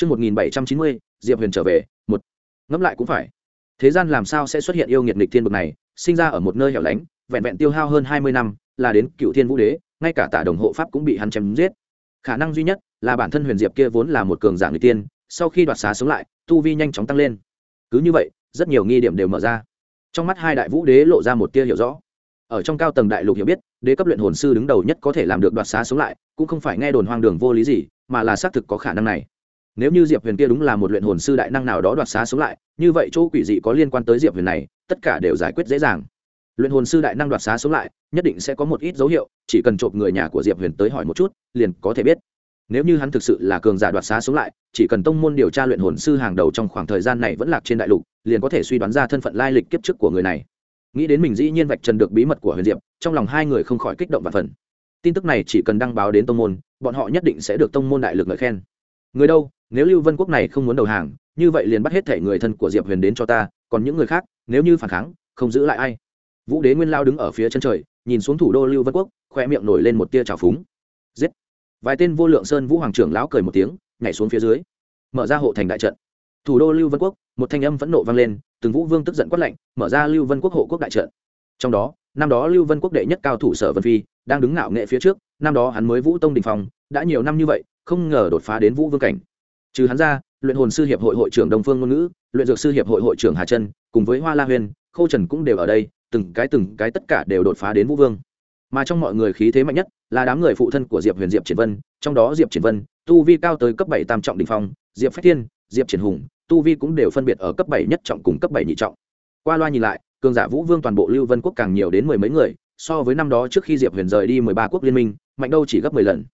Trước 1790, Diệp Huyền trở về, một. Ngẫm lại cũng phải. Thế gian làm sao sẽ xuất hiện yêu nghiệt nghịch thiên bậc này, sinh ra ở một nơi hẻo lánh, vẹn vẹn tiêu hao hơn hai mươi năm, là đến Cựu Thiên Vũ Đế, ngay cả Tả Đồng hộ pháp cũng bị hắn chém giết. Khả năng duy nhất là bản thân Huyền Diệp kia vốn là một cường giả nghịch tiên, sau khi đoạt xá sống lại, tu vi nhanh chóng tăng lên. Cứ như vậy, rất nhiều nghi điểm đều mở ra. Trong mắt hai đại vũ đế lộ ra một tia hiểu rõ. Ở trong cao tầng đại lục hiểu biết, đế cấp luyện hồn sư đứng đầu nhất có thể làm được đoạt xá sống lại, cũng không phải nghe đồn hoang đường vô lý gì, mà là xác thực có khả năng này nếu như diệp huyền kia đúng là một luyện hồn sư đại năng nào đó đoạt xá sống lại, như vậy chỗ quỷ dị có liên quan tới diệp huyền này, tất cả đều giải quyết dễ dàng. Luyện hồn sư đại năng đoạt xá sống lại, nhất định sẽ có một ít dấu hiệu, chỉ cần trộm người nhà của diệp huyền tới hỏi một chút, liền có thể biết. Nếu như hắn thực sự là cường giả đoạt xá sống lại, chỉ cần tông môn điều tra luyện hồn sư hàng đầu trong khoảng thời gian này vẫn lạc trên đại lục, liền có thể suy đoán ra thân phận lai lịch kiếp trước của người này. Nghĩ đến mình dĩ nhiên vạch trần được bí mật của huyền diệp, trong lòng hai người không khỏi kích động và phần tin tức này chỉ cần đăng báo đến tông môn, bọn họ nhất định sẽ được tông môn đại lực ngợi khen. Người đâu? Nếu lưu vân quốc này không muốn đầu hàng, như vậy liền bắt hết thể người thân của diệp huyền đến cho ta, còn những người khác, nếu như phản kháng, không giữ lại ai. Vũ đế nguyên lao đứng ở phía chân trời, nhìn xuống thủ đô lưu vân quốc khoe miệng nổi lên một tia trào phúng. Giết! Vài tên vô lượng sơn vũ hoàng trưởng lão cười một tiếng, nhảy xuống phía dưới. Mở ra hộ thành đại trận. Thủ đô lưu vân quốc, một thanh âm vẫn nộ vang lên, từng vũ vương tức giận quát lạnh, mở ra lưu vân quốc hộ quốc đại trận. Trong đó, năm đó lưu vân quốc đệ nhất cao thủ sở vân phi, đang đứng ngạo nghệ phía trước, năm đó hắn mới vũ tông đình phong, đã nhiều năm như vậy, không ngờ đột phá đến vũ vương cảnh trừ hắn ra, luyện hồn sư hiệp hội hội trưởng đông phương ngôn ngữ, luyện dược sư hiệp hội hội trưởng hà trân, cùng với hoa la huyền khâu trần cũng đều ở đây, từng cái từng cái tất cả đều đột phá đến vũ vương. Mà trong mọi người khí thế mạnh nhất là đám người phụ thân của diệp huyền diệp triển vân, trong đó diệp triển vân, tu vi cao tới cấp bảy tam trọng đình phong, diệp phách thiên, diệp triển hùng, tu vi cũng đều phân biệt ở cấp bảy nhất trọng cùng cấp bảy nhị trọng. Qua loa nhìn lại, cường giả vũ vương toàn bộ lưu vân quốc càng nhiều đến mười mấy người, so với năm đó trước khi diệp huyền rời đi mười ba quốc liên minh, mạnh đâu chỉ gấp mười lần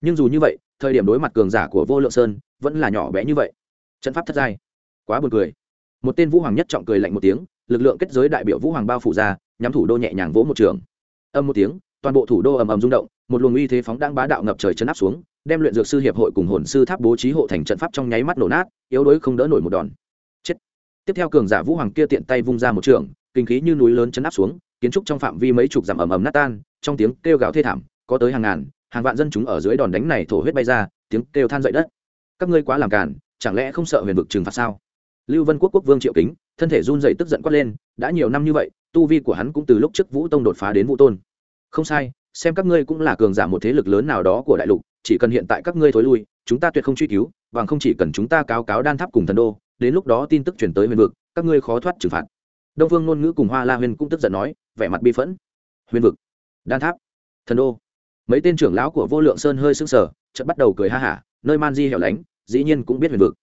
nhưng dù như vậy, thời điểm đối mặt cường giả của vô lượng sơn vẫn là nhỏ bé như vậy. Trận pháp thất giai. Quá buồn cười. Một tên vũ hoàng nhất trọng cười lạnh một tiếng, lực lượng kết giới đại biểu vũ hoàng bao phủ ra, nhắm thủ đô nhẹ nhàng vỗ một trường. Âm một tiếng, toàn bộ thủ đô ầm ầm rung động, một luồng uy thế phóng đang bá đạo ngập trời chấn áp xuống, đem luyện dược sư hiệp hội cùng hồn sư tháp bố trí hộ thành trận pháp trong nháy mắt nổ nát, yếu đuối không đỡ nổi một đòn. Chết. Tiếp theo cường giả vũ hoàng kia tiện tay vung ra một trường, kinh khí như núi lớn chấn áp xuống, kiến trúc trong phạm vi mấy chục dặm ầm ầm nát tan, trong tiếng kêu gào thê thảm, có tới hàng ngàn hàng vạn dân chúng ở dưới đòn đánh này thổ huyết bay ra, tiếng kêu than dậy đất. Các ngươi quá làm cản chẳng lẽ không sợ huyền vực trừng phạt sao? Lưu vân quốc quốc vương triệu kính, thân thể run dậy tức giận quát lên, đã nhiều năm như vậy, tu vi của hắn cũng từ lúc trước vũ tông đột phá đến vũ tôn. Không sai, xem các ngươi cũng là cường giả một thế lực lớn nào đó của đại lục, chỉ cần hiện tại các ngươi thối lui, chúng ta tuyệt không truy cứu và không chỉ cần chúng ta cáo cáo đan tháp cùng thần đô, đến lúc đó tin tức chuyển tới huyền vực, các ngươi khó thoát trừng phạt. Đông vương ngôn ngữ cùng hoa la huyền cũng tức giận nói, vẻ mặt bi phẫn. Huyền vực, đan tháp, thần đô mấy tên trưởng lão của vô lượng sơn hơi sững sờ, chợt bắt đầu cười ha hả, nơi man di hẻo lánh, dĩ nhiên cũng biết huyền vực.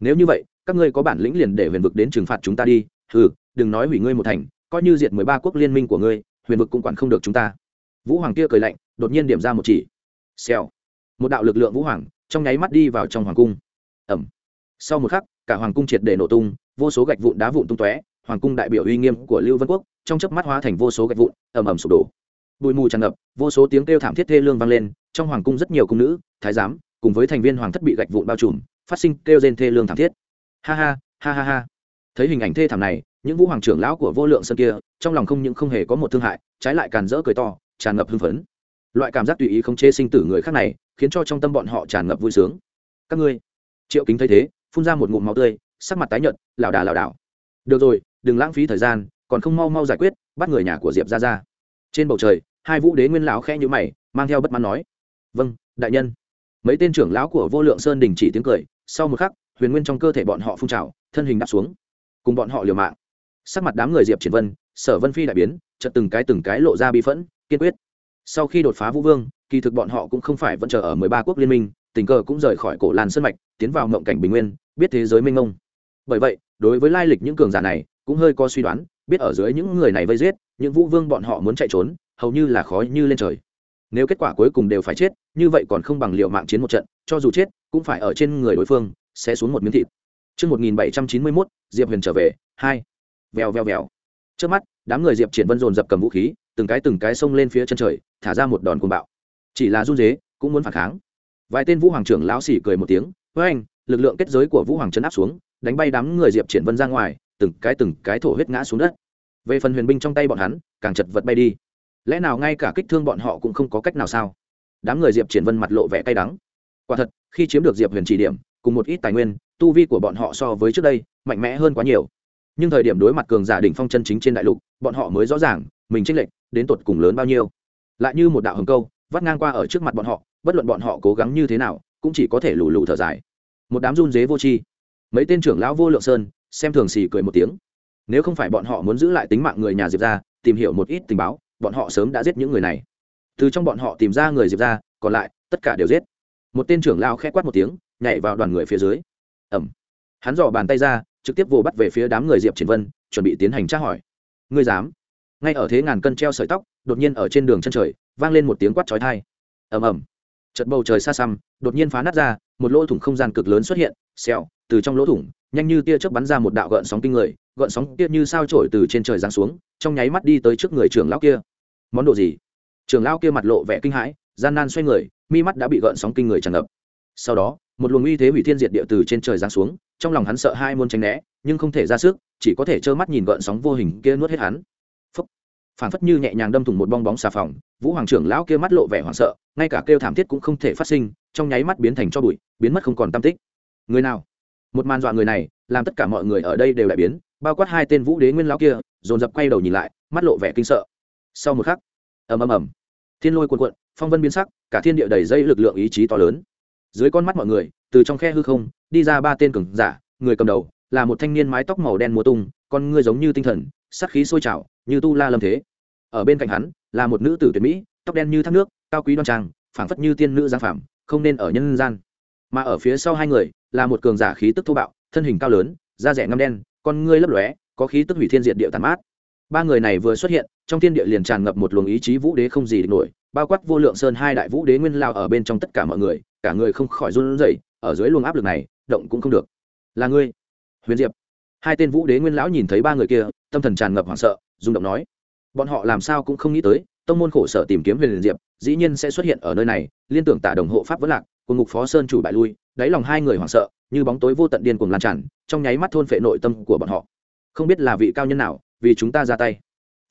Nếu như vậy, các ngươi có bản lĩnh liền để huyền vực đến trừng phạt chúng ta đi. Ừ đừng nói hủy ngươi một thành, coi như diệt mười ba quốc liên minh của ngươi, huyền vực cũng quản không được chúng ta. Vũ hoàng kia cười lạnh, đột nhiên điểm ra một chỉ. Xèo. Một đạo lực lượng vũ hoàng, trong nháy mắt đi vào trong hoàng cung. Ẩm. Sau một khắc, cả hoàng cung triệt để nổ tung, vô số gạch vụn đá vụn tung tóe, hoàng cung đại biểu uy nghiêm của lưu vân quốc, trong chớp mắt hóa thành vô số gạch vụn, ầm ầm sụp đổ bụi mù tràn ngập, vô số tiếng kêu thảm thiết thê lương vang lên, trong hoàng cung rất nhiều cung nữ, thái giám, cùng với thành viên hoàng thất bị gạch vụn bao trùm, phát sinh kêu rên thê lương thảm thiết. Ha ha ha ha ha. Thấy hình ảnh thê thảm này, những vũ hoàng trưởng lão của vô lượng sơn kia, trong lòng không những không hề có một thương hại, trái lại càn rỡ cười to, tràn ngập hưng phấn. Loại cảm giác tùy ý không chê sinh tử người khác này, khiến cho trong tâm bọn họ tràn ngập vui sướng. Các ngươi, triệu kính thấy thế, phun ra một ngụm máu tươi, sắc mặt tái nhợt, lảo đà lảo đảo. Được rồi, đừng lãng phí thời gian, còn không mau mau giải quyết, bắt người nhà của diệp ra ra trên bầu trời, hai vũ đế nguyên lão khẽ nhữ mày, mang theo bất mãn nói vâng đại nhân. Mấy tên trưởng lão của vô lượng sơn đình chỉ tiếng cười, sau một khắc, huyền nguyên trong cơ thể bọn họ phun trào, thân hình đáp xuống. Cùng bọn họ liều mạng. Sắc mặt đám người diệp triển vân, sở vân phi đại biến, chợt từng cái từng cái lộ ra bi phẫn, kiên quyết. Sau khi đột phá vũ vương, kỳ thực bọn họ cũng không phải vẫn chờ ở mười ba quốc liên minh, tình cờ cũng rời khỏi cổ lan sơn mạch, tiến vào mộng cảnh bình nguyên, biết thế giới minh ngông. bởi vậy, đối với lai lịch những cường giả này, cũng hơi có suy đoán biết ở dưới những người này vây giết những vũ vương bọn họ muốn chạy trốn hầu như là khó như lên trời nếu kết quả cuối cùng đều phải chết như vậy còn không bằng liệu mạng chiến một trận cho dù chết cũng phải ở trên người đối phương sẽ xuống một miếng thịt Trước 1791, Diệp Huyền trở về, hai. Vèo vèo vèo. Trước mắt, đám người Diệp Triển Vân dồn dập cầm vũ khí, từng cái từng cái xông lên phía chân trời, thả ra một đòn cuồng bạo. Chỉ là run rế, cũng muốn phản kháng. Vài tên Vũ Hoàng trưởng lão xỉ cười một tiếng, "Với lực lượng kết giới của Vũ Hoàng trấn áp xuống, đánh bay đám người Diệp Triển Vân ra ngoài, từng cái từng cái thổ huyết ngã xuống đất. Về phần huyền binh trong tay bọn hắn, càng chật vật bay đi. Lẽ nào ngay cả kích thương bọn họ cũng không có cách nào sao? Đám người diệp triển vân mặt lộ vẻ cay đắng. Quả thật khi chiếm được diệp huyền chỉ điểm cùng một ít tài nguyên tu vi của bọn họ so với trước đây mạnh mẽ hơn quá nhiều. Nhưng thời điểm đối mặt cường giả đỉnh phong chân chính trên đại lục bọn họ mới rõ ràng mình tranh lệch đến tột cùng lớn bao nhiêu. Lại như một đạo hồng câu vắt ngang qua ở trước mặt bọn họ bất luận bọn họ cố gắng như thế nào cũng chỉ có thể lù lù thở dài. Một đám run dế vô tri. Mấy tên trưởng lão vô lượng sơn xem thường xì cười một tiếng. Nếu không phải bọn họ muốn giữ lại tính mạng người nhà diệp ra tìm hiểu một ít tình báo, bọn họ sớm đã giết những người này. Từ trong bọn họ tìm ra người diệp ra còn lại, tất cả đều giết. Một tên trưởng lao khẽ quát một tiếng, nhảy vào đoàn người phía dưới. Ẩm hắn dò bàn tay ra, trực tiếp vồ bắt về phía đám người diệp triển vân, chuẩn bị tiến hành tra hỏi. Ngươi dám? Ngay ở thế ngàn cân treo sợi tóc, đột nhiên ở trên đường chân trời, vang lên một tiếng quát chói tai. Ầm ầm. Chợt bầu trời xa xăm, đột nhiên phá nát ra, một lỗ thủng không gian cực lớn xuất hiện, xèo, từ trong lỗ thủng nhanh như tia chớp bắn ra một đạo gợn sóng kinh người gợn sóng kia như sao trổi từ trên trời giáng xuống trong nháy mắt đi tới trước người trưởng lão kia. Món đồ gì? Trưởng lão kia mặt lộ vẻ kinh hãi gian nan xoay người mi mắt đã bị gợn sóng kinh người tràn ngập. Sau đó một luồng uy thế hủy thiên diệt địa từ trên trời giáng xuống trong lòng hắn sợ hai muốn tránh né nhưng không thể ra sức chỉ có thể trơ mắt nhìn gợn sóng vô hình kia nuốt hết hắn. Phấp, phản phất như nhẹ nhàng đâm thủng một bong bóng xà phòng vũ hoàng trưởng lão kia mắt lộ vẻ hoảng sợ ngay cả kêu thảm thiết cũng không thể phát sinh trong nháy mắt biến thành cho bụi biến mất không còn tam tích. Người nào? Một màn dọa người này, làm tất cả mọi người ở đây đều đại biến, bao quát hai tên vũ đế nguyên lão kia, dồn dập quay đầu nhìn lại, mắt lộ vẻ kinh sợ. Sau một khắc, ầm ầm ầm, thiên lôi cuộn cuộn, phong vân biến sắc, cả thiên địa đầy dây lực lượng ý chí to lớn. Dưới con mắt mọi người, từ trong khe hư không, đi ra ba tên cường giả, người cầm đầu, là một thanh niên mái tóc màu đen mùa tung, con ngươi giống như tinh thần sắc khí sôi trào, như tu la lâm thế. Ở bên cạnh hắn, là một nữ tử tuyệt mỹ, tóc đen như thác nước, cao quý đoan trang, phảng phất như tiên nữ giang phảm không nên ở nhân gian. Mà ở phía sau hai người là một cường giả khí tức thô bạo, thân hình cao lớn, da rẻ ngâm đen, con ngươi lấp lóe, có khí tức hủy thiên diệt địa tàn mát. Ba người này vừa xuất hiện, trong thiên địa liền tràn ngập một luồng ý chí vũ đế không gì địch nổi, bao quát vô lượng sơn hai đại vũ đế nguyên lao ở bên trong tất cả mọi người, cả người không khỏi run rẩy, ở dưới luồng áp lực này, động cũng không được. Là ngươi? Huyền diệp. Hai tên vũ đế nguyên lão nhìn thấy ba người kia, tâm thần tràn ngập hoảng sợ, rung động nói, bọn họ làm sao cũng không nghĩ tới, tông môn khổ sở tìm kiếm huyền diệp, dĩ nhiên sẽ xuất hiện ở nơi này, liên tưởng tả đồng hộ pháp vẫn lạc cùng ngục phó sơn chủ bại lui, đáy lòng hai người hoảng sợ, như bóng tối vô tận điên cuồng lan tràn, trong nháy mắt thôn phệ nội tâm của bọn họ. Không biết là vị cao nhân nào, vì chúng ta ra tay.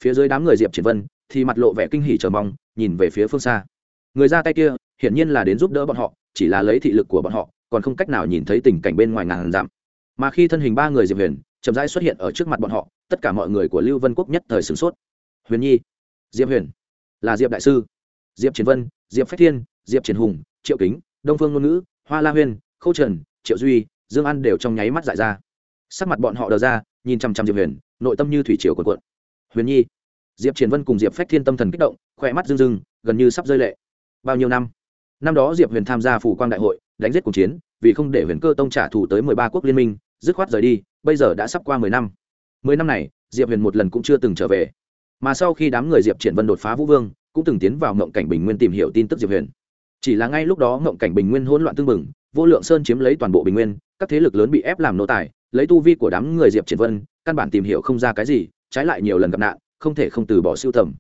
Phía dưới đám người diệp triển vân thì mặt lộ vẻ kinh hỉ chờ mong, nhìn về phía phương xa. Người ra tay kia, hiển nhiên là đến giúp đỡ bọn họ, chỉ là lấy thị lực của bọn họ, còn không cách nào nhìn thấy tình cảnh bên ngoài ngàn dặm. Mà khi thân hình ba người diệp huyền chậm rãi xuất hiện ở trước mặt bọn họ, tất cả mọi người của lưu vân quốc nhất thời sửng sốt. Huyền nhi, diệp huyền, là diệp đại sư. Diệp triển vân, diệp phách thiên, diệp triển hùng, triệu kính đông phương ngôn ngữ, hoa la huyên, khâu trần, triệu duy, dương an đều trong nháy mắt dại ra. Sắc mặt bọn họ đờ ra, nhìn chằm chằm diệp huyền, nội tâm như thủy triều cuộn cuộn. Huyền nhi, diệp triển vân cùng diệp phách thiên tâm thần kích động, khỏe mắt rưng rưng, gần như sắp rơi lệ. Bao nhiêu năm? Năm đó diệp huyền tham gia phủ quang đại hội, đánh giết cuộc chiến, vì không để huyền cơ tông trả thù tới mười ba quốc liên minh, dứt khoát rời đi, bây giờ đã sắp qua mười năm. Mười năm này, diệp huyền một lần cũng chưa từng trở về. Mà sau khi đám người diệp triển vân đột phá vũ vương, cũng từng tiến vào mộng cảnh bình nguyên tìm hiểu tin tức diệp huyền chỉ là ngay lúc đó ngộng cảnh bình nguyên hỗn loạn tương bừng, vô lượng sơn chiếm lấy toàn bộ bình nguyên, các thế lực lớn bị ép làm nô tài, lấy tu vi của đám người diệp triển vân, căn bản tìm hiểu không ra cái gì, trái lại nhiều lần gặp nạn, không thể không từ bỏ siêu tầm.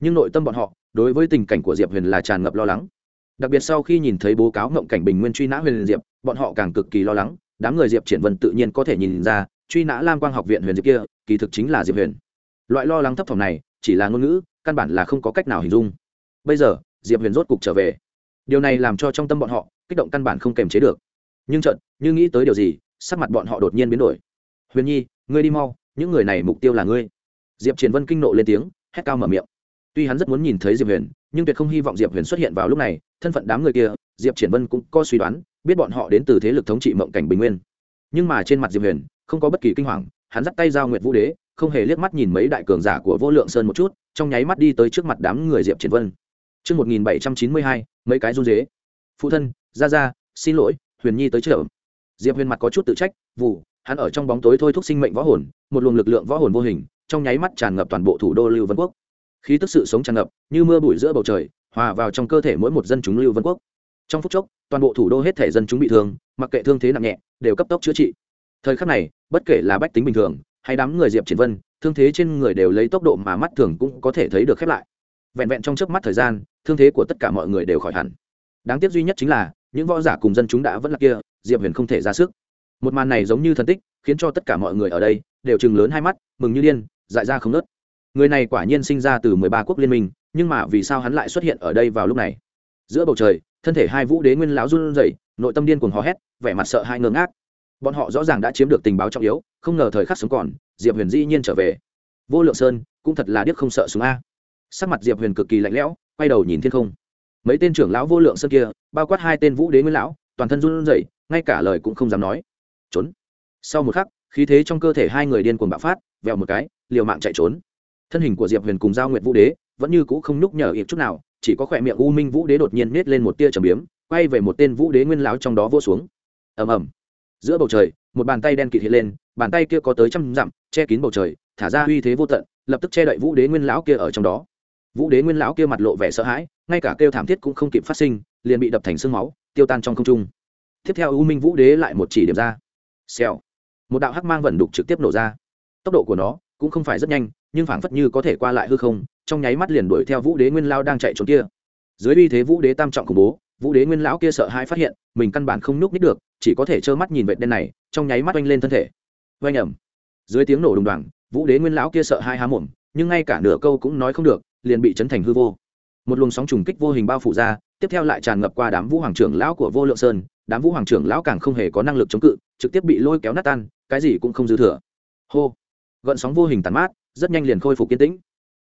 Nhưng nội tâm bọn họ, đối với tình cảnh của diệp huyền là tràn ngập lo lắng. Đặc biệt sau khi nhìn thấy bố cáo ngộng cảnh bình nguyên truy nã huyền diệp, bọn họ càng cực kỳ lo lắng, đám người diệp triển vân tự nhiên có thể nhìn ra, truy nã lam quang học viện huyền diệp kia, kỳ thực chính là diệp huyền. Loại lo lắng thấp thỏm này, chỉ là ngôn ngữ, căn bản là không có cách nào hình dung. Bây giờ, diệp huyền rốt cục trở về điều này làm cho trong tâm bọn họ kích động căn bản không kềm chế được. Nhưng trận như nghĩ tới điều gì sắc mặt bọn họ đột nhiên biến đổi. Huyền nhi ngươi đi mau những người này mục tiêu là ngươi. Diệp triển vân kinh nộ lên tiếng hét cao mở miệng. Tuy hắn rất muốn nhìn thấy diệp huyền nhưng tuyệt không hy vọng diệp huyền xuất hiện vào lúc này thân phận đám người kia diệp triển vân cũng có suy đoán biết bọn họ đến từ thế lực thống trị mộng cảnh bình nguyên. Nhưng mà trên mặt diệp huyền không có bất kỳ kinh hoàng hắn dắt tay giao nguyệt vũ đế không hề liếc mắt nhìn mấy đại cường giả của vô lượng sơn một chút trong nháy mắt đi tới trước mặt đám người diệp triển vân. Trước 1792, mấy cái run dế. Phụ thân, ra ra, xin lỗi, huyền nhi tới chợ. Diệp huyền mặt có chút tự trách, vụ, hắn ở trong bóng tối thôi thúc sinh mệnh võ hồn, một luồng lực lượng võ hồn vô hình, trong nháy mắt tràn ngập toàn bộ thủ đô lưu vân quốc khí tức sự sống tràn ngập như mưa bụi giữa bầu trời hòa vào trong cơ thể mỗi một dân chúng lưu vân quốc trong phút chốc toàn bộ thủ đô hết thể dân chúng bị thương mặc kệ thương thế nặng nhẹ đều cấp tốc chữa trị thời khắc này bất kể là bách tính bình thường hay đám người diệp triển vân thương thế trên người đều lấy tốc độ mà mắt thường cũng có thể thấy được khép lại vẹn vẹn trong chớp mắt thời gian, thương thế của tất cả mọi người đều khỏi hẳn. Đáng tiếc duy nhất chính là, những võ giả cùng dân chúng đã vẫn là kia, diệp huyền không thể ra sức. Một màn này giống như thần tích, khiến cho tất cả mọi người ở đây đều chừng lớn hai mắt, mừng như điên, dại ra không nớt người này quả nhiên sinh ra từ mười ba quốc liên minh, nhưng mà vì sao hắn lại xuất hiện ở đây vào lúc này? Giữa bầu trời, thân thể hai vũ đế nguyên lão run rẩy, nội tâm điên cuồng hò hét, vẻ mặt sợ hai ngơ ngác. Bọn họ rõ ràng đã chiếm được tình báo trọng yếu, không ngờ thời khắc sống còn, diệp huyền dĩ nhiên trở về. Vô lượng sơn, cũng thật là điếc không sợ súng a sắc mặt diệp huyền cực kỳ lạnh lẽo, quay đầu nhìn thiên không. Mấy tên trưởng lão vô lượng sơn kia, bao quát hai tên vũ đế nguyên lão, toàn thân run rẩy, ngay cả lời cũng không dám nói. Trốn. Sau một khắc, khí thế trong cơ thể hai người điên cuồng bạo phát, vèo một cái, liều mạng chạy trốn. Thân hình của diệp huyền cùng giao nguyệt vũ đế, vẫn như cũ không nhúc nhở ít chút nào, chỉ có khỏe miệng u minh vũ đế đột nhiên nết lên một tia trầm biếm, quay về một tên vũ đế nguyên lão trong đó vỗ xuống. Ầm ầm. Giữa bầu trời, một bàn tay đen kịt hiện lên, bàn tay kia có tới trăm dặm, che kín bầu trời, thả ra uy thế vô tận, lập tức che đậy vũ đế nguyên lão kia ở trong đó vũ đế nguyên lão kia mặt lộ vẻ sợ hãi, ngay cả kêu thảm thiết cũng không kịp phát sinh, liền bị đập thành sương máu, tiêu tan trong không trung. Tiếp theo u minh vũ đế lại một chỉ điểm ra. Xèo. Một đạo hắc mang vẩn đục trực tiếp nổ ra. Tốc độ của nó cũng không phải rất nhanh, nhưng phảng phất như có thể qua lại hư không, trong nháy mắt liền đuổi theo vũ đế nguyên lao đang chạy trốn kia. Dưới uy thế vũ đế tam trọng khủng bố, vũ đế nguyên lão kia sợ hãi phát hiện, mình căn bản không núp nít được, chỉ có thể trơ mắt nhìn vệt đen này, trong nháy mắt oanh lên thân thể. Oanh ẩm dưới tiếng nổ đùng đoàng, vũ đế nguyên lão kia sợ hai há mồm, nhưng ngay cả nửa câu cũng nói không được liền bị chấn thành hư vô. Một luồng sóng trùng kích vô hình bao phủ ra, tiếp theo lại tràn ngập qua đám vũ hoàng trưởng lão của vô lượng sơn. Đám vũ hoàng trưởng lão càng không hề có năng lực chống cự, trực tiếp bị lôi kéo nát tan, cái gì cũng không dư thừa. Hô! Gợn sóng vô hình tàn mát, rất nhanh liền khôi phục kiên tĩnh.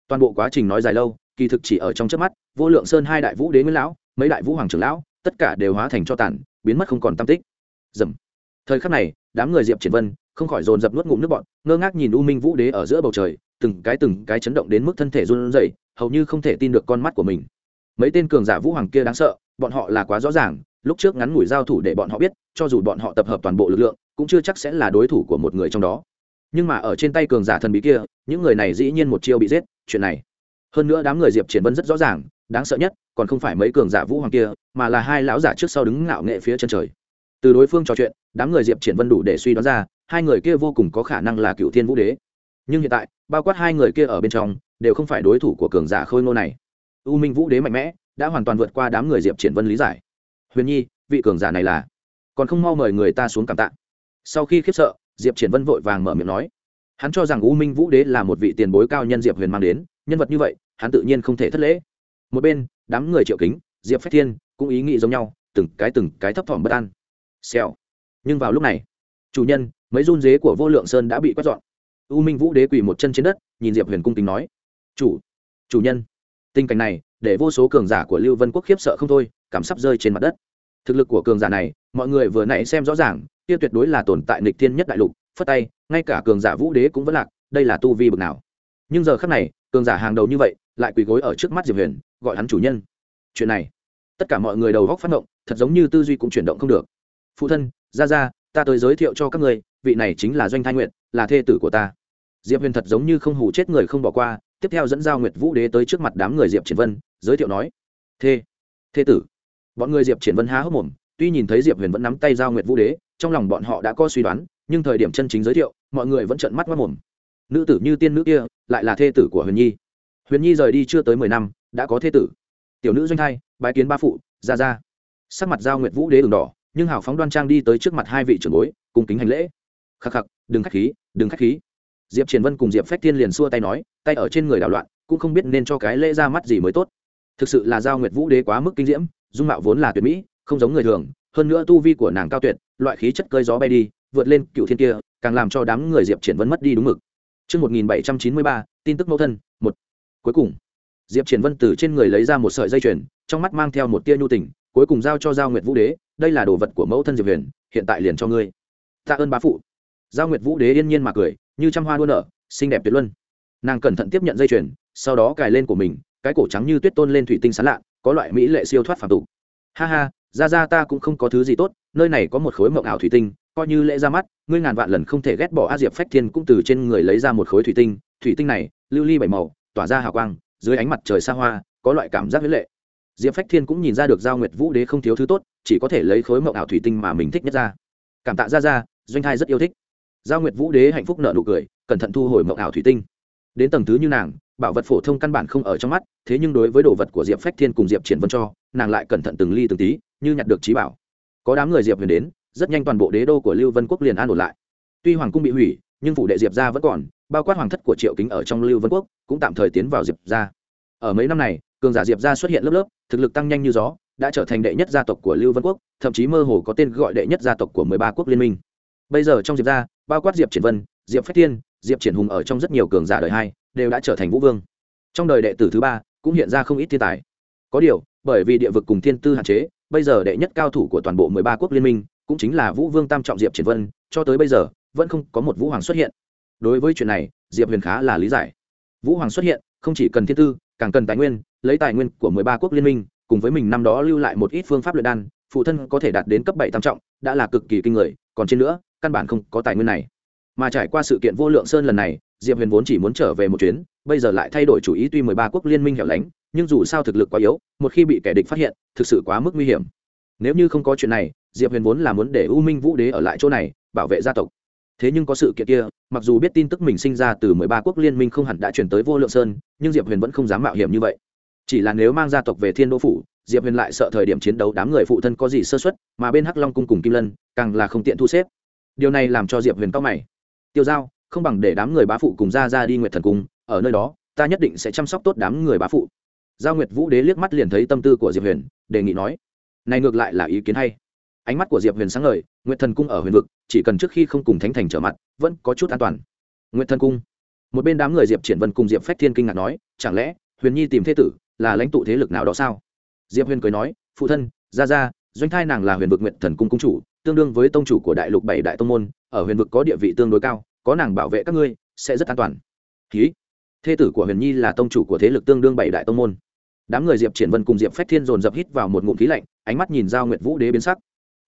Toàn bộ quá trình nói dài lâu, kỳ thực chỉ ở trong trước mắt, vô lượng sơn hai đại vũ đế nguyên lão, mấy đại vũ hoàng trưởng lão, tất cả đều hóa thành cho tàn, biến mất không còn tam tích. Dầm thời khắc này, đám người diệp triển vân không khỏi dồn dập nuốt ngụm nước bọn ngơ ngác nhìn u minh vũ đế ở giữa bầu trời, từng cái từng cái chấn động đến mức thân thể run rẩy, hầu như không thể tin được con mắt của mình. Mấy tên cường giả vũ hoàng kia đáng sợ, bọn họ là quá rõ ràng, lúc trước ngắn ngủi giao thủ để bọn họ biết, cho dù bọn họ tập hợp toàn bộ lực lượng, cũng chưa chắc sẽ là đối thủ của một người trong đó. Nhưng mà ở trên tay cường giả thần bí kia, những người này dĩ nhiên một chiêu bị giết, chuyện này. Hơn nữa đám người diệp triển vân rất rõ ràng, đáng sợ nhất, còn không phải mấy cường giả vũ hoàng kia, mà là hai lão giả trước sau đứng ngạo nghệ phía chân trời. Từ đối phương trò chuyện, đám người diệp triển vân đủ để suy đoán ra hai người kia vô cùng có khả năng là cựu thiên vũ đế. Nhưng hiện tại, bao quát hai người kia ở bên trong, đều không phải đối thủ của cường giả khôi ngô này. U minh vũ đế mạnh mẽ, đã hoàn toàn vượt qua đám người diệp triển vân lý giải. Huyền nhi, vị cường giả này là? Còn không mau mời người ta xuống cảm tạ. Sau khi khiếp sợ, diệp triển vân vội vàng mở miệng nói. Hắn cho rằng u minh vũ đế là một vị tiền bối cao nhân diệp huyền mang đến, nhân vật như vậy, hắn tự nhiên không thể thất lễ. Một bên, đám người triệu kính, diệp phách thiên, cũng ý nghĩ giống nhau, từng cái từng cái thấp thỏm bất an. Xèo. Nhưng vào lúc này, chủ nhân mấy run dế của vô lượng sơn đã bị quét dọn. U minh vũ đế quỳ một chân trên đất, nhìn diệp huyền cung kính nói, chủ chủ nhân. Tình cảnh này, để vô số cường giả của lưu vân quốc khiếp sợ không thôi, cảm sắp rơi trên mặt đất. Thực lực của cường giả này, mọi người vừa nãy xem rõ ràng, kia tuyệt đối là tồn tại nịch thiên nhất đại lục, phất tay, ngay cả cường giả vũ đế cũng vẫn lạc, đây là tu vi bực nào. Nhưng giờ khắc này, cường giả hàng đầu như vậy, lại quỳ gối ở trước mắt diệp huyền, gọi hắn chủ nhân. Chuyện này, tất cả mọi người đầu góc phát động, thật giống như tư duy cũng chuyển động không được. Phụ thân ra ra ta tới giới thiệu cho các người vị này chính là doanh thai nguyện là thê tử của ta. Diệp huyền thật giống như không hủ chết người không bỏ qua, tiếp theo dẫn giao nguyệt vũ đế tới trước mặt đám người diệp triển vân, giới thiệu nói, thê thê tử. Bọn người diệp triển vân há hốc mồm, tuy nhìn thấy diệp huyền vẫn nắm tay giao nguyệt vũ đế, trong lòng bọn họ đã có suy đoán, nhưng thời điểm chân chính giới thiệu, mọi người vẫn trợn mắt mất mồm. Nữ tử như tiên nữ kia, lại là thê tử của huyền nhi. Huyền nhi rời đi chưa tới mười năm, đã có thê tử. Tiểu nữ doanh thai, bái kiến ba phụ, ra ra. Sắc mặt giao nguyệt vũ đế đường đỏ nhưng hào phóng đoan trang đi tới trước mặt hai vị trưởng bối cùng kính hành lễ. Khắc khắc đừng khách khí đừng khách khí. Diệp triển vân cùng diệp phách thiên liền xua tay nói tay ở trên người đảo loạn cũng không biết nên cho cái lễ ra mắt gì mới tốt. Thực sự là giao nguyệt vũ đế quá mức kinh diễm dung mạo vốn là tuyệt mỹ không giống người thường hơn nữa tu vi của nàng cao tuyệt loại khí chất cơi gió bay đi vượt lên cựu thiên kia càng làm cho đám người diệp triển vân mất đi đúng mực. Trước 1793, tin tức mẫu thân, một. Cuối cùng, Diệp Triển Vân từ trên người lấy ra một sợi dây chuyền, trong mắt mang theo một tia nhu tình, cuối cùng giao cho Giao Nguyệt Vũ Đế, đây là đồ vật của mẫu thân Diệp Huyền, hiện tại liền cho ngươi. Tạ ơn bá phụ. Giao Nguyệt Vũ Đế yên nhiên mà cười, như trăm hoa đua nở, xinh đẹp tuyệt luân. Nàng cẩn thận tiếp nhận dây chuyền, sau đó cài lên của mình, cái cổ trắng như tuyết tôn lên thủy tinh sáng lạ, có loại mỹ lệ siêu thoát phàm tục. Ha ha, ra ra ta cũng không có thứ gì tốt, nơi này có một khối mộng ảo thủy tinh, coi như lễ ra mắt ngươi ngàn vạn lần không thể ghét bỏ a diệp phách thiên cũng từ trên người lấy ra một khối thủy tinh thủy tinh này lưu ly bảy màu tỏa ra hào quang dưới ánh mặt trời xa hoa có loại cảm giác huyết lệ diệp phách thiên cũng nhìn ra được giao nguyệt vũ đế không thiếu thứ tốt, chỉ có thể lấy khối mộng ảo thủy tinh mà mình thích nhất ra. Cảm tạ ra ra doanh thai rất yêu thích. Giao nguyệt vũ đế hạnh phúc nợ nụ cười, cẩn thận thu hồi mộng ảo thủy tinh. Đến tầng thứ như nàng, bảo vật phổ thông căn bản không ở trong mắt, thế nhưng đối với đồ vật của diệp phách thiên cùng diệp triển vân cho, nàng lại cẩn thận từng ly từng tí, như nhặt được trí bảo. Có đám người diệp huyền đến, rất nhanh toàn bộ đế đô của lưu vân quốc liền an ổn lại. Tuy hoàng cung bị hủy, nhưng phủ đệ diệp gia vẫn còn, bao quát hoàng thất của triệu kính ở trong lưu vân quốc cũng tạm thời tiến vào diệp gia. Ở mấy năm này cường giả diệp gia xuất hiện lớp lớp, thực lực tăng nhanh như gió, đã trở thành đệ nhất gia tộc của lưu vân quốc, thậm chí mơ hồ có tên gọi đệ nhất gia tộc của mười ba quốc liên minh. Bây giờ trong diệp gia, bao quát diệp triển vân, diệp phách tiên diệp triển hùng ở trong rất nhiều cường giả đời hai, đều đã trở thành vũ vương. Trong đời đệ tử thứ ba, cũng hiện ra không ít thiên tài. Có điều, bởi vì địa vực cùng thiên tư hạn chế, bây giờ đệ nhất cao thủ của toàn bộ mười ba quốc liên minh, cũng chính là vũ vương tam trọng diệp triển vân, cho tới bây giờ, vẫn không có một vũ hoàng xuất hiện. Đối với chuyện này, diệp huyền khá là lý giải. Vũ hoàng xuất hiện, không chỉ cần thiên tư càng cần tài nguyên, lấy tài nguyên của mười ba quốc liên minh, cùng với mình năm đó lưu lại một ít phương pháp luyện đan, phụ thân có thể đạt đến cấp bảy tam trọng, đã là cực kỳ kinh người, còn trên nữa, căn bản không có tài nguyên này. Mà trải qua sự kiện vô lượng sơn lần này, diệp huyền vốn chỉ muốn trở về một chuyến, bây giờ lại thay đổi chủ ý tuy mười ba quốc liên minh hẻo lánh, nhưng dù sao thực lực quá yếu, một khi bị kẻ địch phát hiện, thực sự quá mức nguy hiểm. Nếu như không có chuyện này, diệp huyền vốn là muốn để u minh vũ đế ở lại chỗ này, bảo vệ gia tộc thế nhưng có sự kiện kia, mặc dù biết tin tức mình sinh ra từ mười ba quốc liên minh không hẳn đã chuyển tới vô lượng sơn, nhưng diệp huyền vẫn không dám mạo hiểm như vậy. Chỉ là nếu mang gia tộc về thiên đô phủ, diệp huyền lại sợ thời điểm chiến đấu đám người phụ thân có gì sơ xuất mà bên hắc long cung cùng kim lân, càng là không tiện thu xếp. Điều này làm cho diệp huyền cao mày. Tiêu giao, không bằng để đám người bá phụ cùng ra ra đi nguyệt thần cung, ở nơi đó, ta nhất định sẽ chăm sóc tốt đám người bá phụ. Giao nguyệt vũ đế liếc mắt liền thấy tâm tư của diệp huyền, đề nghị nói. Này ngược lại là ý kiến hay ánh mắt của diệp huyền sáng ngời Nguyện thần cung ở huyền vực, chỉ cần trước khi không cùng thánh thành trở mặt, vẫn có chút an toàn. Nguyện thần cung. Một bên đám người diệp triển vân cùng diệp phách thiên kinh ngạc nói, chẳng lẽ huyền nhi tìm thế tử là lãnh tụ thế lực nào đó sao? Diệp huyền cười nói, phụ thân, gia gia, doanh thai nàng là huyền vực Nguyện thần cung cung chủ, tương đương với tông chủ của đại lục bảy đại tông môn, ở huyền vực có địa vị tương đối cao, có nàng bảo vệ các ngươi, sẽ rất an toàn. Ký thế tử của huyền nhi là tông chủ của thế lực tương đương bảy đại tông môn. Đám người diệp triển vân cùng diệp phách thiên dồn dập hít vào một ngụm khí lạnh, ánh mắt nhìn giao nguyệt vũ đế biến sắc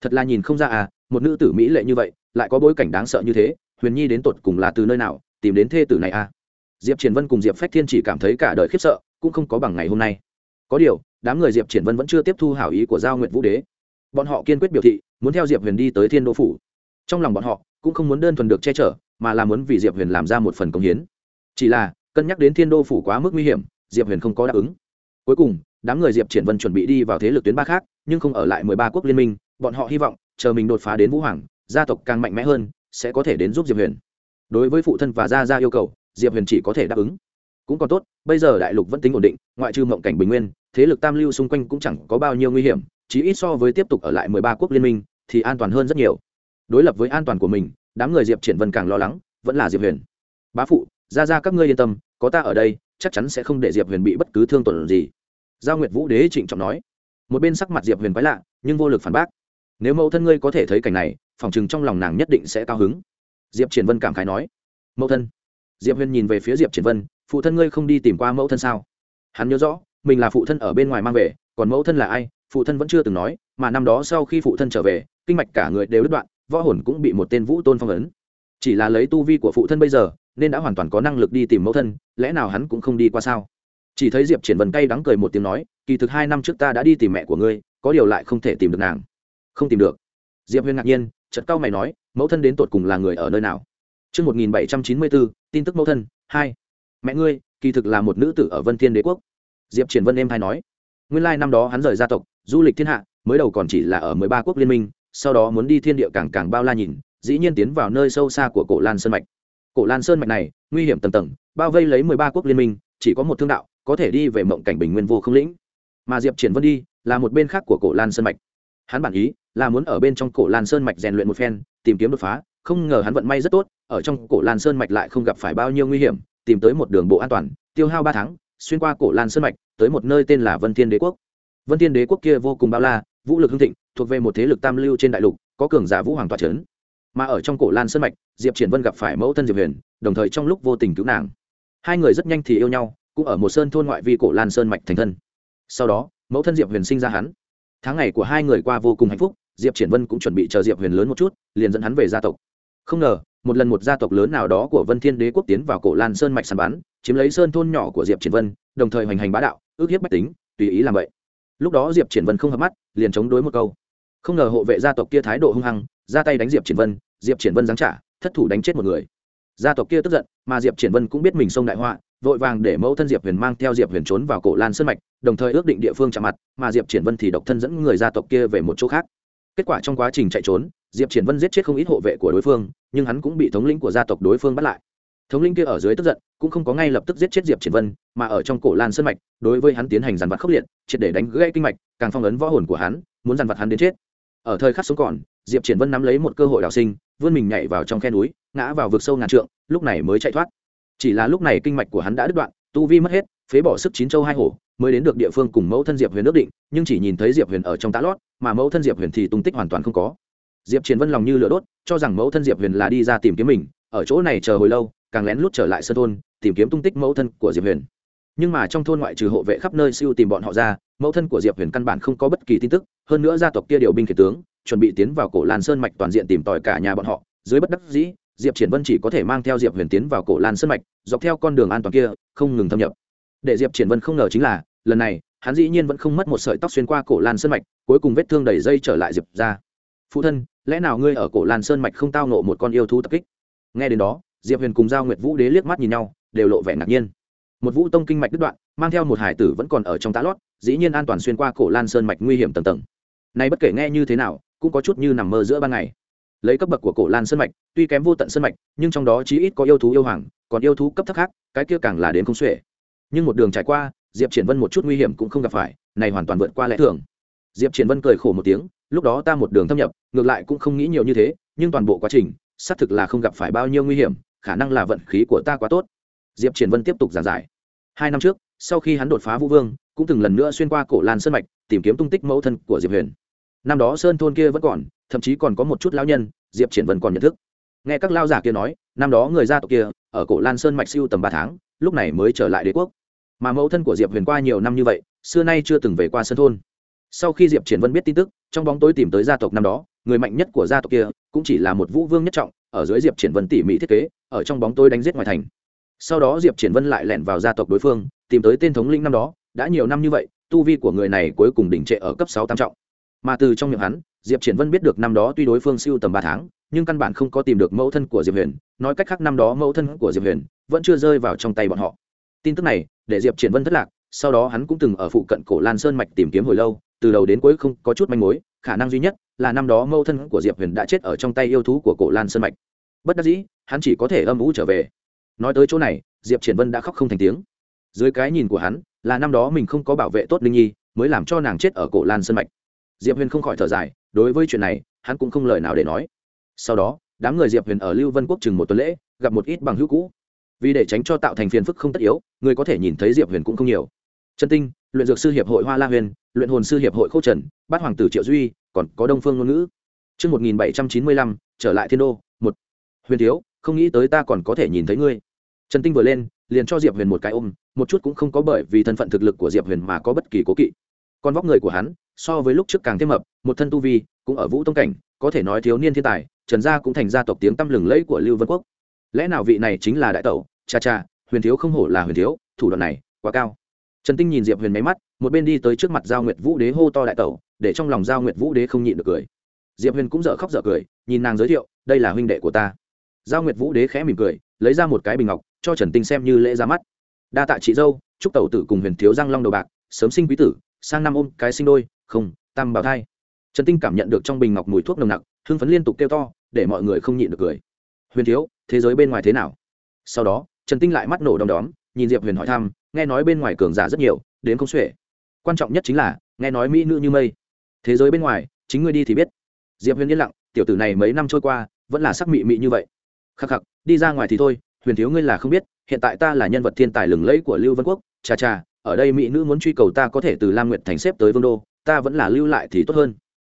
thật là nhìn không ra à một nữ tử mỹ lệ như vậy, lại có bối cảnh đáng sợ như thế, huyền nhi đến tột cùng là từ nơi nào, tìm đến thê tử này à? Diệp triển vân cùng diệp phách thiên chỉ cảm thấy cả đời khiếp sợ, cũng không có bằng ngày hôm nay. Có điều, đám người diệp triển vân vẫn chưa tiếp thu hảo ý của giao nguyệt vũ đế. Bọn họ kiên quyết biểu thị, muốn theo diệp huyền đi tới thiên đô phủ. Trong lòng bọn họ, cũng không muốn đơn thuần được che chở, mà là muốn vì diệp huyền làm ra một phần công hiến. Chỉ là, cân nhắc đến thiên đô phủ quá mức nguy hiểm, diệp huyền không có đáp ứng. Cuối cùng, đám người diệp triển vân chuẩn bị đi vào thế lực tuyến ba khác, nhưng không ở lại mười ba quốc liên minh bọn họ hy vọng chờ mình đột phá đến vũ hoàng, gia tộc càng mạnh mẽ hơn, sẽ có thể đến giúp diệp huyền. Đối với phụ thân và gia gia yêu cầu, diệp huyền chỉ có thể đáp ứng. Cũng còn tốt, bây giờ đại lục vẫn tính ổn định, ngoại trừ mộng cảnh bình nguyên, thế lực tam lưu xung quanh cũng chẳng có bao nhiêu nguy hiểm, chí ít so với tiếp tục ở lại mười ba quốc liên minh, thì an toàn hơn rất nhiều. Đối lập với an toàn của mình, đám người diệp triển vân càng lo lắng, vẫn là diệp huyền. Bá phụ ra ra các ngươi yên tâm, có ta ở đây, chắc chắn sẽ không để diệp huyền bị bất cứ thương tổn gì. Giao nguyệt vũ đế trịnh trọng nói. Một bên sắc mặt diệp huyền quái lạ, nhưng vô lực phản bác nếu mẫu thân ngươi có thể thấy cảnh này, phòng chừng trong lòng nàng nhất định sẽ cao hứng. Diệp triển vân cảm khái nói. Mẫu thân. Diệp huyền nhìn về phía diệp triển vân, phụ thân ngươi không đi tìm qua mẫu thân sao? Hắn nhớ rõ, mình là phụ thân ở bên ngoài mang về, còn mẫu thân là ai, phụ thân vẫn chưa từng nói, mà năm đó sau khi phụ thân trở về, kinh mạch cả người đều đứt đoạn, võ hồn cũng bị một tên vũ tôn phong ấn. Chỉ là lấy tu vi của phụ thân bây giờ, nên đã hoàn toàn có năng lực đi tìm mẫu thân, lẽ nào hắn cũng không đi qua sao? Chỉ thấy diệp triển vân cay đắng cười một tiếng nói, kỳ thực hai năm trước ta đã đi tìm mẹ của ngươi, có điều lại không thể tìm được nàng không tìm được diệp huyền ngạc nhiên chật cao mày nói mẫu thân đến tột cùng là người ở nơi nào Trước 1794, tin tức mẫu thân, 2. Mẹ ngươi, kỳ thực là một nữ tử ở Vân Thiên Đế quốc. Diệp Triển Vân em hai nói. Nguyên lai năm đó hắn rời gia tộc, du lịch thiên hạ, mới đầu còn chỉ là ở 13 quốc liên minh, sau đó muốn đi thiên địa càng càng bao la nhìn, dĩ nhiên tiến vào nơi sâu xa của cổ Lan Sơn mạch. Cổ Lan Sơn mạch này, nguy hiểm tầng tầng, bao vây lấy 13 quốc liên minh, chỉ có một thương đạo, có thể đi về mộng cảnh bình nguyên vô không lĩnh. Mà Diệp Triển Vân đi, là một bên khác của cổ Lan Sơn mạch. Hắn bản ý là muốn ở bên trong cổ Lan Sơn mạch rèn luyện một phen, tìm kiếm đột phá, không ngờ hắn vận may rất tốt, ở trong cổ Lan Sơn mạch lại không gặp phải bao nhiêu nguy hiểm, tìm tới một đường bộ an toàn, tiêu hao ba tháng, xuyên qua cổ Lan Sơn mạch, tới một nơi tên là Vân Thiên Đế quốc. Vân Thiên Đế quốc kia vô cùng bao la, vũ lực hưng thịnh, thuộc về một thế lực tam lưu trên đại lục, có cường giả vũ hoàng tọa chấn. Mà ở trong cổ Lan Sơn mạch, Diệp Triển Vân gặp phải mẫu thân Diệp Huyền, đồng thời trong lúc vô tình cứu nàng. Hai người rất nhanh thì yêu nhau, cũng ở một sơn thôn ngoại vi cổ Lan Sơn mạch thành thân. Sau đó, mẫu thân Diệp Huyền sinh ra hắn. Tháng ngày của hai người qua vô cùng hạnh phúc, Diệp Triển Vân cũng chuẩn bị chờ Diệp Huyền lớn một chút, liền dẫn hắn về gia tộc. Không ngờ, một lần một gia tộc lớn nào đó của Vân Thiên Đế quốc tiến vào cổ Lan Sơn mạch sàn bán chiếm lấy sơn thôn nhỏ của Diệp Triển Vân, đồng thời hoành hành bá đạo, ước hiếp bách tính, tùy ý làm vậy. Lúc đó Diệp Triển Vân không hợp mắt, liền chống đối một câu. Không ngờ hộ vệ gia tộc kia thái độ hung hăng, ra tay đánh Diệp Triển Vân, Diệp Triển Vân giáng trả, thất thủ đánh chết một người. Gia tộc kia tức giận, mà Diệp Triển Vân cũng biết mình xông đại họa, vội vàng để mẫu thân Diệp Huyền mang theo Diệp Huyền trốn vào cổ Lan Sơn mạch, đồng thời ước định địa phương chạm mặt, mà Diệp Triển Vân thì độc thân dẫn người gia tộc kia về một chỗ khác. Kết quả trong quá trình chạy trốn, Diệp Triển Vân giết chết không ít hộ vệ của đối phương, nhưng hắn cũng bị thống lĩnh của gia tộc đối phương bắt lại. Thống linh kia ở dưới tức giận cũng không có ngay lập tức giết chết diệp triển vân mà ở trong cổ lan sơn mạch đối với hắn tiến hành dàn vặt khốc liệt triệt để đánh gãy kinh mạch càng phong ấn võ hồn của hắn muốn dàn vặt hắn đến chết. Ở thời khắc sống còn diệp triển vân nắm lấy một cơ hội đào sinh vươn mình nhảy vào trong khe núi ngã vào vực sâu ngàn trượng lúc này mới chạy thoát. Chỉ là lúc này kinh mạch của hắn đã đứt đoạn tu vi mất hết phế bỏ sức chín châu hai hổ, mới đến được địa phương cùng mẫu thân diệp huyền ước định, nhưng chỉ nhìn thấy diệp huyền ở trong tá lót, mà mẫu thân diệp huyền thì tung tích hoàn toàn không có. Diệp triển vân lòng như lửa đốt, cho rằng mẫu thân diệp huyền là đi ra tìm kiếm mình, ở chỗ này chờ hồi lâu, càng lén lút trở lại sân thôn, tìm kiếm tung tích mẫu thân của diệp huyền. Nhưng mà trong thôn ngoại trừ hộ vệ khắp nơi siêu tìm bọn họ ra, mẫu thân của diệp huyền căn bản không có bất kỳ tin tức, hơn nữa gia tộc kia điều binh kể tướng, chuẩn bị tiến vào cổ lan sơn mạch toàn diện tìm tòi cả nhà bọn họ, dưới bất đắc dĩ, diệp triển vân chỉ có thể mang theo diệp huyền tiến vào cổ lan sơn mạch, dọc theo con đường an toàn kia, không ngừng thâm nhập để diệp triển vân không ngờ chính là, lần này, hắn dĩ nhiên vẫn không mất một sợi tóc xuyên qua cổ lan sơn mạch, cuối cùng vết thương đầy dây trở lại diệp ra. Phụ thân, lẽ nào ngươi ở cổ lan sơn mạch không tao nộ một con yêu thú tập kích? Nghe đến đó, diệp huyền cùng giao nguyệt vũ đế liếc mắt nhìn nhau, đều lộ vẻ ngạc nhiên. Một vũ tông kinh mạch đứt đoạn, mang theo một hải tử vẫn còn ở trong tá lót, dĩ nhiên an toàn xuyên qua cổ lan sơn mạch nguy hiểm tầng tầng. Nay bất kể nghe như thế nào, cũng có chút như nằm mơ giữa ban ngày. Lấy cấp bậc của cổ lan sơn mạch, tuy kém vô tận sơn mạch, nhưng trong đó chí ít có yêu thú yêu hoàng, còn yêu thú cấp thấp khác, cái kia càng là đến không xuể nhưng một đường trải qua, diệp triển vân một chút nguy hiểm cũng không gặp phải, này hoàn toàn vượt qua lẽ thường. Diệp triển vân cười khổ một tiếng, lúc đó ta một đường thâm nhập, ngược lại cũng không nghĩ nhiều như thế, nhưng toàn bộ quá trình, xác thực là không gặp phải bao nhiêu nguy hiểm, khả năng là vận khí của ta quá tốt. Diệp triển vân tiếp tục giảng giải. Hai năm trước, sau khi hắn đột phá vũ vương, cũng từng lần nữa xuyên qua cổ lan sơn mạch, tìm kiếm tung tích mẫu thân của diệp huyền. Năm đó sơn thôn kia vẫn còn, thậm chí còn có một chút lão nhân, diệp triển vân còn nhận thức. Nghe các lao giả kia nói năm đó người gia tộc kia, ở cổ lan sơn mạch siêu tầm ba tháng, lúc này mới trở lại đế quốc. Mà mẫu thân của diệp huyền qua nhiều năm như vậy, xưa nay chưa từng về qua sơn thôn. Sau khi diệp triển vân biết tin tức, trong bóng tối tìm tới gia tộc năm đó, người mạnh nhất của gia tộc kia cũng chỉ là một vũ vương nhất trọng, ở dưới diệp triển vân tỉ mỉ thiết kế, ở trong bóng tối đánh giết ngoài thành. Sau đó diệp triển vân lại lẻn vào gia tộc đối phương, tìm tới tên thống linh năm đó, đã nhiều năm như vậy, tu vi của người này cuối cùng đỉnh trệ ở cấp sáu tam trọng. Mà từ trong miệng hắn, diệp triển vân biết được năm đó tuy đối phương siêu tầm ba tháng nhưng căn bản không có tìm được mẫu thân của diệp huyền, nói cách khác năm đó mẫu thân của diệp huyền vẫn chưa rơi vào trong tay bọn họ. Tin tức này, để diệp triển vân thất lạc, sau đó hắn cũng từng ở phụ cận cổ lan sơn mạch tìm kiếm hồi lâu, từ đầu đến cuối không có chút manh mối, khả năng duy nhất là năm đó mẫu thân của diệp huyền đã chết ở trong tay yêu thú của cổ lan sơn mạch. Bất đắc dĩ, hắn chỉ có thể âm ủ trở về. Nói tới chỗ này, diệp triển vân đã khóc không thành tiếng. Dưới cái nhìn của hắn, là năm đó mình không có bảo vệ tốt linh nhi, mới làm cho nàng chết ở cổ lan sơn mạch. Diệp huyền không khỏi thở dài, đối với chuyện này, hắn cũng không lời nào để nói sau đó đám người diệp huyền ở lưu vân quốc chừng một tuần lễ gặp một ít bằng hữu cũ vì để tránh cho tạo thành phiền phức không tất yếu người có thể nhìn thấy diệp huyền cũng không nhiều chân tinh luyện dược sư hiệp hội hoa la huyền luyện hồn sư hiệp hội khâu trần bát hoàng tử triệu duy còn có đông phương ngôn ngữ Trước 1795, trở lại thiên đô, một. Huyền thiếu, không nghĩ tới ta còn có thể nhìn thấy ngươi. Trần Tinh vừa lên, liền cho Diệp Huyền một cái ôm, một chút cũng không có bởi vì thân phận thực lực của Diệp Huyền mà có bất kỳ cố kỵ. Con vóc người của hắn, so với lúc trước càng thêm mập, một thân tu vi, cũng ở vũ tông cảnh, có thể nói thiếu niên thiên tài, Trần gia cũng thành gia tộc tiếng tăm lừng lẫy của Lưu Vân Quốc. Lẽ nào vị này chính là đại tẩu? Cha cha, Huyền thiếu không hổ là Huyền thiếu, thủ đoạn này quá cao. Trần Tinh nhìn Diệp Huyền mấy mắt, một bên đi tới trước mặt Giao Nguyệt Vũ Đế hô to đại tẩu, để trong lòng Giao Nguyệt Vũ Đế không nhịn được cười. Diệp Huyền cũng dở khóc dở cười, nhìn nàng giới thiệu, đây là huynh đệ của ta. Giao Nguyệt Vũ Đế khẽ mỉm cười, lấy ra một cái bình ngọc, cho Trần Tinh xem như lễ ra mắt. Đa tạ chị dâu, chúc tẩu tử cùng Huyền thiếu giang long đầu bạc, sớm sinh quý tử, sang năm ôm cái sinh đôi, không, tam bảo thai. Trần Tinh cảm nhận được trong bình ngọc mùi thuốc nồng nặc, hưng phấn liên tục kêu to, để mọi người không nhịn được cười. Huyền thiếu, thế giới bên ngoài thế nào? Sau đó, Trần Tinh lại mắt nổ đom đóm, nhìn Diệp Huyền hỏi thăm, nghe nói bên ngoài cường giả rất nhiều, đến không xuể. Quan trọng nhất chính là nghe nói mỹ nữ như mây. Thế giới bên ngoài chính ngươi đi thì biết. Diệp huyền yên lặng tiểu tử này mấy năm trôi qua vẫn là sắc mị mị như vậy. Khắc khắc đi ra ngoài thì thôi huyền thiếu ngươi là không biết hiện tại ta là nhân vật thiên tài lừng lẫy của lưu vân quốc cha cha ở đây mỹ nữ muốn truy cầu ta có thể từ lam nguyệt thành xếp tới vương đô ta vẫn là lưu lại thì tốt hơn.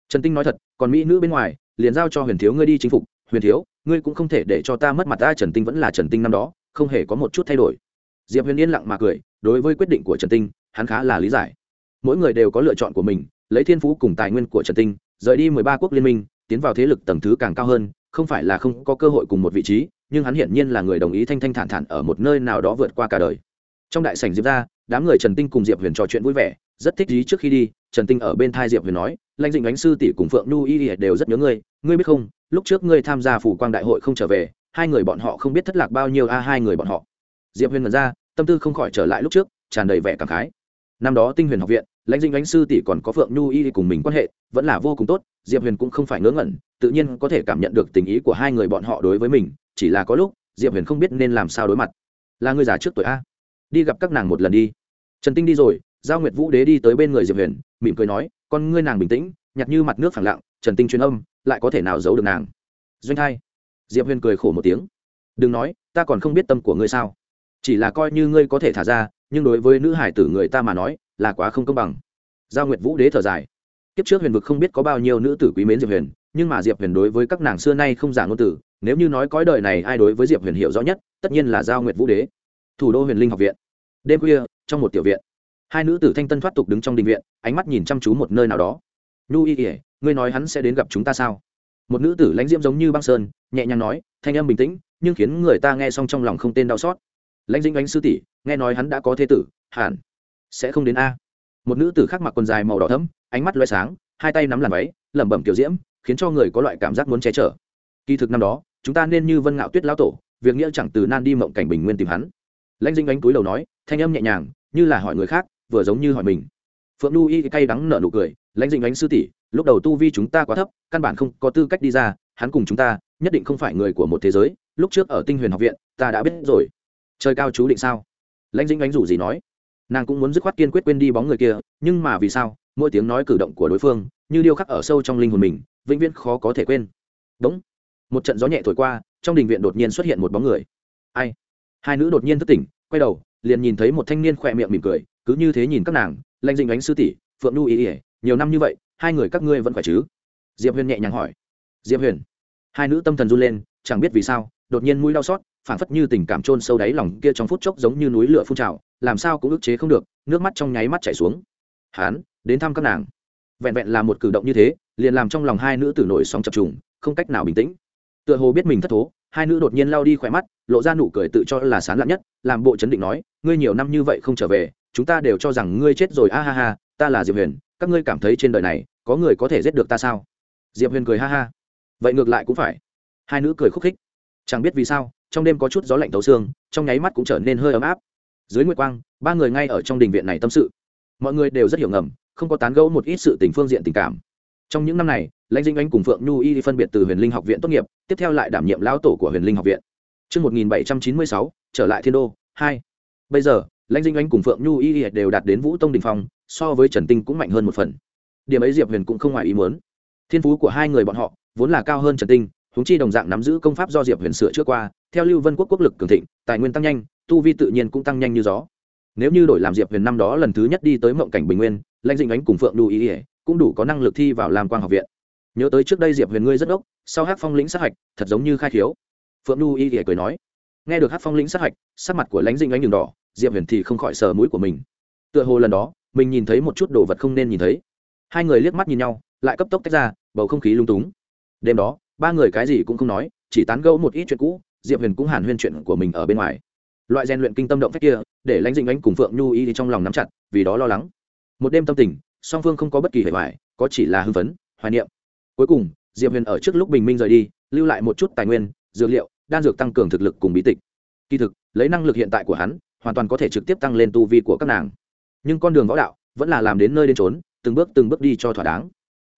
Trần tinh nói thật còn mỹ nữ bên ngoài liền giao cho huyền thiếu ngươi đi chính phục, huyền thiếu, ngươi cũng không thể để cho ta mất mặt ta, trần tinh vẫn là trần tinh năm đó, không hề có một chút thay đổi. Diệp huyền yên lặng mà cười, đối với quyết định của trần tinh, hắn khá là lý giải. Mỗi người đều có lựa chọn của mình, lấy thiên phú cùng tài nguyên của trần tinh, rời đi mười ba quốc liên minh, tiến vào thế lực tầng thứ càng cao hơn, không phải là không có cơ hội cùng một vị trí, nhưng hắn hiển nhiên là người đồng ý thanh thanh thản thản ở một nơi nào đó vượt qua cả đời. Trong đại sảnh diệp ra đám người trần tinh cùng diệp huyền trò chuyện vui vẻ, rất thích ý trước khi đi, trần tinh ở bên thai diệp huyền nói, lãnh dịnh ánh sư tỷ cùng phượng nhu y đều rất nhớ ngươi ngươi biết không, lúc trước ngươi tham gia phủ quang đại hội không trở về, hai người bọn họ không biết thất lạc bao nhiêu a, hai người bọn họ. Diệp huyền mật ra, tâm tư không khỏi trở lại lúc trước, tràn đầy vẻ cảm khái. Năm đó tinh huyền học viện, lãnh dinh lãnh sư tỷ còn có phượng nhu y cùng mình quan hệ, vẫn là vô cùng tốt, diệp huyền cũng không phải ngớ ngẩn, tự nhiên có thể cảm nhận được tình ý của hai người bọn họ đối với mình, chỉ là có lúc, diệp huyền không biết nên làm sao đối mặt. Là người già trước tuổi a? Đi gặp các nàng một lần đi. Trần tinh đi rồi, giao nguyệt vũ đế đi tới bên người diệp huyền, mỉm cười nói, con ngươi nàng bình tĩnh, nhặt như mặt nước phẳng lặng trần tinh truyền âm, lại có thể nào giấu được nàng? Doanh thai, diệp huyền cười khổ một tiếng. Đừng nói, ta còn không biết tâm của ngươi sao. Chỉ là coi như ngươi có thể thả ra, nhưng đối với nữ hải tử người ta mà nói, là quá không công bằng. Giao nguyệt vũ đế thở dài. Kiếp trước huyền vực không biết có bao nhiêu nữ tử quý mến diệp huyền, nhưng mà diệp huyền đối với các nàng xưa nay không giả ngôn tử, nếu như nói cõi đời này ai đối với diệp huyền hiểu rõ nhất, tất nhiên là giao nguyệt vũ đế. Thủ đô huyền linh học viện. Đêm khuya, trong một tiểu viện, hai nữ tử thanh tân thoát tục đứng trong đình viện, ánh mắt nhìn chăm chú một nơi nào đó. Nhu y ỉa ngươi nói hắn sẽ đến gặp chúng ta sao? Một nữ tử lãnh diễm giống như băng sơn, nhẹ nhàng nói, thanh âm bình tĩnh, nhưng khiến người ta nghe xong trong lòng không tên đau xót. Lãnh dĩnh ánh sư tỷ, nghe nói hắn đã có thế tử, hẳn sẽ không đến a. Một nữ tử khác mặc quần dài màu đỏ thấm ánh mắt loay sáng, hai tay nắm làn váy, lẩm bẩm kiểu diễm, khiến cho người có loại cảm giác muốn che chở. Kỳ thực năm đó, chúng ta nên như vân ngạo tuyết lao tổ, việc nghĩa chẳng từ nan đi mộng cảnh bình nguyên tìm hắn. Lãnh dinh ánh túi đầu nói, thanh âm nhẹ nhàng, như là hỏi người khác, vừa giống như hỏi mình. Phượng nu y cay đắng nở nụ cười, lãnh dinh ánh sư tỷ lúc đầu tu vi chúng ta quá thấp, căn bản không có tư cách đi ra, hắn cùng chúng ta nhất định không phải người của một thế giới, lúc trước ở tinh huyền học viện, ta đã biết rồi. Trời cao chú định sao? Lãnh dĩnh ánh rủ gì nói. Nàng cũng muốn dứt khoát kiên quyết quên đi bóng người kia, nhưng mà vì sao? Mỗi tiếng nói cử động của đối phương, như điêu khắc ở sâu trong linh hồn mình, vĩnh viễn khó có thể quên. Đúng. Một trận gió nhẹ thổi qua, trong đình viện đột nhiên xuất hiện một bóng người. Ai? Hai nữ đột nhiên thức tỉnh, quay đầu, liền nhìn thấy một thanh niên khỏe miệng mỉm cười, cứ như thế nhìn các nàng. Lanh dĩnh đánh sư tỷ, phượng nu ý ỉa nhiều năm như vậy hai người các ngươi vẫn khỏe chứ? Diệp huyền nhẹ nhàng hỏi. Diệp huyền. Hai nữ tâm thần run lên, chẳng biết vì sao, đột nhiên mũi đau xót, phảng phất như tình cảm trôn sâu đáy lòng kia trong phút chốc giống như núi lửa phun trào, làm sao cũng ức chế không được, nước mắt trong nháy mắt chảy xuống. Hán, đến thăm các nàng. Vẹn vẹn là một cử động như thế, liền làm trong lòng hai nữ tử nổi sóng chập trùng, không cách nào bình tĩnh. Tựa hồ biết mình thất thố, hai nữ đột nhiên lao đi khỏe mắt, lộ ra nụ cười tự cho là sán lạn nhất, làm bộ chấn định nói, ngươi nhiều năm như vậy không trở về, chúng ta đều cho rằng ngươi chết rồi, a ha ha, ta là diệp huyền, các ngươi cảm thấy trên đời này có người có thể giết được ta sao? Diệp huyền cười ha ha. Vậy ngược lại cũng phải. Hai nữ cười khúc khích. Chẳng biết vì sao trong đêm có chút gió lạnh tấu xương trong nháy mắt cũng trở nên hơi ấm áp. Dưới nguyệt quang ba người ngay ở trong đình viện này tâm sự. Mọi người đều rất hiểu ngầm không có tán gẫu một ít sự tình phương diện tình cảm. Trong những năm này lãnh dinh anh cùng phượng nhu y phân biệt từ huyền linh học viện tốt nghiệp tiếp theo lại đảm nhiệm lão tổ của huyền linh học viện. Trước 1796, trở lại thiên đô, 2. Bây giờ, lãnh dinh anh cùng phượng nhu y đều đạt đến vũ tông đình phong so với trần tinh cũng mạnh hơn một phần điểm ấy diệp huyền cũng không ngoài ý muốn. Thiên phú của hai người bọn họ vốn là cao hơn trần tinh húng chi đồng dạng nắm giữ công pháp do diệp huyền sửa trước qua, theo lưu vân quốc quốc lực cường thịnh, tài nguyên tăng nhanh, tu vi tự nhiên cũng tăng nhanh như gió. Nếu như đổi làm diệp huyền năm đó lần thứ nhất đi tới mộng cảnh bình nguyên, lãnh dinh ánh cùng phượng đủ ý ỉa cũng đủ có năng lực thi vào làm quang học viện. Nhớ tới trước đây diệp huyền ngươi rất ốc sau hát phong lĩnh sát hạch, thật giống như khai khiếu. Phượng đu y ỉa cười nói, nghe được hát phong lĩnh sát hạch, sắc mặt của lãnh dinh ánh đường đỏ, diệp huyền thì không khỏi sờ mũi của mình. Tựa hồ lần đó, mình nhìn thấy một chút đồ vật không nên nhìn thấy hai người liếc mắt nhìn nhau, lại cấp tốc tách ra, bầu không khí lung túng. Đêm đó, ba người cái gì cũng không nói, chỉ tán gẫu một ít chuyện cũ, diệp huyền cũng hàn huyên chuyện của mình ở bên ngoài. Loại rèn luyện kinh tâm động phép kia, để lãnh dĩnh ánh cùng phượng nhu y trong lòng nắm chặt, vì đó lo lắng. Một đêm tâm tình, song phương không có bất kỳ hệ hoại có chỉ là hưng phấn, hoài niệm. Cuối cùng, diệp huyền ở trước lúc bình minh rời đi, lưu lại một chút tài nguyên, dược liệu, đan dược tăng cường thực lực cùng bí tịch. Kỳ thực, lấy năng lực hiện tại của hắn, hoàn toàn có thể trực tiếp tăng lên tu vi của các nàng. Nhưng con đường võ đạo vẫn là làm đến nơi đến trốn từng bước từng bước đi cho thỏa đáng.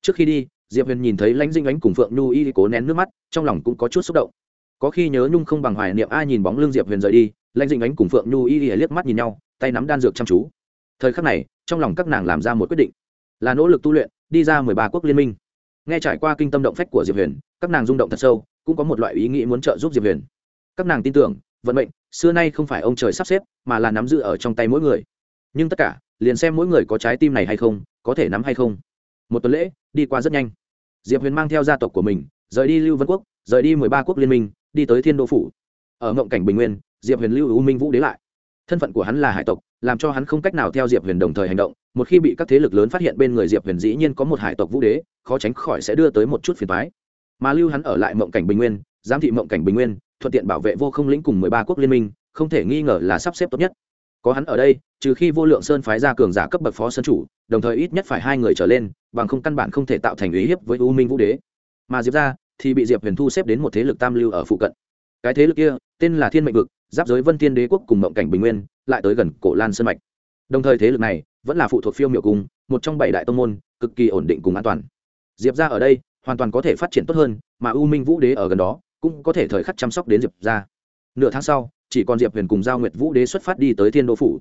Trước khi đi, diệp huyền nhìn thấy lãnh dinh ánh cùng phượng nhu y cố nén nước mắt, trong lòng cũng có chút xúc động. Có khi nhớ nhung không bằng hoài niệm ai nhìn bóng lưng diệp huyền rời đi, lãnh dinh ánh cùng phượng nhu y liếc mắt nhìn nhau, tay nắm đan dược chăm chú. Thời khắc này, trong lòng các nàng làm ra một quyết định. Là nỗ lực tu luyện, đi ra mười ba quốc liên minh. Nghe trải qua kinh tâm động phách của diệp huyền, các nàng rung động thật sâu, cũng có một loại ý nghĩ muốn trợ giúp diệp huyền. Các nàng tin tưởng, vận mệnh, xưa nay không phải ông trời sắp xếp, mà là nắm giữ ở trong tay mỗi người. Nhưng tất cả, liền xem mỗi người có trái tim này hay không có thể nắm hay không? Một tuần lễ, đi qua rất nhanh. Diệp huyền mang theo gia tộc của mình, rời đi lưu vân quốc, rời đi mười ba quốc liên minh, đi tới thiên đô phủ. Ở ngộng cảnh bình nguyên, diệp huyền lưu u minh vũ đế lại. Thân phận của hắn là hải tộc, làm cho hắn không cách nào theo diệp huyền đồng thời hành động. Một khi bị các thế lực lớn phát hiện bên người diệp huyền dĩ nhiên có một hải tộc vũ đế, khó tránh khỏi sẽ đưa tới một chút phiền thoái mà lưu hắn ở lại mộng cảnh bình nguyên, giám thị mộng cảnh bình nguyên, thuận tiện bảo vệ vô không lĩnh cùng mười ba quốc liên minh, không thể nghi ngờ là sắp xếp tốt nhất có hắn ở đây, trừ khi vô lượng sơn phái ra cường giả cấp bậc phó sơn chủ, đồng thời ít nhất phải hai người trở lên, bằng không căn bản không thể tạo thành uy hiếp với u minh vũ đế. Mà diệp ra, thì bị diệp huyền thu xếp đến một thế lực tam lưu ở phụ cận. Cái thế lực kia, tên là thiên mệnh vực, giáp giới vân thiên đế quốc cùng mộng cảnh bình nguyên, lại tới gần cổ lan sơn mạch. Đồng thời thế lực này, vẫn là phụ thuộc phiêu miệu cung một trong bảy đại tông môn, cực kỳ ổn định cùng an toàn. Diệp ra ở đây, hoàn toàn có thể phát triển tốt hơn, mà u minh vũ đế ở gần đó, cũng có thể thời khắc chăm sóc đến diệp ra. Nửa tháng sau chỉ còn diệp huyền cùng giao nguyệt vũ đế xuất phát đi tới thiên đô phủ.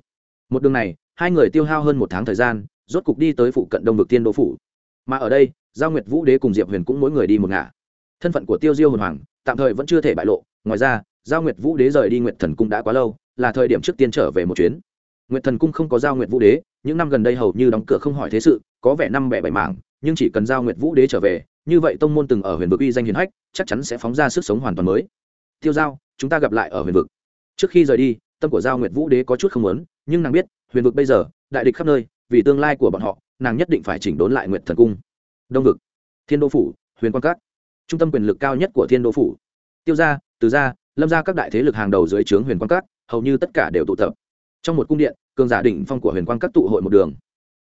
Một đường này, hai người tiêu hao hơn một tháng thời gian, rốt cục đi tới phụ cận đông vực thiên đô phủ. Mà ở đây, giao nguyệt vũ đế cùng diệp huyền cũng mỗi người đi một ngả. Thân phận của tiêu diêu hồn hoàng, tạm thời vẫn chưa thể bại lộ, ngoài ra, giao nguyệt vũ đế rời đi nguyệt thần cung đã quá lâu, là thời điểm trước tiên trở về một chuyến. Nguyệt thần cung không có giao nguyệt vũ đế, những năm gần đây hầu như đóng cửa không hỏi thế sự, có vẻ năm bẻ bảy mảng, nhưng chỉ cần giao nguyệt vũ đế trở về, như vậy tông môn từng ở huyền vực uy danh hiền hách, chắc chắn sẽ phóng ra sức sống hoàn toàn mới. Tiêu giao, chúng ta gặp lại ở huyền vực trước khi rời đi, tâm của giao nguyệt vũ đế có chút không muốn, nhưng nàng biết, huyền vực bây giờ, đại địch khắp nơi, vì tương lai của bọn họ, nàng nhất định phải chỉnh đốn lại nguyệt thần cung. Đông vực, thiên đô phủ, huyền quan cát trung tâm quyền lực cao nhất của thiên đô phủ. Tiêu gia, từ gia, lâm gia các đại thế lực hàng đầu dưới trướng huyền quan cát hầu như tất cả đều tụ tập. Trong một cung điện, cường giả đỉnh phong của huyền quan các tụ hội một đường.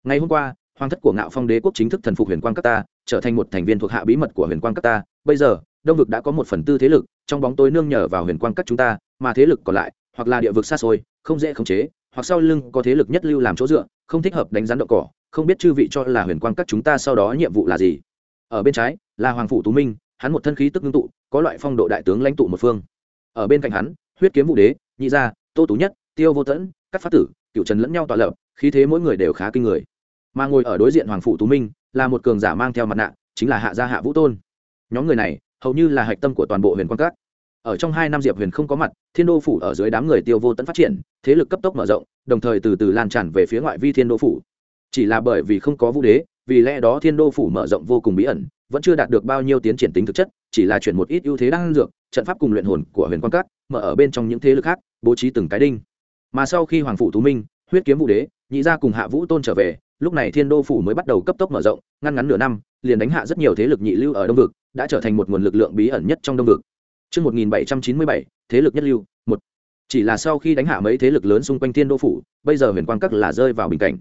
Ngày hôm qua, hoàng thất của ngạo phong đế quốc chính thức thần phục huyền quan các ta, trở thành một thành viên thuộc hạ bí mật của huyền quan các ta. Bây giờ, đông vực đã có một phần tư thế lực, trong bóng tối nương nhờ vào huyền quan các chúng ta mà thế lực còn lại, hoặc là địa vực xa xôi, không dễ khống chế, hoặc sau lưng có thế lực nhất lưu làm chỗ dựa, không thích hợp đánh rắn đậu cỏ, không biết chư vị cho là huyền quang các chúng ta sau đó nhiệm vụ là gì. Ở bên trái, là hoàng phủ tú minh, hắn một thân khí tức ngưng tụ, có loại phong độ đại tướng lãnh tụ một phương. Ở bên cạnh hắn, huyết kiếm vũ đế, nhị gia, tô tú nhất, tiêu vô tẫn các phát tử, cựu trần lẫn nhau tọa lập, khí thế mỗi người đều khá kinh người. Mà ngồi ở đối diện hoàng phủ tú minh, là một cường giả mang theo mặt nạ, chính là hạ gia hạ vũ tôn. Nhóm người này, hầu như là hạch tâm của toàn bộ huyền quang các ở trong hai năm diệp huyền không có mặt, thiên đô phủ ở dưới đám người tiêu vô tẫn phát triển, thế lực cấp tốc mở rộng, đồng thời từ từ lan tràn về phía ngoại vi thiên đô phủ. Chỉ là bởi vì không có vũ đế, vì lẽ đó thiên đô phủ mở rộng vô cùng bí ẩn, vẫn chưa đạt được bao nhiêu tiến triển tính thực chất, chỉ là chuyển một ít ưu thế đang dược, trận pháp cùng luyện hồn của huyền quan cát mở ở bên trong những thế lực khác, bố trí từng cái đinh. Mà sau khi hoàng phủ tú minh, huyết kiếm vũ đế, nhị gia cùng hạ vũ tôn trở về, lúc này thiên đô phủ mới bắt đầu cấp tốc mở rộng, ngăn ngắn nửa năm, liền đánh hạ rất nhiều thế lực nhị lưu ở đông vực, đã trở thành một nguồn lực lượng bí ẩn nhất trong đông vực. Trước 1797, thế lực nhất lưu, một. Chỉ là sau khi đánh hạ mấy thế lực lớn xung quanh thiên đô phủ, bây giờ huyền quang các là rơi vào bình cảnh.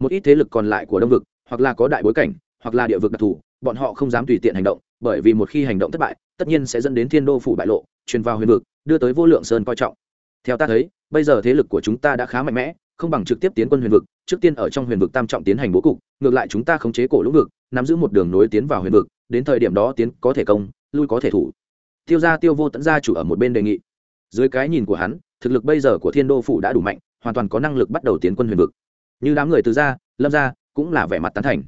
Một ít thế lực còn lại của đông vực, hoặc là có đại bối cảnh, hoặc là địa vực đặc thù, bọn họ không dám tùy tiện hành động, bởi vì một khi hành động thất bại, tất nhiên sẽ dẫn đến thiên đô phủ bại lộ, truyền vào huyền vực, đưa tới vô lượng sơn coi trọng. Theo ta thấy, bây giờ thế lực của chúng ta đã khá mạnh mẽ, không bằng trực tiếp tiến quân huyền vực, trước tiên ở trong huyền vực tam trọng tiến hành bố cục, ngược lại chúng ta khống chế cổ lũng vực, nắm giữ một đường nối tiến vào huyền vực, đến thời điểm đó tiến có thể công, lui có thể thủ. Tiêu gia Tiêu Vô Tẫn gia chủ ở một bên đề nghị. Dưới cái nhìn của hắn, thực lực bây giờ của Thiên Đô phủ đã đủ mạnh, hoàn toàn có năng lực bắt đầu tiến quân huyền vực. Như đám người từ gia, Lâm gia cũng là vẻ mặt tán thành.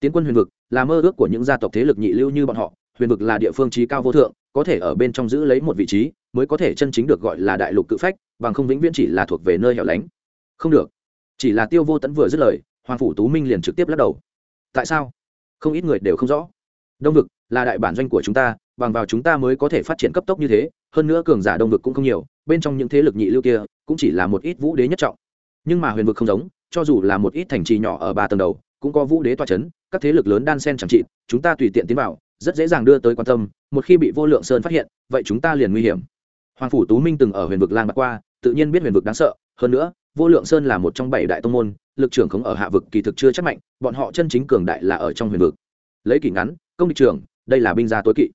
Tiến quân huyền vực là mơ ước của những gia tộc thế lực nhị lưu như bọn họ, huyền vực là địa phương trí cao vô thượng, có thể ở bên trong giữ lấy một vị trí, mới có thể chân chính được gọi là đại lục cự phách, bằng không vĩnh viễn chỉ là thuộc về nơi hẻo lánh. Không được chỉ là tiêu vô tẫn vừa dứt lời hoàng phủ tú minh liền trực tiếp lắc đầu tại sao không ít người đều không rõ đông vực là đại bản doanh của chúng ta, bằng vào chúng ta mới có thể phát triển cấp tốc như thế, hơn nữa cường giả đông vực cũng không nhiều, bên trong những thế lực nhị lưu kia cũng chỉ là một ít vũ đế nhất trọng. Nhưng mà huyền vực không giống, cho dù là một ít thành trì nhỏ ở ba tầng đầu, cũng có vũ đế toa c h ấ n các thế lực lớn đan sen chẳng trị, chúng ta tùy tiện tiến vào, rất dễ dàng đưa tới quan tâm, một khi bị vô lượng sơn phát hiện, vậy chúng ta liền nguy hiểm. Hoàng phủ tú minh từng ở huyền vực lang bạc qua, tự nhiên biết huyền vực đáng sợ, hơn nữa, vô lượng sơn là một trong bảy đại tông môn, lực trưởng khống ở hạ vực kỳ thực chưa chắc mạnh, bọn họ chân chính cường đại là ở trong huyền vực lấy kỷ ngắn, công địch trưởng, đây là binh gia tối kỵ.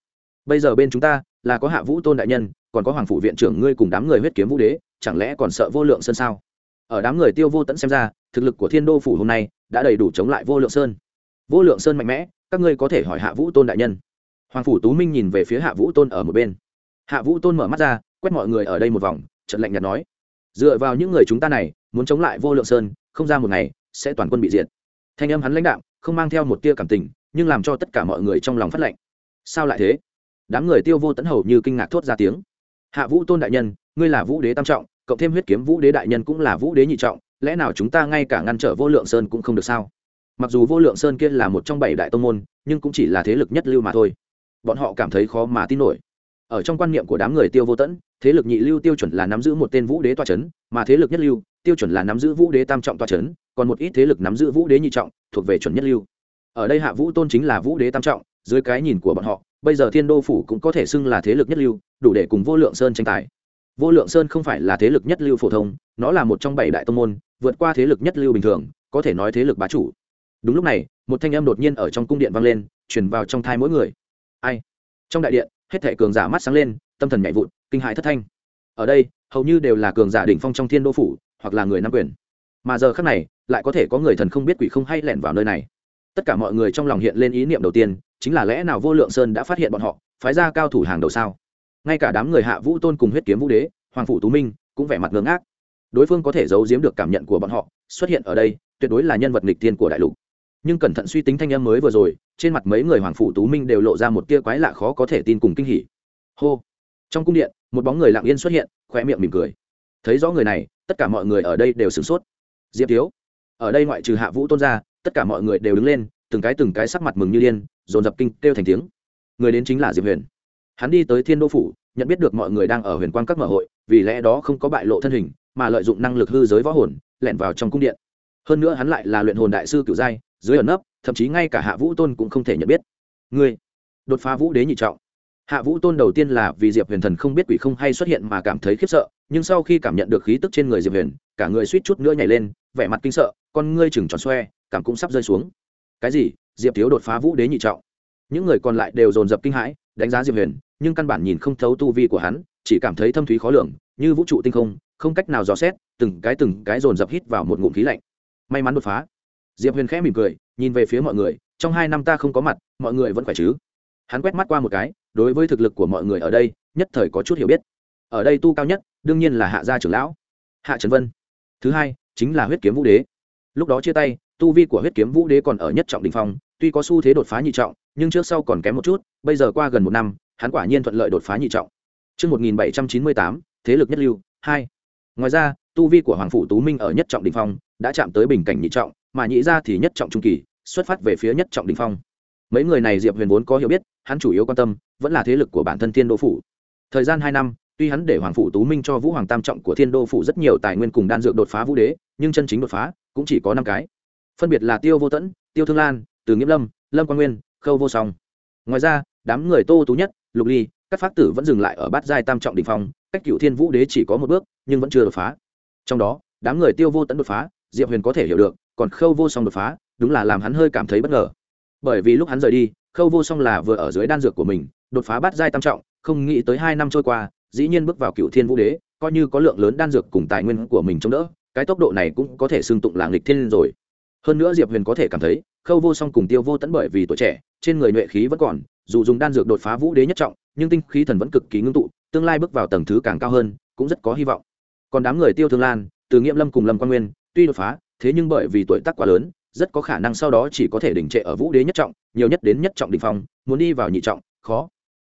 Bây giờ bên chúng ta là có hạ vũ tôn đại nhân, còn có hoàng phủ viện trưởng ngươi cùng đám người huyết kiếm vũ đế, chẳng lẽ còn sợ vô lượng sơn sao? Ở đám người tiêu vô tẫn xem ra, thực lực của thiên đô phủ hôm nay đã đầy đủ chống lại vô lượng sơn. Vô lượng sơn mạnh mẽ, các ngươi có thể hỏi hạ vũ tôn đại nhân. Hoàng phủ tú minh nhìn về phía hạ vũ tôn ở một bên. Hạ vũ tôn mở mắt ra, quét mọi người ở đây một vòng trận lạnh nhạt nói, dựa vào những người chúng ta này, muốn chống lại vô lượng sơn, không ra một ngày, sẽ toàn quân bị diệt. Thanh âm hắn lãnh đạo không mang theo một tia cảm tình nhưng làm cho tất cả mọi người trong lòng phát lệnh. Sao lại thế? Đám người tiêu vô tấn hầu như kinh ngạc thốt ra tiếng. Hạ vũ tôn đại nhân, ngươi là vũ đế tam trọng, cộng thêm huyết kiếm vũ đế đại nhân cũng là vũ đế nhị trọng, lẽ nào chúng ta ngay cả ngăn trở vô lượng sơn cũng không được sao? Mặc dù vô lượng sơn kia là một trong bảy đại tông môn, nhưng cũng chỉ là thế lực nhất lưu mà thôi. Bọn họ cảm thấy khó mà tin nổi. Ở trong quan niệm của đám người tiêu vô tẫn, thế lực nhị lưu tiêu chuẩn là nắm giữ một tên vũ đế toa c h ấ n mà thế lực nhất lưu, tiêu chuẩn là nắm giữ vũ đế tam trọng toa c h ấ n còn một ít thế lực nắm giữ vũ đế nhị trọng, thuộc về chuẩn nhất lưu ở đây hạ vũ tôn chính là vũ đế tam trọng, dưới cái nhìn của bọn họ, bây giờ thiên đô phủ cũng có thể xưng là thế lực nhất lưu, đủ để cùng vô lượng sơn tranh tài. Vô lượng sơn không phải là thế lực nhất lưu phổ thông, nó là một trong bảy đại tông môn, vượt qua thế lực nhất lưu bình thường, có thể nói thế lực bá chủ. Đúng lúc này, một thanh âm đột nhiên ở trong cung điện vang lên chuyển vào trong thai mỗi người. Ai? Trong đại điện, hết thể cường giả mắt sáng lên, tâm thần nhạy vụn kinh hại thất thanh. Ở đây, hầu như đều là cường giả đỉnh phong trong thiên đô phủ, hoặc là người nam quyền. Mà giờ khác này, lại có thể có người thần không biết quỷ không hay lẻn vào nơi này tất cả mọi người trong lòng hiện lên ý niệm đầu tiên, chính là lẽ nào vô lượng sơn đã phát hiện bọn họ, phái ra cao thủ hàng đầu sao? Ngay cả đám người hạ vũ tôn cùng huyết kiếm vũ đế, hoàng phủ tú minh, cũng vẻ mặt ngưỡng ngác. Đối phương có thể giấu giếm được cảm nhận của bọn họ, xuất hiện ở đây, tuyệt đối là nhân vật nghịch tiên của đại lục. Nhưng cẩn thận suy tính thanh âm mới vừa rồi, trên mặt mấy người hoàng phủ tú minh đều lộ ra một tia quái lạ khó có thể tin cùng kinh hỉ. Hô! Trong cung điện, một bóng người lặng yên xuất hiện khoe miệng mỉm cười. Thấy rõ người này, tất cả mọi người ở đây đều sửng sốt. Diệp thiếu, ở đây ngoại trừ hạ vũ tôn ra tất cả mọi người đều đứng lên, từng cái từng cái sắc mặt mừng như điên, dồn dập kinh kêu thành tiếng. Người đến chính là diệp huyền. Hắn đi tới thiên đô phủ, nhận biết được mọi người đang ở huyền quan các mở hội, vì lẽ đó không có bại lộ thân hình, mà lợi dụng năng lực hư giới võ hồn, lẻn vào trong cung điện. Hơn nữa hắn lại là luyện hồn đại sư cựu giai, dưới ẩn nấp, thậm chí ngay cả hạ vũ tôn cũng không thể nhận biết. Ngươi, đột phá vũ đế nhị trọng. Hạ vũ tôn đầu tiên là vì diệp huyền thần không biết quỷ không hay xuất hiện mà cảm thấy khiếp sợ, nhưng sau khi cảm nhận được khí tức trên người diệp huyền, cả người suýt chút nữa nhảy lên, vẻ mặt kinh sợ, con ngươi chừng tròn xoe cảm cũng sắp rơi xuống. Cái gì? Diệp thiếu đột phá vũ đế nhị trọng. Những người còn lại đều dồn dập kinh hãi, đánh giá diệp huyền, nhưng căn bản nhìn không thấu tu vi của hắn, chỉ cảm thấy thâm thúy khó lường, như vũ trụ tinh không không cách nào dò xét, từng cái từng cái dồn dập hít vào một ngụm khí lạnh. May mắn đột phá. Diệp huyền khẽ mỉm cười, nhìn về phía mọi người, trong hai năm ta không có mặt, mọi người vẫn khỏe chứ? Hắn quét mắt qua một cái, đối với thực lực của mọi người ở đây, nhất thời có chút hiểu biết. Ở đây tu cao nhất, đương nhiên là hạ gia trưởng lão. Hạ trần vân. Thứ hai, chính là huyết kiếm vũ đế. Lúc đó chia tay tu vi của huyết kiếm vũ đế còn ở nhất trọng đình phong tuy có xu thế đột phá nhị trọng nhưng trước sau còn kém một chút bây giờ qua gần một năm hắn quả nhiên thuận lợi đột phá nhị trọng Trước 1798, thế lực nhất lưu, 2. Ngoài ra, tu vi của Hoàng Phủ Tú Minh ở nhất trọng đỉnh phong, đã chạm tới bình cảnh nhị trọng, mà nhị ra thì nhất trọng trung kỳ, xuất phát về phía nhất trọng đỉnh phong. Mấy người này Diệp Huyền vốn có hiểu biết, hắn chủ yếu quan tâm vẫn là thế lực của bản thân Thiên Đô phủ. Thời gian hai năm, tuy hắn để Hoàng Phủ Tú Minh cho Vũ Hoàng Tam trọng của Thiên Đô phủ rất nhiều tài nguyên cùng đan dược đột phá vũ đế, nhưng chân chính đột phá cũng chỉ có năm cái. Phân biệt là Tiêu Vô Tẫn, Tiêu Thương Lan, Từ nghiêm Lâm, Lâm Quan Nguyên, Khâu Vô Song. Ngoài ra, đám người Tô Tú Nhất, Lục Ly, các pháp tử vẫn dừng lại ở bát giai tam trọng đỉnh phong, cách Cựu Thiên Vũ Đế chỉ có một bước, nhưng vẫn chưa đột phá. Trong đó, đám người Tiêu Vô Tẫn đột phá, Diệp Huyền có thể hiểu được, còn Khâu Vô Song đột phá, đúng là làm hắn hơi cảm thấy bất ngờ. Bởi vì lúc hắn rời đi, Khâu Vô Song là vừa ở dưới đan dược của mình, đột phá bát giai tam trọng, không nghĩ tới hai năm trôi qua, dĩ nhiên bước vào Cựu Thiên Vũ Đế, coi như có lượng lớn đan dược cùng tài nguyên của mình chống đỡ, cái tốc độ này cũng có thể xưng tụng là nghịch thiên rồi. Hơn nữa Diệp Huyền có thể cảm thấy, Khâu Vô Song cùng Tiêu Vô Tẫn bởi vì tuổi trẻ, trên người nhuệ khí vẫn còn, dù dùng đan dược đột phá vũ đế nhất trọng nhưng tinh khí thần vẫn cực kỳ ngưng tụ tương lai bước vào tầng thứ càng cao hơn cũng rất có hy vọng. Còn đám người tiêu thương lan từ nghiệm lâm cùng lâm quan nguyên tuy đột phá thế nhưng bởi vì tuổi tác quá lớn rất có khả năng sau đó chỉ có thể đỉnh trệ ở vũ đế nhất trọng nhiều nhất đến nhất trọng đỉnh phong muốn đi vào nhị trọng khó.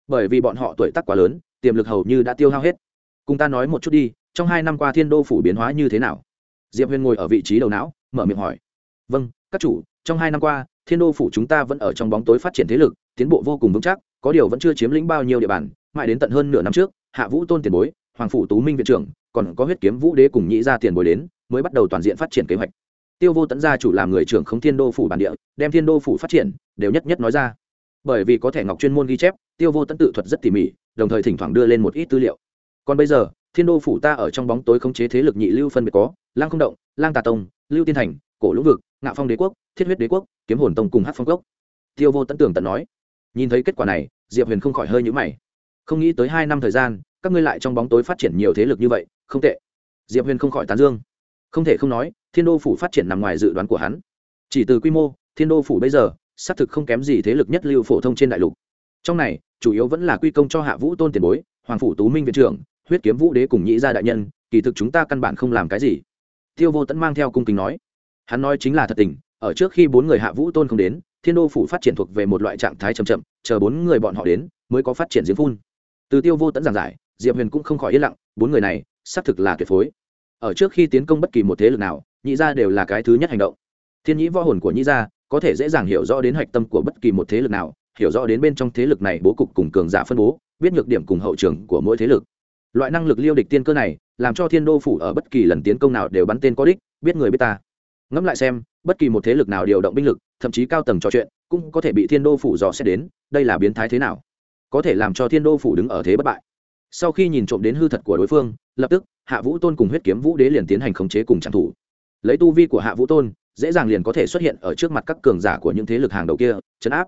Bởi vì bọn họ tuổi tác quá lớn tiềm lực hầu như đã tiêu hao hết. Cùng ta nói một chút đi trong hai năm qua thiên đô phủ biến hóa như thế nào? Diệp huyền ngồi ở vị trí đầu não mở miệng hỏi vâng các chủ, trong hai năm qua, thiên đô phủ chúng ta vẫn ở trong bóng tối phát triển thế lực, tiến bộ vô cùng vững chắc, có điều vẫn chưa chiếm lĩnh bao nhiêu địa bàn, mãi đến tận hơn nửa năm trước, hạ vũ tôn tiền bối, hoàng phủ tú minh viện trưởng, còn có huyết kiếm vũ đế cùng nhĩ ra tiền bối đến, mới bắt đầu toàn diện phát triển kế hoạch. Tiêu vô tẫn gia chủ làm người trưởng không thiên đô phủ bản địa, đem thiên đô phủ phát triển, đều nhất nhất nói ra. Bởi vì có thẻ ngọc chuyên môn ghi chép, tiêu vô tẫn tự thuật rất tỉ mỉ, đồng thời thỉnh thoảng đưa lên một ít tư liệu. Còn bây giờ, thiên đô phủ ta ở trong bóng tối khống chế thế lực nhị lưu phân biệt có lang không động lang tà tông, lưu tiên thành, cổ lũng vực ngạo phong đế quốc, thiết huyết đế quốc, kiếm hồn tông cùng hát phong cốc. Tiêu vô tận tưởng tận nói, nhìn thấy kết quả này, diệp huyền không khỏi hơi nhũ mày. Không nghĩ tới hai năm thời gian, các ngươi lại trong bóng tối phát triển nhiều thế lực như vậy, không tệ. Diệp huyền không khỏi tán dương. Không thể không nói, thiên đô phủ phát triển nằm ngoài dự đoán của hắn. Chỉ từ quy mô, thiên đô phủ bây giờ, xác thực không kém gì thế lực nhất lưu phổ thông trên đại lục. Trong này, chủ yếu vẫn là quy công cho hạ vũ tôn tiền bối, hoàng phủ tú minh viện trưởng, huyết kiếm vũ đế cùng nhĩ gia đại nhân, kỳ thực chúng ta căn bản không làm cái gì. Tiêu vô tẫn mang theo cung kính nói hắn nói chính là thật tình, ở trước khi bốn người hạ vũ tôn không đến, thiên đô phủ phát triển thuộc về một loại trạng thái chậm chậm, chờ bốn người bọn họ đến, mới có phát triển giếng phun. Từ tiêu vô tẫn giảng giải, diệp huyền cũng không khỏi yên lặng, bốn người này, xác thực là tuyệt phối. Ở trước khi tiến công bất kỳ một thế lực nào, nhị gia đều là cái thứ nhất hành động. Thiên nhĩ võ hồn của nhị gia, có thể dễ dàng hiểu rõ đến hạch tâm của bất kỳ một thế lực nào, hiểu rõ đến bên trong thế lực này bố cục cùng cường giả phân bố, biết nhược điểm cùng hậu trường của mỗi thế lực. Loại năng lực liêu địch tiên cơ này, làm cho thiên đô phủ ở bất kỳ lần tiến công nào đều bắn tên có đích, biết người biết ta ngẫm lại xem, bất kỳ một thế lực nào điều động binh lực, thậm chí cao tầng trò chuyện, cũng có thể bị thiên đô phủ dò xét đến, đây là biến thái thế nào? Có thể làm cho thiên đô phủ đứng ở thế bất bại. Sau khi nhìn trộm đến hư thật của đối phương, lập tức, hạ vũ tôn cùng huyết kiếm vũ đế liền tiến hành khống chế cùng trang thủ lấy tu vi của hạ vũ tôn, dễ dàng liền có thể xuất hiện ở trước mặt các cường giả của những thế lực hàng đầu kia, chấn áp.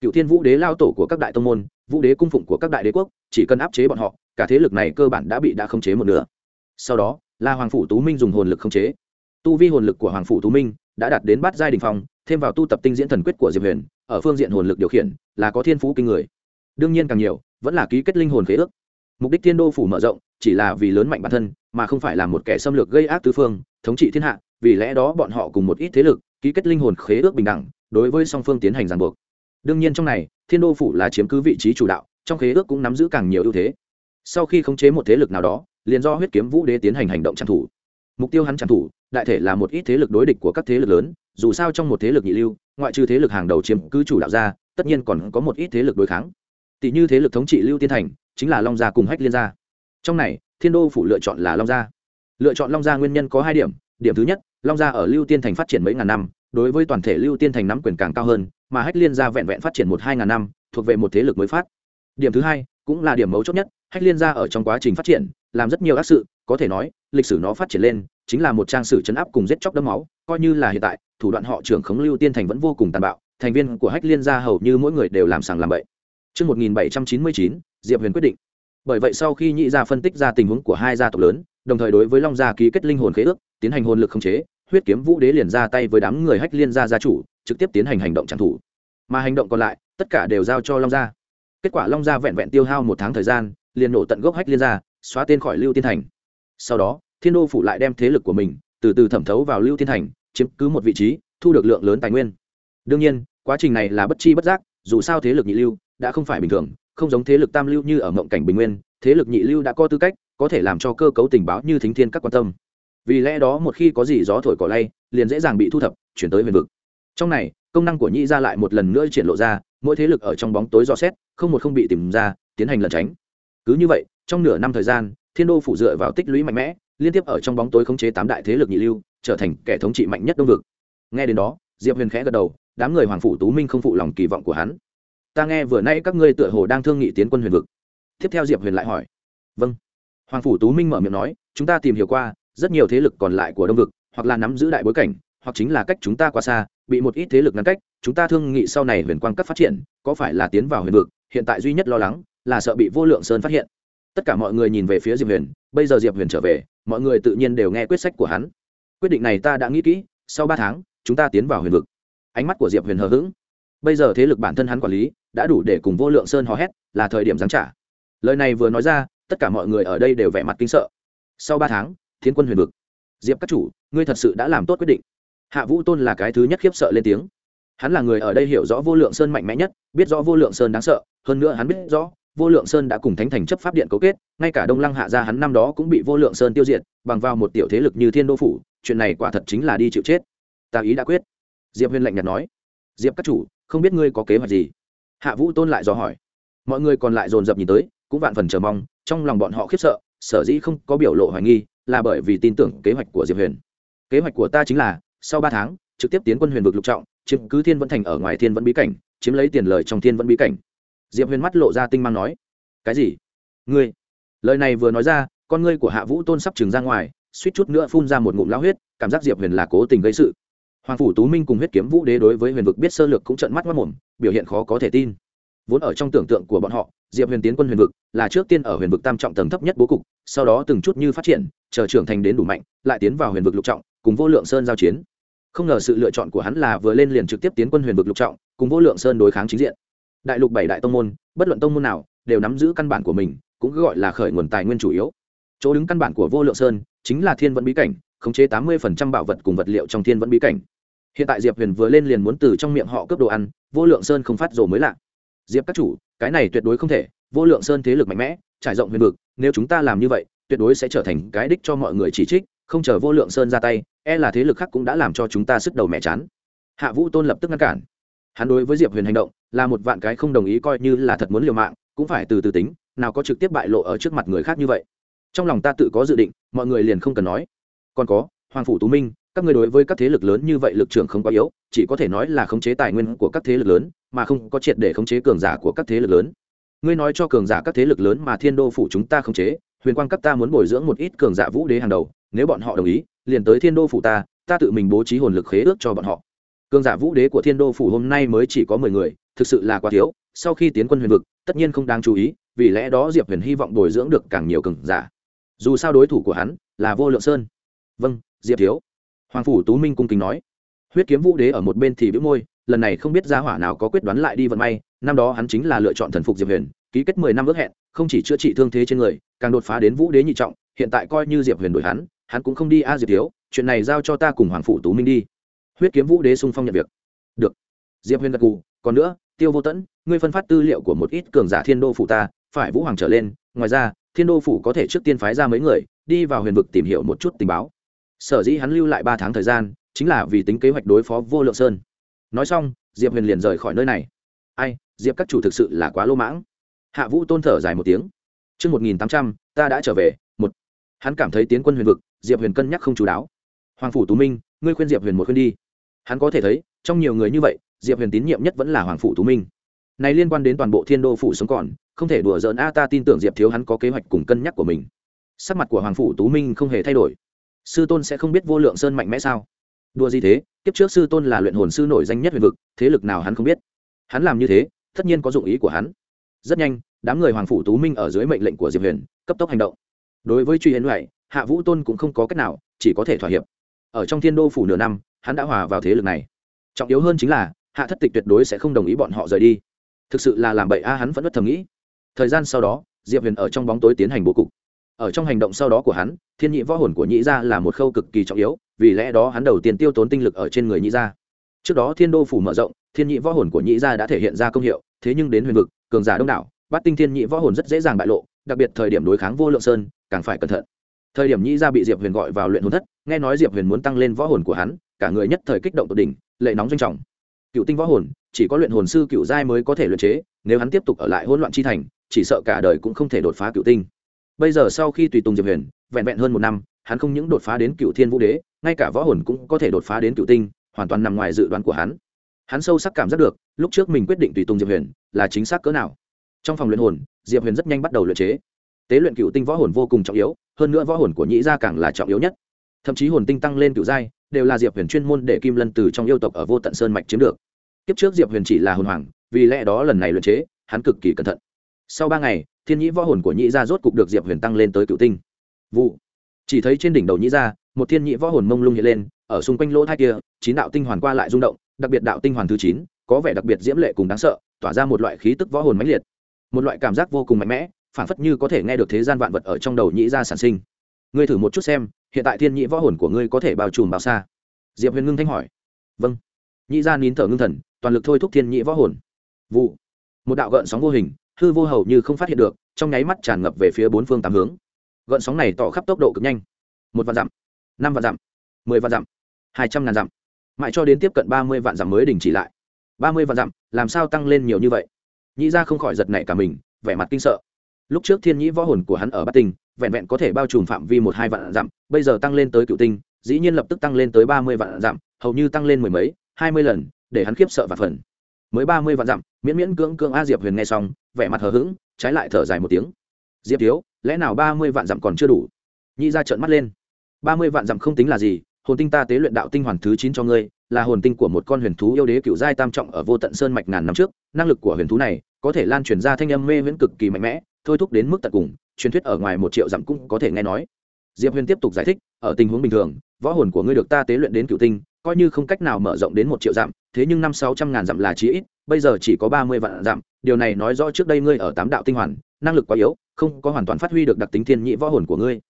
Cựu thiên vũ đế lao tổ của các đại tông môn, vũ đế cung phụng của các đại đế quốc, chỉ cần áp chế bọn họ, cả thế lực này cơ bản đã bị đã khống chế một nửa. Sau đó là hoàng phủ tú minh dùng hồn lực khống chế tu vi hồn lực của hoàng phủ tú minh đã đạt đến bát giai đình phong, thêm vào tu tập tinh diễn thần quyết của diệp huyền, ở phương diện hồn lực điều khiển là có thiên phú kinh người. Đương nhiên càng nhiều, vẫn là ký kết linh hồn khế ước. Mục đích thiên đô phủ mở rộng, chỉ là vì lớn mạnh bản thân, mà không phải là một kẻ xâm lược gây ác tứ phương, thống trị thiên hạ, vì lẽ đó bọn họ cùng một ít thế lực ký kết linh hồn khế ước bình đẳng, đối với song phương tiến hành ràng buộc. Đương nhiên trong này, thiên đô phủ là chiếm cứ vị trí chủ đạo, trong khế ước cũng nắm giữ càng nhiều ưu thế. Sau khi khống chế một thế lực nào đó, liền do huyết kiếm vũ đế tiến hành hành động trang thủ mục tiêu hắn trang thủ đại thể là một ít thế lực đối địch của các thế lực lớn, dù sao trong một thế lực nhị lưu, ngoại trừ thế lực hàng đầu chiếm cứ chủ đạo ra, tất nhiên còn có một ít thế lực đối kháng. Tỷ như thế lực thống trị lưu tiên thành, chính là long gia cùng hách liên gia. Trong này, thiên đô phủ lựa chọn là long gia. Lựa chọn long gia nguyên nhân có hai điểm. Điểm thứ nhất, long gia ở lưu tiên thành phát triển mấy ngàn năm, đối với toàn thể lưu tiên thành nắm quyền càng cao hơn, mà hách liên gia vẹn vẹn phát triển một hai ngàn năm, thuộc về một thế lực mới phát. Điểm thứ hai, cũng là điểm mấu chốt nhất, hách liên gia ở trong quá trình phát triển, làm rất nhiều ác sự, có thể nói, lịch sử nó phát triển lên chính là một trang sử chấn áp cùng giết chóc đẫm máu coi như là hiện tại thủ đoạn họ trưởng khống lưu tiên thành vẫn vô cùng tàn bạo thành viên của hách liên gia hầu như mỗi người đều làm sàng làm bậy Trước 1799, Diệp Huyền quyết định. Bởi vậy sau khi nhị gia phân tích ra tình huống của hai gia tộc lớn, đồng thời đối với Long gia ký kết linh hồn khế ước, tiến hành hồn lực khống chế, huyết kiếm vũ đế liền ra tay với đám người hách liên gia gia chủ, trực tiếp tiến hành hành động trang thủ. Mà hành động còn lại, tất cả đều giao cho Long gia. Kết quả Long gia vẹn vẹn tiêu hao một tháng thời gian, liền nổ tận gốc hách liên gia, xóa tên khỏi Lưu Tiên thành. Sau đó, Thiên Đô phủ lại đem thế lực của mình từ từ thẩm thấu vào Lưu Thiên thành, chiếm cứ một vị trí, thu được lượng lớn tài nguyên. Đương nhiên, quá trình này là bất chi bất giác, dù sao thế lực nhị lưu đã không phải bình thường, không giống thế lực tam lưu như ở mộng cảnh bình nguyên, thế lực nhị lưu đã có tư cách, có thể làm cho cơ cấu tình báo như thính thiên các quan tâm. Vì lẽ đó một khi có gì gió thổi cỏ lay liền dễ dàng bị thu thập chuyển tới huyền vực. Trong này công năng của nhị ra lại một lần nữa triển lộ ra mỗi thế lực ở trong bóng tối do xét không một không bị tìm ra tiến hành lẩn tránh. Cứ như vậy trong nửa năm thời gian thiên đô phủ dựa vào tích lũy mạnh mẽ liên tiếp ở trong bóng tối khống chế tám đại thế lực nhị lưu, trở thành kẻ thống trị mạnh nhất đông vực. Nghe đến đó, diệp huyền khẽ gật đầu, đám người hoàng phủ tú minh không phụ lòng kỳ vọng của hắn. Ta nghe vừa nay các ngươi tựa hồ đang thương nghị tiến quân huyền vực. Tiếp theo diệp huyền lại hỏi. Vâng. Hoàng phủ tú minh mở miệng nói, chúng ta tìm hiểu qua, rất nhiều thế lực còn lại của đông vực, hoặc là nắm giữ đại bối cảnh, hoặc chính là cách chúng ta quá xa, bị một ít thế lực ngăn cách, chúng ta thương nghị sau này huyền quang cấp phát triển, có phải là tiến vào huyền vực, hiện tại duy nhất lo lắng là sợ bị vô lượng sơn phát hiện. Tất cả mọi người nhìn về phía diệp huyền bây giờ diệp huyền trở về mọi người tự nhiên đều nghe quyết sách của hắn quyết định này ta đã nghĩ kỹ sau ba tháng chúng ta tiến vào huyền vực ánh mắt của diệp huyền hờ hững bây giờ thế lực bản thân hắn quản lý đã đủ để cùng vô lượng sơn hò hét là thời điểm giáng trả lời này vừa nói ra tất cả mọi người ở đây đều vẻ mặt kinh sợ sau ba tháng thiên quân huyền vực diệp các chủ ngươi thật sự đã làm tốt quyết định hạ vũ tôn là cái thứ nhất khiếp sợ lên tiếng hắn là người ở đây hiểu rõ vô lượng sơn mạnh mẽ nhất biết rõ vô lượng sơn đáng sợ hơn nữa hắn biết rõ vô lượng sơn đã cùng thánh thành chấp pháp điện cấu kết, ngay cả đông lăng hạ gia hắn năm đó cũng bị vô lượng sơn tiêu diệt, bằng vào một tiểu thế lực như thiên đô phủ, chuyện này quả thật chính là đi chịu chết. Ta ý đã quyết. Diệp huyền lạnh nhạt nói. Diệp các chủ, không biết ngươi có kế hoạch gì? Hạ vũ tôn lại dò hỏi. Mọi người còn lại dồn dập nhìn tới, cũng vạn phần chờ mong, trong lòng bọn họ khiếp sợ, sở dĩ không có biểu lộ hoài nghi, là bởi vì tin tưởng kế hoạch của diệp huyền. Kế hoạch của ta chính là, sau ba tháng, trực tiếp tiến quân huyền vực lục trọng, chiếm cứ thiên vẫn thành ở ngoài thiên vẫn bí cảnh, chiếm lấy tiền lời trong thiên vẫn bí cảnh diệp huyền mắt lộ ra tinh mang nói, cái gì? Ngươi? Lời này vừa nói ra, con ngươi của hạ vũ tôn sắp trừng ra ngoài, suýt chút nữa phun ra một ngụm lao huyết, cảm giác diệp huyền là cố tình gây sự. Hoàng phủ tú minh cùng huyết kiếm vũ đế đối với huyền vực biết sơ lược cũng trận mắt mất mồm, biểu hiện khó có thể tin. Vốn ở trong tưởng tượng của bọn họ, diệp huyền tiến quân huyền vực là trước tiên ở huyền vực tam trọng tầng thấp nhất bố cục, sau đó từng chút như phát triển, chờ trưởng thành đến đủ mạnh, lại tiến vào huyền vực lục trọng, cùng vô lượng sơn giao chiến. Không ngờ sự lựa chọn của hắn là vừa lên liền trực tiếp tiến quân huyền vực lục trọng, cùng vô lượng sơn đối kháng chính diện đại lục bảy đại tông môn, bất luận tông môn nào, đều nắm giữ căn bản của mình, cũng gọi là khởi nguồn tài nguyên chủ yếu. Chỗ đứng căn bản của vô lượng sơn chính là thiên vận bí cảnh, khống chế tám mươi bảo vật cùng vật liệu trong thiên vận bí cảnh. Hiện tại diệp huyền vừa lên liền muốn từ trong miệng họ cướp đồ ăn, vô lượng sơn không phát rồ mới lạ. Diệp các chủ, cái này tuyệt đối không thể, vô lượng sơn thế lực mạnh mẽ, trải rộng huyền vực, nếu chúng ta làm như vậy, tuyệt đối sẽ trở thành cái đích cho mọi người chỉ trích, không chờ vô lượng sơn ra tay e là thế lực khác cũng đã làm cho chúng ta sức đầu mẹ chán. Hạ vũ tôn lập tức ngăn cản. Hắn đối với diệp huyền hành động là một vạn cái không đồng ý coi như là thật muốn liều mạng, cũng phải từ từ tính, nào có trực tiếp bại lộ ở trước mặt người khác như vậy. Trong lòng ta tự có dự định, mọi người liền không cần nói. Còn có, hoàng phủ tú minh, các người đối với các thế lực lớn như vậy lực trưởng không quá yếu, chỉ có thể nói là khống chế tài nguyên của các thế lực lớn, mà không có triệt để khống chế cường giả của các thế lực lớn. Ngươi nói cho cường giả các thế lực lớn mà thiên đô phủ chúng ta khống chế, huyền quang cấp ta muốn bồi dưỡng một ít cường giả vũ đế hàng đầu, nếu bọn họ đồng ý, liền tới thiên đô phủ ta ta tự mình bố trí hồn lực khế ước cho bọn họ cường giả vũ đế của thiên đô phủ hôm nay mới chỉ có mười người, thực sự là quá thiếu. Sau khi tiến quân huyền vực, tất nhiên không đáng chú ý, vì lẽ đó diệp huyền hy vọng bồi dưỡng được càng nhiều cường giả. Dù sao đối thủ của hắn là vô lượng sơn. Vâng diệp thiếu. Hoàng phủ tú minh cung kính nói. Huyết kiếm vũ đế ở một bên thì bĩu môi, lần này không biết gia hỏa nào có quyết đoán lại đi vận may. Năm đó hắn chính là lựa chọn thần phục diệp huyền, ký kết mười năm ước hẹn, không chỉ chữa trị thương thế trên người, càng đột phá đến vũ đế nhị trọng, hiện tại coi như diệp huyền đổi hắn hắn cũng không đi a diệp thiếu. Chuyện này giao cho ta cùng hoàng phủ tú minh đi huyết kiếm vũ đế sung phong nhận việc. Được. Diệp huyền gật cù còn nữa tiêu vô tẫn ngươi phân phát tư liệu của một ít cường giả thiên đô phủ ta phải vũ hoàng trở lên ngoài ra thiên đô phủ có thể trước tiên phái ra mấy người đi vào huyền vực tìm hiểu một chút tình báo. Sở dĩ hắn lưu lại ba tháng thời gian chính là vì tính kế hoạch đối phó vô lượng sơn. Nói xong diệp huyền liền rời khỏi nơi này. Ai diệp các chủ thực sự là quá lô mãng. Hạ vũ tôn thở dài một tiếng. Trước 1800, ta đã trở về, một. Hắn cảm thấy tiến quân huyền vực, Diệp Huyền cân nhắc không chú đáo. Hoàng phủ Tú Minh, ngươi khuyên Diệp Huyền một khuyên đi. Hắn có thể thấy, trong nhiều người như vậy, Diệp Huyền tín nhiệm nhất vẫn là Hoàng phủ Tú Minh. Này liên quan đến toàn bộ Thiên Đô phủ sống còn, không thể đùa giỡn a ta tin tưởng Diệp thiếu hắn có kế hoạch cùng cân nhắc của mình. Sắc mặt của Hoàng phủ Tú Minh không hề thay đổi. Sư tôn sẽ không biết vô lượng sơn mạnh mẽ sao? Đùa gì thế, kiếp trước sư tôn là luyện hồn sư nổi danh nhất huyền vực, thế lực nào hắn không biết. Hắn làm như thế, tất nhiên có dụng ý của hắn. Rất nhanh, đám người hoàng phủ tú minh ở dưới mệnh lệnh của diệp huyền cấp tốc hành động đối với truy hiến huệ hạ vũ tôn cũng không có cách nào chỉ có thể thỏa hiệp ở trong thiên đô phủ nửa năm hắn đã hòa vào thế lực này. Trọng yếu hơn chính là, hạ thất tịch tuyệt đối sẽ không đồng ý bọn họ rời đi. Thực sự là làm bậy a, hắn vẫn bất thầm nghĩ. Thời gian sau đó, diệp huyền ở trong bóng tối tiến hành bố cục. Ở trong hành động sau đó của hắn, thiên nhị võ hồn của nhị gia là một khâu cực kỳ trọng yếu, vì lẽ đó hắn đầu tiên tiêu tốn tinh lực ở trên người nhị gia. Trước đó thiên đô phủ mở rộng, thiên nhị võ hồn của nhị gia đã thể hiện ra công hiệu, thế nhưng đến huyền vực, cường giả đông đảo bát tinh thiên nhị võ hồn rất dễ dàng bại lộ, đặc biệt thời điểm đối kháng vô lượng sơn, càng phải cẩn thận. Thời điểm nhị gia bị diệp huyền gọi vào luyện hồn thất, nghe nói diệp huyền muốn tăng lên võ hồn của hắn cả người nhất thời kích động tột đỉnh, lệ nóng doanh trọng. Cựu tinh võ hồn, chỉ có luyện hồn sư cựu giai mới có thể luyện chế, nếu hắn tiếp tục ở lại hỗn loạn chi thành, chỉ sợ cả đời cũng không thể đột phá cựu tinh. Bây giờ sau khi tùy tùng diệp huyền, vẹn vẹn hơn một năm, hắn không những đột phá đến cựu thiên vũ đế, ngay cả võ hồn cũng có thể đột phá đến cựu tinh, hoàn toàn nằm ngoài dự đoán của hắn. Hắn sâu sắc cảm giác được, lúc trước mình quyết định tùy tùng diệp huyền, là chính xác cỡ nào. Trong phòng luyện hồn, diệp huyền rất nhanh bắt đầu luyện chế. Tế luyện cựu tinh võ hồn vô cùng trọng yếu, hơn nữa võ hồn của nhĩ gia càng là trọng yếu nhất. Thậm chí hồn tinh tăng lên cựu giai đều là diệp huyền chuyên môn để kim lân từ trong yêu tộc ở vô tận sơn mạch chiếm được. Kiếp trước diệp huyền chỉ là hồn hoàng, vì lẽ đó lần này luyện chế, hắn cực kỳ cẩn thận. Sau ba ngày, thiên nhĩ võ hồn của nhĩ gia rốt cục được diệp huyền tăng lên tới cựu tinh. Vụ. Chỉ thấy trên đỉnh đầu nhĩ gia, một thiên nhĩ võ hồn mông lung hiện lên, ở xung quanh lỗ thai kia, chín đạo tinh hoàn qua lại rung động, đặc biệt đạo tinh hoàn thứ chín, có vẻ đặc biệt diễm lệ cùng đáng sợ, tỏa ra một loại khí tức võ hồn mãnh liệt. Một loại cảm giác vô cùng mạnh mẽ phản phất như có thể nghe được thế gian vạn vật ở trong đầu nhĩ Gia sản sinh. Ngươi thử một chút xem hiện tại thiên nhĩ võ hồn của ngươi có thể bao trùm bao xa? Diệp huyền ngưng thanh hỏi. Vâng. Nhĩ ra nín thở ngưng thần, toàn lực thôi thúc thiên nhĩ võ hồn. Vụ. Một đạo gợn sóng vô hình, hư vô hầu như không phát hiện được, trong nháy mắt tràn ngập về phía bốn phương tám hướng. Gợn sóng này tỏ khắp tốc độ cực nhanh. Một vạn dặm, năm vạn dặm, mười vạn dặm, hai trăm ngàn dặm. Mãi cho đến tiếp cận ba mươi vạn dặm mới đình chỉ lại. Ba mươi vạn dặm, làm sao tăng lên nhiều như vậy? Nhĩ ra không khỏi giật nảy cả mình, vẻ mặt kinh sợ. Lúc trước thiên nhĩ võ hồn của hắn ở bát tinh vẹn vẹn có thể bao trùm phạm vi một hai vạn dặm, bây giờ tăng lên tới cựu tinh, dĩ nhiên lập tức tăng lên tới ba mươi vạn dặm, hầu như tăng lên mười mấy, hai mươi lần, để hắn khiếp sợ và phần. Mới ba mươi vạn dặm, miễn miễn cưỡng cưỡng a diệp huyền nghe xong, vẻ mặt hờ hững, trái lại thở dài một tiếng. Diệp thiếu, lẽ nào ba mươi vạn dặm còn chưa đủ? Nhi ra trợn mắt lên. Ba mươi vạn dặm không tính là gì, hồn tinh ta tế luyện đạo tinh hoàn thứ chín cho ngươi, là hồn tinh của một con huyền thú yêu đế cựu giai tam trọng ở vô tận sơn mạch ngàn năm trước, năng lực của huyền thú này có thể lan truyền ra thanh âm mê viễn cực kỳ mạnh mẽ, thôi thúc đến mức tận cùng truyền thuyết ở ngoài một triệu dặm cũng có thể nghe nói. Diệp huyền tiếp tục giải thích, ở tình huống bình thường, võ hồn của ngươi được ta tế luyện đến cựu tinh, coi như không cách nào mở rộng đến một triệu dặm, thế nhưng năm sáu trăm ngàn dặm là chí ít, bây giờ chỉ có ba mươi vạn dặm, điều này nói rõ trước đây ngươi ở tám đạo tinh hoàn, năng lực quá yếu, không có hoàn toàn phát huy được đặc tính thiên nhị võ hồn của ngươi.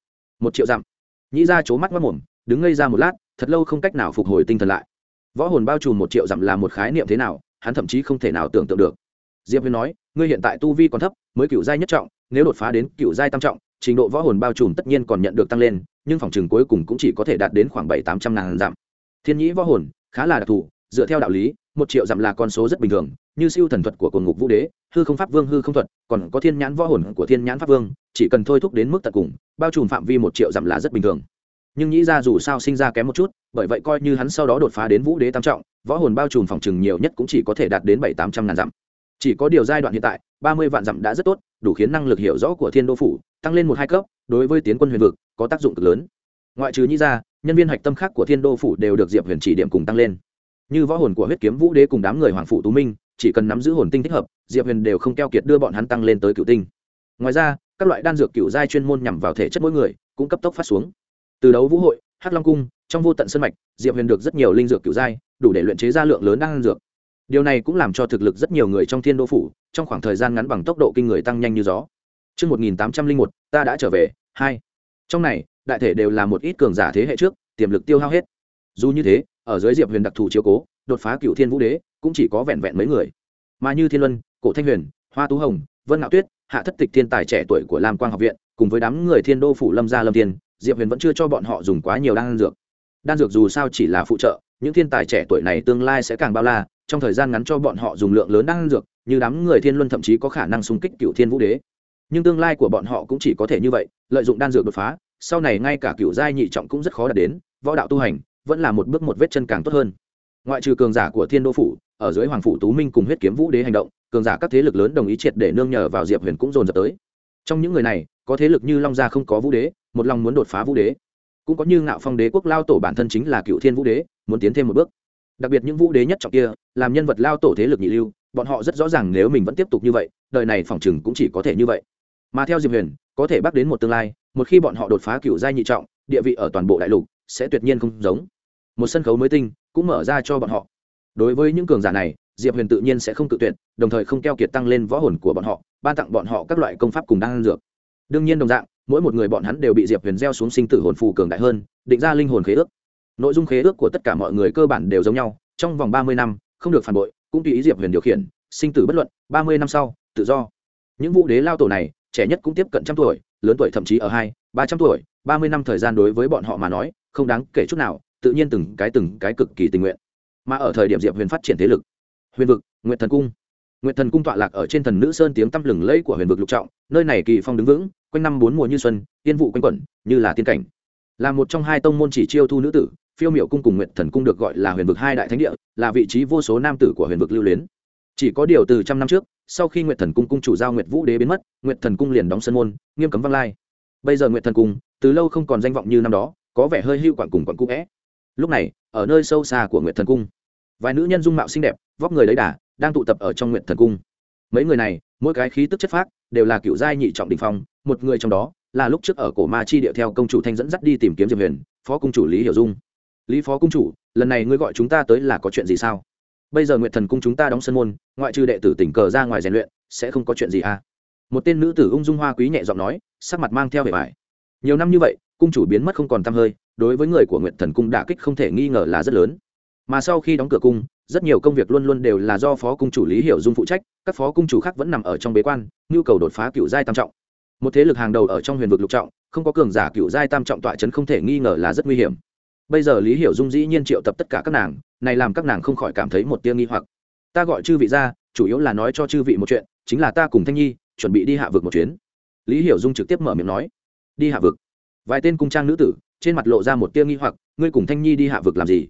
Một triệu dặm. Nhĩ ra c mắt mất mồm, đứng ngây ra một lát, thật lâu không cách nào phục hồi tinh thần lại. Võ hồn bao trùm một triệu dặm là một khái niệm thế nào, hắn thậm chí không thể nào tưởng tượng được. Diệp huyền nói, ngươi hiện tại tu vi còn thấp, mới cựu giai nhất trọng nếu đột phá đến cựu giai tam trọng, trình độ võ hồn bao trùm tất nhiên còn nhận được tăng lên, nhưng phòng trường cuối cùng cũng chỉ có thể đạt đến khoảng bảy tám trăm ngàn dặm. Thiên nhĩ võ hồn, khá là đặc thù, dựa theo đạo lý, một triệu dặm là con số rất bình thường, như siêu thần thuật của cồn ngục vũ đế, hư không pháp vương hư không thuật, còn có thiên nhãn võ hồn của thiên nhãn pháp vương, chỉ cần thôi thúc đến mức tận cùng, bao trùm phạm vi một triệu dặm là rất bình thường. Nhưng nhĩ ra dù sao sinh ra kém một chút, bởi vậy coi như hắn sau đó đột phá đến vũ đế tam trọng, võ hồn bao trùm phòng trừng nhiều nhất cũng chỉ có thể đạt đến bảy tám trăm ngàn dặm chỉ có điều giai đoạn hiện tại, ba mươi vạn dặm đã rất tốt, đủ khiến năng lực hiểu rõ của thiên đô phủ, tăng lên một hai cấp, đối với tiến quân huyền vực, có tác dụng cực lớn. Ngoại trừ Nhi ra nhân viên hạch tâm khác của thiên đô phủ đều được diệp huyền chỉ điểm cùng tăng lên. Như võ hồn của huyết kiếm vũ đế cùng đám người hoàng phụ tú minh, chỉ cần nắm giữ hồn tinh thích hợp, diệp huyền đều không keo kiệt đưa bọn hắn tăng lên tới cựu tinh. Ngoài ra, các loại đan dược cựu giai chuyên môn nhằm vào thể chất mỗi người, cũng cấp tốc phát xuống. Từ đấu vũ hội, hắc long cung, trong vô tận sân mạch, diệp huyền được rất nhiều linh dược cựu giai, đủ để luyện chế ra lượng lớn đan dược điều này cũng làm cho thực lực rất nhiều người trong thiên đô phủ trong khoảng thời gian ngắn bằng tốc độ kinh người tăng nhanh như gió Trước 1801, ta đã trở về, hai. Trong này, đại thể đều là một ít cường giả thế hệ trước, tiềm lực tiêu hao hết. Dù như thế, ở dưới Diệp Huyền đặc thù chiếu cố, đột phá Cựu Thiên Vũ Đế, cũng chỉ có vẹn vẹn mấy người. Mà như Thiên Luân, Cổ Thanh Huyền, Hoa Tú Hồng, Vân Ngạo Tuyết, Hạ Thất Tịch thiên tài trẻ tuổi của Lam Quang học viện, cùng với đám người Thiên Đô phủ Lâm gia Lâm Tiên, Diệp Huyền vẫn chưa cho bọn họ dùng quá nhiều đan dược. Đan dược dù sao chỉ là phụ trợ, những thiên tài trẻ tuổi này tương lai sẽ càng bao la, trong thời gian ngắn cho bọn họ dùng lượng lớn đan dược, như đám người Thiên Luân thậm chí có khả năng xung kích Cựu Thiên Vũ Đế. Nhưng tương lai của bọn họ cũng chỉ có thể như vậy lợi dụng đan dược đột phá sau này ngay cả cựu giai nhị trọng cũng rất khó đạt đến võ đạo tu hành vẫn là một bước một vết chân càng tốt hơn. Ngoại trừ cường giả của thiên đô phủ ở dưới hoàng phủ tú minh cùng huyết kiếm vũ đế hành động cường giả các thế lực lớn đồng ý triệt để nương nhờ vào diệp huyền cũng dồn dập tới. Trong những người này có thế lực như long gia không có vũ đế một lòng muốn đột phá vũ đế. Cũng có như ngạo phong đế quốc lao tổ bản thân chính là cựu thiên vũ đế muốn tiến thêm một bước đặc biệt những vũ đế nhất trọng kia, làm nhân vật lao tổ thế lực nhị lưu, bọn họ rất rõ ràng nếu mình vẫn tiếp tục như vậy, đời này phòng chừng cũng chỉ có thể như vậy. Mà theo diệp huyền, có thể bắt đến một tương lai, một khi bọn họ đột phá cựu giai nhị trọng, địa vị ở toàn bộ đại lục sẽ tuyệt nhiên không giống. Một sân khấu mới tinh cũng mở ra cho bọn họ. Đối với những cường giả này, diệp huyền tự nhiên sẽ không tự tuyệt, đồng thời không keo kiệt tăng lên võ hồn của bọn họ, ban tặng bọn họ các loại công pháp cùng đan dược. Đương nhiên đồng dạng, mỗi một người bọn hắn đều bị diệp huyền gieo xuống sinh tử hồn phù cường đại hơn, định ra linh hồn khế ước nội dung khế ước của tất cả mọi người cơ bản đều giống nhau, trong vòng ba mươi năm, không được phản bội, cũng tùy ý diệp huyền điều khiển, sinh tử bất luận, ba mươi năm sau, tự do. Những vũ đế lao tổ này, trẻ nhất cũng tiếp cận trăm tuổi, lớn tuổi thậm chí ở hai, ba trăm tuổi, ba mươi năm thời gian đối với bọn họ mà nói, không đáng kể chút nào, tự nhiên từng cái từng cái cực kỳ tình nguyện. Mà ở thời điểm diệp huyền phát triển thế lực, huyền vực nguyện thần cung nguyện thần cung tọa lạc ở trên thần nữ sơn tiếng tăm lừng lẫy của huyền vực lục trọng, nơi này kỳ phong đứng vững, quanh năm bốn mùa như xuân tiên vụ quanh quẩn, như là tiên cảnh. Là một trong hai tông môn chỉ chiêu thu nữ tử phiêu miệu cung cùng nguyện thần cung được gọi là huyền vực hai đại thánh địa, là vị trí vô số nam tử của huyền vực lưu luyến. Chỉ có điều từ trăm năm trước, sau khi nguyệt thần cung cung chủ giao nguyệt vũ đế biến mất, nguyệt thần cung liền đóng sân môn, nghiêm cấm văng lai. Bây giờ nguyệt thần cung, từ lâu không còn danh vọng như năm đó, có vẻ hơi hưu quản cùng quận cũ vẽ. Lúc này, ở nơi sâu xa của nguyệt thần cung, vài nữ nhân dung mạo xinh đẹp, vóc người lấy đà, đang tụ tập ở trong nguyệt thần cung. Mấy người này, mỗi cái khí tức chất phác, đều là cựu giai nhị trọng đình phong, một người trong đó là lúc trước ở cổ ma chi địa theo công chủ thanh dẫn dắt đi tìm kiếm diệp huyền, phó cung chủ lý hiểu dung lý phó cung chủ, lần này ngươi gọi chúng ta tới là có chuyện gì sao? Bây giờ nguyện thần cung chúng ta đóng sân môn, ngoại trừ đệ tử tỉnh cờ ra ngoài rèn luyện, sẽ không có chuyện gì à? Một tên nữ tử ung dung hoa quý nhẹ giọng nói, sắc mặt mang theo vẻ vải. Nhiều năm như vậy, cung chủ biến mất không còn t hơi, đối với người của nguyện thần cung đả kích không thể nghi ngờ là rất lớn. Mà sau khi đóng cửa cung, rất nhiều công việc luôn luôn đều là do phó cung chủ lý hiểu dung phụ trách, các phó cung chủ khác vẫn nằm ở trong bế quan, nhu cầu đột phá cựu giai tam trọng. Một thế lực hàng đầu ở trong huyền vực lục trọng, không có cường giả cựu giai tam trọng tọa chấn không thể nghi ngờ là rất nguy hiểm bây giờ lý hiểu dung dĩ nhiên triệu tập tất cả các nàng, này làm các nàng không khỏi cảm thấy một tia nghi hoặc. Ta gọi chư vị ra, chủ yếu là nói cho chư vị một chuyện, chính là ta cùng thanh nhi, chuẩn bị đi hạ vực một chuyến. Lý hiểu dung trực tiếp mở miệng nói. Đi hạ vực. Vài tên cung trang nữ tử, trên mặt lộ ra một tia nghi hoặc, ngươi cùng thanh nhi đi hạ vực làm gì?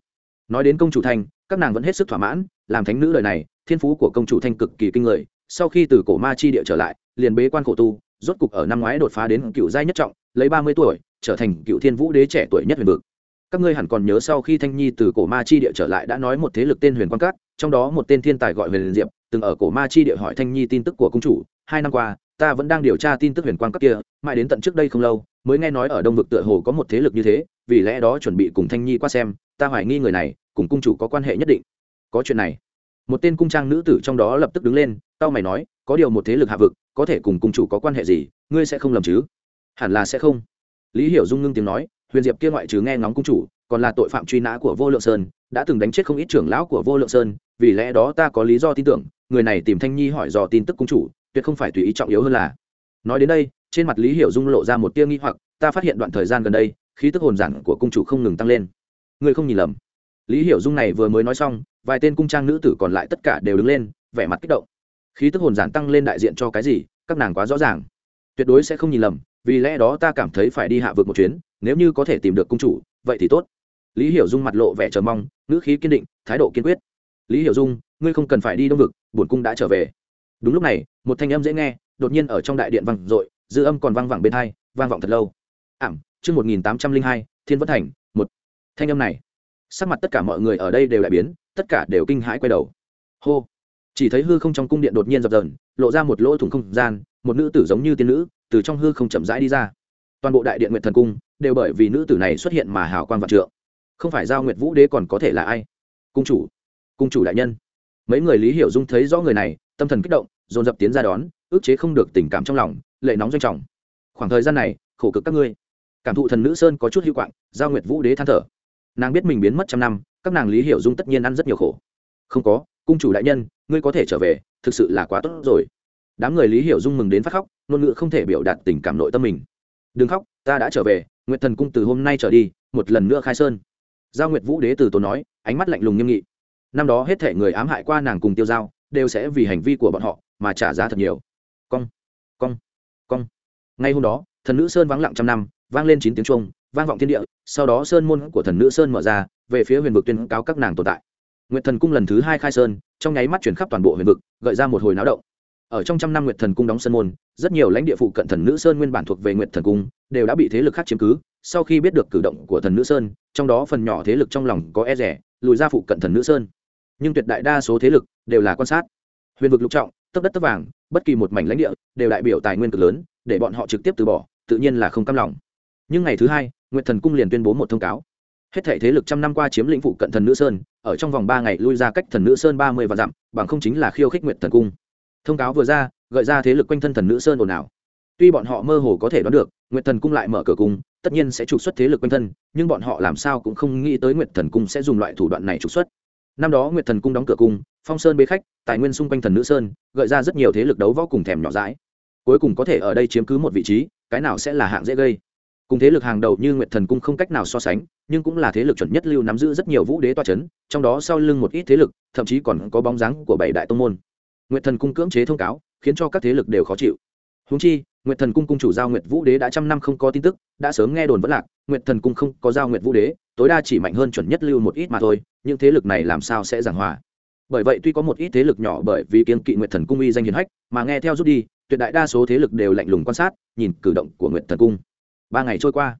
Nói đến công chủ thanh, các nàng vẫn hết sức thỏa mãn, làm thánh nữ lời này, thiên phú của công chủ thanh cực kỳ kinh người, sau khi từ cổ ma chi địa trở lại, liền bế quan khổ tu, rốt cục ở năm ngoái đột phá đến cựu giai nhất trọng, lấy ba mươi tuổi, trở thành cựu thiên vũ đế trẻ tuổi nhất huyền vực các ngươi hẳn còn nhớ sau khi thanh nhi từ cổ ma chi địa trở lại đã nói một thế lực tên huyền quan cát, trong đó một tên thiên tài gọi huyền diệp, từng ở cổ ma chi địa hỏi thanh nhi tin tức của công chủ. Hai năm qua, ta vẫn đang điều tra tin tức huyền quan cát kia, mãi đến tận trước đây không lâu, mới nghe nói ở đông vực tựa hồ có một thế lực như thế, vì lẽ đó chuẩn bị cùng thanh nhi qua xem, ta hoài nghi người này, cùng cung chủ có quan hệ nhất định. Có chuyện này. Một tên cung trang nữ tử trong đó lập tức đứng lên tao mày nói, có điều một thế lực hạ vực, có thể cùng cung chủ có quan hệ gì, ngươi sẽ không lầm chứ? Hẳn là sẽ không. Lý hiểu dung ngưng tiếng nói huyền diệp kia ngoại trừ nghe ngóng cung chủ, còn là tội phạm truy nã của vô lượng sơn, đã từng đánh chết không ít trưởng lão của vô lượng sơn, vì lẽ đó ta có lý do tin tưởng, người này tìm thanh nhi hỏi dò tin tức cung chủ, tuyệt không phải tùy ý trọng yếu hơn là. Nói đến đây, trên mặt lý hiểu dung lộ ra một tia nghi hoặc, ta phát hiện đoạn thời gian gần đây, khí tức hồn giản của cung chủ không ngừng tăng lên. Người không nhìn lầm. Lý hiểu dung này vừa mới nói xong, vài tên cung trang nữ tử còn lại tất cả đều đứng lên, vẻ mặt kích động. Khí tức hồn giản tăng lên đại diện cho cái gì, các nàng quá rõ ràng. Tuyệt đối sẽ không nhìn lầm, vì lẽ đó ta cảm thấy phải đi hạ vượt một chuyến nếu như có thể tìm được cung chủ, vậy thì tốt. Lý hiểu dung mặt lộ vẻ chờ mong, ngữ khí kiên định, thái độ kiên quyết. Lý hiểu dung, ngươi không cần phải đi đông vực, bổn cung đã trở về. Đúng lúc này, một thanh âm dễ nghe, đột nhiên ở trong đại điện vang dội, dư âm còn vang vẳng bên hai, vang vọng thật lâu. Ảm, chương một nghìn tám trăm linh hai, thiên vân thành, một. Thanh âm này, sắc mặt tất cả mọi người ở đây đều đại biến, tất cả đều kinh hãi quay đầu. Hô. Chỉ thấy hư không trong cung điện đột nhiên dập dờn, lộ ra một lỗ thủng không gian, một nữ tử giống như tiên nữ, từ trong hư không chậm rãi đi ra. Toàn bộ đại điện nguyện thần cung đều bởi vì nữ tử này xuất hiện mà hào quang vạn trượng. Không phải giao nguyệt vũ đế còn có thể là ai? Cung chủ cung chủ đại nhân. Mấy người lý hiểu dung thấy rõ người này, tâm thần kích động, dồn dập tiến ra đón, ước chế không được tình cảm trong lòng, lệ nóng doanh trọng. Khoảng thời gian này, khổ cực các ngươi. Cảm thụ thần nữ sơn có chút hữu quạng, giao nguyệt vũ đế than thở. Nàng biết mình biến mất trăm năm, các nàng lý hiểu dung tất nhiên ăn rất nhiều khổ. Không có, cung chủ đại nhân, ngươi có thể trở về, thực sự là quá tốt rồi. Đám người lý hiểu dung mừng đến phát khóc, ngôn ngữ không thể biểu đạt tình cảm nội tâm mình. Đừng khóc, ta đã trở về nguyệt thần cung từ hôm nay trở đi, một lần nữa khai sơn. Giao nguyệt vũ đế từ tốn nói, ánh mắt lạnh lùng nghiêm nghị. Năm đó hết thể người ám hại qua nàng cùng tiêu giao, đều sẽ vì hành vi của bọn họ mà trả giá thật nhiều. Cong cong cong. Ngay hôm đó, thần nữ sơn vắng lặng trăm năm, vang lên chín tiếng trung vang vọng thiên địa, sau đó sơn môn của thần nữ sơn mở ra, về phía huyền vực tuyên cáo các nàng tồn tại. Nguyệt thần cung lần thứ hai khai sơn, trong nháy mắt chuyển khắp toàn bộ huyền vực, gợi ra một hồi náo động. Ở trong trăm năm nguyệt thần cung đóng sơn môn rất nhiều lãnh địa phụ cận thần nữ sơn nguyên bản thuộc về nguyệt thần cung, đều đã bị thế lực khác chiếm cứ. Sau khi biết được cử động của thần nữ sơn, trong đó phần nhỏ thế lực trong lòng có e rẻ, lùi ra phụ cận thần nữ sơn. Nhưng tuyệt đại đa số thế lực đều là quan sát. Huyền vực lục trọng, tấp đất tấp vàng, bất kỳ một mảnh lãnh địa đều đại biểu tài nguyên cực lớn, để bọn họ trực tiếp từ bỏ, tự nhiên là không cam lòng. Nhưng ngày thứ hai, nguyệt thần cung liền tuyên bố một thông cáo. Hết thể thế lực trăm năm qua chiếm lĩnh phụ cận thần nữ sơn, ở trong vòng ba ngày lui ra cách thần nữ sơn ba mươi và dặm, bằng không chính là khiêu khích nguyệt thần cung. Thông cáo vừa ra gợi ra thế lực quanh thân thần nữ sơn ồn ào. Tuy bọn họ mơ hồ có thể đoán được, nguyệt thần cung lại mở cửa cung, tất nhiên sẽ trục xuất thế lực quanh thân, nhưng bọn họ làm sao cũng không nghĩ tới nguyệt thần cung sẽ dùng loại thủ đoạn này trục xuất. Năm đó nguyệt thần cung đóng cửa cung, phong sơn bế khách, tài nguyên xung quanh thần nữ sơn, gợi ra rất nhiều thế lực đấu võ cùng thèm nhỏ dãi. Cuối cùng có thể ở đây chiếm cứ một vị trí, cái nào sẽ là hạng dễ gây. Cùng thế lực hàng đầu như nguyệt thần cung không cách nào so sánh, nhưng cũng là thế lực chuẩn nhất lưu nắm giữ rất nhiều vũ đế toa c h ấ n trong đó sau lưng một ít thế lực, thậm chí còn có bóng dáng của bảy đại tông môn. Nguyệt thần cung cưỡng chế thông cáo khiến cho các thế lực đều khó chịu. Húng chi, nguyệt thần cung cung chủ giao nguyệt vũ đế đã trăm năm không có tin tức, đã sớm nghe đồn vẫn lạc, nguyệt thần cung không có giao nguyệt vũ đế, tối đa chỉ mạnh hơn chuẩn nhất lưu một ít mà thôi, Những thế lực này làm sao sẽ giảng hòa? Bởi vậy tuy có một ít thế lực nhỏ bởi vì kiên kỵ nguyệt thần cung uy danh hiền hách, mà nghe theo rút đi, tuyệt đại đa số thế lực đều lạnh lùng quan sát, nhìn cử động của nguyệt thần cung. Ba ngày trôi qua.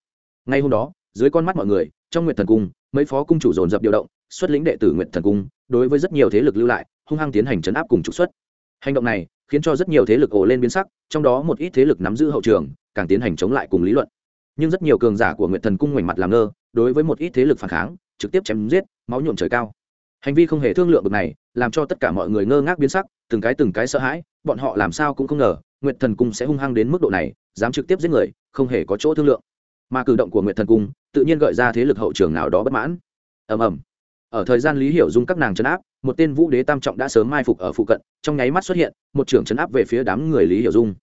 Ngay hôm đó, dưới con mắt mọi người, trong nguyệt thần cung, mấy phó cung chủ dồn dập điều động, xuất lĩnh đệ tử nguyệt thần cung, đối với rất nhiều thế lực lưu lại, hung hăng tiến hành chấn áp cùng trục xuất hành động này khiến cho rất nhiều thế lực ổ lên biến sắc, trong đó một ít thế lực nắm giữ hậu trường, càng tiến hành chống lại cùng lý luận. Nhưng rất nhiều cường giả của nguyệt thần cung ngoảnh mặt làm ngơ, đối với một ít thế lực phản kháng, trực tiếp chém giết, máu nhuộm trời cao. Hành vi không hề thương lượng bực này, làm cho tất cả mọi người ngơ ngác biến sắc, từng cái từng cái sợ hãi, bọn họ làm sao cũng không ngờ, nguyệt thần cung sẽ hung hăng đến mức độ này, dám trực tiếp giết người, không hề có chỗ thương lượng. Mà cử động của nguyệt thần cung, tự nhiên gợi ra thế lực hậu trường nào đó bất mãn. Ầm ầm. Ở thời gian lý hiểu dung các nàng chấn áp một tên vũ đế tam trọng đã sớm mai phục ở phụ cận, trong nháy mắt xuất hiện, một trưởng chấn áp về phía đám người lý hiểu dung.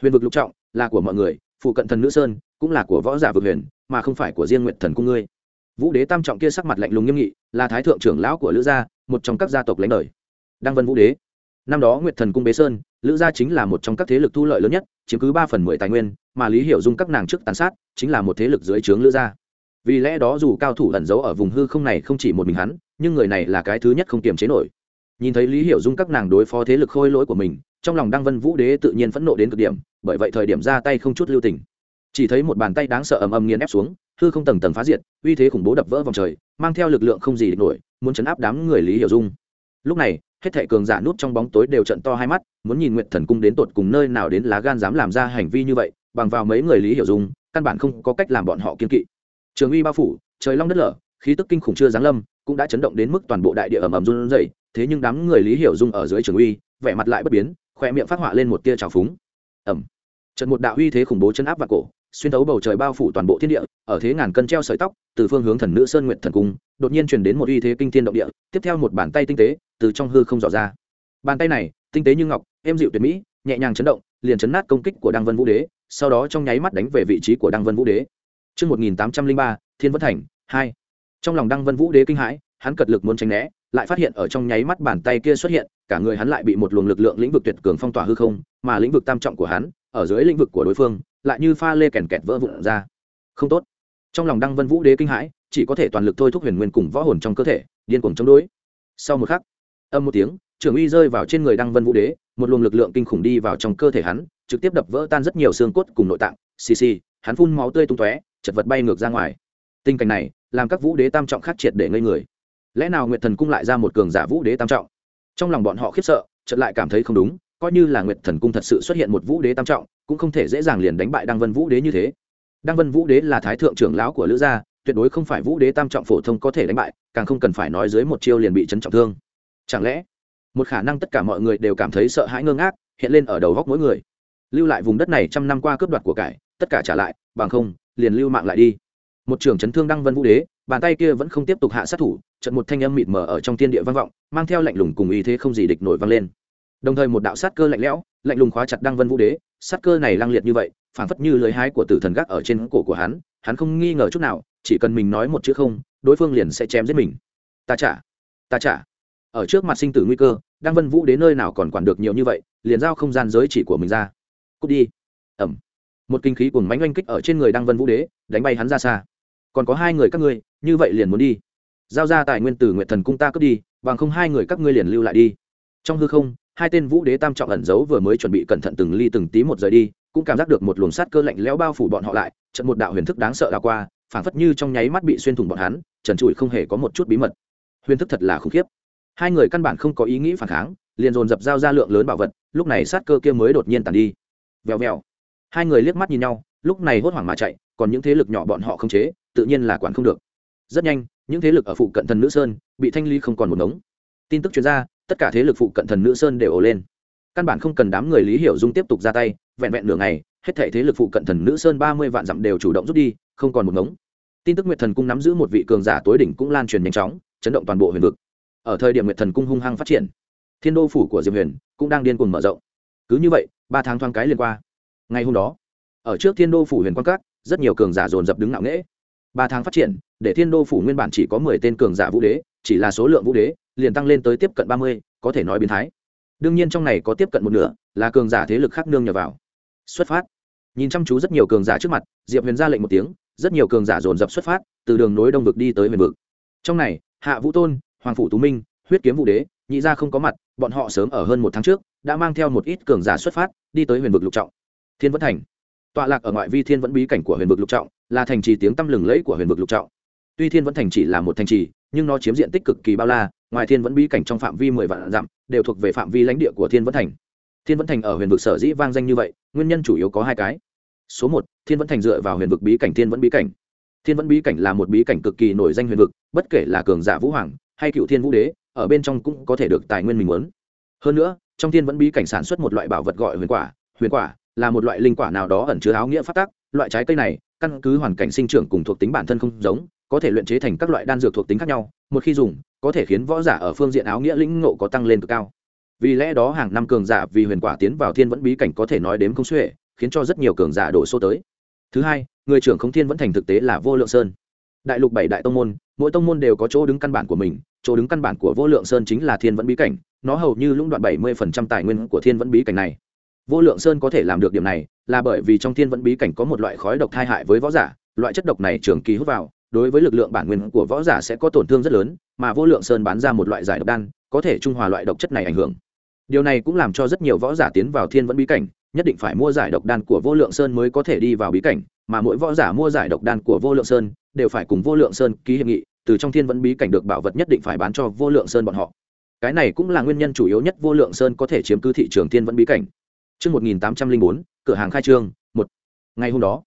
Huyền vực lục trọng, là của mọi người, phụ cận thần nữ sơn, cũng là của võ giả vực huyền, mà không phải của riêng nguyệt thần cung ngươi. Vũ đế tam trọng kia sắc mặt lạnh lùng nghiêm nghị, là thái thượng trưởng lão của lữ gia, một trong các gia tộc lãnh đời. Đăng vân vũ đế. Năm đó nguyệt thần cung bế sơn, lữ gia chính là một trong các thế lực thu lợi lớn nhất, chiếm cứ ba phần mười tài nguyên, mà lý hiểu dung các nàng trước tàn sát, chính là một thế lực dưới trướng lữ gia vì lẽ đó dù cao thủ ẩn giấu ở vùng hư không này không chỉ một mình hắn, nhưng người này là cái thứ nhất không kiềm chế nổi. Nhìn thấy lý hiểu dung các nàng đối phó thế lực khôi lỗi của mình, trong lòng đăng vân vũ đế tự nhiên phẫn nộ đến cực điểm, bởi vậy thời điểm ra tay không chút lưu tình. Chỉ thấy một bàn tay đáng sợ ầm ầm nghiền ép xuống, hư không tầng tầng phá diệt, uy thế khủng bố đập vỡ vòng trời, mang theo lực lượng không gì địch nổi, muốn chấn áp đám người lý hiểu dung. Lúc này, hết thệ cường giả núp trong bóng tối đều trận to hai mắt, muốn nhìn nguyện thần cung đến tột cùng nơi nào đến lá gan dám làm ra hành vi như vậy, bằng vào mấy người lý hiểu dung, căn bản không có cách làm bọn họ kiên kỵ trường uy bao phủ, trời long đất lở, khí tức kinh khủng chưa giáng lâm, cũng đã chấn động đến mức toàn bộ đại địa ẩm ẩm run rẩy, thế nhưng đám người lý hiểu dung ở dưới trường uy, vẻ mặt lại bất biến, khoe miệng phát họa lên một tia trào phúng. Ẩm trận một đạo uy thế khủng bố chân áp vào cổ, xuyên thấu bầu trời bao phủ toàn bộ thiên địa, ở thế ngàn cân treo sợi tóc, từ phương hướng thần nữ sơn nguyện thần cung, đột nhiên truyền đến một uy thế kinh thiên động địa, tiếp theo một bàn tay tinh tế, từ trong hư không dò ra. Bàn tay này, tinh tế như ngọc, êm dịu tuyệt mỹ, nhẹ nhàng chấn động, liền chấn nát công kích của đăng vân vũ đế, sau đó trong nháy mắt đánh về vị trí của đăng vân vũ đế. Trước 1803, Thiên Vân Thành, 2. Trong lòng đăng vân vũ đế kinh hãi, hắn cật lực muốn tránh né, lại phát hiện ở trong nháy mắt bàn tay kia xuất hiện, cả người hắn lại bị một luồng lực lượng lĩnh vực tuyệt cường phong tỏa hư không, mà lĩnh vực tam trọng của hắn, ở dưới lĩnh vực của đối phương, lại như pha lê kèn kẹt vỡ vụn ra. Không tốt. Trong lòng đăng vân vũ đế kinh hãi, chỉ có thể toàn lực thôi thúc huyền nguyên cùng võ hồn trong cơ thể, điên cuồng chống đối. Sau một khắc, âm một tiếng, trường uy rơi vào trên người đăng vân vũ đế, một luồng lực lượng kinh khủng đi vào trong cơ thể hắn, trực tiếp đập vỡ tan rất nhiều xương cốt cùng nội tạng xì xì hắn phun máu tươi tung tóe chật vật bay ngược ra ngoài. Tình cảnh này làm các vũ đế tam trọng khác triệt để ngây người. Lẽ nào nguyệt thần cung lại ra một cường giả vũ đế tam trọng? Trong lòng bọn họ khiếp sợ, chợt lại cảm thấy không đúng, coi như là nguyệt thần cung thật sự xuất hiện một vũ đế tam trọng, cũng không thể dễ dàng liền đánh bại đăng vân vũ đế như thế. Đăng vân vũ đế là thái thượng trưởng lão của lữ gia, tuyệt đối không phải vũ đế tam trọng phổ thông có thể đánh bại, càng không cần phải nói dưới một chiêu liền bị chấn trọng thương. Chẳng lẽ, một khả năng tất cả mọi người đều cảm thấy sợ hãi ngơ ngác, hiện lên ở đầu góc mỗi người. Lưu lại vùng đất này trăm năm qua cướp đoạt của cải, tất cả trả lại, bằng không liền lưu mạng lại đi. Một trưởng chấn thương đăng vân vũ đế, bàn tay kia vẫn không tiếp tục hạ sát thủ trận một thanh âm mịt mờ ở trong thiên địa vang vọng, mang theo lạnh lùng cùng ý thế không gì địch nổi vang lên. Đồng thời một đạo sát cơ lạnh lẽo, lạnh lùng khóa chặt đăng vân vũ đế, sát cơ này lăng liệt như vậy, phảng phất như lưới hái của tử thần gác ở trên cổ của hắn hắn không nghi ngờ chút nào, chỉ cần mình nói một chữ không, đối phương liền sẽ chém giết mình. Ta trả ta trả. Ở trước mặt sinh tử nguy cơ, đăng vân vũ đến nơi nào còn quản được nhiều như vậy, liền giao không gian giới chỉ của mình ra. Cút đi. Ẩm một kinh khí cùng mánh oanh kích ở trên người đăng vân vũ đế, đánh bay hắn ra xa. Còn có hai người các ngươi, như vậy liền muốn đi. Giao ra tài nguyên từ nguyện thần cung ta cướp đi, bằng không hai người các ngươi liền lưu lại đi. Trong hư không, hai tên vũ đế tam trọng ẩn giấu vừa mới chuẩn bị cẩn thận từng ly từng tí một rời đi, cũng cảm giác được một luồng sát cơ lạnh lẽo bao phủ bọn họ lại trận một đạo huyền thức đáng sợ đã qua phảng phất như trong nháy mắt bị xuyên thủng bọn hắn, trần trụi không hề có một chút bí mật. Huyền thức thật là khủng khiếp. Hai người căn bản không có ý nghĩ phản kháng, liền dồn dập giao ra lượng lớn bảo vật, lúc này sát cơ kia mới đột nhiên tàn đi. Vèo vèo hai người liếc mắt nhìn nhau, lúc này hốt hoảng mà chạy, còn những thế lực nhỏ bọn họ không chế, tự nhiên là quản không được. Rất nhanh, những thế lực ở phụ cận thần nữ sơn bị thanh ly không còn một ngống. Tin tức chuyên gia tất cả thế lực phụ cận thần nữ sơn đều ồ lên. Căn bản không cần đám người lý hiểu dung tiếp tục ra tay, vẹn vẹn nửa ngày, hết thể thế lực phụ cận thần nữ sơn ba mươi vạn dặm đều chủ động rút đi, không còn một ngống. Tin tức nguyệt thần cung nắm giữ một vị cường giả tối đỉnh cũng lan truyền nhanh chóng, chấn động toàn bộ huyền vực. Ở thời điểm nguyệt thần cung hung hăng phát triển, thiên đô phủ của diệp huyền cũng đang điên cuồng mở rộng. Cứ như vậy, ba tháng thoáng cái liên qua ngày hôm đó, ở trước thiên đô phủ huyền quan cát rất nhiều cường giả dồn dập đứng ngạo nghễ. Ba tháng phát triển, để thiên đô phủ nguyên bản chỉ có mười tên cường giả vũ đế, chỉ là số lượng vũ đế, liền tăng lên tới tiếp cận ba mươi, có thể nói biến thái. Đương nhiên trong này có tiếp cận một nửa, là cường giả thế lực khác nương nhờ vào. Xuất phát. Nhìn chăm chú rất nhiều cường giả trước mặt, diệp huyền ra lệnh một tiếng, rất nhiều cường giả dồn dập xuất phát, từ đường nối đông vực đi tới huyền vực. Trong này, hạ vũ tôn, hoàng phủ tú minh, huyết kiếm vũ đế, nhị gia không có mặt, bọn họ sớm ở hơn một tháng trước, đã mang theo một ít cường giả xuất phát, đi tới huyền vực lục trọng thiên vẫn thành tọa lạc ở ngoại vi thiên vẫn bí cảnh của huyền vực lục trọng là thành trì tiếng tăm lừng lẫy của huyền vực lục trọng tuy thiên vẫn thành chỉ là một thành trì nhưng nó chiếm diện tích cực kỳ bao la ngoài thiên vẫn bí cảnh trong phạm vi mười vạn dặm đều thuộc về phạm vi lãnh địa của thiên vẫn thành thiên vẫn thành ở huyền vực sở dĩ vang danh như vậy nguyên nhân chủ yếu có hai cái số một thiên vẫn thành dựa vào huyền vực bí cảnh thiên vẫn bí cảnh thiên vẫn bí cảnh là một bí cảnh cực kỳ nổi danh huyền vực bất kể là cường giả vũ hoàng hay cựu thiên vũ đế ở bên trong cũng có thể được tài nguyên mình muốn hơn nữa trong thiên vẫn bí cảnh sản xuất một loại bảo vật gọi huyền quả huyền quả là một loại linh quả nào đó ẩn chứa áo nghĩa phát tác, loại trái cây này, căn cứ hoàn cảnh sinh trưởng cùng thuộc tính bản thân không giống, có thể luyện chế thành các loại đan dược thuộc tính khác nhau, một khi dùng, có thể khiến võ giả ở phương diện áo nghĩa lĩnh ngộ có tăng lên cực cao. Vì lẽ đó hàng năm cường giả vì huyền quả tiến vào thiên vẫn bí cảnh có thể nói đếm không xuể, khiến cho rất nhiều cường giả đổ xô tới. Thứ hai, người trưởng không thiên vẫn thành thực tế là vô lượng sơn. Đại lục bảy đại tông môn, mỗi tông môn đều có chỗ đứng căn bản của mình, chỗ đứng căn bản của vô lượng sơn chính là thiên vẫn bí cảnh, nó hầu như lũng đoạn bảy mươi phần trăm tài nguyên của thiên vẫn bí cảnh này vô lượng sơn có thể làm được điểm này, là bởi vì trong thiên vẫn bí cảnh có một loại khói độc thai hại với võ giả, loại chất độc này trường kỳ hút vào, đối với lực lượng bản nguyên của võ giả sẽ có tổn thương rất lớn, mà vô lượng sơn bán ra một loại giải độc đan, có thể trung hòa loại độc chất này ảnh hưởng. Điều này cũng làm cho rất nhiều võ giả tiến vào thiên vẫn bí cảnh, nhất định phải mua giải độc đan của vô lượng sơn mới có thể đi vào bí cảnh, mà mỗi võ giả mua giải độc đan của vô lượng sơn đều phải cùng vô lượng sơn ký hiệp nghị, từ trong thiên vẫn bí cảnh được bảo vật nhất định phải bán cho vô lượng sơn bọn họ. Cái này cũng là nguyên nhân chủ yếu nhất vô lượng sơn có thể chiếm cứ thị trường thiên vẫn bí cảnh. Trước 1804, cửa hàng khai trương, một. Ngày hôm đó,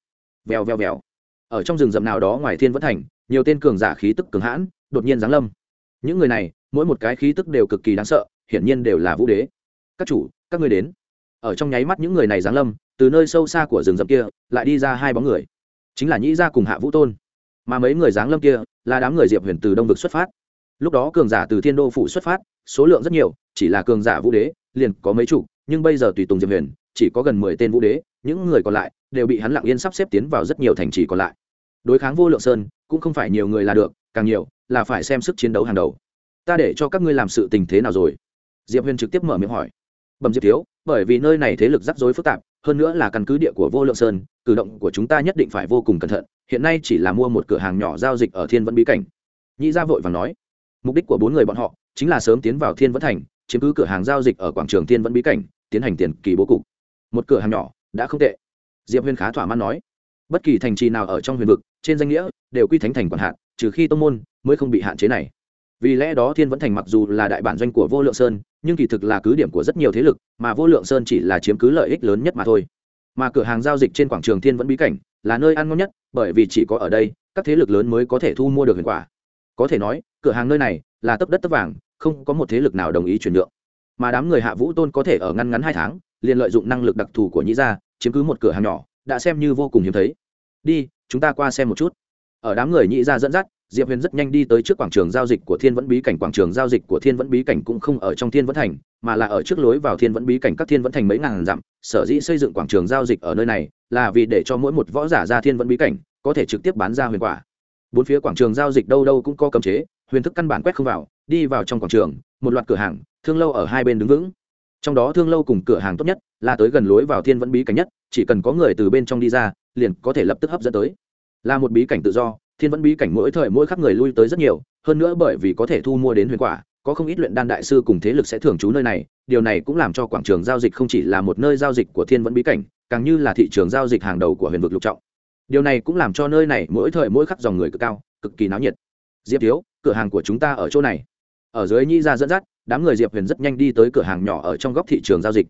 vèo vèo vèo. Ở trong rừng rậm nào đó ngoài thiên vẫn thành, nhiều tên cường giả khí tức cường hãn, đột nhiên giáng lâm. Những người này, mỗi một cái khí tức đều cực kỳ đáng sợ, hiển nhiên đều là vũ đế. Các chủ, các ngươi đến. Ở trong nháy mắt những người này giáng lâm, từ nơi sâu xa của rừng rậm kia, lại đi ra hai bóng người. Chính là Nhĩ gia cùng Hạ Vũ Tôn. Mà mấy người giáng lâm kia, là đám người Diệp Huyền từ đông vực xuất phát. Lúc đó cường giả từ Thiên Đô phủ xuất phát, số lượng rất nhiều, chỉ là cường giả vũ đế, liền có mấy chủ, nhưng bây giờ tùy tùng diệp huyền, chỉ có gần mười tên vũ đế, những người còn lại đều bị hắn lặng yên sắp xếp tiến vào rất nhiều thành trì còn lại. Đối kháng vô lượng sơn, cũng không phải nhiều người là được, càng nhiều là phải xem sức chiến đấu hàng đầu. Ta để cho các ngươi làm sự tình thế nào rồi? Diệp huyền trực tiếp mở miệng hỏi. Bẩm diệp thiếu, bởi vì nơi này thế lực rắc rối phức tạp, hơn nữa là căn cứ địa của vô lượng sơn, cử động của chúng ta nhất định phải vô cùng cẩn thận, hiện nay chỉ là mua một cửa hàng nhỏ giao dịch ở thiên vẫn bí cảnh. Nhĩ gia vội và nói. Mục đích của bốn người bọn họ chính là sớm tiến vào thiên vẫn thành, chiếm cứ cửa hàng giao dịch ở quảng trường thiên vẫn bí cảnh tiến hành tiền kỳ bố cục. Một cửa hàng nhỏ, đã không tệ. Diệp huyền khá thỏa mãn nói, bất kỳ thành trì nào ở trong huyền vực, trên danh nghĩa đều quy thánh thành quản hạn trừ khi tông môn mới không bị hạn chế này. Vì lẽ đó thiên vẫn thành mặc dù là đại bản doanh của vô lượng sơn, nhưng kỳ thực là cứ điểm của rất nhiều thế lực, mà vô lượng sơn chỉ là chiếm cứ lợi ích lớn nhất mà thôi. Mà cửa hàng giao dịch trên quảng trường thiên vẫn bí cảnh là nơi ăn ngon nhất, bởi vì chỉ có ở đây, các thế lực lớn mới có thể thu mua được hiệu quả. Có thể nói, cửa hàng nơi này là tấp đất tấp vàng, không có một thế lực nào đồng ý chuyển nhượng mà đám người hạ vũ tôn có thể ở ngăn ngắn hai tháng, liền lợi dụng năng lực đặc thù của nhĩ gia, chiếm cứ một cửa hàng nhỏ, đã xem như vô cùng hiếm thấy. Đi, chúng ta qua xem một chút. Ở đám người nhĩ gia dẫn dắt, diệp huyền rất nhanh đi tới trước quảng trường giao dịch của thiên vẫn bí cảnh. Quảng trường giao dịch của thiên vẫn bí cảnh cũng không ở trong thiên vẫn thành, mà là ở trước lối vào thiên vẫn bí cảnh các thiên vẫn thành mấy ngàn dặm. Sở dĩ xây dựng quảng trường giao dịch ở nơi này là vì để cho mỗi một võ giả ra thiên vẫn bí cảnh có thể trực tiếp bán ra huyền quả. Bốn phía quảng trường giao dịch đâu đâu cũng có cấm chế, huyền thức căn bản quét không vào, đi vào trong quảng trường, một loạt cửa hàng thương lâu ở hai bên đứng vững. Trong đó thương lâu cùng cửa hàng tốt nhất là tới gần lối vào thiên vẫn bí cảnh nhất, chỉ cần có người từ bên trong đi ra, liền có thể lập tức hấp dẫn tới. Là một bí cảnh tự do, thiên vẫn bí cảnh mỗi thời mỗi khắc người lui tới rất nhiều, hơn nữa bởi vì có thể thu mua đến huyền quả, có không ít luyện đan đại sư cùng thế lực sẽ thường trú nơi này, điều này cũng làm cho quảng trường giao dịch không chỉ là một nơi giao dịch của thiên vẫn bí cảnh, càng như là thị trường giao dịch hàng đầu của huyền vực lục trọng. Điều này cũng làm cho nơi này mỗi thời mỗi khắc dòng người cực cao, cực kỳ náo nhiệt. Diệp thiếu, cửa hàng của chúng ta ở chỗ này ở dưới nhĩ ra dẫn dắt, đám người diệp huyền rất nhanh đi tới cửa hàng nhỏ ở trong góc thị trường giao dịch.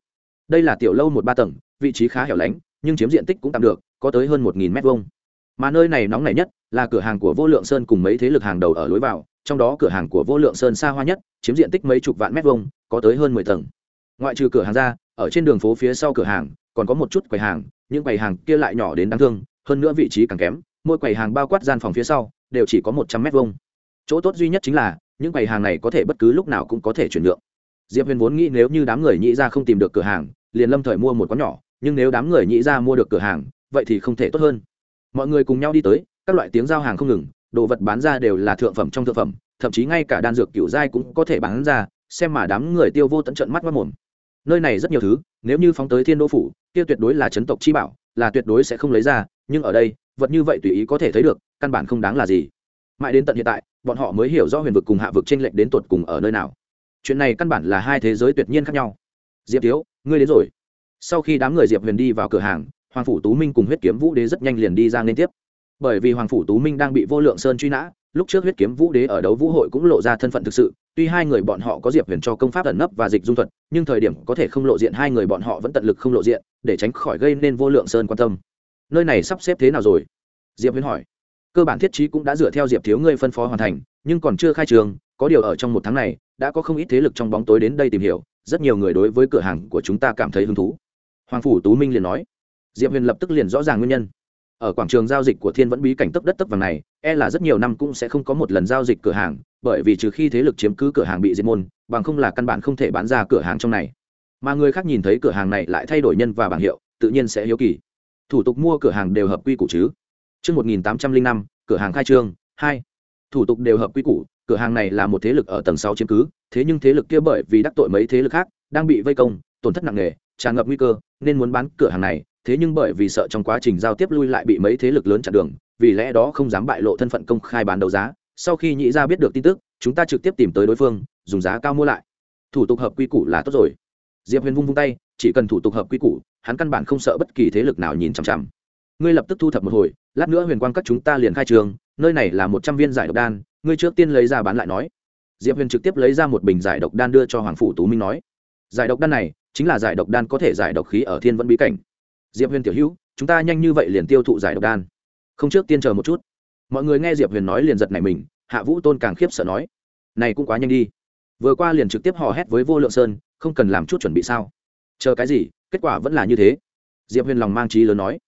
Đây là tiểu lâu một ba tầng, vị trí khá hẻo lánh, nhưng chiếm diện tích cũng tạm được, có tới hơn một nghìn m hai mà nơi này nóng nảy nhất là cửa hàng của vô lượng sơn cùng mấy thế lực hàng đầu ở lối vào, trong đó cửa hàng của vô lượng sơn xa hoa nhất, chiếm diện tích mấy chục vạn mét vuông, có tới hơn mười tầng. Ngoại trừ cửa hàng ra, ở trên đường phố phía sau cửa hàng, còn có một chút quầy hàng, những quầy hàng kia lại nhỏ đến đáng thương, hơn nữa vị trí càng kém, mỗi quầy hàng bao quát gian phòng phía sau, đều chỉ có một trăm mét vuông. Chỗ tốt duy nhất chính là những quầy hàng này có thể bất cứ lúc nào cũng có thể chuyển nhượng. Diệp huyền vốn nghĩ nếu như đám người nhị ra không tìm được cửa hàng, liền lâm thời mua một quán nhỏ, nhưng nếu đám người nhị ra mua được cửa hàng, vậy thì không thể tốt hơn. Mọi người cùng nhau đi tới, các loại tiếng giao hàng không ngừng, đồ vật bán ra đều là thượng phẩm trong thượng phẩm, thậm chí ngay cả đan dược kiểu giai cũng có thể bán ra, xem mà đám người tiêu vô tận trận mắt mất mồm. Nơi này rất nhiều thứ, nếu như phóng tới thiên đô phủ, kia tuyệt đối là chấn tộc chi bảo, là tuyệt đối sẽ không lấy ra, nhưng ở đây, vật như vậy tùy ý có thể thấy được, căn bản không đáng là gì mãi đến tận hiện tại, bọn họ mới hiểu rõ huyền vực cùng hạ vực tranh lệch đến tột cùng ở nơi nào. Chuyện này căn bản là hai thế giới tuyệt nhiên khác nhau. Diệp thiếu, ngươi đến rồi. Sau khi đám người diệp huyền đi vào cửa hàng, hoàng phủ tú minh cùng huyết kiếm vũ đế rất nhanh liền đi ra liên tiếp. Bởi vì hoàng phủ tú minh đang bị vô lượng sơn truy nã, lúc trước huyết kiếm vũ đế ở đấu vũ hội cũng lộ ra thân phận thực sự, tuy hai người bọn họ có diệp huyền cho công pháp ẩn nấp và dịch dung thuật, nhưng thời điểm có thể không lộ diện hai người bọn họ vẫn tận lực không lộ diện, để tránh khỏi gây nên vô lượng sơn quan tâm. Nơi này sắp xếp thế nào rồi? Diệp huyền hỏi cơ bản thiết trí cũng đã dựa theo diệp thiếu ngươi phân phó hoàn thành, nhưng còn chưa khai trường, có điều ở trong một tháng này, đã có không ít thế lực trong bóng tối đến đây tìm hiểu, rất nhiều người đối với cửa hàng của chúng ta cảm thấy hứng thú. Hoàng phủ tú minh liền nói. Diệp huyền lập tức liền rõ ràng nguyên nhân. Ở quảng trường giao dịch của thiên vẫn bí cảnh tấp đất tấp vàng này e là rất nhiều năm cũng sẽ không có một lần giao dịch cửa hàng, bởi vì trừ khi thế lực chiếm cứ cửa hàng bị diệt môn, bằng không là căn bản không thể bán ra cửa hàng trong này. Mà người khác nhìn thấy cửa hàng này lại thay đổi nhân và bảng hiệu, tự nhiên sẽ hiếu kỳ. Thủ tục mua cửa hàng đều hợp quy củ chứ. Trước 1805, cửa hàng khai trương, 2. Thủ tục đều hợp quy củ, cửa hàng này là một thế lực ở tầng 6 chiếm cứ, thế nhưng thế lực kia bởi vì đắc tội mấy thế lực khác, đang bị vây công, tổn thất nặng nề, tràn ngập nguy cơ, nên muốn bán cửa hàng này, thế nhưng bởi vì sợ trong quá trình giao tiếp lui lại bị mấy thế lực lớn chặn đường vì lẽ đó không dám bại lộ thân phận công khai bán đấu giá. Sau khi nhị ra biết được tin tức chúng ta trực tiếp tìm tới đối phương dùng giá cao mua lại. Thủ tục hợp quy củ là tốt rồi. Diệp huyền vung vung tay chỉ cần thủ tục hợp quy củ hắn căn bản không sợ bất kỳ thế lực nào nhìn chằm chằm. Ngươi lập tức thu thập một hồi lát nữa huyền quang các chúng ta liền khai trường, nơi này là một trăm viên giải độc đan, ngươi trước tiên lấy ra bán lại nói. Diệp huyền trực tiếp lấy ra một bình giải độc đan đưa cho hoàng phủ tú minh nói. Giải độc đan này, chính là giải độc đan có thể giải độc khí ở thiên vẫn bí cảnh. Diệp huyền tiểu hữu, chúng ta nhanh như vậy liền tiêu thụ giải độc đan. Không trước tiên chờ một chút. Mọi người nghe diệp huyền nói liền giật này mình, hạ vũ tôn càng khiếp sợ nói. Này cũng quá nhanh đi. Vừa qua liền trực tiếp hò hét với vô lượng sơn, không cần làm chút chuẩn bị sao? Chờ cái gì, kết quả vẫn là như thế. Diệp huyền lòng mang trí lớn nói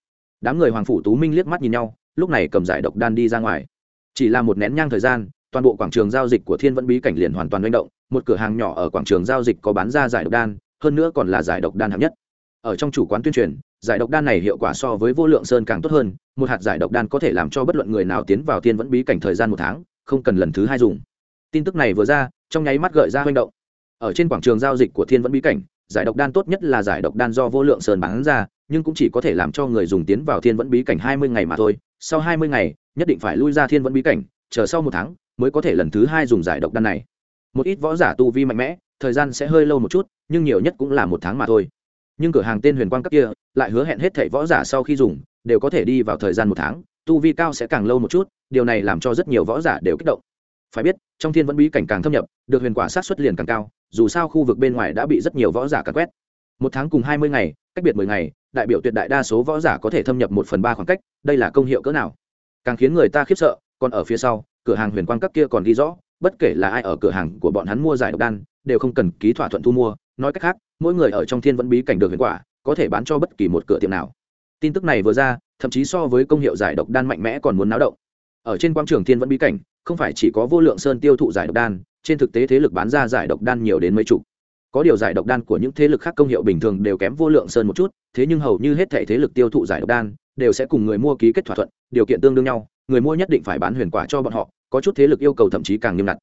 đám người hoàng phủ tú minh liếc mắt nhìn nhau, lúc này cầm giải độc đan đi ra ngoài. Chỉ là một nén nhang thời gian, toàn bộ quảng trường giao dịch của thiên vẫn bí cảnh liền hoàn toàn manh động, một cửa hàng nhỏ ở quảng trường giao dịch có bán ra giải độc đan, hơn nữa còn là giải độc đan hạng nhất. Ở trong chủ quán tuyên truyền, giải độc đan này hiệu quả so với vô lượng sơn càng tốt hơn, một hạt giải độc đan có thể làm cho bất luận người nào tiến vào Thiên vẫn bí cảnh thời gian một tháng, không cần lần thứ hai dùng. Tin tức này vừa ra, trong nháy mắt gợi ra manh động. Ở trên quảng trường giao dịch của thiên vẫn bí cảnh, giải độc đan tốt nhất là giải độc đan do vô lượng sơn bán ra nhưng cũng chỉ có thể làm cho người dùng tiến vào thiên vẫn bí cảnh hai mươi ngày mà thôi. Sau hai mươi ngày, nhất định phải lui ra thiên vẫn bí cảnh, chờ sau một tháng mới có thể lần thứ hai dùng giải độc đan này. Một ít võ giả tu vi mạnh mẽ, thời gian sẽ hơi lâu một chút, nhưng nhiều nhất cũng là một tháng mà thôi. Nhưng cửa hàng tên huyền quang cấp kia lại hứa hẹn hết thảy võ giả sau khi dùng, đều có thể đi vào thời gian một tháng, tu vi cao sẽ càng lâu một chút, điều này làm cho rất nhiều võ giả đều kích động. Phải biết, trong thiên vẫn bí cảnh càng thâm nhập, được huyền quả sát xuất liền càng cao, dù sao khu vực bên ngoài đã bị rất nhiều võ giả càn quét. Một tháng cùng hai mươi ngày, cách biệt mười ngày đại biểu tuyệt đại đa số võ giả có thể thâm nhập một phần ba khoảng cách, đây là công hiệu cỡ nào? Càng khiến người ta khiếp sợ, còn ở phía sau, cửa hàng huyền quang cấp kia còn ghi rõ, bất kể là ai ở cửa hàng của bọn hắn mua giải độc đan, đều không cần ký thỏa thuận thu mua. Nói cách khác, mỗi người ở trong thiên vẫn bí cảnh được huyền quả, có thể bán cho bất kỳ một cửa tiệm nào. Tin tức này vừa ra, thậm chí so với công hiệu giải độc đan mạnh mẽ còn muốn náo động. Ở trên quang trường thiên vẫn bí cảnh, không phải chỉ có vô lượng sơn tiêu thụ giải độc đan, trên thực tế thế lực bán ra giải độc đan nhiều đến mấy chục có điều giải độc đan của những thế lực khác công hiệu bình thường đều kém vô lượng sơn một chút, thế nhưng hầu như hết thể thế lực tiêu thụ giải độc đan đều sẽ cùng người mua ký kết thỏa thuận, điều kiện tương đương nhau, người mua nhất định phải bán huyền quả cho bọn họ, có chút thế lực yêu cầu thậm chí càng nghiêm ngặt.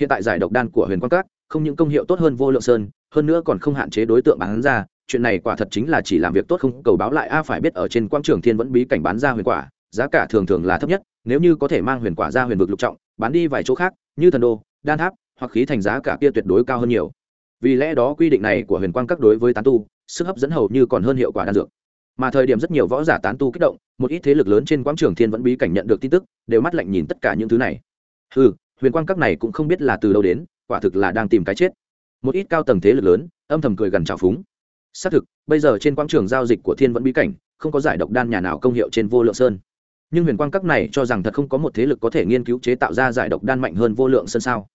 Hiện tại giải độc đan của huyền quang các, không những công hiệu tốt hơn vô lượng sơn, hơn nữa còn không hạn chế đối tượng bán ra, chuyện này quả thật chính là chỉ làm việc tốt không cầu báo lại, a, phải biết ở trên quang trường thiên vẫn bí cảnh bán ra huyền quả, giá cả thường thường là thấp nhất, nếu như có thể mang huyền quả ra huyền vực lục trọng, bán đi vài chỗ khác, như thần đô, đan tháp, hoặc khí thành giá cả kia tuyệt đối cao hơn nhiều vì lẽ đó quy định này của huyền quang các đối với tán tu, sức hấp dẫn hầu như còn hơn hiệu quả đan dược. Mà thời điểm rất nhiều võ giả tán tu kích động, một ít thế lực lớn trên quang trường thiên vẫn bí cảnh nhận được tin tức, đều mắt lạnh nhìn tất cả những thứ này. Ừ huyền quang các này cũng không biết là từ đâu đến, quả thực là đang tìm cái chết. Một ít cao tầng thế lực lớn, âm thầm cười gần trào phúng. Xác thực, bây giờ trên quang trường giao dịch của thiên vẫn bí cảnh, không có giải độc đan nhà nào công hiệu trên vô lượng sơn. Nhưng huyền quang các này cho rằng thật không có một thế lực có thể nghiên cứu chế tạo ra giải độc đan mạnh hơn vô lượng sơn sao?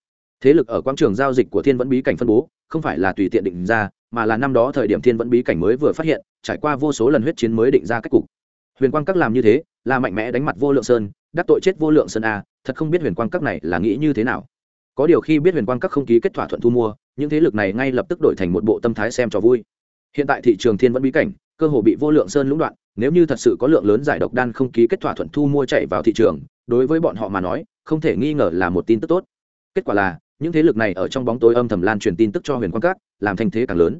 Thế lực ở quang trường giao dịch của thiên vẫn bí cảnh phân bố, không phải là tùy tiện định ra, mà là năm đó thời điểm thiên vẫn bí cảnh mới vừa phát hiện, trải qua vô số lần huyết chiến mới định ra cách cục. Huyền quang các làm như thế, là mạnh mẽ đánh mặt vô lượng sơn, đắc tội chết vô lượng sơn a, thật không biết huyền quang các này là nghĩ như thế nào. Có điều khi biết huyền quang các không ký kết thỏa thuận thu mua, những thế lực này ngay lập tức đổi thành một bộ tâm thái xem cho vui. Hiện tại thị trường thiên vẫn bí cảnh, cơ hồ bị vô lượng sơn lũng đoạn, nếu như thật sự có lượng lớn giải độc đan không ký kết thỏa thuận thu mua chạy vào thị trường, đối với bọn họ mà nói, không thể nghi ngờ là một tin tức tốt. Kết quả là những thế lực này ở trong bóng tối âm thầm lan truyền tin tức cho huyền quang các, làm thành thế càng lớn.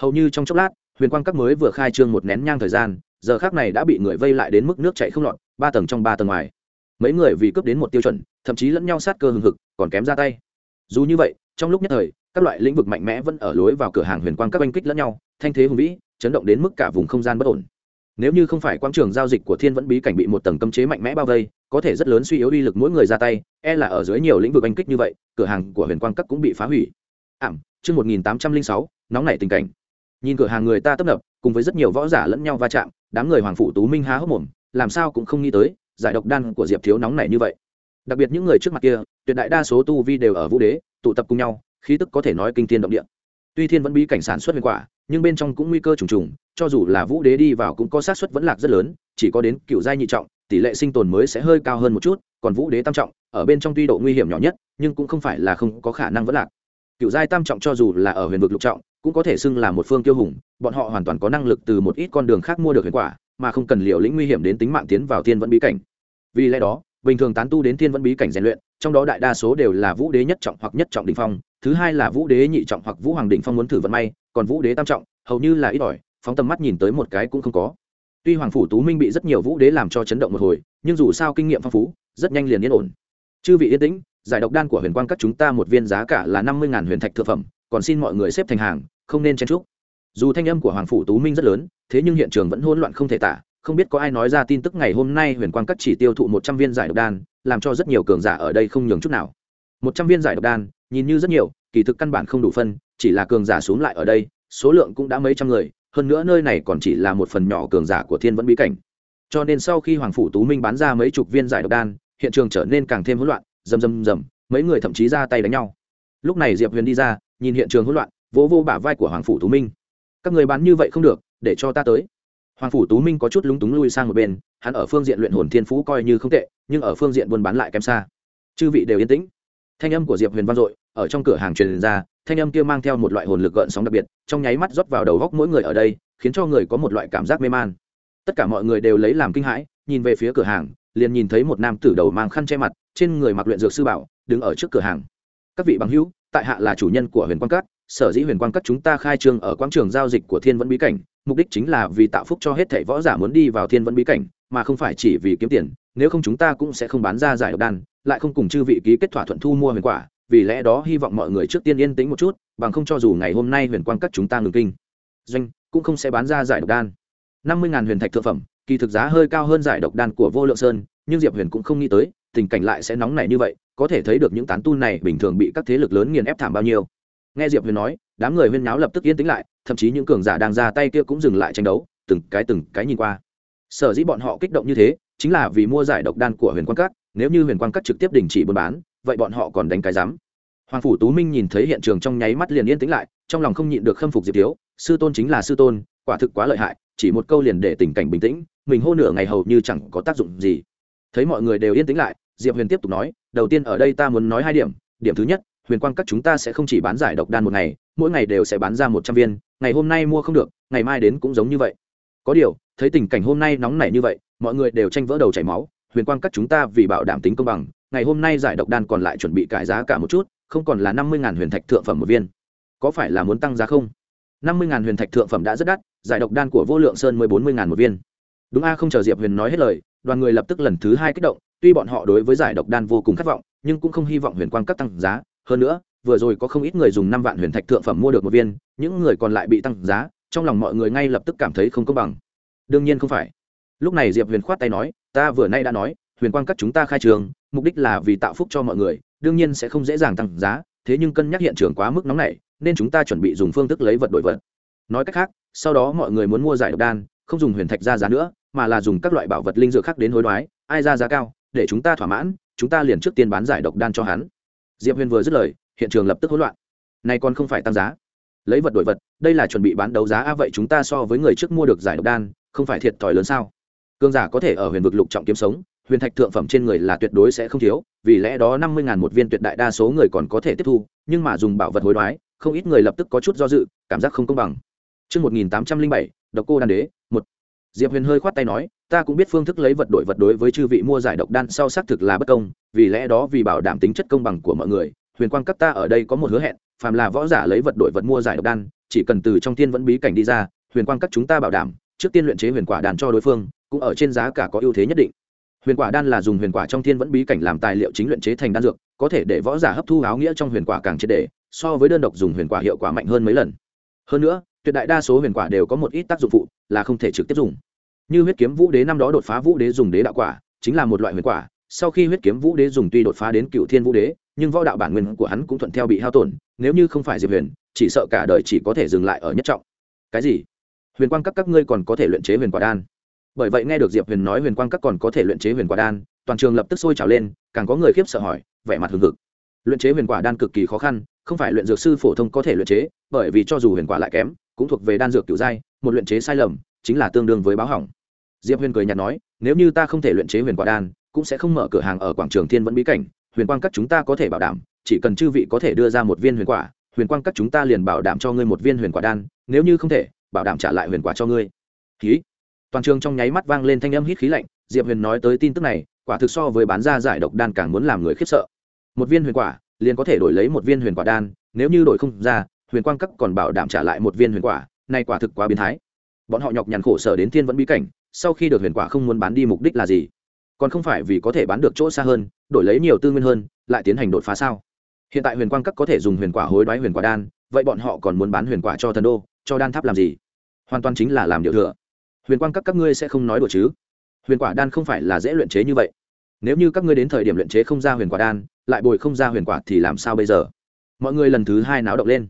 Hầu như trong chốc lát, huyền quang các mới vừa khai trương một nén nhang thời gian, giờ khác này đã bị người vây lại đến mức nước chạy không lọt, ba tầng trong ba tầng ngoài. Mấy người vì cướp đến một tiêu chuẩn, thậm chí lẫn nhau sát cơ hừng hực, còn kém ra tay. Dù như vậy, trong lúc nhất thời, các loại lĩnh vực mạnh mẽ vẫn ở lối vào cửa hàng huyền quang các oanh kích lẫn nhau, thanh thế hùng vĩ, chấn động đến mức cả vùng không gian bất ổn. Nếu như không phải quang trường giao dịch của thiên vẫn bí cảnh bị một tầng cấm chế mạnh mẽ bao vây có thể rất lớn suy yếu uy lực mỗi người ra tay e là ở dưới nhiều lĩnh vực oanh kích như vậy, cửa hàng của huyền quang các cũng bị phá hủy. Ảm, chương một nghìn tám trăm linh sáu, nóng nảy tình cảnh. Nhìn cửa hàng người ta tấp nập, cùng với rất nhiều võ giả lẫn nhau va chạm, đám người hoàng phụ tú minh há hốc mồm, làm sao cũng không nghĩ tới, giải độc đan của diệp thiếu nóng nảy như vậy. Đặc biệt những người trước mặt kia, tuyệt đại đa số tu vi đều ở vũ đế, tụ tập cùng nhau, khí tức có thể nói kinh thiên động địa. Tuy thiên vẫn bí cảnh sản xuất huyền quả, nhưng bên trong cũng nguy cơ trùng trùng cho dù là vũ đế đi vào cũng có xác suất vẫn lạc rất lớn, chỉ có đến cựu giai nhị trọng, tỷ lệ sinh tồn mới sẽ hơi cao hơn một chút, còn vũ đế tam trọng, ở bên trong tuy độ nguy hiểm nhỏ nhất, nhưng cũng không phải là không có khả năng vẫn lạc. Cựu giai tam trọng cho dù là ở huyền vực lục trọng, cũng có thể xưng là một phương tiêu hùng, bọn họ hoàn toàn có năng lực từ một ít con đường khác mua được huyền quả, mà không cần liều lĩnh nguy hiểm đến tính mạng tiến vào thiên vẫn bí cảnh. Vì lẽ đó, bình thường tán tu đến thiên vẫn bí cảnh rèn luyện, trong đó đại đa số đều là vũ đế nhất trọng hoặc nhất trọng đình phong, thứ hai là vũ đế nhị trọng hoặc vũ hoàng đình phong muốn thử vận may, còn vũ đế tam trọng, hầu như là ít ỏi phóng tầm mắt nhìn tới một cái cũng không có. Tuy hoàng phủ tú minh bị rất nhiều vũ đế làm cho chấn động một hồi, nhưng dù sao kinh nghiệm phong phú, rất nhanh liền yên ổn. Chư vị yên tĩnh, giải độc đan của huyền quang các chúng ta một viên giá cả là năm mươi huyền thạch thực phẩm, còn xin mọi người xếp thành hàng, không nên chen trúc dù thanh âm của hoàng phủ tú minh rất lớn, thế nhưng hiện trường vẫn hỗn loạn không thể tả, không biết có ai nói ra tin tức ngày hôm nay huyền quang các chỉ tiêu thụ một trăm viên giải độc đan, làm cho rất nhiều cường giả ở đây không nhường chút nào. Một trăm viên giải độc đan, nhìn như rất nhiều, kỳ thực căn bản không đủ phân, chỉ là cường giả xuống lại ở đây, số lượng cũng đã mấy trăm người hơn nữa nơi này còn chỉ là một phần nhỏ cường giả của thiên vẫn bí cảnh. Cho nên sau khi hoàng phủ tú minh bán ra mấy chục viên giải độc đan, hiện trường trở nên càng thêm hỗn loạn, rầm rầm rầm, mấy người thậm chí ra tay đánh nhau. Lúc này diệp huyền đi ra, nhìn hiện trường hỗn loạn, vỗ vô bả vai của hoàng phủ tú minh. Các người bán như vậy không được, để cho ta tới. Hoàng phủ tú minh có chút lúng túng lui sang một bên, hắn ở phương diện luyện hồn thiên phú coi như không tệ, nhưng ở phương diện buôn bán lại kém xa. Chư vị đều yên tĩnh. Thanh âm của diệp huyền vang dội, ở trong cửa hàng truyền ra thanh âm kia mang theo một loại hồn lực gợn sóng đặc biệt, trong nháy mắt rót vào đầu góc mỗi người ở đây, khiến cho người có một loại cảm giác mê man. Tất cả mọi người đều lấy làm kinh hãi, nhìn về phía cửa hàng, liền nhìn thấy một nam tử đầu mang khăn che mặt, trên người mặc luyện dược sư bảo, đứng ở trước cửa hàng. Các vị bằng hữu, tại hạ là chủ nhân của huyền quang cát sở dĩ huyền quang cát chúng ta khai trương ở quảng trường giao dịch của thiên vẫn bí cảnh, mục đích chính là vì tạo phúc cho hết thảy võ giả muốn đi vào thiên vẫn bí cảnh, mà không phải chỉ vì kiếm tiền, nếu không chúng ta cũng sẽ không bán ra giải độc đan, lại không cùng chư vị ký kết thỏa thuận thu mua huyền quả vì lẽ đó hy vọng mọi người trước tiên yên tĩnh một chút, bằng không cho dù ngày hôm nay huyền quang các chúng ta ngừng kinh. Doanh, cũng không sẽ bán ra giải độc đan. Năm mươi huyền thạch thượng phẩm, kỳ thực giá hơi cao hơn giải độc đan của vô lượng sơn, nhưng diệp huyền cũng không nghĩ tới, tình cảnh lại sẽ nóng này như vậy, có thể thấy được những tán tu này bình thường bị các thế lực lớn nghiền ép thảm bao nhiêu. Nghe diệp huyền nói, đám người huyên nháo lập tức yên tĩnh lại, thậm chí những cường giả đang ra tay kia cũng dừng lại tranh đấu, từng cái từng cái nhìn qua. Sở dĩ bọn họ kích động như thế, chính là vì mua giải độc đan của huyền quang các nếu như huyền quang cắt trực tiếp đình chỉ buôn bán, vậy bọn họ còn đánh cái giám. Hoàng phủ tú minh nhìn thấy hiện trường trong nháy mắt liền yên tĩnh lại, trong lòng không nhịn được khâm phục diệp thiếu sư tôn chính là sư tôn, quả thực quá lợi hại, chỉ một câu liền để tình cảnh bình tĩnh, mình hô nửa ngày hầu như chẳng có tác dụng gì. Thấy mọi người đều yên tĩnh lại, diệp huyền tiếp tục nói, đầu tiên ở đây ta muốn nói hai điểm điểm thứ nhất, huyền quang các chúng ta sẽ không chỉ bán giải độc đan một ngày, mỗi ngày đều sẽ bán ra một trăm viên, ngày hôm nay mua không được, ngày mai đến cũng giống như vậy. Có điều, thấy tình cảnh hôm nay nóng nảy như vậy, mọi người đều tranh vỡ đầu chảy máu huyền quang các chúng ta vì bảo đảm tính công bằng, ngày hôm nay giải độc đan còn lại chuẩn bị cải giá cả một chút, không còn là năm mươi huyền thạch thượng phẩm một viên. Có phải là muốn tăng giá không? năm mươi huyền thạch thượng phẩm đã rất đắt, giải độc đan của vô lượng sơn mới bốn mươi một viên. Đúng a, không chờ diệp huyền nói hết lời, đoàn người lập tức lần thứ hai kích động, tuy bọn họ đối với giải độc đan vô cùng khát vọng, nhưng cũng không hy vọng huyền quang các tăng giá. Hơn nữa, vừa rồi có không ít người dùng năm vạn huyền thạch thượng phẩm mua được một viên, những người còn lại bị tăng giá, trong lòng mọi người ngay lập tức cảm thấy không công bằng. Đương nhiên không phải lúc này diệp huyền khoát tay nói, ta vừa nay đã nói, huyền quang các chúng ta khai trường, mục đích là vì tạo phúc cho mọi người, đương nhiên sẽ không dễ dàng tăng giá, thế nhưng cân nhắc hiện trường quá mức nóng này nên chúng ta chuẩn bị dùng phương thức lấy vật đổi vật. Nói cách khác, sau đó mọi người muốn mua giải độc đan, không dùng huyền thạch ra giá nữa, mà là dùng các loại bảo vật linh dược khác đến hối đoái, ai ra giá cao, để chúng ta thỏa mãn, chúng ta liền trước tiên bán giải độc đan cho hắn. Diệp huyền vừa dứt lời, hiện trường lập tức hỗn loạn. Này còn không phải tăng giá. Lấy vật đổi vật, đây là chuẩn bị bán đấu giá, a, vậy chúng ta so với người trước mua được giải độc đan, không phải thiệt thòi lớn sao? Cương giả có thể ở huyền vực lục trọng kiếm sống huyền thạch thượng phẩm trên người là tuyệt đối sẽ không thiếu vì lẽ đó năm mươi một viên tuyệt đại đa số người còn có thể tiếp thu nhưng mà dùng bảo vật hối đoái không ít người lập tức có chút do dự cảm giác không công bằng Trước 1807, độc cô đan đế, một. Diệp Huyền hơi khoát tay nói, ta cũng biết phương thức lấy vật đổi vật đối với chư vị mua giải độc đan sau xác thực là bất công, vì lẽ đó vì bảo đảm tính chất công bằng của mọi người, huyền quang cấp ta ở đây có một hứa hẹn phàm là võ giả lấy vật đổi vật mua giải độc đan chỉ cần từ trong tiên vẫn bí cảnh đi ra huyền quang cấp chúng ta bảo đảm trước tiên luyện chế huyền quả đan cho đối phương cũng ở trên giá cả có ưu thế nhất định. Huyền quả đan là dùng huyền quả trong thiên vẫn bí cảnh làm tài liệu chính luyện chế thành đan dược có thể để võ giả hấp thu áo nghĩa trong huyền quả càng triệt đề, so với đơn độc dùng huyền quả hiệu quả mạnh hơn mấy lần. Hơn nữa tuyệt đại đa số huyền quả đều có một ít tác dụng phụ là không thể trực tiếp dùng. Như huyết kiếm vũ đế năm đó đột phá vũ đế dùng đế đạo quả chính là một loại huyền quả sau khi huyết kiếm vũ đế dùng tuy đột phá đến cựu thiên vũ đế nhưng võ đạo bản nguyên của hắn cũng thuận theo bị hao tổn nếu như không phải diệp huyền chỉ sợ cả đời chỉ có thể dừng lại ở nhất trọng. Cái gì? Huyền quang các các ngươi còn có thể luyện chế huyền quả đan bởi vậy nghe được diệp huyền nói huyền quang các còn có thể luyện chế huyền quả đan, toàn trường lập tức sôi trào lên, càng có người khiếp sợ hỏi, vẻ mặt hừng hực. Luyện chế huyền quả đan cực kỳ khó khăn, không phải luyện dược sư phổ thông có thể luyện chế, bởi vì cho dù huyền quả lại kém, cũng thuộc về đan dược kiểu giai một luyện chế sai lầm, chính là tương đương với báo hỏng. Diệp huyền cười nhạt nói, nếu như ta không thể luyện chế huyền quả đan, cũng sẽ không mở cửa hàng ở quảng trường thiên vẫn bí cảnh, huyền quang các chúng ta có thể bảo đảm, chỉ cần chư vị có thể đưa ra một viên huyền quả, huyền quang các chúng ta liền bảo đảm cho ngươi một viên huyền quả đan, nếu như không thể, bảo đảm trả lại huyền quả cho ngươi. Ký toàn trường trong nháy mắt vang lên thanh âm hít khí lạnh, diệp huyền nói tới tin tức này, quả thực so với bán ra giải độc đan càng muốn làm người khiếp sợ. Một viên huyền quả, liền có thể đổi lấy một viên huyền quả đan, nếu như đổi không ra, huyền quang cấp còn bảo đảm trả lại một viên huyền quả, này quả thực quá biến thái. Bọn họ nhọc nhằn khổ sở đến thiên vẫn bí cảnh, sau khi được huyền quả không muốn bán đi mục đích là gì? Còn không phải vì có thể bán được chỗ xa hơn, đổi lấy nhiều tư nguyên hơn, lại tiến hành đột phá sao? Hiện tại huyền quang cấp có thể dùng huyền quả hối đoái huyền quả đan, vậy bọn họ còn muốn bán huyền quả cho thần đô, cho đan tháp làm gì? Hoàn toàn chính là làm điều thừa huyền quang các các ngươi sẽ không nói đùa chứ? Huyền quả đan không phải là dễ luyện chế như vậy. Nếu như các ngươi đến thời điểm luyện chế không ra huyền quả đan, lại bồi không ra huyền quả thì làm sao bây giờ? Mọi người lần thứ hai náo động lên.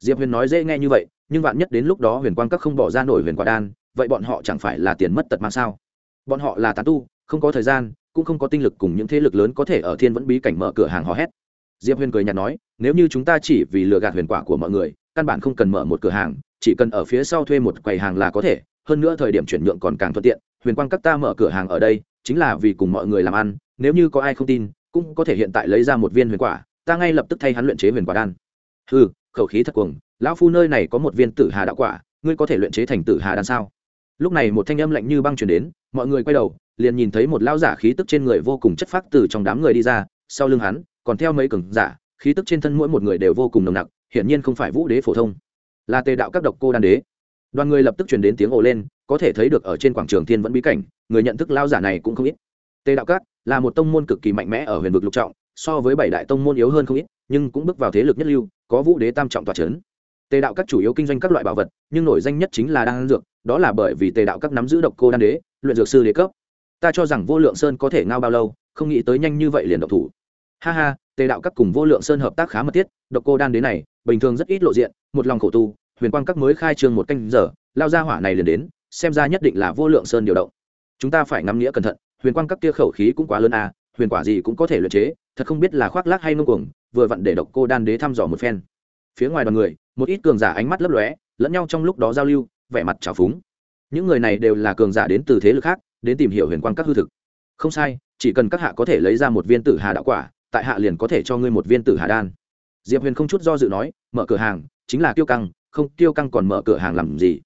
Diệp huyền nói dễ nghe như vậy, nhưng vạn nhất đến lúc đó huyền quang các không bỏ ra nổi huyền quả đan, vậy bọn họ chẳng phải là tiền mất tật mang sao? Bọn họ là tán tu, không có thời gian, cũng không có tinh lực cùng những thế lực lớn có thể ở thiên vẫn bí cảnh mở cửa hàng hò hét. Diệp huyền cười nhạt nói, nếu như chúng ta chỉ vì lừa gạt huyền quả của mọi người, căn bản không cần mở một cửa hàng, chỉ cần ở phía sau thuê một quầy hàng là có thể hơn nữa thời điểm chuyển nhượng còn càng thuận tiện, huyền quang các ta mở cửa hàng ở đây, chính là vì cùng mọi người làm ăn, nếu như có ai không tin, cũng có thể hiện tại lấy ra một viên huyền quả, ta ngay lập tức thay hắn luyện chế huyền quả đan. Ừ khẩu khí thật cuồng, lão phu nơi này có một viên tử hà đạo quả, ngươi có thể luyện chế thành tử hà đan sao? Lúc này một thanh âm lạnh như băng chuyển đến, mọi người quay đầu, liền nhìn thấy một lao giả khí tức trên người vô cùng chất phác từ trong đám người đi ra, sau lưng hắn, còn theo mấy cường giả, khí tức trên thân mỗi một người đều vô cùng nồng nặc, hiển nhiên không phải vũ đế phổ thông. Là tề đạo các độc cô đan đế đoàn người lập tức chuyển đến tiếng ồ lên, có thể thấy được ở trên quảng trường thiên vẫn bí cảnh, người nhận thức lao giả này cũng không ít. Tề đạo cát là một tông môn cực kỳ mạnh mẽ ở huyền vực lục trọng, so với bảy đại tông môn yếu hơn không ít, nhưng cũng bước vào thế lực nhất lưu, có vũ đế tam trọng tòa trấn tề đạo các chủ yếu kinh doanh các loại bảo vật, nhưng nổi danh nhất chính là đan dược, đó là bởi vì tề đạo các nắm giữ độc cô đan đế, luyện dược sư đế cấp. Ta cho rằng vô lượng sơn có thể ngao bao lâu, không nghĩ tới nhanh như vậy liền độc thủ. Ha ha, tề đạo các cùng vô lượng sơn hợp tác khá mật thiết, độc cô đan đế này, bình thường rất ít lộ diện, một lòng khổ tu huyền quang các mới khai trương một canh giờ, lao ra hỏa này liền đến, xem ra nhất định là vô lượng sơn điều động. Chúng ta phải ngắm nghĩa cẩn thận, huyền quang các kia khẩu khí cũng quá lớn à huyền quả gì cũng có thể luyện chế, thật không biết là khoác lác hay ngông cuồng, vừa vặn để độc cô đan đế thăm dò một phen. Phía ngoài đoàn người, một ít cường giả ánh mắt lấp lóe, lẫn nhau trong lúc đó giao lưu, vẻ mặt trào phúng. Những người này đều là cường giả đến từ thế lực khác, đến tìm hiểu huyền quang các hư thực. Không sai, chỉ cần các hạ có thể lấy ra một viên tử hà đạo quả, tại hạ liền có thể cho ngươi một viên tử hà đan. Diệp huyền không chút do dự nói, mở cửa hàng, chính là kiêu căng không, kiêu căng còn mở cửa hàng làm gì?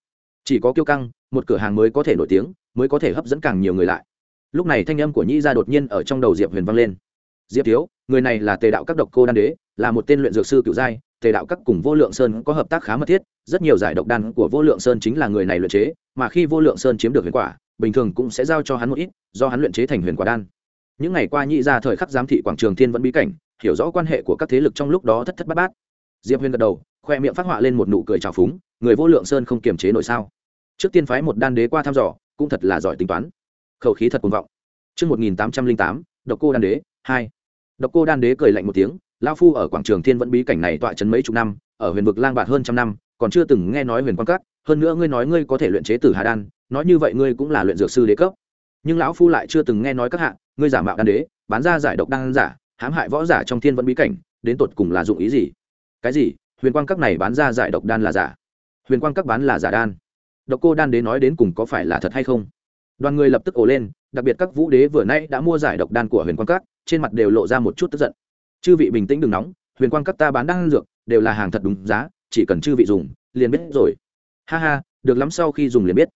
Chỉ có kiêu căng, một cửa hàng mới có thể nổi tiếng, mới có thể hấp dẫn càng nhiều người lại. Lúc này thanh âm của nhĩ ra đột nhiên ở trong đầu diệp huyền vang lên. Diệp thiếu, người này là tề đạo các độc cô đan đế, là một tên luyện dược sư cựu giai, tề đạo các cùng vô lượng sơn có hợp tác khá mật thiết, rất nhiều giải độc đan của vô lượng sơn chính là người này luyện chế, mà khi vô lượng sơn chiếm được huyền quả, bình thường cũng sẽ giao cho hắn một ít, do hắn luyện chế thành huyền quả đan. Những ngày qua nhị ra thời khắc giám thị quảng trường thiên vẫn bí cảnh, hiểu rõ quan hệ của các thế lực trong lúc đó thất thất bát bát. Diệp huyền gật đầu khoe miệng phát họa lên một nụ cười trào phúng người vô lượng sơn không kiềm chế nổi sao trước tiên phái một đan đế qua thăm dò cũng thật là giỏi tính toán khẩu khí thật cuồng vọng Trước 1808, độc cô đan đế, 2. Độc cô đan đế cười lạnh một tiếng, lão phu ở quảng trường thiên vẫn bí cảnh này tọa trấn mấy chục năm, ở huyền vực lang bạt hơn trăm năm, còn chưa từng nghe nói huyền quan cắt, hơn nữa ngươi nói ngươi có thể luyện chế tử hà đan, nói như vậy ngươi cũng là luyện dược sư đế cấp. Nhưng lão phu lại chưa từng nghe nói các hạ, ngươi giả mạo đan đế, bán ra giải độc đan giả, hãm hại võ giả trong thiên vẫn bí cảnh, đến tột cùng là dụng ý gì? Cái gì? Huyền quang các này bán ra giải độc đan là giả? Huyền quang các bán là giả đan? Độc cô đan đế nói đến cùng có phải là thật hay không? Đoàn người lập tức ồ lên, đặc biệt các vũ đế vừa nãy đã mua giải độc đan của huyền quang các trên mặt đều lộ ra một chút tức giận chư vị bình tĩnh đừng nóng huyền quang các ta bán đan dược đều là hàng thật đúng giá chỉ cần chư vị dùng liền biết rồi ha ha được lắm sau khi dùng liền biết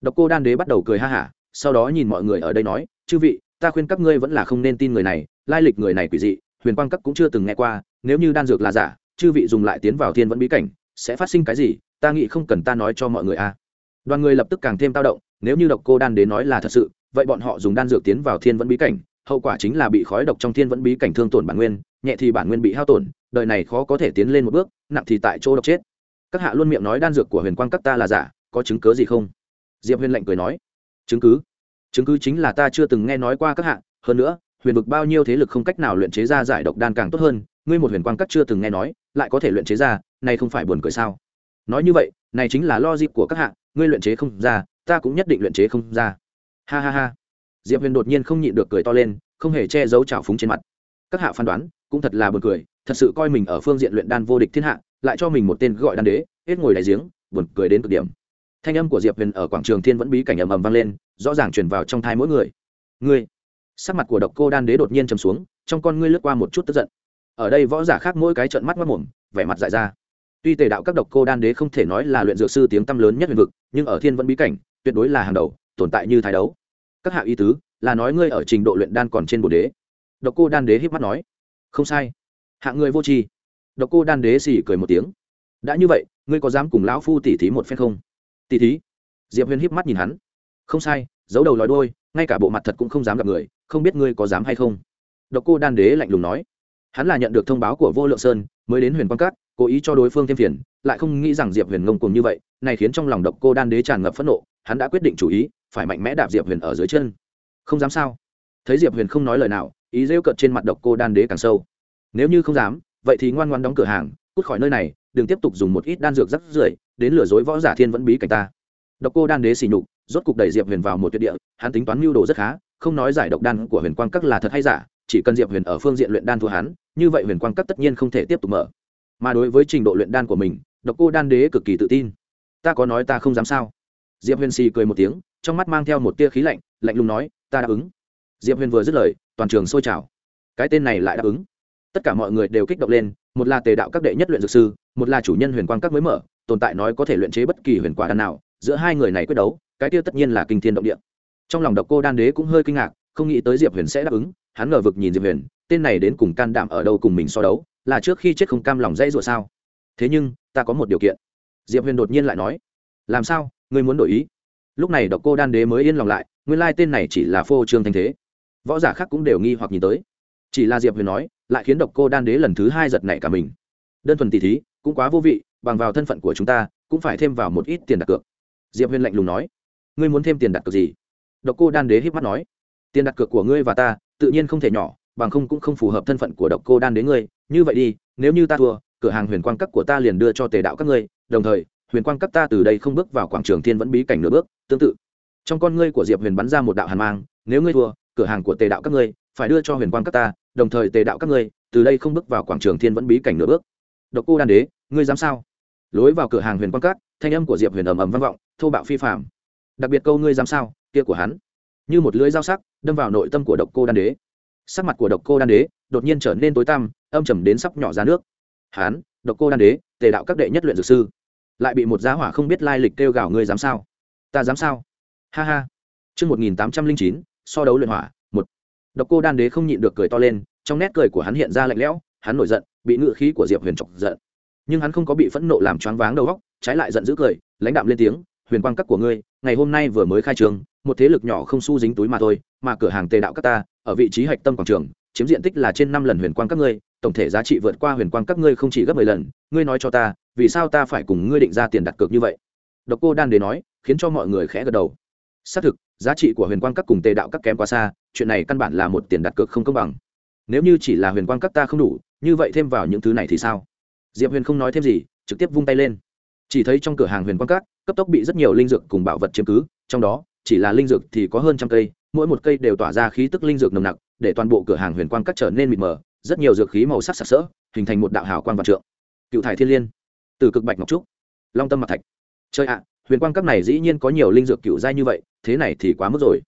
độc cô đan đế bắt đầu cười ha hả sau đó nhìn mọi người ở đây nói chư vị ta khuyên các ngươi vẫn là không nên tin người này lai lịch người này quỷ dị huyền quang các cũng chưa từng nghe qua nếu như đan dược là giả chư vị dùng lại tiến vào thiên vẫn bí cảnh, sẽ phát sinh cái gì, ta nghĩ không cần ta nói cho mọi người a. À. đoàn người lập tức càng thêm tao động, nếu như độc cô đan đến nói là thật sự, vậy bọn họ dùng đan dược tiến vào thiên vẫn bí cảnh, hậu quả chính là bị khói độc trong thiên vẫn bí cảnh thương tổn bản nguyên, nhẹ thì bản nguyên bị hao tổn, đời này khó có thể tiến lên một bước, nặng thì tại chỗ độc chết. Các hạ luôn miệng nói đan dược của huyền quang các ta là giả, có chứng cứ gì không? Diệp huyền lệnh cười nói. Chứng cứ? Chứng cứ chính là ta chưa từng nghe nói qua các hạ, hơn nữa, huyền vực bao nhiêu thế lực không cách nào luyện chế ra giải độc đan càng tốt hơn, ngươi một huyền quang các chưa từng nghe nói lại có thể luyện chế ra, này không phải buồn cười sao? Nói như vậy, này chính là logic của các hạ, ngươi luyện chế không ra, ta cũng nhất định luyện chế không ra. Ha ha ha. Diệp huyền đột nhiên không nhịn được cười to lên, không hề che giấu trào phúng trên mặt. Các hạ phán đoán, cũng thật là buồn cười, thật sự coi mình ở phương diện luyện đan vô địch thiên hạ, lại cho mình một tên gọi đan đế, hết ngồi đại giếng, buồn cười đến cực điểm. Thanh âm của diệp huyền ở quảng trường thiên vẫn bí cảnh ầm ầm vang lên, rõ ràng truyền vào trong thai mỗi người. Ngươi. Sắc mặt của độc cô đan đế đột nhiên trầm xuống, trong con ngươi lướt qua một chút tức giận ở đây võ giả khác mỗi cái trận mắt mất mồm, vẻ mặt dại ra. Tuy tề đạo các độc cô đan đế không thể nói là luyện dược sư tiếng tăm lớn nhất huyền vực, nhưng ở thiên vẫn bí cảnh, tuyệt đối là hàng đầu, tồn tại như thái đấu. Các hạ y tứ, là nói ngươi ở trình độ luyện đan còn trên bồ đế. Độc cô đan đế híp mắt nói. Không sai. Hạng người vô tri. Độc cô đan đế xỉ cười một tiếng. Đã như vậy, ngươi có dám cùng lão phu tỉ thí một phen không? Tỉ thí? Diệp huyền híp mắt nhìn hắn. Không sai, giấu đầu lòi đôi ngay cả bộ mặt thật cũng không dám gặp người, không biết ngươi có dám hay không? Độc cô đan đế lạnh lùng nói hắn là nhận được thông báo của vô lượng sơn, mới đến huyền quan cát cố ý cho đối phương thêm phiền, lại không nghĩ rằng diệp huyền ngông cùng như vậy, này khiến trong lòng độc cô đan đế tràn ngập phẫn nộ, hắn đã quyết định chủ ý, phải mạnh mẽ đạp diệp huyền ở dưới chân. Không dám sao? Thấy diệp huyền không nói lời nào, ý rêu cợt trên mặt độc cô đan đế càng sâu. Nếu như không dám, vậy thì ngoan ngoan đóng cửa hàng, cút khỏi nơi này, đừng tiếp tục dùng một ít đan dược rắc rưởi, đến lừa dối võ giả thiên vẫn bí cảnh ta. Độc cô đan đế xỉ nhục, rốt cục đẩy diệp huyền vào một tuyệt địa, hắn tính toán mưu đồ rất khá, không nói giải độc đan của huyền quang các là thật hay giả chỉ cần diệp huyền ở phương diện luyện đan thua hắn, như vậy huyền quang các tất nhiên không thể tiếp tục mở. Mà đối với trình độ luyện đan của mình, độc cô đan đế cực kỳ tự tin. Ta có nói ta không dám sao? Diệp huyền xì cười một tiếng, trong mắt mang theo một tia khí lạnh lạnh lùng nói, ta đáp ứng. Diệp huyền vừa dứt lời, toàn trường sôi trào. Cái tên này lại đáp ứng. Tất cả mọi người đều kích động lên, một là tề đạo các đệ nhất luyện dược sư, một là chủ nhân huyền quang các mới mở, tồn tại nói có thể luyện chế bất kỳ huyền quả đan nào, giữa hai người này quyết đấu, cái tiêu tất nhiên là kinh thiên động địa. Trong lòng độc cô đan đế cũng hơi kinh ngạc, không nghĩ tới diệp huyền sẽ đáp ứng hắn ngờ vực nhìn diệp huyền, tên này đến cùng can đảm ở đâu cùng mình so đấu, là trước khi chết không cam lòng dãy rủa sao? Thế nhưng, ta có một điều kiện. Diệp huyền đột nhiên lại nói, làm sao, ngươi muốn đổi ý? Lúc này độc cô đan đế mới yên lòng lại, nguyên lai tên này chỉ là phô trương thanh thế. Võ giả khác cũng đều nghi hoặc nhìn tới. Chỉ là diệp huyền nói, lại khiến độc cô đan đế lần thứ hai giật nảy cả mình. Đơn thuần tỷ thí, cũng quá vô vị, bằng vào thân phận của chúng ta, cũng phải thêm vào một ít tiền đặt cược. Diệp huyền lạnh lùng nói, ngươi muốn thêm tiền đặt cược gì? Độc cô đan đế híp mắt nói, tiền đặt cược của ngươi và ta tự nhiên không thể nhỏ, bằng không cũng không phù hợp thân phận của độc cô đan đế ngươi. Như vậy đi, nếu như ta thua, cửa hàng huyền quang các của ta liền đưa cho tề đạo các ngươi. Đồng thời, huyền quang các ta từ đây không bước vào quảng trường thiên vẫn bí cảnh nửa bước. Tương tự, trong con ngươi của diệp huyền bắn ra một đạo hàn mang. Nếu ngươi thua, cửa hàng của tề đạo các ngươi phải đưa cho huyền quang các ta. Đồng thời tề đạo các ngươi từ đây không bước vào quảng trường thiên vẫn bí cảnh nửa bước. Độc cô đan đế, ngươi dám sao? Lối vào cửa hàng huyền quang các, thanh âm của diệp huyền ầm ầm vang vọng, thô bạo phi phạm đặc biệt câu ngươi dám sao? Kia của hắn như một lưỡi dao sắc, đâm vào nội tâm của độc cô đan đế. Sắc mặt của độc cô đan đế đột nhiên trở nên tối tăm, âm trầm đến sắp nhỏ ra nước. Hán, độc cô đan đế, tề đạo các đệ nhất luyện dược sư, lại bị một giá hỏa không biết lai lịch kêu gào ngươi dám sao? Ta dám sao? Ha ha. Chương một nghìn tám trăm linh chín, so đấu luyện hỏa, một. Độc cô đan đế không nhịn được cười to lên, trong nét cười của hắn hiện ra lạnh lẽo, hắn nổi giận, bị ngự khí của diệp huyền chọc giận. Nhưng hắn không có bị phẫn nộ làm choáng váng đầu góc trái lại giận dữ cười, lãnh đạm lên tiếng, huyền quang các của ngươi, ngày hôm nay vừa mới khai trường một thế lực nhỏ không su dính túi mà thôi, mà cửa hàng tề đạo các ta, ở vị trí hạch tâm quảng trường, chiếm diện tích là trên năm lần huyền quang các ngươi, tổng thể giá trị vượt qua huyền quang các ngươi không chỉ gấp mười lần, ngươi nói cho ta, vì sao ta phải cùng ngươi định ra tiền đặt cược như vậy? Độc cô đan đề nói, khiến cho mọi người khẽ gật đầu. Xác thực, giá trị của huyền quang các cùng tề đạo các kém quá xa, chuyện này căn bản là một tiền đặt cược không công bằng. Nếu như chỉ là huyền quang các ta không đủ, như vậy thêm vào những thứ này thì sao? Diệp huyền không nói thêm gì, trực tiếp vung tay lên. Chỉ thấy trong cửa hàng huyền quang các, cấp tốc bị rất nhiều linh dược cùng bảo vật chiếm cứ, trong đó chỉ là linh dược thì có hơn trăm cây, mỗi một cây đều tỏa ra khí tức linh dược nồng nặc, để toàn bộ cửa hàng huyền quang cắt trở nên mịt mờ, rất nhiều dược khí màu sắc sặc sỡ, hình thành một đạo hào quang vạn trượng. Cựu thải thiên liên, từ cực bạch ngọc trúc, long tâm mặt thạch. Chơi ạ, huyền quang các này dĩ nhiên có nhiều linh dược cựu giai như vậy, thế này thì quá mức rồi.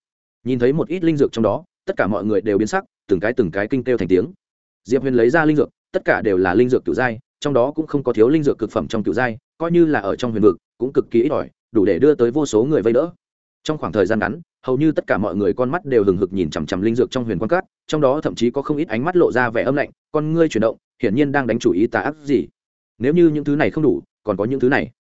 Nhìn thấy một ít linh dược trong đó, tất cả mọi người đều biến sắc, từng cái từng cái kinh kêu thành tiếng. Diệp huyền lấy ra linh dược, tất cả đều là linh dược cựu giai, trong đó cũng không có thiếu linh dược cực phẩm trong cựu giai, coi như là ở trong huyền vực, cũng cực kỳ ít ỏi, đủ để đưa tới vô số người vây đỡ trong khoảng thời gian ngắn, hầu như tất cả mọi người con mắt đều hừng hực nhìn chằm chằm linh dược trong huyền quan cát, trong đó thậm chí có không ít ánh mắt lộ ra vẻ âm lạnh, con ngươi chuyển động, hiển nhiên đang đánh chủ ý tà ác gì. Nếu như những thứ này không đủ, còn có những thứ này.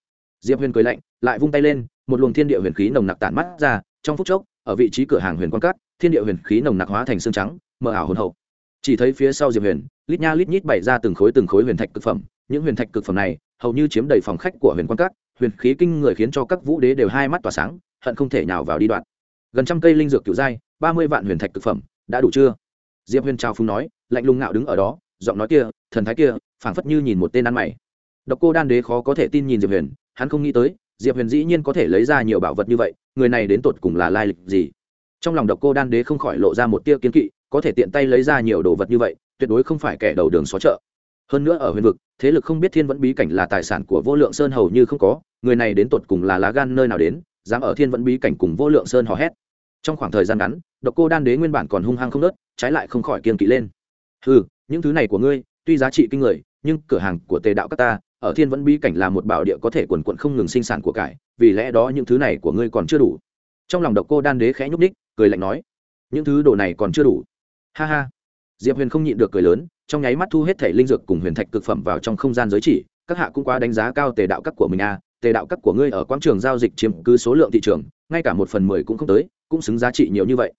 Diệp huyền cười lạnh, lại vung tay lên, một luồng thiên địa huyền khí nồng nặc tản mắt ra, trong phút chốc, ở vị trí cửa hàng huyền quan cát, thiên địa huyền khí nồng nặc hóa thành xương trắng, mờ ảo hồn hậu. Chỉ thấy phía sau diệp huyền, lít nha lít nhít bày ra từng khối từng khối huyền thạch cực phẩm. Những huyền thạch cực phẩm này, hầu như chiếm đầy phòng khách của huyền quan cát, huyền khí kinh người khiến cho các vũ đế đều hai mắt tỏa sáng hận không thể nào vào đi đoạn. Gần trăm cây linh dược cựu giai, ba mươi vạn huyền thạch cực phẩm, đã đủ chưa? Diệp huyền trao phúng nói, lạnh lùng ngạo đứng ở đó, giọng nói kia, thần thái kia, phảng phất như nhìn một tên ăn mày. Độc cô đan đế khó có thể tin nhìn diệp huyền, hắn không nghĩ tới, diệp huyền dĩ nhiên có thể lấy ra nhiều bảo vật như vậy, người này đến tột cùng là lai lịch gì? Trong lòng độc cô đan đế không khỏi lộ ra một tia kiến kỵ, có thể tiện tay lấy ra nhiều đồ vật như vậy, tuyệt đối không phải kẻ đầu đường xó chợ. Hơn nữa ở huyền vực, thế lực không biết thiên vẫn bí cảnh là tài sản của vô lượng sơn hầu như không có, người này đến tột cùng là lá gan nơi nào đến dám ở thiên vẫn bí cảnh cùng vô lượng sơn hò hét. Trong khoảng thời gian ngắn độc cô đan đế nguyên bản còn hung hăng không nớt trái lại không khỏi kiên kỵ lên. Ừ những thứ này của ngươi tuy giá trị kinh người nhưng cửa hàng của tề đạo các ta ở thiên vẫn bí cảnh là một bảo địa có thể quần quận không ngừng sinh sản của cải vì lẽ đó những thứ này của ngươi còn chưa đủ. Trong lòng độc cô đan đế khẽ nhúc ních cười lạnh nói những thứ đồ này còn chưa đủ. Ha ha. Diệp huyền không nhịn được cười lớn trong nháy mắt thu hết thể linh dược cùng huyền thạch cực phẩm vào trong không gian giới chỉ các hạ cũng quá đánh giá cao tề đạo các của mình a à, tề đạo các của ngươi ở quảng trường giao dịch chiếm cứ số lượng thị trường, ngay cả một phần mười cũng không tới, cũng xứng giá trị nhiều như vậy.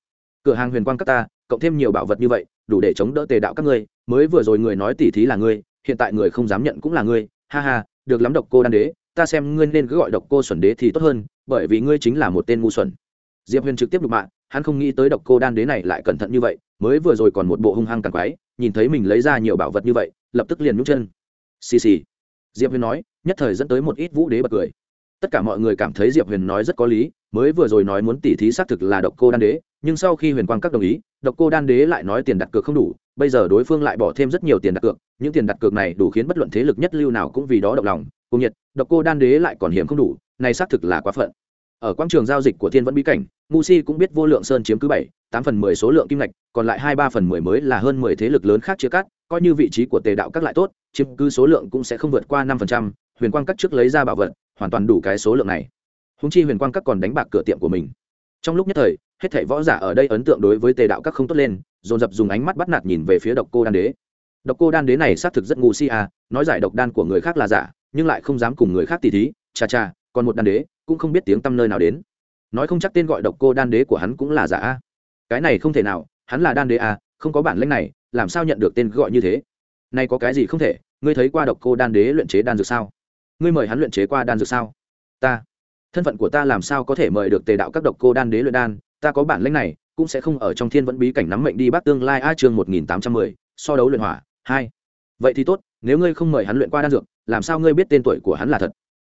Cửa hàng huyền quang các ta, cộng thêm nhiều bảo vật như vậy, đủ để chống đỡ tề đạo các ngươi, mới vừa rồi người nói tỉ thí là ngươi, hiện tại người không dám nhận cũng là ngươi, ha ha, được lắm độc cô đan đế, ta xem ngươi nên cứ gọi độc cô xuẩn đế thì tốt hơn, bởi vì ngươi chính là một tên ngu xuẩn. Diệp huyền trực tiếp đục mạng hắn không nghĩ tới độc cô đan đế này lại cẩn thận như vậy, mới vừa rồi còn một bộ hung hăng càng quái nhìn thấy mình lấy ra nhiều bảo vật như vậy, lập tức liền nhúc chân. Xì xì. Diệp huyền nói nhất thời dẫn tới một ít vũ đế bật cười. Tất cả mọi người cảm thấy diệp huyền nói rất có lý, mới vừa rồi nói muốn tỉ thí xác thực là độc cô đan đế, nhưng sau khi huyền quang các đồng ý, độc cô đan đế lại nói tiền đặt cược không đủ, bây giờ đối phương lại bỏ thêm rất nhiều tiền đặt cược, những tiền đặt cược này đủ khiến bất luận thế lực nhất lưu nào cũng vì đó động lòng, cùng nhiệt, độc cô đan đế lại còn hiếm không đủ, này xác thực là quá phận. Ở quảng trường giao dịch của thiên vẫn bí cảnh, ngu si cũng biết vô lượng sơn chiếm cứ bảy, tám phần mười số lượng kim ngạch, còn lại hai ba phần mười mới là hơn mười thế lực lớn khác chia cắt, coi như vị trí của tề đạo các lại tốt, chiếm cứ số lượng cũng sẽ không vượt qua năm phần trăm huyền quang các trước lấy ra bảo vật, hoàn toàn đủ cái số lượng này. Húng chi huyền quang các còn đánh bạc cửa tiệm của mình. Trong lúc nhất thời, hết thảy võ giả ở đây ấn tượng đối với tề đạo các không tốt lên, dồn dập dùng ánh mắt bắt nạt nhìn về phía độc cô đan đế. Độc cô đan đế này xác thực rất ngu si à nói giải độc đan của người khác là giả, nhưng lại không dám cùng người khác tỉ thí, cha cha, còn một đan đế, cũng không biết tiếng tăm nơi nào đến. Nói không chắc tên gọi độc cô đan đế của hắn cũng là giả à? cái này không thể nào, hắn là đan đế à không có bản lĩnh này, làm sao nhận được tên gọi như thế? Nay có cái gì không thể, ngươi thấy qua độc cô đan đế luyện chế đan dược sao? Ngươi mời hắn luyện chế qua đan dược sao? Ta. Thân phận của ta làm sao có thể mời được tề đạo các độc cô đan đế luyện đan? Ta có bản lĩnh này, cũng sẽ không ở trong thiên vẫn bí cảnh nắm mệnh đi bắt tương lai a chương một nghìn tám trăm mười, so đấu luyện hỏa, hai. Vậy thì tốt, nếu ngươi không mời hắn luyện qua đan dược, làm sao ngươi biết tên tuổi của hắn là thật?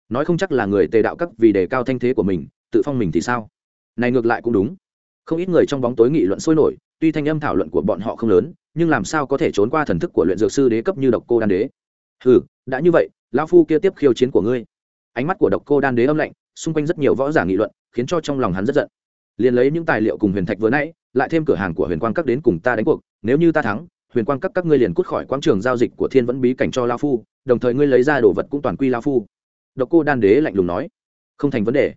Nói không chắc là người tề đạo các vì đề cao thanh thế của mình, tự phong mình thì sao? Này ngược lại cũng đúng. Không ít người trong bóng tối nghị luận sôi nổi, tuy thanh âm thảo luận của bọn họ không lớn, nhưng làm sao có thể trốn qua thần thức của luyện dược sư đế cấp như độc cô đan đế? Ừ đã như vậy lão phu kia tiếp khiêu chiến của ngươi. Ánh mắt của độc cô đan đế âm lạnh, xung quanh rất nhiều võ giả nghị luận, khiến cho trong lòng hắn rất giận. Liền lấy những tài liệu cùng huyền thạch vừa nãy, lại thêm cửa hàng của huyền quang các đến cùng ta đánh cuộc, nếu như ta thắng, huyền quang các các ngươi liền cút khỏi quảng trường giao dịch của thiên vẫn bí cảnh cho lao phu, đồng thời ngươi lấy ra đồ vật cũng toàn quy lao phu. Độc cô đan đế lạnh lùng nói. Không thành vấn đề.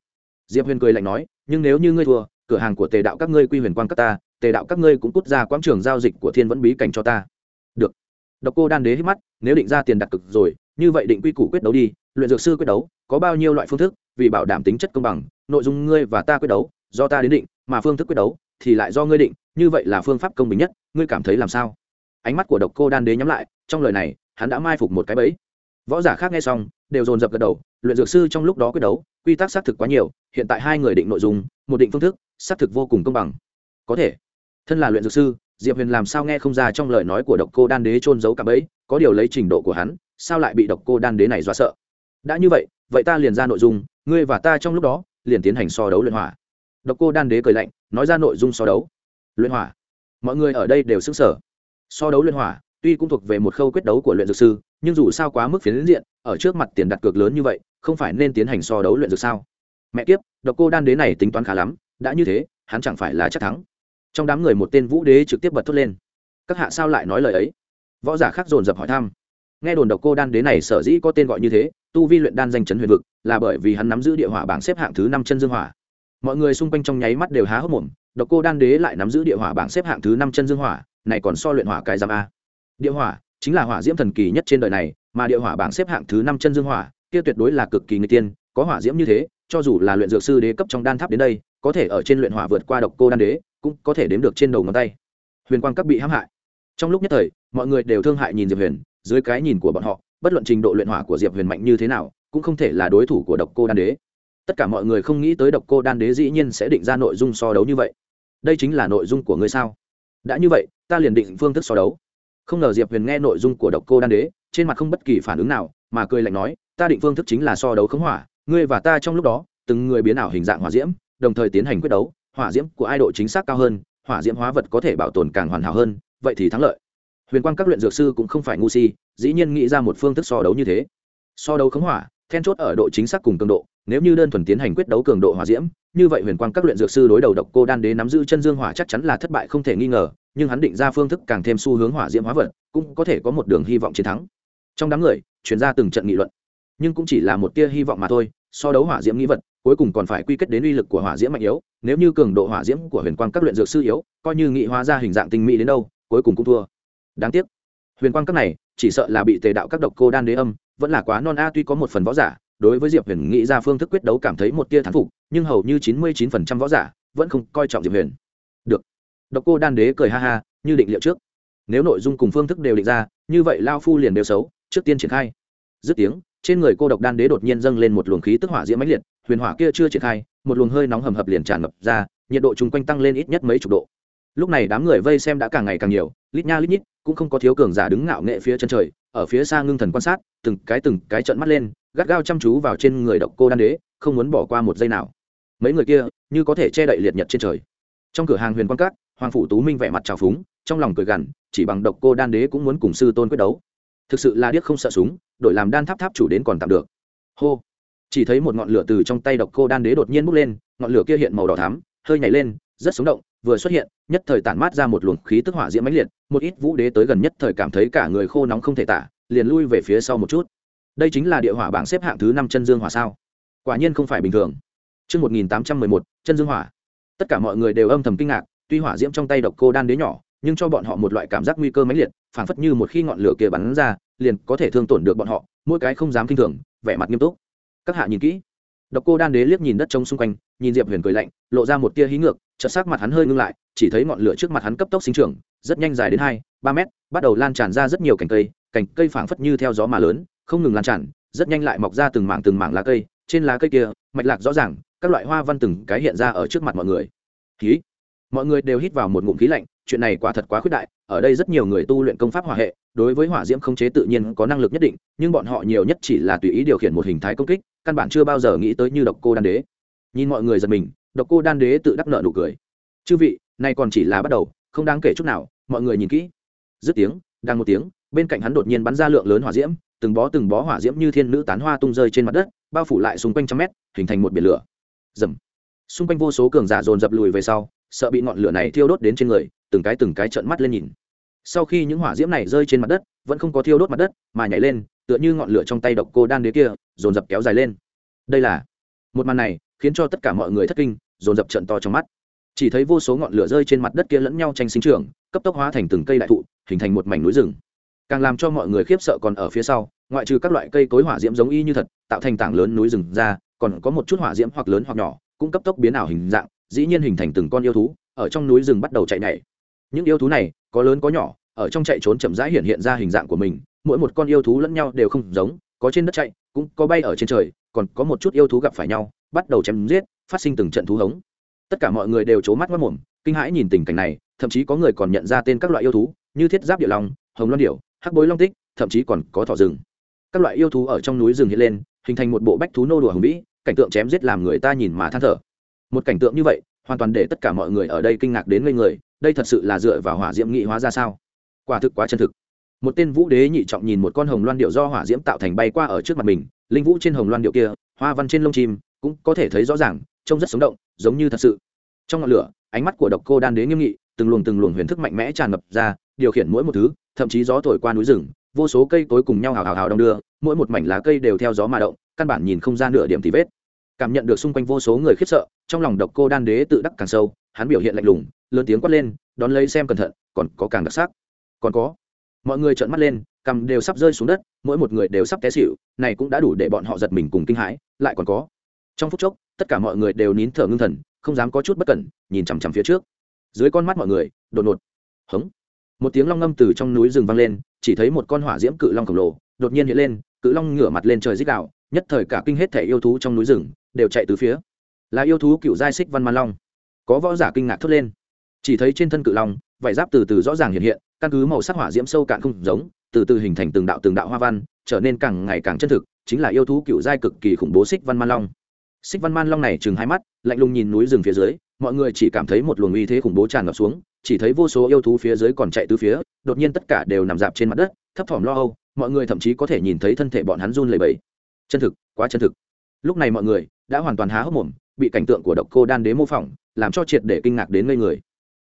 Diệp huyền cười lạnh nói, nhưng nếu như ngươi thua, cửa hàng của tề đạo các ngươi quy huyền quang các ta, tề đạo các ngươi cũng cút ra quảng trường giao dịch của thiên vẫn bí cảnh cho ta. Được. Độc cô đan đế hít mắt, nếu định ra tiền đặt cực rồi như vậy định quy củ quyết đấu đi, luyện dược sư quyết đấu, có bao nhiêu loại phương thức, vì bảo đảm tính chất công bằng, nội dung ngươi và ta quyết đấu, do ta đến định, mà phương thức quyết đấu thì lại do ngươi định, như vậy là phương pháp công bình nhất, ngươi cảm thấy làm sao? Ánh mắt của độc cô đan đế nhắm lại, trong lời này, hắn đã mai phục một cái bẫy. Võ giả khác nghe xong, đều dồn dập gật đầu, luyện dược sư trong lúc đó quyết đấu, quy tắc xác thực quá nhiều, hiện tại hai người định nội dung, một định phương thức, xác thực vô cùng công bằng. Có thể, thân là luyện dược sư, diệp huyền làm sao nghe không ra trong lời nói của độc cô đan đế trôn giấu cả bẫy, có điều lấy trình độ của hắn sao lại bị độc cô đan đế này dọa sợ? Đã như vậy vậy ta liền ra nội dung, ngươi và ta trong lúc đó, liền tiến hành so đấu luyện hỏa. Độc cô đan đế cười lạnh, nói ra nội dung so đấu. Luyện hỏa. Mọi người ở đây đều xứng sở so đấu luyện hỏa, tuy cũng thuộc về một khâu quyết đấu của luyện dược sư, nhưng dù sao quá mức phiến diện, ở trước mặt tiền đặt cược lớn như vậy, không phải nên tiến hành so đấu luyện dược sao? Mẹ kiếp, độc cô đan đế này tính toán khá lắm, đã như thế, hắn chẳng phải là chắc thắng. Trong đám người một tên vũ đế trực tiếp bật thốt lên. Các hạ sao lại nói lời ấy? Võ giả khác dồn dập hỏi thăm nghe đồn độc cô đan đế này sở dĩ có tên gọi như thế, tu vi luyện đan danh chấn huyền vực, là bởi vì hắn nắm giữ địa hỏa bảng xếp hạng thứ năm chân dương hỏa. Mọi người xung quanh trong nháy mắt đều há hốc mồm, độc cô đan đế lại nắm giữ địa hỏa bảng xếp hạng thứ năm chân dương hỏa, này còn so luyện hỏa cái giam a. Địa hỏa, chính là hỏa diễm thần kỳ nhất trên đời này, mà địa hỏa bảng xếp hạng thứ năm chân dương hỏa, kia tuyệt đối là cực kỳ người tiên, có hỏa diễm như thế, cho dù là luyện dược sư đế cấp trong đan tháp đến đây, có thể ở trên luyện hỏa vượt qua độc cô đan đế, cũng có thể đếm được trên đầu ngón tay. Huyền quang các bị hãm hại. Trong lúc nhất thời, mọi người đều thương hại nhìn diệp huyền dưới cái nhìn của bọn họ, bất luận trình độ luyện hỏa của diệp huyền mạnh như thế nào, cũng không thể là đối thủ của độc cô đan đế. Tất cả mọi người không nghĩ tới độc cô đan đế dĩ nhiên sẽ định ra nội dung so đấu như vậy. Đây chính là nội dung của ngươi sao? Đã như vậy, ta liền định phương thức so đấu. Không ngờ diệp huyền nghe nội dung của độc cô đan đế, trên mặt không bất kỳ phản ứng nào, mà cười lạnh nói, ta định phương thức chính là so đấu khống hỏa, ngươi và ta trong lúc đó, từng người biến ảo hình dạng hỏa diễm, đồng thời tiến hành quyết đấu, hỏa diễm của ai độ chính xác cao hơn, hỏa diễm hóa vật có thể bảo tồn càng hoàn hảo hơn, vậy thì thắng lợi huyền Quang các luyện dược sư cũng không phải ngu si, dĩ nhiên nghĩ ra một phương thức so đấu như thế. So đấu khống hỏa, then chốt ở độ chính xác cùng cường độ, nếu như đơn thuần tiến hành quyết đấu cường độ hỏa diễm, như vậy huyền quang các luyện dược sư đối đầu độc cô đan đế nắm giữ chân dương hỏa chắc chắn là thất bại không thể nghi ngờ, nhưng hắn định ra phương thức càng thêm xu hướng hỏa diễm hóa vật cũng có thể có một đường hy vọng chiến thắng. Trong đám người chuyển ra từng trận nghị luận. Nhưng cũng chỉ là một tia hy vọng mà thôi, so đấu hỏa diễm nghĩ vật, cuối cùng còn phải quy kết đến uy lực của hỏa diễm mạnh yếu, nếu như cường độ hỏa diễm của huyền quang các luyện dược sư yếu, coi như nghị hóa ra hình dạng tinh mỹ đến đâu, cuối cùng cũng thua đáng tiếc, huyền quang các này, chỉ sợ là bị tề đạo các độc cô đan đế âm, vẫn là quá non a, tuy có một phần võ giả, đối với diệp huyền nghĩ ra phương thức quyết đấu cảm thấy một tia thán phục, nhưng hầu như chín mươi chín phần trăm võ giả vẫn không coi trọng diệp huyền. Được. Độc cô đan đế cười ha ha, như định liệu trước. Nếu nội dung cùng phương thức đều định ra, như vậy lao phu liền đều xấu, trước tiên triển khai. Dứt tiếng, trên người cô độc đan đế đột nhiên dâng lên một luồng khí tức hỏa diễm mãnh liệt, huyền hỏa kia chưa triển khai, một luồng hơi nóng hầm hập liền tràn ngập ra, nhiệt độ chung quanh tăng lên ít nhất mấy chục độ. Lúc này đám người vây xem đã càng ngày càng nhiều lít nha lít nhít, cũng không có thiếu cường giả đứng ngạo nghệ phía chân trời, ở phía xa ngưng thần quan sát, từng cái từng cái trận mắt lên, gắt gao chăm chú vào trên người độc cô đan đế, không muốn bỏ qua một giây nào. Mấy người kia, như có thể che đậy liệt nhật trên trời. Trong cửa hàng huyền quan cát hoàng phủ tú minh vẻ mặt trào phúng, trong lòng cười gằn, chỉ bằng độc cô đan đế cũng muốn cùng sư tôn quyết đấu. Thực sự là điếc không sợ súng, đổi làm đan tháp tháp chủ đến còn tạm được. Hô. Chỉ thấy một ngọn lửa từ trong tay độc cô đan đế đột nhiên bốc lên, ngọn lửa kia hiện màu đỏ thắm, hơi nhảy lên, rất sống động vừa xuất hiện nhất thời tản mát ra một luồng khí tức hỏa diễm mãnh liệt một ít vũ đế tới gần nhất thời cảm thấy cả người khô nóng không thể tả liền lui về phía sau một chút đây chính là địa hỏa bảng xếp hạng thứ năm chân dương hỏa sao quả nhiên không phải bình thường Trước 1811, chân dương hỏa. Tất cả mọi người đều âm thầm kinh ngạc, tuy hỏa diễm trong tay độc cô đan đế nhỏ, nhưng cho bọn họ một loại cảm giác nguy cơ mãnh liệt, phảng phất như một khi ngọn lửa kia bắn ra, liền có thể thương tổn được bọn họ, mỗi cái không dám kinh thường, vẻ mặt nghiêm túc. Các hạ nhìn kỹ. Độc cô đan đế liếc nhìn đất trống xung quanh, nhìn Diệp Huyền cười lạnh, lộ ra một tia hí ngược, chợt sắc mặt hắn hơi ngưng lại, chỉ thấy ngọn lửa trước mặt hắn cấp tốc sinh trưởng, rất nhanh dài đến hai, ba mét, bắt đầu lan tràn ra rất nhiều cành cây, cành cây phảng phất như theo gió mà lớn, không ngừng lan tràn, rất nhanh lại mọc ra từng mảng từng mảng lá cây, trên lá cây kia, mạch lạc rõ ràng, các loại hoa văn từng cái hiện ra ở trước mặt mọi người. Khí. Mọi người đều hít vào một ngụm khí lạnh, chuyện này quả thật quá khuyết đại, ở đây rất nhiều người tu luyện công pháp hỏa hệ, đối với hỏa diễm không chế tự nhiên có năng lực nhất định, nhưng bọn họ nhiều nhất chỉ là tùy ý điều khiển một hình thái công kích, căn bản chưa bao giờ nghĩ tới như độc cô đan đế. Nhìn mọi người giật mình, độc cô đan đế tự đắc nợ nụ cười. Chư vị, này còn chỉ là bắt đầu, không đáng kể chút nào mọi người nhìn kỹ. Dứt tiếng đang một tiếng bên cạnh hắn đột nhiên bắn ra lượng lớn hỏa diễm từng bó từng bó hỏa diễm như thiên nữ tán hoa tung rơi trên mặt đất bao phủ lại xung quanh trăm mét hình thành một biển lửa. Dầm xung quanh vô số cường giả dồn dập lùi về sau sợ bị ngọn lửa này thiêu đốt đến trên người từng cái từng cái trợn mắt lên nhìn. Sau khi những hỏa diễm này rơi trên mặt đất vẫn không có thiêu đốt mặt đất mà nhảy lên tựa như ngọn lửa trong tay độc cô đan đế kia dồn dập kéo dài lên. Đây là một màn này khiến cho tất cả mọi người thất kinh dồn dập trận to trong mắt. Chỉ thấy vô số ngọn lửa rơi trên mặt đất kia lẫn nhau tranh sinh trưởng, cấp tốc hóa thành từng cây đại thụ, hình thành một mảnh núi rừng. Càng làm cho mọi người khiếp sợ còn ở phía sau, ngoại trừ các loại cây cối hỏa diễm giống y như thật, tạo thành tảng lớn núi rừng ra, còn có một chút hỏa diễm hoặc lớn hoặc nhỏ, cũng cấp tốc biến ảo hình dạng, dĩ nhiên hình thành từng con yêu thú, ở trong núi rừng bắt đầu chạy nhảy. Những yêu thú này, có lớn có nhỏ, ở trong chạy trốn chậm rãi hiện hiện ra hình dạng của mình, mỗi một con yêu thú lẫn nhau đều không giống, có trên đất chạy, cũng có bay ở trên trời, còn có một chút yêu thú gặp phải nhau bắt đầu chém giết, phát sinh từng trận thú hống. Tất cả mọi người đều c mắt mất mồm, kinh hãi nhìn tình cảnh này, thậm chí có người còn nhận ra tên các loại yêu thú, như thiết giáp địa long, hồng loan điểu, hắc bối long tích, thậm chí còn có thỏ rừng. Các loại yêu thú ở trong núi rừng hiện lên, hình thành một bộ bách thú nô đùa hùng vĩ, cảnh tượng chém giết làm người ta nhìn mà than thở. Một cảnh tượng như vậy, hoàn toàn để tất cả mọi người ở đây kinh ngạc đến ngây người, đây thật sự là dựa vào hỏa diễm nghị hóa ra sao? Quả thực quá chân thực. Một tên vũ đế nhị trọng nhìn một con hồng loan điệu do hỏa diễm tạo thành bay qua ở trước mặt mình linh vũ trên hồng loan điệu kia, hoa văn trên lông chim, cũng có thể thấy rõ ràng, trông rất sống động, giống như thật sự. Trong ngọn lửa, ánh mắt của độc cô đan đế nghiêm nghị, từng luồng từng luồng huyền thức mạnh mẽ tràn ngập ra, điều khiển mỗi một thứ, thậm chí gió thổi qua núi rừng, vô số cây cối cùng nhau hào hào hào đong đưa, mỗi một mảnh lá cây đều theo gió mà động, căn bản nhìn không ra nửa điểm thì vết. Cảm nhận được xung quanh vô số người khiếp sợ, trong lòng độc cô đan đế tự đắc càng sâu, hắn biểu hiện lạnh lùng, lớn tiếng quát lên, đón lấy xem cẩn thận, còn có càng đặc sắc. Còn có. Mọi người trợn mắt lên cầm đều sắp rơi xuống đất, mỗi một người đều sắp té xịu này cũng đã đủ để bọn họ giật mình cùng kinh hãi, lại còn có. Trong phút chốc, tất cả mọi người đều nín thở ngưng thần, không dám có chút bất cẩn, nhìn chằm chằm phía trước. Dưới con mắt mọi người, đột ngột, hống. Một tiếng long ngâm từ trong núi rừng vang lên, chỉ thấy một con hỏa diễm cự long khổng lồ, đột nhiên hiện lên, cự long ngửa mặt lên trời dích đạo nhất thời cả kinh hết thể yêu thú trong núi rừng đều chạy từ phía. Là yêu thú cựu giai xích văn man long. Có võ giả kinh ngạc thốt lên chỉ thấy trên thân cự long vải giáp từ từ rõ ràng hiện hiện, căn cứ màu sắc hỏa diễm sâu cạn không giống, từ từ hình thành từng đạo từng đạo hoa văn, trở nên càng ngày càng chân thực, chính là yêu thú cựu giai cực kỳ khủng bố xích văn man long. Xích văn man long này chừng hai mắt, lạnh lùng nhìn núi rừng phía dưới, mọi người chỉ cảm thấy một luồng uy thế khủng bố tràn ngập xuống, chỉ thấy vô số yêu thú phía dưới còn chạy từ phía, đột nhiên tất cả đều nằm dạp trên mặt đất, thấp thỏm lo âu, mọi người thậm chí có thể nhìn thấy thân thể bọn hắn run lẩy bẩy. Chân thực, quá chân thực. Lúc này mọi người đã hoàn toàn há hốc mồm, bị cảnh tượng của độc cô đan đế mô phỏng, làm cho triệt để kinh ngạc đến ngây người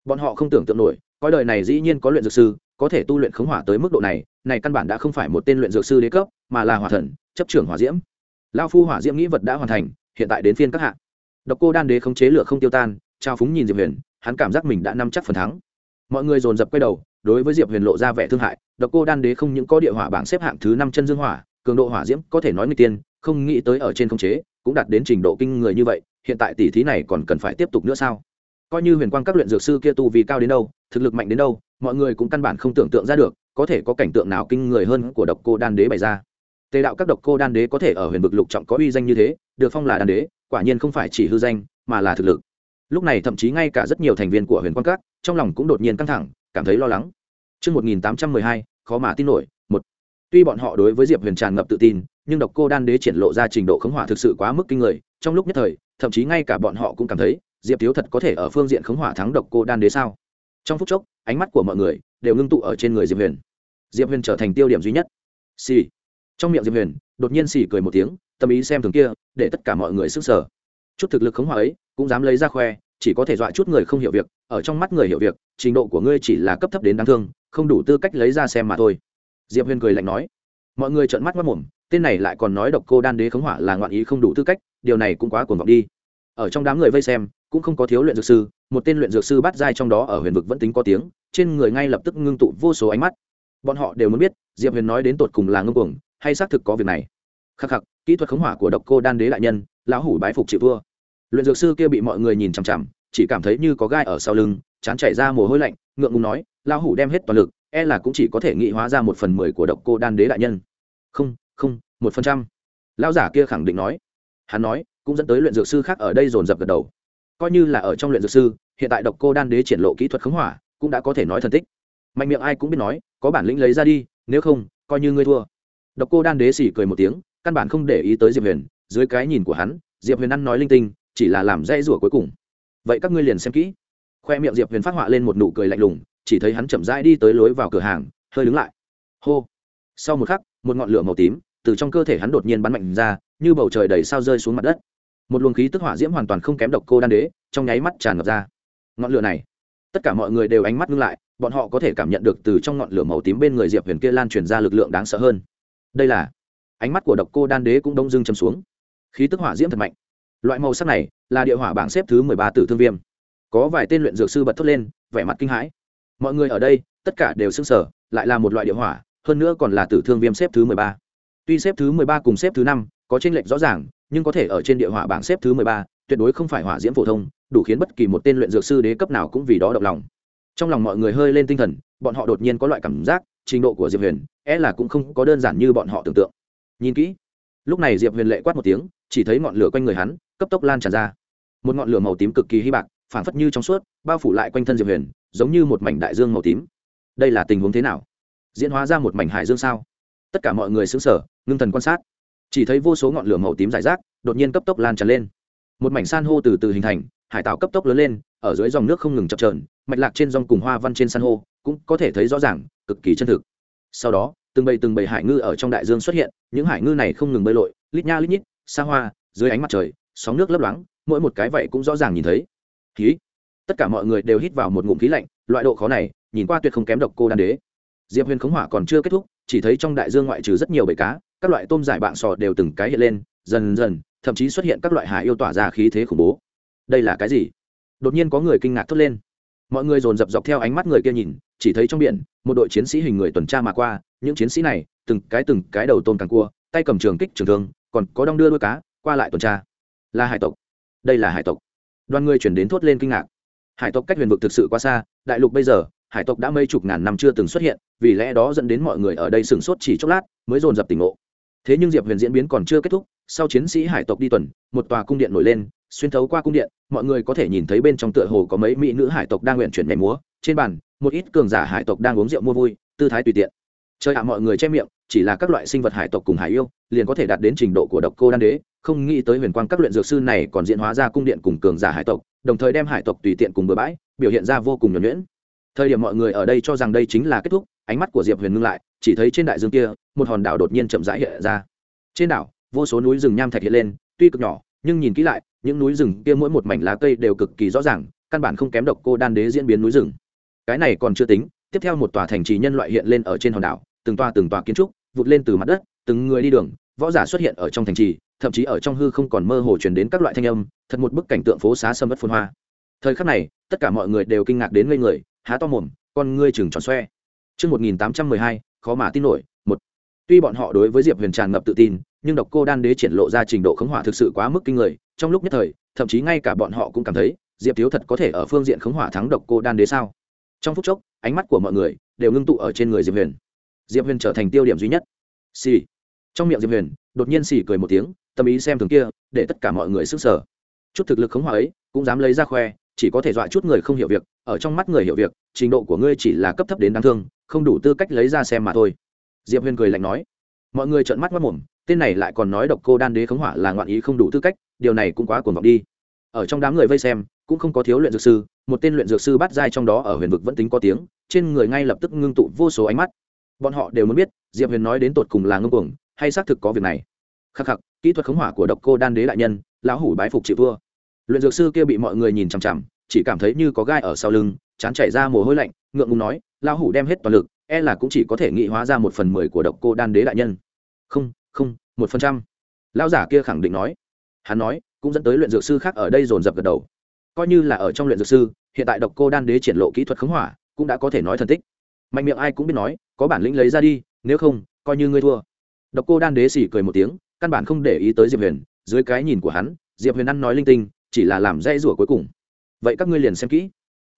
bọn họ không tưởng tượng nổi coi đời này dĩ nhiên có luyện dược sư, có thể tu luyện khống hỏa tới mức độ này này căn bản đã không phải một tên luyện dược sư đế cấp, mà là hỏa thần, chấp trưởng hỏa diễm. Lao phu hỏa diễm nghĩ vật đã hoàn thành, hiện tại đến phiên các hạ. độc cô đan đế không chế lửa không tiêu tan, trao phúng nhìn diệp huyền, hắn cảm giác mình đã nắm chắc phần thắng. Mọi người dồn dập quay đầu, đối với diệp huyền lộ ra vẻ thương hại, độc cô đan đế không những có địa hỏa bảng xếp hạng thứ năm chân dương hỏa, cường độ hỏa diễm có thể nói người tiên, không nghĩ tới ở trên không chế, cũng đạt đến trình độ kinh người như vậy, hiện tại tỷ thí này còn cần phải tiếp tục nữa sao? Coi như huyền quang các luyện dược sư kia tu vì cao đến đâu thực lực mạnh đến đâu mọi người cũng căn bản không tưởng tượng ra được có thể có cảnh tượng nào kinh người hơn của độc cô đan đế bày ra. Tề đạo các độc cô đan đế có thể ở huyền vực lục trọng có uy danh như thế được phong là đan đế quả nhiên không phải chỉ hư danh mà là thực lực. Lúc này thậm chí ngay cả rất nhiều thành viên của huyền quang các trong lòng cũng đột nhiên căng thẳng cảm thấy lo lắng. Trước 1812, khó mà tin nổi, một. Tuy bọn họ đối với Diệp Huyền tràn ngập tự tin, nhưng độc cô đan đế triển lộ ra trình độ khống hỏa thực sự quá mức kinh người, trong lúc nhất thời, thậm chí ngay cả bọn họ cũng cảm thấy, Diệp Thiếu thật có thể ở phương diện khống hỏa thắng độc cô đan đế sao? Trong phút chốc, ánh mắt của mọi người đều ngưng tụ ở trên người Diệp Huyền. Diệp Huyền trở thành tiêu điểm duy nhất. Xì. Trong miệng Diệp Huyền, đột nhiên xì cười một tiếng, tâm ý xem thường kia, để tất cả mọi người sức sở. Chút thực lực khống hỏa ấy, cũng dám lấy ra khoe, chỉ có thể dọa chút người không hiểu việc ở trong mắt người hiểu việc trình độ của ngươi chỉ là cấp thấp đến đáng thương không đủ tư cách lấy ra xem mà thôi diệp huyền cười lạnh nói mọi người trợn mắt mất mồm tên này lại còn nói độc cô đan đế khống hỏa là ngoạn ý không đủ tư cách điều này cũng quá cuồng vọng đi ở trong đám người vây xem cũng không có thiếu luyện dược sư, một tên luyện dược sư bắt dai trong đó ở huyền vực vẫn tính có tiếng, trên người ngay lập tức ngưng tụ vô số ánh mắt. Bọn họ đều muốn biết, diệp huyền nói đến tột cùng là ngưng cuồng, hay xác thực có việc này. Khắc khắc, kỹ thuật khống hỏa của độc cô đan đế đại nhân, lão hủ bái phục chịu vua luyện dược sư kia bị mọi người nhìn chằm chằm, chỉ cảm thấy như có gai ở sau lưng, chán chảy ra mồ hôi lạnh, ngượng ngùng nói, lão hủ đem hết toàn lực e là cũng chỉ có thể nghị hóa ra một phần mười của độc cô đan đế đại nhân. Không không, một phần trăm. Lão giả kia khẳng định nói. Hắn nói, cũng dẫn tới luyện dược sư khác ở đây dồn dập gật đầu coi như là ở trong luyện dược sư, hiện tại độc cô đan đế triển lộ kỹ thuật khống hỏa, cũng đã có thể nói thần tích. Mạnh miệng ai cũng biết nói, có bản lĩnh lấy ra đi, nếu không, coi như ngươi thua. Độc cô đan đế xỉ cười một tiếng, căn bản không để ý tới diệp huyền, dưới cái nhìn của hắn, diệp huyền ăn nói linh tinh, chỉ là làm dây rủa cuối cùng. Vậy các ngươi liền xem kỹ. Khoe miệng diệp huyền phát họa lên một nụ cười lạnh lùng, chỉ thấy hắn chậm rãi đi tới lối vào cửa hàng, hơi đứng lại. Hô. Sau một khắc, một ngọn lửa màu tím từ trong cơ thể hắn đột nhiên bắn mạnh ra, như bầu trời đầy sao rơi xuống mặt đất một luồng khí tức hỏa diễm hoàn toàn không kém độc cô đan đế, trong nháy mắt tràn ngập ra. Ngọn lửa này, tất cả mọi người đều ánh mắt ngưng lại, bọn họ có thể cảm nhận được từ trong ngọn lửa màu tím bên người diệp huyền kia lan truyền ra lực lượng đáng sợ hơn. Đây là, ánh mắt của độc cô đan đế cũng đông dưng châm xuống. Khí tức hỏa diễm thật mạnh. Loại màu sắc này là địa hỏa bảng xếp thứ mười ba tử thương viêm. Có vài tên luyện dược sư bật thốt lên, vẻ mặt kinh hãi. Mọi người ở đây, tất cả đều s ư n g sở lại là một loại địa hỏa, hơn nữa còn là tử thương viêm xếp thứ mười ba. Tuy xếp thứ mười ba cùng xếp thứ năm có tranh lệch rõ ràng nhưng có thể ở trên địa hỏa bảng xếp thứ mười ba, tuyệt đối không phải hỏa diễm phổ thông, đủ khiến bất kỳ một tên luyện dược sư đế cấp nào cũng vì đó động lòng. Trong lòng mọi người hơi lên tinh thần, bọn họ đột nhiên có loại cảm giác, trình độ của diệp huyền é là cũng không có đơn giản như bọn họ tưởng tượng. Nhìn kỹ, lúc này diệp huyền lệ quát một tiếng, chỉ thấy ngọn lửa quanh người hắn, cấp tốc lan tràn ra. Một ngọn lửa màu tím cực kỳ hy bạc, phảng phất như trong suốt, bao phủ lại quanh thân diệp huyền, giống như một mảnh đại dương màu tím. Đây là tình huống thế nào? Diễn hóa ra một mảnh hải dương sao? Tất cả mọi người xứng sở ngưng thần quan sát chỉ thấy vô số ngọn lửa màu tím dài rác đột nhiên cấp tốc lan tràn lên. Một mảnh san hô từ từ hình thành, hải tạo cấp tốc lớn lên, ở dưới dòng nước không ngừng chập trờn mạch lạc trên dòng cùng hoa văn trên san hô cũng có thể thấy rõ ràng, cực kỳ chân thực. Sau đó, từng bầy từng bầy hải ngư ở trong đại dương xuất hiện, những hải ngư này không ngừng bơi lội, lít nha lít nhít, xa hoa, dưới ánh mặt trời, sóng nước lấp loáng, mỗi một cái vậy cũng rõ ràng nhìn thấy. Khí. Tất cả mọi người đều hít vào một ngụm khí lạnh, loại độ khó này, nhìn qua tuyệt không kém độc cô đan đế. Diệp huyền khống hỏa còn chưa kết thúc chỉ thấy trong đại dương ngoại trừ rất nhiều bầy cá, các loại tôm giải bạn sò đều từng cái hiện lên, dần dần, thậm chí xuất hiện các loại hải yêu tỏa ra khí thế khủng bố. Đây là cái gì? Đột nhiên có người kinh ngạc thốt lên. Mọi người dồn dập dọc theo ánh mắt người kia nhìn, chỉ thấy trong biển, một đội chiến sĩ hình người tuần tra mà qua, những chiến sĩ này, từng cái từng cái đầu tôm càng cua, tay cầm trường kích trường thương, còn có đong đưa đuôi cá, qua lại tuần tra. Là hải tộc. Đây là hải tộc. Đoàn người chuyển đến thốt lên kinh ngạc. Hải tộc cách huyền vực thực sự quá xa, đại lục bây giờ hải tộc đã mấy chục ngàn năm chưa từng xuất hiện, vì lẽ đó dẫn đến mọi người ở đây sửng sốt chỉ chốc lát mới dồn dập tỉnh ngộ. Thế nhưng diệp huyền diễn biến còn chưa kết thúc, sau chiến sĩ hải tộc đi tuần, một tòa cung điện nổi lên, xuyên thấu qua cung điện, mọi người có thể nhìn thấy bên trong tựa hồ có mấy mỹ nữ hải tộc đang nguyện chuyển nhảy múa, trên bàn, một ít cường giả hải tộc đang uống rượu mua vui, tư thái tùy tiện. Chơi ạ, mọi người che miệng, chỉ là các loại sinh vật hải tộc cùng hải yêu, liền có thể đạt đến trình độ của độc cô đan đế, không nghĩ tới huyền quang các luyện dược sư này còn diễn hóa ra cung điện cùng cường giả hải tộc, đồng thời đem hải tộc tùy tiện cùng bừa bãi, biểu hiện ra vô cùng nhuẩn nhuyễn thời điểm mọi người ở đây cho rằng đây chính là kết thúc, ánh mắt của diệp huyền ngưng lại, chỉ thấy trên đại dương kia, một hòn đảo đột nhiên chậm rãi hiện ra. Trên đảo, vô số núi rừng nham thạch hiện lên, tuy cực nhỏ, nhưng nhìn kỹ lại, những núi rừng kia mỗi một mảnh lá cây đều cực kỳ rõ ràng, căn bản không kém độc cô đan đế diễn biến núi rừng. Cái này còn chưa tính, tiếp theo một tòa thành trì nhân loại hiện lên ở trên hòn đảo, từng tòa từng tòa kiến trúc vụt lên từ mặt đất, từng người đi đường, võ giả xuất hiện ở trong thành trì, thậm chí ở trong hư không còn mơ hồ truyền đến các loại thanh âm, thật một bức cảnh tượng phố xá sâm bất phun hoa. Thời khắc này, tất cả mọi người đều kinh ngạc đến ngây người há to mồm con ngươi chừng tròn xoe Trước 1812, khó mà tin nổi, một. Tuy bọn họ đối với Diệp Huyền tràn ngập tự tin, nhưng độc cô đan đế triển lộ ra trình độ khống hỏa thực sự quá mức kinh người, trong lúc nhất thời, thậm chí ngay cả bọn họ cũng cảm thấy, Diệp Thiếu thật có thể ở phương diện khống hỏa thắng độc cô đan đế sao? Trong phút chốc, ánh mắt của mọi người đều ngưng tụ ở trên người Diệp Huyền. Diệp Huyền trở thành tiêu điểm duy nhất. Xì. Trong miệng Diệp Huyền, đột nhiên xì cười một tiếng, tâm ý xem thường kia, để tất cả mọi người sức sở. Chút thực lực khống hỏa ấy, cũng dám lấy ra khoe, chỉ có thể dọa chút người không hiểu việc, ở trong mắt người hiểu việc, trình độ của ngươi chỉ là cấp thấp đến đáng thương, không đủ tư cách lấy ra xem mà thôi. Diệp huyền cười lạnh nói. Mọi người trợn mắt mất mồm, tên này lại còn nói độc cô đan đế khống hỏa là ngoạn ý không đủ tư cách, điều này cũng quá cuồng vọng đi. Ở trong đám người vây xem, cũng không có thiếu luyện dược sư, một tên luyện dược sư bắt dai trong đó ở huyền vực vẫn tính có tiếng, trên người ngay lập tức ngưng tụ vô số ánh mắt. Bọn họ đều muốn biết, diệp huyền nói đến tột cùng là ngưng cuồng, hay xác thực có việc này. Khắc khắc, kỹ thuật khống hỏa của độc cô đan đế đại nhân, lão hủ bái phục chịu vua luyện dược sư kia bị mọi người nhìn chằm chằm, chỉ cảm thấy như có gai ở sau lưng, chán chảy ra mồ hôi lạnh, ngượng ngùng nói lao hủ đem hết toàn lực e là cũng chỉ có thể nghị hóa ra một phần mười của độc cô đan đế đại nhân. Không không, một phần trăm. Lao giả kia khẳng định nói. Hắn nói, cũng dẫn tới luyện dược sư khác ở đây dồn dập gật đầu. Coi như là ở trong luyện dược sư, hiện tại độc cô đan đế triển lộ kỹ thuật khống hỏa, cũng đã có thể nói thần tích. Mạnh miệng ai cũng biết nói, có bản lĩnh lấy ra đi, nếu không, coi như ngươi thua. Độc cô đan đế xỉ cười một tiếng, căn bản không để ý tới diệp huyền. Dưới cái nhìn của hắn, diệp huyền ăn nói linh tinh chỉ là làm dây rủa cuối cùng. Vậy các ngươi liền xem kỹ.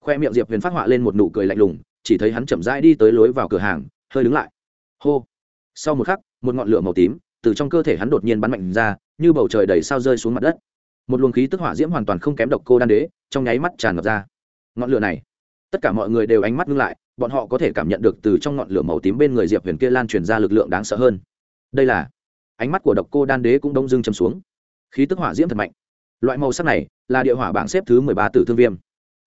Khoe miệng diệp huyền phát họa lên một nụ cười lạnh lùng, chỉ thấy hắn chậm rãi đi tới lối vào cửa hàng, hơi đứng lại. Hô. Sau một khắc, một ngọn lửa màu tím từ trong cơ thể hắn đột nhiên bắn mạnh ra, như bầu trời đầy sao rơi xuống mặt đất. Một luồng khí tức hỏa diễm hoàn toàn không kém độc cô đan đế, trong nháy mắt tràn ngập ra. Ngọn lửa này, tất cả mọi người đều ánh mắt ngưng lại, bọn họ có thể cảm nhận được từ trong ngọn lửa màu tím bên người diệp huyền kia lan truyền ra lực lượng đáng sợ hơn. Đây là, ánh mắt của độc cô đan đế cũng đông dưng châm xuống. Khí tức hỏa diễm thật mạnh loại màu sắc này là địa hỏa bảng xếp thứ mười ba tử thương viêm.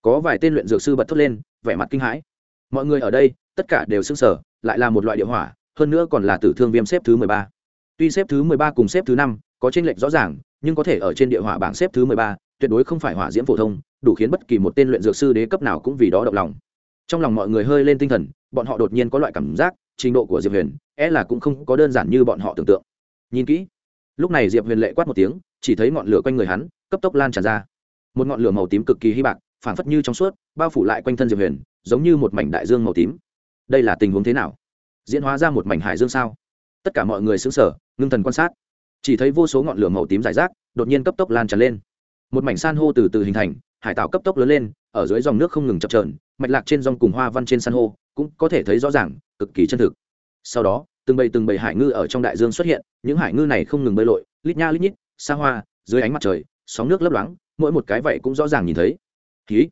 Có vài tên luyện dược sư bật thốt lên, vẻ mặt kinh hãi. Mọi người ở đây, tất cả đều xưng sở lại là một loại địa hỏa, hơn nữa còn là tử thương viêm xếp thứ mười ba. Tuy xếp thứ mười ba cùng xếp thứ năm có tranh lệch rõ ràng, nhưng có thể ở trên địa hỏa bảng xếp thứ mười ba, tuyệt đối không phải hỏa diễm phổ thông, đủ khiến bất kỳ một tên luyện dược sư đế cấp nào cũng vì đó động lòng. Trong lòng mọi người hơi lên tinh thần, bọn họ đột nhiên có loại cảm giác, trình độ của diệp huyền é e là cũng không có đơn giản như bọn họ tưởng tượng. Nhìn kỹ. Lúc này diệp huyền lệ quát một tiếng, chỉ thấy ngọn lửa quanh người hắn cấp tốc lan tràn ra. Một ngọn lửa màu tím cực kỳ hy bạc phản phất như trong suốt, bao phủ lại quanh thân diệp huyền, giống như một mảnh đại dương màu tím. Đây là tình huống thế nào? Diễn hóa ra một mảnh hải dương sao? Tất cả mọi người xứng sở ngưng thần quan sát. Chỉ thấy vô số ngọn lửa màu tím dài rác, đột nhiên cấp tốc lan tràn lên. Một mảnh san hô từ từ hình thành, hải tạo cấp tốc lớn lên, ở dưới dòng nước không ngừng chập trờn mạch lạc trên dòng cùng hoa văn trên san hô, cũng có thể thấy rõ ràng, cực kỳ chân thực. Sau đó, từng bầy từng bầy hải ngư ở trong đại dương xuất hiện, những hải ngư này không ngừng bơi lội, lít nha lít nhít, xa hoa, dưới ánh mặt trời sóng nước lấp loáng, mỗi một cái vậy cũng rõ ràng nhìn thấy. Khí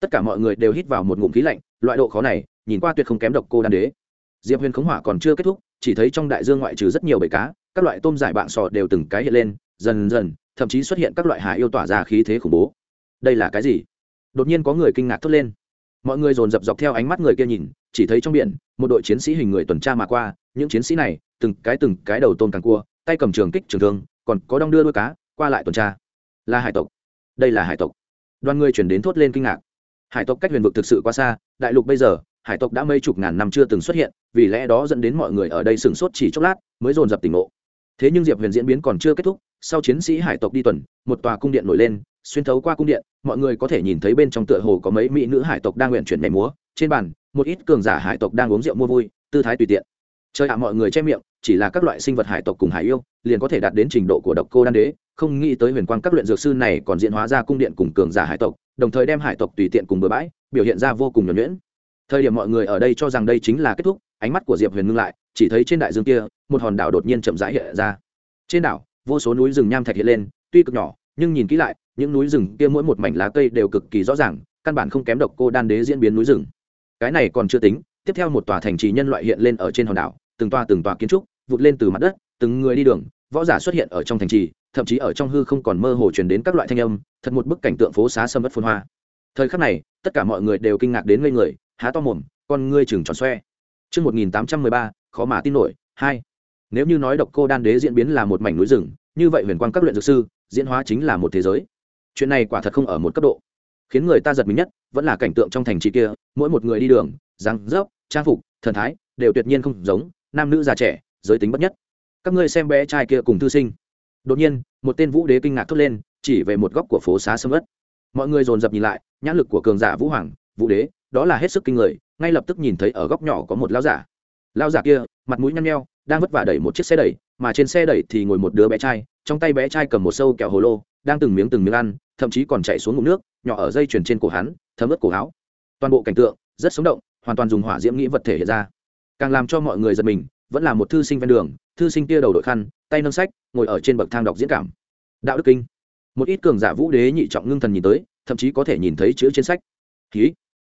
tất cả mọi người đều hít vào một ngụm khí lạnh, loại độ khó này, nhìn qua tuyệt không kém độc cô đan đế. Diệp huyền khống hỏa còn chưa kết thúc, chỉ thấy trong đại dương ngoại trừ rất nhiều bể cá, các loại tôm giải bạn sò đều từng cái hiện lên, dần dần, thậm chí xuất hiện các loại hải yêu tỏa ra khí thế khủng bố. Đây là cái gì? Đột nhiên có người kinh ngạc thốt lên. Mọi người dồn dập dọc theo ánh mắt người kia nhìn, chỉ thấy trong biển, một đội chiến sĩ hình người tuần tra mà qua, những chiến sĩ này, từng cái từng cái đầu tôm càng cua, tay cầm trường kích trường thương, còn có đong đưa đuôi cá, qua lại tuần tra là hải tộc. Đây là hải tộc. Đoàn người chuyển đến thốt lên kinh ngạc. Hải tộc cách huyền vực thực sự quá xa, đại lục bây giờ, hải tộc đã mấy chục ngàn năm chưa từng xuất hiện, vì lẽ đó dẫn đến mọi người ở đây sửng sốt chỉ chốc lát, mới dồn dập tỉnh ngộ. Thế nhưng diệp huyền diễn biến còn chưa kết thúc, sau chiến sĩ hải tộc đi tuần, một tòa cung điện nổi lên, xuyên thấu qua cung điện, mọi người có thể nhìn thấy bên trong tựa hồ có mấy mỹ nữ hải tộc đang nguyện chuyển mẻ múa, trên bàn, một ít cường giả hải tộc đang uống rượu mua vui, tư thái tùy tiện. Chơi ạ, mọi người che miệng chỉ là các loại sinh vật hải tộc cùng hải yêu, liền có thể đạt đến trình độ của độc cô đan đế, không nghĩ tới huyền quang các luyện dược sư này còn diễn hóa ra cung điện cùng cường giả hải tộc, đồng thời đem hải tộc tùy tiện cùng bừa bãi, biểu hiện ra vô cùng nhuẩn nhuyễn. Thời điểm mọi người ở đây cho rằng đây chính là kết thúc, ánh mắt của diệp huyền ngưng lại, chỉ thấy trên đại dương kia, một hòn đảo đột nhiên chậm rãi hiện ra. Trên đảo, vô số núi rừng nham thạch hiện lên, tuy cực nhỏ, nhưng nhìn kỹ lại, những núi rừng kia mỗi một mảnh lá cây đều cực kỳ rõ ràng, căn bản không kém độc cô đan đế diễn biến núi rừng. Cái này còn chưa tính, tiếp theo một tòa thành trì nhân loại hiện lên ở trên hòn đảo, từng tòa từng tòa kiến trúc vụt lên từ mặt đất từng người đi đường võ giả xuất hiện ở trong thành trì thậm chí ở trong hư không còn mơ hồ truyền đến các loại thanh âm thật một bức cảnh tượng phố xá sâm bất phun hoa thời khắc này tất cả mọi người đều kinh ngạc đến ngây người há to mồm con ngươi chừng tròn xoe Trước 1813, khó mà tin nổi, hai. Nếu như nói độc cô đan đế diễn biến là một mảnh núi rừng, như vậy huyền quang các luyện dược sư, diễn hóa chính là một thế giới. Chuyện này quả thật không ở một cấp độ. Khiến người ta giật mình nhất, vẫn là cảnh tượng trong thành trì kia, mỗi một người đi đường, dáng dấp, trang phục, thần thái, đều tuyệt nhiên không giống, nam nữ già trẻ, giới tính bất nhất. Các ngươi xem bé trai kia cùng thư sinh. Đột nhiên, một tên vũ đế kinh ngạc thốt lên, chỉ về một góc của phố xá sâm ất. Mọi người dồn dập nhìn lại, nhãn lực của cường giả vũ hoàng, vũ đế, đó là hết sức kinh người, ngay lập tức nhìn thấy ở góc nhỏ có một lão giả lão giả kia mặt mũi nhăn nheo đang vất vả đẩy một chiếc xe đẩy mà trên xe đẩy thì ngồi một đứa bé trai trong tay bé trai cầm một sâu kẹo hồ lô đang từng miếng từng miếng ăn thậm chí còn chạy xuống ngụm nước nhỏ ở dây chuyền trên cổ hắn thấm ướt cổ áo toàn bộ cảnh tượng rất sống động hoàn toàn dùng hỏa diễm nghĩ vật thể hiện ra càng làm cho mọi người giật mình vẫn là một thư sinh ven đường, thư sinh kia đầu đội khăn, tay nâng sách, ngồi ở trên bậc thang đọc diễn cảm. Đạo đức kinh. Một ít cường giả vũ đế nhị trọng ngưng thần nhìn tới, thậm chí có thể nhìn thấy chữ trên sách. Khí.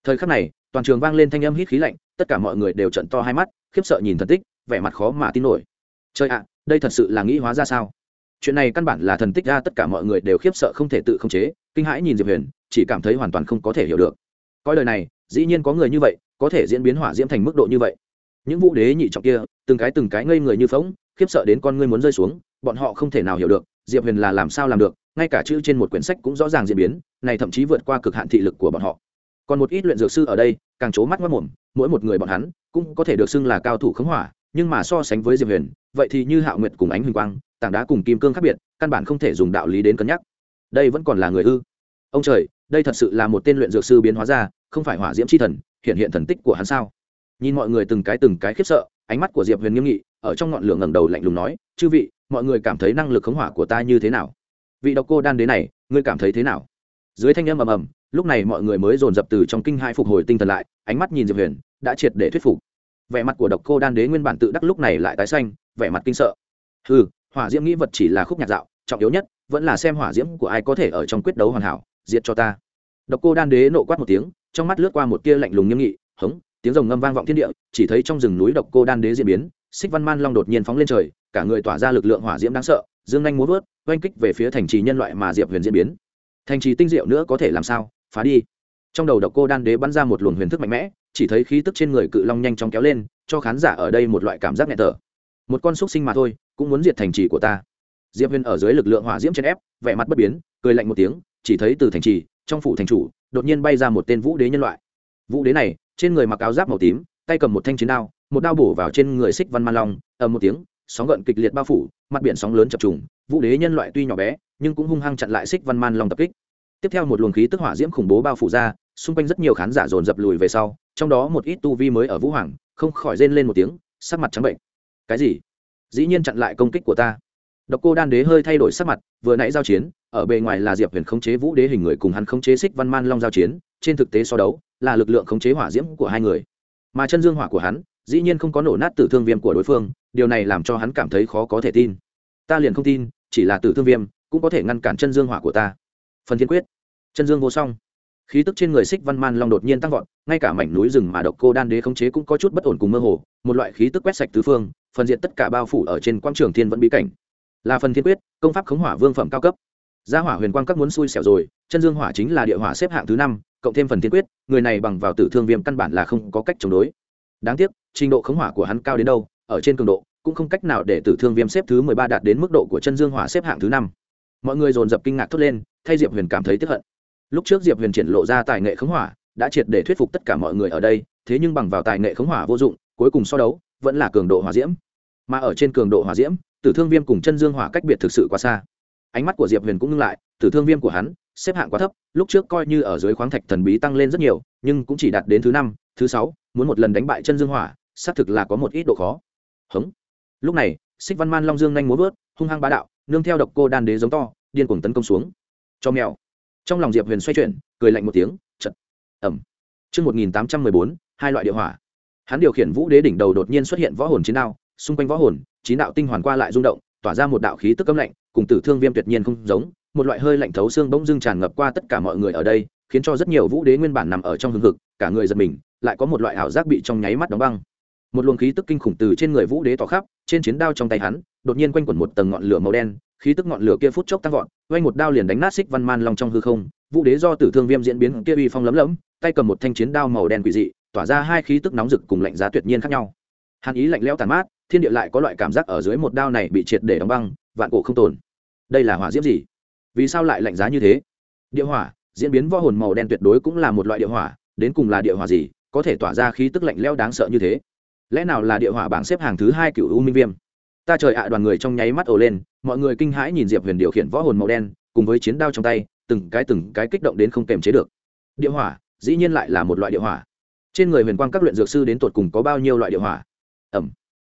thời khắc này, toàn trường vang lên thanh âm hít khí lạnh, tất cả mọi người đều trận to hai mắt, khiếp sợ nhìn thần tích, vẻ mặt khó mà tin nổi. Trời ạ, đây thật sự là nghĩ hóa ra sao? Chuyện này căn bản là thần tích ra, tất cả mọi người đều khiếp sợ không thể tự khống chế, kinh hãi nhìn diệp huyền, chỉ cảm thấy hoàn toàn không có thể hiểu được. Coi lời này, dĩ nhiên có người như vậy, có thể diễn biến hỏa diễm thành mức độ như vậy những vũ đế nhị trọng kia, từng cái từng cái ngây người như phóng khiếp sợ đến con ngươi muốn rơi xuống, bọn họ không thể nào hiểu được, diệp huyền là làm sao làm được, ngay cả chữ trên một quyển sách cũng rõ ràng diễn biến, này thậm chí vượt qua cực hạn thị lực của bọn họ. Còn một ít luyện dược sư ở đây, càng c mắt mất mồm, mỗi một người bọn hắn cũng có thể được xưng là cao thủ khống hỏa, nhưng mà so sánh với diệp huyền, vậy thì như hạo nguyệt cùng ánh huỳnh quang, tảng đá cùng kim cương khác biệt, căn bản không thể dùng đạo lý đến cân nhắc. Đây vẫn còn là người ư? Ông trời, đây thật sự là một tên luyện dược sư biến hóa ra, không phải hỏa diễm c h i thần, hiện hiện thần tích của hắn sao? Nhìn mọi người từng cái từng cái khiếp sợ, ánh mắt của diệp huyền nghiêm nghị, ở trong ngọn lửa ngẩng đầu lạnh lùng nói, chư vị, mọi người cảm thấy năng lực khống hỏa của ta như thế nào? Vị độc cô đan đế này, ngươi cảm thấy thế nào? Dưới thanh âm ầm ầm, lúc này mọi người mới dồn dập từ trong kinh hai phục hồi tinh thần lại, ánh mắt nhìn diệp huyền, đã triệt để thuyết phục. Vẻ mặt của độc cô đan đế nguyên bản tự đắc lúc này lại tái xanh, vẻ mặt kinh sợ. Ừ hỏa diễm nghĩ vật chỉ là khúc nhạc dạo, trọng yếu nhất, vẫn là xem hỏa diễm của ai có thể ở trong quyết đấu hoàn hảo, diệt cho ta. Độc cô đan đế nộ quát một tiếng, trong mắt lướt qua một tia lạnh lùng nghiêm nghị, hống tiếng rồng ngâm vang vọng thiên địa, chỉ thấy trong rừng núi độc cô đan đế diễn biến, xích văn man long đột nhiên phóng lên trời, cả người tỏa ra lực lượng hỏa diễm đáng sợ, dương nhanh muốn vớt, oanh kích về phía thành trì nhân loại mà diệp huyền diễn biến. Thành trì tinh diệu nữa có thể làm sao? Phá đi. Trong đầu độc cô đan đế bắn ra một luồng huyền thức mạnh mẽ, chỉ thấy khí tức trên người cự long nhanh chóng kéo lên, cho khán giả ở đây một loại cảm giác nghẹt thở. Một con xúc sinh mà thôi, cũng muốn diệt thành trì của ta. Diệp huyền ở dưới lực lượng hỏa diễm chèn ép, vẻ mặt bất biến, cười lạnh một tiếng, chỉ thấy từ thành trì, trong phủ thành chủ, đột nhiên bay ra một tên vũ đế nhân loại. Vũ đế này trên người mặc áo giáp màu tím, tay cầm một thanh chiến đao, một đao bổ vào trên người xích văn man long, ầm một tiếng, sóng gợn kịch liệt bao phủ, mặt biển sóng lớn chập trùng, vũ đế nhân loại tuy nhỏ bé, nhưng cũng hung hăng chặn lại xích văn man long tập kích. Tiếp theo một luồng khí tức hỏa diễm khủng bố bao phủ ra, xung quanh rất nhiều khán giả dồn dập lùi về sau, trong đó một ít tu vi mới ở vũ hoàng, không khỏi rên lên một tiếng, sắc mặt trắng bệnh. Cái gì? Dĩ nhiên chặn lại công kích của ta. Độc cô đan đế hơi thay đổi sắc mặt, vừa nãy giao chiến, ở bề ngoài là diệp huyền khống chế vũ đế hình người cùng hắn khống chế xích văn man long giao chiến, trên thực tế so đấu là lực lượng khống chế hỏa diễm của hai người. Mà chân dương hỏa của hắn, dĩ nhiên không có nổ nát tử thương viêm của đối phương, điều này làm cho hắn cảm thấy khó có thể tin. Ta liền không tin, chỉ là tử thương viêm cũng có thể ngăn cản chân dương hỏa của ta. Phần thiên quyết. Chân dương vô song. Khí tức trên người xích văn man long đột nhiên tăng vọt, ngay cả mảnh núi rừng mà độc cô đan đế khống chế cũng có chút bất ổn cùng mơ hồ, một loại khí tức quét sạch tứ phương, phần diện tất cả bao phủ ở trên quang trường thiên vẫn bí cảnh. Là phần thiên quyết, công pháp khống hỏa vương phẩm cao cấp. Gia hỏa huyền quang các muốn xui xẻo rồi, chân dương hỏa chính là địa hỏa xếp hạng thứ năm cộng thêm phần thiên quyết, người này bằng vào tử thương viêm căn bản là không có cách chống đối. Đáng tiếc, trình độ khống hỏa của hắn cao đến đâu, ở trên cường độ, cũng không cách nào để tử thương viêm xếp thứ mười ba đạt đến mức độ của chân dương hỏa xếp hạng thứ năm. Mọi người dồn dập kinh ngạc thốt lên, thay diệp huyền cảm thấy tiếp hận. Lúc trước diệp huyền triển lộ ra tài nghệ khống hỏa, đã triệt để thuyết phục tất cả mọi người ở đây, thế nhưng bằng vào tài nghệ khống hỏa vô dụng, cuối cùng so đấu, vẫn là cường độ hỏa diễm. Mà ở trên cường độ hỏa diễm, tử thương viêm cùng chân dương hỏa cách biệt thực sự quá xa. Ánh mắt của diệp huyền cũng ngưng lại tử thương viêm của hắn, xếp hạng quá thấp, lúc trước coi như ở dưới khoáng thạch thần bí tăng lên rất nhiều, nhưng cũng chỉ đạt đến thứ năm, thứ sáu, muốn một lần đánh bại chân dương hỏa, xác thực là có một ít độ khó. Hống. Lúc này, xích văn man long dương nhanh múa vớt, hung hăng bá đạo, nương theo độc cô đan đế giống to, điên cuồng tấn công xuống. Cho mèo. Trong lòng diệp huyền xoay chuyển, cười lạnh một tiếng chật ẩm chương một nghìn tám trăm mười bốn, hai loại địa hỏa. Hắn điều khiển vũ đế đỉnh đầu đột nhiên xuất hiện võ hồn chiến đao, xung quanh võ hồn, chín đạo tinh hoàn qua lại rung động, tỏa ra một đạo khí tức cấm lạnh, cùng tử thương viêm tuyệt nhiên không giống một loại hơi lạnh thấu xương bỗng dưng tràn ngập qua tất cả mọi người ở đây, khiến cho rất nhiều vũ đế nguyên bản nằm ở trong hương thực cả người giật mình, lại có một loại ảo giác bị trong nháy mắt đóng băng. Một luồng khí tức kinh khủng từ trên người vũ đế tỏ khắp, trên chiến đao trong tay hắn, đột nhiên quanh quẩn một tầng ngọn lửa màu đen, khí tức ngọn lửa kia phút chốc tăng vọt quanh một đao liền đánh nát xích văn man long trong hư không, vũ đế do tử thương viêm diễn biến kia uy phong lấm lấm, tay cầm một thanh chiến đao màu đen quỷ dị, tỏa ra hai khí tức nóng rực cùng lạnh giá tuyệt nhiên khác nhau. Hàn ý lạnh lẽo tàn mát, thiên địa lại có loại cảm giác ở dưới một đao này bị triệt để đóng băng, vạn cổ không tồn. Đây là hỏa diễm gì? Vì sao lại lạnh giá như thế? Địa hỏa, diễn biến võ hồn màu đen tuyệt đối cũng là một loại địa hỏa, đến cùng là địa hỏa gì, có thể tỏa ra khí tức lạnh lẽo đáng sợ như thế? Lẽ nào là địa hỏa bảng xếp hàng thứ hai cựu u minh viêm? Ta trời ạ, đoàn người trong nháy mắt ồ lên, mọi người kinh hãi nhìn diệp huyền điều khiển võ hồn màu đen, cùng với chiến đao trong tay, từng cái từng cái kích động đến không kềm chế được. Địa hỏa, dĩ nhiên lại là một loại địa hỏa. Trên người huyền quang các luyện dược sư đến tột cùng có bao nhiêu loại địa hỏa? Ẩm.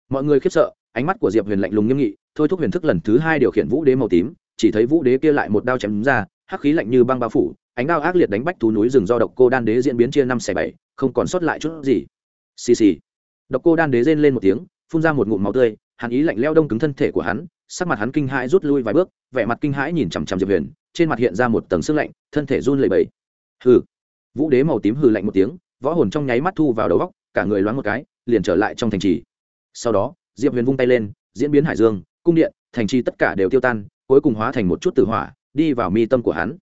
Mọi người khiếp sợ, ánh mắt của diệp huyền lạnh lùng nghiêm nghị, thôi thúc huyền thức lần thứ hai điều khiển vũ đế màu tím chỉ thấy vũ đế kia lại một đao chém ra, hắc khí lạnh như băng bao phủ, ánh đao ác liệt đánh bách thú núi rừng do độc cô đan đế diễn biến chia năm xẻ bảy, không còn sót lại chút gì. Xì xì. Độc cô đan đế rên lên một tiếng, phun ra một ngụm máu tươi, hàn ý lạnh leo đông cứng thân thể của hắn, sắc mặt hắn kinh hãi rút lui vài bước, vẻ mặt kinh hãi nhìn chằm chằm diệp huyền, trên mặt hiện ra một tầng sương lạnh, thân thể run lẩy bẩy. Hừ. Vũ đế màu tím hừ lạnh một tiếng, võ hồn trong nháy mắt thu vào đầu góc cả người loáng một cái, liền trở lại trong thành trì. Sau đó, diệp huyền vung tay lên, diễn biến hải dương, cung điện, thành trì tất cả đều tiêu tan cuối cùng hóa thành một chút tử hỏa, đi vào mi tâm của hắn.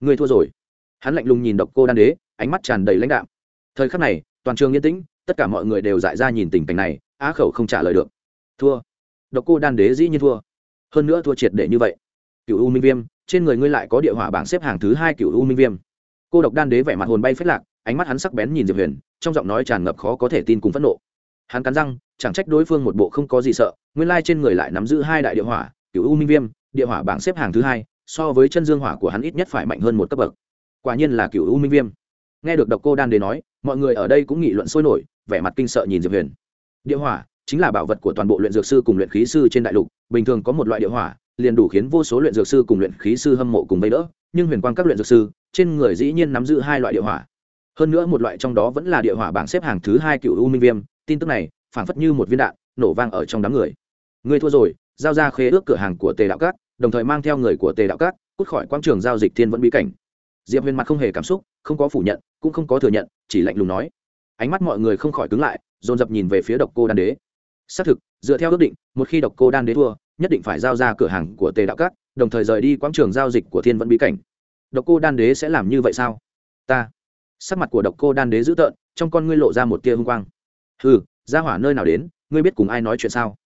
Người thua rồi. Hắn lạnh lùng nhìn độc cô đan đế, ánh mắt tràn đầy lãnh đạm. Thời khắc này, toàn trường yên tĩnh, tất cả mọi người đều dại ra nhìn tình cảnh này, á khẩu không trả lời được. Thua. Độc cô đan đế dĩ nhiên thua. Hơn nữa thua triệt để như vậy. Cựu u minh viêm, trên người ngươi lại có địa hỏa bảng xếp hàng thứ hai cựu u minh viêm. Cô độc đan đế vẻ mặt hồn bay phết lạc, ánh mắt hắn sắc bén nhìn diệp huyền, trong giọng nói tràn ngập khó có thể tin cùng phẫn nộ. Hắn cắn răng, chẳng trách đối phương một bộ không có gì sợ, nguyên lai trên người lại nắm giữ hai đại địa hỏa, cựu u minh viêm địa hỏa bảng xếp hàng thứ hai, so với chân dương hỏa của hắn ít nhất phải mạnh hơn một cấp bậc. Quả nhiên là cựu u minh viêm. Nghe được độc cô đan đến nói, mọi người ở đây cũng nghị luận sôi nổi, vẻ mặt kinh sợ nhìn diệp huyền. Địa hỏa chính là bảo vật của toàn bộ luyện dược sư cùng luyện khí sư trên đại lục, bình thường có một loại địa hỏa, liền đủ khiến vô số luyện dược sư cùng luyện khí sư hâm mộ cùng vây đỡ, nhưng huyền quang các luyện dược sư, trên người dĩ nhiên nắm giữ hai loại địa hỏa. Hơn nữa một loại trong đó vẫn là địa hỏa bảng xếp hàng thứ hai cựu u minh viêm, tin tức này, phảng phất như một viên đạn, nổ vang ở trong đám người. Người thua rồi, giao ra khế ước cửa hàng của tề đạo cát đồng thời mang theo người của tề đạo cát cút khỏi quang trường giao dịch thiên vẫn bí cảnh. Diệp huyền mặt không hề cảm xúc, không có phủ nhận, cũng không có thừa nhận, chỉ lạnh lùng nói. Ánh mắt mọi người không khỏi cứng lại, dồn dập nhìn về phía độc cô đan đế. Xác thực, dựa theo ước định, một khi độc cô đan đế thua, nhất định phải giao ra cửa hàng của tề đạo cát đồng thời rời đi quang trường giao dịch của thiên vẫn bí cảnh. Độc cô đan đế sẽ làm như vậy sao? Ta. Sắc mặt của độc cô đan đế dữ tợn, trong con ngươi lộ ra một tia hung quang. Hừ ra hỏa nơi nào đến, ngươi biết cùng ai nói chuyện sao?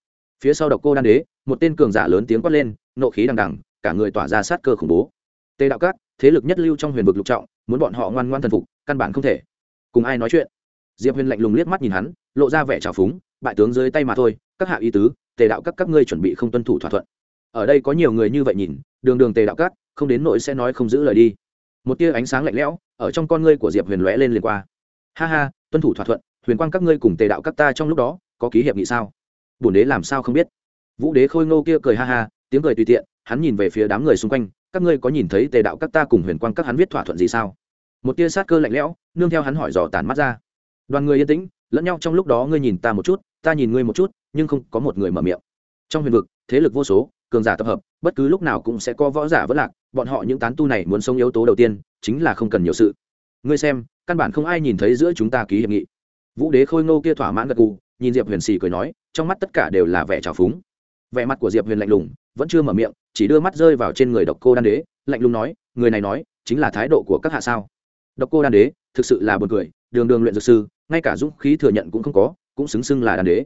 Phía sau độc cô đan đế, một tên cường giả lớn tiếng quát lên, nộ khí đằng đằng, cả người tỏa ra sát cơ khủng bố. Tề đạo các, thế lực nhất lưu trong huyền vực lục trọng, muốn bọn họ ngoan ngoan thần phục, căn bản không thể. Cùng ai nói chuyện? Diệp huyền lạnh lùng liếc mắt nhìn hắn, lộ ra vẻ trào phúng, bại tướng dưới tay mà thôi, các hạ ý tứ, tề đạo các các ngươi chuẩn bị không tuân thủ thỏa thuận. Ở đây có nhiều người như vậy nhìn, đường đường tề đạo các, không đến nỗi sẽ nói không giữ lời đi. Một tia ánh sáng lạnh lẽo, ở trong con ngươi của diệp huyền lóe lên liền qua. Ha ha, tuân thủ thỏa thuận, huyền quang các ngươi cùng tề đạo các ta trong lúc đó, có ký hiệp nghị sao? Bổn đế làm sao không biết? Vũ đế khôi ngô kia cười ha ha, tiếng cười tùy tiện, hắn nhìn về phía đám người xung quanh, các ngươi có nhìn thấy tề đạo các ta cùng huyền quang các hắn viết thỏa thuận gì sao? Một tia sát cơ lạnh lẽo, nương theo hắn hỏi dò tàn mắt ra. Đoàn người yên tĩnh, lẫn nhau trong lúc đó ngươi nhìn ta một chút, ta nhìn ngươi một chút, nhưng không có một người mở miệng. Trong huyền vực, thế lực vô số, cường giả tập hợp, bất cứ lúc nào cũng sẽ có võ giả vất lạc, bọn họ những tán tu này muốn sống yếu tố đầu tiên, chính là không cần nhiều sự. Ngươi xem, căn bản không ai nhìn thấy giữa chúng ta ký hiệp nghị. Vũ đế khôi ngô kia thỏa mãn gật gù, nhìn diệp huyền xì cười nói trong mắt tất cả đều là vẻ trào phúng. Vẻ mặt của diệp huyền lạnh lùng vẫn chưa mở miệng chỉ đưa mắt rơi vào trên người độc cô đan đế lạnh lùng nói người này nói chính là thái độ của các hạ sao? Độc cô đan đế thực sự là buồn cười đường đường luyện dược sư ngay cả dũng khí thừa nhận cũng không có cũng xứng xưng là đan đế.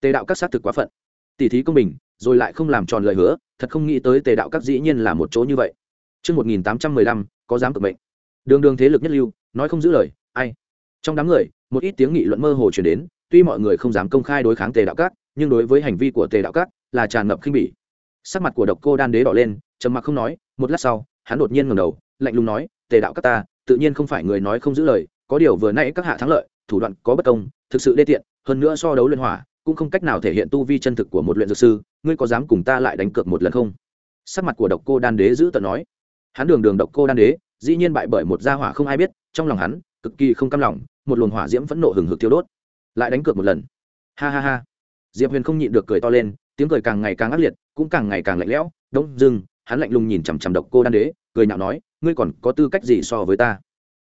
Tề đạo các xác thực quá phận. Tỷ thí công bình rồi lại không làm tròn lời hứa thật không nghĩ tới tề đạo các dĩ nhiên là một chỗ như vậy. Trước 1815, có dám cực mệnh. Đường đường thế lực nhất lưu, nói không giữ lời, ai? Trong đám người, một ít tiếng nghị luận mơ hồ truyền đến, tuy mọi người không dám công khai đối kháng tề đạo Cát, nhưng đối với hành vi của tề đạo Cát là tràn ngập khinh bỉ. Sắc mặt của độc cô đan đế đỏ lên, trầm mặc không nói, một lát sau, hắn đột nhiên ngẩng đầu, lạnh lùng nói, tề đạo Cát ta, tự nhiên không phải người nói không giữ lời, có điều vừa nãy các hạ thắng lợi, thủ đoạn có bất công, thực sự đê tiện, hơn nữa so đấu luyện hỏa, cũng không cách nào thể hiện tu vi chân thực của một luyện dược sư ngươi có dám cùng ta lại đánh cược một lần không? Sắc mặt của độc cô đan đế giữ tận nói. Hắn đường đường độc cô đan đế dĩ nhiên bại bởi một gia hỏa không ai biết trong lòng hắn cực kỳ không cam lòng một luồng hỏa diễm phẫn nộ hừng hực thiêu đốt lại đánh cược một lần. Ha ha ha. Diệp huyền không nhịn được cười to lên, tiếng cười càng ngày càng ác liệt, cũng càng ngày càng lạnh lẽo. Đông dưng hắn lạnh lùng nhìn chằm chằm độc cô đan đế, cười nhạo nói, ngươi còn có tư cách gì so với ta?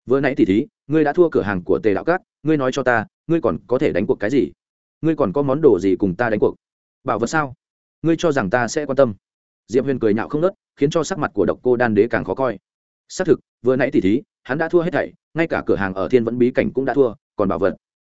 Vừa nãy thì thí, ngươi đã thua cửa hàng của tề đạo cát, ngươi nói cho ta, ngươi còn có thể đánh cuộc cái gì? Ngươi còn có món đồ gì cùng ta đánh cuộc? Bảo vật sao? Ngươi cho rằng ta sẽ quan tâm? Diệp huyền cười nhạo không nớt khiến cho sắc mặt của độc cô đan đế càng khó coi. Xác thực, vừa nãy tỉ thí, hắn đã thua hết thảy, ngay cả cửa hàng ở thiên vẫn bí cảnh cũng đã thua, còn bảo vật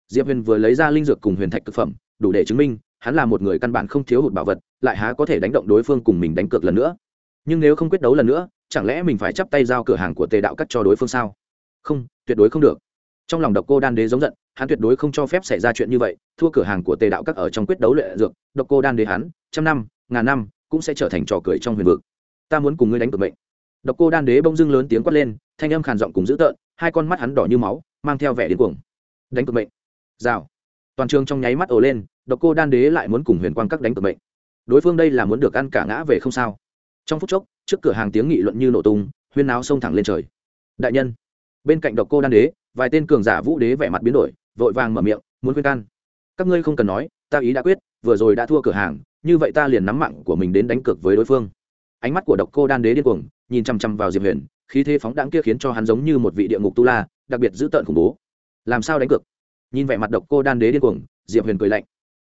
diệp huyền vừa lấy ra linh dược cùng huyền thạch thực phẩm, đủ để chứng minh, hắn là một người căn bản không thiếu hụt bảo vật, lại há có thể đánh động đối phương cùng mình đánh cược lần nữa. Nhưng nếu không quyết đấu lần nữa, chẳng lẽ mình phải chắp tay giao cửa hàng của tề đạo cắt cho đối phương sao? Không, tuyệt đối không được. Trong lòng độc cô đan đế giống giận, hắn tuyệt đối không cho phép xảy ra chuyện như vậy, thua cửa hàng của tề đạo các ở trong quyết đấu luyện dược, độc cô đan đế hắn, trăm năm, ngàn năm, cũng sẽ trở thành trò cười trong huyền vực. Ta muốn cùng ngươi đánh cược mệnh. Độc cô đan đế bông dưng lớn tiếng quát lên, thanh âm khàn giọng cùng dữ tợn, hai con mắt hắn đỏ như máu, mang theo vẻ điên cuồng. Đánh cược mệnh rào. Toàn trường trong nháy mắt ồ lên, độc cô đan đế lại muốn cùng huyền quang các đánh cược mệnh. Đối phương đây là muốn được ăn cả ngã về không sao. Trong phút chốc, trước cửa hàng tiếng nghị luận như nổ tung, huyên náo xông thẳng lên trời. Đại nhân, bên cạnh độc cô đan đế, vài tên cường giả vũ đế vẻ mặt biến đổi, vội vàng mở miệng, muốn khuyên can, các ngươi không cần nói, ta ý đã quyết, vừa rồi đã thua cửa hàng, như vậy ta liền nắm mạng của mình đến đánh cược với đối phương. Ánh mắt của độc cô đan đế điên cuồng, nhìn chăm chăm vào diệp huyền, khí thế phóng đãng kia khiến cho hắn giống như một vị địa ngục tu la, đặc biệt dữ tợn khủng bố. Làm sao đánh cược? Nhìn vẻ mặt độc cô đan đế điên cuồng, diệp huyền cười lạnh.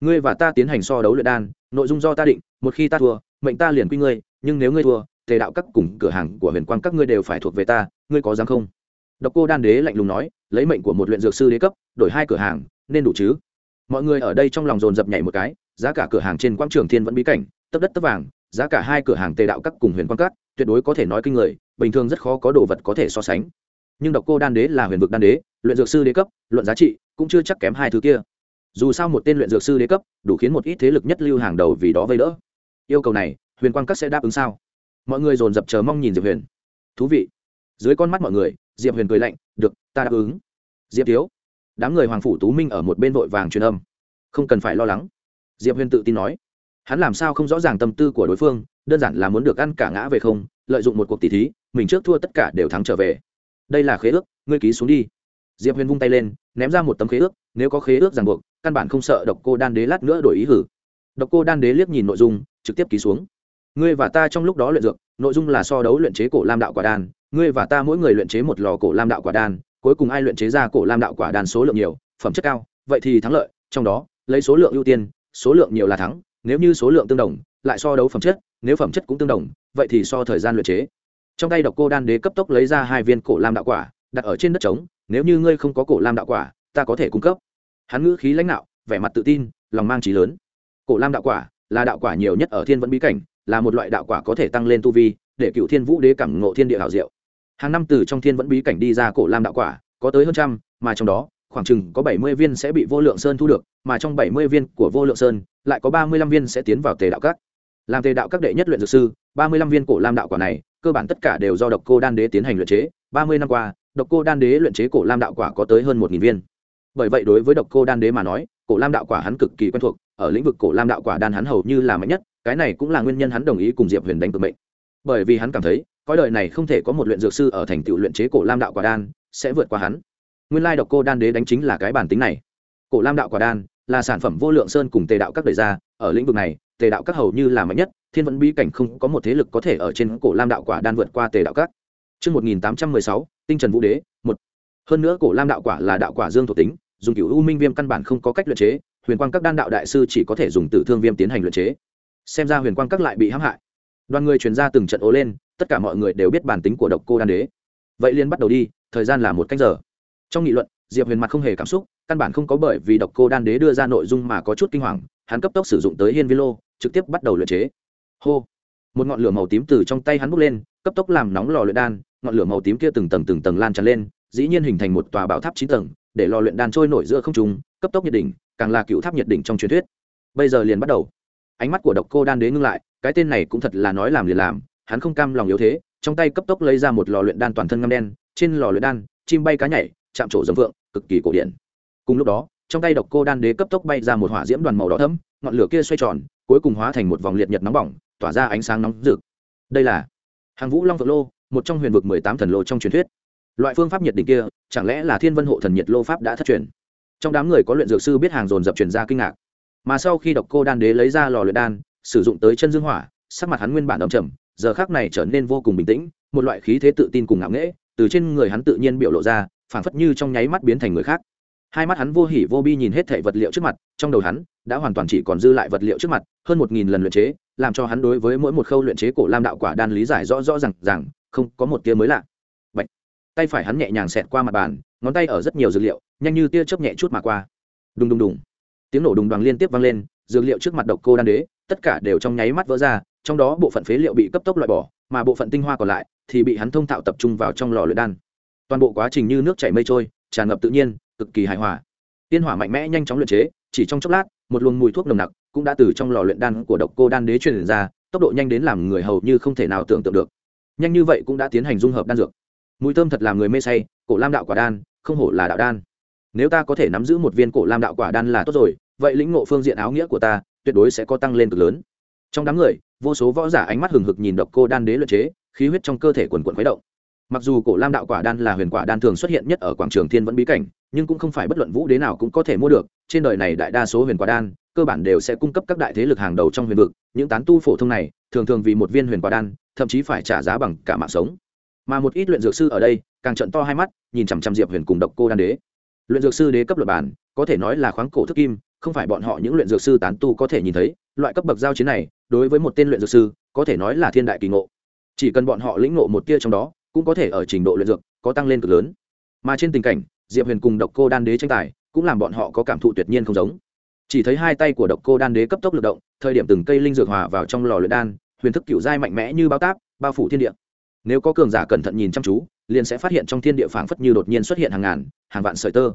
Ngươi và ta tiến hành so đấu luyện đan, nội dung do ta định, một khi ta thua, mệnh ta liền quy ngươi, nhưng nếu ngươi thua, tề đạo các cùng cửa hàng của huyền quang các ngươi đều phải thuộc về ta, ngươi có dám không? Độc cô đan đế lạnh lùng nói, lấy mệnh của một luyện dược sư đế cấp, đổi hai cửa hàng, nên đủ chứ? Mọi người ở đây trong lòng dồn dập nhảy một cái, giá cả cửa hàng trên quang trường thiên vẫn bí cảnh, tấp đất tấp vàng, giá cả hai cửa hàng tề đạo các cùng huyền quang các, tuyệt đối có thể nói kinh người, bình thường rất khó có đồ vật có thể so sánh. Nhưng độc cô đan đế là huyền vực đan đế luyện dược sư đế cấp, luận giá trị cũng chưa chắc kém hai thứ kia. Dù sao một tên luyện dược sư đế cấp đủ khiến một ít thế lực nhất lưu hàng đầu vì đó vây đỡ. Yêu cầu này, huyền quang các sẽ đáp ứng sao? Mọi người dồn dập chờ mong nhìn diệp huyền. Thú vị. Dưới con mắt mọi người, diệp huyền cười lạnh, được, ta đáp ứng. Diệp thiếu. Đám người hoàng phủ tú minh ở một bên vội vàng truyền âm. Không cần phải lo lắng. Diệp huyền tự tin nói. Hắn làm sao không rõ ràng tâm tư của đối phương, đơn giản là muốn được ăn cả ngã về không, lợi dụng một cuộc tỷ thí, mình trước thua tất cả đều thắng trở về. Đây là khế ước, ngươi ký xuống đi diệp huyền vung tay lên, ném ra một tấm khế ước, nếu có khế ước ràng buộc, căn bản không sợ độc cô đan đế lát nữa đổi ý hử. Độc cô đan đế liếc nhìn nội dung, trực tiếp ký xuống. Ngươi và ta trong lúc đó luyện dược, nội dung là so đấu luyện chế cổ lam đạo quả đan. Ngươi và ta mỗi người luyện chế một lò cổ lam đạo quả đan, cuối cùng ai luyện chế ra cổ lam đạo quả đan số lượng nhiều, phẩm chất cao, vậy thì thắng lợi, trong đó, lấy số lượng ưu tiên, số lượng nhiều là thắng, nếu như số lượng tương đồng, lại so đấu phẩm chất, nếu phẩm chất cũng tương đồng, vậy thì so thời gian luyện chế. Trong tay độc cô đan đế cấp tốc lấy ra hai viên cổ lam đạo quả, đặt ở trên đất trống nếu như ngươi không có cổ lam đạo quả, ta có thể cung cấp. Hắn ngữ khí lãnh đạo vẻ mặt tự tin, lòng mang trí lớn. Cổ lam đạo quả là đạo quả nhiều nhất ở thiên vẫn bí cảnh, là một loại đạo quả có thể tăng lên tu vi, để cựu thiên vũ đế cảm ngộ thiên địa hảo diệu. Hàng năm từ trong thiên vẫn bí cảnh đi ra cổ lam đạo quả, có tới hơn trăm, mà trong đó, khoảng chừng có bảy mươi viên sẽ bị vô lượng sơn thu được, mà trong bảy mươi viên của vô lượng sơn, lại có ba mươi lăm viên sẽ tiến vào tề đạo các. Làm tề đạo các đệ nhất luyện dược sư, ba mươi lăm viên cổ lam đạo quả này, cơ bản tất cả đều do độc cô đan đế tiến hành luyện chế. Ba mươi năm qua độc cô đan đế luyện chế cổ lam đạo quả có tới hơn một nghìn viên. Bởi vậy đối với độc cô đan đế mà nói, cổ lam đạo quả hắn cực kỳ quen thuộc, ở lĩnh vực cổ lam đạo quả đan hắn hầu như là mạnh nhất, cái này cũng là nguyên nhân hắn đồng ý cùng diệp huyền đánh cực mệnh. Bởi vì hắn cảm thấy coi đời này không thể có một luyện dược sư ở thành tựu luyện chế cổ lam đạo quả đan, sẽ vượt qua hắn. Nguyên lai độc cô đan đế đánh chính là cái bản tính này. Cổ lam đạo quả đan là sản phẩm vô lượng sơn cùng tề đạo các đời ra, ở lĩnh vực này, tề đạo các hầu như là mạnh nhất, thiên vẫn bí cảnh không có một thế lực có thể ở trên cổ lam đạo quả đan vượt qua tề đạo các. Trước 1816, tinh trần vũ đế, 1. Hơn nữa cổ lam đạo quả là đạo quả dương thuộc tính, dùng cửu u minh viêm căn bản không có cách luyện chế, huyền quang các đan đạo đại sư chỉ có thể dùng tử thương viêm tiến hành luyện chế. Xem ra huyền quang các lại bị hãm hại. Đoàn người truyền ra từng trận ố lên, tất cả mọi người đều biết bản tính của độc cô đan đế. Vậy liền bắt đầu đi, thời gian là một canh giờ. Trong nghị luận, Diệp Huyền mặt không hề cảm xúc, căn bản không có bởi vì độc cô đan đế đưa ra nội dung mà có chút kinh hoàng, hắn cấp tốc sử dụng tới hiên vi lô, trực tiếp bắt đầu luyện chế. Hô! Một ngọn lửa màu tím từ trong tay hắn bốc lên, cấp tốc làm nóng lò luyện đan, ngọn lửa màu tím kia từng tầng từng tầng lan tràn lên, dĩ nhiên hình thành một tòa bảo tháp chín tầng, để lò luyện đan trôi nổi giữa không trung, cấp tốc nhiệt đỉnh, càng là cựu tháp nhiệt đỉnh trong truyền thuyết. Bây giờ liền bắt đầu. Ánh mắt của độc cô đan đế ngưng lại, cái tên này cũng thật là nói làm liền làm, hắn không cam lòng yếu thế, trong tay cấp tốc lấy ra một lò luyện đan toàn thân ngăm đen, trên lò luyện đan, chim bay cá nhảy, chạm trổ dầm vượng, cực kỳ cổ điển. Cùng lúc đó, trong tay độc cô đan đế cấp tốc bay ra một hỏa diễm đoàn màu đỏ thẫm, ngọn lửa kia xoay tròn, cuối cùng hóa thành một vòng liệt nhật nóng bỏng, tỏa ra ánh sáng nóng rực. Đây là hàng vũ long phượng lô một trong huyền vực mười tám thần lô trong truyền thuyết. Loại phương pháp nhiệt đỉnh kia, chẳng lẽ là thiên vân hộ thần nhiệt lô pháp đã thất truyền? Trong đám người có luyện dược sư biết hàng dồn dập truyền ra kinh ngạc. Mà sau khi độc cô đan đế lấy ra lò luyện đan, sử dụng tới chân dương hỏa, sắc mặt hắn nguyên bản đ trầm, giờ khác này trở nên vô cùng bình tĩnh, một loại khí thế tự tin cùng ngạo nghễ, từ trên người hắn tự nhiên biểu lộ ra, phảng phất như trong nháy mắt biến thành người khác. Hai mắt hắn vô hỉ vô bi nhìn hết thảy vật liệu trước mặt, trong đầu hắn đã hoàn toàn chỉ còn dư lại vật liệu trước mặt, hơn một nghìn lần luyện chế, làm cho hắn đối với mỗi một khâu luyện chế cổ lam đạo quả đan lý giải rõ rõ r à n không có một tia mới lạ. Bạch. tay phải hắn nhẹ nhàng xẹt qua mặt bàn, ngón tay ở rất nhiều dược liệu, nhanh như tia chớp nhẹ chút mà qua. Đùng đùng đùng. Tiếng nổ đùng đoàn liên tiếp vang lên, dược liệu trước mặt độc cô đan đế, tất cả đều trong nháy mắt vỡ ra, trong đó bộ phận phế liệu bị cấp tốc loại bỏ, mà bộ phận tinh hoa còn lại thì bị hắn thông thạo tập trung vào trong lò luyện đan. Toàn bộ quá trình như nước chảy mây trôi, tràn ngập tự nhiên, cực kỳ hài hòa. Tiên hỏa mạnh mẽ nhanh chóng luyện chế, chỉ trong chốc lát, một luồng mùi thuốc nồng nặc cũng đã từ trong lò luyện đan của độc cô đan đế truyền ra, tốc độ nhanh đến làm người hầu như không thể nào tưởng tượng được nhanh như vậy cũng đã tiến hành dung hợp đan dược. Mùi thơm thật làm người mê say, cổ lam đạo quả đan, không hổ là đạo đan. Nếu ta có thể nắm giữ một viên cổ lam đạo quả đan là tốt rồi, vậy lĩnh ngộ phương diện áo nghĩa của ta, tuyệt đối sẽ có tăng lên cực lớn. Trong đám người, vô số võ giả ánh mắt hừng hực nhìn độc cô đan đế luyện chế, khí huyết trong cơ thể quần quần khuấy động. Mặc dù cổ lam đạo quả đan là huyền quả đan thường xuất hiện nhất ở quảng trường thiên vẫn bí cảnh, nhưng cũng không phải bất luận vũ đế nào cũng có thể mua được, trên đời này đại đa số huyền quả đan, cơ bản đều sẽ cung cấp các đại thế lực hàng đầu trong huyền vực, những tán tu phổ thông này thường thường vì một viên huyền quả đan, thậm chí phải trả giá bằng cả mạng sống. Mà một ít luyện dược sư ở đây, càng trận to hai mắt, nhìn chằm chằm diệp huyền cùng độc cô đan đế. Luyện dược sư đế cấp luật bản, có thể nói là khoáng cổ thức kim, không phải bọn họ những luyện dược sư tán tu có thể nhìn thấy. Loại cấp bậc giao chiến này, đối với một tên luyện dược sư, có thể nói là thiên đại kỳ ngộ. Chỉ cần bọn họ lĩnh ngộ một tia trong đó, cũng có thể ở trình độ luyện dược, có tăng lên cực lớn. Mà trên tình cảnh, diệp huyền cùng độc cô đan đế tranh tài, cũng làm bọn họ có cảm thụ tuyệt nhiên không giống. Chỉ thấy hai tay của độc cô đan đế cấp tốc lực động, thời điểm từng cây linh dược hòa vào trong lò luyện đan huyền thức cựu giai mạnh mẽ như bao táp, bao phủ thiên địa. Nếu có cường giả cẩn thận nhìn chăm chú, liền sẽ phát hiện trong thiên địa phảng phất như đột nhiên xuất hiện hàng ngàn, hàng vạn sợi tơ.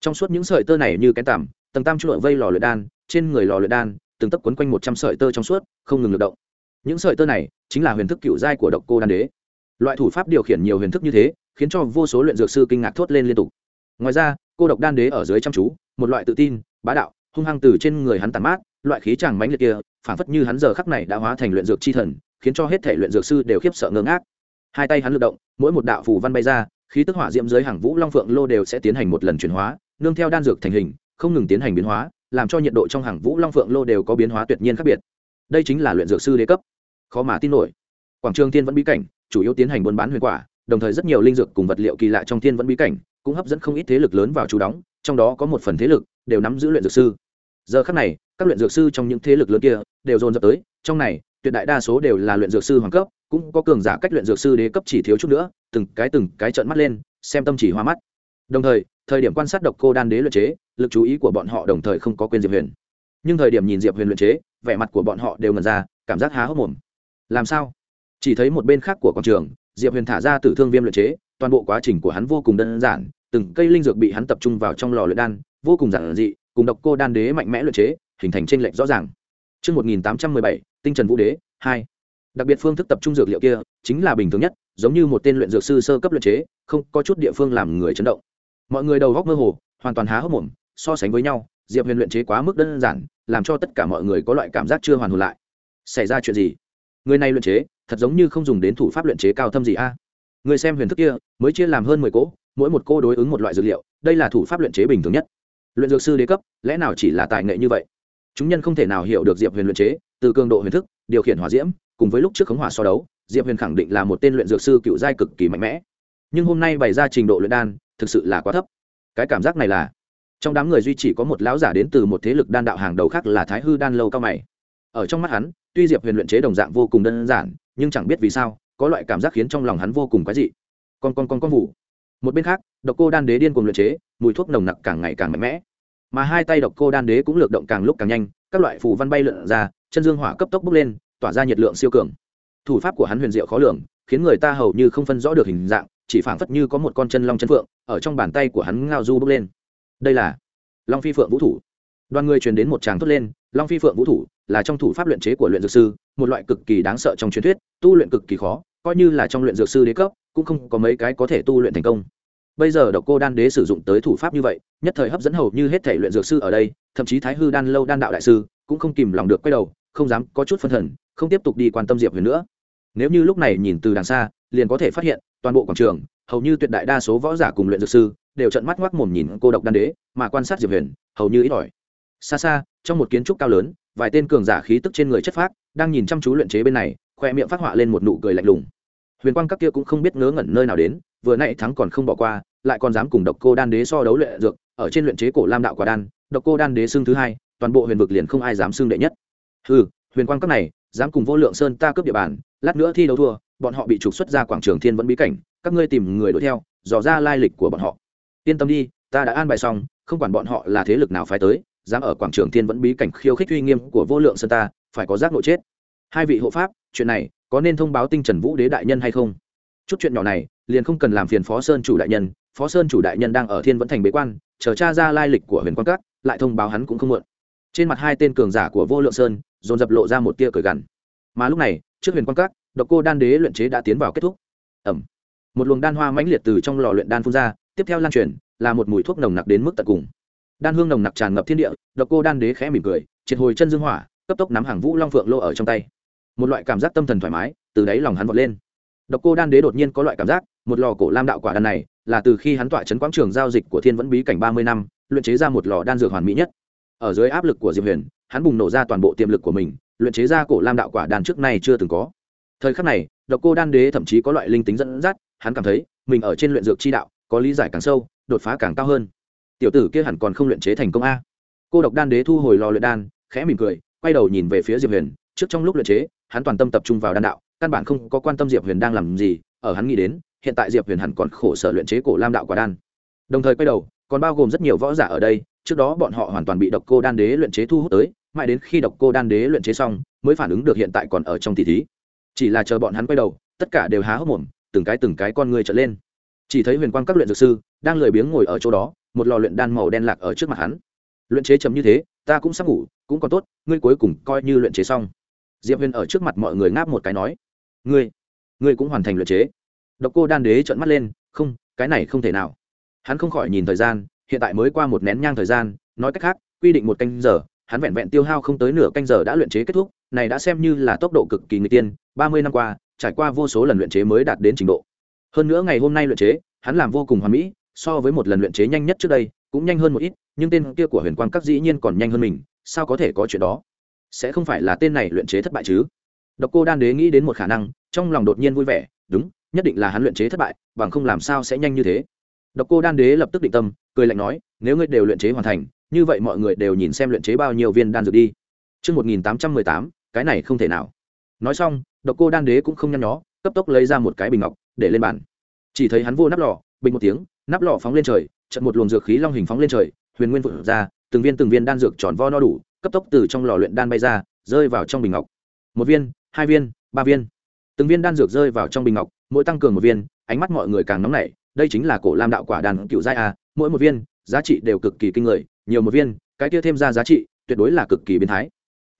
Trong suốt những sợi tơ này như cái tằm, tầng tam chuỗi vây lò luyện đan, trên người lò luyện đan, từng tấc quấn quanh một trăm sợi tơ trong suốt, không ngừng lực động. Những sợi tơ này chính là huyền thức cựu giai của độc cô đan đế. Loại thủ pháp điều khiển nhiều huyền thức như thế, khiến cho vô số luyện dược sư kinh ngạc thốt lên liên tục. Ngoài ra, cô độc đan đế ở dưới chăm chú, một loại tự tin, bá đạo hung hăng từ trên người hắn tàn mát, loại khí chàng mãnh liệt kia phản phất như hắn giờ khắc này đã hóa thành luyện dược chi thần, khiến cho hết thể luyện dược sư đều khiếp sợ ngơ ngác. Hai tay hắn lực động, mỗi một đạo phù văn bay ra, khí tức hỏa diễm dưới hàng vũ long phượng lô đều sẽ tiến hành một lần chuyển hóa, nương theo đan dược thành hình, không ngừng tiến hành biến hóa, làm cho nhiệt độ trong hàng vũ long phượng lô đều có biến hóa tuyệt nhiên khác biệt. Đây chính là luyện dược sư đế cấp. Khó mà tin nổi. Quảng trường tiên vẫn bí cảnh, chủ yếu tiến hành buôn bán huyền quả, đồng thời rất nhiều linh dược cùng vật liệu kỳ lạ trong thiên vẫn bí cảnh, cũng hấp dẫn không ít thế lực lớn vào chú đóng trong đó có một phần thế lực đều nắm giữ luyện dược sư. Giờ khắc này, các luyện dược sư trong những thế lực lớn kia đều dồn dập tới, trong này, tuyệt đại đa số đều là luyện dược sư hoàng cấp, cũng có cường giả cách luyện dược sư đế cấp chỉ thiếu chút nữa, từng cái từng cái trợn mắt lên, xem tâm chỉ hoa mắt. Đồng thời thời điểm quan sát độc cô đan đế luyện chế, lực chú ý của bọn họ đồng thời không có quên diệp huyền. Nhưng thời điểm nhìn diệp huyền luyện chế, vẻ mặt của bọn họ đều ngần ra, cảm giác há hốc mồm. Làm sao? Chỉ thấy một bên khác của quảng trường, diệp huyền thả ra tử thương viêm luyện chế, toàn bộ quá trình của hắn vô cùng đơn giản từng cây linh dược bị hắn tập trung vào trong lò luyện đan vô cùng giản dị cùng độc cô đan đế mạnh mẽ luyện chế hình thành trên lệch rõ ràng Trước 1817, tinh trần vũ đế, 2. Đặc biệt phương thức tập trung dược liệu kia, chính là bình thường nhất, giống như một tên luyện dược sư sơ cấp luyện chế, không có chút địa phương làm người chấn động. Mọi người đầu góc mơ hồ, hoàn toàn há hốc mồm, so sánh với nhau, Diệp Huyền luyện chế quá mức đơn giản, làm cho tất cả mọi người có loại cảm giác chưa hoàn hồn lại. Xảy ra chuyện gì? Người này luyện chế, thật giống như không dùng đến thủ pháp luyện chế cao thâm gì a. Người xem huyền thức kia, mới chia làm hơn mười cỗ, mỗi một cô đối ứng một loại dược liệu, đây là thủ pháp luyện chế bình thường nhất. Luyện dược sư đế cấp, lẽ nào chỉ là tài nghệ như vậy? chúng nhân không thể nào hiểu được diệp huyền luyện chế từ cường độ huyền thức điều khiển hỏa diễm cùng với lúc trước khống hỏa so đấu diệp huyền khẳng định là một tên luyện dược sư cựu giai cực kỳ mạnh mẽ. Nhưng hôm nay bày ra trình độ luyện đan thực sự là quá thấp. Cái cảm giác này là trong đám người duy chỉ có một lão giả đến từ một thế lực đan đạo hàng đầu khác là thái hư đan lâu cao mày. Ở trong mắt hắn tuy diệp huyền luyện chế đồng dạng vô cùng đơn giản nhưng chẳng biết vì sao có loại cảm giác khiến trong lòng hắn vô cùng quái dị. Con con con con vụ một bên khác, độc cô đan đế điên cùng luyện chế, mùi thuốc nồng nặc càng ngày càng mạnh mẽ. Mà hai tay độc cô đan đế cũng lược động càng lúc càng nhanh, các loại phù văn bay lượn ra, chân dương hỏa cấp tốc bốc lên, tỏa ra nhiệt lượng siêu cường. Thủ pháp của hắn huyền diệu khó lường, khiến người ta hầu như không phân rõ được hình dạng, chỉ phảng phất như có một con chân long chân phượng, ở trong bàn tay của hắn ngao du bốc lên. Đây là long phi phượng vũ thủ. Đoàn người truyền đến một tràng thốt lên, long phi phượng vũ thủ là trong thủ pháp luyện chế của luyện dược sư, một loại cực kỳ đáng sợ trong truyền thuyết, tu luyện cực kỳ khó, coi như là trong luyện dược sư đế cấp cũng không có mấy cái có thể tu luyện thành công. Bây giờ độc cô đan đế sử dụng tới thủ pháp như vậy, nhất thời hấp dẫn hầu như hết thể luyện dược sư ở đây, thậm chí thái hư đan lâu đan đạo đại sư cũng không kìm lòng được quay đầu, không dám có chút phân thần, không tiếp tục đi quan tâm diệp huyền nữa. Nếu như lúc này nhìn từ đằng xa, liền có thể phát hiện, toàn bộ quảng trường, hầu như tuyệt đại đa số võ giả cùng luyện dược sư đều trận mắt ngoác mồm nhìn cô độc đan đế, mà quan sát diệp huyền, hầu như ít ỏi. Xa xa, trong một kiến trúc cao lớn, vài tên cường giả khí tức trên người chất phác, đang nhìn chăm chú luyện chế bên này, khoe miệng phát họa lên một nụ cười lạnh lùng huyền quang các kia cũng không biết ngớ ngẩn nơi nào đến, vừa nãy thắng còn không bỏ qua, lại còn dám cùng độc cô đan đế so đấu luyện dược, ở trên luyện chế cổ lam đạo quả đan, độc cô đan đế xưng thứ hai, toàn bộ huyền vực liền không ai dám xưng đệ nhất. Ừ huyền quang các này, dám cùng vô lượng sơn ta cướp địa bàn, lát nữa thi đấu thua, bọn họ bị trục xuất ra quảng trường thiên vẫn bí cảnh, các ngươi tìm người đuổi theo, dò ra lai lịch của bọn họ. Yên tâm đi, ta đã an bài xong, không quản bọn họ là thế lực nào phải tới, dám ở quảng trường thiên vẫn bí cảnh khiêu khích uy nghiêm của vô lượng sơn ta, phải có giác nội chết. Hai vị hộ pháp, chuyện này có nên thông báo tinh trần vũ đế đại nhân hay không? Chút chuyện nhỏ này, liền không cần làm phiền phó sơn chủ đại nhân. Phó sơn chủ đại nhân đang ở thiên vẫn thành bế quan, chờ tra ra lai lịch của huyền quan cát lại thông báo hắn cũng không muộn. Trên mặt hai tên cường giả của vô lượng sơn, dồn dập lộ ra một tia cởi gằn. Mà lúc này, trước huyền quan cát độc cô đan đế luyện chế đã tiến vào kết thúc. Ẩm. Một luồng đan hoa mãnh liệt từ trong lò luyện đan phun ra, tiếp theo lan truyền, là một mùi thuốc nồng nặc đến mức tận cùng. Đan hương nồng nặc tràn ngập thiên địa, độc cô đan đế khẽ mỉm cười, triệt hồi chân dương hỏa, cấp tốc nắm hàng vũ long phượng lô ở trong tay một loại cảm giác tâm thần thoải mái, từ đáy lòng hắn vọt lên. Độc cô đan đế đột nhiên có loại cảm giác, một lò cổ lam đạo quả đan này, là từ khi hắn tọa chấn quảng trường giao dịch của thiên vẫn bí cảnh ba mươi năm, luyện chế ra một lò đan dược hoàn mỹ nhất. Ở dưới áp lực của diệp huyền, hắn bùng nổ ra toàn bộ tiềm lực của mình, luyện chế ra cổ lam đạo quả đan trước nay chưa từng có. Thời khắc này, độc cô đan đế thậm chí có loại linh tính dẫn dắt, hắn cảm thấy, mình ở trên luyện dược chi đạo, có lý giải càng sâu, đột phá càng cao hơn. Tiểu tử kia hẳn còn không luyện chế thành công a. Cô độc đan đế thu hồi lò luyện đan, khẽ mỉm cười, quay đầu nhìn về phía diệp huyền trước trong lúc luyện chế, hắn toàn tâm tập trung vào đan đạo, căn bản không có quan tâm diệp huyền đang làm gì, ở hắn nghĩ đến, hiện tại diệp huyền hẳn còn khổ sở luyện chế cổ lam đạo quả đan. Đồng thời quay đầu, còn bao gồm rất nhiều võ giả ở đây, trước đó bọn họ hoàn toàn bị độc cô đan đế luyện chế thu hút tới, mãi đến khi độc cô đan đế luyện chế xong, mới phản ứng được hiện tại còn ở trong tỷ thí. Chỉ là chờ bọn hắn quay đầu, tất cả đều há hốc mồm, từng cái từng cái con người trở lên. Chỉ thấy huyền quang các luyện dược sư, đang lười biếng ngồi ở chỗ đó, một lò luyện đan màu đen lạc ở trước mặt hắn. Luyện chế chấm như thế, ta cũng sắp ngủ, cũng còn tốt, ngươi cuối cùng coi như luyện chế xong diệp huyền ở trước mặt mọi người ngáp một cái nói, ngươi ngươi cũng hoàn thành luyện chế. Độc cô đan đế trợn mắt lên, không, cái này không thể nào. Hắn không khỏi nhìn thời gian, hiện tại mới qua một nén nhang thời gian, nói cách khác, quy định một canh giờ, hắn vẹn vẹn tiêu hao không tới nửa canh giờ đã luyện chế kết thúc, này đã xem như là tốc độ cực kỳ người tiên, ba mươi năm qua, trải qua vô số lần luyện chế mới đạt đến trình độ. Hơn nữa ngày hôm nay luyện chế, hắn làm vô cùng hoàn mỹ, so với một lần luyện chế nhanh nhất trước đây, cũng nhanh hơn một ít, nhưng tên kia của huyền quang các dĩ nhiên còn nhanh hơn mình, sao có thể có chuyện đó? Sẽ không phải là tên này luyện chế thất bại chứ độc cô đan đế nghĩ đến một khả năng trong lòng đột nhiên vui vẻ đúng nhất định là hắn luyện chế thất bại bằng không làm sao sẽ nhanh như thế độc cô đan đế lập tức định tâm cười lạnh nói nếu ngươi đều luyện chế hoàn thành như vậy mọi người đều nhìn xem luyện chế bao nhiêu viên đan dược đi Trước 1818, cái này không thể nào. Nói xong, độc cô đan đế cũng không nhăn nhó, cấp tốc lấy ra một cái bình ngọc, để lên bàn. Chỉ thấy hắn vô nắp lò, bình một tiếng, nắp lò phóng lên trời, trận một luồng dược khí long hình phóng lên trời huyền nguyên vụt ra từng viên từng viên đan dược tròn vo no đủ cấp tốc từ trong lò luyện đan bay ra, rơi vào trong bình ngọc. Một viên, hai viên, ba viên. Từng viên đan dược rơi vào trong bình ngọc, mỗi tăng cường một viên, ánh mắt mọi người càng nóng nảy, đây chính là cổ lam đạo quả đan cựu giai a, mỗi một viên, giá trị đều cực kỳ kinh người, nhiều một viên, cái kia thêm ra giá trị, tuyệt đối là cực kỳ biến thái.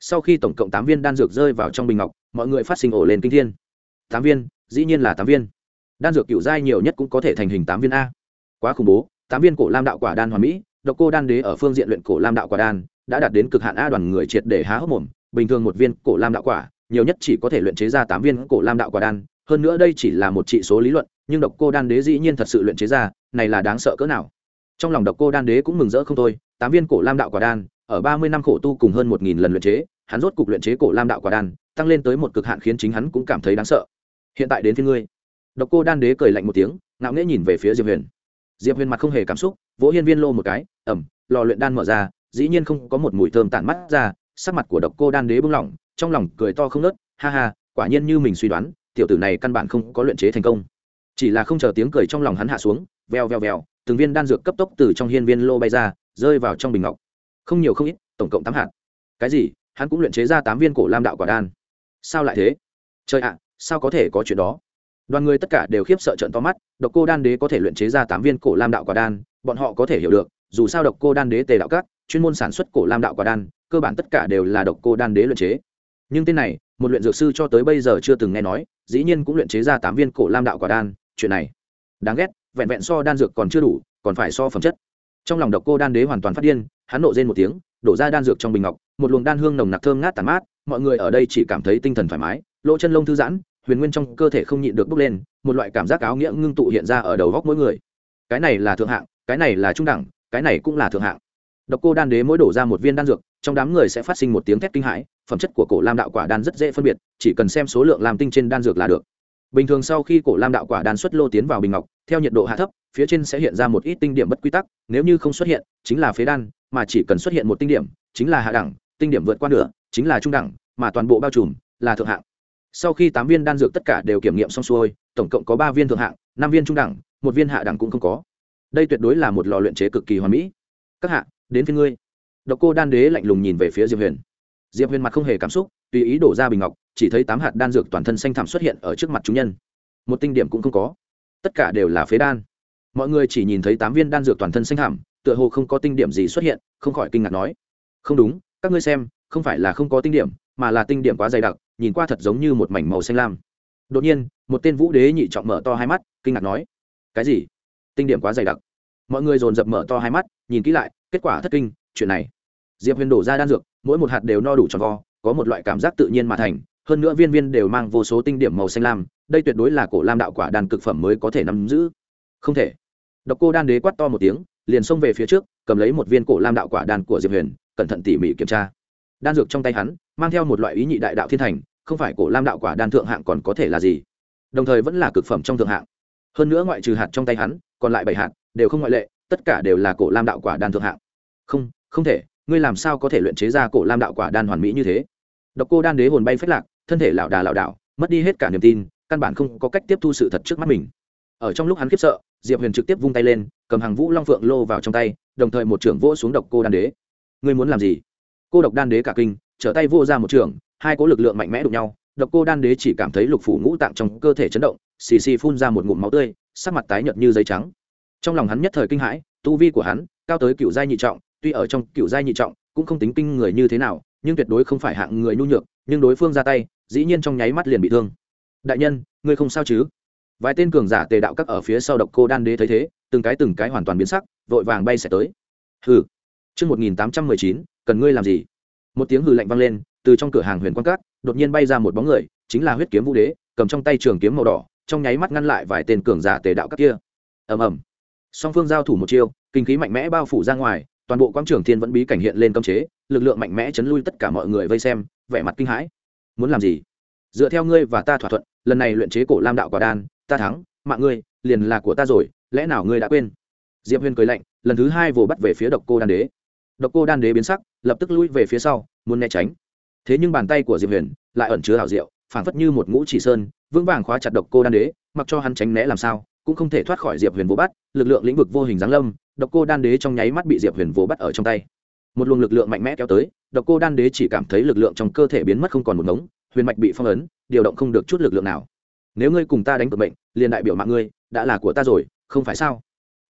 Sau khi tổng cộng tám viên đan dược rơi vào trong bình ngọc, mọi người phát sinh ổ lên kinh thiên. Tám viên, dĩ nhiên là tám viên. Đan dược cựu giai nhiều nhất cũng có thể thành hình tám viên a. Quá khủng bố, tám viên cổ lam đạo quả đan hoàn mỹ, độc cô đan đế ở phương diện luyện cổ lam đạo quả đan đã đạt đến cực hạn a đoàn người triệt để há hốc mồm, bình thường một viên cổ lam đạo quả, nhiều nhất chỉ có thể luyện chế ra tám viên cổ lam đạo quả đan, hơn nữa đây chỉ là một trị số lý luận, nhưng độc cô đan đế dĩ nhiên thật sự luyện chế ra, này là đáng sợ cỡ nào. Trong lòng độc cô đan đế cũng mừng rỡ không thôi, tám viên cổ lam đạo quả đan, ở ba mươi năm khổ tu cùng hơn một nghìn lần luyện chế, hắn rốt cục luyện chế cổ lam đạo quả đan, tăng lên tới một cực hạn khiến chính hắn cũng cảm thấy đáng sợ. Hiện tại đến phía ngươi. Độc cô đan đế cười lạnh một tiếng, ngạo nghễ nhìn về phía diệp huyền. Diệp huyền mặt không hề cảm xúc, vỗ hiên viên lô một cái ẩm lò luyện đan mở ra dĩ nhiên không có một mùi thơm tản mắt ra, sắc mặt của độc cô đan đế bưng lỏng, trong lòng cười to không nớt, ha ha, quả nhiên như mình suy đoán, tiểu tử này căn bản không có luyện chế thành công. Chỉ là không chờ tiếng cười trong lòng hắn hạ xuống veo veo veo từng viên đan dược cấp tốc từ trong hiên viên lô bay ra, rơi vào trong bình ngọc. Không nhiều không ít, tổng cộng tám hạt. Cái gì? Hắn cũng luyện chế ra tám viên cổ lam đạo quả đan. Sao lại thế? Trời ạ, sao có thể có chuyện đó? Đoàn người tất cả đều khiếp sợ trận to mắt, độc cô đan đế có thể luyện chế ra tám viên cổ lam đạo quả đan, bọn họ có thể hiểu được, dù sao độc cô đan đế tề đạo các chuyên môn sản xuất cổ lam đạo quả đan, cơ bản tất cả đều là độc cô đan đế luyện chế. Nhưng tên này, một luyện dược sư cho tới bây giờ chưa từng nghe nói, dĩ nhiên cũng luyện chế ra tám viên cổ lam đạo quả đan, chuyện này, đáng ghét, vẹn vẹn so đan dược còn chưa đủ, còn phải so phẩm chất. Trong lòng độc cô đan đế hoàn toàn phát điên, hắn nộ rên một tiếng, đổ ra đan dược trong bình ngọc, một luồng đan hương nồng nặc thơm ngát tàn mát, mọi người ở đây chỉ cảm thấy tinh thần thoải mái, lỗ chân lông thư giãn, huyền nguyên trong cơ thể không nhịn được bốc lên, một loại cảm giác áo nghĩa ngưng tụ hiện ra ở đầu góc mỗi người. Cái này là thượng hạng, cái này là trung đẳng, cái này cũng là thượng hạng độc cô đan đế mỗi đổ ra một viên đan dược, trong đám người sẽ phát sinh một tiếng thét kinh hãi, phẩm chất của cổ lam đạo quả đan rất dễ phân biệt, chỉ cần xem số lượng làm tinh trên đan dược là được. Bình thường sau khi cổ lam đạo quả đan xuất lô tiến vào bình ngọc, theo nhiệt độ hạ thấp, phía trên sẽ hiện ra một ít tinh điểm bất quy tắc, nếu như không xuất hiện, chính là phế đan, mà chỉ cần xuất hiện một tinh điểm, chính là hạ đẳng, tinh điểm vượt qua nửa, chính là trung đẳng, mà toàn bộ bao trùm là thượng hạng. Sau khi tám viên đan dược tất cả đều kiểm nghiệm xong xuôi, tổng cộng có ba viên thượng hạng, năm viên trung đẳng, một viên hạ đẳng cũng không có. Đây tuyệt đối là một lò luyện chế cực kỳ hoàn mỹ. Các hạ đến phía ngươi. Độc cô đan đế lạnh lùng nhìn về phía diệp huyền. Diệp huyền mặt không hề cảm xúc, tùy ý đổ ra bình ngọc, chỉ thấy tám hạt đan dược toàn thân xanh thảm xuất hiện ở trước mặt chúng nhân. Một tinh điểm cũng không có. Tất cả đều là phế đan. Mọi người chỉ nhìn thấy tám viên đan dược toàn thân xanh thảm tựa hồ không có tinh điểm gì xuất hiện, không khỏi kinh ngạc nói, không đúng, các ngươi xem, không phải là không có tinh điểm, mà là tinh điểm quá dày đặc, nhìn qua thật giống như một mảnh màu xanh lam. Đột nhiên, một tên vũ đế nhị trọng mở to hai mắt, kinh ngạc nói, cái gì? Tinh điểm quá dày đặc. Mọi người dồn dập mở to hai mắt, nhìn kỹ lại kết quả thất kinh, chuyện này. Diệp huyền đổ ra đan dược, mỗi một hạt đều no đủ tròn vo, có một loại cảm giác tự nhiên mà thành, hơn nữa viên viên đều mang vô số tinh điểm màu xanh lam, đây tuyệt đối là cổ lam đạo quả đan cực phẩm mới có thể nắm giữ. Không thể. Độc cô đan đế quát to một tiếng, liền xông về phía trước, cầm lấy một viên cổ lam đạo quả đan của diệp huyền, cẩn thận tỉ mỉ kiểm tra. Đan dược trong tay hắn, mang theo một loại ý nhị đại đạo thiên thành, không phải cổ lam đạo quả đan thượng hạng còn có thể là gì. Đồng thời vẫn là cực phẩm trong thượng hạng. Hơn nữa ngoại trừ hạt trong tay hắn, còn lại bảy hạt đều không ngoại lệ tất cả đều là cổ lam đạo quả đan thượng hạng. Không không thể, ngươi làm sao có thể luyện chế ra cổ lam đạo quả đan hoàn mỹ như thế? Độc cô đan đế hồn bay phết lạc, thân thể lảo đà lảo đảo, mất đi hết cả niềm tin, căn bản không có cách tiếp thu sự thật trước mắt mình. Ở trong lúc hắn khiếp sợ, diệp huyền trực tiếp vung tay lên, cầm hàng vũ long phượng lô vào trong tay, đồng thời một trưởng vỗ xuống độc cô đan đế. Ngươi muốn làm gì? Cô độc đan đế cả kinh, trở tay vô ra một trưởng, hai cố lực lượng mạnh mẽ đụng nhau, độc cô đan đế chỉ cảm thấy lục phủ ngũ tạng trong cơ thể chấn động, xì xì phun ra một ngụm máu tươi, sắc mặt tái nhợt như giấy trắng trong lòng hắn nhất thời kinh hãi, tu vi của hắn, cao tới cựu giai nhị trọng, tuy ở trong cựu giai nhị trọng, cũng không tính kinh người như thế nào, nhưng tuyệt đối không phải hạng người nhu nhược, nhưng đối phương ra tay, dĩ nhiên trong nháy mắt liền bị thương. Đại nhân, ngươi không sao chứ? Vài tên cường giả tề đạo các ở phía sau độc cô đan đế thấy thế, từng cái từng cái hoàn toàn biến sắc, vội vàng bay sẽ tới. Hừ. Chương một nghìn tám trăm mười chín, cần ngươi làm gì? Một tiếng hừ lạnh vang lên, từ trong cửa hàng huyền quan cát đột nhiên bay ra một bóng người, chính là huyết kiếm vũ đế, cầm trong tay trường kiếm màu đỏ, trong nháy mắt ngăn lại vài tên cường giả tề đạo các kia. Ầm ầm song phương giao thủ một chiêu, kinh khí mạnh mẽ bao phủ ra ngoài, toàn bộ quang trường thiên vẫn bí cảnh hiện lên cấm chế, lực lượng mạnh mẽ chấn lui tất cả mọi người vây xem, vẻ mặt kinh hãi. Muốn làm gì? Dựa theo ngươi và ta thỏa thuận, lần này luyện chế cổ lam đạo quả đan, ta thắng, mạng ngươi, liền là của ta rồi, lẽ nào ngươi đã quên? Diệp huyền cười lạnh, lần thứ hai vồ bắt về phía độc cô đan đế. Độc cô đan đế biến sắc, lập tức lui về phía sau, muốn né tránh. Thế nhưng bàn tay của diệp huyền lại ẩn chứa hảo diệu, phảng phất như một ngũ chỉ sơn, vững vàng khóa chặt độc cô đan đế, mặc cho hắn tránh né làm sao? Cũng không thể thoát khỏi diệp huyền vô bắt lực lượng lĩnh vực vô hình giáng lâm, độc cô đan đế trong nháy mắt bị diệp huyền vô bắt ở trong tay. Một luồng lực lượng mạnh mẽ kéo tới, độc cô đan đế chỉ cảm thấy lực lượng trong cơ thể biến mất không còn một ngống, huyền mạch bị phong ấn, điều động không được chút lực lượng nào. Nếu ngươi cùng ta đánh cược bệnh liền đại biểu mạng ngươi, đã là của ta rồi, không phải sao?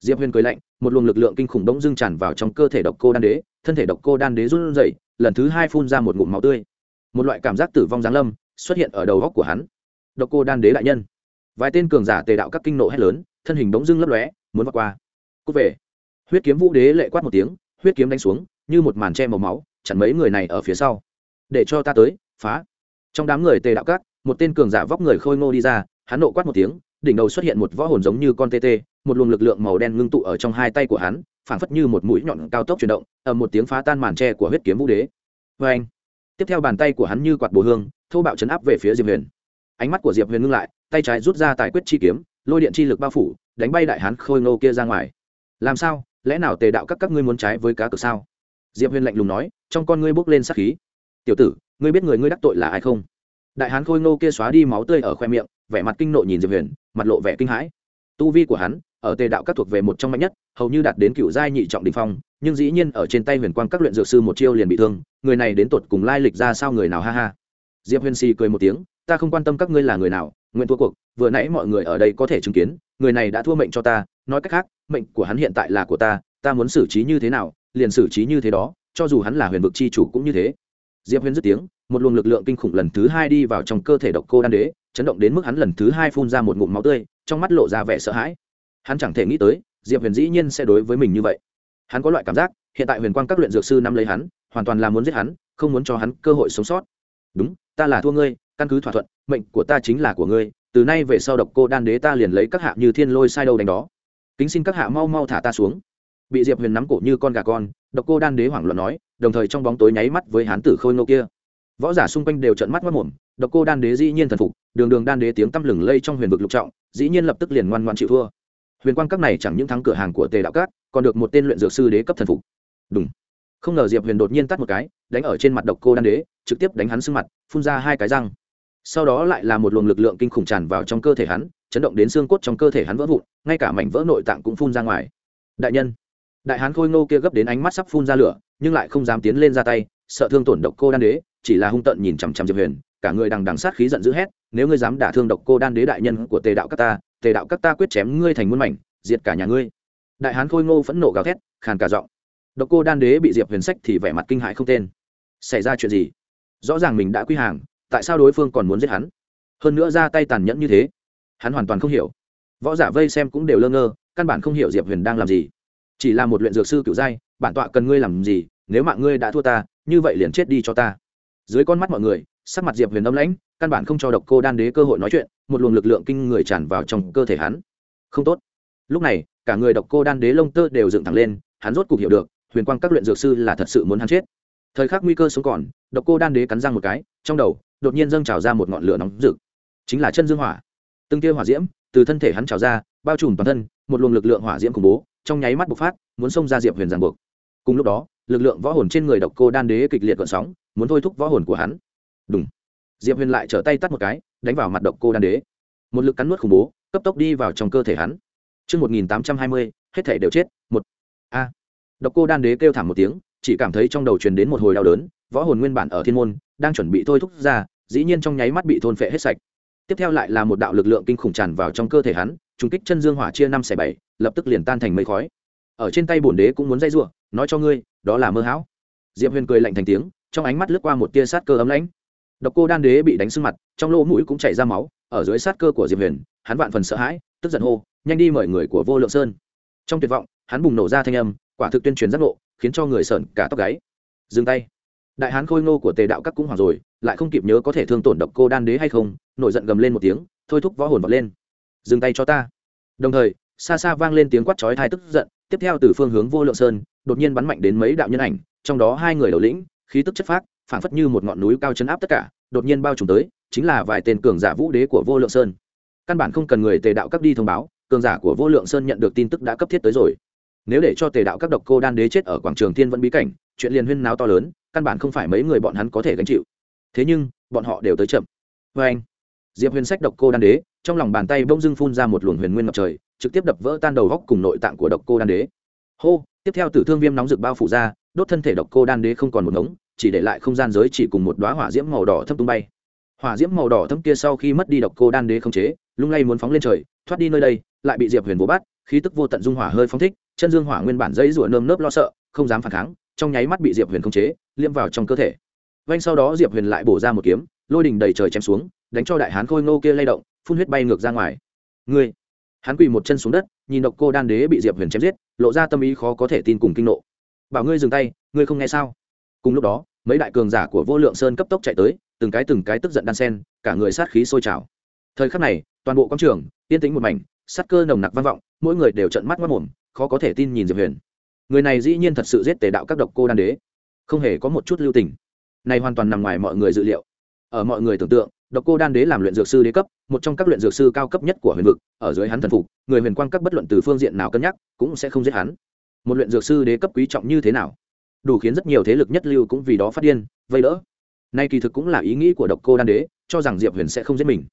Diệp huyền cười lạnh, một luồng lực lượng kinh khủng đống dưng tràn vào trong cơ thể độc cô đan đế, thân thể độc cô đan đế run rẩy, lần thứ hai phun ra một ngụm máu tươi. Một loại cảm giác tử vong giáng lâm xuất hiện ở đầu góc của hắn. Độc cô đan đế đại nhân vài tên cường giả tề đạo các kinh nộ hét lớn, thân hình bỗng dưng lấp lóe, muốn vượt qua. Cút về. Huyết kiếm vũ đế lệ quát một tiếng, huyết kiếm đánh xuống, như một màn che màu máu, chặn mấy người này ở phía sau. Để cho ta tới, phá. Trong đám người tề đạo các, một tên cường giả vóc người khôi ngô đi ra, hắn nộ quát một tiếng, đỉnh đầu xuất hiện một võ hồn giống như con tê tê, một luồng lực lượng màu đen ngưng tụ ở trong hai tay của hắn, phảng phất như một mũi nhọn cao tốc chuyển động, ầm một tiếng phá tan màn tre của huyết kiếm vũ đế. Vê anh tiếp theo bàn tay của hắn như quạt bồ hương thâu bạo chấn áp về phía diệp huyền. Ánh mắt của diệp huyền ngưng lại tay trái rút ra tài quyết chi kiếm, lôi điện chi lực bao phủ, đánh bay đại hán khôi ngô kia ra ngoài. Làm sao? Lẽ nào tề đạo các các ngươi muốn trái với cá cược sao? Diệp huyền lạnh lùng nói, trong con ngươi bốc lên sát khí. Tiểu tử, ngươi biết người ngươi đắc tội là ai không? Đại hán khôi ngô kia xóa đi máu tươi ở khoe miệng, vẻ mặt kinh nộ nhìn diệp huyền, mặt lộ vẻ kinh hãi. Tu vi của hắn, ở tề đạo các thuộc về một trong mạnh nhất, hầu như đạt đến cựu giai nhị trọng đình phong, nhưng dĩ nhiên ở trên tay huyền quang các luyện dược sư một chiêu liền bị thương, người này đến tột cùng lai lịch ra sao người nào ha ha. Diệp huyền xì cười một tiếng ta không quan tâm các ngươi là người nào, nguyện thua cuộc, vừa nãy mọi người ở đây có thể chứng kiến, người này đã thua mệnh cho ta, nói cách khác, mệnh của hắn hiện tại là của ta ta muốn xử trí như thế nào, liền xử trí như thế đó, cho dù hắn là huyền vực c h i chủ cũng như thế. Diệp huyền dứt tiếng, một luồng lực lượng kinh khủng lần thứ hai đi vào trong cơ thể độc cô đan đế, chấn động đến mức hắn lần thứ hai phun ra một ngụm máu tươi, trong mắt lộ ra vẻ sợ hãi. Hắn chẳng thể nghĩ tới, diệp huyền dĩ nhiên sẽ đối với mình như vậy. Hắn có loại cảm giác, hiện tại huyền quang các luyện dược sư nắm lấy hắn, hoàn toàn là muốn giết hắn, không muốn cho hắn cơ hội sống sót. Đúng, ta là thua ngươi căn cứ thỏa thuận, mệnh của ta chính là của ngươi, từ nay về sau độc cô đan đế ta liền lấy các hạ như thiên lôi sai đâu đánh đó. Kính xin các hạ mau mau thả ta xuống. Bị diệp huyền nắm cổ như con gà con, độc cô đan đế hoảng loạn nói, đồng thời trong bóng tối nháy mắt với hán tử khôi ngô kia. Võ giả xung quanh đều trợn mắt mất mồm, độc cô đan đế dĩ nhiên thần phục, đường đường đan đế tiếng tăm lừng lây trong huyền vực lục trọng, dĩ nhiên lập tức liền ngoan ngoan chịu thua. Huyền quang các này chẳng những thắng cửa hàng của tề đạo cát, còn được một tên luyện dược sư đế cấp thần phục. Đúng không ngờ diệp huyền đột nhiên tắt một cái, đánh ở trên mặt độc cô đan đế, trực tiếp đánh hắn sưng mặt, phun ra hai cái răng sau đó lại là một luồng lực lượng kinh khủng tràn vào trong cơ thể hắn, chấn động đến xương cốt trong cơ thể hắn vỡ vụn, ngay cả mảnh vỡ nội tạng cũng phun ra ngoài. Đại nhân, đại hán khôi ngô kia gấp đến ánh mắt sắp phun ra lửa, nhưng lại không dám tiến lên ra tay, sợ thương tổn độc cô đan đế, chỉ là hung tận nhìn chằm chằm diệp huyền, cả người đằng đằng sát khí giận dữ hét, nếu ngươi dám đả thương độc cô đan đế đại nhân của tề đạo các ta, tề đạo các ta quyết chém ngươi thành muôn mảnh, diệt cả nhà ngươi. Đại hán khôi ngô phẫn nộ gào thét, khàn cả giọng, độc cô đan đế bị diệp huyền sách thì vẻ mặt kinh hại không tên. Xảy ra chuyện gì? Rõ ràng mình đã quy hàng tại sao đối phương còn muốn giết hắn? Hơn nữa ra tay tàn nhẫn như thế, hắn hoàn toàn không hiểu. Võ giả vây xem cũng đều lơ ngơ, căn bản không hiểu diệp huyền đang làm gì. Chỉ là một luyện dược sư kiểu giai, bản tọa cần ngươi làm gì, nếu mạng ngươi đã thua ta, như vậy liền chết đi cho ta. Dưới con mắt mọi người, sắc mặt diệp huyền âm lãnh, căn bản không cho độc cô đan đế cơ hội nói chuyện, một luồng lực lượng kinh người tràn vào trong cơ thể hắn. Không tốt. Lúc này, cả người độc cô đan đế lông tơ đều dựng thẳng lên, hắn rốt cục hiểu được, huyền quang các luyện dược sư là thật sự muốn hắn chết. Thời khắc nguy cơ sống còn, độc cô đan đế cắn răng một cái, trong đầu đột nhiên dâng trào ra một ngọn lửa nóng rực chính là chân dương hỏa từng tia hỏa diễm từ thân thể hắn trào ra bao trùm toàn thân một luồng lực lượng hỏa diễm khủng bố trong nháy mắt bộc phát muốn xông ra diệp huyền giàn buộc cùng lúc đó lực lượng võ hồn trên người độc cô đan đế kịch liệt gợn sóng muốn thôi thúc võ hồn của hắn đúng diệp huyền lại trở tay tắt một cái đánh vào mặt độc cô đan đế một lực cắn nuốt khủng bố cấp tốc đi vào trong cơ thể hắn Trước 1820, hết thể đều chết. Một. A. Độc cô đan đế kêu thảm một tiếng, chỉ cảm thấy trong đầu truyền đến một hồi đau đớn, võ hồn nguyên bản ở thiên môn, đang chuẩn bị thôi thúc ra, dĩ nhiên trong nháy mắt bị thôn phệ hết sạch. Tiếp theo lại là một đạo lực lượng kinh khủng tràn vào trong cơ thể hắn, trùng kích chân dương hỏa chia năm xẻ bảy, lập tức liền tan thành mây khói. Ở trên tay bổn đế cũng muốn dây giụa nói cho ngươi, đó là mơ hão. Diệp Huyền cười lạnh thành tiếng, trong ánh mắt lướt qua một tia sát cơ ấm lãnh độc cô đan đế bị đánh sưng mặt trong lỗ mũi cũng chảy ra máu ở dưới sát cơ của diệp huyền hắn vạn phần sợ hãi tức giận hô nhanh đi mời người của vô lượng sơn trong tuyệt vọng hắn bùng nổ ra thanh âm quả thực tuyên truyền giác ngộ khiến cho người sợn cả tóc gáy dừng tay đại hán khôi ngô của tề đạo các cũng hoàng rồi, lại không kịp nhớ có thể thương tổn độc cô đan đế hay không, nổi giận gầm lên một tiếng, thôi thúc võ hồn vọt lên. Dừng tay cho ta. Đồng thời, xa xa vang lên tiếng quát chói thai tức giận, tiếp theo từ phương hướng vô lượng sơn, đột nhiên bắn mạnh đến mấy đạo nhân ảnh, trong đó hai người đầu lĩnh, khí tức chất phác, phảng phất như một ngọn núi cao chấn áp tất cả, đột nhiên bao trùm tới, chính là vài tên cường giả vũ đế của vô lượng sơn. Căn bản không cần người tề đạo cấp đi thông báo, cường giả của vô lượng sơn nhận được tin tức đã cấp thiết tới rồi. Nếu để cho tề đạo các độc cô đan đế chết ở quảng trường thiên vẫn bí cảnh, chuyện liền huyên náo to lớn căn bản không phải mấy người bọn hắn có thể gánh chịu. Thế nhưng, bọn họ đều tới chậm. Vê anh, diệp huyền sách độc cô đan đế, trong lòng bàn tay bông dưng phun ra một luồng huyền nguyên ngập trời, trực tiếp đập vỡ tan đầu góc cùng nội tạng của độc cô đan đế. Hô, tiếp theo tử thương viêm nóng rực bao phủ ra, đốt thân thể độc cô đan đế không còn một ngống, chỉ để lại không gian giới chỉ cùng một đoá hỏa diễm màu đỏ thâm tung bay. Hỏa diễm màu đỏ thâm kia sau khi mất đi độc cô đan đế không chế, lung lay muốn phóng lên trời, thoát đi nơi đây, lại bị diệp huyền bố bắt, khí tức vô tận dung hỏa hơi phóng thích, chân dương hỏa nguyên bản dây rủa nơm nớp lo sợ, không dám phản kháng trong nháy mắt bị diệp huyền khống chế liêm vào trong cơ thể. Vanh sau đó diệp huyền lại bổ ra một kiếm, lôi đình đầy trời chém xuống, đánh cho đại hán khôi ngô kia lay động, phun huyết bay ngược ra ngoài. Ngươi! Hắn quỳ một chân xuống đất, nhìn độc cô đan đế bị diệp huyền chém giết, lộ ra tâm ý khó có thể tin cùng kinh nộ. Bảo ngươi dừng tay, ngươi không nghe sao? Cùng lúc đó, mấy đại cường giả của vô lượng sơn cấp tốc chạy tới, từng cái từng cái tức giận đan sen, cả người sát khí sôi trào. Thời khắc này, toàn bộ quảng trường, yên tĩnh một mảnh, sát cơ nồng nặc vang vọng, mỗi người đều trợn mắt mất mồm, khó có thể tin nhìn diệp huyền người này dĩ nhiên thật sự giết tề đạo các độc cô đan đế. Không hề có một chút lưu tình. Này hoàn toàn nằm ngoài mọi người dự liệu. Ở mọi người tưởng tượng, độc cô đan đế làm luyện dược sư đế cấp, một trong các luyện dược sư cao cấp nhất của huyền vực, ở dưới hắn thần phục, người huyền quang các bất luận từ phương diện nào cân nhắc, cũng sẽ không giết hắn. Một luyện dược sư đế cấp quý trọng như thế nào? Đủ khiến rất nhiều thế lực nhất lưu cũng vì đó phát điên, vây đỡ. Nay kỳ thực cũng là ý nghĩ của độc cô đan đế, cho rằng diệp huyền sẽ không giết mình.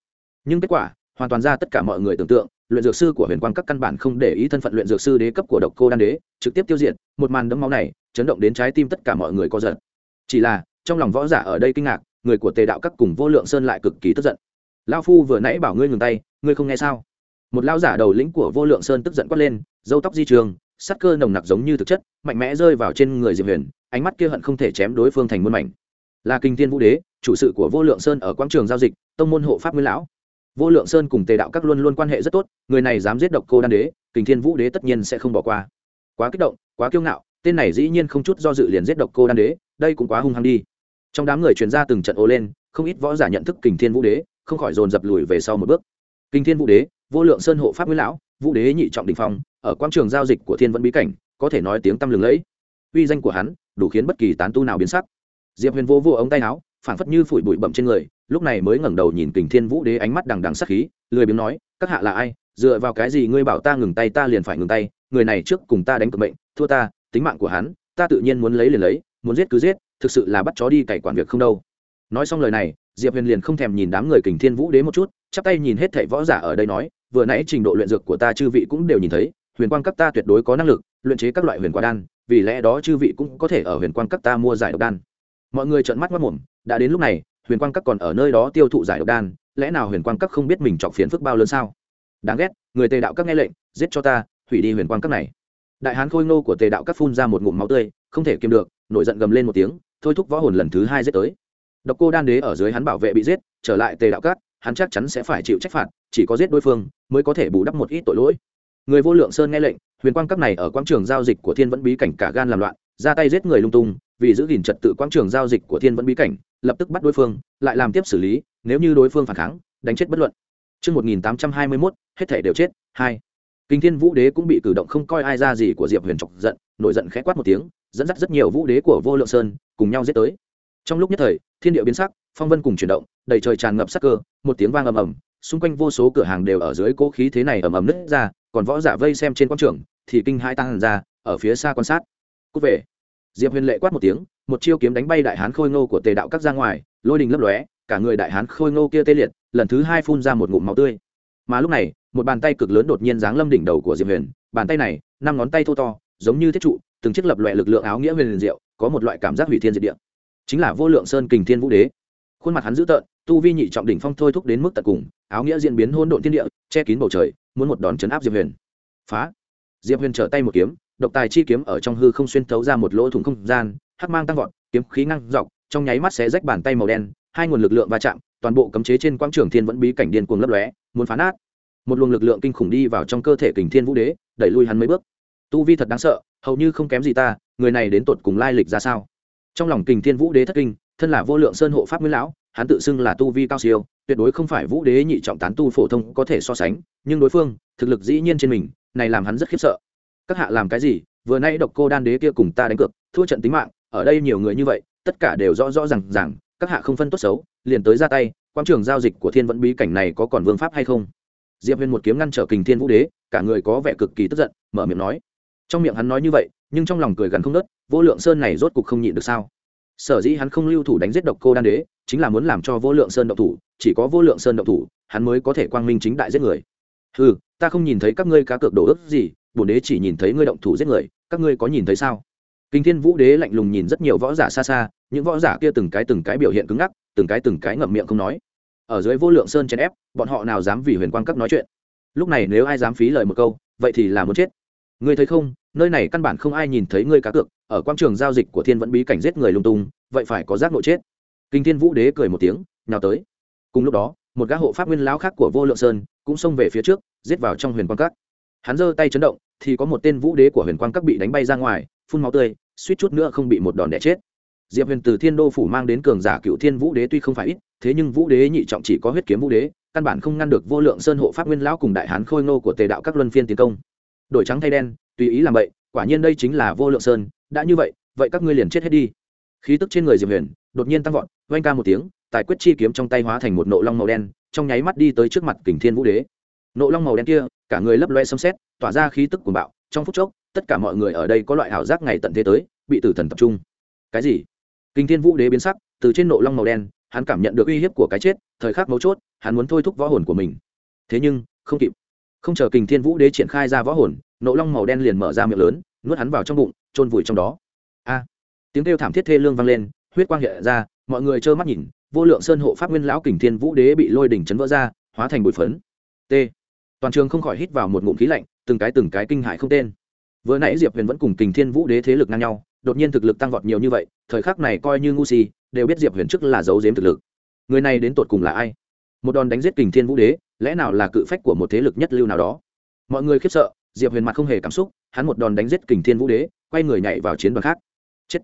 Nhưng kết quả hoàn toàn ra tất cả mọi người tưởng tượng, luyện dược sư của huyền quang các căn bản không để ý thân phận luyện dược sư đế cấp của độc cô đan đế, trực tiếp tiêu diệt, một màn đấm máu này, chấn động đến trái tim tất cả mọi người co giật. Chỉ là, trong lòng võ giả ở đây kinh ngạc, người của tề đạo các cùng vô lượng sơn lại cực kỳ tức giận. Lao phu vừa nãy bảo ngươi ngừng tay, ngươi không nghe sao? Một lao giả đầu lĩnh của vô lượng sơn tức giận quát lên dâu tóc di trường, sắc cơ nồng nặc giống như thực chất, mạnh mẽ rơi vào trên người diệp huyền, ánh mắt kia hận không thể chém đối phương thành muôn mảnh. Là kinh thiên vũ đế, chủ sự của vô lượng sơn ở quảng trường giao dịch, tông môn hộ pháp nguyên lão vô lượng sơn cùng tề đạo các luôn luôn quan hệ rất tốt, người này dám giết độc cô đan đế, kình thiên vũ đế tất nhiên sẽ không bỏ qua. Quá kích động, quá kiêu ngạo, tên này dĩ nhiên không chút do dự liền giết độc cô đan đế, đây cũng quá hung hăng đi. Trong đám người truyền ra từng trận ô lên, không ít võ giả nhận thức kình thiên vũ đế, không khỏi dồn dập lùi về sau một bước. Kình thiên vũ đế, vô lượng sơn hộ pháp nguyễn lão, vũ đế nhị trọng đình phong, ở quang trường giao dịch của thiên vẫn bí cảnh, có thể nói tiếng tăm lừng lẫy. Uy danh của hắn, đủ khiến bất kỳ tán tu nào biến sắc. Diệp huyền vô vô ống tay áo, phảng phất như phủi bụi bậm trên người lúc này mới ngẩng đầu nhìn kình thiên vũ đế ánh mắt đằng đằng sắc khí, lười biếng nói, các hạ là ai? Dựa vào cái gì ngươi bảo ta ngừng tay, ta liền phải ngừng tay? Người này trước cùng ta đánh cược mệnh, thua ta, tính mạng của hắn, ta tự nhiên muốn lấy liền lấy, muốn giết cứ giết, thực sự là bắt chó đi cày quản việc không đâu. Nói xong lời này, diệp huyền liền không thèm nhìn đám người kình thiên vũ đế một chút, chắp tay nhìn hết thảy võ giả ở đây nói, vừa nãy trình độ luyện dược của ta chư vị cũng đều nhìn thấy, huyền quang các ta tuyệt đối có năng lực, luyện chế các loại huyền quang đan, vì lẽ đó chư vị cũng có thể ở huyền quang các ta mua giải độc đan. Mọi người trợn mắt mất mồm đã đến lúc này huyền quang các còn ở nơi đó tiêu thụ giải độc đan, lẽ nào huyền quang các không biết mình chọc phiền phức bao lớn sao? Đáng ghét, người tề đạo các nghe lệnh, giết cho ta, hủy đi huyền quang các này. Đại hán khôi ngô của tề đạo các phun ra một ngụm máu tươi, không thể kiềm được, nổi giận gầm lên một tiếng, thôi thúc võ hồn lần thứ hai giết tới. Độc cô đan đế ở dưới hắn bảo vệ bị giết, trở lại tề đạo cát hắn chắc chắn sẽ phải chịu trách phạt, chỉ có giết đối phương mới có thể bù đắp một ít tội lỗi. Người vô lượng sơn nghe lệnh, huyền quang các này ở quang trường giao dịch của thiên vẫn bí cảnh cả gan làm loạn, ra tay giết người lung tung, vì giữ gìn trật tự quang trường giao dịch của thiên vẫn bí cảnh lập tức bắt đối phương lại làm tiếp xử lý nếu như đối phương phản kháng đánh chết bất luận Chương 1821, hết thể đều chết. Hai. Kinh Thiên Vũ Đế cũng bị cử động không coi ai ra gì của Diệp Huyền chọc giận, nổi giận khẽ quát một tiếng, dẫn dắt rất nhiều vũ đế của Vô Lượng Sơn cùng nhau giết tới. Trong lúc nhất thời, thiên địa biến sắc, phong vân cùng chuyển động, đầy trời tràn ngập sắc cơ, một tiếng vang ầm ầm, xung quanh vô số cửa hàng đều ở dưới cố khí thế này ầm ầm nứt ra, còn võ giả vây xem trên quảng trường thì kinh hãi tăng ra, ở phía xa quan sát. Cút về. Diệp Huyền lệ quát một tiếng, một chiêu kiếm đánh bay đại hán khôi ngô của Tề đạo các ra ngoài, lôi đình lấp lóe, cả người đại hán khôi ngô kia tê liệt, lần thứ hai phun ra một ngụm máu tươi. Mà lúc này, một bàn tay cực lớn đột nhiên giáng lâm đỉnh đầu của Diệp Huyền, bàn tay này, năm ngón tay thô to, giống như thiết trụ, từng chiếc lập loè lực lượng áo nghĩa huyền diệu, có một loại cảm giác hủy thiên diệt địa. Chính là vô lượng sơn kình thiên vũ đế. Khuôn mặt hắn dữ tợn, tu vi nhị trọng đỉnh phong thôi thúc đến mức tận cùng, áo nghĩa diễn biến hôn độn thiên địa, che kín bầu trời, muốn một đòn chấn áp Diệp Huyền. Phá! Diệp Huyền trở tay một kiếm, độc tài chi kiếm ở trong hư không xuyên thấu ra một lỗ thủng không gian, hắc mang tăng vọt, kiếm khí ngang dọc, trong nháy mắt xé rách bàn tay màu đen, hai nguồn lực lượng va chạm, toàn bộ cấm chế trên quang trường thiên vẫn bí cảnh điên cuồng lấp lóe, muốn phá nát. Một luồng lực lượng kinh khủng đi vào trong cơ thể kình thiên vũ đế, đẩy lui hắn mấy bước. Tu vi thật đáng sợ, hầu như không kém gì ta, người này đến tột cùng lai lịch ra sao? Trong lòng kình thiên vũ đế thất kinh, thân là vô lượng sơn hộ pháp nguyên lão, hắn tự xưng là tu vi cao siêu, tuyệt đối không phải vũ đế nhị trọng tán tu phổ thông có thể so sánh, nhưng đối phương, thực lực dĩ nhiên trên mình, này làm hắn rất khiếp sợ. Các hạ làm cái gì? Vừa nãy độc cô đan đế kia cùng ta đánh cược, thua trận tính mạng, ở đây nhiều người như vậy, tất cả đều rõ rõ ràng ràng, các hạ không phân tốt xấu, liền tới ra tay, quang trường giao dịch của Thiên Vẫn bí cảnh này có còn vương pháp hay không? Diệp Huyền một kiếm ngăn trở Kình Thiên Vũ Đế, cả người có vẻ cực kỳ tức giận, mở miệng nói. Trong miệng hắn nói như vậy, nhưng trong lòng cười gần không nớt, vô lượng sơn này rốt cục không nhịn được sao? Sở dĩ hắn không lưu thủ đánh giết độc cô đan đế, chính là muốn làm cho vô lượng sơn động thủ, chỉ có vô lượng sơn động thủ, hắn mới có thể quang minh chính đại giết người. Hừ, ta không nhìn thấy các ngươi cá cược đổ ước gì, bổn đế chỉ nhìn thấy ngươi động thủ giết người, các ngươi có nhìn thấy sao kinh thiên vũ đế lạnh lùng nhìn rất nhiều võ giả xa xa, những võ giả kia từng cái từng cái biểu hiện cứng ngắc, từng cái từng cái ngậm miệng không nói. Ở dưới vô lượng sơn chèn ép, bọn họ nào dám vì huyền quang các nói chuyện? Lúc này nếu ai dám phí lời một câu, vậy thì là muốn chết. Ngươi thấy không, nơi này căn bản không ai nhìn thấy ngươi cá cược, ở quang trường giao dịch của thiên vẫn bí cảnh giết người lung tung, vậy phải có giác nội chết. Kinh thiên vũ đế cười một tiếng, nào tới. Cùng lúc đó, một gã hộ pháp nguyên lão khác của vô lượng sơn cũng xông về phía trước, giết vào trong huyền quang các. Hắn giơ tay chấn động, thì có một tên vũ đế của huyền quang các bị đánh bay ra ngoài, phun máu tươi suýt chút nữa không bị một đòn đẻ chết. Diệp huyền từ thiên đô phủ mang đến cường giả cựu thiên vũ đế tuy không phải ít, thế nhưng vũ đế nhị trọng chỉ có huyết kiếm vũ đế, căn bản không ngăn được vô lượng sơn hộ pháp nguyên lão cùng đại hán khôi ngô của tề đạo các luân phiên tiến công. Đổi trắng thay đen, tùy ý làm vậy, quả nhiên đây chính là vô lượng sơn, đã như vậy vậy các ngươi liền chết hết đi. Khí tức trên người diệp huyền đột nhiên tăng vọt oanh ca một tiếng, tài quyết chi kiếm trong tay hóa thành một nộ long màu đen, trong nháy mắt đi tới trước mặt kình thiên vũ đế. Nộ long màu đen kia, cả người lấp loe sấm xét tỏa ra khí tức cuồng bạo, trong phút chốc tất cả mọi người ở đây có loại ảo giác ngày tận thế tới, bị tử thần tập trung. Cái gì? Kinh thiên vũ đế biến sắc, từ trên nộ long màu đen, hắn cảm nhận được uy hiếp của cái chết, thời khắc mấu chốt, hắn muốn thôi thúc võ hồn của mình. Thế nhưng, không kịp. Không chờ kình thiên vũ đế triển khai ra võ hồn, nộ long màu đen liền mở ra miệng lớn, nuốt hắn vào trong bụng trôn vùi trong đó. A! Tiếng kêu thảm thiết thê lương vang lên, huyết quang hiện ra, mọi người trơ mắt nhìn, vô lượng sơn hộ pháp nguyên lão kình thiên vũ đế bị lôi đỉnh chấn vỡ ra, hóa thành bụi phấn. T. Toàn trường không khỏi hít vào một ngụm khí lạnh, từng cái từng cái kinh hại không tên vừa nãy diệp huyền vẫn cùng kình thiên vũ đế thế lực ngang nhau, đột nhiên thực lực tăng vọt nhiều như vậy, thời khắc này coi như ngu si, đều biết diệp huyền trước là giấu giếm thực lực. Người này đến tột cùng là ai? Một đòn đánh giết kình thiên vũ đế, lẽ nào là cự phách của một thế lực nhất lưu nào đó? Mọi người khiếp sợ, diệp huyền mặt không hề cảm xúc, hắn một đòn đánh giết kình thiên vũ đế, quay người nhảy vào chiến đoàn khác. Chết!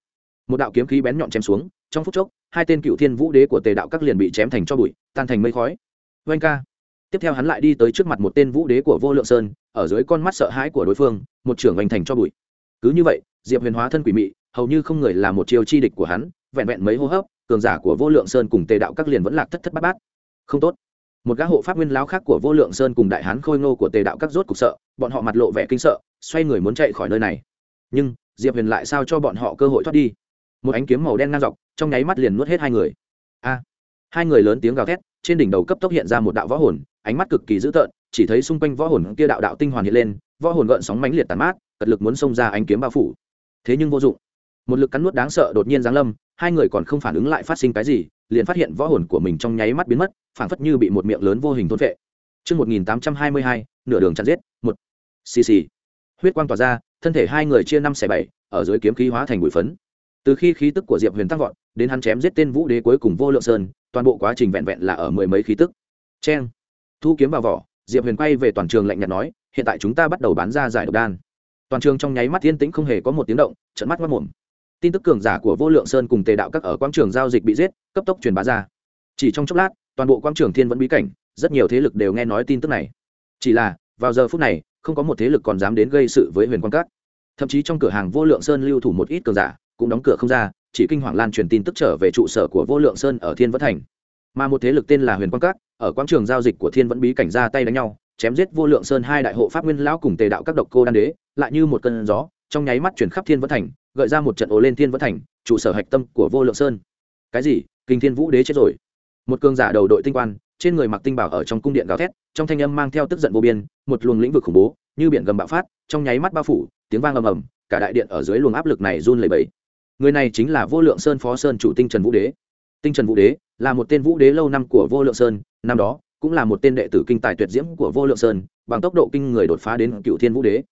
Một đạo kiếm khí bén nhọn chém xuống, trong phút chốc, hai tên cựu thiên vũ đế của tề đạo các liền bị chém thành cho bụi, tan thành mây khói. Vanh ca! Tiếp theo hắn lại đi tới trước mặt một tên vũ đế của vô lượng sơn, ở dưới con mắt sợ hãi của đối phương, một trưởng vành thành cho bụi. Cứ như vậy, diệp huyền hóa thân quỷ mị, hầu như không người là một chiêu chi địch của hắn, vẹn vẹn mấy hô hấp, cường giả của vô lượng sơn cùng tề đạo các liền vẫn lạc thất thất bát bát. Không tốt. Một gã hộ pháp nguyên lao khác của vô lượng sơn cùng đại hán khôi ngô của tề đạo các rốt cục sợ, bọn họ mặt lộ vẻ kinh sợ, xoay người muốn chạy khỏi nơi này. Nhưng, diệp huyền lại sao cho bọn họ cơ hội thoát đi? Một ánh kiếm màu đen ngang dọc, trong nháy mắt liền nuốt hết hai người. A. Hai người lớn tiếng gào thét trên đỉnh đầu cấp tốc hiện ra một đạo võ hồn ánh mắt cực kỳ dữ tợn chỉ thấy xung quanh võ hồn kia đạo đạo tinh hoàn hiện lên võ hồn gợn sóng mãnh liệt tàn mát cật lực muốn xông ra ánh kiếm bao phủ thế nhưng vô dụng một lực cắn nuốt đáng sợ đột nhiên giáng lâm hai người còn không phản ứng lại phát sinh cái gì liền phát hiện võ hồn của mình trong nháy mắt biến mất phảng phất như bị một miệng lớn vô hình thôn vệ Trước 1822, nửa đường chặn giết, một. Xì xì. Huyết quang tỏa ra, thân thể hai người chia năm xẻ bảy, ở dưới kiếm khí hóa thành bụi phấn. Từ khi khí tức của Diệp Huyền tăng vọt, đến hắn chém giết tên Vũ Đế cuối cùng vô lượng sơn, toàn bộ quá trình vẹn vẹn là ở mười mấy khí tức. Chen. Thu kiếm vào vỏ, Diệp Huyền quay về toàn trường lạnh nhạt nói, hiện tại chúng ta bắt đầu bán ra giải độc đan. Toàn trường trong nháy mắt yên tĩnh không hề có một tiếng động, trợn mắt mất mồm tin tức cường giả của vô lượng sơn cùng tề đạo các ở quang trường giao dịch bị giết cấp tốc truyền bá ra chỉ trong chốc lát toàn bộ quang trường thiên vẫn bí cảnh rất nhiều thế lực đều nghe nói tin tức này chỉ là vào giờ phút này không có một thế lực còn dám đến gây sự với huyền quang các thậm chí trong cửa hàng vô lượng sơn lưu thủ một ít cường giả cũng đóng cửa không ra, chỉ kinh hoàng lan truyền tin tức trở về trụ sở của vô lượng sơn ở thiên vẫn thành. Mà một thế lực tên là huyền quang các, ở quảng trường giao dịch của thiên vẫn bí cảnh ra tay đánh nhau, chém giết vô lượng sơn hai đại hộ pháp nguyên lão cùng tề đạo các độc cô đan đế, lại như một cơn gió, trong nháy mắt chuyển khắp thiên vẫn thành, gợi ra một trận ồ lên thiên vẫn thành, trụ sở hạch tâm của vô lượng sơn. Cái gì? Kinh thiên vũ đế chết rồi. Một cường giả đầu đội tinh quan, trên người mặc tinh bảo ở trong cung điện gào thét, trong thanh âm mang theo tức giận vô biên, một luồng lĩnh vực khủng bố, như biển gầm bạo phát, trong nháy mắt bao phủ, tiếng vang ầm ầm, cả đại điện ở dưới luồng áp lực này run lẩy bẩy người này chính là vô lượng sơn phó sơn chủ tinh trần vũ đế. Tinh trần vũ đế là một tên vũ đế lâu năm của vô lượng sơn, năm đó cũng là một tên đệ tử kinh tài tuyệt diễm của vô lượng sơn, bằng tốc độ kinh người đột phá đến cựu thiên vũ đế.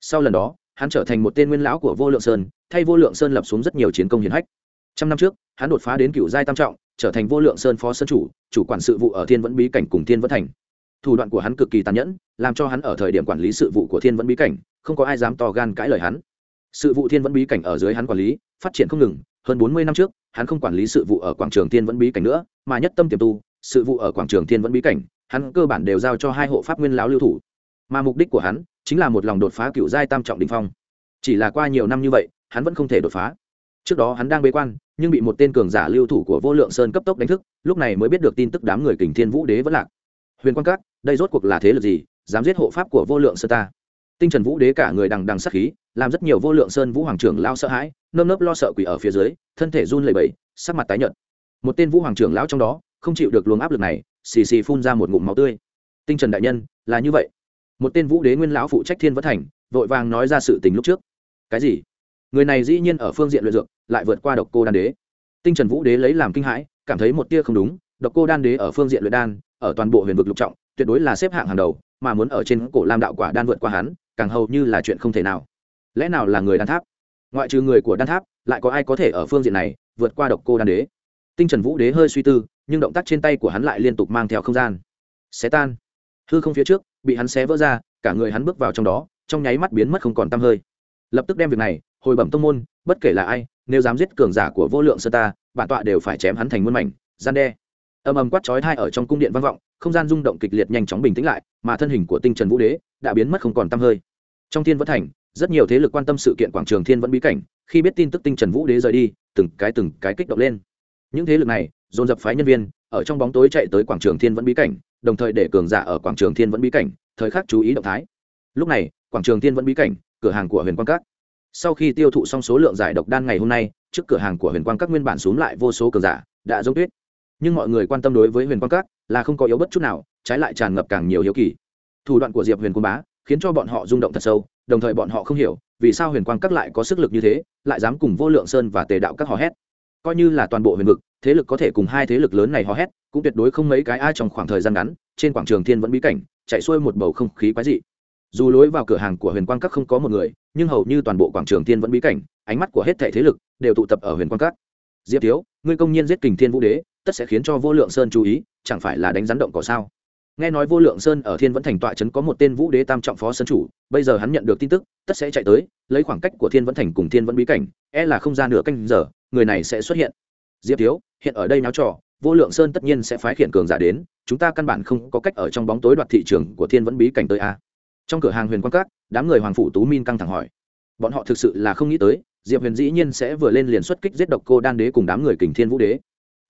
Sau lần đó, hắn trở thành một tên nguyên lão của vô lượng sơn, thay vô lượng sơn lập xuống rất nhiều chiến công hiển hách. Trăm năm trước, hắn đột phá đến cựu giai tam trọng, trở thành vô lượng sơn phó sơn chủ chủ quản sự vụ ở thiên vẫn bí cảnh cùng thiên vẫn thành. Thủ đoạn của hắn cực kỳ tàn nhẫn, làm cho hắn ở thời điểm quản lý sự vụ của thiên vẫn bí cảnh, không có ai dám to gan cãi lời hắn sự vụ thiên vẫn bí cảnh ở dưới hắn quản lý, phát triển không ngừng, hơn bốn mươi năm trước, hắn không quản lý sự vụ ở quảng trường thiên vẫn bí cảnh nữa, mà nhất tâm tiềm tu, sự vụ ở quảng trường thiên vẫn bí cảnh, hắn cơ bản đều giao cho hai hộ pháp nguyên lão lưu thủ. Mà mục đích của hắn, chính là một lòng đột phá cựu giai tam trọng đình phong. Chỉ là qua nhiều năm như vậy, hắn vẫn không thể đột phá. Trước đó hắn đang bế quan, nhưng bị một tên cường giả lưu thủ của vô lượng sơn cấp tốc đánh thức, lúc này mới biết được tin tức đám người kình thiên vũ đế vẫn lạc. Huyền quan cát đây rốt cuộc là thế lực gì, dám giết hộ pháp của vô lượng sơn ta? Tinh trần vũ đế cả người đằng đằng sắc khí, làm rất nhiều vô lượng sơn vũ hoàng trưởng lao sợ hãi, nơm nớp lo sợ quỷ ở phía dưới, thân thể run lẩy bẩy, sắc mặt tái nhợt. Một tên vũ hoàng trưởng lão trong đó, không chịu được luồng áp lực này, xì xì phun ra một ngụm máu tươi. Tinh trần đại nhân, là như vậy. Một tên vũ đế nguyên lão phụ trách thiên vẫn thành, vội vàng nói ra sự tình lúc trước. Cái gì? Người này dĩ nhiên ở phương diện luyện dược, lại vượt qua độc cô đan đế. Tinh trần vũ đế lấy làm kinh hãi, cảm thấy một tia không đúng, độc cô đan đế ở phương diện luyện đan, ở toàn bộ huyền vực lục trọng tuyệt đối là xếp hạng hàng đầu, mà muốn ở trên cổ lam đạo quả đan vượt qua hắn, càng hầu như là chuyện không thể nào. Lẽ nào là người đan tháp? Ngoại trừ người của đan tháp, lại có ai có thể ở phương diện này vượt qua độc cô đan đế? Tinh trần vũ đế hơi suy tư, nhưng động tác trên tay của hắn lại liên tục mang theo không gian. Xé tan. Hư không phía trước, bị hắn xé vỡ ra, cả người hắn bước vào trong đó, trong nháy mắt biến mất không còn t hơi. Lập tức đem việc này, hồi bẩm tông môn, bất kể là ai, nếu dám giết cường giả của vô lượng sơ ta, bản tọa đều phải chém hắn thành muôn mảnh, gian đe âm ầm quát chói thai ở trong cung điện vang vọng, không gian rung động kịch liệt nhanh chóng bình tĩnh lại, mà thân hình của tinh trần vũ đế đã biến mất không còn t hơi. Trong thiên vẫn thành, rất nhiều thế lực quan tâm sự kiện quảng trường thiên vẫn bí cảnh, khi biết tin tức tinh trần vũ đế rời đi, từng cái từng cái kích động lên. Những thế lực này, dồn dập phái nhân viên, ở trong bóng tối chạy tới quảng trường thiên vẫn bí cảnh, đồng thời để cường giả ở quảng trường thiên vẫn bí cảnh, thời khắc chú ý động thái. Lúc này, quảng trường thiên vẫn bí cảnh, cửa hàng của huyền quang các. Sau khi tiêu thụ xong số lượng giải độc đan ngày hôm nay, trước cửa hàng của huyền quang các nguyên bản xuống lại vô số cường giả, đã giống tuyết nhưng mọi người quan tâm đối với huyền quang các là không có yếu bất chút nào, trái lại tràn ngập càng nhiều hiếu kỳ. Thủ đoạn của diệp huyền quân bá khiến cho bọn họ rung động thật sâu, đồng thời bọn họ không hiểu vì sao huyền quang các lại có sức lực như thế, lại dám cùng vô lượng sơn và tề đạo các hò hét. Coi như là toàn bộ huyền vực, thế lực có thể cùng hai thế lực lớn này hò hét, cũng tuyệt đối không mấy cái ai trong khoảng thời gian ngắn, trên quảng trường thiên vẫn bí cảnh, chạy xuôi một bầu không khí quái dị. Dù lối vào cửa hàng của huyền quang các không có một người, nhưng hầu như toàn bộ quảng trường thiên vẫn bí cảnh, ánh mắt của hết thảy thế lực đều tụ tập ở huyền quang các. Diệp thiếu, ngươi công nhiên giết kình thiên vũ đế tất sẽ khiến cho vô lượng sơn chú ý chẳng phải là đánh rắn động cỏ sao? Nghe nói vô lượng sơn ở thiên vẫn thành tọa trấn có một tên vũ đế tam trọng phó sơn chủ bây giờ hắn nhận được tin tức tất sẽ chạy tới lấy khoảng cách của thiên vẫn thành cùng thiên vẫn bí cảnh e là không ra nửa canh giờ người này sẽ xuất hiện. Diệp thiếu hiện ở đây náo trò vô lượng sơn tất nhiên sẽ phái khiển cường giả đến chúng ta căn bản không có cách ở trong bóng tối đoạt thị trường của thiên vẫn bí cảnh tới a. Trong cửa hàng huyền quan các, đám người hoàng phủ tú min căng thẳng hỏi. Bọn họ thực sự là không nghĩ tới diệp huyền dĩ nhiên sẽ vừa lên liền xuất kích giết độc cô đan đế cùng đám người kình thiên vũ đế.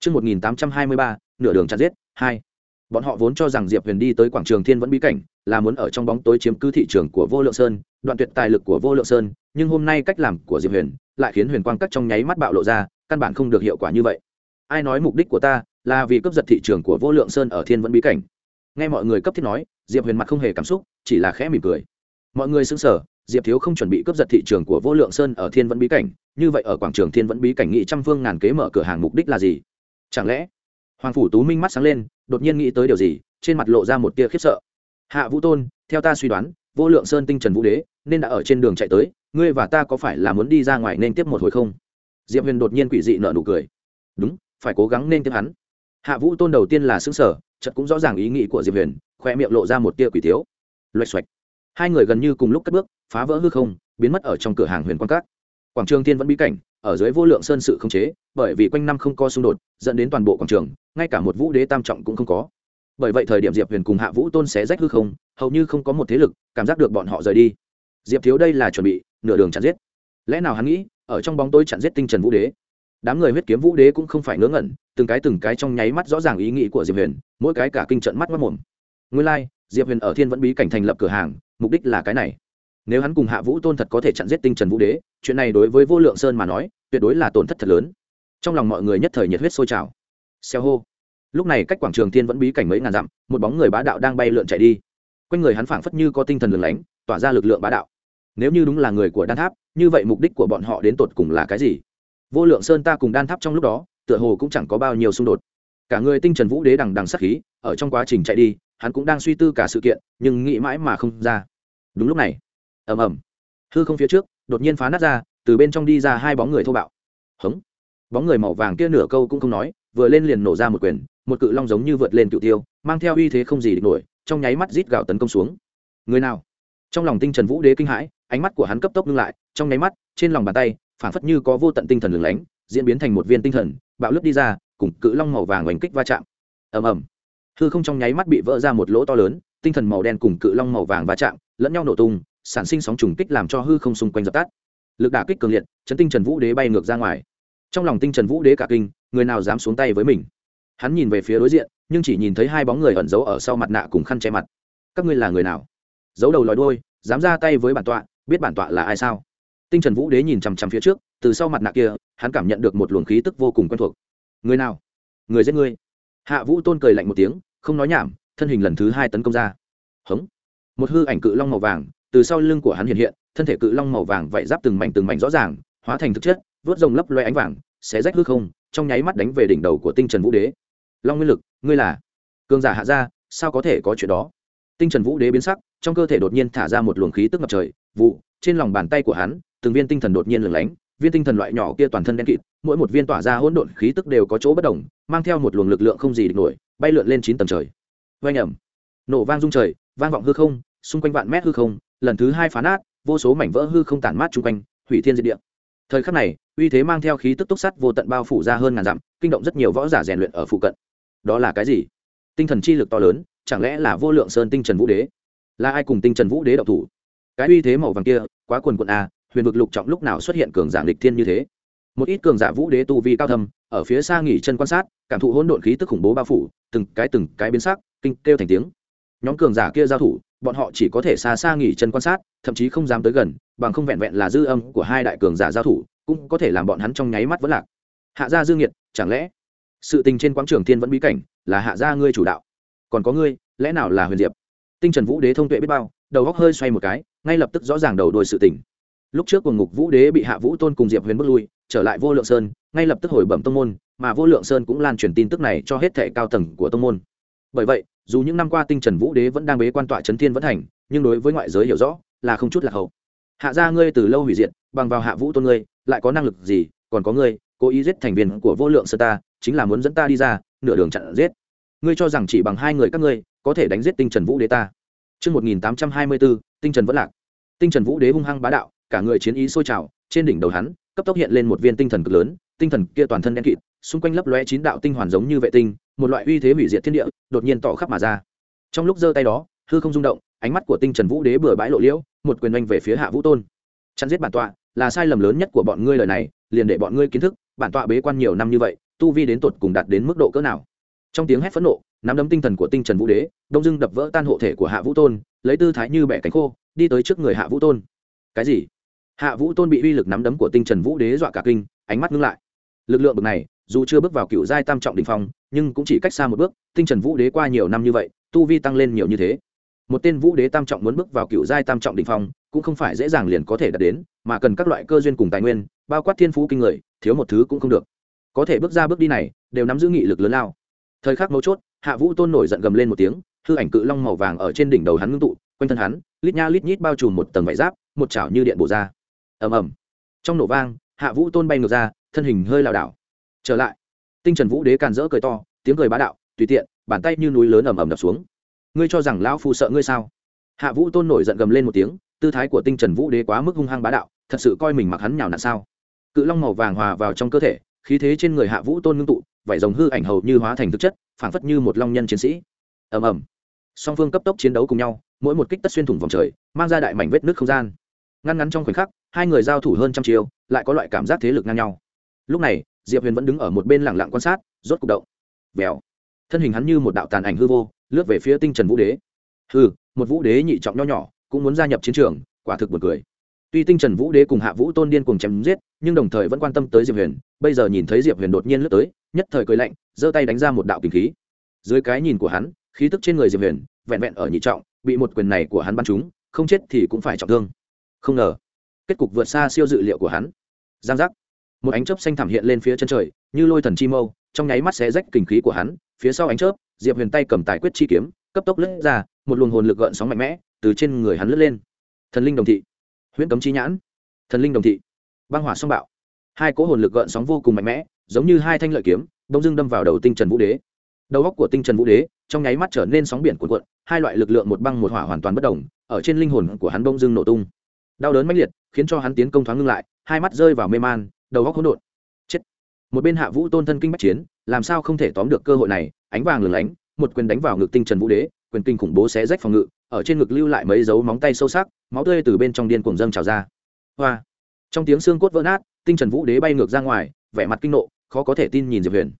Trước 1823, nửa đường chặn giết, 2. Bọn họ vốn cho rằng Diệp Huyền đi tới quảng trường Thiên vẫn bí cảnh, là muốn ở trong bóng tối chiếm cứ thị trường của Vô Lượng Sơn, đoạn tuyệt tài lực của Vô Lượng Sơn, nhưng hôm nay cách làm của Diệp Huyền, lại khiến Huyền Quang Các trong nháy mắt bạo lộ ra, căn bản không được hiệu quả như vậy. Ai nói mục đích của ta là vì cướp giật thị trường của Vô Lượng Sơn ở Thiên vẫn bí cảnh? Nghe mọi người cấp thiết nói, Diệp Huyền mặt không hề cảm xúc, chỉ là khẽ mỉm cười. Mọi người sững sờ, Diệp Thiếu không chuẩn bị cướp giật thị trường của Vô Lượng Sơn ở Thiên vẫn bí cảnh, như vậy ở quảng trường Thiên vẫn bí cảnh nghị trăm phương ngàn kế mở cửa hàng mục đích là gì? Chẳng lẽ? Hoàng phủ tú minh mắt sáng lên, đột nhiên nghĩ tới điều gì, trên mặt lộ ra một tia khiếp sợ. Hạ vũ tôn, theo ta suy đoán, vô lượng sơn tinh trần vũ đế, nên đã ở trên đường chạy tới, ngươi và ta có phải là muốn đi ra ngoài nên tiếp một hồi không? Diệp huyền đột nhiên quỷ dị nợ nụ cười. Đúng, phải cố gắng nên tiếp hắn. Hạ vũ tôn đầu tiên là xứng sở chật cũng rõ ràng ý nghĩ của diệp huyền, khoe miệng lộ ra một tia quỷ thiếu. Loạch xoạch. Hai người gần như cùng lúc cất bước, phá vỡ hư không, biến mất ở trong cửa hàng huyền quan cát quảng trường tiên vẫn bí cảnh ở dưới vô lượng sơn sự không chế bởi vì quanh năm không có xung đột dẫn đến toàn bộ quảng trường ngay cả một vũ đế tam trọng cũng không có. Bởi vậy thời điểm diệp huyền cùng hạ vũ tôn xé rách hư không hầu như không có một thế lực cảm giác được bọn họ rời đi. Diệp thiếu đây là chuẩn bị nửa đường chặn giết. Lẽ nào hắn nghĩ ở trong bóng tối chặn giết tinh trần vũ đế? Đám người huyết kiếm vũ đế cũng không phải ngớ ngẩn từng cái từng cái trong nháy mắt rõ ràng ý nghĩ của diệp huyền mỗi cái cả kinh trận mắt mất mồm. Nguyên lai、like, diệp huyền ở thiên vẫn bí cảnh thành lập cửa hàng mục đích là cái này nếu hắn cùng hạ vũ tôn thật có thể chặn giết tinh trần vũ đế, chuyện này đối với vô lượng sơn mà nói, tuyệt đối là tổn thất thật lớn. Trong lòng mọi người nhất thời nhiệt huyết sôi trào. Xeo hô. Lúc này cách quảng trường thiên vẫn bí cảnh mấy ngàn dặm, một bóng người bá đạo đang bay lượn chạy đi. Quanh người hắn phảng phất như có tinh thần lừng lánh, tỏa ra lực lượng bá đạo. Nếu như đúng là người của đan tháp, như vậy mục đích của bọn họ đến tột cùng là cái gì? Vô lượng sơn ta cùng đan tháp trong lúc đó, tựa hồ cũng chẳng có bao nhiêu xung đột. Cả người tinh trần vũ đế đằng đằng sắc khí, ở trong quá trình chạy đi, hắn cũng đang suy tư cả sự kiện, nhưng nghĩ mãi mà không ra. Đúng lúc này ầm ầm. Hư không phía trước, đột nhiên phá nát ra, từ bên trong đi ra hai bóng người thô bạo. Hống. Bóng người màu vàng kia nửa câu cũng không nói, vừa lên liền nổ ra một quyền, một cự long giống như vượt lên cựu tiêu, mang theo uy thế không gì địch nổi, trong nháy mắt rít gạo tấn công xuống. Người nào? Trong lòng tinh trần vũ đế kinh hãi, ánh mắt của hắn cấp tốc ngưng lại, trong nháy mắt, trên lòng bàn tay phảng phất như có vô tận tinh thần lửng lánh, diễn biến thành một viên tinh thần, bạo lướt đi ra, cùng cự long màu vàng oanh kích va chạm. Ầm ầm. Hư không trong nháy mắt bị vỡ ra một lỗ to lớn, tinh thần màu đen cùng cự long màu vàng va chạm, lẫn nhau nổ tung sản sinh sóng trùng kích làm cho hư không xung quanh dập tắt. Lực đả kích cường liệt, chấn tinh trần vũ đế bay ngược ra ngoài. Trong lòng tinh trần vũ đế cả kinh, người nào dám xuống tay với mình? Hắn nhìn về phía đối diện, nhưng chỉ nhìn thấy hai bóng người ẩn giấu ở sau mặt nạ cùng khăn che mặt. Các ngươi là người nào? Giấu đầu lòi đôi dám ra tay với bản tọa, biết bản tọa là ai sao? Tinh trần vũ đế nhìn chằm chằm phía trước, từ sau mặt nạ kia, hắn cảm nhận được một luồng khí tức vô cùng quen thuộc. Người nào? Người giết ngươi. Hạ vũ tôn cười lạnh một tiếng, không nói nhảm, thân hình lần thứ hai tấn công ra. Hống. Một hư ảnh cự long màu vàng từ sau lưng của hắn hiện hiện, thân thể cự long màu vàng vạy giáp từng mảnh từng mảnh rõ ràng, hóa thành thực chất, vớt rồng lấp loe ánh vàng, xé rách hư không, trong nháy mắt đánh về đỉnh đầu của tinh trần vũ đế. Long nguyên lực, ngươi là? Cường giả hạ gia, sao có thể có chuyện đó? Tinh trần vũ đế biến sắc, trong cơ thể đột nhiên thả ra một luồng khí tức ngập trời, vụ, trên lòng bàn tay của hắn, từng viên tinh thần đột nhiên lửng lánh, viên tinh thần loại nhỏ kia toàn thân đen kịt, mỗi một viên tỏa ra hỗn độn khí tức đều có chỗ bất đồng, mang theo một luồng lực lượng không gì địch nổi, bay lượn lên chín tầng trời. Vang ẩm. Nổ vang rung trời, vang vọng hư không, xung quanh vạn mét hư không lần thứ hai phá nát, vô số mảnh vỡ hư không tản mát chung quanh, hủy thiên diệt địa. Thời khắc này, uy thế mang theo khí tức túc sắt vô tận bao phủ ra hơn ngàn dặm, kinh động rất nhiều võ giả rèn luyện ở phụ cận. Đó là cái gì? Tinh thần chi lực to lớn, chẳng lẽ là vô lượng sơn tinh trần vũ đế? Là ai cùng tinh trần vũ đế đậu thủ? Cái uy thế màu vàng kia, quá quần quận a à, huyền vực lục trọng lúc nào xuất hiện cường giả lịch thiên như thế? Một ít cường giả vũ đế tu vi cao thâm, ở phía xa nghỉ chân quan sát, cảm thụ hỗn độn khí tức khủng bố bao phủ, từng cái từng cái biến sắc, kinh kêu thành tiếng. Nhóm cường giả kia giao thủ bọn họ chỉ có thể xa xa nghỉ chân quan sát, thậm chí không dám tới gần, bằng không vẹn vẹn là dư âm của hai đại cường giả giao thủ, cũng có thể làm bọn hắn trong nháy mắt vẫn lạc. Hạ gia dương nhiệt, chẳng lẽ sự tình trên quảng trường thiên vẫn bí cảnh, là hạ gia ngươi chủ đạo? Còn có ngươi, lẽ nào là huyền diệp? Tinh trần vũ đế thông tuệ biết bao, đầu góc hơi xoay một cái, ngay lập tức rõ ràng đầu đuôi sự tình. Lúc trước cùng ngục vũ đế bị hạ vũ tôn cùng diệp huyền bước lui, trở lại vô lượng sơn, ngay lập tức hồi bẩm tông môn, mà vô lượng sơn cũng lan truyền tin tức này cho hết thệ cao tầng của tông môn. Bởi vậy dù những năm qua tinh trần vũ đế vẫn đang bế quan tọa trấn thiên vẫn thành nhưng đối với ngoại giới hiểu rõ là không chút lạc hậu. Hạ gia ngươi từ lâu hủy diệt bằng vào hạ vũ tôn ngươi lại có năng lực gì còn có ngươi cố ý giết thành viên của vô lượng sơ ta chính là muốn dẫn ta đi ra nửa đường chặn giết. Ngươi cho rằng chỉ bằng hai người các ngươi có thể đánh giết tinh trần vũ đế ta. Trước 1824, tinh trần vẫn lạc. Tinh trần vũ đế hung hăng bá đạo, cả người chiến ý sôi trào, trên đỉnh đầu hắn, cấp tốc hiện lên một viên tinh thần cực lớn, tinh thần kia toàn thân đen kịt, xung quanh lấp lóe chín đạo tinh hoàn giống như vệ tinh, một loại uy thế hủy diệt thiên địa, đột nhiên tỏ khắp mà ra. Trong lúc giơ tay đó, hư không rung động, ánh mắt của tinh trần vũ đế bừa bãi lộ liễu, một quyền oanh về phía hạ vũ tôn. Chặn giết bản tọa, là sai lầm lớn nhất của bọn ngươi lời này, liền để bọn ngươi kiến thức, bản tọa bế quan nhiều năm như vậy, tu vi đến tột cùng đạt đến mức độ cỡ nào. Trong tiếng hét phẫn nộ, nắm đấm tinh thần của tinh trần vũ đế đông dưng đập vỡ tan hộ thể của hạ vũ tôn lấy tư thái như bẻ cánh khô đi tới trước người hạ vũ tôn cái gì hạ vũ tôn bị uy lực nắm đấm của tinh trần vũ đế dọa cả kinh ánh mắt ngưng lại lực lượng bực này dù chưa bước vào cựu giai tam trọng đình phong, nhưng cũng chỉ cách xa một bước, tinh trần vũ đế qua nhiều năm như vậy, tu vi tăng lên nhiều như thế. Một tên vũ đế tam trọng muốn bước vào cựu giai tam trọng đình phong, cũng không phải dễ dàng liền có thể đạt đến, mà cần các loại cơ duyên cùng tài nguyên, bao quát thiên phú kinh người, thiếu một thứ cũng không được. Có thể bước ra bước đi này, đều nắm giữ nghị lực lớn lao. Thời khắc mấu chốt, hạ vũ tôn nổi giận gầm lên một tiếng, hư ảnh cự long màu vàng ở trên đỉnh đầu hắn ngưng tụ, quanh thân hắn, lít nha lít nhít bao trùm một tầng vải giáp, một chảo như điện bổ ra. Ầm ầm. Trong nổ vang, hạ vũ tôn bay ngược ra, thân hình hơi lảo đảo trở lại, tinh trần vũ đế càn rỡ cười to, tiếng cười bá đạo, tùy tiện, bàn tay như núi lớn ầm ầm đập xuống. Ngươi cho rằng lão phu sợ ngươi sao? Hạ vũ tôn nổi giận gầm lên một tiếng, tư thái của tinh trần vũ đế quá mức hung hăng bá đạo, thật sự coi mình mặc hắn nhào nặn sao? Cự long màu vàng hòa vào trong cơ thể, khí thế trên người hạ vũ tôn ngưng tụ, vảy rồng hư ảnh hầu như hóa thành thực chất, phảng phất như một long nhân chiến sĩ. Ầm ầm. Song phương cấp tốc chiến đấu cùng nhau, mỗi một kích tất xuyên thủng vòng trời, mang ra đại mảnh vết nước không gian. Ngăn ngắn trong khoảnh khắc, hai người giao thủ hơn trăm chiều, lại có loại cảm giác thế lực ngang nhau. Lúc này diệp huyền vẫn đứng ở một bên lẳng lặng quan sát rốt cục động vèo thân hình hắn như một đạo tàn ảnh hư vô lướt về phía tinh trần vũ đế hư một vũ đế nhị trọng nho nhỏ cũng muốn gia nhập chiến trường quả thực buồn cười tuy tinh trần vũ đế cùng hạ vũ tôn điên cùng chém giết nhưng đồng thời vẫn quan tâm tới diệp huyền bây giờ nhìn thấy diệp huyền đột nhiên lướt tới nhất thời cười lạnh giơ tay đánh ra một đạo kinh khí dưới cái nhìn của hắn khí tức trên người diệp huyền vẹn vẹn ở nhị trọng bị một quyền này của hắn bắn trúng không chết thì cũng phải trọng thương không ngờ kết cục vượt xa siêu dự liệu của hắn giang giác một ánh chớp xanh thảm hiện lên phía chân trời, như lôi thần chi mâu, trong nháy mắt xé rách kinh khí của hắn, phía sau ánh chớp, diệp huyền tay cầm tài quyết chi kiếm, cấp tốc lướt ra, một luồng hồn lực gợn sóng mạnh mẽ, từ trên người hắn lướt lên. Thần linh đồng thị, huyễn cấm chi nhãn. Thần linh đồng thị, băng hỏa song bạo. Hai cỗ hồn lực gợn sóng vô cùng mạnh mẽ, giống như hai thanh lợi kiếm đông dưng đâm vào đầu tinh trần vũ đế. Đầu góc của tinh trần vũ đế, trong nháy mắt trở nên sóng biển cuộn cuộn, hai loại lực lượng một băng một hỏa hoàn toàn bất đồng ở trên linh hồn của hắn bông dưng nổ tung. Đau đớn mãnh liệt, khiến cho hắn tiến công thoáng ngưng lại, hai mắt rơi vào mê man đầu góc hỗn độn. Chết. Một bên hạ vũ tôn thân kinh bách chiến, làm sao không thể tóm được cơ hội này, ánh vàng lừng lánh, một quyền đánh vào ngực tinh trần vũ đế, quyền kinh khủng bố xé rách phòng ngự, ở trên ngực lưu lại mấy dấu móng tay sâu sắc, máu tươi từ bên trong điên cuồng dâng trào ra. Hoa. Trong tiếng xương cốt vỡ nát, tinh trần vũ đế bay ngược ra ngoài, vẻ mặt kinh nộ, khó có thể tin nhìn diệp huyền.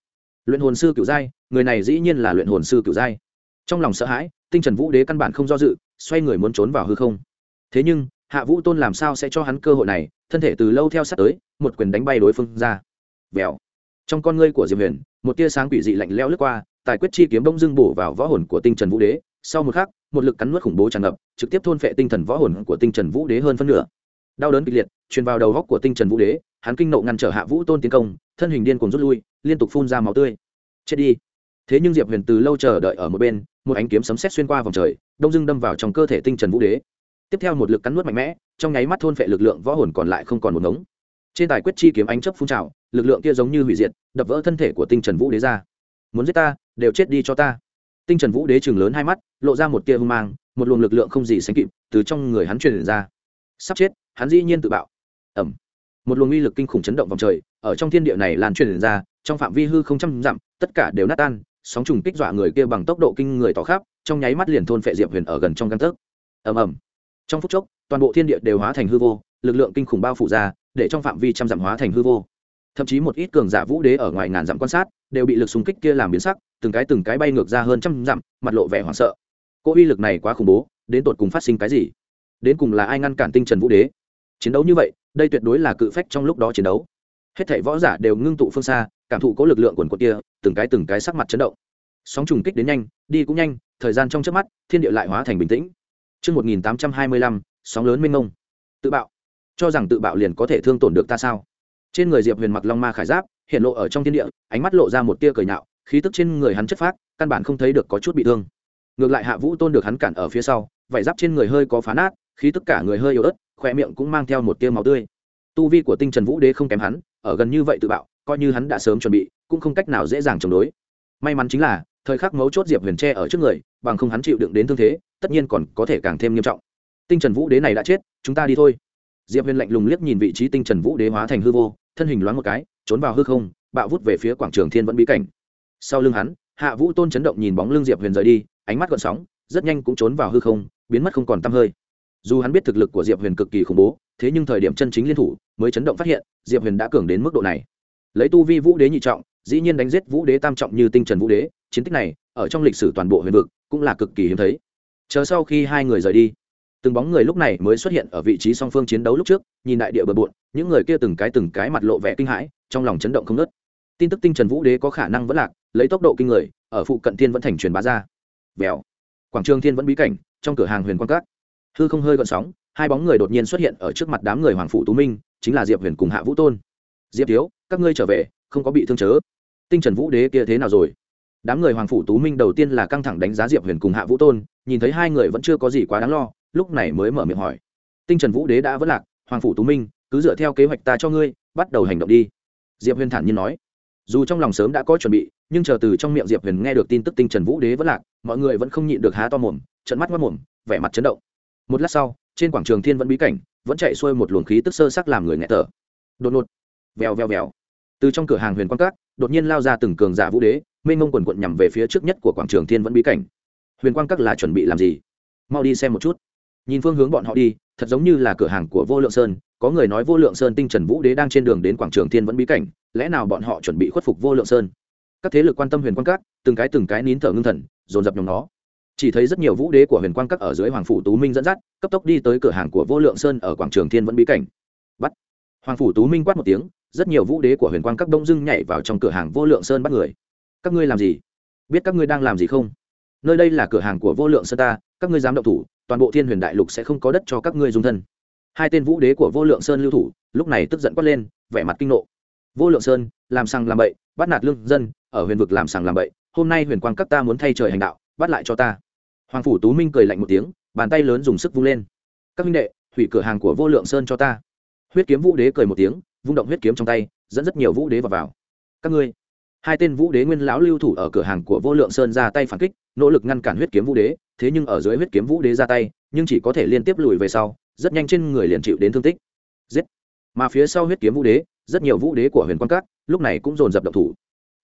Luyện hồn sư cựu giai, người này dĩ nhiên là luyện hồn sư cựu giai. Trong lòng sợ hãi, tinh trần vũ đế căn bản không do dự, xoay người muốn trốn vào hư không. Thế nhưng, hạ vũ tôn làm sao sẽ cho hắn cơ hội này, thân thể từ lâu theo sát tới một quyền đánh bay đối phương ra. Vèo. Trong con ngươi của diệp huyền, một tia sáng quỷ dị lạnh leo lướt qua, tài quyết chi kiếm Đông dưng bổ vào võ hồn của tinh trần vũ đế. Sau một khắc, một lực cắn nuốt khủng bố tràn ngập, trực tiếp thôn phệ tinh thần võ hồn của tinh trần vũ đế hơn phân nửa. Đau đớn kịch liệt, truyền vào đầu góc của tinh trần vũ đế, hắn kinh nộ ngăn trở hạ vũ tôn tiến công, thân hình điên cuồng rút lui, liên tục phun ra máu tươi. Chết đi. Thế nhưng diệp huyền từ lâu chờ đợi ở một bên, một ánh kiếm sấm sét xuyên qua vòng trời, đông dưng đâm vào trong cơ thể tinh trần vũ đế. Tiếp theo một lực cắn nuốt mạnh mẽ, trong nháy mắt thôn phệ lực lượng võ hồn còn lại không còn một ngống trên tài quyết chi kiếm ánh chấp phun trào, lực lượng kia giống như hủy diệt, đập vỡ thân thể của tinh trần vũ đế ra. Muốn giết ta, đều chết đi cho ta. Tinh trần vũ đế chừng lớn hai mắt, lộ ra một tia hung mang, một luồng lực lượng không gì sánh kịp từ trong người hắn truyền ra. Sắp chết, hắn dĩ nhiên tự bạo. Ẩm một luồng uy lực kinh khủng chấn động vòng trời, ở trong thiên địa này lan truyền ra, trong phạm vi hư không trăm dặm, tất cả đều nát tan, sóng trùng kích dọa người kia bằng tốc độ kinh người tỏ khắp, trong nháy mắt liền thôn phệ diệp huyền ở gần trong căn tấc. Ầm ầm. Trong phút chốc, toàn bộ thiên địa đều hóa thành hư vô lực lượng kinh khủng bao phủ ra để trong phạm vi trăm dặm hóa thành hư vô. Thậm chí một ít cường giả vũ đế ở ngoài ngàn dặm quan sát đều bị lực xung kích kia làm biến sắc từng cái từng cái bay ngược ra hơn trăm dặm mặt lộ vẻ hoảng sợ. Cô uy lực này quá khủng bố đến tột cùng phát sinh cái gì? Đến cùng là ai ngăn cản tinh trần vũ đế? Chiến đấu như vậy đây tuyệt đối là cự phách trong lúc đó chiến đấu. Hết thảy võ giả đều ngưng tụ phương xa cảm thụ có lực lượng quần quật kia từng cái từng cái sắc mặt chấn động. Sóng trùng kích đến nhanh đi cũng nhanh thời gian trong chớp mắt thiên địa lại hóa thành bình tĩnh. Trước 1825, sóng lớn mênh mông. Tự bạo. Cho rằng tự bạo liền có thể thương tổn được ta sao? Trên người Diệp Huyền mặc long ma khải giáp, hiện lộ ở trong thiên địa, ánh mắt lộ ra một tia cười nhạo, khí tức trên người hắn chất phát, căn bản không thấy được có chút bị thương. Ngược lại Hạ Vũ Tôn được hắn cản ở phía sau, vải giáp trên người hơi có phá nát, khí tức cả người hơi yếu ớt, khoe miệng cũng mang theo một tia máu tươi. Tu vi của Tinh Trần Vũ Đế không kém hắn, ở gần như vậy tự bạo, coi như hắn đã sớm chuẩn bị, cũng không cách nào dễ dàng chống đối. May mắn chính là, thời khắc mấu chốt Diệp Huyền che ở trước người, bằng không hắn chịu đựng đến thương thế, tất nhiên còn có thể càng thêm nghiêm trọng tinh trần vũ đế này đã chết chúng ta đi thôi diệp huyền lạnh lùng liếc nhìn vị trí tinh trần vũ đế hóa thành hư vô, thân hình loáng một cái, trốn vào hư không, bạo vút về phía quảng trường thiên vẫn bí cảnh. Sau lưng hắn, hạ vũ tôn chấn động nhìn bóng lưng diệp huyền rời đi, ánh mắt gợn sóng, rất nhanh cũng trốn vào hư không, biến mất không còn tăm hơi. Dù hắn biết thực lực của diệp huyền cực kỳ khủng bố, thế nhưng thời điểm chân chính liên thủ mới chấn động phát hiện, diệp huyền đã cường đến mức độ này. Lấy tu vi vũ đế nhị trọng, dĩ nhiên đánh giết vũ đế tam trọng như tinh trần vũ đế, chiến tích này ở trong lịch sử toàn bộ huyền vực cũng là cực kỳ hiếm thấy. Chờ sau khi hai người rời đi từng bóng người lúc này mới xuất hiện ở vị trí song phương chiến đấu lúc trước, nhìn đại địa bờ bộn, những người kia từng cái từng cái mặt lộ vẻ kinh hãi, trong lòng chấn động không nớt tin tức tinh trần vũ đế có khả năng vẫn lạc, lấy tốc độ kinh người, ở phụ cận thiên vẫn thành truyền bá ra. Vèo. Quảng trường thiên vẫn bí cảnh, trong cửa hàng huyền quang cát hư không hơi gọn sóng, hai bóng người đột nhiên xuất hiện ở trước mặt đám người hoàng phụ tú minh, chính là diệp huyền cùng hạ vũ tôn. Diệp thiếu, các ngươi trở về, không có bị thương chớ. Tinh trần vũ đế kia thế nào rồi? Đám người hoàng phủ tú minh đầu tiên là căng thẳng đánh giá diệp huyền cùng hạ vũ tôn, nhìn thấy hai người vẫn chưa có gì quá đáng lo lúc này mới mở miệng hỏi. Tinh trần vũ đế đã vất lạc, hoàng phủ tú minh, cứ dựa theo kế hoạch ta cho ngươi, bắt đầu hành động đi. Diệp huyền thản nhiên nói. Dù trong lòng sớm đã có chuẩn bị, nhưng chờ từ trong miệng diệp huyền nghe được tin tức tinh trần vũ đế vất lạc, mọi người vẫn không nhịn được há to mồm trận mắt mất mồm, vẻ mặt chấn động. Một lát sau, trên quảng trường thiên vẫn bí cảnh, vẫn chạy xuôi một luồng khí tức sơ sắc làm người nghẹt thở. Đột ngột, vèo vèo vèo. Từ trong cửa hàng huyền quang cát đột nhiên lao ra từng cường giả vũ đế, mênh mông quần quận nhằm về phía trước nhất của quảng trường thiên vẫn bí cảnh. Huyền quang các là chuẩn bị làm gì? Mau đi xem một chút nhìn phương hướng bọn họ đi, thật giống như là cửa hàng của vô lượng sơn, có người nói vô lượng sơn tinh trần vũ đế đang trên đường đến quảng trường thiên vẫn bí cảnh, lẽ nào bọn họ chuẩn bị khuất phục vô lượng sơn? Các thế lực quan tâm huyền quang các, từng cái từng cái nín thở ngưng thần, dồn dập nhóm nó. Chỉ thấy rất nhiều vũ đế của huyền quang các ở dưới hoàng phủ tú minh dẫn dắt, cấp tốc đi tới cửa hàng của vô lượng sơn ở quảng trường thiên vẫn bí cảnh. Bắt. Hoàng phủ tú minh quát một tiếng, rất nhiều vũ đế của huyền quang các đông dưng nhảy vào trong cửa hàng vô lượng sơn bắt người. Các ngươi làm gì? Biết các ngươi đang làm gì không? Nơi đây là cửa hàng của vô lượng sơn ta các ngươi dám động thủ toàn bộ thiên huyền đại lục sẽ không có đất cho các ngươi dung thân. Hai tên vũ đế của vô lượng sơn lưu thủ lúc này tức giận quát lên vẻ mặt kinh nộ. Vô lượng sơn làm sằng làm bậy bắt nạt lương dân ở huyền vực làm sằng làm bậy hôm nay huyền quang các ta muốn thay trời hành đạo bắt lại cho ta. Hoàng phủ tú minh cười lạnh một tiếng bàn tay lớn dùng sức vung lên. Các minh đệ hủy cửa hàng của vô lượng sơn cho ta. Huyết kiếm vũ đế cười một tiếng vung động huyết kiếm trong tay dẫn rất nhiều vũ đế vào, vào. các ngươi hai tên vũ đế nguyên lão lưu thủ ở cửa hàng của vô lượng sơn ra tay phản kích nỗ lực ngăn cản huyết kiếm vũ đế thế nhưng ở dưới huyết kiếm vũ đế ra tay, nhưng chỉ có thể liên tiếp lùi về sau, rất nhanh trên người liền chịu đến thương tích. Giết! Mà phía sau huyết kiếm vũ đế, rất nhiều vũ đế của huyền quan cát lúc này cũng dồn dập động thủ.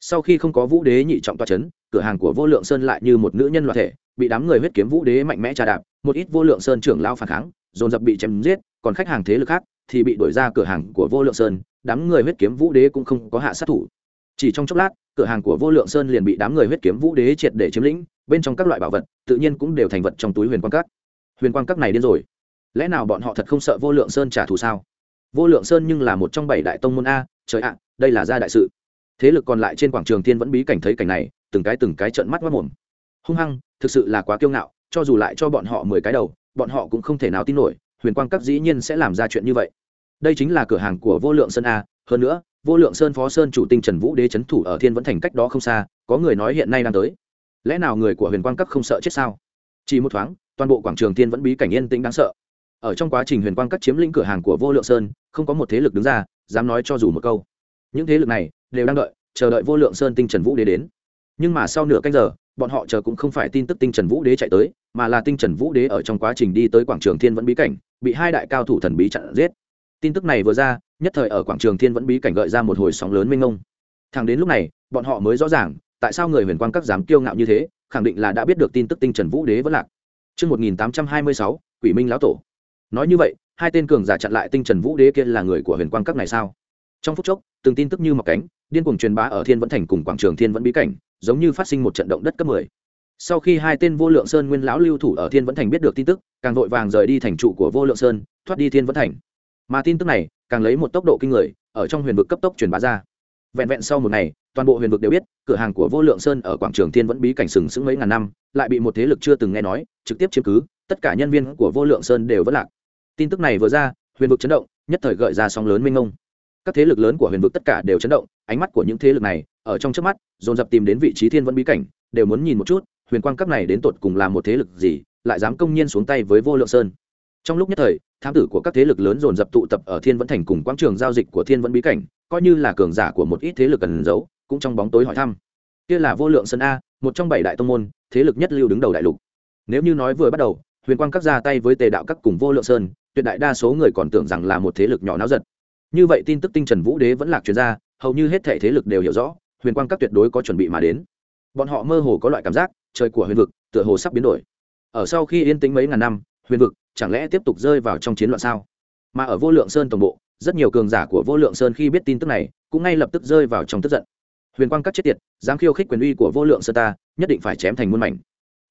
Sau khi không có vũ đế nhị trọng toa c h ấ n cửa hàng của vô lượng sơn lại như một nữ nhân loạt thể, bị đám người huyết kiếm vũ đế mạnh mẽ trà đạp, một ít vô lượng sơn trưởng lao phản kháng, dồn dập bị chém giết, còn khách hàng thế lực khác thì bị đuổi ra cửa hàng của vô lượng sơn, đám người huyết kiếm vũ đế cũng không có hạ sát thủ chỉ trong chốc lát, cửa hàng của vô lượng sơn liền bị đám người huyết kiếm vũ đế triệt để chiếm lĩnh, bên trong các loại bảo vật, tự nhiên cũng đều thành vật trong túi huyền quang các. Huyền quang các này điên rồi. Lẽ nào bọn họ thật không sợ vô lượng sơn trả thù sao? Vô lượng sơn nhưng là một trong bảy đại tông môn a, trời ạ, đây là gia đại sự. Thế lực còn lại trên quảng trường thiên vẫn bí cảnh thấy cảnh này, từng cái từng cái trợn mắt mất mồm. Hung hăng, thực sự là quá kiêu ngạo, cho dù lại cho bọn họ mười cái đầu, bọn họ cũng không thể nào tin nổi, huyền quang các dĩ nhiên sẽ làm ra chuyện như vậy. Đây chính là cửa hàng của vô lượng sơn a, hơn nữa vô lượng sơn phó sơn chủ tinh trần vũ đế c h ấ n thủ ở thiên vẫn thành cách đó không xa, có người nói hiện nay đang tới. Lẽ nào người của huyền quang các không sợ chết sao? Chỉ một thoáng, toàn bộ quảng trường thiên vẫn bí cảnh yên tĩnh đáng sợ. Ở trong quá trình huyền quang các chiếm lĩnh cửa hàng của vô lượng sơn, không có một thế lực đứng ra, dám nói cho dù một câu. Những thế lực này đều đang đợi, chờ đợi vô lượng sơn tinh trần vũ đế đến. Nhưng mà sau nửa canh giờ, bọn họ chờ cũng không phải tin tức tinh trần vũ đế chạy tới, mà là tinh trần vũ đế ở trong quá trình đi tới quảng trường thiên vẫn bí cảnh, bị hai đại cao thủ thần bí chặn giết tin tức này vừa ra nhất thời ở quảng trường thiên vẫn bí cảnh gợi ra một hồi sóng lớn mênh mông thẳng đến lúc này bọn họ mới rõ ràng tại sao người huyền quang các dám kiêu ngạo như thế khẳng định là đã biết được tin tức tinh trần vũ đế vẫn lạc Trước 1826, quỷ minh lão tổ. nói như vậy hai tên cường giả chặn lại tinh trần vũ đế kia là người của huyền quang các này sao trong phút chốc từng tin tức như mọc cánh điên cuồng truyền bá ở thiên vẫn thành cùng quảng trường thiên vẫn bí cảnh giống như phát sinh một trận động đất cấp 10. sau khi hai tên vô lượng sơn nguyên lão lưu thủ ở thiên vẫn thành biết được tin tức càng vội vàng rời đi thành trụ của vô lượng sơn thoát đi thiên vẫn thành mà tin tức này càng lấy một tốc độ kinh người, ở trong huyền vực cấp tốc truyền bá ra. Vẹn vẹn sau một ngày, toàn bộ huyền vực đều biết, cửa hàng của vô lượng sơn ở quảng trường thiên vẫn bí cảnh sừng sững mấy ngàn năm, lại bị một thế lực chưa từng nghe nói, trực tiếp chiếm cứ, tất cả nhân viên của vô lượng sơn đều vất lạc. Tin tức này vừa ra, huyền vực chấn động, nhất thời gợi ra sóng lớn minh ông các thế lực lớn của huyền vực tất cả đều chấn động, ánh mắt của những thế lực này, ở trong trước mắt, dồn dập tìm đến vị trí thiên vẫn bí cảnh, đều muốn nhìn một chút, huyền quang cấp này đến tột cùng là một thế lực gì, lại dám công nhiên xuống tay với vô lượng sơn trong lúc nhất thời, thám tử của các thế lực lớn dồn dập tụ tập ở thiên vẫn thành cùng quảng trường giao dịch của thiên vẫn bí cảnh, coi như là cường giả của một ít thế lực cần giấu, cũng trong bóng tối hỏi thăm. Kia là vô lượng sơn a, một trong bảy đại tông môn, thế lực nhất lưu đứng đầu đại lục. Nếu như nói vừa bắt đầu, huyền quang các ra tay với tề đạo các cùng vô lượng sơn, tuyệt đại đa số người còn tưởng rằng là một thế lực nhỏ náo giật. Như vậy tin tức tinh trần vũ đế vẫn lạc chuyên gia hầu như hết thể thế lực đều hiểu rõ, huyền quang các tuyệt đối có chuẩn bị mà đến. Bọn họ mơ hồ có loại cảm giác, trời của huyền vực tựa hồ sắp biến đổi. Ở sau khi yên tĩnh mấy ngàn năm, huyền vực chẳng lẽ tiếp tục rơi vào trong chiến loạn sao? Mà ở vô lượng sơn tổng bộ, rất nhiều cường giả của vô lượng sơn khi biết tin tức này, cũng ngay lập tức rơi vào trong tức giận. Huyền quang các chết tiệt, dám khiêu khích quyền uy của vô lượng sơn ta, nhất định phải chém thành muôn mảnh.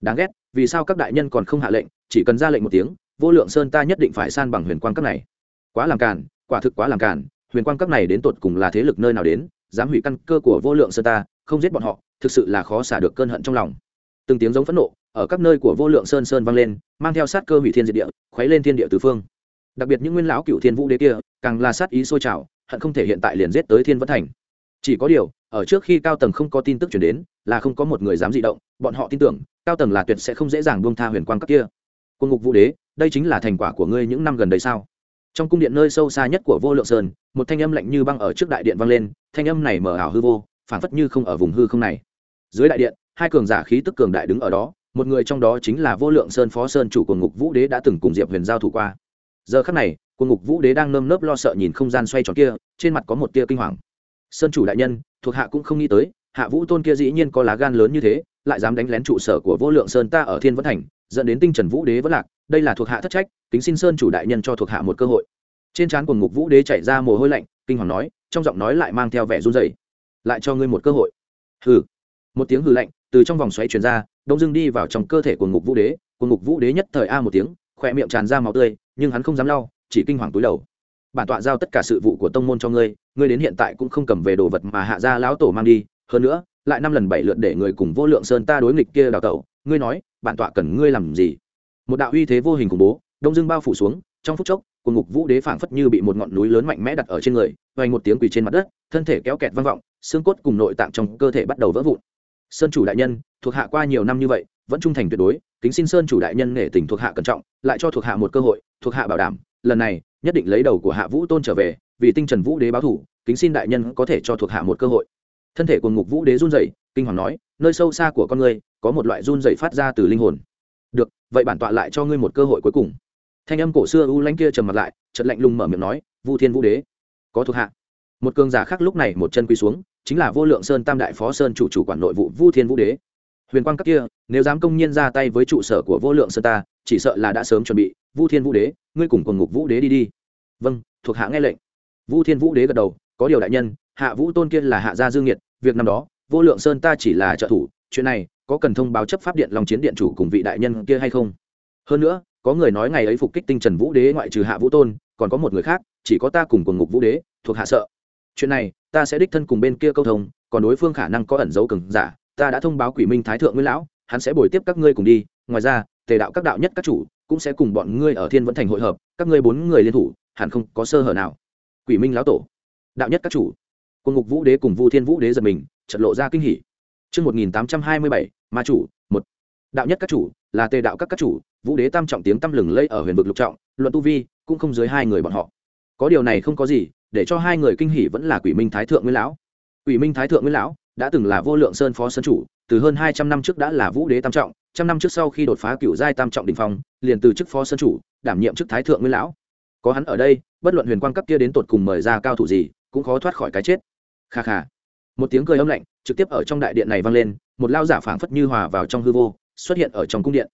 Đáng ghét, vì sao các đại nhân còn không hạ lệnh, chỉ cần ra lệnh một tiếng, vô lượng sơn ta nhất định phải san bằng huyền quang các này. Quá làm càn, quả thực quá làm càn, huyền quang các này đến tột cùng là thế lực nơi nào đến, dám hủy căn cơ của vô lượng sơn ta, không giết bọn họ, thực sự là khó xả được cơn hận trong lòng. Từng tiếng giống phẫn nộ ở các nơi của vô lượng sơn sơn vang lên, mang theo sát cơ hủy thiên diệt địa, khuấy lên thiên địa tứ phương. Đặc biệt những nguyên lão cựu thiên vũ đế kia, càng là sát ý sôi trào, hận không thể hiện tại liền giết tới thiên vẫn thành. Chỉ có điều, ở trước khi cao tầng không có tin tức chuyển đến, là không có một người dám dị động, bọn họ tin tưởng, cao tầng là tuyệt sẽ không dễ dàng buông tha huyền quang các kia. Quân ngục vũ đế, đây chính là thành quả của ngươi những năm gần đây sao? Trong cung điện nơi sâu xa nhất của vô lượng sơn, một thanh âm lạnh như băng ở trước đại điện vang lên, thanh âm này mở ảo hư vô phản phất như không ở vùng hư không này. Dưới đại điện, hai cường giả khí tức cường đại đứng ở đó một người trong đó chính là vô lượng sơn phó sơn chủ của ngục vũ đế đã từng cùng diệp huyền giao thủ qua. Giờ khắc này, của ngục vũ đế đang nơm nớp lo sợ nhìn không gian xoay tròn kia, trên mặt có một tia kinh hoàng. Sơn chủ đại nhân, thuộc hạ cũng không nghĩ tới, hạ vũ tôn kia dĩ nhiên có lá gan lớn như thế, lại dám đánh lén trụ sở của vô lượng sơn ta ở thiên vẫn thành, dẫn đến tinh trần vũ đế vẫn lạc, đây là thuộc hạ thất trách, kính xin sơn chủ đại nhân cho thuộc hạ một cơ hội. Trên trán của ngục vũ đế chạy ra mồ hôi lạnh, kinh hoàng nói, trong giọng nói lại mang theo vẻ run rẩy. Lại cho ngươi một cơ hội. Hừ. Một tiếng hừ lạnh từ trong vòng xoáy truyền ra, đông dưng đi vào trong cơ thể của ngục vũ đế, của ngục vũ đế nhất thời a một tiếng, khỏe miệng tràn ra máu tươi, nhưng hắn không dám lau, chỉ kinh hoàng túi đầu. Bản tọa giao tất cả sự vụ của tông môn cho ngươi ngươi đến hiện tại cũng không cầm về đồ vật mà hạ gia lão tổ mang đi, hơn nữa, lại năm lần bảy lượt để người cùng vô lượng sơn ta đối nghịch kia đào tẩu, ngươi nói, bản tọa cần ngươi làm gì? Một đạo uy thế vô hình khủng bố, đông dưng bao phủ xuống, trong phút chốc, của ngục vũ đế phảng phất như bị một ngọn núi lớn mạnh mẽ đặt ở trên người, vang một tiếng quỳ trên mặt đất, thân thể kéo kẹt vang vọng, xương cốt cùng nội tạng trong cơ thể bắt đầu vỡ vụn sơn chủ đại nhân, thuộc hạ qua nhiều năm như vậy, vẫn trung thành tuyệt đối, kính xin sơn chủ đại nhân nể tình thuộc hạ cẩn trọng, lại cho thuộc hạ một cơ hội, thuộc hạ bảo đảm, lần này, nhất định lấy đầu của hạ vũ tôn trở về, vì tinh trần vũ đế báo thủ, kính xin đại nhân có thể cho thuộc hạ một cơ hội. Thân thể của ngục vũ đế run rẩy, kinh hoàng nói, nơi sâu xa của con người có một loại run rẩy phát ra từ linh hồn. Được, vậy bản tọa lại cho ngươi một cơ hội cuối cùng. Thanh âm cổ xưa u lãnh kia trầm mặt lại, chợt lạnh lùng mở miệng nói, vu thiên vũ đế, có thuộc hạ một cường giả khác lúc này một chân quỳ xuống, chính là vô lượng sơn tam đại phó sơn chủ chủ quản nội vụ vu thiên vũ đế. Huyền quang các kia, nếu dám công nhiên ra tay với trụ sở của vô lượng sơn ta, chỉ sợ là đã sớm chuẩn bị. Vu thiên vũ đế, ngươi cùng quần ngục vũ đế đi đi. Vâng thuộc hạ nghe lệnh. Vu thiên vũ đế gật đầu, có điều đại nhân, hạ vũ tôn kia là hạ gia dương nhiệt việc năm đó, vô lượng sơn ta chỉ là trợ thủ, chuyện này, có cần thông báo chấp pháp điện lòng chiến điện chủ cùng vị đại nhân kia hay không? Hơn nữa, có người nói ngày ấy phục kích tinh trần vũ đế ngoại trừ hạ vũ tôn, còn có một người khác, chỉ có ta cùng quần ngục vũ đế, thuộc hạ sợ chuyện này ta sẽ đích thân cùng bên kia câu thông còn đối phương khả năng có ẩn dấu cường giả ta đã thông báo quỷ minh thái thượng nguyên lão hắn sẽ bồi tiếp các ngươi cùng đi ngoài ra tề đạo các đạo nhất các chủ cũng sẽ cùng bọn ngươi ở thiên vẫn thành hội hợp các ngươi bốn người liên thủ hẳn không có sơ hở nào. Quỷ minh lão tổ đạo nhất các chủ. Quân ngục vũ đế cùng vu thiên vũ đế giật mình trật lộ ra kinh hỉ. Chương 1827, ma chủ, một. Đạo nhất các chủ, là tề đạo các các chủ, vũ đế tam trọng tiếng tăm lừng lây ở huyền vực lục trọng, luận tu vi, cũng không dưới hai người bọn họ. Có điều này không có gì, để cho hai người kinh hỉ vẫn là Quỷ Minh Thái thượng Nguyên lão. Quỷ Minh Thái thượng Nguyên lão đã từng là Vô Lượng Sơn phó sơn chủ, từ hơn hai trăm năm trước đã là vũ đế tam trọng, trăm năm trước sau khi đột phá cựu giai tam trọng đỉnh phong, liền từ chức phó sơn chủ, đảm nhiệm chức Thái thượng Nguyên lão. Có hắn ở đây, bất luận huyền quang cấp kia đến tột cùng mời ra cao thủ gì, cũng khó thoát khỏi cái chết. Kha kha một tiếng cười âm lạnh trực tiếp ở trong đại điện này vang lên một lao giả phảng phất như hòa vào trong hư vô xuất hiện ở trong cung điện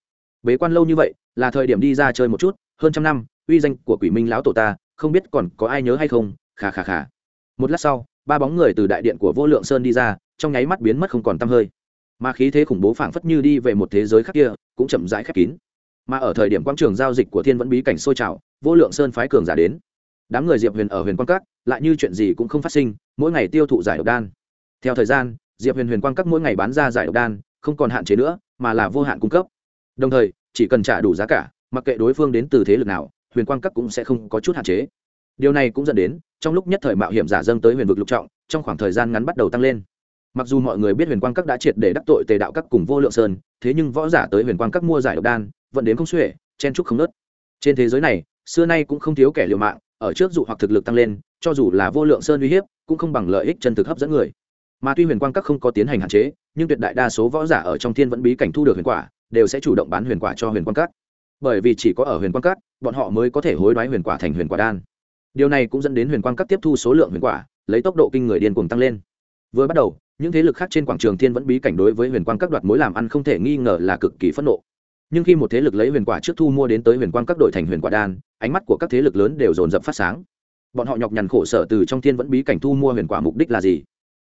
bế quan lâu như vậy là thời điểm đi ra chơi một chút hơn trăm năm uy danh của quỷ minh lão tổ ta không biết còn có ai nhớ hay không khà khà khà một lát sau, ba bóng người từ đại điện của vô lượng sơn đi ra, trong nháy mắt biến mất không còn t hơi. Mà khí thế khủng bố phảng phất như đi về một thế giới khác kia, cũng chậm rãi khép kín. Mà ở thời điểm quang trường giao dịch của thiên vẫn bí cảnh sôi trào, vô lượng sơn phái cường giả đến. Đám người diệp huyền ở huyền quang các, lại như chuyện gì cũng không phát sinh, mỗi ngày tiêu thụ giải độc đan. Theo thời gian, diệp huyền huyền quang các mỗi ngày bán ra giải độc đan, không còn hạn chế nữa, mà là vô hạn cung cấp. Đồng thời, chỉ cần trả đủ giá cả, mặc kệ đối phương đến từ thế lực nào, huyền quang các cũng sẽ không có chút hạn chế. Điều này cũng dẫn đến trong lúc nhất thời mạo hiểm giả dâng tới huyền vực lục trọng, trong khoảng thời gian ngắn bắt đầu tăng lên. Mặc dù mọi người biết huyền quang các đã triệt để đắc tội tề đạo các cùng vô lượng sơn, thế nhưng võ giả tới huyền quang các mua giải độc đan, vẫn đến không xuể, chen trúc không nớt. Trên thế giới này, xưa nay cũng không thiếu kẻ liều mạng, ở trước dụ hoặc thực lực tăng lên, cho dù là vô lượng sơn uy hiếp, cũng không bằng lợi ích chân thực hấp dẫn người. Mà tuy huyền quang các không có tiến hành hạn chế, nhưng tuyệt đại đa số võ giả ở trong thiên vẫn bí cảnh thu được huyền quả, đều sẽ chủ động bán huyền quả cho huyền quang các. Bởi vì chỉ có ở huyền quang các, bọn họ mới có thể hối đoái huyền quả thành huyền quả đan điều này cũng dẫn đến huyền quang các tiếp thu số lượng huyền quả, lấy tốc độ kinh người điên cuồng tăng lên. Vừa bắt đầu, những thế lực khác trên quảng trường thiên vẫn bí cảnh đối với huyền quang các đoạt mối làm ăn không thể nghi ngờ là cực kỳ phẫn nộ. Nhưng khi một thế lực lấy huyền quả trước thu mua đến tới huyền quang các đội thành huyền quả đan, ánh mắt của các thế lực lớn đều dồn dập phát sáng. Bọn họ nhọc nhằn khổ sở từ trong thiên vẫn bí cảnh thu mua huyền quả mục đích là gì?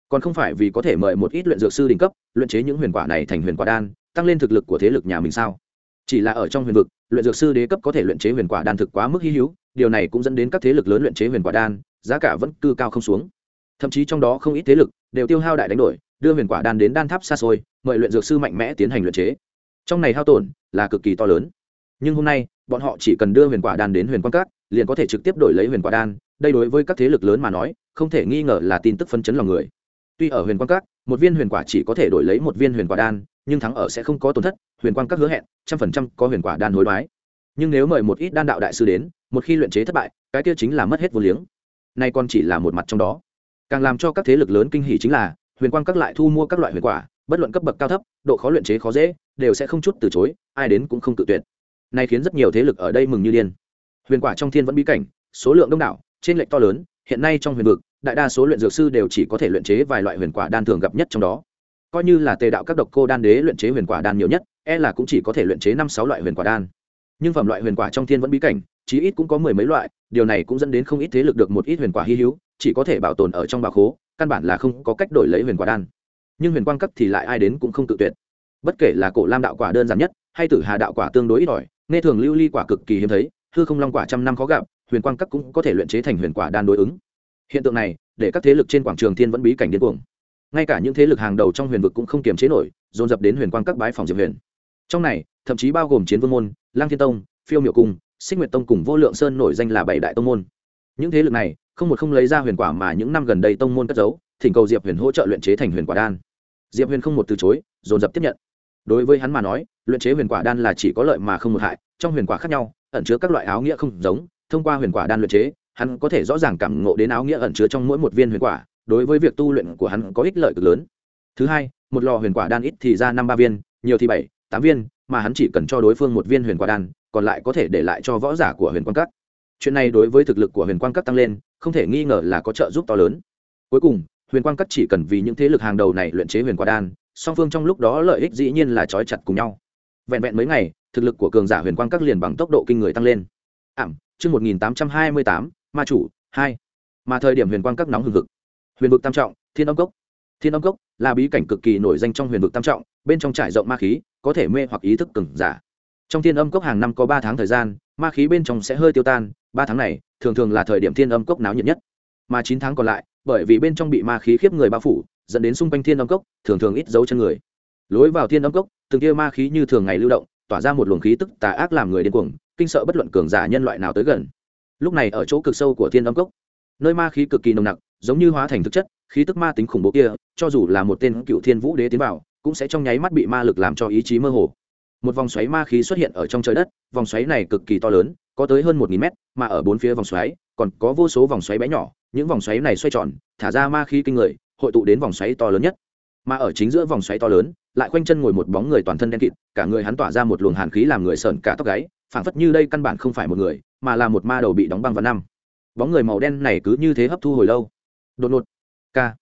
Còn không phải vì có thể mời một ít luyện dược sư đỉnh cấp, luyện chế những huyền quả này thành huyền quả đan, tăng lên thực lực của thế lực nhà mình sao? Chỉ là ở trong huyền vực luyện dược sư đế cấp có thể luyện chế huyền quả đan thực quá mức hy hữu điều này cũng dẫn đến các thế lực lớn luyện chế huyền quả đan giá cả vẫn cư cao không xuống. Thậm chí trong đó không ít thế lực đều tiêu hao đại đánh đổi đưa huyền quả đan đến đan tháp xa xôi mời luyện dược sư mạnh mẽ tiến hành luyện chế. Trong này hao tổn là cực kỳ to lớn. Nhưng hôm nay bọn họ chỉ cần đưa huyền quả đan đến huyền quan cát liền có thể trực tiếp đổi lấy huyền quả đan đây đối với các thế lực lớn mà nói không thể nghi ngờ là tin tức phân chấn lòng người. Tuy ở huyền quang cát, một viên huyền quả chỉ có thể đổi lấy một viên huyền quả đan nhưng thắng ở sẽ không có tổn thất, huyền quang các hứa hẹn, trăm phần trăm có huyền quả đan hối đoái. Nhưng nếu mời một ít đan đạo đại sư đến, một khi luyện chế thất bại, cái kia chính là mất hết vô liếng. Nay còn chỉ là một mặt trong đó. Càng làm cho các thế lực lớn kinh hỉ chính là, huyền quang các lại thu mua các loại huyền quả, bất luận cấp bậc cao thấp, độ khó luyện chế khó dễ, đều sẽ không chút từ chối, ai đến cũng không tự tuyệt. Nay khiến rất nhiều thế lực ở đây mừng như điên. Huyền quả trong thiên vẫn bí cảnh, số lượng đông đảo, trên lệch to lớn, hiện nay trong huyền vực, đại đa số luyện dược sư đều chỉ có thể luyện chế vài loại huyền quả đan thường gặp nhất trong đó coi như là tề đạo các độc cô đan đế luyện chế huyền quả đan nhiều nhất e là cũng chỉ có thể luyện chế năm sáu loại huyền quả đan. Nhưng phẩm loại huyền quả trong thiên vẫn bí cảnh, chí ít cũng có mười mấy loại, điều này cũng dẫn đến không ít thế lực được một ít huyền quả hy hữu, chỉ có thể bảo tồn ở trong bà khố, căn bản là không có cách đổi lấy huyền quả đan. Nhưng huyền quang cấp thì lại ai đến cũng không tự tuyệt. Bất kể là cổ lam đạo quả đơn giản nhất, hay tử hà đạo quả tương đối ít ỏi, nghe thường lưu ly quả cực kỳ hiếm thấy, hư không long quả trăm năm khó gặp, huyền quang cấp cũng có thể luyện chế thành huyền quả đan đối ứng. Hiện tượng này, để các thế lực trên quảng trường thiên vẫn bí cảnh điên cuồng ngay cả những thế lực hàng đầu trong huyền vực cũng không kiềm chế nổi, dồn dập đến huyền quang các bái phòng diệp huyền. Trong này, thậm chí bao gồm chiến vương môn, lang thiên tông, phiêu miệu cung, xích nguyệt tông cùng vô lượng sơn nổi danh là bảy đại tông môn. Những thế lực này, không một không lấy ra huyền quả mà những năm gần đây tông môn cất giấu, thỉnh cầu diệp huyền hỗ trợ luyện chế thành huyền quả đan. Diệp huyền không một từ chối, dồn dập tiếp nhận. Đối với hắn mà nói, luyện chế huyền quả đan là chỉ có lợi mà không một hại, trong huyền quả khác nhau, ẩn chứa các loại áo nghĩa không giống, thông qua huyền quả đan luyện chế, hắn có thể rõ ràng cảm ngộ đến áo nghĩa ẩn chứa trong mỗi một viên huyền quả đối với việc tu luyện của hắn có ích lợi cực lớn. Thứ hai, một lò huyền quả đan ít thì ra năm ba viên, nhiều thì bảy, tám viên, mà hắn chỉ cần cho đối phương một viên huyền quả đan, còn lại có thể để lại cho võ giả của huyền quang các. Chuyện này đối với thực lực của huyền quang các tăng lên, không thể nghi ngờ là có trợ giúp to lớn. Cuối cùng, huyền quang các chỉ cần vì những thế lực hàng đầu này luyện chế huyền quả đan, song phương trong lúc đó lợi ích dĩ nhiên là trói chặt cùng nhau. Vẹn vẹn mấy ngày, thực lực của cường giả huyền quang các liền bằng tốc độ kinh người tăng lên. Ảm, chương một nghìn tám trăm hai mươi tám, ma chủ, hai. Mà thời điểm huyền quang các nóng hừng hực huyền vực tam trọng, thiên âm cốc. Thiên âm cốc là bí cảnh cực kỳ nổi danh trong huyền vực tam trọng, bên trong trải rộng ma khí, có thể mê hoặc ý thức cừng giả. Trong thiên âm cốc hàng năm có ba tháng thời gian, ma khí bên trong sẽ hơi tiêu tan, ba tháng này, thường thường là thời điểm thiên âm cốc náo nhiệt nhất. Mà chín tháng còn lại, bởi vì bên trong bị ma khí khiếp người bao phủ, dẫn đến xung quanh thiên âm cốc, thường thường ít dấu chân người. Lối vào thiên âm cốc, từng kia ma khí như thường ngày lưu động, tỏa ra một luồng khí tức tà ác làm người điên cuồng, kinh sợ bất luận cường giả nhân loại nào tới gần. Lúc này ở chỗ cực sâu của thiên âm cốc, nơi ma khí cực kỳ nồng nặc giống như hóa thành thực chất, khí tức ma tính khủng bố kia, cho dù là một tên cựu thiên vũ đế tiến vào, cũng sẽ trong nháy mắt bị ma lực làm cho ý chí mơ hồ. Một vòng xoáy ma khí xuất hiện ở trong trời đất, vòng xoáy này cực kỳ to lớn, có tới hơn một nghìn mét, mà ở bốn phía vòng xoáy, còn có vô số vòng xoáy bé nhỏ, những vòng xoáy này xoay tròn, thả ra ma khí kinh người, hội tụ đến vòng xoáy to lớn nhất. Mà ở chính giữa vòng xoáy to lớn, lại quanh chân ngồi một bóng người toàn thân đen kịt, cả người hắn tỏa ra một luồng hàn khí làm người sờn cả tóc gáy, phảng phất như đây căn bản không phải một người, mà là một ma đầu bị đóng băng vào năm. Bóng người màu đen này cứ như thế hấp thu hồi lâu đột ngột. Ca.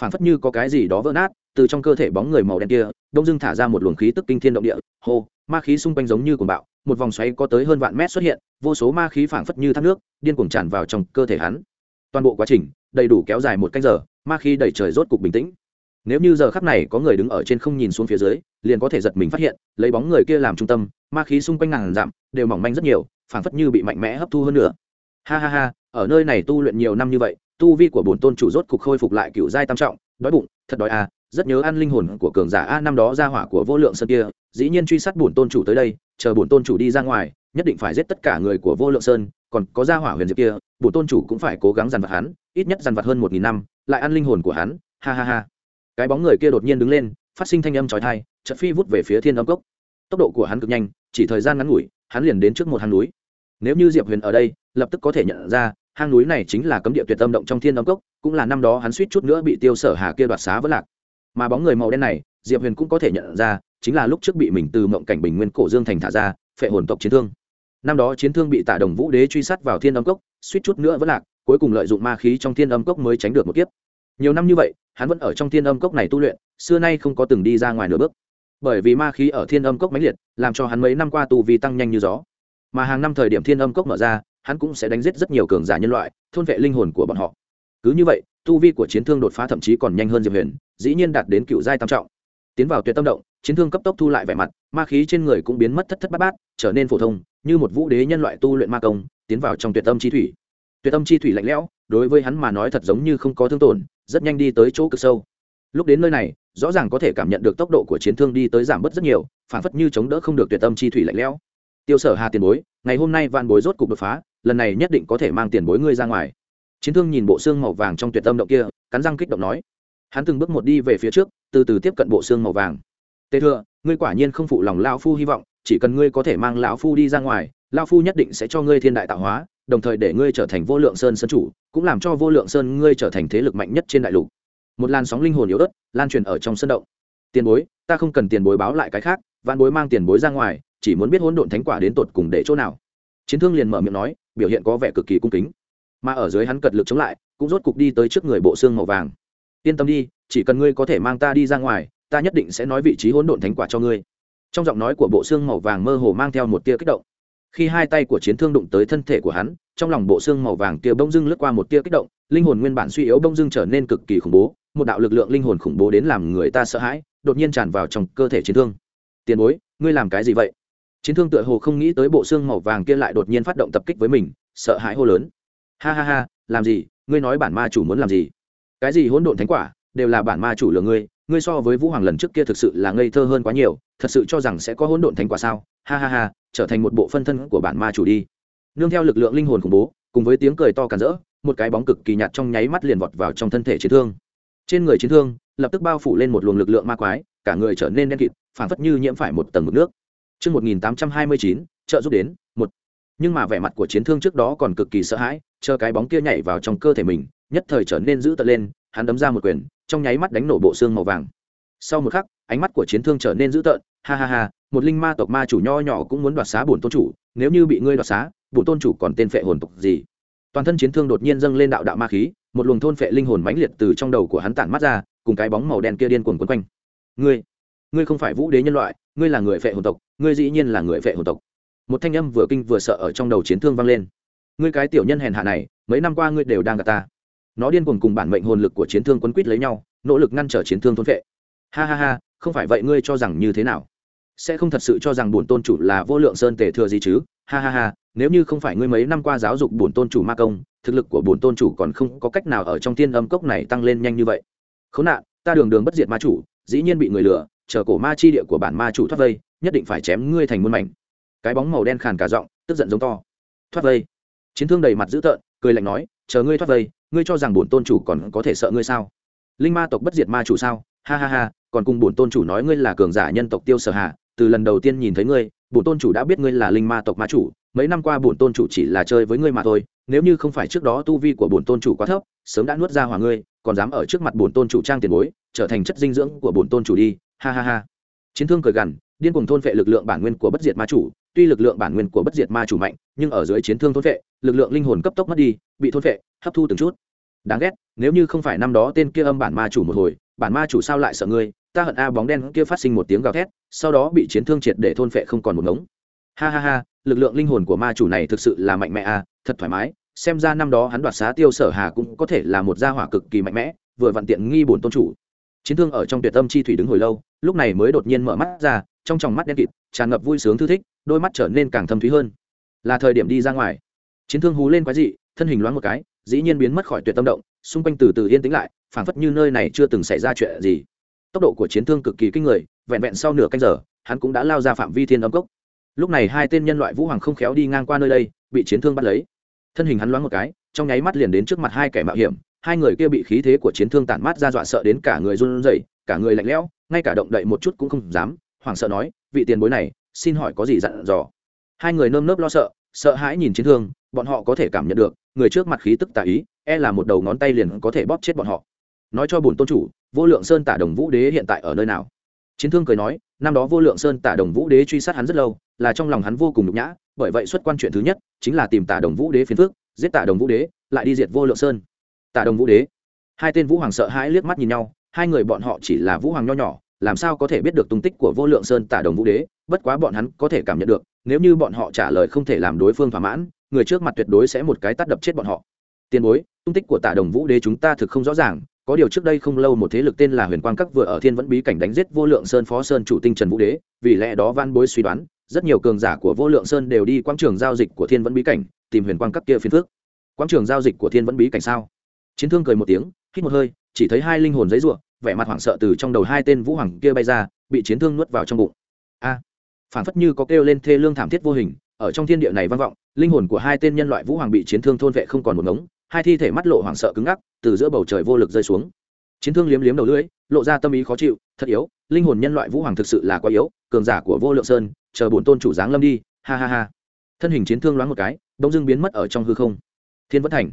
Phảng phất như có cái gì đó vỡ nát, từ trong cơ thể bóng người màu đen kia, đông dưng thả ra một luồng khí tức kinh thiên động địa. Hô, ma khí xung quanh giống như cuồng bạo, một vòng xoáy có tới hơn vạn mét xuất hiện, vô số ma khí phảng phất như thác nước, điên cuồng tràn vào trong cơ thể hắn. Toàn bộ quá trình, đầy đủ kéo dài một canh giờ, ma khí đầy trời rốt cục bình tĩnh. Nếu như giờ khắp này có người đứng ở trên không nhìn xuống phía dưới, liền có thể giật mình phát hiện, lấy bóng người kia làm trung tâm, ma khí xung quanh ngàn dặm, đều mỏng manh rất nhiều, phảng phất như bị mạnh mẽ hấp thu hơn nữa. Ha ha ha ở nơi này tu luyện nhiều năm như vậy, tu vi của bổn tôn chủ rốt cục khôi phục lại cựu giai tam trọng, đói bụng, thật đói à rất nhớ ăn linh hồn của cường giả a năm đó ra hỏa của vô lượng sơn kia, dĩ nhiên truy sát bổn tôn chủ tới đây, chờ bổn tôn chủ đi ra ngoài, nhất định phải giết tất cả người của vô lượng sơn, còn có gia hỏa huyền diệp kia, bổn tôn chủ cũng phải cố gắng dằn vặt hắn, ít nhất dằn vặt hơn một nghìn năm, lại ăn linh hồn của hắn, ha ha ha. Cái bóng người kia đột nhiên đứng lên, phát sinh thanh âm trói thai chợt phi vút về phía thiên âm cốc. Tốc độ của hắn cực nhanh, chỉ thời gian ngắn ngủi, hắn liền đến trước một hang núi nếu như diệp huyền ở đây, lập tức có thể nhận ra, hang núi này chính là cấm địa tuyệt tâm động trong thiên âm cốc, cũng là năm đó hắn suýt chút nữa bị tiêu sở hà kia đoạt xá vỡ lạc. Mà bóng người màu đen này, diệp huyền cũng có thể nhận ra, chính là lúc trước bị mình từ mộng cảnh bình nguyên cổ dương thành thả ra, phệ hồn tộc chiến thương. Năm đó chiến thương bị tả đồng vũ đế truy sát vào thiên âm cốc, suýt chút nữa vẫn lạc, cuối cùng lợi dụng ma khí trong thiên âm cốc mới tránh được một kiếp. Nhiều năm như vậy, hắn vẫn ở trong thiên âm cốc này tu luyện, xưa nay không có từng đi ra ngoài nửa bước. Bởi vì ma khí ở thiên âm cốc mãnh liệt, làm cho hắn mấy năm qua tu vi tăng nhanh như gió mà hàng năm thời điểm thiên âm cốc mở ra, hắn cũng sẽ đánh giết rất nhiều cường giả nhân loại, thôn vệ linh hồn của bọn họ. Cứ như vậy, tu vi của chiến thương đột phá thậm chí còn nhanh hơn diệp huyền, dĩ nhiên đạt đến cựu giai tam trọng. Tiến vào tuyệt tâm động, chiến thương cấp tốc thu lại vẻ mặt, ma khí trên người cũng biến mất thất thất bát bát, trở nên phổ thông, như một vũ đế nhân loại tu luyện ma công, tiến vào trong tuyệt tâm chi thủy. Tuyệt tâm chi thủy lạnh lẽo, đối với hắn mà nói thật giống như không có thương tổn, rất nhanh đi tới chỗ cực sâu. Lúc đến nơi này, rõ ràng có thể cảm nhận được tốc độ của chiến thương đi tới giảm bớt rất nhiều, phản phất như chống đỡ không được tuyệt tâm chi thủy lạnh lẽo tiêu sở hà tiền bối, ngày hôm nay vạn bối rốt cục đột phá, lần này nhất định có thể mang tiền bối ngươi ra ngoài. Chiến thương nhìn bộ xương màu vàng trong tuyệt tâm động kia, cắn răng kích động nói. Hắn từng bước một đi về phía trước, từ từ tiếp cận bộ xương màu vàng. Tề thừa, ngươi quả nhiên không phụ lòng lão phu hy vọng, chỉ cần ngươi có thể mang lão phu đi ra ngoài, lão phu nhất định sẽ cho ngươi thiên đại tạo hóa, đồng thời để ngươi trở thành vô lượng sơn sân chủ, cũng làm cho vô lượng sơn ngươi trở thành thế lực mạnh nhất trên đại lục. Một làn sóng linh hồn yếu ớt, lan truyền ở trong sân động. Tiền bối, ta không cần tiền bối báo lại cái khác, vạn bối mang tiền bối ra ngoài chỉ muốn biết hỗn độn thánh quả đến tột cùng để chỗ nào. Chiến thương liền mở miệng nói, biểu hiện có vẻ cực kỳ cung kính. Mà ở dưới hắn cật lực chống lại, cũng rốt cục đi tới trước người bộ xương màu vàng. Yên tâm đi, chỉ cần ngươi có thể mang ta đi ra ngoài, ta nhất định sẽ nói vị trí hỗn độn thánh quả cho ngươi. Trong giọng nói của bộ xương màu vàng mơ hồ mang theo một tia kích động. Khi hai tay của chiến thương đụng tới thân thể của hắn, trong lòng bộ xương màu vàng kia bông dưng lướt qua một tia kích động, linh hồn nguyên bản suy yếu bông dưng trở nên cực kỳ khủng bố, một đạo lực lượng linh hồn khủng bố đến làm người ta sợ hãi, đột nhiên tràn vào trong cơ thể chiến thương. Tiền bối, ngươi làm cái gì vậy? Chiến thương tựa hồ không nghĩ tới bộ xương màu vàng kia lại đột nhiên phát động tập kích với mình, sợ hãi hô lớn. Ha ha ha, làm gì? Ngươi nói bản ma chủ muốn làm gì? Cái gì hỗn độn thánh quả? Đều là bản ma chủ lừa ngươi. Ngươi so với vũ hoàng lần trước kia thực sự là ngây thơ hơn quá nhiều, thật sự cho rằng sẽ có hỗn độn thánh quả sao? Ha ha ha, trở thành một bộ phân thân của bản ma chủ đi. Nương theo lực lượng linh hồn khủng bố, cùng với tiếng cười to càn rỡ, một cái bóng cực kỳ nhạt trong nháy mắt liền vọt vào trong thân thể chiến thương. Trên người chiến thương, lập tức bao phủ lên một luồng lực lượng ma quái, cả người trở nên đen kịt, phảng phất như nhiễm phải một tầng mực nước. Trước 1829, trợ giúp đến, một. Nhưng mà vẻ mặt của chiến thương trước đó còn cực kỳ sợ hãi, chờ cái bóng kia nhảy vào trong cơ thể mình, nhất thời trở nên dữ tợn lên, hắn đấm ra một quyền, trong nháy mắt đánh nổ bộ xương màu vàng. Sau một khắc, ánh mắt của chiến thương trở nên dữ tợn, ha ha ha, một linh ma tộc ma chủ nho nhỏ cũng muốn đoạt xá bổn tôn chủ, nếu như bị ngươi đoạt xá, bổn tôn chủ còn tên phệ hồn tộc gì? Toàn thân chiến thương đột nhiên dâng lên đạo đạo ma khí, một luồng thôn phệ linh hồn mãnh liệt từ trong đầu của hắn tản mắt ra, cùng cái bóng màu đen kia điên cuồng quấn quanh. Ngươi, ngươi không phải vũ đế nhân loại, ngươi là người phệ hồn tộc, ngươi dĩ nhiên là người phệ hồn tộc. Một thanh âm vừa kinh vừa sợ ở trong đầu chiến thương vang lên. Ngươi cái tiểu nhân hèn hạ này, mấy năm qua ngươi đều đang gạt ta. Nó điên cuồng cùng bản mệnh hồn lực của chiến thương quấn quýt lấy nhau, nỗ lực ngăn trở chiến thương thôn phệ. Ha ha ha, không phải vậy ngươi cho rằng như thế nào? Sẽ không thật sự cho rằng bổn tôn chủ là vô lượng sơn tề thừa gì chứ? Ha ha ha, nếu như không phải ngươi mấy năm qua giáo dục bổn tôn chủ ma công, thực lực của bổn tôn chủ còn không có cách nào ở trong tiên âm cốc này tăng lên nhanh như vậy. Khốn nạn, ta đường đường bất diệt ma chủ, dĩ nhiên bị người lừa, chờ cổ ma chi địa của bản ma chủ thoát vây, nhất định phải chém ngươi thành muôn mảnh. Cái bóng màu đen khàn cả giọng tức giận giống to. Thoát vây. Chiến thương đầy mặt dữ tợn cười lạnh nói chờ ngươi thoát vây ngươi cho rằng bổn tôn chủ còn có thể sợ ngươi sao? Linh ma tộc bất diệt ma chủ sao? Ha ha ha còn cùng bổn tôn chủ nói ngươi là cường giả nhân tộc tiêu sở hạ từ lần đầu tiên nhìn thấy ngươi bổn tôn chủ đã biết ngươi là linh ma tộc ma chủ mấy năm qua bổn tôn chủ chỉ là chơi với ngươi mà thôi, nếu như không phải trước đó tu vi của bổn tôn chủ quá thấp, sớm đã nuốt ra hỏa ngươi, còn dám ở trước mặt bổn tôn chủ trang tiền bối, trở thành chất dinh dưỡng của bổn tôn chủ đi, ha ha ha. Chiến thương cười gằn, điên cùng thôn vệ lực lượng bản nguyên của bất diệt ma chủ, tuy lực lượng bản nguyên của bất diệt ma chủ mạnh, nhưng ở dưới chiến thương thôn vệ, lực lượng linh hồn cấp tốc mất đi, bị thôn vệ, hấp thu từng chút. Đáng ghét, nếu như không phải năm đó tên kia âm bản ma chủ một hồi, bản ma chủ sao lại sợ ngươi? Ta hận a bóng đen kia phát sinh một tiếng gào thét, sau đó bị chiến thương triệt để thôn phệ không còn một ngống ha ha ha, lực lượng linh hồn của ma chủ này thực sự là mạnh mẽ à? thật thoải mái. Xem ra năm đó hắn đoạt xá tiêu sở hà cũng có thể là một gia hỏa cực kỳ mạnh mẽ, vừa vặn tiện nghi bổn tôn chủ. Chiến thương ở trong tuyệt tâm chi thủy đứng hồi lâu, lúc này mới đột nhiên mở mắt ra, trong tròng mắt đen kịt, tràn ngập vui sướng thư thích, đôi mắt trở nên càng thâm thúy hơn. Là thời điểm đi ra ngoài. Chiến thương hú lên quái dị, thân hình loáng một cái, dĩ nhiên biến mất khỏi tuyệt tâm động, xung quanh từ từ yên tĩnh lại, phảng phất như nơi này chưa từng xảy ra chuyện gì. Tốc độ của chiến thương cực kỳ kinh người, vẹn vẹn sau nửa canh giờ, hắn cũng đã lao ra phạm vi thiên âm cốc lúc này hai tên nhân loại vũ hoàng không khéo đi ngang qua nơi đây, bị chiến thương bắt lấy. Thân hình hắn loáng một cái, trong nháy mắt liền đến trước mặt hai kẻ mạo hiểm. Hai người kia bị khí thế của chiến thương tản mát ra dọa sợ đến cả người run rẩy, cả người lạnh lẽo, ngay cả động đậy một chút cũng không dám. Hoảng sợ nói, vị tiền bối này, xin hỏi có gì dặn dò? Hai người nơm nớp lo sợ sợ hãi nhìn chiến thương, bọn họ có thể cảm nhận được, người trước mặt khí tức tà ý e là một đầu ngón tay liền có thể bóp chết bọn họ. Nói cho bổn tôn chủ, vô lượng sơn tả đồng vũ đế hiện tại ở nơi nào? Chiến thương cười nói, năm đó vô lượng sơn tả đồng vũ đế truy sát hắn rất lâu, là trong lòng hắn vô cùng nhục nhã, bởi vậy xuất quan chuyện thứ nhất, chính là tìm tả đồng vũ đế phiền phước giết tả đồng vũ đế, lại đi diệt vô lượng sơn. Tả đồng vũ đế. Hai tên vũ hoàng sợ hãi liếc mắt nhìn nhau, hai người bọn họ chỉ là vũ hoàng nho nhỏ, làm sao có thể biết được tung tích của vô lượng sơn tả đồng vũ đế, bất quá bọn hắn có thể cảm nhận được, nếu như bọn họ trả lời không thể làm đối phương thỏa mãn, người trước mặt tuyệt đối sẽ một cái tắt đập chết bọn họ. Tiền bối, tung tích của tả đồng vũ đế chúng ta thực không rõ ràng có điều trước đây không lâu một thế lực tên là huyền quang các vừa ở thiên vẫn bí cảnh đánh giết vô lượng sơn phó sơn chủ tinh trần vũ đế, vì lẽ đó van bối suy đoán, rất nhiều cường giả của vô lượng sơn đều đi quảng trường giao dịch của thiên vẫn bí cảnh, tìm huyền quang các kia phiên phước quảng trường giao dịch của thiên vẫn bí cảnh sao? Chiến thương cười một tiếng, hít một hơi, chỉ thấy hai linh hồn giấy ruộng vẻ mặt hoảng sợ từ trong đầu hai tên vũ hoàng kia bay ra, bị chiến thương nuốt vào trong bụng. A! Phản phất như có kêu lên thê lương thảm thiết vô hình, ở trong thiên địa này vang vọng, linh hồn của hai tên nhân loại vũ hoàng bị chiến thương thôn vệ không còn một ngống hai thi thể mắt lộ hoảng sợ cứng ngắc, từ giữa bầu trời vô lực rơi xuống. Chiến thương liếm liếm đầu lưỡi, lộ ra tâm ý khó chịu, thật yếu, linh hồn nhân loại vũ hoàng thực sự là quá yếu, cường giả của vô lượng sơn, chờ bổn tôn chủ giáng lâm đi, ha ha ha. Thân hình chiến thương loáng một cái, bỗng dưng biến mất ở trong hư không. Thiên vẫn thành.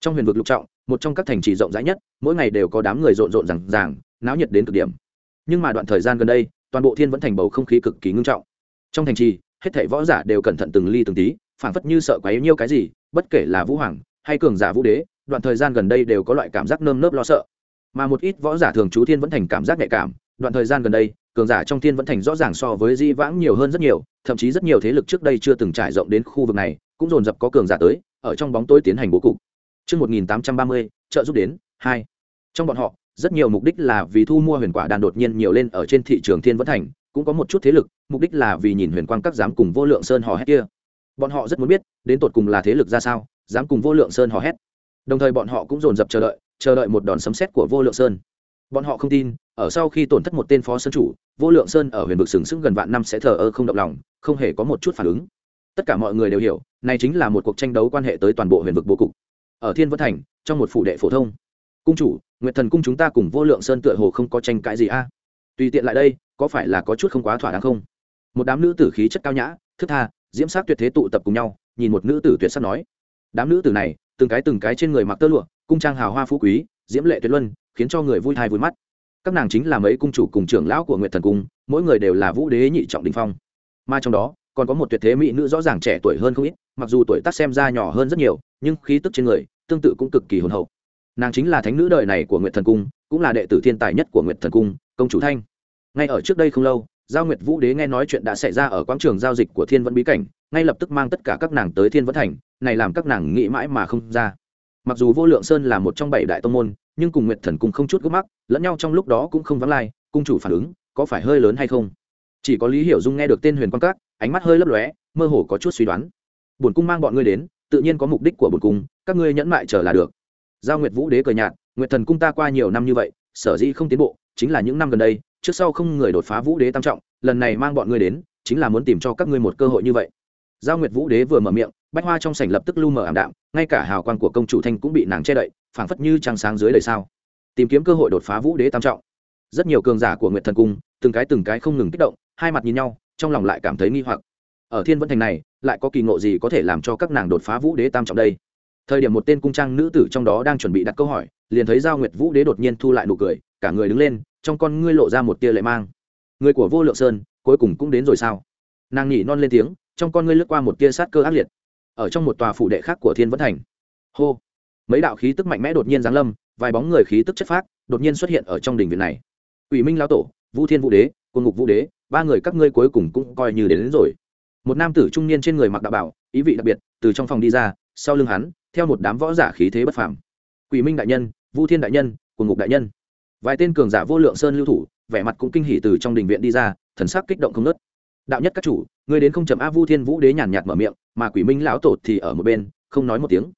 Trong huyền vực lục trọng, một trong các thành trì rộng rãi nhất, mỗi ngày đều có đám người rộn rộn rằng ràng, náo nhiệt đến cực điểm. Nhưng mà đoạn thời gian gần đây, toàn bộ thiên vẫn thành bầu không khí cực kỳ ngưng trọng. Trong thành trì, hết thảy võ giả đều cẩn thận từng ly từng tí, phảng phất như sợ quấy nhiêu cái gì, bất kể là vũ hoàng hay cường giả vũ đế đoạn thời gian gần đây đều có loại cảm giác nơm nớp lo sợ mà một ít võ giả thường trú thiên vẫn thành cảm giác nhạy cảm đoạn thời gian gần đây cường giả trong thiên vẫn thành rõ ràng so với di vãng nhiều hơn rất nhiều thậm chí rất nhiều thế lực trước đây chưa từng trải rộng đến khu vực này cũng dồn dập có cường giả tới ở trong bóng tối tiến hành bố cục Trước 1830, trợ giúp đến, 2. Trong bọn họ, rất nhiều mục đích là vì thu mua huyền quả đan đột nhiên nhiều lên ở trên thị trường thiên vẫn thành, cũng có một chút thế lực, mục đích là vì nhìn huyền quang các dám cùng vô lượng sơn hò hét kia. Bọn họ rất muốn biết, đến tột cùng là thế lực ra sao, dám cùng vô lượng sơn hò hét. Đồng thời bọn họ cũng dồn dập chờ đợi, chờ đợi một đòn sấm xét của vô lượng sơn. Bọn họ không tin, ở sau khi tổn thất một tên phó sơn chủ, vô lượng sơn ở huyền vực sừng sững gần vạn năm sẽ thờ ơ không động lòng, không hề có một chút phản ứng. Tất cả mọi người đều hiểu, này chính là một cuộc tranh đấu quan hệ tới toàn bộ huyền vực bố cục ở thiên vân thành trong một phủ đệ phổ thông cung chủ nguyện thần cung chúng ta cùng vô lượng sơn tựa hồ không có tranh cãi gì a tùy tiện lại đây có phải là có chút không quá thỏa đáng không một đám nữ tử khí chất cao nhã thức tha diễm sát tuyệt thế tụ tập cùng nhau nhìn một nữ tử tuyệt sắc nói đám nữ tử này, từng cái từng cái trên người mặc tơ lụa, cung trang hào hoa phú quý, diễm lệ tuyệt luân, khiến cho người vui thai vui mắt. Các nàng chính là mấy cung chủ cùng trưởng lão của nguyện thần cung, mỗi người đều là vũ đế nhị trọng đình phong. Mà trong đó, còn có một tuyệt thế mỹ nữ rõ ràng trẻ tuổi hơn không ít, mặc dù tuổi tác xem ra nhỏ hơn rất nhiều, nhưng khí tức trên người, tương tự cũng cực kỳ hồn hậu. Nàng chính là thánh nữ đời này của nguyệt thần cung, cũng là đệ tử thiên tài nhất của nguyệt thần cung, công chủ thanh. Ngay ở trước đây không lâu, giao nguyệt vũ đế nghe nói chuyện đã xảy ra ở quảng trường giao dịch của thiên vẫn bí cảnh, ngay lập tức mang tất cả các nàng tới thiên vẫn thành này làm các nàng nghĩ mãi mà không ra. Mặc dù vô lượng sơn là một trong bảy đại tông môn, nhưng cùng nguyệt thần cung không chút gốc mắc, lẫn nhau trong lúc đó cũng không vắng lai, cung chủ phản ứng có phải hơi lớn hay không? Chỉ có lý hiểu dung nghe được tên huyền quan các, ánh mắt hơi lấp lóe, mơ hồ có chút suy đoán. Bổn cung mang bọn ngươi đến, tự nhiên có mục đích của bổn cung, các ngươi nhẫn mại chờ là được. Giao nguyệt vũ đế cười nhạt, nguyệt thần cung ta qua nhiều năm như vậy, sở dĩ không tiến bộ, chính là những năm gần đây, trước sau không người đột phá vũ đế tam trọng, lần này mang bọn ngươi đến, chính là muốn tìm cho các ngươi một cơ hội như vậy. Giao nguyệt vũ đế vừa mở miệng bách hoa trong sảnh lập tức lu mờ ảm đạm, ngay cả hào quang của công chủ thanh cũng bị nàng che đậy, phảng phất như trăng sáng dưới đời sao. Tìm kiếm cơ hội đột phá vũ đế tam trọng. Rất nhiều cường giả của nguyệt thần cung, từng cái từng cái không ngừng kích động, hai mặt nhìn nhau, trong lòng lại cảm thấy nghi hoặc. Ở thiên vân thành này, lại có kỳ ngộ gì có thể làm cho các nàng đột phá vũ đế tam trọng đây? Thời điểm một tên cung trang nữ tử trong đó đang chuẩn bị đặt câu hỏi, liền thấy giao nguyệt vũ đế đột nhiên thu lại nụ cười, cả người đứng lên, trong con ngươi lộ ra một tia lệ mang. Người của vô lượng sơn, cuối cùng cũng đến rồi sao? Nàng nhỉ non lên tiếng, trong con ngươi lướt qua một tia sát cơ ác liệt ở trong một tòa phủ đệ khác của thiên vẫn thành. Hô! Mấy đạo khí tức mạnh mẽ đột nhiên giáng lâm vài bóng người khí tức chất phác đột nhiên xuất hiện ở trong đình viện này. Ủy minh lao tổ vũ thiên vũ đế quân ngục vũ đế ba người các ngươi cuối cùng cũng coi như đến, đến rồi. Một nam tử trung niên trên người mặc đạo bảo ý vị đặc biệt từ trong phòng đi ra sau lưng hắn theo một đám võ giả khí thế bất phàm. Quỷ minh đại nhân vũ thiên đại nhân quân ngục đại nhân. Vài tên cường giả vô lượng sơn lưu thủ vẻ mặt cũng kinh hỉ từ trong đình viện đi ra thần sắc kích động không nớt đạo nhất các chủ người đến không chậm a vu thiên vũ đế nhàn nhạt mở miệng, mà quỷ minh lão tổ thì ở một bên, không nói một tiếng.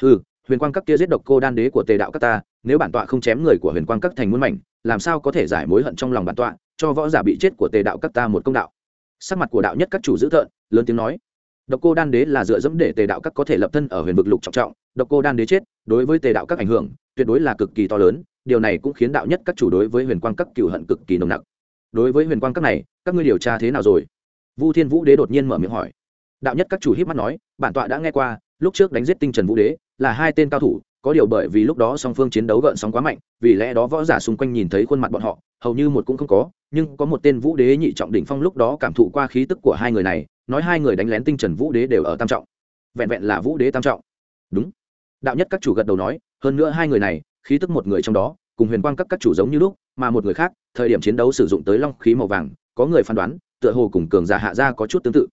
Ừ huyền quang các kia giết độc cô đan đế của tề đạo các ta, nếu bản tọa không chém người của huyền quang các thành muôn mảnh, làm sao có thể giải mối hận trong lòng bản tọa, cho võ giả bị chết của tề đạo các ta một công đạo. Sắc mặt của đạo nhất các chủ dữ thợn lớn tiếng nói, độc cô đan đế là dựa dẫm để tề đạo các có thể lập thân ở huyền vực lục trọng trọng, độc cô đan đế chết, đối với tề đạo các ảnh hưởng, tuyệt đối là cực kỳ to lớn, điều này cũng khiến đạo nhất các chủ đối với huyền quang các cựu hận cực kỳ nồng nặc đối với huyền quang các này, các ngươi điều tra thế nào rồi? Vu thiên vũ đế đột nhiên mở miệng hỏi. Đạo nhất các chủ hiếp mắt nói, bản tọa đã nghe qua, lúc trước đánh giết tinh trần vũ đế là hai tên cao thủ, có điều bởi vì lúc đó song phương chiến đấu gợn sóng quá mạnh, vì lẽ đó võ giả xung quanh nhìn thấy khuôn mặt bọn họ, hầu như một cũng không có, nhưng có một tên vũ đế nhị trọng đỉnh phong lúc đó cảm thụ qua khí tức của hai người này, nói hai người đánh lén tinh trần vũ đế đều ở tam trọng. Vẹn vẹn là vũ đế tam trọng. Đúng. Đạo nhất các chủ gật đầu nói, hơn nữa hai người này, khí tức một người trong đó cùng huyền quang các các chủ giống như lúc, mà một người khác, thời điểm chiến đấu sử dụng tới long khí màu vàng, có người phán đoán, tựa hồ cùng cường giả hạ gia có chút tương tự.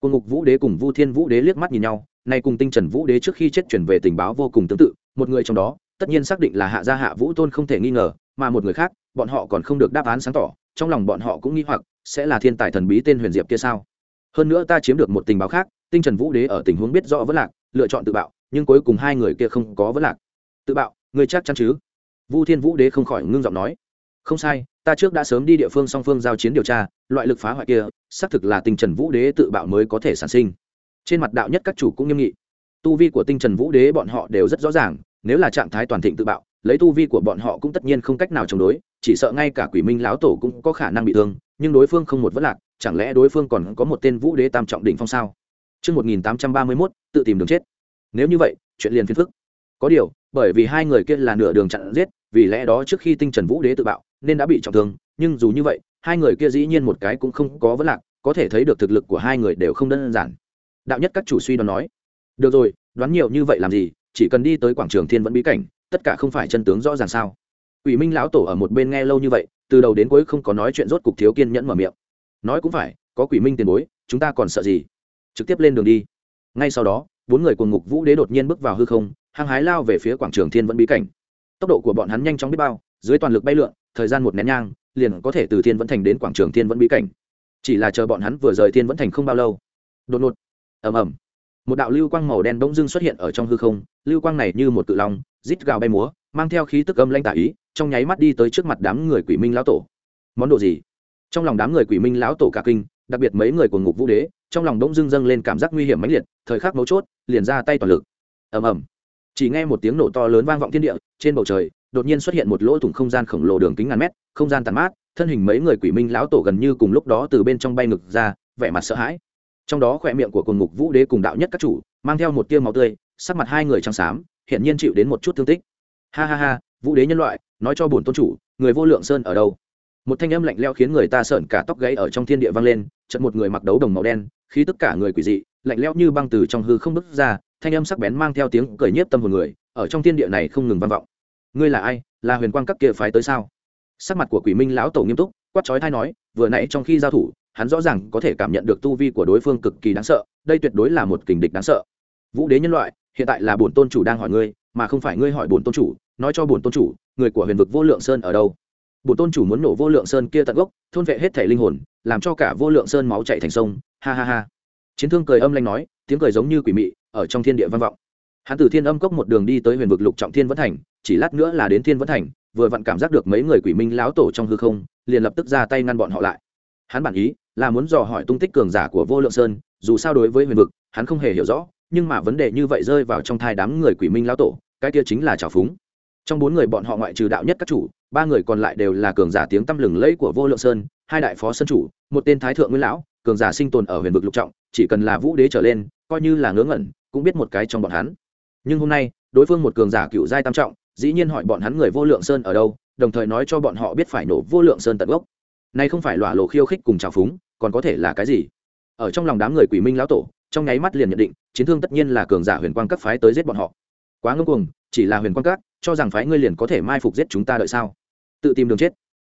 Cùng ngục vũ đế cùng vu thiên vũ đế liếc mắt nhìn nhau, nay cùng tinh trần vũ đế trước khi chết chuyển về tình báo vô cùng tương tự, một người trong đó, tất nhiên xác định là hạ gia hạ vũ tôn không thể nghi ngờ, mà một người khác, bọn họ còn không được đáp án sáng tỏ, trong lòng bọn họ cũng nghi hoặc, sẽ là thiên tài thần bí tên huyền diệp kia sao? Hơn nữa ta chiếm được một tình báo khác, tinh trần vũ đế ở tình huống biết rõ vẫn lạc, lựa chọn tự bạo, nhưng cuối cùng hai người kia không có vẫn lạc. Tự bạo, người chắc chắn chứ? Vu thiên vũ đế không khỏi ngưng giọng nói không sai ta trước đã sớm đi địa phương song phương giao chiến điều tra loại lực phá hoại kia xác thực là tinh trần vũ đế tự bạo mới có thể sản sinh trên mặt đạo nhất các chủ cũng nghiêm nghị tu vi của tinh trần vũ đế bọn họ đều rất rõ ràng nếu là trạng thái toàn thịnh tự bạo lấy tu vi của bọn họ cũng tất nhiên không cách nào chống đối chỉ sợ ngay cả quỷ minh lão tổ cũng có khả năng bị thương nhưng đối phương không một vấn lạc chẳng lẽ đối phương còn có một tên vũ đế tam trọng đỉnh phong sao Trước 1831, tự tìm đường chết. Nếu như vậy, chuyện liền phiền phức. Có điều, bởi vì hai người kia là nửa đường chặn giết, vì lẽ đó trước khi tinh trần vũ đế tự bạo, nên đã bị trọng thương, nhưng dù như vậy, hai người kia dĩ nhiên một cái cũng không có vấn lạc, có thể thấy được thực lực của hai người đều không đơn giản. Đạo nhất các chủ suy đoán nói, được rồi, đoán nhiều như vậy làm gì, chỉ cần đi tới quảng trường thiên vẫn bí cảnh, tất cả không phải chân tướng rõ ràng sao? Ủy Minh lão tổ ở một bên nghe lâu như vậy, từ đầu đến cuối không có nói chuyện rốt cục thiếu kiên nhẫn mở miệng. Nói cũng phải, có Quỷ Minh tiền bối, chúng ta còn sợ gì? Trực tiếp lên đường đi. Ngay sau đó, bốn người cùng ngục vũ đế đột nhiên bước vào hư không, hăng hái lao về phía quảng trường thiên vẫn bí cảnh. Tốc độ của bọn hắn nhanh chóng biết bao, dưới toàn lực bay lượn, thời gian một nén nhang, liền có thể từ thiên vẫn thành đến quảng trường thiên vẫn bí cảnh. Chỉ là chờ bọn hắn vừa rời thiên vẫn thành không bao lâu. Đột ngột, ầm ầm, một đạo lưu quang màu đen bỗng dưng xuất hiện ở trong hư không, lưu quang này như một cự long, rít gào bay múa, mang theo khí tức âm lanh tà ý, trong nháy mắt đi tới trước mặt đám người quỷ minh lão tổ. Món đồ gì? Trong lòng đám người quỷ minh lão tổ cả kinh đặc biệt mấy người của ngục vũ đế trong lòng bỗng dưng dâng lên cảm giác nguy hiểm mãnh liệt thời khắc mấu chốt liền ra tay toàn lực. Ầm ầm chỉ nghe một tiếng nổ to lớn vang vọng thiên địa, trên bầu trời, đột nhiên xuất hiện một lỗ thủng không gian khổng lồ đường kính ngàn mét, không gian tàn mát, thân hình mấy người quỷ minh lão tổ gần như cùng lúc đó từ bên trong bay ngực ra, vẻ mặt sợ hãi. Trong đó khỏe miệng của cồn ngục vũ đế cùng đạo nhất các chủ, mang theo một tia máu tươi, sắc mặt hai người trắng xám hiện nhiên chịu đến một chút thương tích. Ha ha ha, vũ đế nhân loại, nói cho bổn tôn chủ, người vô lượng sơn ở đâu? Một thanh âm lạnh leo khiến người ta sợn cả tóc gáy ở trong thiên địa vang lên, chợt một người mặc đấu đồng màu đen khi tất cả người quỷ dị, lạnh lẽo như băng từ trong hư không bước ra thanh âm sắc bén mang theo tiếng cười nhiếp tâm hồn người, ở trong thiên địa này không ngừng vang vọng. Ngươi là ai? Là huyền quang các kia phái tới sao? Sắc mặt của quỷ minh lão tổ nghiêm túc, quát chói thai nói, vừa nãy trong khi giao thủ, hắn rõ ràng có thể cảm nhận được tu vi của đối phương cực kỳ đáng sợ, đây tuyệt đối là một kình địch đáng sợ. Vũ đế nhân loại, hiện tại là bổn tôn chủ đang hỏi ngươi, mà không phải ngươi hỏi bổn tôn chủ, nói cho bổn tôn chủ, người của huyền vực vô lượng sơn ở đâu? Bổn tôn chủ muốn nổ vô lượng sơn kia tận gốc, thôn vệ hết thể linh hồn, làm cho cả vô lượng sơn máu chạy thành sông, ha ha ha. Chiến thương cười âm lanh nói, tiếng cười giống như quỷ mị ở trong thiên địa vang vọng. Hắn từ thiên âm cốc một đường đi tới huyền vực lục trọng thiên vẫn thành, chỉ lát nữa là đến thiên vẫn thành, vừa vặn cảm giác được mấy người quỷ minh láo tổ trong hư không, liền lập tức ra tay ngăn bọn họ lại. Hắn bản ý là muốn dò hỏi tung tích cường giả của vô lượng sơn, dù sao đối với huyền vực, hắn không hề hiểu rõ, nhưng mà vấn đề như vậy rơi vào trong thai đám người quỷ minh lão tổ, cái kia chính là trào phúng. Trong bốn người bọn họ ngoại trừ đạo nhất các chủ, ba người còn lại đều là cường giả tiếng tăm lừng lẫy của vô lượng sơn, hai đại phó sơn chủ, một tên thái thượng nguyên lão, cường giả sinh tồn ở huyền vực lục trọng, chỉ cần là vũ đế trở lên coi như là ngớ ngẩn, cũng biết một cái trong bọn hắn. Nhưng hôm nay, đối phương một cường giả cựu giai tam trọng, dĩ nhiên hỏi bọn hắn người vô lượng sơn ở đâu, đồng thời nói cho bọn họ biết phải nổ vô lượng sơn tận gốc. Nay không phải lọa lộ khiêu khích cùng trào phúng, còn có thể là cái gì? Ở trong lòng đám người quỷ minh lão tổ, trong nháy mắt liền nhận định, chiến thương tất nhiên là cường giả huyền quang các phái tới giết bọn họ. Quá ngưng cuồng, chỉ là huyền quang các, cho rằng phái ngươi liền có thể mai phục giết chúng ta đợi sao? Tự tìm đường chết.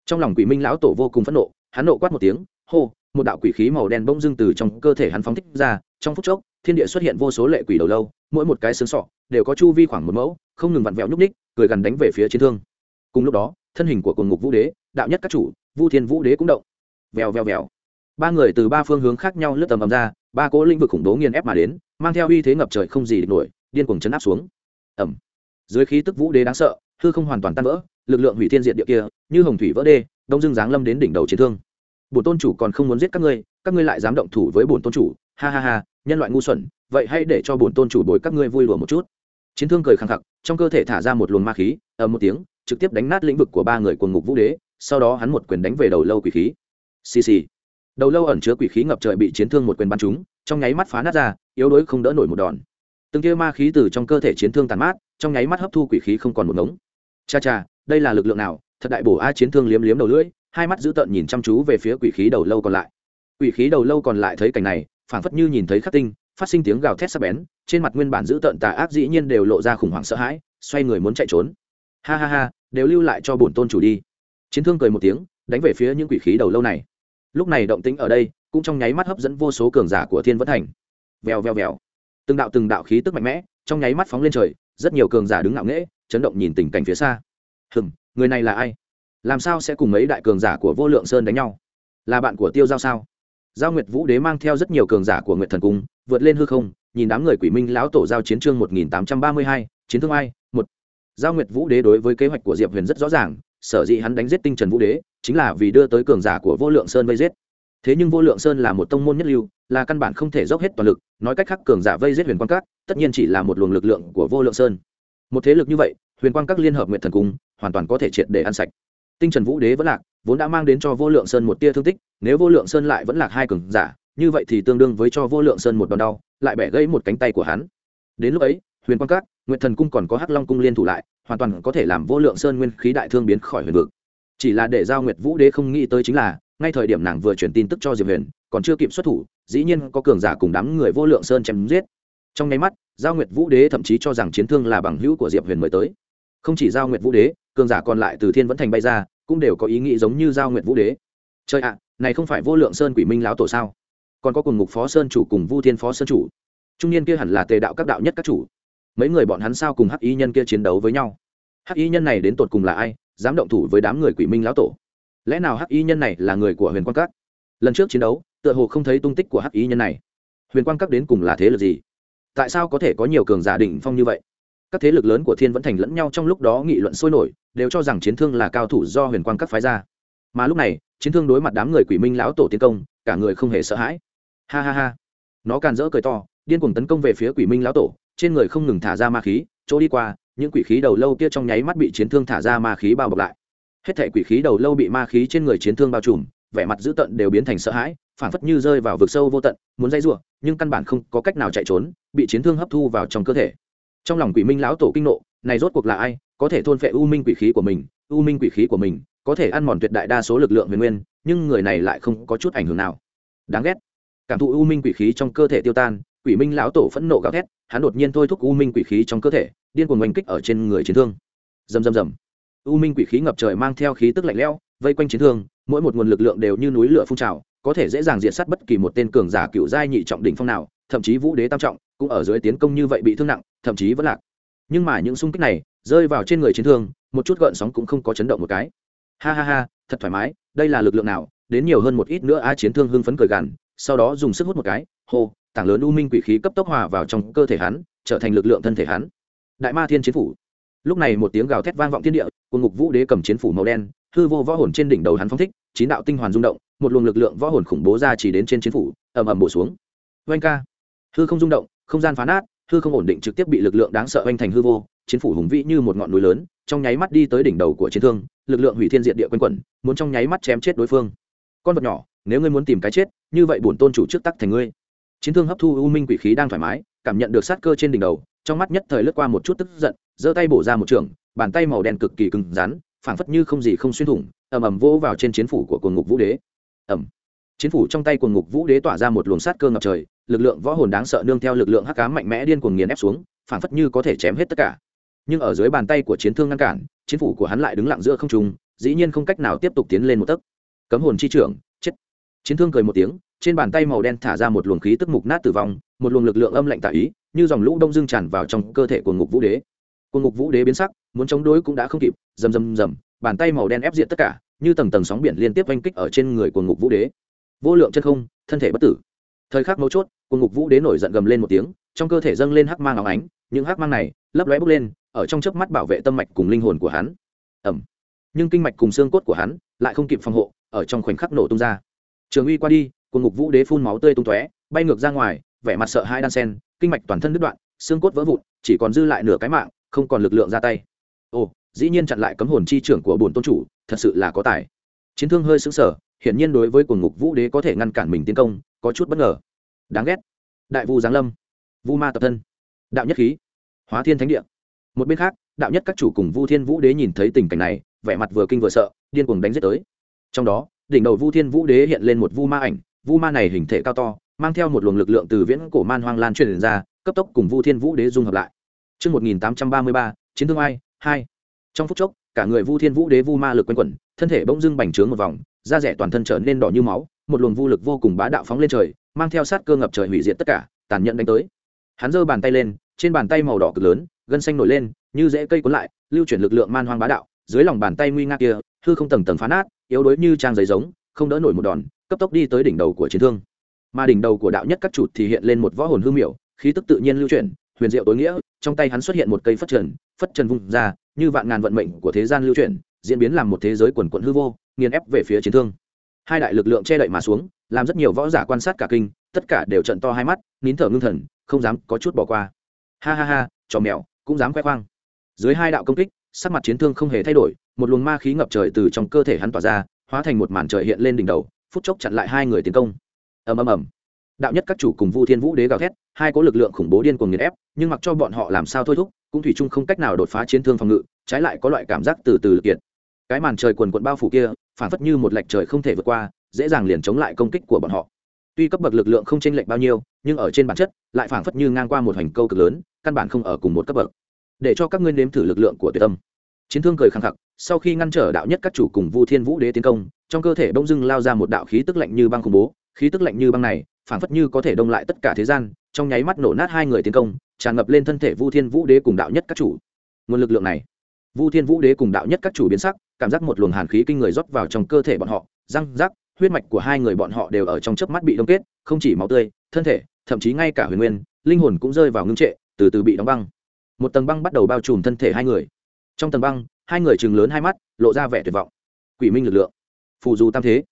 Trong lòng quỷ minh lão tổ vô cùng phẫn nộ, hắn nộ quát một tiếng, hô, một đạo quỷ khí màu đen bỗng dưng từ trong cơ thể hắn phóng thích ra, trong phút chốc thiên địa xuất hiện vô số lệ quỷ đầu lâu, mỗi một cái xương sọ đều có chu vi khoảng một mẫu, không ngừng vặn vẹo nhúc ních cười gần đánh về phía chiến thương. Cùng lúc đó, thân hình của cùng ngục vũ đế, đạo nhất các chủ, vu thiên vũ đế cũng động. Vèo vèo vèo. Ba người từ ba phương hướng khác nhau lướt tầm ầm ra, ba cỗ lĩnh vực khủng bố nghiền ép mà đến, mang theo uy thế ngập trời không gì địch nổi, điên cuồng chấn áp xuống. Ẩm dưới khí tức vũ đế đáng sợ, hư không hoàn toàn tan vỡ, lực lượng hủy thiên diệt địa kia, như hồng thủy vỡ đê, đông dương giáng lâm đến đỉnh đầu chiến thương. Bổn tôn chủ còn không muốn giết các ngươi các ngươi lại dám động thủ với bổn tôn chủ, ha ha ha nhân loại ngu xuẩn, vậy hãy để cho bổn tôn chủ bồi các ngươi vui lùa một chút. Chiến thương cười khăng khặc, trong cơ thể thả ra một luồng ma khí ở một tiếng, trực tiếp đánh nát lĩnh vực của ba người quần ngục vũ đế, sau đó hắn một quyền đánh về đầu lâu quỷ khí. Xì xì. Đầu lâu ẩn chứa quỷ khí ngập trời bị chiến thương một quyền bắn trúng, trong nháy mắt phá nát ra, yếu đuối không đỡ nổi một đòn. Từng kia ma khí từ trong cơ thể chiến thương tàn mát, trong nháy mắt hấp thu quỷ khí không còn một ngống. Cha cha, đây là lực lượng nào? Thật đại bổ a chiến thương liếm liếm đầu lưỡi, hai mắt dữ tợn nhìn chăm chú về phía quỷ khí đầu lâu còn lại. Quỷ khí đầu lâu còn lại thấy cảnh này phảng phất như nhìn thấy khắc tinh, phát sinh tiếng gào thét sắc bén, trên mặt nguyên bản dữ tợn tà ác dĩ nhiên đều lộ ra khủng hoảng sợ hãi, xoay người muốn chạy trốn. Ha ha ha, đều lưu lại cho bổn tôn chủ đi. Chiến thương cười một tiếng, đánh về phía những quỷ khí đầu lâu này. Lúc này động tĩnh ở đây, cũng trong nháy mắt hấp dẫn vô số cường giả của thiên vẫn thành. Vèo vèo vèo. Từng đạo từng đạo khí tức mạnh mẽ, trong nháy mắt phóng lên trời, rất nhiều cường giả đứng ngạo nghễ, chấn động nhìn tình cảnh phía xa. Hừm, người này là ai? Làm sao sẽ cùng mấy đại cường giả của vô lượng sơn đánh nhau? Là bạn của tiêu giao sao? Giao nguyệt vũ đế mang theo rất nhiều cường giả của nguyệt thần cung, vượt lên hư không, nhìn đám người quỷ minh lão tổ giao chiến trương một nghìn tám trăm ba mươi hai, chiến thương ai, một. Giao nguyệt vũ đế đối với kế hoạch của diệp huyền rất rõ ràng, sở dĩ hắn đánh giết tinh trần vũ đế, chính là vì đưa tới cường giả của vô lượng sơn vây giết. Thế nhưng vô lượng sơn là một tông môn nhất lưu, là căn bản không thể dốc hết toàn lực, nói cách khác cường giả vây giết huyền quang các, tất nhiên chỉ là một luồng lực lượng của vô lượng sơn. Một thế lực như vậy, huyền quang các liên hợp nguyện thần cung, hoàn toàn có thể triệt để ăn sạch. Tinh trần vũ đế vẫn lạc vốn đã mang đến cho vô lượng sơn một tia thương tích, nếu vô lượng sơn lại vẫn lạc hai cường giả, như vậy thì tương đương với cho vô lượng sơn một đòn đau, lại bẻ gãy một cánh tay của hắn. Đến lúc ấy, huyền quang các nguyện thần cung còn có hắc long cung liên thủ lại, hoàn toàn có thể làm vô lượng sơn nguyên khí đại thương biến khỏi huyền vực. Chỉ là để giao nguyệt vũ đế không nghĩ tới chính là, ngay thời điểm nàng vừa truyền tin tức cho diệp huyền, còn chưa kịp xuất thủ, dĩ nhiên có cường giả cùng đám người vô lượng sơn chém giết. Trong nháy mắt, giao nguyệt vũ đế thậm chí cho rằng chiến thương là bằng hữu của diệp huyền mới tới. Không chỉ giao nguyệt vũ đế, cường giả còn lại từ thiên vẫn thành bay ra cũng đều có ý nghĩ giống như giao nguyện vũ đế. Trời ạ, này không phải vô lượng sơn quỷ minh lão tổ sao? Còn có cùng ngục phó sơn chủ cùng vu thiên phó sơn chủ. Trung niên kia hẳn là tề đạo các đạo nhất các chủ. Mấy người bọn hắn sao cùng hắc y nhân kia chiến đấu với nhau? Hắc y nhân này đến tột cùng là ai, dám động thủ với đám người quỷ minh lão tổ? Lẽ nào hắc y nhân này là người của huyền quang các? Lần trước chiến đấu, tựa hồ không thấy tung tích của hắc y nhân này. Huyền quang các đến cùng là thế lực gì? Tại sao có thể có nhiều cường giả đỉnh phong như vậy? Các thế lực lớn của thiên vẫn thành lẫn nhau trong lúc đó nghị luận sôi nổi, đều cho rằng chiến thương là cao thủ do huyền quang các phái ra. Mà lúc này, chiến thương đối mặt đám người quỷ minh lão tổ tiến công, cả người không hề sợ hãi. Ha ha ha. Nó càn rỡ cười to, điên cuồng tấn công về phía quỷ minh lão tổ, trên người không ngừng thả ra ma khí, chỗ đi qua, những quỷ khí đầu lâu kia trong nháy mắt bị chiến thương thả ra ma khí bao bọc lại. Hết thể quỷ khí đầu lâu bị ma khí trên người chiến thương bao trùm, vẻ mặt dữ tợn đều biến thành sợ hãi phản phất như rơi vào vực sâu vô tận, muốn dây rủa, nhưng căn bản không có cách nào chạy trốn, bị chiến thương hấp thu vào trong cơ thể trong lòng quỷ minh lão tổ kinh nộ, này rốt cuộc là ai, có thể thôn phệ u minh quỷ khí của mình, u minh quỷ khí của mình, có thể ăn mòn tuyệt đại đa số lực lượng huyền nguyên, nhưng người này lại không có chút ảnh hưởng nào. Đáng ghét. Cảm thụ u minh quỷ khí trong cơ thể tiêu tan, quỷ minh lão tổ phẫn nộ gào thét, hắn đột nhiên thôi thúc u minh quỷ khí trong cơ thể, điên cuồng oanh kích ở trên người chiến thương. Rầm rầm rầm. U minh quỷ khí ngập trời mang theo khí tức lạnh lẽo, vây quanh chiến thương, mỗi một nguồn lực lượng đều như núi lửa phun trào, có thể dễ dàng diệt sát bất kỳ một tên cường giả cựu giai nhị trọng đỉnh phong nào, thậm chí vũ đế tam trọng cũng ở dưới tiến công như vậy bị thương nặng, thậm chí vẫn lạc. Nhưng mà những xung kích này rơi vào trên người chiến thương, một chút gợn sóng cũng không có chấn động một cái. Ha ha ha, thật thoải mái, đây là lực lượng nào, đến nhiều hơn một ít nữa a chiến thương hưng phấn cười gằn, sau đó dùng sức hút một cái, hô, tảng lớn u minh quỷ khí cấp tốc hòa vào trong cơ thể hắn, trở thành lực lượng thân thể hắn. Đại ma thiên chiến phủ. Lúc này một tiếng gào thét vang vọng thiên địa, quân ngục vũ đế cầm chiến phủ màu đen, hư vô võ hồn trên đỉnh đầu hắn phong thích, chín đạo tinh hoàn rung động, một luồng lực lượng võ hồn khủng bố ra chỉ đến trên chiến phủ, ầm ầm bổ xuống. Oanh ca. Hư không rung động không gian phá nát, hư không ổn định trực tiếp bị lực lượng đáng sợ oanh thành hư vô, chiến phủ hùng vĩ như một ngọn núi lớn, trong nháy mắt đi tới đỉnh đầu của chiến thương, lực lượng hủy thiên diện địa quanh quẩn, muốn trong nháy mắt chém chết đối phương. Con vật nhỏ, nếu ngươi muốn tìm cái chết, như vậy bổn tôn chủ trước tắc thành ngươi. Chiến thương hấp thu u minh quỷ khí đang thoải mái, cảm nhận được sát cơ trên đỉnh đầu, trong mắt nhất thời lướt qua một chút tức giận, giơ tay bổ ra một trường, bàn tay màu đen cực kỳ cứng rắn, phảng phất như không gì không xuyên thủng, ầm ầm vỗ vào trên chiến phủ của cuồng ngục vũ đế. Ầm chiến phủ trong tay cuồng ngục vũ đế tỏa ra một luồng sát cơ ngập trời, lực lượng võ hồn đáng sợ nương theo lực lượng hắc ám mạnh mẽ điên cuồng nghiền ép xuống, phảng phất như có thể chém hết tất cả. Nhưng ở dưới bàn tay của chiến thương ngăn cản, chiến phủ của hắn lại đứng lặng giữa không trung, dĩ nhiên không cách nào tiếp tục tiến lên một tấc. Cấm hồn chi trưởng, chết. Chiến thương cười một tiếng, trên bàn tay màu đen thả ra một luồng khí tức mục nát tử vong, một luồng lực lượng âm lạnh tại ý, như dòng lũ đông dương tràn vào trong cơ thể của ngục vũ đế. Của ngục vũ đế biến sắc, muốn chống đối cũng đã không kịp, rầm rầm rầm, bàn tay màu đen ép diện tất cả, như tầng tầng sóng biển liên tiếp oanh kích ở trên người của ngục vũ đế vô lượng chân không, thân thể bất tử. Thời khắc mấu chốt cùng ngục vũ đế nổi giận gầm lên một tiếng, trong cơ thể dâng lên hắc mang áo ánh, những hắc mang này lấp lóe bốc lên, ở trong chớp mắt bảo vệ tâm mạch cùng linh hồn của hắn. Ẩm nhưng kinh mạch cùng xương cốt của hắn lại không kịp phòng hộ, ở trong khoảnh khắc nổ tung ra. Trường uy qua đi cùng ngục vũ đế phun máu tươi tung tóe, bay ngược ra ngoài, vẻ mặt sợ hai đan sen, kinh mạch toàn thân đứt đoạn, xương cốt vỡ vụn, chỉ còn dư lại nửa cái mạng, không còn lực lượng ra tay. Ồ, dĩ nhiên chặn lại cấm hồn chi trưởng của bổn tôn chủ, thật sự là có tài. Chiến thương hơi sững sờ hiển nhiên đối với cuồng ngục vũ đế có thể ngăn cản mình tiến công có chút bất ngờ. Đáng ghét. Đại vu giáng lâm. Vu ma tập thân. Đạo nhất khí. Hóa thiên thánh địa. Một bên khác đạo nhất các chủ cùng vu thiên vũ đế nhìn thấy tình cảnh này vẻ mặt vừa kinh vừa sợ điên cuồng đánh giết tới. Trong đó đỉnh đầu vu thiên vũ đế hiện lên một vu ma ảnh vu ma này hình thể cao to mang theo một luồng lực lượng từ viễn cổ man hoang lan truyền ra cấp tốc cùng vu thiên vũ đế dung hợp lại. Trước 1833, chiến thương ai, hai. Trong phút chốc, cả người vu thiên vũ đế vu ma lực quanh quẩn, thân thể bỗng dưng bành trướng một vòng, da rẻ toàn thân trở nên đỏ như máu, một luồng vu lực vô cùng bá đạo phóng lên trời, mang theo sát cơ ngập trời hủy diệt tất cả, tàn nhẫn đánh tới. Hắn giơ bàn tay lên, trên bàn tay màu đỏ cực lớn, gân xanh nổi lên, như rễ cây cuốn lại, lưu chuyển lực lượng man hoang bá đạo, dưới lòng bàn tay nguy nga kia, hư không tầng tầng phá nát, yếu đuối như trang giấy giống, không đỡ nổi một đòn, cấp tốc đi tới đỉnh đầu của chiến thương mà đỉnh đầu của đạo nhất các chủ thì hiện lên một võ hồn hư miểu khí tức tự nhiên lưu chuyển huyền diệu tối nghĩa trong tay hắn xuất hiện một cây phất trần phất trần vung ra như vạn ngàn vận mệnh của thế gian lưu chuyển diễn biến làm một thế giới quần quận hư vô, nghiền ép về phía chiến thương. Hai đại lực lượng che đậy mà xuống, làm rất nhiều võ giả quan sát cả kinh, tất cả đều trận to hai mắt, nín thở ngưng thần, không dám có chút bỏ qua. Ha ha ha trò mèo, cũng dám khoe khoang. Dưới hai đạo công kích, sắc mặt chiến thương không hề thay đổi, một luồng ma khí ngập trời từ trong cơ thể hắn tỏa ra, hóa thành một màn trời hiện lên đỉnh đầu, phút chốc chặn lại hai người tiến công. Ầm ầm ầm. Đạo nhất các chủ cùng vu thiên vũ đế gào thét, hai có lực lượng khủng bố điên cuồng nghiền ép, nhưng mặc cho bọn họ làm sao thôi thúc, cũng thủy chung không cách nào đột phá chiến thương phòng ngự, trái lại có loại cảm giác từ từ lực kiệt cái màn trời quần quận bao phủ kia phản phất như một lệch trời không thể vượt qua, dễ dàng liền chống lại công kích của bọn họ. Tuy cấp bậc lực lượng không chênh lệch bao nhiêu, nhưng ở trên bản chất, lại phản phất như ngang qua một hành câu cực lớn, căn bản không ở cùng một cấp bậc. Để cho các ngươi nếm thử lực lượng của tuyệt tâm. Chiến thương cười khăng khặc, sau khi ngăn trở đạo nhất các chủ cùng vu thiên vũ đế tiến công, trong cơ thể bỗng dưng lao ra một đạo khí tức lạnh như băng khủng bố, khí tức lạnh như băng này, phảng phất như có thể đông lại tất cả thế gian, trong nháy mắt nổ nát hai người tiến công, tràn ngập lên thân thể vu thiên vũ đế cùng đạo nhất các chủ. Nguồn lực lượng này. Vu thiên vũ đế cùng đạo nhất các chủ biến sắc cảm giác một luồng hàn khí kinh người rót vào trong cơ thể bọn họ, răng rắc, huyết mạch của hai người bọn họ đều ở trong chớp mắt bị đông kết, không chỉ máu tươi, thân thể, thậm chí ngay cả huyền nguyên, linh hồn cũng rơi vào ngưng trệ, từ từ bị đóng băng. Một tầng băng bắt đầu bao trùm thân thể hai người. Trong tầng băng, hai người chừng lớn hai mắt, lộ ra vẻ tuyệt vọng. Quỷ minh lực lượng. Phù du tam thế.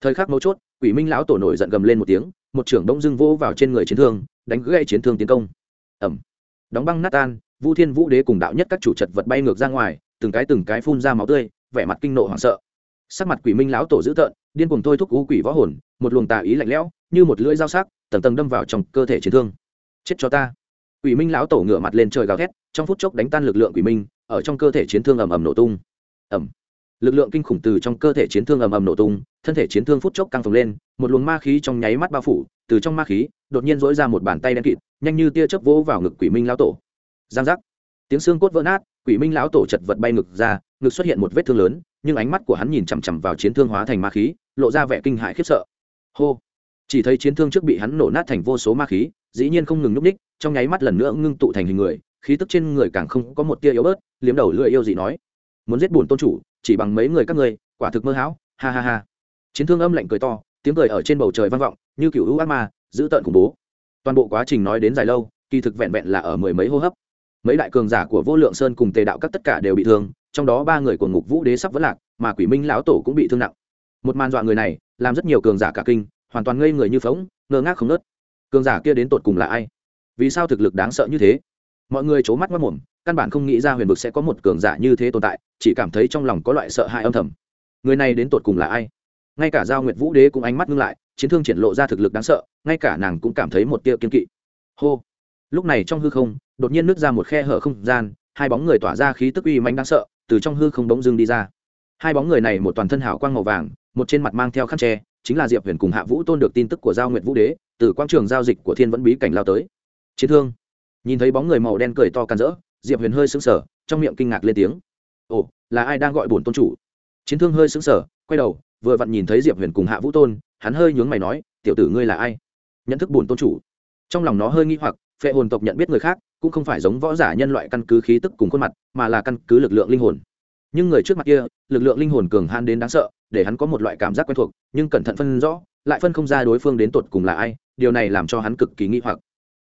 Thời khắc mấu chốt, quỷ minh lão tổ nổi giận gầm lên một tiếng, một trưởng đông dưng vỗ vào trên người chiến thương, đánh gãy chiến thương tiến công. Ẩm đóng băng nát tan, vu thiên vũ đế cùng đạo nhất các chủ trật vật bay ngược ra ngoài, từng cái từng cái phun ra máu tươi vẻ mặt kinh nộ hoảng sợ. Sắc mặt quỷ minh lão tổ dữ tợn, điên cùng thôi thúc u quỷ võ hồn, một luồng tà ý lạnh lẽo, như một lưỡi dao sắc, tầng tầng đâm vào trong cơ thể chiến thương. Chết cho ta. Quỷ minh lão tổ ngửa mặt lên trời gào thét, trong phút chốc đánh tan lực lượng quỷ minh, ở trong cơ thể chiến thương ầm ầm nổ tung. Ầm! lực lượng kinh khủng từ trong cơ thể chiến thương ầm ầm nổ tung, thân thể chiến thương phút chốc căng phồng lên, một luồng ma khí trong nháy mắt bao phủ, từ trong ma khí, đột nhiên dỗi ra một bàn tay đen kịt, nhanh như tia chớp vỗ vào ngực quỷ minh lão tổ. Giang giác. Tiếng xương cốt vỡ nát, quỷ minh lão tổ chật vật bay ngực ra ngực xuất hiện một vết thương lớn, nhưng ánh mắt của hắn nhìn chằm chằm vào chiến thương hóa thành ma khí, lộ ra vẻ kinh hại khiếp sợ. Hô! Chỉ thấy chiến thương trước bị hắn nổ nát thành vô số ma khí, dĩ nhiên không ngừng nhúc ních, trong nháy mắt lần nữa ngưng tụ thành hình người, khí tức trên người càng không có một tia yếu bớt, liếm đầu lưỡi yêu gì nói, muốn giết bổn tôn chủ, chỉ bằng mấy người các ngươi, quả thực mơ hão, ha ha ha. Chiến thương âm lạnh cười to, tiếng cười ở trên bầu trời vang vọng, như cựu hữu ác ma, dữ tợn khủng bố. Toàn bộ quá trình nói đến dài lâu, kỳ thực vẹn vẹn là ở mười mấy hô hấp. Mấy đại cường giả của vô lượng sơn cùng tề đạo các tất cả đều bị thương trong đó ba người của ngục vũ đế sắp vẫn lạc, mà quỷ minh lão tổ cũng bị thương nặng. Một màn dọa người này, làm rất nhiều cường giả cả kinh, hoàn toàn ngây người như phóng ngơ ngác không nớt cường giả kia đến tột cùng là ai? Vì sao thực lực đáng sợ như thế? Mọi người c h ố mắt mất mồm, căn bản không nghĩ ra huyền vực sẽ có một cường giả như thế tồn tại, chỉ cảm thấy trong lòng có loại sợ hãi âm thầm. Người này đến tột cùng là ai? Ngay cả giao nguyệt vũ đế cũng ánh mắt ngưng lại, chiến thương triển lộ ra thực lực đáng sợ, ngay cả nàng cũng cảm thấy một tia kiên kỵ. Hô! Lúc này trong hư không, đột nhiên nước ra một khe hở không gian, hai bóng người tỏa ra khí tức uy manh đáng sợ từ trong hư không bỗng dưng đi ra. Hai bóng người này một toàn thân hảo quang màu vàng, một trên mặt mang theo khăn tre chính là diệp huyền cùng hạ vũ tôn được tin tức của giao nguyệt vũ đế, từ quang trường giao dịch của thiên vẫn bí cảnh lao tới. Chiến thương. Nhìn thấy bóng người màu đen cười to can rỡ, diệp huyền hơi sững sờ, trong miệng kinh ngạc lên tiếng. Ồ, là ai đang gọi bổn tôn chủ? Chiến thương hơi sững sờ, quay đầu, vừa vặn nhìn thấy diệp huyền cùng hạ vũ tôn, hắn hơi nhướng mày nói, tiểu tử ngươi là ai? Nhận thức bổn tôn chủ? Trong lòng nó hơi nghi hoặc phệ hồn tộc nhận biết người khác, cũng không phải giống võ giả nhân loại căn cứ khí tức cùng khuôn mặt, mà là căn cứ lực lượng linh hồn. Nhưng người trước mặt kia, lực lượng linh hồn cường han đến đáng sợ, để hắn có một loại cảm giác quen thuộc, nhưng cẩn thận phân rõ, lại phân không ra đối phương đến tột cùng là ai, điều này làm cho hắn cực kỳ nghi hoặc.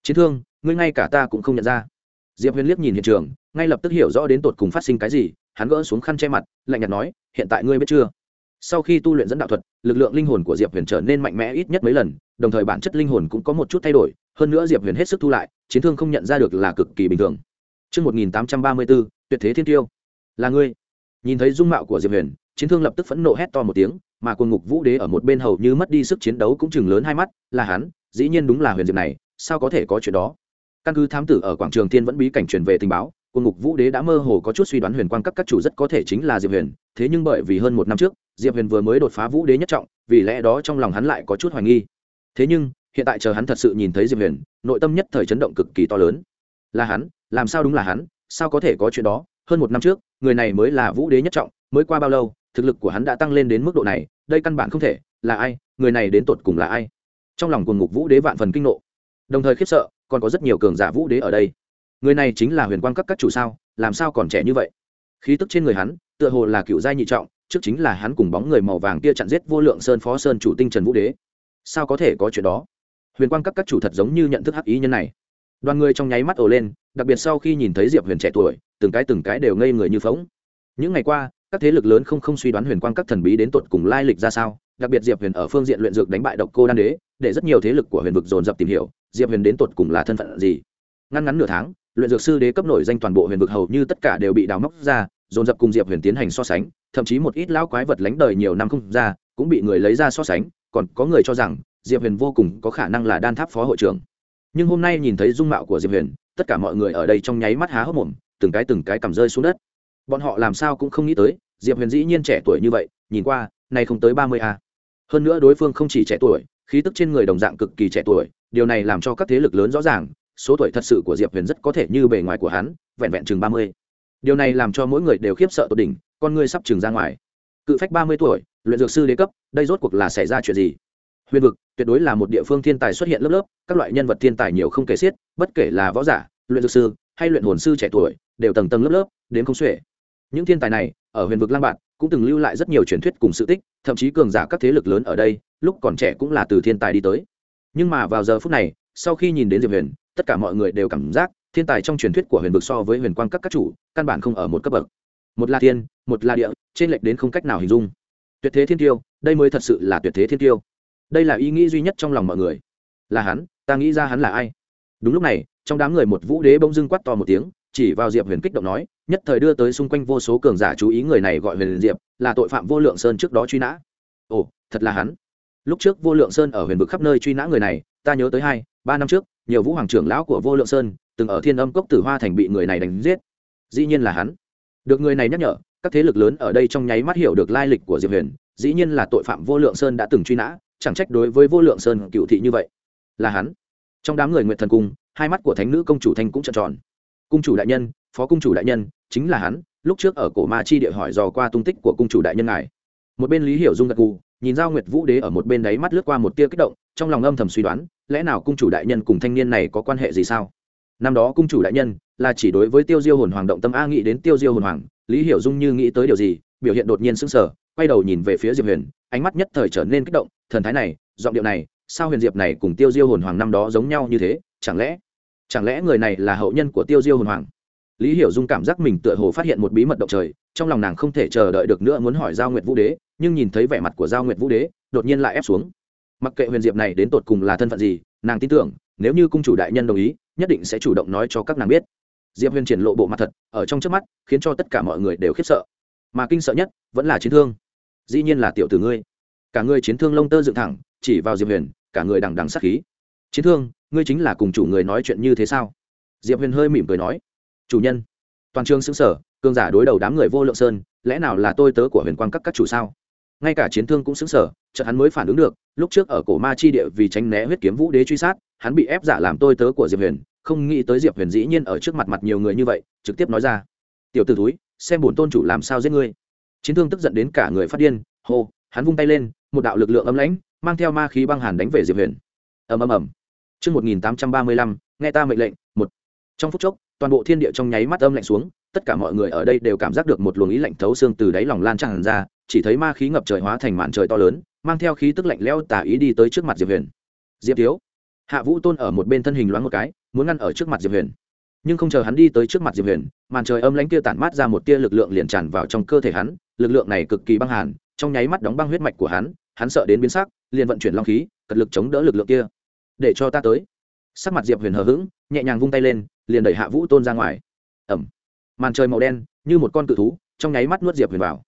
Chiến thương, ngươi ngay cả ta cũng không nhận ra. Diệp huyền liếc nhìn hiện trường, ngay lập tức hiểu rõ đến tột cùng phát sinh cái gì, hắn gỡ xuống khăn che mặt, lạnh nhạt nói, hiện tại ngươi biết chưa? Sau khi tu luyện dẫn đạo thuật, lực lượng linh hồn của diệp huyền trở nên mạnh mẽ ít nhất mấy lần, đồng thời bản chất linh hồn cũng có một chút thay đổi hơn nữa diệp huyền hết sức thu lại chiến thương không nhận ra được là cực kỳ bình thường Trước 1834, tuyệt thế thiên tiêu. Là ngươi. Nhìn thấy dung mạo của Diệp Huyền, chiến thương lập tức phẫn nộ hét to một tiếng, mà quân ngục vũ đế ở một bên hầu như mất đi sức chiến đấu cũng chừng lớn hai mắt, là hắn, dĩ nhiên đúng là Huyền Diệp này, sao có thể có chuyện đó? căn cứ thám tử ở quảng trường thiên vẫn bí cảnh truyền về tình báo quân ngục vũ đế đã mơ hồ có chút suy đoán huyền quang các các chủ rất có thể chính là diệp huyền thế nhưng bởi vì hơn một năm trước diệp huyền vừa mới đột phá vũ đế nhất trọng vì lẽ đó trong lòng hắn lại có chút hoài nghi thế nhưng hiện tại chờ hắn thật sự nhìn thấy diệp huyền, nội tâm nhất thời chấn động cực kỳ to lớn. Là hắn, làm sao đúng là hắn, sao có thể có chuyện đó? Hơn một năm trước, người này mới là vũ đế nhất trọng, mới qua bao lâu, thực lực của hắn đã tăng lên đến mức độ này, đây căn bản không thể, là ai, người này đến tột cùng là ai? Trong lòng quần ngục vũ đế vạn phần kinh nộ. Đồng thời khiếp sợ, còn có rất nhiều cường giả vũ đế ở đây. Người này chính là huyền quang các các chủ sao, làm sao còn trẻ như vậy? Khí tức trên người hắn, tựa hồ là cựu giai nhị trọng, trước chính là hắn cùng bóng người màu vàng kia chặn giết vô lượng sơn phó sơn chủ tinh trần vũ đế. Sao có thể có chuyện đó? Huyền quang các các chủ thật giống như nhận thức hắc ý nhân này. Đoàn người trong nháy mắt ồ lên, đặc biệt sau khi nhìn thấy diệp huyền trẻ tuổi, từng cái từng cái đều ngây người như phóng những ngày qua, các thế lực lớn không không suy đoán huyền quang các thần bí đến tột cùng lai lịch ra sao, đặc biệt diệp huyền ở phương diện luyện dược đánh bại độc cô đan đế, để rất nhiều thế lực của huyền vực dồn dập tìm hiểu, diệp huyền đến tột cùng là thân phận gì. Ngăn ngắn nửa tháng, luyện dược sư đế cấp nổi danh toàn bộ huyền vực hầu như tất cả đều bị đào móc ra, dồn dập cùng diệp huyền tiến hành so sánh, thậm chí một ít lão quái vật lánh đời nhiều năm không ra, cũng bị người lấy ra so sánh, còn có người cho rằng diệp huyền vô cùng có khả năng là đan tháp phó hội trưởng. Nhưng hôm nay nhìn thấy dung mạo của diệp huyền, tất cả mọi người ở đây trong nháy mắt há hốc mồm, từng cái từng cái cầm rơi xuống đất. Bọn họ làm sao cũng không nghĩ tới, diệp huyền dĩ nhiên trẻ tuổi như vậy, nhìn qua, nay không tới ba mươi a. Hơn nữa đối phương không chỉ trẻ tuổi, khí tức trên người đồng dạng cực kỳ trẻ tuổi, điều này làm cho các thế lực lớn rõ ràng, số tuổi thật sự của diệp huyền rất có thể như bề ngoài của hắn, vẹn vẹn chừng ba mươi. Điều này làm cho mỗi người đều khiếp sợ tột đỉnh, con ngươi sắp chừng ra ngoài. Cự phách ba mươi tuổi, luyện dược sư đế cấp, đây rốt cuộc là xảy ra chuyện gì? Huyền vực, tuyệt đối là một địa phương thiên tài xuất hiện lớp lớp, các loại nhân vật thiên tài nhiều không kể xiết, bất kể là võ giả, luyện dược sư, hay luyện hồn sư trẻ tuổi, đều tầng tầng lớp lớp, đến không xuể. Những thiên tài này, ở huyền vực lang bạn cũng từng lưu lại rất nhiều truyền thuyết cùng sự tích, thậm chí cường giả các thế lực lớn ở đây, lúc còn trẻ cũng là từ thiên tài đi tới. Nhưng mà vào giờ phút này, sau khi nhìn đến diệp huyền, tất cả mọi người đều cảm giác, thiên tài trong truyền thuyết của huyền vực so với huyền quang các các chủ, căn bản không ở một cấp bậc. Một là thiên, một là địa, trên lệch đến không cách nào hình dung. Tuyệt thế thiên tiêu, đây mới thật sự là tuyệt thế thiên tiêu đây là ý nghĩ duy nhất trong lòng mọi người. Là hắn, ta nghĩ ra hắn là ai? Đúng lúc này, trong đám người một vũ đế bông dưng quát to một tiếng, chỉ vào diệp huyền kích động nói, nhất thời đưa tới xung quanh vô số cường giả chú ý người này gọi huyền diệp, là tội phạm vô lượng sơn trước đó truy nã. Ồ, thật là hắn. Lúc trước vô lượng sơn ở huyền vực khắp nơi truy nã người này, ta nhớ tới hai, ba năm trước, nhiều vũ hoàng trưởng lão của vô lượng sơn từng ở thiên âm cốc tử hoa thành bị người này đánh giết. Dĩ nhiên là hắn. Được người này nhắc nhở, các thế lực lớn ở đây trong nháy mắt hiểu được lai lịch của diệp huyền, dĩ nhiên là tội phạm vô lượng sơn đã từng truy nã chẳng trách đối với vô lượng sơn cựu thị như vậy. Là hắn. Trong đám người nguyện thần cung, hai mắt của thánh nữ công chủ thanh cũng trợn tròn. Cung chủ đại nhân, phó cung chủ đại nhân, chính là hắn, lúc trước ở cổ ma chi địa hỏi dò qua tung tích của cung chủ đại nhân ngài. Một bên lý hiểu dung gật gù, nhìn giao nguyệt vũ đế ở một bên đáy mắt lướt qua một tia kích động, trong lòng âm thầm suy đoán, lẽ nào cung chủ đại nhân cùng thanh niên này có quan hệ gì sao? Năm đó cung chủ đại nhân là chỉ đối với tiêu diêu hồn hoàng động tâm a nghĩ đến tiêu diêu hồn hoàng, lý hiểu dung như nghĩ tới điều gì, biểu hiện đột nhiên sững sờ, quay đầu nhìn về phía diệp huyền, ánh mắt nhất thời trở nên kích động thần thái này, giọng điệu này, sao huyền diệp này cùng tiêu diêu hồn hoàng năm đó giống nhau như thế, chẳng lẽ chẳng lẽ người này là hậu nhân của tiêu diêu hồn hoàng? Lý hiểu dung cảm giác mình tựa hồ phát hiện một bí mật động trời, trong lòng nàng không thể chờ đợi được nữa muốn hỏi giao nguyệt vũ đế, nhưng nhìn thấy vẻ mặt của giao nguyệt vũ đế, đột nhiên lại ép xuống. Mặc kệ huyền diệp này đến tột cùng là thân phận gì, nàng tin tưởng, nếu như cung chủ đại nhân đồng ý, nhất định sẽ chủ động nói cho các nàng biết. Diệp huyền triển lộ bộ mặt thật, ở trong trước mắt, khiến cho tất cả mọi người đều khiếp sợ. Mà kinh sợ nhất, vẫn là chiến thương. Dĩ nhiên là tiểu tử ngươi cả người chiến thương lông tơ dựng thẳng, chỉ vào diệp huyền, cả người đằng đằng sắc khí. Chiến thương, ngươi chính là cùng chủ người nói chuyện như thế sao? Diệp huyền hơi mỉm cười nói. Chủ nhân. Toàn trường xứng sở cương giả đối đầu đám người vô lượng sơn, lẽ nào là tôi tớ của huyền quang các các chủ sao? Ngay cả chiến thương cũng xứng sở chợt hắn mới phản ứng được, lúc trước ở cổ ma chi địa vì tránh né huyết kiếm vũ đế truy sát, hắn bị ép giả làm tôi tớ của diệp huyền, không nghĩ tới diệp huyền dĩ nhiên ở trước mặt mặt nhiều người như vậy, trực tiếp nói ra. Tiểu t ử túi xem bổn tôn chủ làm sao giết ngươi. Chiến thương tức giận đến cả người phát điên, hô, hắn vung tay lên một đạo lực lượng âm lãnh mang theo ma khí băng hàn đánh về diệp huyền ầm ầm ầm Trước 1835, nghe ta mệnh lệnh, một. Trong phút chốc, toàn bộ thiên địa trong nháy mắt âm lạnh xuống, tất cả mọi người ở đây đều cảm giác được một luồng ý lạnh thấu xương từ đáy lòng lan tràn ra, chỉ thấy ma khí ngập trời hóa thành màn trời to lớn, mang theo khí tức lạnh lẽo tả ý đi tới trước mặt Diệp Huyền. Diệp Thiếu. Hạ Vũ Tôn ở một bên thân hình loáng một cái, muốn ngăn ở trước mặt Diệp Huyền. Nhưng không chờ hắn đi tới trước mặt Diệp Huyền, màn trời âm lãnh kia tản mát ra một tia lực lượng liền tràn vào trong cơ thể hắn, lực lượng này cực kỳ băng hàn, trong nháy mắt đóng băng huyết mạch của hắn, hắn sợ đến biến sắc, liền vận chuyển long khí, cật lực chống đỡ lực lượng kia. Để cho ta tới. Sắc mặt Diệp Huyền hờ hững, nhẹ nhàng vung tay lên, liền đẩy Hạ Vũ Tôn ra ngoài. Ầm. Màn trời màu đen, như một con cự thú, trong nháy mắt nuốt Diệp Huyền vào.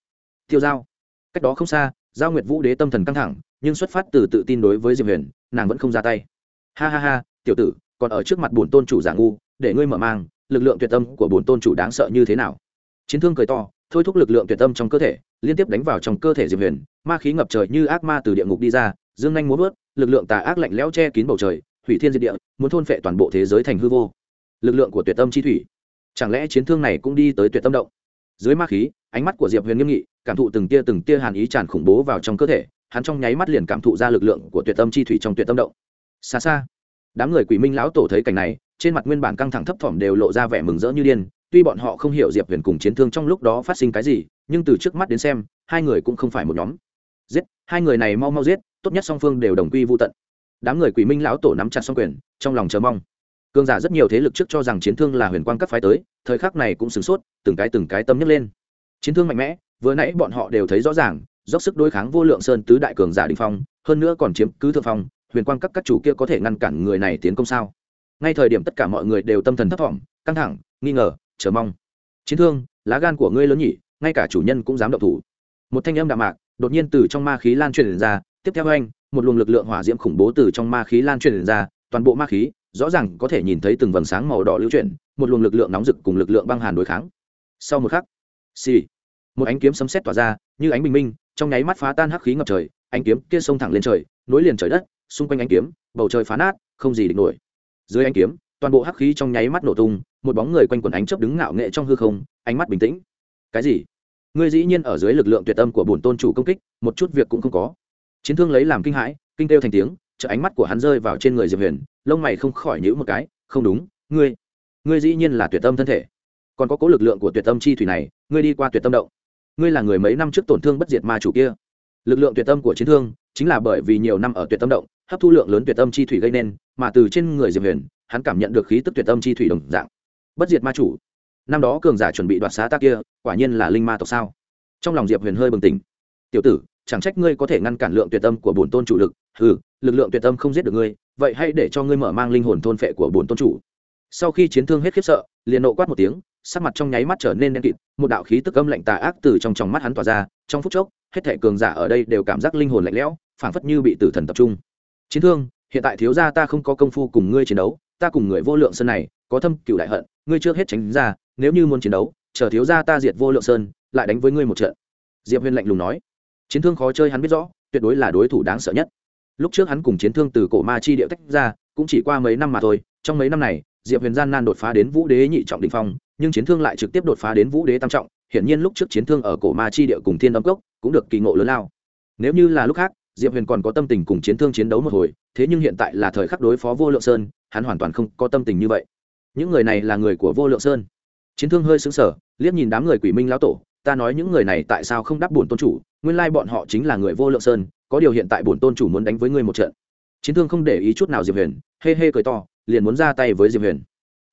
Tiêu dao. Cách đó không xa, Giao Nguyệt Vũ Đế tâm thần căng thẳng, nhưng xuất phát từ tự tin đối với Diệp Huyền, nàng vẫn không ra tay. Ha ha ha, tiểu tử, còn ở trước mặt bổn tôn chủ giả ngu, để ngươi mở mang, lực lượng tuyệt tâm của bổn tôn chủ đáng sợ như thế nào? Chiến thương cười to, thôi thúc lực lượng tuyệt tâm trong cơ thể, liên tiếp đánh vào trong cơ thể Diệp Huyền, ma khí ngập trời như ác ma từ địa ngục đi ra, dương nhanh múa vớt, lực lượng tà ác lạnh lẽo che kín bầu trời, hủy thiên diệt địa, muốn thôn phệ toàn bộ thế giới thành hư vô. Lực lượng của tuyệt tâm chi thủy, chẳng lẽ chiến thương này cũng đi tới tuyệt tâm động? Dưới ma khí, ánh mắt của Diệp Huyền nghiêm nghị, cảm thụ từng tia từng tia hàn ý tràn khủng bố vào trong cơ thể, hắn trong nháy mắt liền cảm thụ ra lực lượng của tuyệt tâm chi thủy trong tuyệt tâm động. Xa xa, đám người quỷ minh lão tổ thấy cảnh này, trên mặt nguyên bản căng thẳng thấp thỏm đều lộ ra vẻ mừng rỡ như điên, tuy bọn họ không hiểu diệp huyền cùng chiến thương trong lúc đó phát sinh cái gì nhưng từ trước mắt đến xem, hai người cũng không phải một nhóm. Giết, hai người này mau mau giết, tốt nhất song phương đều đồng quy vô tận. Đám người quỷ minh lão tổ nắm chặt song quyền, trong lòng chờ mong. Cương giả rất nhiều thế lực trước cho rằng chiến thương là huyền quang cấp phái tới, thời khắc này cũng sửng sốt, từng cái từng cái tâm nhấc lên. Chiến thương mạnh mẽ, vừa nãy bọn họ đều thấy rõ ràng, dốc sức đối kháng vô lượng sơn tứ đại cường giả đình phong, hơn nữa còn chiếm cứ thượng phong, huyền quang cấp các chủ kia có thể ngăn cản người này tiến công sao? Ngay thời điểm tất cả mọi người đều tâm thần thấp thỏm, căng thẳng, nghi ngờ, chờ mong. Chiến thương, lá gan của ngươi lớn nhỉ ngay cả chủ nhân cũng dám động thủ. Một thanh âm đạm mạc đột nhiên từ trong ma khí lan truyền ra, tiếp theo anh, một luồng lực lượng hỏa diễm khủng bố từ trong ma khí lan truyền ra, toàn bộ ma khí rõ ràng có thể nhìn thấy từng vầng sáng màu đỏ lưu chuyển, một luồng lực lượng nóng rực cùng lực lượng băng hàn đối kháng. Sau một khắc, xì、sì. một ánh kiếm sấm sét tỏa ra, như ánh bình minh, trong nháy mắt phá tan hắc khí ngập trời, ánh kiếm kia xông thẳng lên trời, nối liền trời đất, xung quanh ánh kiếm, bầu trời phá nát, không gì địch nổi. Dưới ánh kiếm, toàn bộ hắc khí trong nháy mắt nổ tung, một bóng người quanh quần ánh chớp đứng ngạo nghệ trong hư không, ánh mắt bình tĩnh cái gì? Ngươi dĩ nhiên ở dưới lực lượng tuyệt tâm của bổn tôn chủ công kích, một chút việc cũng không có. Chiến thương lấy làm kinh hãi, kinh kêu thành tiếng chợ ánh mắt của hắn rơi vào trên người diệp huyền, lông mày không khỏi nhữ một cái, không đúng, ngươi ngươi dĩ nhiên là tuyệt tâm thân thể. Còn có cố lực lượng của tuyệt tâm chi thủy này, ngươi đi qua tuyệt tâm động. Ngươi là người mấy năm trước tổn thương bất diệt ma chủ kia. Lực lượng tuyệt tâm của chiến thương, chính là bởi vì nhiều năm ở tuyệt tâm động, hấp thu lượng lớn tuyệt tâm chi thủy gây nên, mà từ trên người diệp huyền, hắn cảm nhận được khí tức tuyệt tâm chi thủy đồng dạng. Bất diệt ma chủ năm đó cường giả chuẩn bị đoạt xá ta kia, quả nhiên là linh ma tộc sao? Trong lòng diệp huyền hơi bừng tỉnh. Tiểu tử, chẳng trách ngươi có thể ngăn cản lượng tuyệt tâm của bổn tôn chủ lực. Ừ lực lượng tuyệt tâm không giết được ngươi, vậy hãy để cho ngươi mở mang linh hồn thôn phệ của bổn tôn chủ. Sau khi chiến thương hết khiếp sợ, liền nộ quát một tiếng, sắc mặt trong nháy mắt trở nên đen kịt, một đạo khí tức âm lạnh tà ác từ trong tròng mắt hắn tỏa ra, trong phút chốc, hết thể cường giả ở đây đều cảm giác linh hồn lạnh lẽo, phảng phất như bị tử thần tập trung. Chiến thương, hiện tại thiếu gia ta không có công phu cùng ngươi chiến đấu, ta cùng người vô lượng sơn này, có thâm cựu đại hận, ngươi trước hết tránh ra nếu như muốn chiến đấu, chờ thiếu gia ta diệt vô lượng sơn, lại đánh với ngươi một trận. Diệp huyền lạnh lùng nói. Chiến thương khó chơi hắn biết rõ, tuyệt đối là đối thủ đáng sợ nhất. Lúc trước hắn cùng chiến thương từ cổ ma chi điệu tách ra, cũng chỉ qua mấy năm mà thôi, trong mấy năm này, diệp huyền gian nan đột phá đến vũ đế nhị trọng đình phong, nhưng chiến thương lại trực tiếp đột phá đến vũ đế tam trọng, hiển nhiên lúc trước chiến thương ở cổ ma chi địa cùng thiên đâm cốc cũng được kỳ ngộ lớn lao. Nếu như là lúc khác, diệp huyền còn có tâm tình cùng chiến thương chiến đấu một hồi, thế nhưng hiện tại là thời khắc đối phó vô lượng sơn, hắn hoàn toàn không có tâm tình như vậy. Những người này là người của vô lượng sơn chiến thương hơi xứng sở liếc nhìn đám người quỷ minh lão tổ, ta nói những người này tại sao không đáp bổn tôn chủ? Nguyên lai bọn họ chính là người vô lượng sơn, có điều hiện tại bổn tôn chủ muốn đánh với ngươi một trận. Chiến thương không để ý chút nào diệp huyền, hê hê cười to, liền muốn ra tay với diệp huyền.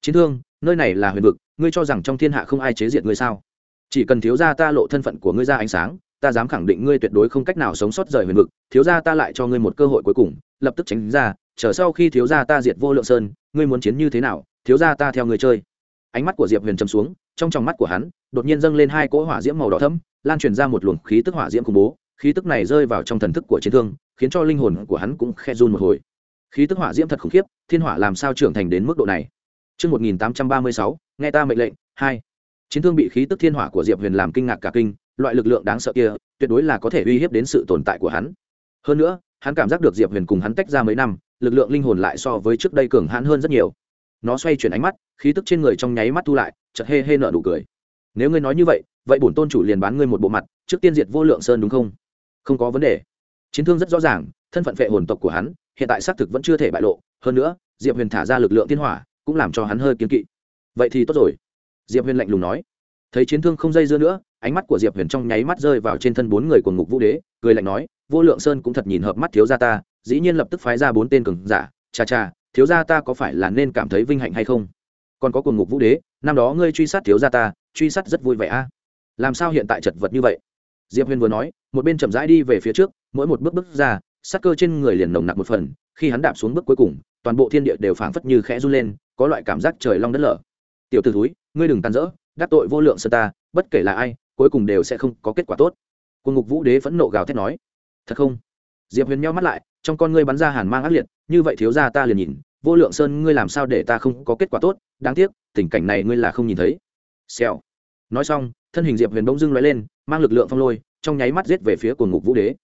Chiến thương, nơi này là huyền vực, ngươi cho rằng trong thiên hạ không ai chế diệt ngươi sao? Chỉ cần thiếu gia ta lộ thân phận của ngươi ra ánh sáng, ta dám khẳng định ngươi tuyệt đối không cách nào sống sót rời huyền vực, thiếu gia ta lại cho ngươi một cơ hội cuối cùng, lập tức tránh ra, chờ sau khi thiếu gia ta diệt vô lượng sơn, ngươi muốn chiến như thế nào, thiếu gia ta theo người chơi ánh mắt của diệp huyền chầm xuống trong tròng mắt của hắn đột nhiên dâng lên hai cỗ hỏa diễm màu đỏ thấm lan truyền ra một luồng khí tức hỏa diễm khủng bố khí tức này rơi vào trong thần thức của chiến thương khiến cho linh hồn của hắn cũng khe run một hồi khí tức hỏa diễm thật khủng khiếp thiên hỏa làm sao trưởng thành đến mức độ này Trước 1836, nghe ta mệnh lệnh, 2. Chiến thương bị khí tức thiên hỏa của Diệp Huyền làm kinh ngạc cả kinh, loại lực lượng đáng sợ kia, tuyệt đối là có thể uy hiếp đến sự tồn tại của hắn. Hơn nữa, hắn cảm giác được Diệp Huyền cùng hắn tách ra mấy năm, lực lượng linh hồn lại so với trước đây cường hãn hơn rất nhiều. Nó xoay chuyển ánh mắt, khí tức trên người trong nháy mắt thu lại, chợt hê hê nở nụ cười. Nếu ngươi nói như vậy, vậy bổn tôn chủ liền bán ngươi một bộ mặt, trước tiên diệt vô lượng sơn đúng không? Không có vấn đề. Chiến thương rất rõ ràng, thân phận vệ hồn tộc của hắn, hiện tại xác thực vẫn chưa thể bại lộ, hơn nữa, Diệp Huyền thả ra lực lượng tiên hỏa, cũng làm cho hắn hơi kiên kỵ vậy thì tốt rồi diệp huyền lạnh lùng nói thấy chiến thương không dây dưa nữa ánh mắt của diệp huyền trong nháy mắt rơi vào trên thân bốn người của ngục vũ đế cười lạnh nói vô lượng sơn cũng thật nhìn hợp mắt thiếu gia ta dĩ nhiên lập tức phái ra bốn tên cường giả cha cha thiếu gia ta có phải là nên cảm thấy vinh hạnh hay không? Còn có cuồng ngục vũ đế, năm đó ngươi truy sát thiếu gia ta, truy sát rất vui vẻ a. Làm sao hiện tại chật vật như vậy? Diệp huyền vừa nói, một bên chậm rãi đi về phía trước, mỗi một bước bước ra, sát cơ trên người liền nồng nặc một phần, khi hắn đạp xuống bước cuối cùng, toàn bộ thiên địa đều phảng phất như khẽ run lên, có loại cảm giác trời long đất lở. Tiểu t ử ngươi đừng tàn rỡ, đắc tội vô lượng sơ ta, bất kể là ai, cuối cùng đều sẽ không có kết quả tốt. Quân ngục vũ đế phẫn nộ gào thét nói, thật không? Diệp huyền meo mắt lại, trong con ngươi bắn ra hàn mang ác liệt, như vậy thiếu ra ta liền nhìn, vô lượng sơn ngươi làm sao để ta không có kết quả tốt, đáng tiếc, tình cảnh này ngươi là không nhìn thấy. Xèo. Nói xong, thân hình diệp huyền bỗng dưng l lên, mang lực lượng phong lôi, trong nháy mắt giết về phía cồn ngục vũ đế.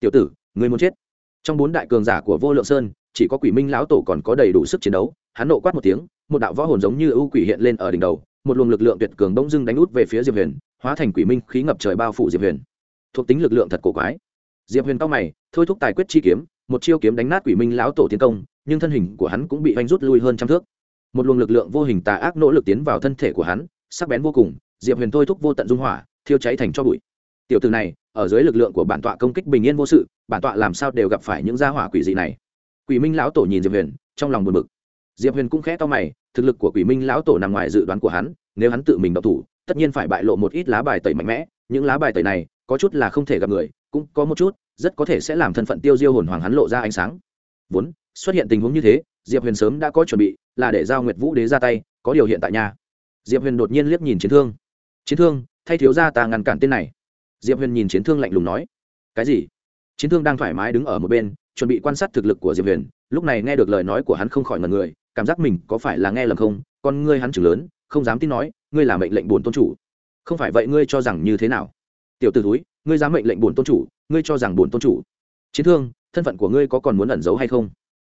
Tiểu tử, ngươi muốn chết. Trong bốn đại cường giả của vô lượng sơn, chỉ có quỷ minh lão tổ còn có đầy đủ sức chiến đấu, hắn nộ quát một tiếng, một đạo võ hồn giống như ưu quỷ hiện lên ở đỉnh đầu, một luồng lực lượng tuyệt cường bỗng dưng đánh út về phía diệp huyền, hóa thành quỷ minh khí ngập trời bao phủ diệp huyền. Thuộc tính lực lượng thật cổ quái diệp huyền cao mày, thôi thúc tài quyết chi kiếm, một chiêu kiếm đánh nát quỷ minh lão tổ tiến công, nhưng thân hình của hắn cũng bị oanh rút lui hơn trăm thước. Một luồng lực lượng vô hình tà ác nỗ lực tiến vào thân thể của hắn, sắc bén vô cùng, diệp huyền thôi thúc vô tận dung hỏa, thiêu cháy thành cho bụi. Tiểu từ này, ở dưới lực lượng của bản tọa công kích bình yên vô sự, bản tọa làm sao đều gặp phải những gia hỏa quỷ dị này. Quỷ minh lão tổ nhìn diệp huyền, trong lòng buồn bực. Diệp huyền cũng khẽ to mày, thực lực của quỷ minh lão tổ nằm ngoài dự đoán của hắn, nếu hắn tự mình độc thủ, tất nhiên phải bại lộ một ít lá bài tẩy mạnh mẽ, những lá bài tẩy này có chút là không thể gặp người cũng có một chút, rất có thể sẽ làm thân phận tiêu diêu hồn hoàng hắn lộ ra ánh sáng. Vốn, xuất hiện tình huống như thế, diệp huyền sớm đã có chuẩn bị, là để giao nguyệt vũ đế ra tay, có điều hiện tại nhà diệp huyền đột nhiên liếc nhìn chiến thương. Chiến thương, thay thiếu ra ta ngăn cản tên này. Diệp huyền nhìn chiến thương lạnh lùng nói. Cái gì? Chiến thương đang thoải mái đứng ở một bên, chuẩn bị quan sát thực lực của diệp huyền, lúc này nghe được lời nói của hắn không khỏi ngần người, cảm giác mình có phải là nghe lầm không? Con ngươi hắn chừng lớn, không dám tin nói, ngươi là mệnh lệnh bổn tôn chủ. Không phải vậy ngươi cho rằng như thế nào? Tiểu t ử túi ngươi dám mệnh lệnh bổn tôn chủ, ngươi cho rằng bổn tôn chủ chiến thương, thân phận của ngươi có còn muốn ẩn giấu hay không?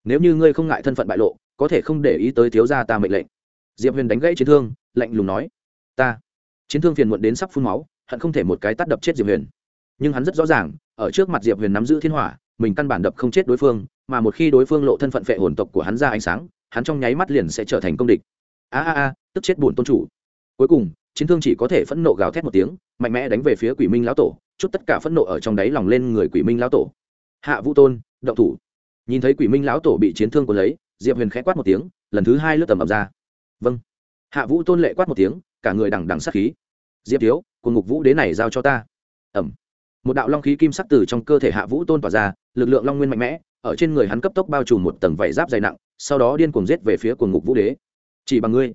Nếu như ngươi không ngại thân phận bại lộ, có thể không để ý tới thiếu gia ta mệnh lệnh. Diệp huyền đánh gãy chiến thương, lạnh lùng nói, ta. Chiến thương phiền muộn đến sắp phun máu, hận không thể một cái tắt đập chết diệp huyền. Nhưng hắn rất rõ ràng, ở trước mặt diệp huyền nắm giữ thiên hỏa, mình căn bản đập không chết đối phương, mà một khi đối phương lộ thân phận phệ hồn tộc của hắn ra ánh sáng, hắn trong nháy mắt liền sẽ trở thành công địch. A a a, tức chết bổn tôn chủ. Cuối cùng chiến thương chỉ có thể phẫn nộ gào thét một tiếng, mạnh mẽ đánh về phía quỷ minh lão tổ, chút tất cả phẫn nộ ở trong đáy lòng lên người quỷ minh lão tổ. Hạ vũ tôn, động thủ. Nhìn thấy quỷ minh lão tổ bị chiến thương của lấy, diệp huyền khẽ quát một tiếng, lần thứ hai lướt tầm ập ra. Vâng. Hạ vũ tôn lệ quát một tiếng, cả người đằng đằng sát khí. Diệp thiếu cùng ngục vũ đế này giao cho ta. Ẩm một đạo long khí kim sắc từ trong cơ thể hạ vũ tôn tỏa ra, lực lượng long nguyên mạnh mẽ, ở trên người hắn cấp tốc bao trùm một tầng vảy giáp dày nặng, sau đó điên cuồng giết về phía cuồng ngục vũ đế. Chỉ bằng ngươi.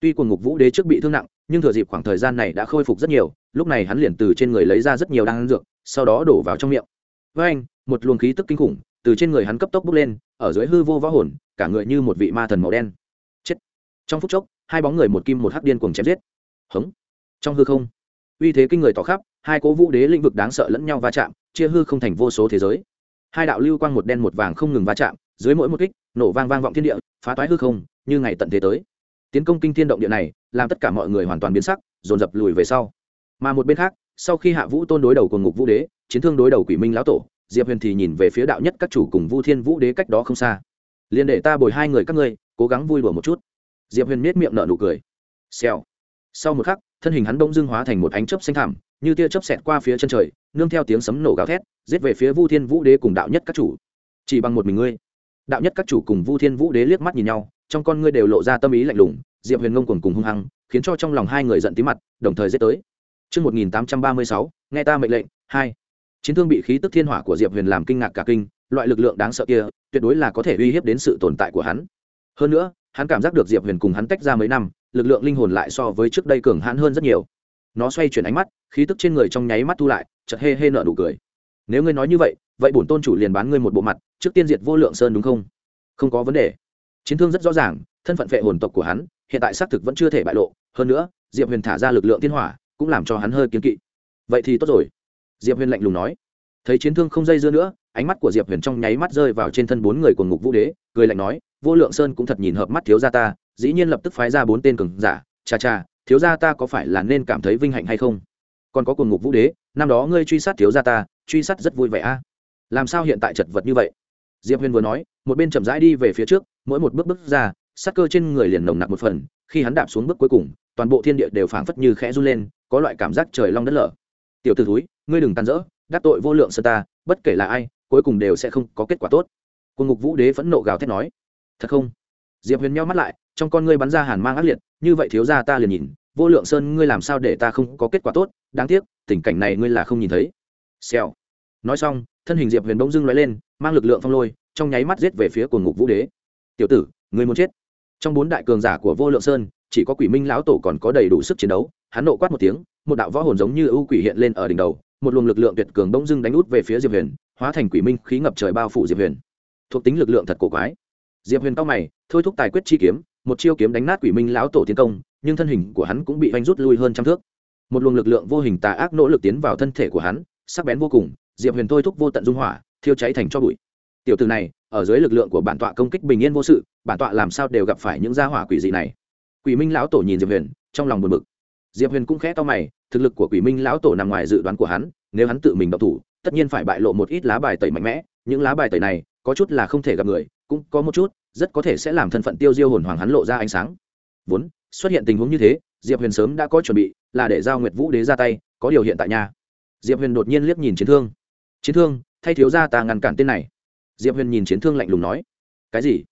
Tuy cuồng ngục vũ đế trước bị thương nặng nhưng thừa dịp khoảng thời gian này đã khôi phục rất nhiều, lúc này hắn liền từ trên người lấy ra rất nhiều đan dược, sau đó đổ vào trong miệng. Với anh, một luồng khí tức kinh khủng từ trên người hắn cấp tốc bốc lên, ở dưới hư vô võ hồn, cả người như một vị ma thần màu đen. Chết. Trong phút chốc, hai bóng người một kim một hắc điên cuồng chém giết. Hống. Trong hư không, uy thế kinh người tỏ khắp, hai cố vũ đế lĩnh vực đáng sợ lẫn nhau va chạm, chia hư không thành vô số thế giới. Hai đạo lưu quang một đen một vàng không ngừng va chạm, dưới mỗi một kích, nổ vang vang vọng thiên địa, phá toái hư không, như ngày tận thế tới tiến công kinh thiên động địa này, làm tất cả mọi người hoàn toàn biến sắc, dồn dập lùi về sau. Mà một bên khác, sau khi hạ vũ tôn đối đầu cùng ngục vũ đế, chiến thương đối đầu quỷ minh lão tổ, diệp huyền thì nhìn về phía đạo nhất các chủ cùng vu thiên vũ đế cách đó không xa. Liền để ta bồi hai người các ngươi, cố gắng vui đùa một chút. Diệp huyền miết miệng nở nụ cười. Xèo. Sau một khắc, thân hình hắn đông dương hóa thành một ánh chớp xanh thẳm, như tia chớp xẹt qua phía chân trời, nương theo tiếng sấm nổ gào thét, giết về phía vu thiên vũ đế cùng đạo nhất các chủ. Chỉ bằng một mình ngươi. Đạo nhất các chủ cùng vu thiên vũ đế liếc mắt nhìn nhau trong con ngươi đều lộ ra tâm ý lạnh lùng diệp huyền ngông cuồng cùng hung hăng khiến cho trong lòng hai người giận tí mặt đồng thời giết tới Trước 1836, nghe ta mệnh lệnh, 2. Chiến thương bị khí tức thiên hỏa của Diệp Huyền làm kinh ngạc cả kinh, loại lực lượng đáng sợ kia, tuyệt đối là có thể uy hiếp đến sự tồn tại của hắn. Hơn nữa, hắn cảm giác được Diệp Huyền cùng hắn tách ra mấy năm, lực lượng linh hồn lại so với trước đây cường hãn hơn rất nhiều. Nó xoay chuyển ánh mắt, khí tức trên người trong nháy mắt thu lại, chợt hê hê nở nụ cười. Nếu ngươi nói như vậy, vậy bổn tôn chủ liền bán ngươi một bộ mặt, trước tiên diệt vô lượng sơn đúng không? Không có vấn đề. Chiến thương rất rõ ràng, thân phận vệ hồn tộc của hắn, hiện tại xác thực vẫn chưa thể bại lộ, hơn nữa, Diệp Huyền thả ra lực lượng thiên hỏa, cũng làm cho hắn hơi kiên kỵ. Vậy thì tốt rồi diệp huyền lạnh lùng nói. Thấy chiến thương không dây dưa nữa ánh mắt của diệp huyền trong nháy mắt rơi vào trên thân bốn người của ngục vũ đế cười lạnh nói vô lượng sơn cũng thật nhìn hợp mắt thiếu gia ta dĩ nhiên lập tức phái ra bốn tên cường giả. Cha cha thiếu gia ta có phải là nên cảm thấy vinh hạnh hay không? Còn có cùng ngục vũ đế năm đó ngươi truy sát thiếu gia ta truy sát rất vui vẻ a. Làm sao hiện tại chật vật như vậy? Diệp huyền vừa nói một bên chậm rãi đi về phía trước mỗi một bước bước ra sắc cơ trên người liền nồng nặc một phần, khi hắn đạp xuống bước cuối cùng, toàn bộ thiên địa đều phảng phất như khẽ run lên, có loại cảm giác trời long đất lở. Tiểu t ử thúi, ngươi đừng tàn rỡ, đắc tội vô lượng sơ ta, bất kể là ai, cuối cùng đều sẽ không có kết quả tốt. Quân ngục vũ đế phẫn nộ gào thét nói. Thật không? Diệp huyền nhau mắt lại, trong con ngươi bắn ra hàn mang ác liệt, như vậy thiếu ra ta liền nhìn, vô lượng sơn ngươi làm sao để ta không có kết quả tốt, đáng tiếc, tình cảnh này ngươi là không nhìn thấy. Xèo. Nói xong, thân hình diệp huyền bỗng dưng l lên, mang lực lượng phong lôi, trong nháy mắt giết về phía cuồng ngục vũ đế tiểu tử, ngươi muốn chết. Trong bốn đại cường giả của vô lượng sơn, chỉ có quỷ minh lão tổ còn có đầy đủ sức chiến đấu. Hắn nộ quát một tiếng, một đạo võ hồn giống như ưu quỷ hiện lên ở đỉnh đầu, một luồng lực lượng tuyệt cường bỗng dưng đánh út về phía diệp huyền, hóa thành quỷ minh khí ngập trời bao phủ diệp huyền. Thuộc tính lực lượng thật cổ quái. Diệp huyền cao mày, thôi thúc tài quyết chi kiếm, một chiêu kiếm đánh nát quỷ minh lão tổ tiến công, nhưng thân hình của hắn cũng bị oanh rút lui hơn trăm thước. Một luồng lực lượng vô hình tà ác nỗ lực tiến vào thân thể của hắn, sắc bén vô cùng, diệp huyền thôi thúc vô tận dung hỏa, thiêu cháy thành cho bụi tiểu từ này, ở dưới lực lượng của bản tọa công kích bình yên vô sự, bản tọa làm sao đều gặp phải những gia hỏa quỷ dị này. Quỷ minh lão tổ nhìn diệp huyền, trong lòng buồn bực. Diệp huyền cũng khẽ to mày, thực lực của quỷ minh lão tổ nằm ngoài dự đoán của hắn, nếu hắn tự mình độc thủ, tất nhiên phải bại lộ một ít lá bài tẩy mạnh mẽ, những lá bài tẩy này, có chút là không thể gặp người, cũng có một chút, rất có thể sẽ làm thân phận tiêu diêu hồn hoàng hắn lộ ra ánh sáng. Vốn, xuất hiện tình huống như thế, diệp huyền sớm đã có chuẩn bị, là để giao nguyệt vũ đế ra tay, có điều hiện tại nhà diệp huyền đột nhiên liếc nhìn chiến thương. Chiến thương, thay thiếu gia ta ngăn cản tên này diệp huyền nhìn chiến thương lạnh lùng nói, cái gì?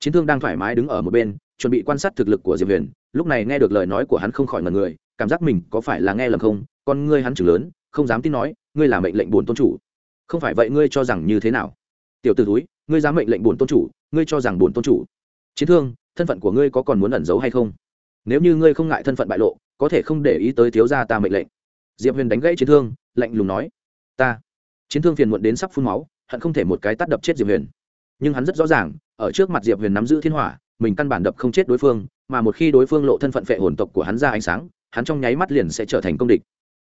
Chiến thương đang thoải mái đứng ở một bên, chuẩn bị quan sát thực lực của diệp huyền, lúc này nghe được lời nói của hắn không khỏi ngần người, cảm giác mình có phải là nghe lầm không? Con ngươi hắn chừng lớn, không dám tin nói, ngươi là mệnh lệnh bổn tôn chủ. Không phải vậy ngươi cho rằng như thế nào? Tiểu t ử túi ngươi dám mệnh lệnh bổn tôn chủ, ngươi cho rằng bổn tôn chủ. Chiến thương, thân phận của ngươi có còn muốn ẩn giấu hay không? Nếu như ngươi không ngại thân phận bại lộ, có thể không để ý tới thiếu gia ta mệnh lệnh. Diệp huyền đánh gãy chiến thương, lạnh lùng nói, ta. Chiến thương phiền muộn đến sắp phun máu hận không thể một cái tắt đập chết diệp huyền. Nhưng hắn rất rõ ràng, ở trước mặt diệp huyền nắm giữ thiên hỏa, mình căn bản đập không chết đối phương, mà một khi đối phương lộ thân phận phệ hồn tộc của hắn ra ánh sáng, hắn trong nháy mắt liền sẽ trở thành công địch.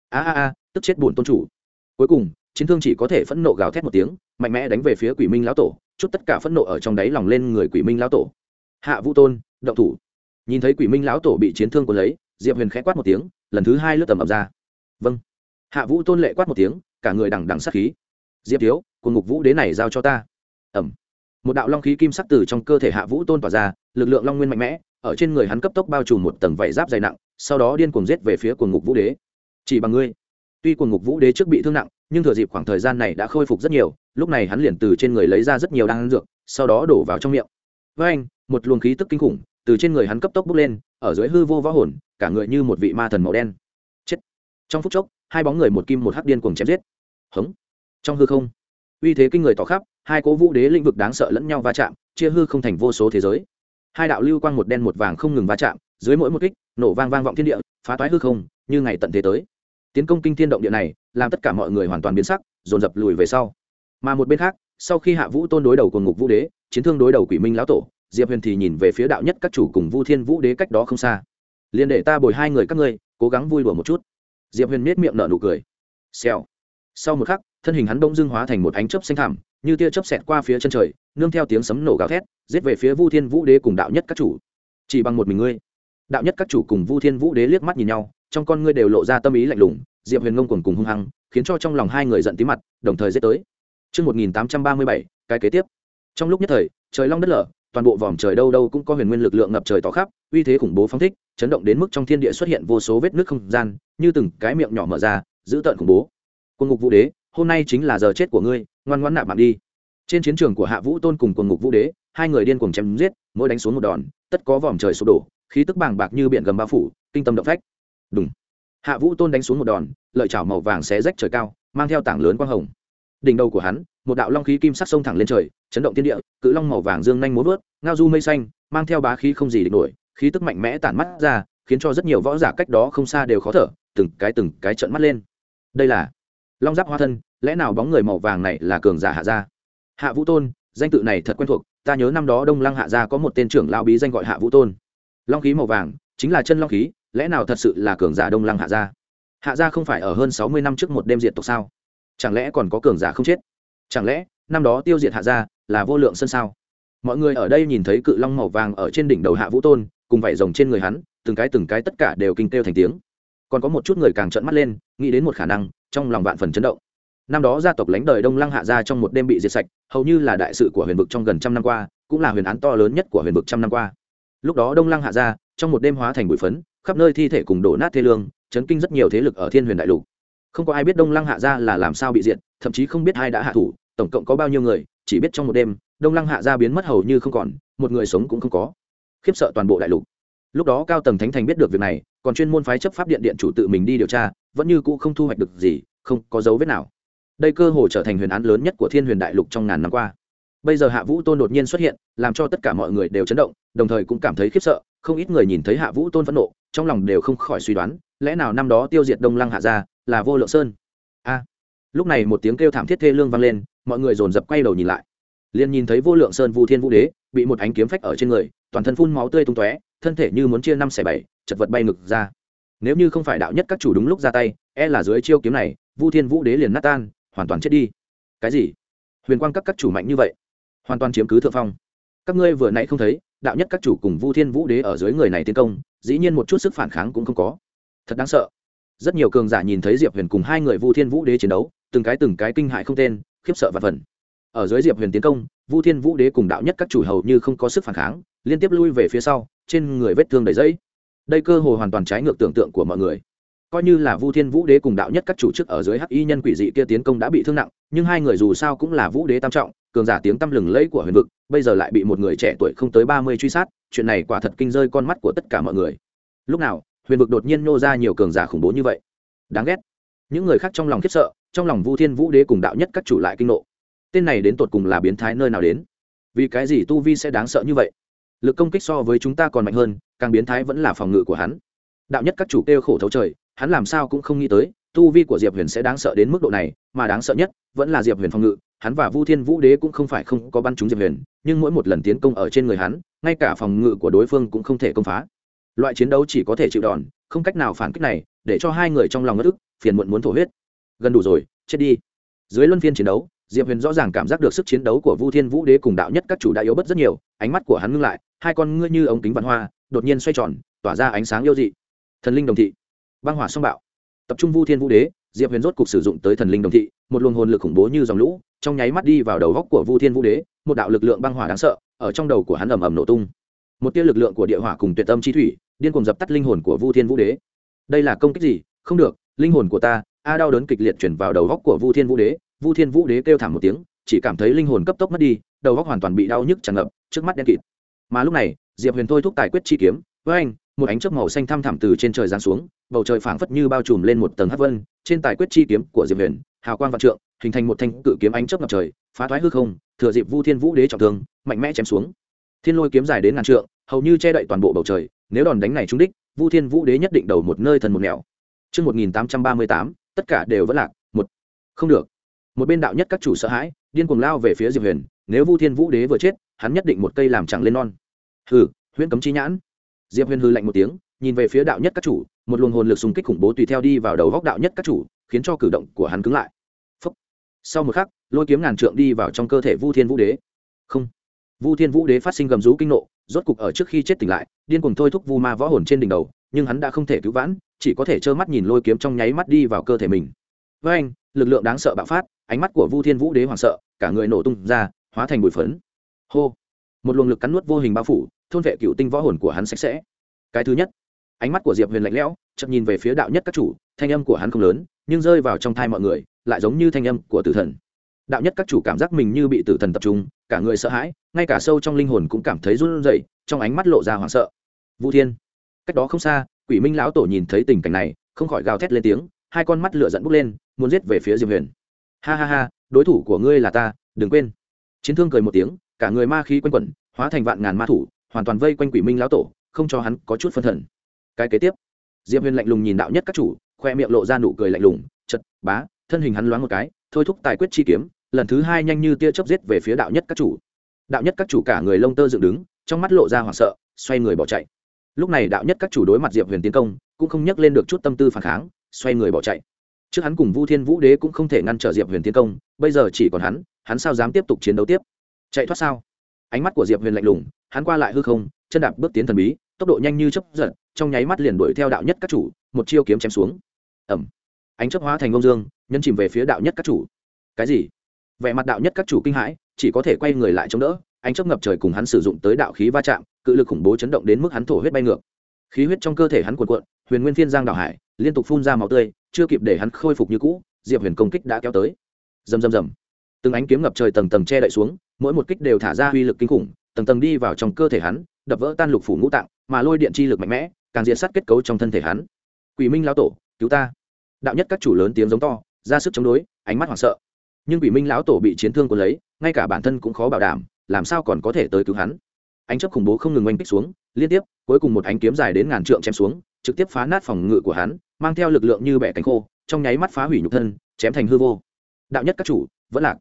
A a a, tức chết bổn tôn chủ. Cuối cùng, chiến thương chỉ có thể phẫn nộ gào thét một tiếng, mạnh mẽ đánh về phía quỷ minh lão tổ, chút tất cả phẫn nộ ở trong đáy lòng lên người quỷ minh lão tổ. Hạ vũ tôn, động thủ. Nhìn thấy quỷ minh lão tổ bị chiến thương của lấy, diệp huyền khẽ quát một tiếng, lần thứ hai lướt tầm ập ra. Vâng. Hạ vũ tôn lệ quát một tiếng, cả người đằng đằng sát khí. Diệp thiếu của ngục vũ đế này giao cho ta. Ẩm. Một đạo long khí kim sắc từ trong cơ thể hạ vũ tôn tỏa ra, lực lượng long nguyên mạnh mẽ, ở trên người hắn cấp tốc bao trùm một tầng vảy giáp dày nặng, sau đó điên cuồng giết về phía cuồng ngục vũ đế. Chỉ bằng ngươi. Tuy cuồng ngục vũ đế trước bị thương nặng, nhưng thừa dịp khoảng thời gian này đã khôi phục rất nhiều, lúc này hắn liền từ trên người lấy ra rất nhiều đan dược, sau đó đổ vào trong miệng. Với anh, một luồng khí tức kinh khủng từ trên người hắn cấp tốc bốc lên, ở dưới hư vô võ hồn, cả người như một vị ma thần màu đen. Chết. Trong phút chốc, hai bóng người một kim một hắc điên cuồng chém giết. Hống. Trong hư không uy thế kinh người tỏ khắp, hai cố vũ đế lĩnh vực đáng sợ lẫn nhau va chạm, chia hư không thành vô số thế giới. Hai đạo lưu quang một đen một vàng không ngừng va chạm, dưới mỗi một kích, nổ vang vang vọng thiên địa, phá toái hư không, như ngày tận thế tới. Tiến công kinh thiên động địa này, làm tất cả mọi người hoàn toàn biến sắc, dồn dập lùi về sau. Mà một bên khác, sau khi hạ vũ tôn đối đầu cùng ngục vũ đế, chiến thương đối đầu quỷ minh lão tổ, diệp huyền thì nhìn về phía đạo nhất các chủ cùng vu thiên vũ đế cách đó không xa. Liền để ta bồi hai người các ngươi, cố gắng vui đùa một chút. Diệp huyền miết miệng nở nụ cười. Xèo. Sau một khắc thân hình hắn bỗng dưng hóa thành một ánh chớp xanh thảm, như tia chớp xẹt qua phía chân trời nương theo tiếng sấm nổ gào thét giết về phía vu thiên vũ đế cùng đạo nhất các chủ chỉ bằng một mình ngươi đạo nhất các chủ cùng vu thiên vũ đế liếc mắt nhìn nhau trong con ngươi đều lộ ra tâm ý lạnh lùng diệp huyền ngông cuồng cùng hung hăng khiến cho trong lòng hai người giận tí mặt đồng thời giết tới Trước 1837, cái kế tiếp. Trong lúc nhất thời, trời long đất lở, toàn bộ vòm trời đâu đâu cũng có huyền nguyên lực lượng ngập trời tỏ khắp, uy thế khủng bố phóng thích, chấn động đến mức trong thiên địa xuất hiện vô số vết nứt không gian, như từng cái miệng nhỏ mở ra, giữ tợn khủng bố. Quân ngục vũ đế, hôm nay chính là giờ chết của ngươi, ngoan ngoãn nạp mạng đi. Trên chiến trường của Hạ Vũ Tôn cùng quần ngục vũ đế, hai người điên cuồng chém giết, mỗi đánh xuống một đòn, tất có vòm trời sụp đổ, khí tức bàng bạc như biển gầm bao phủ kinh tâm động phách. Đúng hạ vũ tôn đánh xuống một đòn lợi chảo màu vàng xé rách trời cao mang theo tảng lớn quang hồng. Đỉnh đầu của hắn một đạo long khí kim sắc sông thẳng lên trời chấn động thiên địa cự long màu vàng dương nhanh múa vớt ngao du mây xanh mang theo bá khí không gì địch nổi khí tức mạnh mẽ tản mắt ra khiến cho rất nhiều võ giả cách đó không xa đều khó thở từng cái từng cái trợn mắt lên. Đây là long giáp hoa thân, lẽ nào bóng người màu vàng này là cường giả hạ gia? Hạ vũ tôn, danh tự này thật quen thuộc, ta nhớ năm đó đông lăng hạ gia có một tên trưởng lao bí danh gọi hạ vũ tôn. Long khí màu vàng, chính là chân long khí, lẽ nào thật sự là cường giả đông lăng hạ gia? Hạ gia không phải ở hơn sáu mươi năm trước một đêm diệt tộc sao? Chẳng lẽ còn có cường giả không chết? Chẳng lẽ, năm đó tiêu diệt hạ gia là vô lượng sân sao? Mọi người ở đây nhìn thấy cự long màu vàng ở trên đỉnh đầu hạ vũ tôn, cùng vảy rồng trên người hắn, từng cái từng cái tất cả đều kinh kêu thành tiếng. Còn có một chút người càng trợn mắt lên, nghĩ đến một khả năng trong lòng vạn phần chấn động. Năm đó gia tộc lãnh đời đông lăng hạ gia trong một đêm bị diệt sạch, hầu như là đại sự của huyền vực trong gần trăm năm qua, cũng là huyền án to lớn nhất của huyền vực trăm năm qua. Lúc đó đông lăng hạ gia trong một đêm hóa thành bụi phấn, khắp nơi thi thể cùng đổ nát thê lương, chấn kinh rất nhiều thế lực ở thiên huyền đại lục. Không có ai biết đông lăng hạ gia là làm sao bị diệt, thậm chí không biết ai đã hạ thủ, tổng cộng có bao nhiêu người, chỉ biết trong một đêm, đông lăng hạ gia biến mất hầu như không còn, một người sống cũng không có. Khiếp sợ toàn bộ đại lục lúc đó cao tầng thánh thành biết được việc này, còn chuyên môn phái chấp pháp điện điện chủ tự mình đi điều tra, vẫn như cũ không thu hoạch được gì, không có dấu vết nào. Đây cơ hồ trở thành huyền án lớn nhất của thiên huyền đại lục trong ngàn năm qua. Bây giờ hạ vũ tôn đột nhiên xuất hiện, làm cho tất cả mọi người đều chấn động, đồng thời cũng cảm thấy khiếp sợ, không ít người nhìn thấy hạ vũ tôn phẫn nộ, trong lòng đều không khỏi suy đoán, lẽ nào năm đó tiêu diệt đông lăng hạ gia là vô lượng sơn? A. Lúc này một tiếng kêu thảm thiết thê lương vang lên, mọi người dồn dập quay đầu nhìn lại liền nhìn thấy vô lượng sơn vu thiên vũ đế bị một ánh kiếm phách ở trên người, toàn thân phun máu tươi tung tóe, thân thể như muốn chia năm xẻ bảy, chật vật bay ngực ra. Nếu như không phải đạo nhất các chủ đúng lúc ra tay e là dưới chiêu kiếm này, vu thiên vũ đế liền nát tan, hoàn toàn chết đi. Cái gì? Huyền quang các các chủ mạnh như vậy, hoàn toàn chiếm cứ thượng phong. Các ngươi vừa nãy không thấy, đạo nhất các chủ cùng vu thiên vũ đế ở dưới người này tiến công, dĩ nhiên một chút sức phản kháng cũng không có. Thật đáng sợ. Rất nhiều cường giả nhìn thấy diệp huyền cùng hai người vu thiên vũ đế chiến đấu, từng cái từng cái kinh hại không tên, khiếp sợ và phần ở dưới diệp huyền tiến công, vu thiên vũ đế cùng đạo nhất các chủ hầu như không có sức phản kháng, liên tiếp lui về phía sau, trên người vết thương đầy dẫy đây cơ hồ hoàn toàn trái ngược tưởng tượng của mọi người. Coi như là vu thiên vũ đế cùng đạo nhất các chủ chức ở dưới hắc y nhân quỷ dị kia tiến công đã bị thương nặng, nhưng hai người dù sao cũng là vũ đế tam trọng, cường giả tiếng tăm lừng lẫy của huyền vực, bây giờ lại bị một người trẻ tuổi không tới ba mươi truy sát, chuyện này quả thật kinh rơi con mắt của tất cả mọi người. Lúc nào, huyền vực đột nhiên nô ra nhiều cường giả khủng bố như vậy? Đáng ghét. Những người khác trong lòng khiếp sợ, trong lòng vu thiên vũ đế cùng đạo nhất các chủ lại kinh nộ tên này đến tột cùng là biến thái nơi nào đến? Vì cái gì tu vi sẽ đáng sợ như vậy? Lực công kích so với chúng ta còn mạnh hơn, càng biến thái vẫn là phòng ngự của hắn. Đạo nhất các chủ kêu khổ thấu trời, hắn làm sao cũng không nghĩ tới, tu vi của diệp huyền sẽ đáng sợ đến mức độ này, mà đáng sợ nhất vẫn là diệp huyền phòng ngự. Hắn và vu thiên vũ đế cũng không phải không có bắn trúng diệp huyền, nhưng mỗi một lần tiến công ở trên người hắn, ngay cả phòng ngự của đối phương cũng không thể công phá. Loại chiến đấu chỉ có thể chịu đòn, không cách nào phản kích này, để cho hai người trong lòng ngất ức, phiền muộn muốn thổ huyết. Gần đủ rồi, chết đi. Dưới luân phiên chiến đấu diệp huyền rõ ràng cảm giác được sức chiến đấu của vu thiên vũ đế cùng đạo nhất các chủ đã yếu bớt rất nhiều, ánh mắt của hắn ngưng lại, hai con ngươi như ống kính văn hoa, đột nhiên xoay tròn, tỏa ra ánh sáng yêu dị. Thần linh đồng thị. Băng hỏa song bạo. Tập trung vu thiên vũ đế, diệp huyền rốt cục sử dụng tới thần linh đồng thị, một luồng hồn lực khủng bố như dòng lũ, trong nháy mắt đi vào đầu góc của vu thiên vũ đế, một đạo lực lượng băng hỏa đáng sợ, ở trong đầu của hắn ầm ầm nổ tung. Một tia lực lượng của địa hỏa cùng tuyệt tâm chi thủy, điên cùng dập tắt linh hồn của vu thiên vũ đế. Đây là công kích gì? Không được, linh hồn của ta, a đau đớn kịch liệt chuyển vào đầu góc của vu thiên vũ đế vu thiên vũ đế kêu thảm một tiếng chỉ cảm thấy linh hồn cấp tốc mất đi đầu góc hoàn toàn bị đau nhức tràn ngập trước mắt đen kịt mà lúc này diệp huyền thôi thúc tài quyết chi kiếm với anh một ánh chớp màu xanh thăm thẳm từ trên trời giáng xuống bầu trời phảng phất như bao trùm lên một tầng hắc vân trên tài quyết chi kiếm của diệp huyền hào quang vạn trượng hình thành một thanh cự kiếm ánh chớp ngập trời phá thoái hư không thừa dịp vu thiên vũ đế trọng thương mạnh mẽ chém xuống thiên lôi kiếm dài đến ngàn trượng hầu như che đậy toàn bộ bầu trời nếu đòn đánh này trúng đích vu thiên vũ đế nhất định đầu một nơi thần một nẻo Trước 1838, tất cả đều vẫn lạc, một. Không được. Một bên đạo nhất các chủ sợ hãi, điên cuồng lao về phía Diệp Huyền, nếu Vu Thiên Vũ Đế vừa chết, hắn nhất định một cây làm chẳng lên non. Hừ, huyễn cấm chi nhãn. Diệp Huyền hư lạnh một tiếng, nhìn về phía đạo nhất các chủ, một luồng hồn lực xung kích khủng bố tùy theo đi vào đầu góc đạo nhất các chủ, khiến cho cử động của hắn cứng lại. Phúc. Sau một khắc, lôi kiếm ngàn trượng đi vào trong cơ thể Vu Thiên Vũ Đế. Không. Vu Thiên Vũ Đế phát sinh gầm rú kinh nộ, rốt cục ở trước khi chết tỉnh lại, điên cuồng thôi thúc Vu Ma võ hồn trên đỉnh đầu, nhưng hắn đã không thể cứu vãn, chỉ có thể trơ mắt nhìn lôi kiếm trong nháy mắt đi vào cơ thể mình với anh lực lượng đáng sợ bạo phát ánh mắt của vu thiên vũ đế hoảng sợ, cả người nổ tung ra, hóa thành bụi phấn. Hô! Một luồng lực cắn nuốt vô hình bao phủ, thôn vệ cựu tinh võ hồn của hắn sạch sẽ. Cái thứ nhất, ánh mắt của diệp huyền lạnh lẽo, chậm nhìn về phía đạo nhất các chủ, thanh âm của hắn không lớn, nhưng rơi vào trong thai mọi người, lại giống như thanh âm của tử thần. Đạo nhất các chủ cảm giác mình như bị tử thần tập trung, cả người sợ hãi, ngay cả sâu trong linh hồn cũng cảm thấy run rẩy, trong ánh mắt lộ ra hoảng sợ. Vũ thiên, cách đó không xa, quỷ minh lão tổ nhìn thấy tình cảnh này, không khỏi gào thét lên tiếng, hai con mắt lửa dẫn bốc lên, muốn giết về phía diệp huyền ha ha ha, đối thủ của ngươi là ta, đừng quên. Chiến thương cười một tiếng, cả người ma khí quanh quẩn, hóa thành vạn ngàn ma thủ, hoàn toàn vây quanh quỷ minh lão tổ, không cho hắn có chút phân thần. Cái kế tiếp, diệp huyền lạnh lùng nhìn đạo nhất các chủ, khoe miệng lộ ra nụ cười lạnh lùng chật bá, thân hình hắn loáng một cái, thôi thúc tài quyết chi kiếm, lần thứ hai nhanh như tia chớp giết về phía đạo nhất các chủ. Đạo nhất các chủ cả người lông tơ dựng đứng, trong mắt lộ ra hoảng sợ, xoay người bỏ chạy. Lúc này đạo nhất các chủ đối mặt diệp huyền tiến công, cũng không nhắc lên được chút tâm tư phản kháng, xoay người bỏ chạy trước hắn cùng vu thiên vũ đế cũng không thể ngăn trở diệp huyền tiến công, bây giờ chỉ còn hắn hắn sao dám tiếp tục chiến đấu tiếp? Chạy thoát sao? Ánh mắt của diệp huyền lạnh lùng, hắn qua lại hư không, chân đạp bước tiến thần bí, tốc độ nhanh như chấp giật, trong nháy mắt liền đuổi theo đạo nhất các chủ, một chiêu kiếm chém xuống. Ẩm ánh chấp hóa thành công dương nhân chìm về phía đạo nhất các chủ. Cái gì? Vẻ mặt đạo nhất các chủ kinh hãi, chỉ có thể quay người lại chống đỡ, ánh chấp ngập trời cùng hắn sử dụng tới đạo khí va chạm, cự lực khủng bố chấn động đến mức hắn thổ huyết bay ngược. Khí huyết trong cơ thể hắn cuộn cuộn, huyền nguyên Thiên giang đảo hải, liên tục phun ra máu tươi chưa kịp để hắn khôi phục như cũ, diệp huyền công kích đã kéo tới. Rầm rầm rầm. Từng ánh kiếm ngập trời tầng tầng che đậy xuống, mỗi một kích đều thả ra uy lực kinh khủng, tầng tầng đi vào trong cơ thể hắn, đập vỡ tan lục phủ ngũ tạng, mà lôi điện chi lực mạnh mẽ, càng diện sát kết cấu trong thân thể hắn. Quỷ minh lão tổ, cứu ta. Đạo nhất các chủ lớn tiếng giống to, ra sức chống đối, ánh mắt hoảng sợ. Nhưng quỷ minh lão tổ bị chiến thương cuốn lấy, ngay cả bản thân cũng khó bảo đảm, làm sao còn có thể tới cứu hắn? Ánh chấp khủng bố không ngừng oanh kích xuống, liên tiếp, cuối cùng một ánh kiếm dài đến ngàn trượng chém xuống, trực tiếp phá nát phòng ngự của hắn mang theo lực lượng như bẻ cánh khô, trong nháy mắt phá hủy nhục thân, chém thành hư vô. Đạo nhất các chủ, vẫn lạc.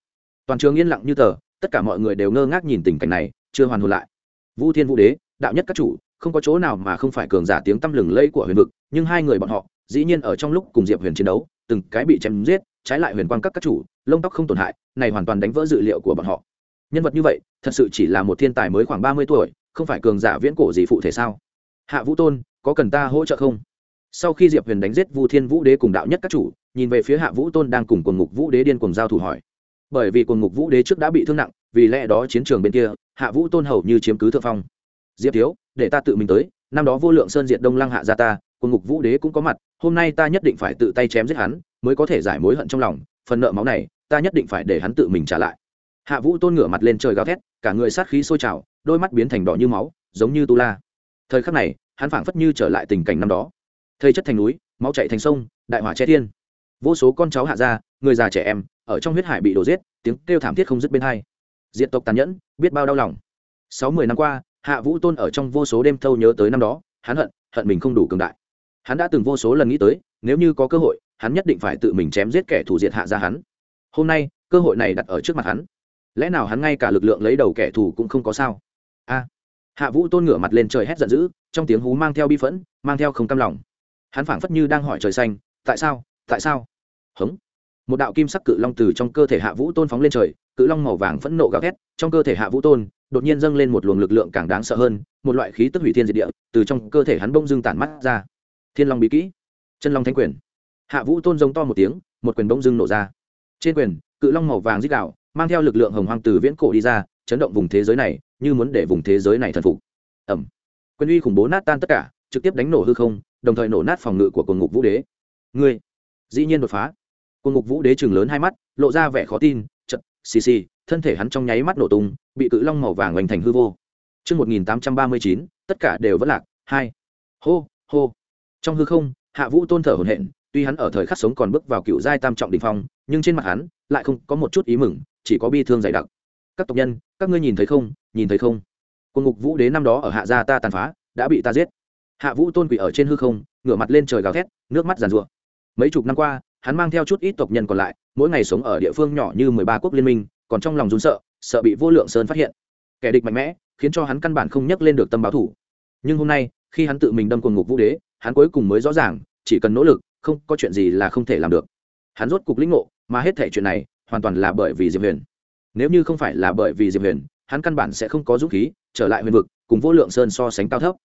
Toàn trường yên lặng như tờ, tất cả mọi người đều ngơ ngác nhìn tình cảnh này, chưa hoàn hồn lại. Vũ thiên vũ đế, đạo nhất các chủ, không có chỗ nào mà không phải cường giả tiếng tăm lừng lây của huyền vực, nhưng hai người bọn họ, dĩ nhiên ở trong lúc cùng diệp huyền chiến đấu, từng cái bị chém giết, trái lại huyền quang các các chủ, lông tóc không tổn hại, này hoàn toàn đánh vỡ dự liệu của bọn họ. Nhân vật như vậy, thật sự chỉ là một thiên tài mới khoảng ba mươi tuổi, không phải cường giả viễn cổ gì phụ thể sao? Hạ vũ tôn, có cần ta hỗ trợ không? Sau khi diệp huyền đánh giết vu thiên vũ đế cùng đạo nhất các chủ, nhìn về phía hạ vũ tôn đang cùng quần ngục vũ đế điên cùng giao thủ hỏi. Bởi vì quần ngục vũ đế trước đã bị thương nặng, vì lẽ đó chiến trường bên kia, hạ vũ tôn hầu như chiếm cứ thượng phong. Diệp thiếu, để ta tự mình tới, năm đó vô lượng sơn diệt đông lăng hạ ra ta quần ngục vũ đế cũng có mặt, hôm nay ta nhất định phải tự tay chém giết hắn, mới có thể giải mối hận trong lòng, phần nợ máu này, ta nhất định phải để hắn tự mình trả lại. Hạ vũ tôn ngửa mặt lên trời gào thét, cả người sát khí sôi trào, đôi mắt biến thành đỏ như máu, giống như tu la. Thời khắc này, hắn phảng phất như trở lại tình cảnh năm đó thây chất thành núi, máu chạy thành sông, đại hỏa che thiên. Vô số con cháu hạ ra, người già trẻ em, ở trong huyết hải bị đổ giết, tiếng kêu thảm thiết không dứt bên hai. Diện tộc tàn nhẫn, biết bao đau lòng. Sáu mươi năm qua, hạ vũ tôn ở trong vô số đêm thâu nhớ tới năm đó, hắn hận hận mình không đủ cường đại. Hắn đã từng vô số lần nghĩ tới, nếu như có cơ hội, hắn nhất định phải tự mình chém giết kẻ thù diệt hạ ra hắn. Hôm nay, cơ hội này đặt ở trước mặt hắn. Lẽ nào hắn ngay cả lực lượng lấy đầu kẻ thù cũng không có sao? A. Hạ vũ tôn ngửa mặt lên trời hét giận dữ, trong tiếng hú mang theo bi phẫn, mang theo không cam lòng hắn phảng phất như đang hỏi trời xanh, tại sao? Tại sao? Hống. Một đạo kim sắc cự long từ trong cơ thể hạ vũ tôn phóng lên trời, cự long màu vàng phẫn nộ gào thét, trong cơ thể hạ vũ tôn đột nhiên dâng lên một luồng lực lượng càng đáng sợ hơn, một loại khí tức hủy thiên diệt địa từ trong cơ thể hắn bông dưng tản mắt ra. Thiên long bí kỹ, chân long thanh quyền. Hạ vũ tôn giống to một tiếng, một quyền bông dưng nổ ra. Trên quyền, cự long màu vàng dích đạo mang theo lực lượng hồng hoang từ viễn cổ đi ra, chấn động vùng thế giới này, như muốn để vùng thế giới này thần phục. Ẩm quyền uy khủng bố nát tan tất cả trực tiếp đánh nổ hư không đồng thời nổ nát phòng ngự của cồn ngục vũ đế ngươi dĩ nhiên đột phá cồn ngục vũ đế chừng lớn hai mắt lộ ra vẻ khó tin chật xì xì thân thể hắn trong nháy mắt nổ tung bị cự long màu vàng hoành thành hư vô Trước 1839, tất cả đều vẫn lạc. Hai. Hô, hô. Trong hư không, Hạ Vũ tôn thở hổn hển, tuy hắn ở thời khắc sống còn bước vào cựu giai tam trọng đỉnh phong, nhưng trên mặt hắn lại không có một chút ý mừng, chỉ có bi thương dày đặc. Các tộc nhân, các ngươi nhìn thấy không? Nhìn thấy không? Quân ngục Vũ Đế năm đó ở hạ gia ta tàn phá, đã bị ta giết. Hạ Vũ tôn quỷ ở trên hư không, ngửa mặt lên trời gào thét, nước mắt giàn rủa. Mấy chục năm qua, hắn mang theo chút ít tộc nhân còn lại, mỗi ngày sống ở địa phương nhỏ như mười ba quốc liên minh, còn trong lòng run sợ, sợ bị vô lượng sơn phát hiện. Kẻ địch mạnh mẽ khiến cho hắn căn bản không nhắc lên được tâm báo thủ. Nhưng hôm nay khi hắn tự mình đâm quần ngục vũ đế hắn cuối cùng mới rõ ràng chỉ cần nỗ lực không có chuyện gì là không thể làm được. Hắn rốt cục lĩnh ngộ mà hết thể chuyện này hoàn toàn là bởi vì diệp huyền. Nếu như không phải là bởi vì diệp huyền hắn căn bản sẽ không có dũng khí trở lại huyền vực cùng vô lượng sơn so sánh cao thấp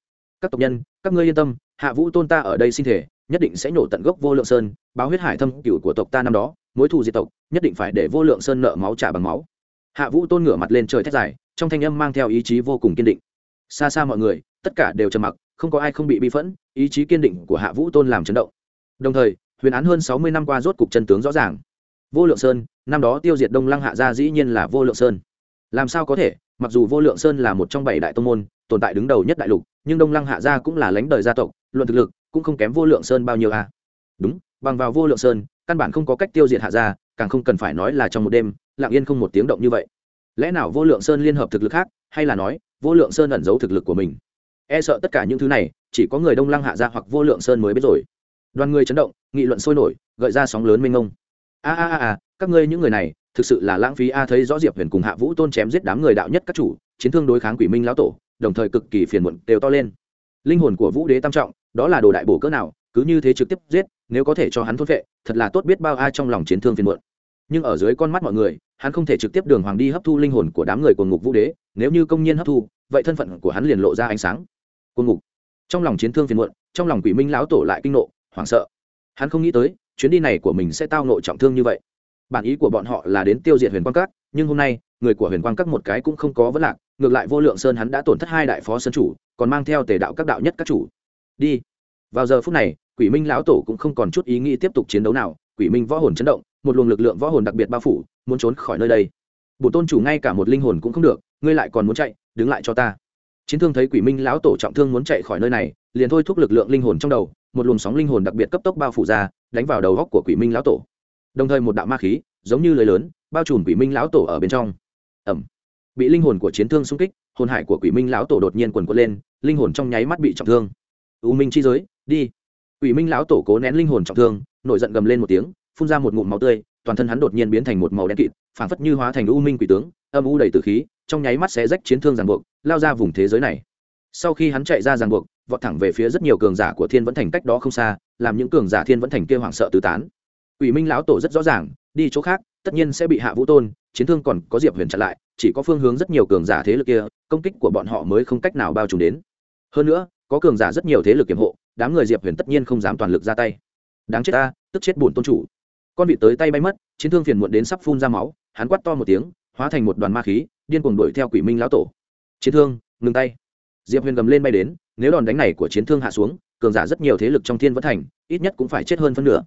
các tộc nhân, các ngươi yên tâm, hạ vũ tôn ta ở đây sinh thể, nhất định sẽ nhổ tận gốc vô lượng sơn, báo huyết hải thâm cựu của tộc ta năm đó, mối thù diệt tộc, nhất định phải để vô lượng sơn nợ máu trả bằng máu. Hạ vũ tôn ngửa mặt lên trời thét dài, trong thanh âm mang theo ý chí vô cùng kiên định. Xa xa mọi người, tất cả đều trầm mặc, không có ai không bị bi phẫn, ý chí kiên định của hạ vũ tôn làm chấn động. Đồng thời, huyền án hơn sáu mươi năm qua rốt cục chân tướng rõ ràng. Vô lượng sơn, năm đó tiêu diệt đông lăng hạ gia dĩ nhiên là vô lượng sơn. Làm sao có thể, mặc dù vô lượng sơn là một trong bảy đại tông môn, tồn tại đứng đầu nhất đại lục nhưng đông lăng hạ gia cũng là lãnh đời gia tộc, luận thực lực cũng không kém vô lượng sơn bao nhiêu a. Đúng, bằng vào vô lượng sơn, căn bản không có cách tiêu diệt hạ gia, càng không cần phải nói là trong một đêm, lặng yên không một tiếng động như vậy. Lẽ nào vô lượng sơn liên hợp thực lực khác, hay là nói, vô lượng sơn ẩn giấu thực lực của mình? E sợ tất cả những thứ này, chỉ có người đông lăng hạ gia hoặc vô lượng sơn mới biết rồi. Đoàn người chấn động, nghị luận sôi nổi, gợi ra sóng lớn mênh mông. A a a a, các ngươi những người này, thực sự là lãng phí a, thấy rõ diệp huyền cùng hạ vũ tôn chém giết đám người đạo nhất các chủ, chiến thương đối kháng quỷ minh lão tổ đồng thời cực kỳ phiền muộn, đều to lên. Linh hồn của vũ đế tam trọng, đó là đồ đại bổ cỡ nào, cứ như thế trực tiếp giết, nếu có thể cho hắn thốt vệ, thật là tốt biết bao ai trong lòng chiến thương phiền muộn. Nhưng ở dưới con mắt mọi người, hắn không thể trực tiếp đường hoàng đi hấp thu linh hồn của đám người của ngục vũ đế, nếu như công nhiên hấp thu, vậy thân phận của hắn liền lộ ra ánh sáng. Quân ngục. Trong lòng chiến thương phiền muộn, trong lòng quỷ minh lão tổ lại kinh nộ, hoảng sợ. Hắn không nghĩ tới, chuyến đi này của mình sẽ tao nộ trọng thương như vậy bản ý của bọn họ là đến tiêu diệt huyền quang các, nhưng hôm nay, người của huyền quang các một cái cũng không có vấn lạc, ngược lại vô lượng sơn hắn đã tổn thất hai đại phó sơn chủ, còn mang theo tề đạo các đạo nhất các chủ. Đi. Vào giờ phút này, quỷ minh lão tổ cũng không còn chút ý nghĩ tiếp tục chiến đấu nào, quỷ minh võ hồn chấn động, một luồng lực lượng võ hồn đặc biệt bao phủ, muốn trốn khỏi nơi đây. Bổn tôn chủ ngay cả một linh hồn cũng không được, ngươi lại còn muốn chạy, đứng lại cho ta. Chiến thương thấy quỷ minh lão tổ trọng thương muốn chạy khỏi nơi này, liền thôi thúc lực lượng linh hồn trong đầu, một luồng sóng linh hồn đặc biệt cấp tốc bao phủ ra, đánh vào đầu góc của quỷ minh lão tổ đồng thời một đạo ma khí, giống như lưới lớn, bao trùm quỷ minh lão tổ ở bên trong. Ẩm. Bị linh hồn của chiến thương xung kích, hồn hải của quỷ minh lão tổ đột nhiên quần quật lên, linh hồn trong nháy mắt bị trọng thương. U minh chi giới, đi. Quỷ minh lão tổ cố nén linh hồn trọng thương, nổi giận gầm lên một tiếng, phun ra một ngụm máu tươi, toàn thân hắn đột nhiên biến thành một màu đen kịt, phảng phất như hóa thành u minh quỷ tướng, âm u đầy tử khí, trong nháy mắt sẽ rách chiến thương ràng buộc, lao ra vùng thế giới này. Sau khi hắn chạy ra ràng buộc, vọt thẳng về phía rất nhiều cường giả của thiên vẫn thành cách đó không xa, làm những cường giả thiên vẫn thành kia hoảng sợ tứ tán. Quỷ Minh lão tổ rất rõ ràng, đi chỗ khác, tất nhiên sẽ bị Hạ Vũ Tôn, chiến thương còn có Diệp Huyền chặn lại, chỉ có phương hướng rất nhiều cường giả thế lực kia, công kích của bọn họ mới không cách nào bao trùm đến. Hơn nữa, có cường giả rất nhiều thế lực kiểm hộ, đám người Diệp Huyền tất nhiên không dám toàn lực ra tay. Đáng chết ta, tức chết bổn tôn chủ. Con vị tới tay bay mất, chiến thương phiền muộn đến sắp phun ra máu, hắn quát to một tiếng, hóa thành một đoàn ma khí, điên cuồng đuổi theo Quỷ Minh lão tổ. Chiến thương, ngừng tay. Diệp Huyền gầm lên bay đến, nếu đòn đánh này của chiến thương hạ xuống, cường giả rất nhiều thế lực trong thiên vẫn thành, ít nhất cũng phải chết hơn phân nửa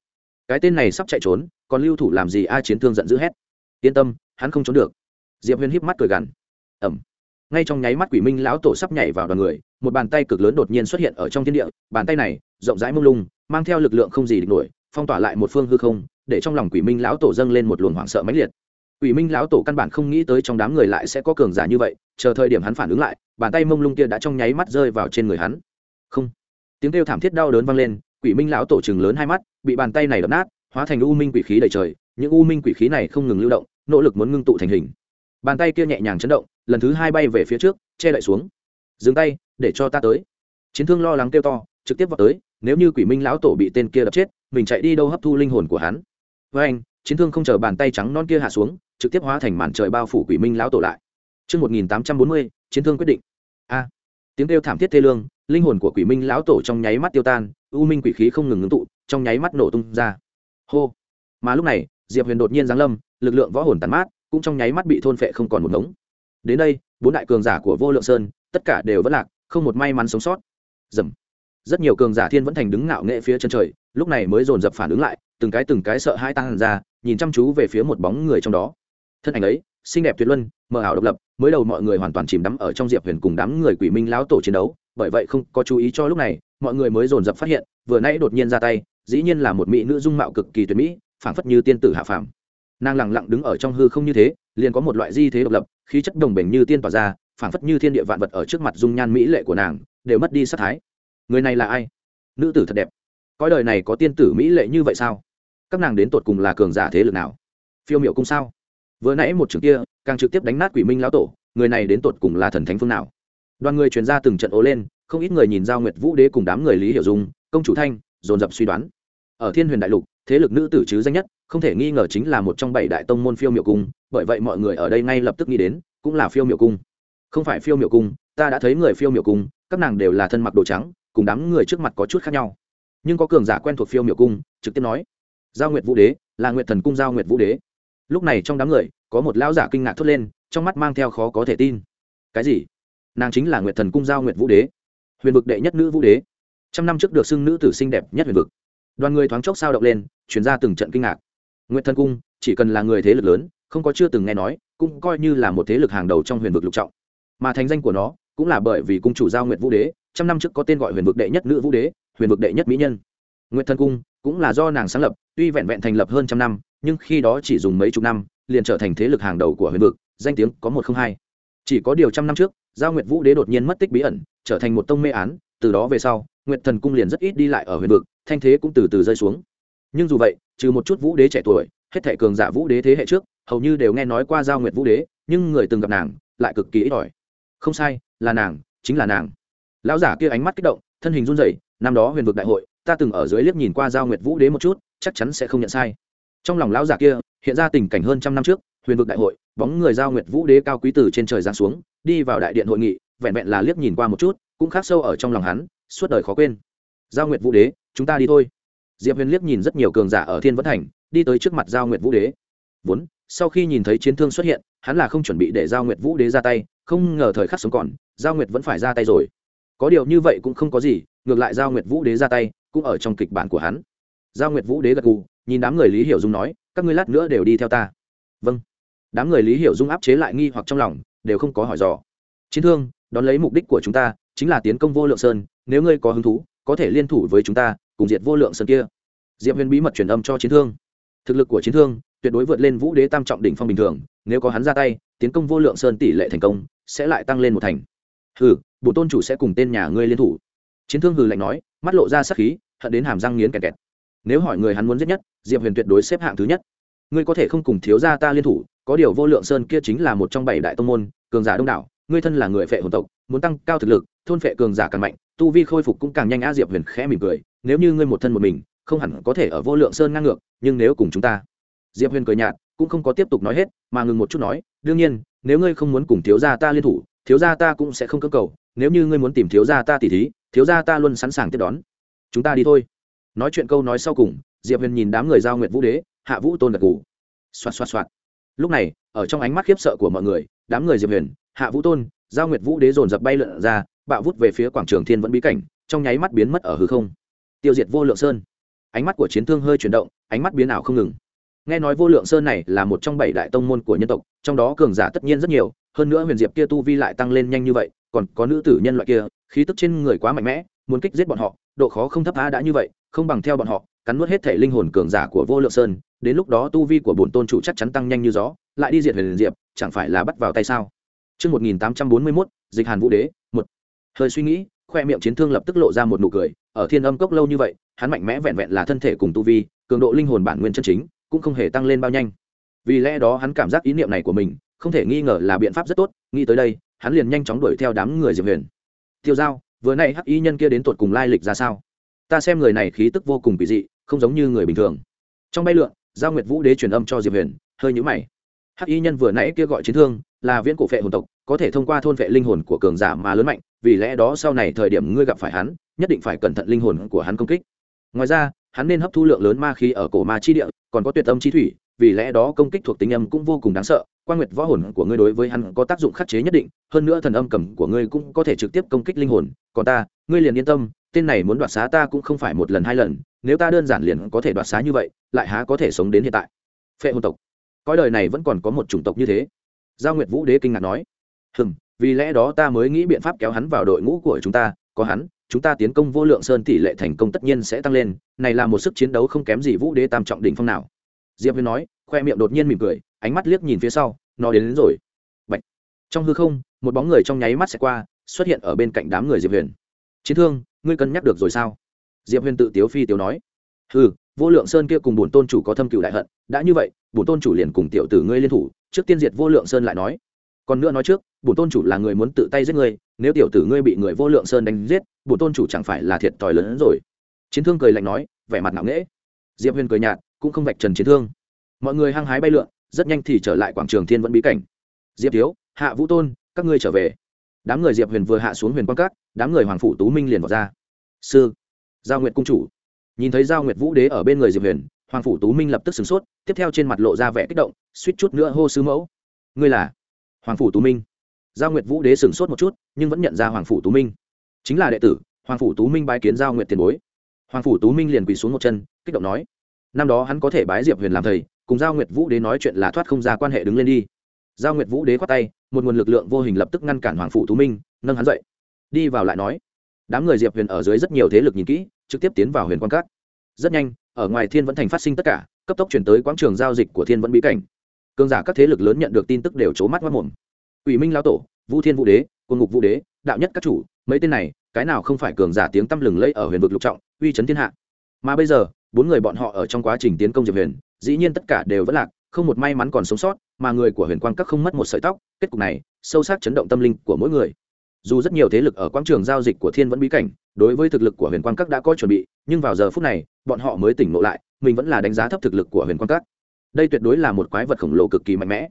cái tên này sắp chạy trốn, còn lưu thủ làm gì a chiến thương giận dữ hét. Yên tâm, hắn không trốn được. Diệp huyền híp mắt cười gằn. Ẩm. Ngay trong nháy mắt quỷ minh lão tổ sắp nhảy vào đoàn người, một bàn tay cực lớn đột nhiên xuất hiện ở trong thiên địa, bàn tay này, rộng rãi mông lung, mang theo lực lượng không gì địch nổi, phong tỏa lại một phương hư không, để trong lòng quỷ minh lão tổ dâng lên một luồng hoảng sợ mãnh liệt. Quỷ minh lão tổ căn bản không nghĩ tới trong đám người lại sẽ có cường giả như vậy, chờ thời điểm hắn phản ứng lại, bàn tay mông lung kia đã trong nháy mắt rơi vào trên người hắn. Không. Tiếng kêu thảm thiết đau đớn vang lên quỷ minh lão tổ chừng lớn hai mắt bị bàn tay này đập nát hóa thành u minh quỷ khí đầy trời những u minh quỷ khí này không ngừng lưu động nỗ lực muốn ngưng tụ thành hình. Bàn tay kia nhẹ nhàng chấn động lần thứ hai bay về phía trước che lại xuống. Dừng tay để cho ta tới. Chiến thương lo lắng kêu to trực tiếp vào tới nếu như quỷ minh lão tổ bị tên kia đập chết mình chạy đi đâu hấp thu linh hồn của hắn. Với anh chiến thương không chờ bàn tay trắng non kia hạ xuống trực tiếp hóa thành màn trời bao phủ quỷ minh lão tổ lại. Trước 1840, chiến thương quyết định. A. tiếng kêu thảm thiết thê lương, linh hồn của quỷ minh lão tổ trong nháy mắt tiêu tan, u minh quỷ khí không ngừng ngưng tụ, trong nháy mắt nổ tung ra. Hô! Mà lúc này, diệp huyền đột nhiên giáng lâm, lực lượng võ hồn tàn mát, cũng trong nháy mắt bị thôn phệ không còn một ngống. Đến đây, bốn đại cường giả của vô lượng sơn, tất cả đều vẫn lạc, không một may mắn sống sót. Dầm! Rất nhiều cường giả thiên vẫn thành đứng ngạo nghệ phía chân trời, lúc này mới dồn dập phản ứng lại, từng cái từng cái sợ hai tăng ra, nhìn chăm chú về phía một bóng người trong đó. Thân ảnh ấy, xinh đẹp tuyệt luân, mờ ảo độc lập, mới đầu mọi người hoàn toàn chìm đắm ở trong diệp huyền cùng đám người quỷ minh lão tổ chiến đấu bởi vậy không có chú ý cho lúc này, mọi người mới dồn dập phát hiện, vừa nãy đột nhiên ra tay, dĩ nhiên là một mỹ nữ dung mạo cực kỳ tuyệt mỹ, phảng phất như tiên tử hạ phàm. Nàng lẳng lặng đứng ở trong hư không như thế, liền có một loại di thế độc lập, khí chất đồng bình như tiên tỏa ra, phảng phất như thiên địa vạn vật ở trước mặt dung nhan mỹ lệ của nàng, đều mất đi sát thái. Người này là ai? Nữ tử thật đẹp. Cõi đời này có tiên tử mỹ lệ như vậy sao? Các nàng đến tột cùng là cường giả thế lực nào? Phiêu miệu cung sao? Vừa nãy một trường kia, càng trực tiếp đánh nát quỷ minh lão tổ, người này đến tột cùng là thần thánh phương nào? Đoàn người truyền ra từng trận ố lên, không ít người nhìn giao nguyệt vũ đế cùng đám người lý hiểu dung, công chủ thanh, dồn dập suy đoán. Ở thiên huyền đại lục, thế lực nữ tử chứ danh nhất, không thể nghi ngờ chính là một trong bảy đại tông môn phiêu miệu cung, bởi vậy mọi người ở đây ngay lập tức nghĩ đến, cũng là phiêu miệu cung. Không phải phiêu miệu cung, ta đã thấy người phiêu miệu cung, các nàng đều là thân mặc đồ trắng, cùng đám người trước mặt có chút khác nhau. Nhưng có cường giả quen thuộc phiêu miệu cung, trực tiếp nói, giao nguyệt vũ đế, là nguyệt thần cung giao nguyệt vũ đế. Lúc này trong đám người, có một lão giả kinh ngạc thốt lên, trong mắt mang theo khó có thể tin. Cái gì? Nàng chính là nguyệt thần cung giao nguyệt vũ đế, huyền vực đệ nhất nữ vũ đế, trăm năm trước được xưng nữ tử xinh đẹp nhất huyền vực. Đoàn người thoáng chốc sao động lên chuyển ra từng trận kinh ngạc. Nguyệt thần cung, chỉ cần là người thế lực lớn, không có chưa từng nghe nói, cũng coi như là một thế lực hàng đầu trong huyền vực lục trọng. Mà thành danh của nó, cũng là bởi vì cung chủ giao nguyệt vũ đế, trăm năm trước có tên gọi huyền vực đệ nhất nữ vũ đế, huyền vực đệ nhất mỹ nhân. Nguyệt thần cung, cũng là do nàng sáng lập, tuy vẹn vẹn thành lập hơn trăm năm, nhưng khi đó chỉ dùng mấy chục năm, liền trở thành thế lực hàng đầu của huyền vực, danh tiếng có một không hai. Chỉ có điều trăm năm trước giao nguyệt vũ đế đột nhiên mất tích bí ẩn, trở thành một tông mê án, từ đó về sau, nguyệt thần cung liền rất ít đi lại ở huyền vực, thanh thế cũng từ từ rơi xuống. Nhưng dù vậy, trừ một chút vũ đế trẻ tuổi, hết thể cường giả vũ đế thế hệ trước, hầu như đều nghe nói qua giao nguyệt vũ đế, nhưng người từng gặp nàng, lại cực kỳ ít ỏi. Không sai, là nàng, chính là nàng. Lão giả kia ánh mắt kích động, thân hình run rẩy, năm đó huyền vực đại hội, ta từng ở dưới liếc nhìn qua giao nguyệt vũ đế một chút, chắc chắn sẽ không nhận sai. Trong lòng lão giả kia, hiện ra tình cảnh hơn trăm năm trước, huyền vực đại hội, bóng người giao nguyệt vũ đế cao quý tử trên trời giáng xuống đi vào đại điện hội nghị, vẹn vẹn là liếc nhìn qua một chút, cũng khắc sâu ở trong lòng hắn, suốt đời khó quên. Giao nguyệt vũ đế, chúng ta đi thôi. Diệp huyền liếc nhìn rất nhiều cường giả ở thiên vẫn thành, đi tới trước mặt giao nguyệt vũ đế. Vốn, sau khi nhìn thấy chiến thương xuất hiện, hắn là không chuẩn bị để giao nguyệt vũ đế ra tay, không ngờ thời khắc sống còn, giao nguyệt vẫn phải ra tay rồi. Có điều như vậy cũng không có gì, ngược lại giao nguyệt vũ đế ra tay, cũng ở trong kịch bản của hắn. Giao nguyệt vũ đế gật gù, nhìn đám người lý hiểu dung nói, các ngươi lát nữa đều đi theo ta. Vâng. Đám người lý hiểu dung áp chế lại nghi hoặc trong lòng đều không có hỏi dò. Chiến thương, đón lấy mục đích của chúng ta, chính là tiến công vô lượng sơn, nếu ngươi có hứng thú, có thể liên thủ với chúng ta, cùng diệt vô lượng sơn kia. Diệp huyền bí mật truyền âm cho chiến thương. Thực lực của chiến thương, tuyệt đối vượt lên vũ đế tam trọng đỉnh phong bình thường, nếu có hắn ra tay, tiến công vô lượng sơn tỷ lệ thành công sẽ lại tăng lên một thành. Hừ bộ tôn chủ sẽ cùng tên nhà ngươi liên thủ. Chiến thương hừ lạnh nói, mắt lộ ra sắc khí, hận đến hàm răng nghiến kẹt kẹt. Nếu hỏi người hắn muốn giết nhất, diệp huyền tuyệt đối xếp hạng thứ nhất. Ngươi có thể không cùng thiếu gia ta liên thủ có điều vô lượng sơn kia chính là một trong bảy đại tông môn, cường giả đông đảo, ngươi thân là người phệ hồn tộc, muốn tăng cao thực lực, thôn phệ cường giả càng mạnh, tu vi khôi phục cũng càng nhanh, a diệp huyền khẽ mỉm cười, nếu như ngươi một thân một mình, không hẳn có thể ở vô lượng sơn ngang ngược, nhưng nếu cùng chúng ta, diệp huyền cười nhạt, cũng không có tiếp tục nói hết, mà ngừng một chút nói, đương nhiên, nếu ngươi không muốn cùng thiếu gia ta liên thủ, thiếu gia ta cũng sẽ không cơ cầu, nếu như ngươi muốn tìm thiếu gia ta tỉ thí, thiếu gia ta luôn sẵn sàng tiếp đón. Chúng ta đi thôi. Nói chuyện câu nói sau cùng, diệp huyền nhìn đám người giao nguyện vũ đế, hạ vũ tôn gật g ủ xoạt xoạt xoạt lúc này, ở trong ánh mắt khiếp sợ của mọi người, đám người diệp huyền, hạ vũ tôn, giao nguyệt vũ đế dồn dập bay lượn ra, bạo vút về phía quảng trường thiên vẫn bí cảnh, trong nháy mắt biến mất ở hư không. Tiêu diệt vô lượng sơn. Ánh mắt của chiến thương hơi chuyển động, ánh mắt biến ảo không ngừng. Nghe nói vô lượng sơn này là một trong bảy đại tông môn của nhân tộc, trong đó cường giả tất nhiên rất nhiều, hơn nữa huyền diệp kia tu vi lại tăng lên nhanh như vậy, còn có nữ tử nhân loại kia, khí tức trên người quá mạnh mẽ, muốn kích giết bọn họ, độ khó không thấp á đã như vậy, không bằng theo bọn họ, cắn nuốt hết thể linh hồn cường giả của vô lượng sơn đến lúc đó tu vi của bổn tôn chủ chắc chắn tăng nhanh như gió lại đi diệt huyền diệp chẳng phải là bắt vào tay sao Trước 1841, dịch hàn vũ đế, một. Hơi suy nghĩ, khoe miệng chiến thương lập tức lộ ra một nụ cười, ở thiên âm cốc lâu như vậy, hắn mạnh mẽ vẹn vẹn là thân thể cùng tu vi, cường độ linh hồn bản nguyên chân chính, cũng không hề tăng lên bao nhanh. Vì lẽ đó hắn cảm giác ý niệm này của mình, không thể nghi ngờ là biện pháp rất tốt, nghĩ tới đây, hắn liền nhanh chóng đuổi theo đám người Diệp Huyền. Tiêu Giao, vừa nãy hắc y nhân kia đến tuột cùng lai lịch ra sao? Ta xem người này khí tức vô cùng kỳ dị, không giống như người bình thường. Trong bay lượn, Giao Nguyệt Vũ Đế truyền âm cho Diệp Huyền, hơi nhũ mày. Hắc y nhân vừa nãy kia gọi chiến thương là viễn cổ phệ hồn tộc có thể thông qua thôn vệ linh hồn của cường giả mà lớn mạnh vì lẽ đó sau này thời điểm ngươi gặp phải hắn nhất định phải cẩn thận linh hồn của hắn công kích. Ngoài ra hắn nên hấp thu lượng lớn ma khí ở cổ ma chi địa còn có tuyệt âm chi thủy vì lẽ đó công kích thuộc tính âm cũng vô cùng đáng sợ. Quan nguyệt võ hồn của ngươi đối với hắn có tác dụng khắc chế nhất định hơn nữa thần âm cầm của ngươi cũng có thể trực tiếp công kích linh hồn. Còn ta ngươi liền yên tâm tên này muốn đoạt xá ta cũng không phải một lần hai lần nếu ta đơn giản liền có thể đoạt xá như vậy lại há có thể sống đến hiện tại? Phệ hồn tộc. Coi đời này vẫn còn có một chủng tộc như thế. Giao nguyệt vũ đế kinh ngạc nói. Hừm vì lẽ đó ta mới nghĩ biện pháp kéo hắn vào đội ngũ của chúng ta có hắn chúng ta tiến công vô lượng sơn tỷ lệ thành công tất nhiên sẽ tăng lên này là một sức chiến đấu không kém gì vũ đế tam trọng đỉnh phong nào. Diệp huyền nói khoe miệng đột nhiên mỉm cười ánh mắt liếc nhìn phía sau nó đến, đến rồi. Bạch. trong hư không một bóng người trong nháy mắt sẽ qua xuất hiện ở bên cạnh đám người diệp huyền. Chiến thương ngươi cân nhắc được rồi sao? Diệp huyền tự tiếu phi tiếu nói ừ vô lượng sơn kia cùng bổn tôn chủ có thâm cựu đại hận, đã như vậy, bổn tôn chủ liền cùng tiểu tử ngươi liên thủ, trước tiên diệt vô lượng sơn lại nói. Còn nữa nói trước, bổn tôn chủ là người muốn tự tay giết ngươi, nếu tiểu tử ngươi bị người vô lượng sơn đánh giết, bổn tôn chủ chẳng phải là thiệt thòi lớn hơn rồi. Chiến thương cười lạnh nói, vẻ mặt nặng nễ diệp huyền cười nhạt, cũng không vạch trần chiến thương. Mọi người hăng hái bay lượn, rất nhanh thì trở lại quảng trường thiên vẫn bí cảnh. Diệp thiếu, hạ vũ tôn, các ngươi trở về. Đám người diệp huyền vừa hạ xuống huyền quan cát đám người hoàng phủ tú minh liền vào ra. Sư giao Nguyệt cung chủ. Nhìn thấy giao nguyệt vũ đế ở bên người diệp huyền, hoàng phủ tú minh lập tức sửng sốt, tiếp theo trên mặt lộ ra vẻ kích động, suýt chút nữa hô sư mẫu. Ngươi là? Hoàng phủ tú minh. Giao nguyệt vũ đế sửng sốt một chút, nhưng vẫn nhận ra hoàng phủ tú minh. Chính là đệ tử, hoàng phủ tú minh bái kiến giao nguyệt tiền bối. Hoàng phủ tú minh liền quỳ xuống một chân, kích động nói, năm đó hắn có thể bái diệp huyền làm thầy, cùng giao nguyệt vũ đế nói chuyện là thoát không ra quan hệ đứng lên đi. Giao nguyệt vũ đế khoát tay, một nguồn lực lượng vô hình lập tức ngăn cản hoàng phủ tú minh, nâng hắn dậy. Đi vào lại nói đám người diệp huyền ở dưới rất nhiều thế lực nhìn kỹ trực tiếp tiến vào huyền quan các rất nhanh ở ngoài thiên vẫn thành phát sinh tất cả cấp tốc chuyển tới quãng trường giao dịch của thiên vẫn bí cảnh cường giả các thế lực lớn nhận được tin tức đều c mắt mất mồm ủy minh lao tổ vũ thiên vũ đế quân ngục vũ đế đạo nhất các chủ mấy tên này cái nào không phải cường giả tiếng tăm lừng lẫy ở huyền vực lục trọng uy chấn thiên hạ mà bây giờ bốn người bọn họ ở trong quá trình tiến công diệp huyền dĩ nhiên tất cả đều vẫn lạc không một may mắn còn sống sót mà người của huyền quang các không mất một sợi tóc kết cục này sâu sắc chấn động tâm linh của mỗi người dù rất nhiều thế lực ở quảng trường giao dịch của thiên vẫn bí cảnh, đối với thực lực của huyền quang các đã có chuẩn bị, nhưng vào giờ phút này, bọn họ mới tỉnh ngộ lại, mình vẫn là đánh giá thấp thực lực của huyền quang các. Đây tuyệt đối là một quái vật khổng lồ cực kỳ mạnh mẽ.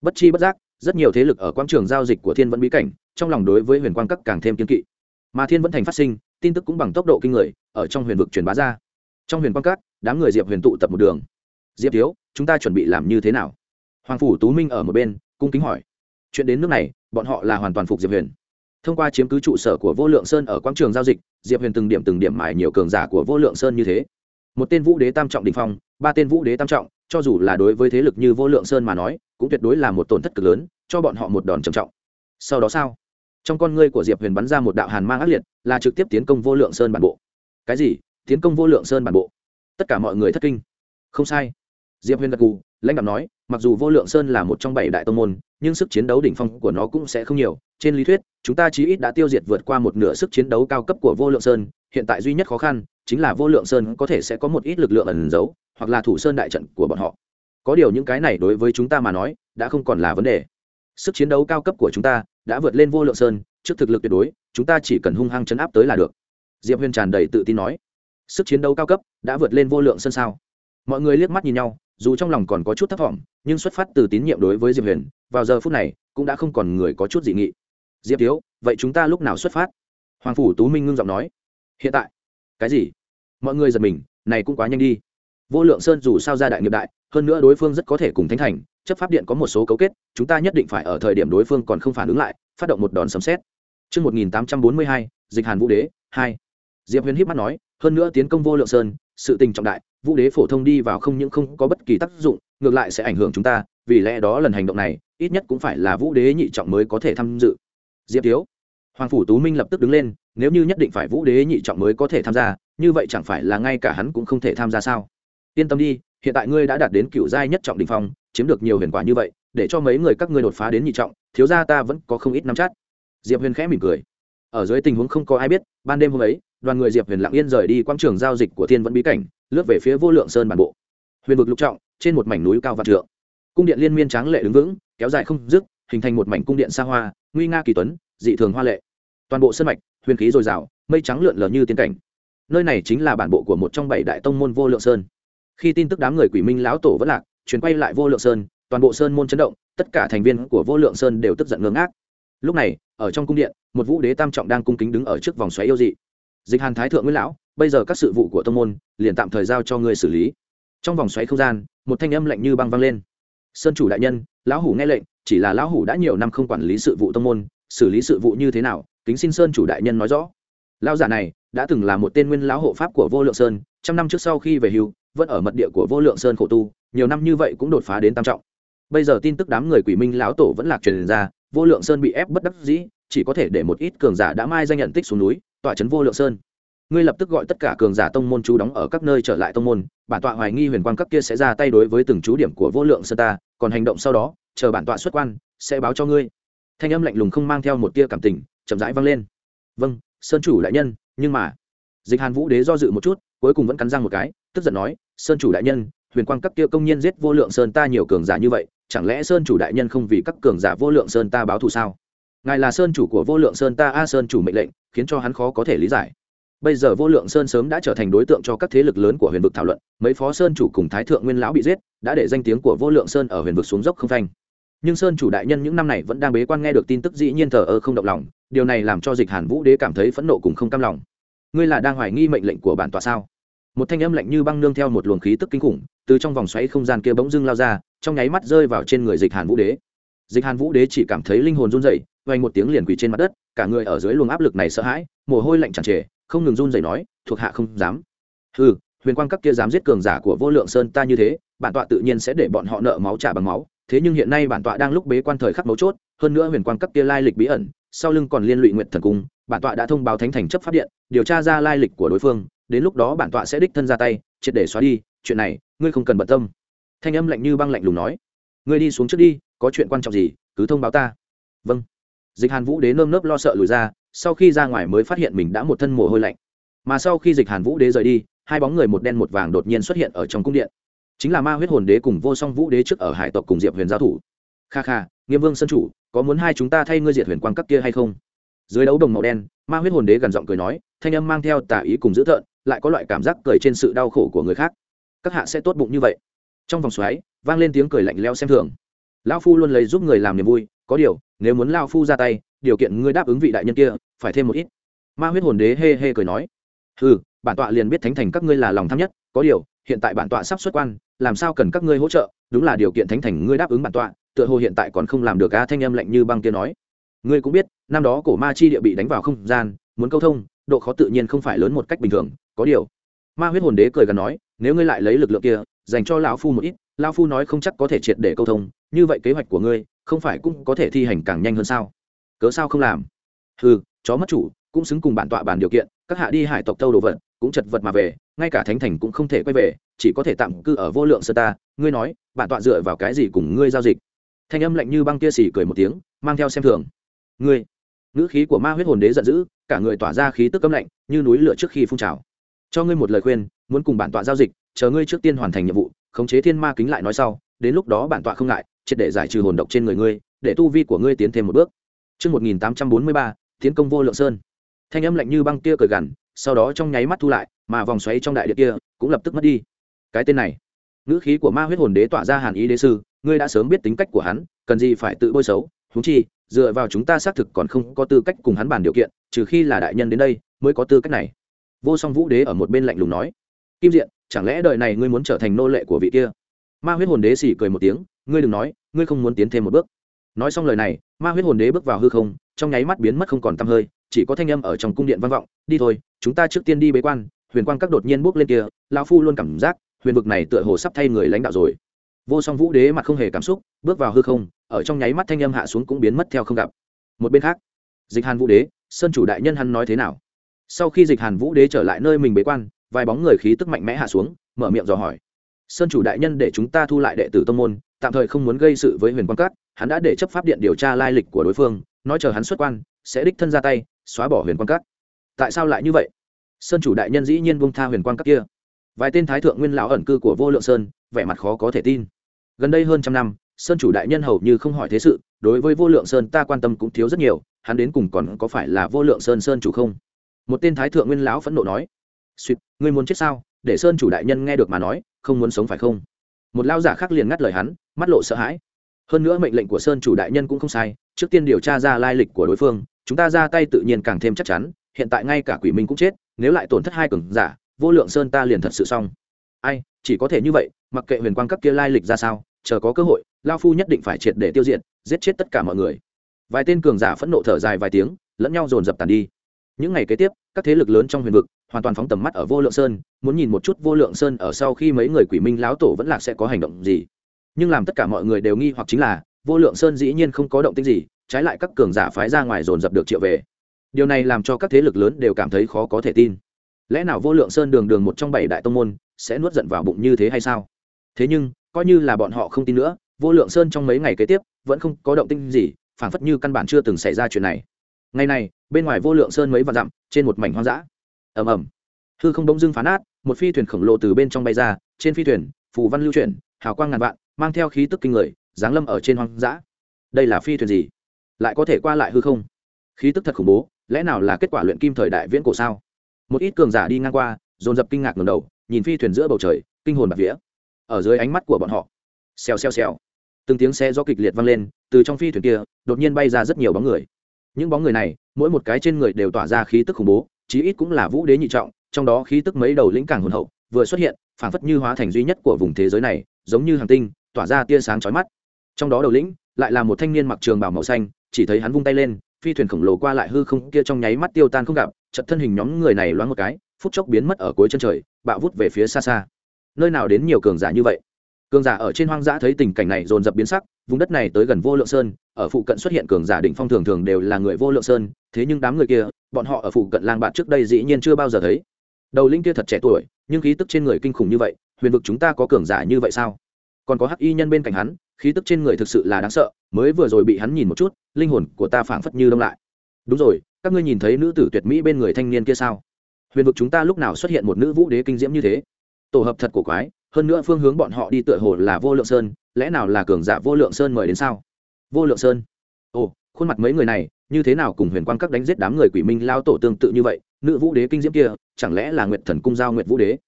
Bất chi bất giác, rất nhiều thế lực ở quảng trường giao dịch của thiên vẫn bí cảnh, trong lòng đối với huyền quang các càng thêm kiên kỵ. Mà thiên vẫn thành phát sinh, tin tức cũng bằng tốc độ kinh người, ở trong huyền vực truyền bá ra. Trong huyền quang các, đám người diệp huyền tụ tập một đường. Diệp thiếu, chúng ta chuẩn bị làm như thế nào? Hoàng phủ tú minh ở một bên, cung kính hỏi. Chuyện đến nước này, bọn họ là hoàn toàn phục diệp huyền thông qua chiếm cứ trụ sở của vô lượng sơn ở quảng trường giao dịch, diệp huyền từng điểm từng điểm mải nhiều cường giả của vô lượng sơn như thế. Một tên vũ đế tam trọng đình phong, ba tên vũ đế tam trọng, cho dù là đối với thế lực như vô lượng sơn mà nói, cũng tuyệt đối là một tổn thất cực lớn, cho bọn họ một đòn trầm trọng. Sau đó sao? Trong con ngươi của diệp huyền bắn ra một đạo hàn mang ác liệt, là trực tiếp tiến công vô lượng sơn bản bộ. Cái gì? Tiến công vô lượng sơn bản bộ? Tất cả mọi người thất kinh. Không sai diệp huyền gật gù, lãnh đạo nói, mặc dù vô lượng sơn là một trong bảy đại tông môn, nhưng sức chiến đấu đỉnh phong của nó cũng sẽ không nhiều. Trên lý thuyết, chúng ta chí ít đã tiêu diệt vượt qua một nửa sức chiến đấu cao cấp của vô lượng sơn. Hiện tại duy nhất khó khăn chính là vô lượng sơn có thể sẽ có một ít lực lượng ẩn giấu, hoặc là thủ sơn đại trận của bọn họ. Có điều những cái này đối với chúng ta mà nói, đã không còn là vấn đề. Sức chiến đấu cao cấp của chúng ta đã vượt lên vô lượng sơn, trước thực lực tuyệt đối, chúng ta chỉ cần hung hăng chấn áp tới là được. Diệp huyền tràn đầy tự tin nói. Sức chiến đấu cao cấp đã vượt lên vô lượng sơn sao? Mọi người liếc mắt nhìn nhau dù trong lòng còn có chút thất vọng nhưng xuất phát từ tín nhiệm đối với diệp huyền vào giờ phút này cũng đã không còn người có chút dị nghị. Diệp thiếu vậy chúng ta lúc nào xuất phát? Hoàng phủ tú minh ngưng giọng nói. Hiện tại. Cái gì? Mọi người giật mình này cũng quá nhanh đi. Vô lượng sơn dù sao ra đại nghiệp đại hơn nữa đối phương rất có thể cùng thánh thành chấp pháp điện có một số cấu kết chúng ta nhất định phải ở thời điểm đối phương còn không phản ứng lại phát động một đòn sấm xét Trước 1842, dịch hàn vũ đế, 2. Diệp huyền híp mắt nói, hơn nữa tiến công vô lượng sơn, sự tình trọng đại, vũ đế phổ thông đi vào không những không có bất kỳ tác dụng, ngược lại sẽ ảnh hưởng chúng ta, vì lẽ đó lần hành động này, ít nhất cũng phải là vũ đế nhị trọng mới có thể tham dự. Diệp thiếu, Hoàng phủ Tú Minh lập tức đứng lên, nếu như nhất định phải vũ đế nhị trọng mới có thể tham gia, như vậy chẳng phải là ngay cả hắn cũng không thể tham gia sao? Yên tâm đi, hiện tại ngươi đã đạt đến cựu giai nhất trọng đỉnh phong, chiếm được nhiều huyền quả như vậy, để cho mấy người các ngươi đột phá đến nhị trọng, thiếu gia ta vẫn có không ít nắm chắc. Diệp Huyền khẽ mỉm cười. Ở dưới tình huống không có ai biết, ban đêm hôm ấy, đoàn người Diệp Huyền lặng yên rời đi quang trường giao dịch của Thiên Vẫn Bí cảnh, lướt về phía Vô Lượng Sơn bản bộ. Huyền vực lục trọng, trên một mảnh núi cao vạn trượng. Cung điện liên miên tráng lệ đứng vững, kéo dài không dứt, hình thành một mảnh cung điện xa hoa, nguy nga kỳ tuấn, dị thường hoa lệ. Toàn bộ sơn mạch, huyền khí dồi dào, mây trắng lượn lờ như tiên cảnh. Nơi này chính là bản bộ của một trong bảy đại tông môn Vô Lượng Sơn khi tin tức đám người quỷ minh lão tổ vẫn lạc chuyển quay lại vô lượng sơn toàn bộ sơn môn chấn động tất cả thành viên của vô lượng sơn đều tức giận ngưng ngác lúc này ở trong cung điện một vũ đế tam trọng đang cung kính đứng ở trước vòng xoáy yêu dị dịch hàn thái thượng nguyên lão, bây giờ các sự vụ của tông môn liền tạm thời giao cho người xử lý. Trong vòng xoáy không gian, một thanh âm lạnh như băng vang lên. Sơn chủ đại nhân, lão hủ nghe lệnh, chỉ là lão hủ đã nhiều năm không quản lý sự vụ tông môn, xử lý sự vụ như thế nào, kính xin sơn chủ đại nhân nói rõ. Lão giả này đã từng là một tên nguyên lão hộ pháp của vô lượng sơn, trăm năm trước sau khi về hưu, vẫn ở mật địa của vô lượng sơn khổ tu, nhiều năm như vậy cũng đột phá đến tam trọng. Bây giờ tin tức đám người quỷ minh lão tổ vẫn lạc truyền ra, vô lượng sơn bị ép bất đắc dĩ chỉ có thể để một ít cường giả đã mai danh nhận tích xuống núi, tọa trấn vô lượng sơn. Ngươi lập tức gọi tất cả cường giả tông môn chú đóng ở các nơi trở lại tông môn, bản tọa hoài nghi huyền quang cấp kia sẽ ra tay đối với từng chú điểm của vô lượng sơn ta, còn hành động sau đó, chờ bản tọa xuất quan, sẽ báo cho ngươi. Thanh âm lạnh lùng không mang theo một tia cảm tình, chậm rãi vang lên. Vâng sơn chủ đại nhân, nhưng mà, dịch hàn vũ đế do dự một chút, cuối cùng vẫn cắn răng một cái, tức giận nói, sơn chủ đại nhân, huyền quang các kia công nhân giết vô lượng sơn ta nhiều cường giả như vậy, chẳng lẽ sơn chủ đại nhân không vì các cường giả vô lượng sơn ta báo thù sao? Ngài là sơn chủ của vô lượng sơn ta a sơn chủ mệnh lệnh, khiến cho hắn khó có thể lý giải. Bây giờ vô lượng sơn sớm đã trở thành đối tượng cho các thế lực lớn của huyền vực thảo luận, mấy phó sơn chủ cùng thái thượng nguyên lão bị giết, đã để danh tiếng của vô lượng sơn ở huyền vực xuống dốc không phanh. Nhưng sơn chủ đại nhân những năm này vẫn đang bế quan nghe được tin tức dĩ nhiên thờ ơ không động lòng, điều này làm cho dịch hàn vũ đế cảm thấy phẫn nộ cùng không cam lòng. Ngươi là đang hoài nghi mệnh lệnh của bản tọa sao? Một thanh âm lạnh như băng nương theo một luồng khí tức kinh khủng, từ trong vòng xoáy không gian kia bỗng dưng lao ra, trong nháy mắt rơi vào trên người dịch hàn vũ đế. Dịch hàn vũ đế chỉ cảm thấy linh hồn run dậy vay một tiếng liền quỳ trên mặt đất, cả người ở dưới luồng áp lực này sợ hãi, mồ hôi lạnh tràn trề, không ngừng run rẩy nói, thuộc hạ không dám. Ừ huyền quang các kia dám giết cường giả của vô lượng sơn ta như thế, bản tọa tự nhiên sẽ để bọn họ nợ máu trả bằng máu, thế nhưng hiện nay bản tọa đang lúc bế quan thời khắc mấu chốt, hơn nữa huyền quang các kia lai lịch bí ẩn, sau lưng còn liên lụy nguyện thần cung, bản tọa đã thông báo thánh thành chấp pháp điện, điều tra ra lai lịch của đối phương, đến lúc đó bản tọa sẽ đích thân ra tay, triệt để xóa đi, chuyện này, ngươi không cần bận tâm. Thanh âm lạnh như băng lạnh lùng nói, ngươi đi xuống trước đi, có chuyện quan trọng gì, cứ thông báo ta. Vâng dịch hàn vũ đế nơm nớp lo sợ lùi ra, sau khi ra ngoài mới phát hiện mình đã một thân mồ hôi lạnh. Mà sau khi dịch hàn vũ đế rời đi, hai bóng người một đen một vàng đột nhiên xuất hiện ở trong cung điện. Chính là ma huyết hồn đế cùng vô song vũ đế trước ở hải tộc cùng diệp huyền giao thủ. Kha kha, nghiêm vương sân chủ, có muốn hai chúng ta thay ngươi diệt huyền quang cấp kia hay không? Dưới đấu đồng màu đen, ma huyết hồn đế gần giọng cười nói, thanh âm mang theo tà ý cùng dữ thợn lại có loại cảm giác cười trên sự đau khổ của người khác. Các hạ sẽ tốt bụng như vậy. Trong vòng xoáy, vang lên tiếng cười lạnh leo xem thường. Lão phu luôn lấy giúp người làm niềm vui có điều, nếu muốn lao phu ra tay, điều kiện ngươi đáp ứng vị đại nhân kia, phải thêm một ít. Ma huyết hồn đế hê hê cười nói. Ừ bản tọa liền biết thánh thành các ngươi là lòng tham nhất, có điều, hiện tại bản tọa sắp xuất quan, làm sao cần các ngươi hỗ trợ? Đúng là điều kiện thánh thành ngươi đáp ứng bản tọa, tựa hồ hiện tại còn không làm được a thanh âm lạnh như băng kia nói. Ngươi cũng biết, năm đó cổ ma chi địa bị đánh vào không gian, muốn câu thông, độ khó tự nhiên không phải lớn một cách bình thường, có điều. Ma huyết hồn đế cười gần nói, nếu ngươi lại lấy lực lượng kia, dành cho lão phu một ít, lão phu nói không chắc có thể triệt để câu thông, như vậy kế hoạch của ngươi không phải cũng có thể thi hành càng nhanh hơn sao? Cớ sao không làm? Ừ chó mất chủ, cũng xứng cùng bản tọa bàn điều kiện, các hạ đi hải tộc tâu đồ vật, cũng chật vật mà về, ngay cả thánh thành cũng không thể quay về, chỉ có thể tạm cư ở vô lượng sơ ta. Ngươi nói, bản tọa dựa vào cái gì cùng ngươi giao dịch? Thanh âm lạnh như băng kia xỉ cười một tiếng, mang theo xem thường. Ngươi, ngữ khí của ma huyết hồn đế giận dữ, cả người tỏa ra khí tức cấm lạnh, như núi lửa trước khi phun trào. Cho ngươi một lời khuyên, muốn cùng bản tọa giao dịch, chờ ngươi trước tiên hoàn thành nhiệm vụ, khống chế thiên ma kính lại nói sau, đến lúc đó bản tọa không ngại triệt để giải trừ hồn độc trên người ngươi để tu vi của ngươi tiến thêm một bước Trước 1843, tiến công vô lượng sơn. Thanh âm lạnh như băng kia cởi gằn, sau đó trong nháy mắt thu lại, mà vòng xoáy trong đại địa kia cũng lập tức mất đi. Cái tên này, ngữ khí của ma huyết hồn đế tỏa ra hàn ý đế sư, ngươi đã sớm biết tính cách của hắn, cần gì phải tự bôi xấu, huống chi, dựa vào chúng ta xác thực còn không có tư cách cùng hắn bàn điều kiện, trừ khi là đại nhân đến đây mới có tư cách này. Vô Song Vũ Đế ở một bên lạnh lùng nói, Kim Diện, chẳng lẽ đời này ngươi muốn trở thành nô lệ của vị kia? Ma huyết hồn đế xỉ cười một tiếng, ngươi đừng nói, ngươi không muốn tiến thêm một bước. Nói xong lời này ma huyết hồn đế bước vào hư không trong nháy mắt biến mất không còn t hơi chỉ có thanh âm ở trong cung điện vang vọng đi thôi chúng ta trước tiên đi bế quan. Huyền quang các đột nhiên bước lên kia lao phu luôn cảm giác huyền vực này tựa hồ sắp thay người lãnh đạo rồi. Vô song vũ đế mặt không hề cảm xúc bước vào hư không ở trong nháy mắt thanh âm hạ xuống cũng biến mất theo không gặp. Một bên khác dịch hàn vũ đế sơn chủ đại nhân hắn nói thế nào? Sau khi dịch hàn vũ đế trở lại nơi mình bế quan vài bóng người khí tức mạnh mẽ hạ xuống mở miệng dò hỏi. Sơn chủ đại nhân để chúng ta thu lại đệ tử tông môn tạm thời không muốn gây sự với huyền quang cát hắn đã để chấp pháp điện điều tra lai lịch của đối phương, nói chờ hắn xuất quan, sẽ đích thân ra tay, xóa bỏ huyền quang cát tại sao lại như vậy? Sơn chủ đại nhân dĩ nhiên buông tha huyền quang cát kia. Vài tên thái thượng nguyên lão ẩn cư của vô lượng sơn, vẻ mặt khó có thể tin. Gần đây hơn trăm năm, sơn chủ đại nhân hầu như không hỏi thế sự, đối với vô lượng sơn ta quan tâm cũng thiếu rất nhiều, hắn đến cùng còn có phải là vô lượng sơn sơn chủ không? Một tên thái thượng nguyên lão phẫn nộ nói. Suýt ngươi muốn chết sao? Để sơn chủ đại nhân nghe được mà nói, không muốn sống phải không? Một lao giả khác liền ngắt lời hắn, mắt lộ sợ hãi. Hơn nữa mệnh lệnh của sơn chủ đại nhân cũng không sai, trước tiên điều tra ra lai lịch của đối phương, chúng ta ra tay tự nhiên càng thêm chắc chắn, hiện tại ngay cả quỷ minh cũng chết, nếu lại tổn thất hai cường giả, vô lượng sơn ta liền thật sự xong. Ai, chỉ có thể như vậy, mặc kệ huyền quang cấp kia lai lịch ra sao, chờ có cơ hội lao phu nhất định phải triệt để tiêu diệt, giết chết tất cả mọi người. Vài tên cường giả phẫn nộ thở dài vài tiếng, lẫn nhau dồn dập tàn đi những ngày kế tiếp, các thế lực lớn trong huyền vực hoàn toàn phóng tầm mắt ở vô lượng sơn, muốn nhìn một chút vô lượng sơn ở sau khi mấy người quỷ minh lão tổ vẫn lạc sẽ có hành động gì. Nhưng làm tất cả mọi người đều nghi hoặc chính là, vô lượng sơn dĩ nhiên không có động tích gì, trái lại các cường giả phái ra ngoài dồn dập được triệu về. Điều này làm cho các thế lực lớn đều cảm thấy khó có thể tin. Lẽ nào vô lượng sơn đường đường một trong bảy đại tông môn sẽ nuốt giận vào bụng như thế hay sao? Thế nhưng, coi như là bọn họ không tin nữa, vô lượng sơn trong mấy ngày kế tiếp vẫn không có động tinh gì, phảng phất như căn bản chưa từng xảy ra chuyện này ngày này, bên ngoài vô lượng sơn mấy vạn dặm, trên một mảnh hoang dã. Ầm ầm. Hư không bỗng dưng phá nát, một phi thuyền khổng lồ từ bên trong bay ra, trên phi thuyền, phù văn lưu chuyển, hào quang ngàn vạn, mang theo khí tức kinh người, giáng lâm ở trên hoang dã. Đây là phi thuyền gì? Lại có thể qua lại hư không? Khí tức thật khủng bố, lẽ nào là kết quả luyện kim thời đại viễn cổ sao? Một ít cường giả đi ngang qua, dồn dập kinh ngạc ngầm đầu, nhìn phi thuyền giữa bầu trời, kinh hồn bạc vía. Ở dưới ánh mắt của bọn họ, xèo xèo xèo, từng tiếng xe do kịch liệt vang lên, từ trong phi thuyền kia, đột nhiên bay ra rất nhiều bóng người những bóng người này, mỗi một cái trên người đều tỏa ra khí tức khủng bố, chí ít cũng là vũ đế nhị trọng, trong đó khí tức mấy đầu lĩnh càng hồn hậu, vừa xuất hiện, phảng phất như hóa thành duy nhất của vùng thế giới này, giống như hàng tinh, tỏa ra tia sáng chói mắt. Trong đó đầu lĩnh, lại là một thanh niên mặc trường bào màu xanh, chỉ thấy hắn vung tay lên, phi thuyền khổng lồ qua lại hư không kia trong nháy mắt tiêu tan không gặp chật thân hình nhóm người này loáng một cái, phút chốc biến mất ở cuối chân trời, bạo vút về phía xa xa. Nơi nào đến nhiều cường giả như vậy? Cường giả ở trên hoang dã thấy tình cảnh này dồn dập biến sắc, vùng đất này tới gần vô lượng sơn, ở phụ cận xuất hiện cường giả đỉnh phong thường thường đều là người vô lượng sơn, thế nhưng đám người kia, bọn họ ở phụ cận lang bạn trước đây dĩ nhiên chưa bao giờ thấy. Đầu linh kia thật trẻ tuổi, nhưng khí tức trên người kinh khủng như vậy, huyền vực chúng ta có cường giả như vậy sao? Còn có hắc y nhân bên cạnh hắn, khí tức trên người thực sự là đáng sợ, mới vừa rồi bị hắn nhìn một chút, linh hồn của ta phảng phất như đông lại. Đúng rồi, các ngươi nhìn thấy nữ tử tuyệt mỹ bên người thanh niên kia sao? Huyền vực chúng ta lúc nào xuất hiện một nữ vũ đế kinh diễm như thế? Tổ hợp thật cổ quái hơn nữa phương hướng bọn họ đi tựa hồ là vô lượng sơn, lẽ nào là cường giả vô lượng sơn mời đến sao? Vô lượng sơn? Ồ, khuôn mặt mấy người này, như thế nào cùng huyền quang các đánh giết đám người quỷ minh lao tổ tương tự như vậy? Nữ vũ đế kinh diễm kia, chẳng lẽ là nguyệt thần cung giao nguyệt vũ đế?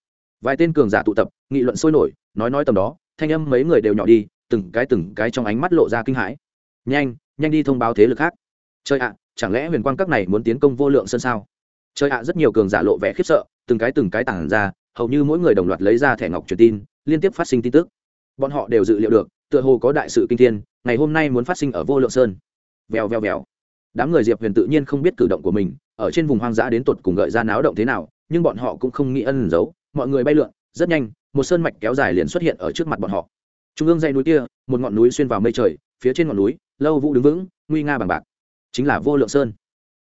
Vài tên cường giả tụ tập, nghị luận sôi nổi, nói nói tầm đó, thanh âm mấy người đều nhỏ đi, từng cái từng cái trong ánh mắt lộ ra kinh hãi. Nhanh nhanh đi thông báo thế lực khác. Chơi ạ, chẳng lẽ huyền quang các này muốn tiến công vô lượng sơn sao? Chơi ạ, rất nhiều cường giả lộ vẻ khiếp sợ, từng cái từng cái tản ra hầu như mỗi người đồng loạt lấy ra thẻ ngọc truyền tin liên tiếp phát sinh tin tức. Bọn họ đều dự liệu được tựa hồ có đại sự kinh thiên ngày hôm nay muốn phát sinh ở vô lượng sơn. Vèo vèo vèo. Đám người diệp huyền tự nhiên không biết cử động của mình ở trên vùng hoang dã đến tột cùng gợi ra náo động thế nào nhưng bọn họ cũng không nghĩ ân giấu mọi người bay lượn rất nhanh một sơn mạch kéo dài liền xuất hiện ở trước mặt bọn họ. Trung ương dây núi kia một ngọn núi xuyên vào mây trời phía trên ngọn núi lâu vũ đứng vững nguy nga bằng bạc. Chính là vô lượng sơn.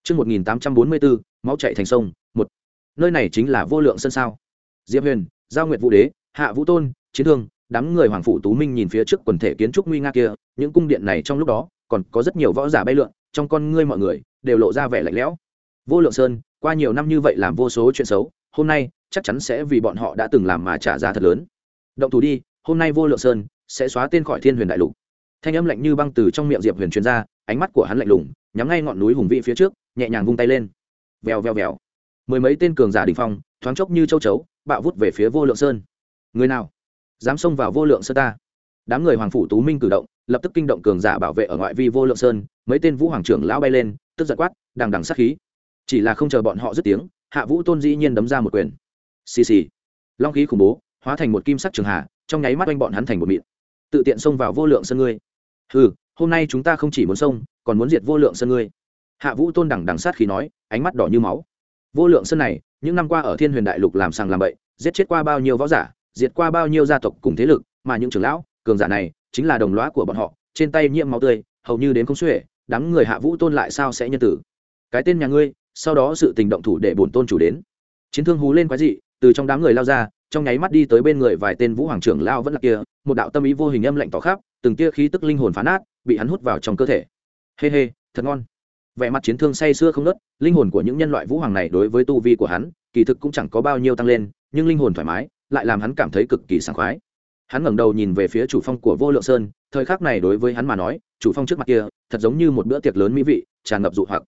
Trước 1844, máu chạy thành sông, một. Nơi này chính là vô lượng sơn sao. Diệp Huyền, Giao Nguyệt Vũ Đế, Hạ Vũ Tôn, Chiến Thương, đám người Hoàng Phủ Tú Minh nhìn phía trước quần thể kiến trúc nguy nga kia, những cung điện này trong lúc đó, còn có rất nhiều võ giả bay lượn, trong con ngươi mọi người đều lộ ra vẻ lạnh lẽo. Vô Lượng Sơn, qua nhiều năm như vậy làm vô số chuyện xấu, hôm nay chắc chắn sẽ vì bọn họ đã từng làm mà trả giá thật lớn. Động thủ đi, hôm nay Vô Lượng Sơn sẽ xóa tên khỏi Thiên Huyền Đại Lục. Thanh âm lạnh như băng từ trong miệng Diệp Huyền truyền ra, ánh mắt của hắn lạnh lùng, nhắm ngay ngọn núi hùng vĩ phía trước, nhẹ nhàng vung tay lên. Vèo vèo vèo. Mười mấy tên cường giả đỉnh phong, thoáng chốc như châu chấu, bạo vút về phía Vô Lượng Sơn. Người nào dám xông vào Vô Lượng Sơn ta? Đám người Hoàng phủ Tú Minh cử động, lập tức kinh động cường giả bảo vệ ở ngoại vi Vô Lượng Sơn, mấy tên Vũ Hoàng trưởng lão bay lên, tức giật quát, đằng đằng sát khí. Chỉ là không chờ bọn họ dứt tiếng, Hạ Vũ Tôn dĩ nhiên đấm ra một quyền. Xì xì. Long khí khủng bố, hóa thành một kim sắc trường hạ, trong nháy mắt oanh bọn hắn thành một mịn. Tự tiện xông vào Vô Lượng Sơn ngươi. Hừ, hôm nay chúng ta không chỉ muốn xông, còn muốn diệt Vô Lượng Sơn ngươi hạ vũ tôn đằng đằng sát khí nói ánh mắt đỏ như máu vô lượng sân này những năm qua ở thiên huyền đại lục làm sàng làm bậy, giết chết qua bao nhiêu võ giả, diệt qua bao nhiêu gia tộc cùng thế lực, mà những trưởng lão, cường giả này chính là đồng lõa của bọn họ, trên tay nhiễm máu tươi, hầu như đến không xuể, đám người hạ vũ tôn lại sao sẽ nhân tử? Cái tên nhà ngươi, sau đó sự tình động thủ để bổn tôn chủ đến. Chiến thương hú lên quái dị, từ trong đám người lao ra, trong nháy mắt đi tới bên người vài tên vũ hoàng trưởng lao vẫn là kia, một đạo tâm ý vô hình âm lạnh tỏ khắp, từng tia khí tức linh hồn phá nát, bị hắn hút vào trong cơ thể. Hê hê, thật ngon vẻ mặt chiến thương say sưa không nớt linh hồn của những nhân loại vũ hoàng này đối với tu vi của hắn, kỳ thực cũng chẳng có bao nhiêu tăng lên, nhưng linh hồn thoải mái, lại làm hắn cảm thấy cực kỳ sảng khoái. Hắn ngẩng đầu nhìn về phía chủ phong của vô lượng sơn, thời khắc này đối với hắn mà nói, chủ phong trước mặt kia, thật giống như một bữa tiệc lớn mỹ vị, tràn ngập dụ hoặc.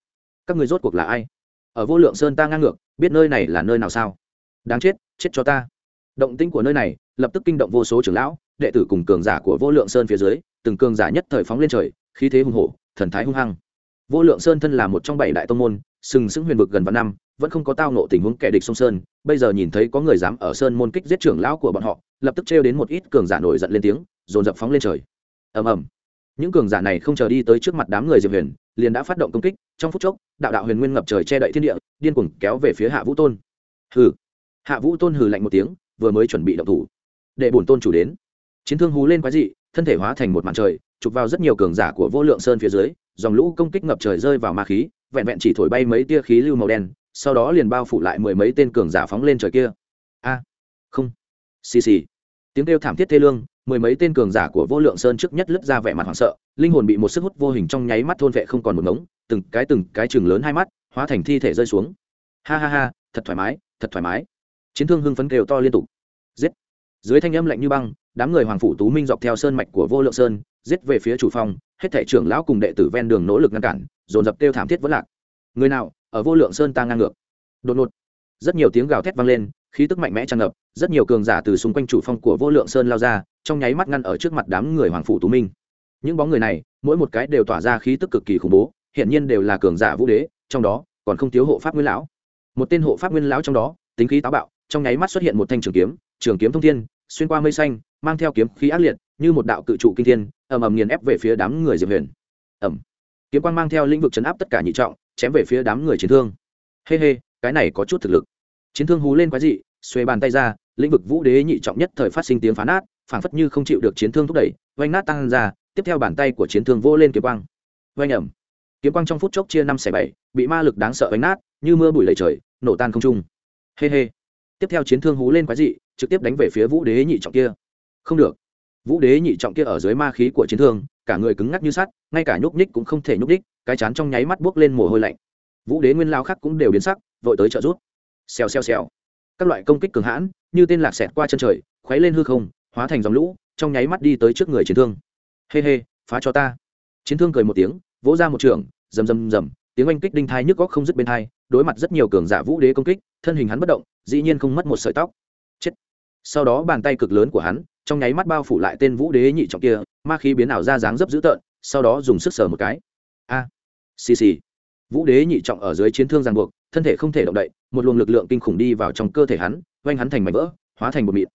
Các người rốt cuộc là ai? Ở vô lượng sơn ta ngang ngược, biết nơi này là nơi nào sao? Đáng chết chết cho ta. Động tĩnh của nơi này, lập tức kinh động vô số trưởng lão, đệ tử cùng cường giả của vô lượng sơn phía dưới, từng cường giả nhất thời phóng lên trời, khí thế hùng hổ, thần thái hung hăng vô lượng sơn thân là một trong bảy đại tông môn, sừng sững huyền vực gần vạn năm, vẫn không có tao nộ tình huống kẻ địch sông sơn. Bây giờ nhìn thấy có người dám ở sơn môn kích giết trưởng lão của bọn họ, lập tức trêu đến một ít cường giả nổi giận lên tiếng, dồn dập phóng lên trời. Ầm ầm. Những cường giả này không chờ đi tới trước mặt đám người diệp huyền, liền đã phát động công kích, trong phút chốc, đạo đạo huyền nguyên ngập trời che đậy thiên địa, điên cuồng kéo về phía hạ vũ tôn. Hừ. Hạ vũ tôn hừ lạnh một tiếng, vừa mới chuẩn bị động thủ. Để bổn tôn chủ đến. Chiến thương hú lên quái dị, thân thể hóa thành một màn trời, chụp vào rất nhiều cường giả của vô lượng sơn phía dưới dòng lũ công kích ngập trời rơi vào ma khí, vẹn vẹn chỉ thổi bay mấy tia khí lưu màu đen, sau đó liền bao phủ lại mười mấy tên cường giả phóng lên trời kia. A, không. Xì xì. Tiếng kêu thảm thiết thê lương, mười mấy tên cường giả của vô lượng sơn trước nhất lướt ra vẻ mặt hoảng sợ, linh hồn bị một sức hút vô hình trong nháy mắt thôn vệ không còn một ngống, từng cái từng cái chừng lớn hai mắt, hóa thành thi thể rơi xuống. Ha ha ha, thật thoải mái, thật thoải mái. Chiến thương hưng phấn kêu to liên tục. Giết. Dưới thanh âm lạnh như băng, đám người hoàng phủ tú minh dọc theo sơn mạch của vô lượng sơn giết về phía chủ phong, hết thảy trưởng lão cùng đệ tử ven đường nỗ lực ngăn cản, dồn dập kêu thảm thiết vẫn lạc. Người nào, ở vô lượng sơn ta ngang ngược. Đột ngột, rất nhiều tiếng gào thét vang lên, khí tức mạnh mẽ tràn ngập, rất nhiều cường giả từ xung quanh chủ phong của vô lượng sơn lao ra, trong nháy mắt ngăn ở trước mặt đám người hoàng phủ tú minh. Những bóng người này, mỗi một cái đều tỏa ra khí tức cực kỳ khủng bố hiện nhiên đều là cường giả vũ đế, trong đó, còn không thiếu hộ pháp nguyên lão. Một tên hộ pháp nguyên lão trong đó, tính khí táo bạo, trong nháy mắt xuất hiện một thanh trường kiếm trường kiếm thông thiên, xuyên qua mây xanh, mang theo kiếm khí ác liệt, như một đạo cự trụ kinh thiên ầm ầm nghiền ép về phía đám người diệp huyền. Ầm. kiếm quang mang theo lĩnh vực chấn áp tất cả nhị trọng chém về phía đám người chiến thương. Hê、hey、hê、hey, cái này có chút thực lực. Chiến thương hú lên quái dị xuê bàn tay ra lĩnh vực vũ đế nhị trọng nhất thời phát sinh tiếng phá nát phảng phất như không chịu được chiến thương thúc đẩy oanh nát tăng ra tiếp theo bàn tay của chiến thương vô lên kiếm quang. Oanh ẩm kiếm quang trong phút chốc chia năm xẻ bảy bị ma lực đáng sợ oanh nát như mưa bụi lầy trời nổ tan không trung. Hê、hey、hê、hey. tiếp theo chiến thương hú lên quái dị trực tiếp đánh về phía vũ đế nhị trọng kia. Không được vũ đế nhị trọng kia ở dưới ma khí của chiến thương, cả người cứng ngắc như sắt, ngay cả nhúc nhích cũng không thể nhúc nhích, cái chán trong nháy mắt buốc lên mồ hôi lạnh. Vũ đế nguyên lao khác cũng đều biến sắc, vội tới trợ rút xèo xèo xèo. Các loại công kích cường hãn, như tên lạc xẹt qua chân trời, khuấy lên hư không, hóa thành dòng lũ, trong nháy mắt đi tới trước người chiến thương. Hê hê, phá cho ta. Chiến thương cười một tiếng, vỗ ra một trường, rầm rầm rầm, tiếng oanh kích đinh thai nhức góc không dứt bên thai đối mặt rất nhiều cường giả vũ đế công kích, thân hình hắn bất động, dĩ nhiên không mất một sợi tóc sau đó bàn tay cực lớn của hắn, trong nháy mắt bao phủ lại tên vũ đế nhị trọng kia, ma khí biến ảo ra dáng dấp dữ tợn, sau đó dùng sức sờ một cái. A, xì xì. Vũ đế nhị trọng ở dưới chiến thương ràng buộc, thân thể không thể động đậy, một luồng lực lượng kinh khủng đi vào trong cơ thể hắn oanh hắn thành mảnh vỡ, hóa thành một mịn.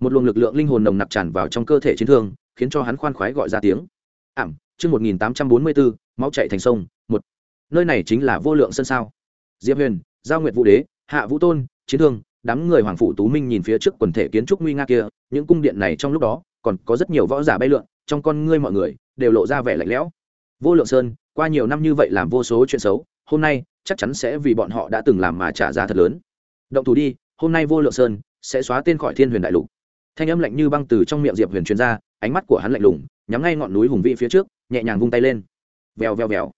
Một luồng lực lượng linh hồn nồng nặc tràn vào trong cơ thể chiến thương, khiến cho hắn khoan khoái gọi ra tiếng. Ảm, chương một nghìn tám trăm bốn mươi bốn máu chạy thành sông, một. Nơi này chính là vô lượng sân sao. Diệp huyền, giao nguyệt vũ đế, hạ vũ tôn, chiến thương đám người hoàng phủ tú minh nhìn phía trước quần thể kiến trúc nguy nga kia, những cung điện này trong lúc đó còn có rất nhiều võ giả bay lượn, trong con ngươi mọi người đều lộ ra vẻ lạnh lẽo. Vô lượng sơn, qua nhiều năm như vậy làm vô số chuyện xấu, hôm nay chắc chắn sẽ vì bọn họ đã từng làm mà trả giá thật lớn. Động thủ đi, hôm nay vô lượng sơn sẽ xóa tên khỏi thiên huyền đại lục. Thanh âm lạnh như băng từ trong miệng diệp huyền truyền ra, ánh mắt của hắn lạnh lùng, nhắm ngay ngọn núi hùng vĩ phía trước, nhẹ nhàng vung tay lên. Vèo vèo vèo.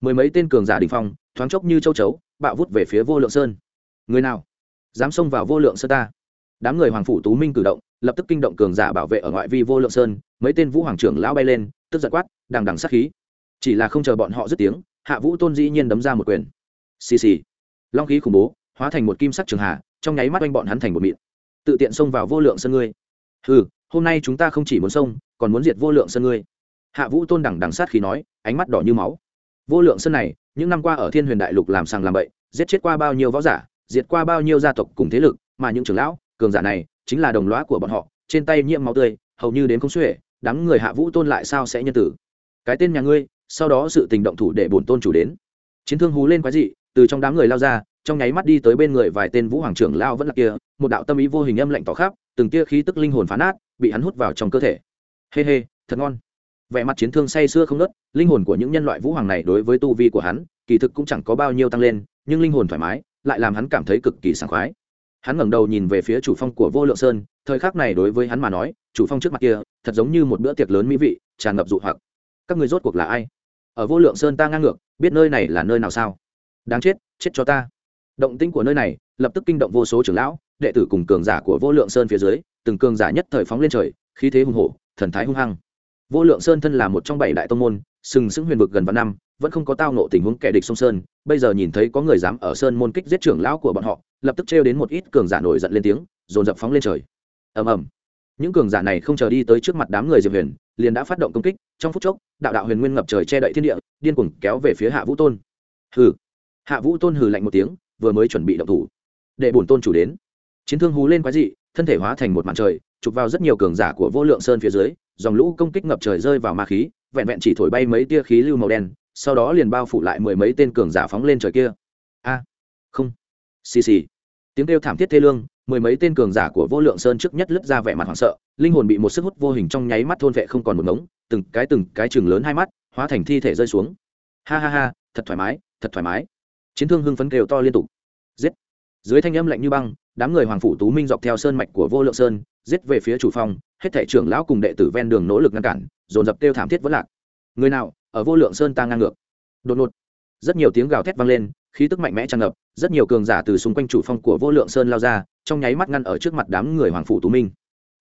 Mười mấy tên cường giả đình phong, thoáng chốc như châu chấu, bạo vút về phía vô lượng sơn. Người nào? Dám xông vào vô lượng sơn ta. Đám người hoàng phủ tú minh cử động, lập tức kinh động cường giả bảo vệ ở ngoại vi vô lượng sơn, mấy tên vũ hoàng trưởng lão bay lên, tức giật quát, đằng đằng sát khí. Chỉ là không chờ bọn họ dứt tiếng, hạ vũ tôn dĩ nhiên đấm ra một quyền. Xì xì. Long khí khủng bố, hóa thành một kim sắc trường hạ trong nháy mắt oanh bọn hắn thành một mịn. Tự tiện xông vào vô lượng sân ngươi. Ừ hôm nay chúng ta không chỉ muốn xông, còn muốn diệt vô lượng sân ngươi. Hạ vũ tôn đằng đằng sát khí nói, ánh mắt đỏ như máu. Vô lượng sân này, những năm qua ở thiên huyền đại lục làm sàng làm bậy, giết chết qua bao nhiêu võ giả diệt qua bao nhiêu gia tộc cùng thế lực, mà những trưởng lão, cường giả này chính là đồng lõa của bọn họ, trên tay nhiễm máu tươi, hầu như đến không xuể, đám người hạ vũ tôn lại sao sẽ nhân tử? Cái tên nhà ngươi, sau đó sự tình động thủ để bổn tôn chủ đến. Chiến thương hú lên quái dị, từ trong đám người lao ra, trong nháy mắt đi tới bên người vài tên vũ hoàng trưởng lao vẫn là kia, một đạo tâm ý vô hình âm lạnh tỏ khắp, từng tia khí tức linh hồn phá nát, bị hắn hút vào trong cơ thể. Hê hê, thật ngon. Vẻ mặt chiến thương say sưa không nớt linh hồn của những nhân loại vũ hoàng này đối với tu vi của hắn, kỳ thực cũng chẳng có bao nhiêu tăng lên, nhưng linh hồn thoải mái lại làm hắn cảm thấy cực kỳ sảng khoái. Hắn ngẩng đầu nhìn về phía chủ phong của vô lượng sơn, thời khắc này đối với hắn mà nói, chủ phong trước mặt kia, thật giống như một bữa tiệc lớn mỹ vị, tràn ngập dụ hoặc. Các người rốt cuộc là ai? Ở vô lượng sơn ta ngang ngược, biết nơi này là nơi nào sao? Đáng chết chết cho ta. Động tĩnh của nơi này, lập tức kinh động vô số trưởng lão, đệ tử cùng cường giả của vô lượng sơn phía dưới, từng cường giả nhất thời phóng lên trời, khí thế hùng hổ, thần thái hung hăng. Vô lượng sơn thân là một trong bảy đại tông môn, sừng sững huyền vực gần vạn năm vẫn không có tao nộ tình huống kẻ địch sông sơn, bây giờ nhìn thấy có người dám ở sơn môn kích giết trưởng lão của bọn họ, lập tức trêu đến một ít cường giả nổi giận lên tiếng, dồn dập phóng lên trời. Ầm ầm. Những cường giả này không chờ đi tới trước mặt đám người diệp huyền, liền đã phát động công kích, trong phút chốc, đạo đạo huyền nguyên ngập trời che đậy thiên địa, điên cuồng kéo về phía hạ vũ tôn. Hừ. Hạ vũ tôn hừ lạnh một tiếng, vừa mới chuẩn bị động thủ, để bổn tôn chủ đến. Chiến thương hú lên quái dị, thân thể hóa thành một màn trời, chụp vào rất nhiều cường giả của vô lượng sơn phía dưới, dòng lũ công kích ngập trời rơi vào ma khí, vẹn vẹn chỉ thổi bay mấy tia khí lưu màu đen sau đó liền bao phủ lại mười mấy tên cường giả phóng lên trời kia. A, không. Xì xì. Tiếng kêu thảm thiết thê lương, mười mấy tên cường giả của vô lượng sơn trước nhất lướt ra vẻ mặt hoảng sợ, linh hồn bị một sức hút vô hình trong nháy mắt thôn vệ không còn một ngống, từng cái từng cái chừng lớn hai mắt, hóa thành thi thể rơi xuống. Ha ha ha, thật thoải mái, thật thoải mái. Chiến thương hưng phấn kêu to liên tục. Giết. Dưới thanh âm lạnh như băng, đám người hoàng phủ tú minh dọc theo sơn mạch của vô lượng sơn, giết về phía chủ phong hết thể trưởng lão cùng đệ tử ven đường nỗ lực ngăn cản, dồn dập kêu thảm thiết vẫn lạc. Người nào? Ở vô lượng sơn ta ngang ngược. Đột ngột, rất nhiều tiếng gào thét vang lên, khí tức mạnh mẽ tràn ngập, rất nhiều cường giả từ xung quanh chủ phong của vô lượng sơn lao ra, trong nháy mắt ngăn ở trước mặt đám người hoàng phủ tú minh.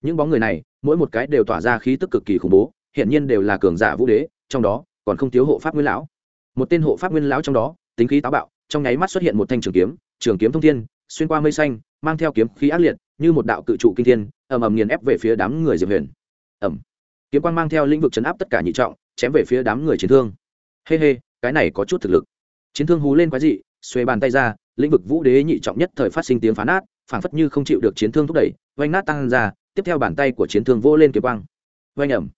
Những bóng người này, mỗi một cái đều tỏa ra khí tức cực kỳ khủng bố hiện nhiên đều là cường giả vũ đế, trong đó còn không thiếu hộ pháp nguyên lão. Một tên hộ pháp nguyên lão trong đó, tính khí táo bạo, trong nháy mắt xuất hiện một thanh trường kiếm trường kiếm thông thiên, xuyên qua mây xanh, mang theo kiếm khí ác liệt, như một đạo cự trụ kinh thiên, ầm ầm nghiền ép về phía đám người diệp huyền. Ầm kiếm quang mang theo lĩnh vực chấn áp tất cả nhị trọng, chém về phía đám người chiến thương. Hê hê, cái này có chút thực lực. Chiến thương hú lên quái dị xuê bàn tay ra, lĩnh vực vũ đế nhị trọng nhất thời phát sinh tiếng phá nát, phảng phất như không chịu được chiến thương thúc đẩy oanh nát tăng ra, tiếp theo bàn tay của chiến thương vô lên kiếm quang. Oanh ẩm.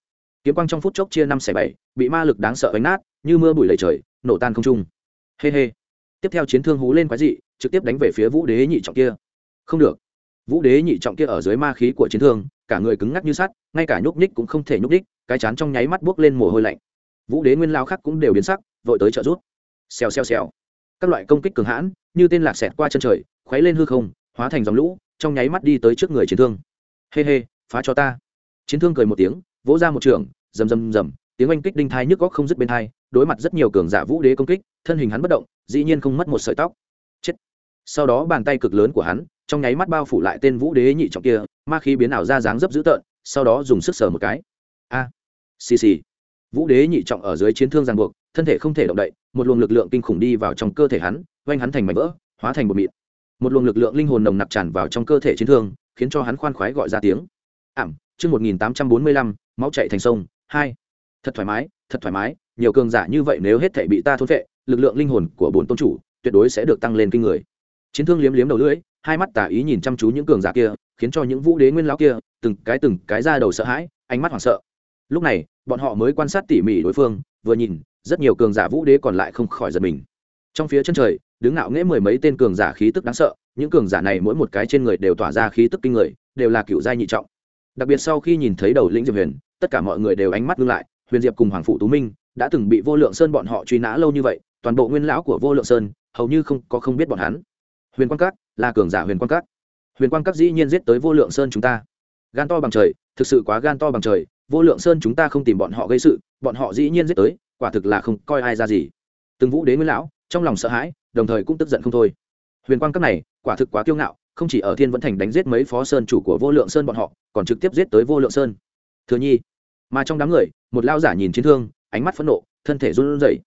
Kiếm quang trong phút chốc chia năm xẻ bảy, bị ma lực đáng sợ oanh nát, như mưa bụi lầy trời, nổ tan không trung. Hê hê. Tiếp theo chiến thương hú lên quái dị, trực tiếp đánh về phía vũ đế nhị trọng kia. Không được. Vũ đế nhị trọng kia ở dưới ma khí của chiến thương cả người cứng ngắc như sắt ngay cả nhúc ních cũng không thể nhúc ních cái chán trong nháy mắt buốc lên mồ hôi lạnh. Vũ đế nguyên lao khác cũng đều biến sắc vội tới trợ rút xèo xèo xèo. Các loại công kích cường hãn như tên lạc xẹt qua chân trời khuấy lên hư không hóa thành dòng lũ trong nháy mắt đi tới trước người chiến thương. Hê、hey、hê、hey, phá cho ta. Chiến thương cười một tiếng vỗ ra một trường rầm rầm rầm tiếng oanh kích đinh thai nhức góc không dứt bên thai đối mặt rất nhiều cường giả vũ đế công kích thân hình hắn bất động dĩ nhiên không mất một sợi tóc. Chết. Sau đó bàn tay cực lớn của hắn trong nháy mắt bao phủ lại tên vũ đế nhị trọng kia, ma khí biến ảo ra dáng dấp dữ tợn, sau đó dùng sức sờ một cái. A, xì xì. Vũ đế nhị trọng ở dưới chiến thương ràng buộc, thân thể không thể động đậy, một luồng lực lượng kinh khủng đi vào trong cơ thể hắn oanh hắn thành mảnh vỡ, hóa thành bột mịn. Một luồng lực lượng linh hồn nồng nặc tràn vào trong cơ thể chiến thương, khiến cho hắn khoan khoái gọi ra tiếng. Ảm, chương một nghìn tám trăm bốn mươi lăm, máu chạy thành sông, hai. Thật thoải mái, thật thoải mái, nhiều cường giả như vậy nếu hết thể bị ta thôn vệ lực lượng linh hồn của bổn tôn chủ tuyệt đối sẽ được tăng lên kinh người. Chiến thương liếm liếm đầu lưỡi hai mắt tả ý nhìn chăm chú những cường giả kia, khiến cho những vũ đế nguyên lão kia, từng cái từng cái ra đầu sợ hãi, ánh mắt hoảng sợ. Lúc này, bọn họ mới quan sát tỉ mỉ đối phương, vừa nhìn, rất nhiều cường giả vũ đế còn lại không khỏi giật mình. Trong phía chân trời, đứng ngạo nghễ mười mấy tên cường giả khí tức đáng sợ, những cường giả này mỗi một cái trên người đều tỏa ra khí tức kinh người, đều là cựu giai nhị trọng. Đặc biệt sau khi nhìn thấy đầu lĩnh diệp huyền, tất cả mọi người đều ánh mắt ngưng lại, huyền diệp cùng hoàng phụ tú minh đã từng bị vô lượng sơn bọn họ truy nã lâu như vậy, toàn bộ nguyên lão của vô lượng sơn hầu như không có không biết bọn hắn huyền quang cát là cường giả huyền quang cát huyền quang cát dĩ nhiên giết tới vô lượng sơn chúng ta. Gan to bằng trời, thực sự quá gan to bằng trời, vô lượng sơn chúng ta không tìm bọn họ gây sự, bọn họ dĩ nhiên giết tới, quả thực là không coi ai ra gì. Từng vũ đế nguyên lão, trong lòng sợ hãi, đồng thời cũng tức giận không thôi. Huyền quang các này, quả thực quá kiêu ngạo, không chỉ ở thiên vẫn thành đánh giết mấy phó sơn chủ của vô lượng sơn bọn họ, còn trực tiếp giết tới vô lượng sơn. Thừa nhi, mà trong đám người, một lao giả nhìn chiến thương, ánh mắt phẫn nộ, thân thể run rẩy.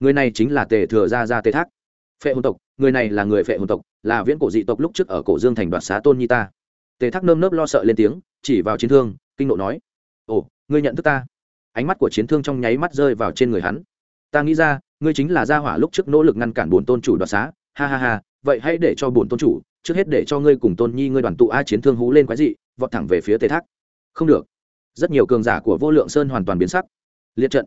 Người này chính là tề thừa gia gia tề thác phệ hồn tộc, người này là người phệ hồn tộc, là viễn cổ dị tộc lúc trước ở cổ dương thành đoạt xá tôn nhi ta. Tề thác nơm nớp lo sợ lên tiếng, chỉ vào chiến thương, kinh nộ nói, ồ, ngươi nhận thức ta? Ánh mắt của chiến thương trong nháy mắt rơi vào trên người hắn. Ta nghĩ ra, ngươi chính là gia hỏa lúc trước nỗ lực ngăn cản bổn tôn chủ đoạt xá. Ha ha ha, vậy hãy để cho bổn tôn chủ, trước hết để cho ngươi cùng tôn nhi ngươi đoàn tụ a chiến thương hú lên quái dị, vọt thẳng về phía tề thác. Không được. Rất nhiều cường giả của vô lượng sơn hoàn toàn biến sắc. Liệt trận.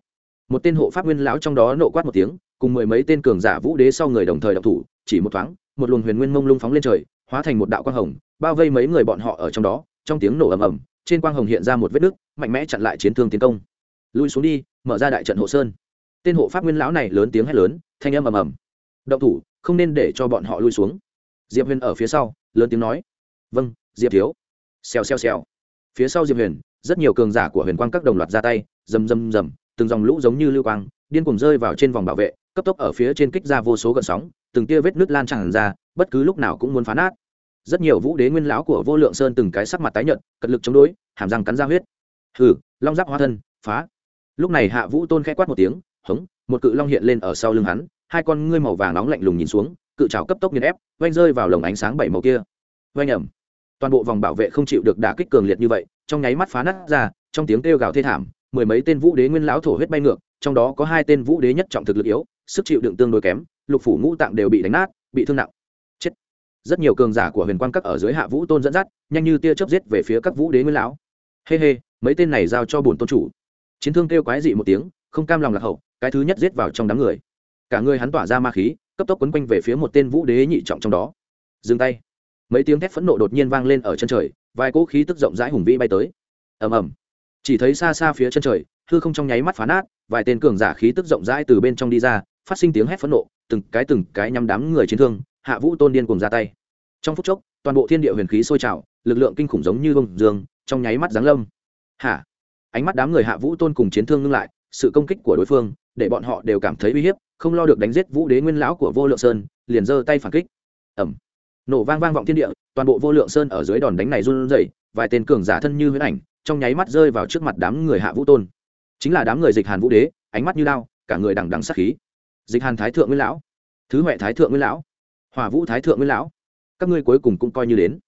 Một tên hộ pháp nguyên lão trong đó nộ quát một tiếng cùng mười mấy tên cường giả vũ đế sau người đồng thời đọc thủ, chỉ một thoáng, một luồng huyền nguyên mông lung phóng lên trời, hóa thành một đạo quang hồng, bao vây mấy người bọn họ ở trong đó, trong tiếng nổ ầm ầm, trên quang hồng hiện ra một vết nứt, mạnh mẽ chặn lại chiến thương tiến công. Lui xuống đi, mở ra đại trận hộ sơn. Tên hộ pháp nguyên lão này lớn tiếng hét lớn, thanh âm ầm ầm. Động thủ, không nên để cho bọn họ lui xuống. Diệp huyền ở phía sau, lớn tiếng nói. Vâng diệp thiếu. Xèo xèo xèo. Phía sau diệp huyền, rất nhiều cường giả của huyền quang các đồng loạt ra tay, rầm rầm rầm, từng dòng lũ giống như lưu quang, điên cuồng rơi vào trên vòng bảo vệ cấp tốc ở phía trên kích ra vô số gợn sóng, từng tia vết nước lan tràn ra, bất cứ lúc nào cũng muốn phá nát. Rất nhiều vũ đế nguyên lão của vô lượng sơn từng cái sắc mặt tái nhợt, cật lực chống đối, hàm răng cắn ra huyết. Hừ, long giáp hóa thân, phá. Lúc này hạ vũ tôn khẽ quát một tiếng, hống, một cự long hiện lên ở sau lưng hắn, hai con ngươi màu vàng nóng lạnh lùng nhìn xuống, cự trào cấp tốc nghiền ép oanh rơi vào lồng ánh sáng bảy màu kia. Oanh ẩm toàn bộ vòng bảo vệ không chịu được đả kích cường liệt như vậy, trong nháy mắt phá nát ra, trong tiếng kêu gào thê thảm, mười mấy tên vũ đế nguyên lão thổ huyết bay ngược, trong đó có hai tên vũ đế nhất trọng thực lực yếu sức chịu đựng tương đối kém lục phủ ngũ tạng đều bị đánh nát bị thương nặng. Chết. Rất nhiều cường giả của huyền quan các ở dưới hạ vũ tôn dẫn dắt nhanh như tia chớp giết về phía các vũ đế nguyên lão. Hê、hey、hê、hey, mấy tên này giao cho bổn tôn chủ. Chiến thương kêu quái dị một tiếng không cam lòng lạc hậu cái thứ nhất giết vào trong đám người. Cả người hắn tỏa ra ma khí cấp tốc quấn quanh về phía một tên vũ đế nhị trọng trong đó. Dừng tay. Mấy tiếng thét phẫn nộ đột nhiên vang lên ở chân trời vài cỗ khí tức rộng rãi hùng vĩ bay tới. Ầm ầm. Chỉ thấy xa xa phía chân trời hư không trong nháy mắt phá nát vài tên cường giả khí tức rộng rãi từ bên trong đi ra phát sinh tiếng hét phẫn nộ, từng cái từng cái nhắm đám người chiến thương, hạ vũ tôn điên cùng ra tay. Trong phút chốc, toàn bộ thiên địa huyền khí sôi trào, lực lượng kinh khủng giống như bông dương, trong nháy mắt giáng lâm. Hả? Ánh mắt đám người hạ vũ tôn cùng chiến thương ngưng lại, sự công kích của đối phương, để bọn họ đều cảm thấy uy hiếp, không lo được đánh giết vũ đế nguyên lão của vô lượng sơn, liền giơ tay phản kích. Ẩm nổ vang vang vọng thiên địa, toàn bộ vô lượng sơn ở dưới đòn đánh này run rẩy, vài tên cường giả thân như huyễn ảnh, trong nháy mắt rơi vào trước mặt đám người hạ vũ tôn. Chính là đám người dịch hàn vũ đế, ánh mắt như lao cả người đằng đằng sắc khí dịch hàn thái thượng nguyên lão, thứ huệ thái thượng nguyên lão, hỏa vũ thái thượng nguyên lão, các ngươi cuối cùng cũng coi như đến.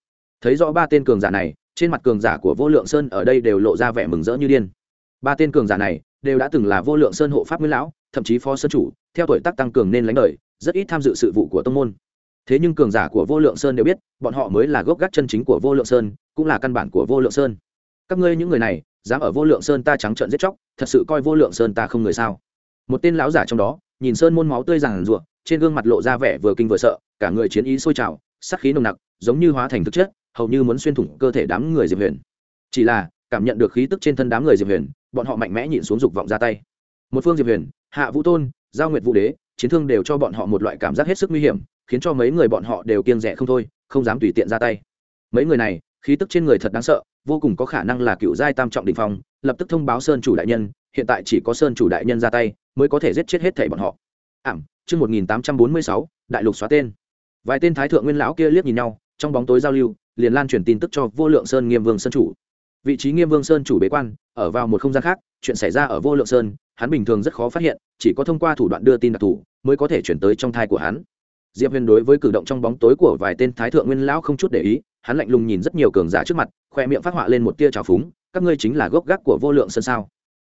Thấy rõ ba tên cường giả này, trên mặt cường giả của vô lượng sơn ở đây đều lộ ra vẻ mừng rỡ như điên. Ba tên cường giả này đều đã từng là vô lượng sơn hộ pháp nguyên lão, thậm chí phó sơn chủ, theo tuổi tác tăng cường nên lãnh đời, rất ít tham dự sự vụ của tông môn. Thế nhưng cường giả của vô lượng sơn đều biết, bọn họ mới là gốc gác chân chính của vô lượng sơn, cũng là căn bản của vô lượng sơn. Các ngươi những người này, dám ở vô lượng sơn ta trắng trợn giết chóc, thật sự coi vô lượng sơn ta không người sao? Một tên lão giả trong đó nhìn sơn môn máu tươi ràng rụa, trên gương mặt lộ ra vẻ vừa kinh vừa sợ, cả người chiến ý sôi trào, sắc khí nồng nặc, giống như hóa thành thực chất, hầu như muốn xuyên thủng cơ thể đám người diệp huyền. Chỉ là, cảm nhận được khí tức trên thân đám người diệp huyền, bọn họ mạnh mẽ nhịn xuống dục vọng ra tay. Một phương diệp huyền, hạ vũ tôn, giao nguyệt vũ đế, chiến thương đều cho bọn họ một loại cảm giác hết sức nguy hiểm, khiến cho mấy người bọn họ đều kiêng rẻ không thôi, không dám tùy tiện ra tay. Mấy người này khí tức trên người thật đáng sợ, vô cùng có khả năng là cựu giai tam trọng đình phong, lập tức thông báo sơn chủ đại nhân, hiện tại chỉ có sơn chủ đại nhân ra tay mới có thể giết chết hết thảy bọn họ. Ảm, chương một nghìn tám trăm bốn mươi sáu, đại lục xóa tên. Vài tên thái thượng nguyên lão kia liếc nhìn nhau, trong bóng tối giao lưu, liền lan truyền tin tức cho vô lượng sơn nghiêm vương sơn chủ. Vị trí nghiêm vương sơn chủ bế quan, ở vào một không gian khác, chuyện xảy ra ở vô lượng sơn, hắn bình thường rất khó phát hiện, chỉ có thông qua thủ đoạn đưa tin đặc thù, mới có thể chuyển tới trong thai của hắn. Diệp huyền đối với cử động trong bóng tối của vài tên thái thượng nguyên lão không chút để ý hắn lạnh lùng nhìn rất nhiều cường giả trước mặt, khoe miệng phát họa lên một tia trào phúng, các ngươi chính là gốc gác của vô lượng sơn sao?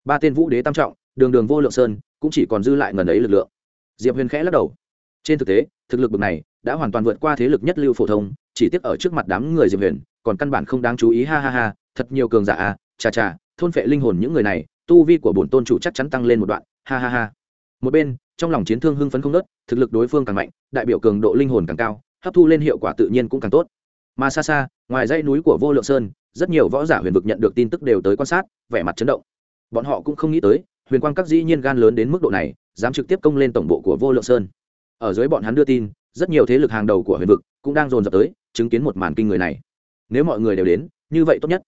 Ba tên vũ đế tam trọng, đường đường vô lượng sơn, cũng chỉ còn dư lại ngần ấy lực lượng. Diệp huyền khẽ lắc đầu. Trên thực tế, thực lực bậc này đã hoàn toàn vượt qua thế lực nhất lưu phổ thông, chỉ tiếc ở trước mặt đám người diệp huyền, còn căn bản không đáng chú ý, ha ha ha, thật nhiều cường giả à chà chà, thôn phệ linh hồn những người này, tu vi của bổn tôn chủ chắc chắn tăng lên một đoạn, ha ha ha. Một bên, trong lòng chiến thương hưng phấn không nớt thực lực đối phương càng mạnh, đại biểu cường độ linh hồn càng cao, hấp thu lên hiệu quả tự nhiên cũng càng tốt mà xa xa, ngoài dãy núi của vô lượng sơn, rất nhiều võ giả huyền vực nhận được tin tức đều tới quan sát, vẻ mặt chấn động. Bọn họ cũng không nghĩ tới, huyền quang các dĩ nhiên gan lớn đến mức độ này, dám trực tiếp công lên tổng bộ của vô lượng sơn. Ở dưới bọn hắn đưa tin, rất nhiều thế lực hàng đầu của huyền vực cũng đang dồn dập tới, chứng kiến một màn kinh người này. Nếu mọi người đều đến, như vậy tốt nhất.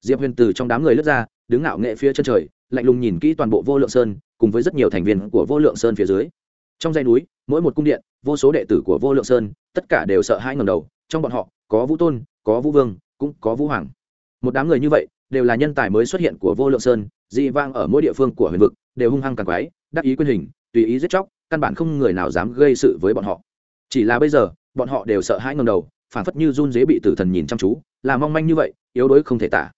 Diệp huyền từ trong đám người lướt ra, đứng ngạo nghệ phía chân trời, lạnh lùng nhìn kỹ toàn bộ vô lượng sơn, cùng với rất nhiều thành viên của vô lượng sơn phía dưới trong dãy núi, mỗi một cung điện, vô số đệ tử của vô lượng sơn, tất cả đều sợ hãi ngầm đầu, trong bọn họ, có vũ tôn, có vũ vương, cũng có vũ hoàng. Một đám người như vậy, đều là nhân tài mới xuất hiện của vô lượng sơn, dị vang ở mỗi địa phương của huyền vực, đều hung hăng càng quái, đắc ý quyền hình, tùy ý giết chóc, căn bản không người nào dám gây sự với bọn họ. Chỉ là bây giờ, bọn họ đều sợ hãi ngầm đầu phản phất như run dế bị tử thần nhìn chăm chú, là mong manh như vậy, yếu đuối không thể tả.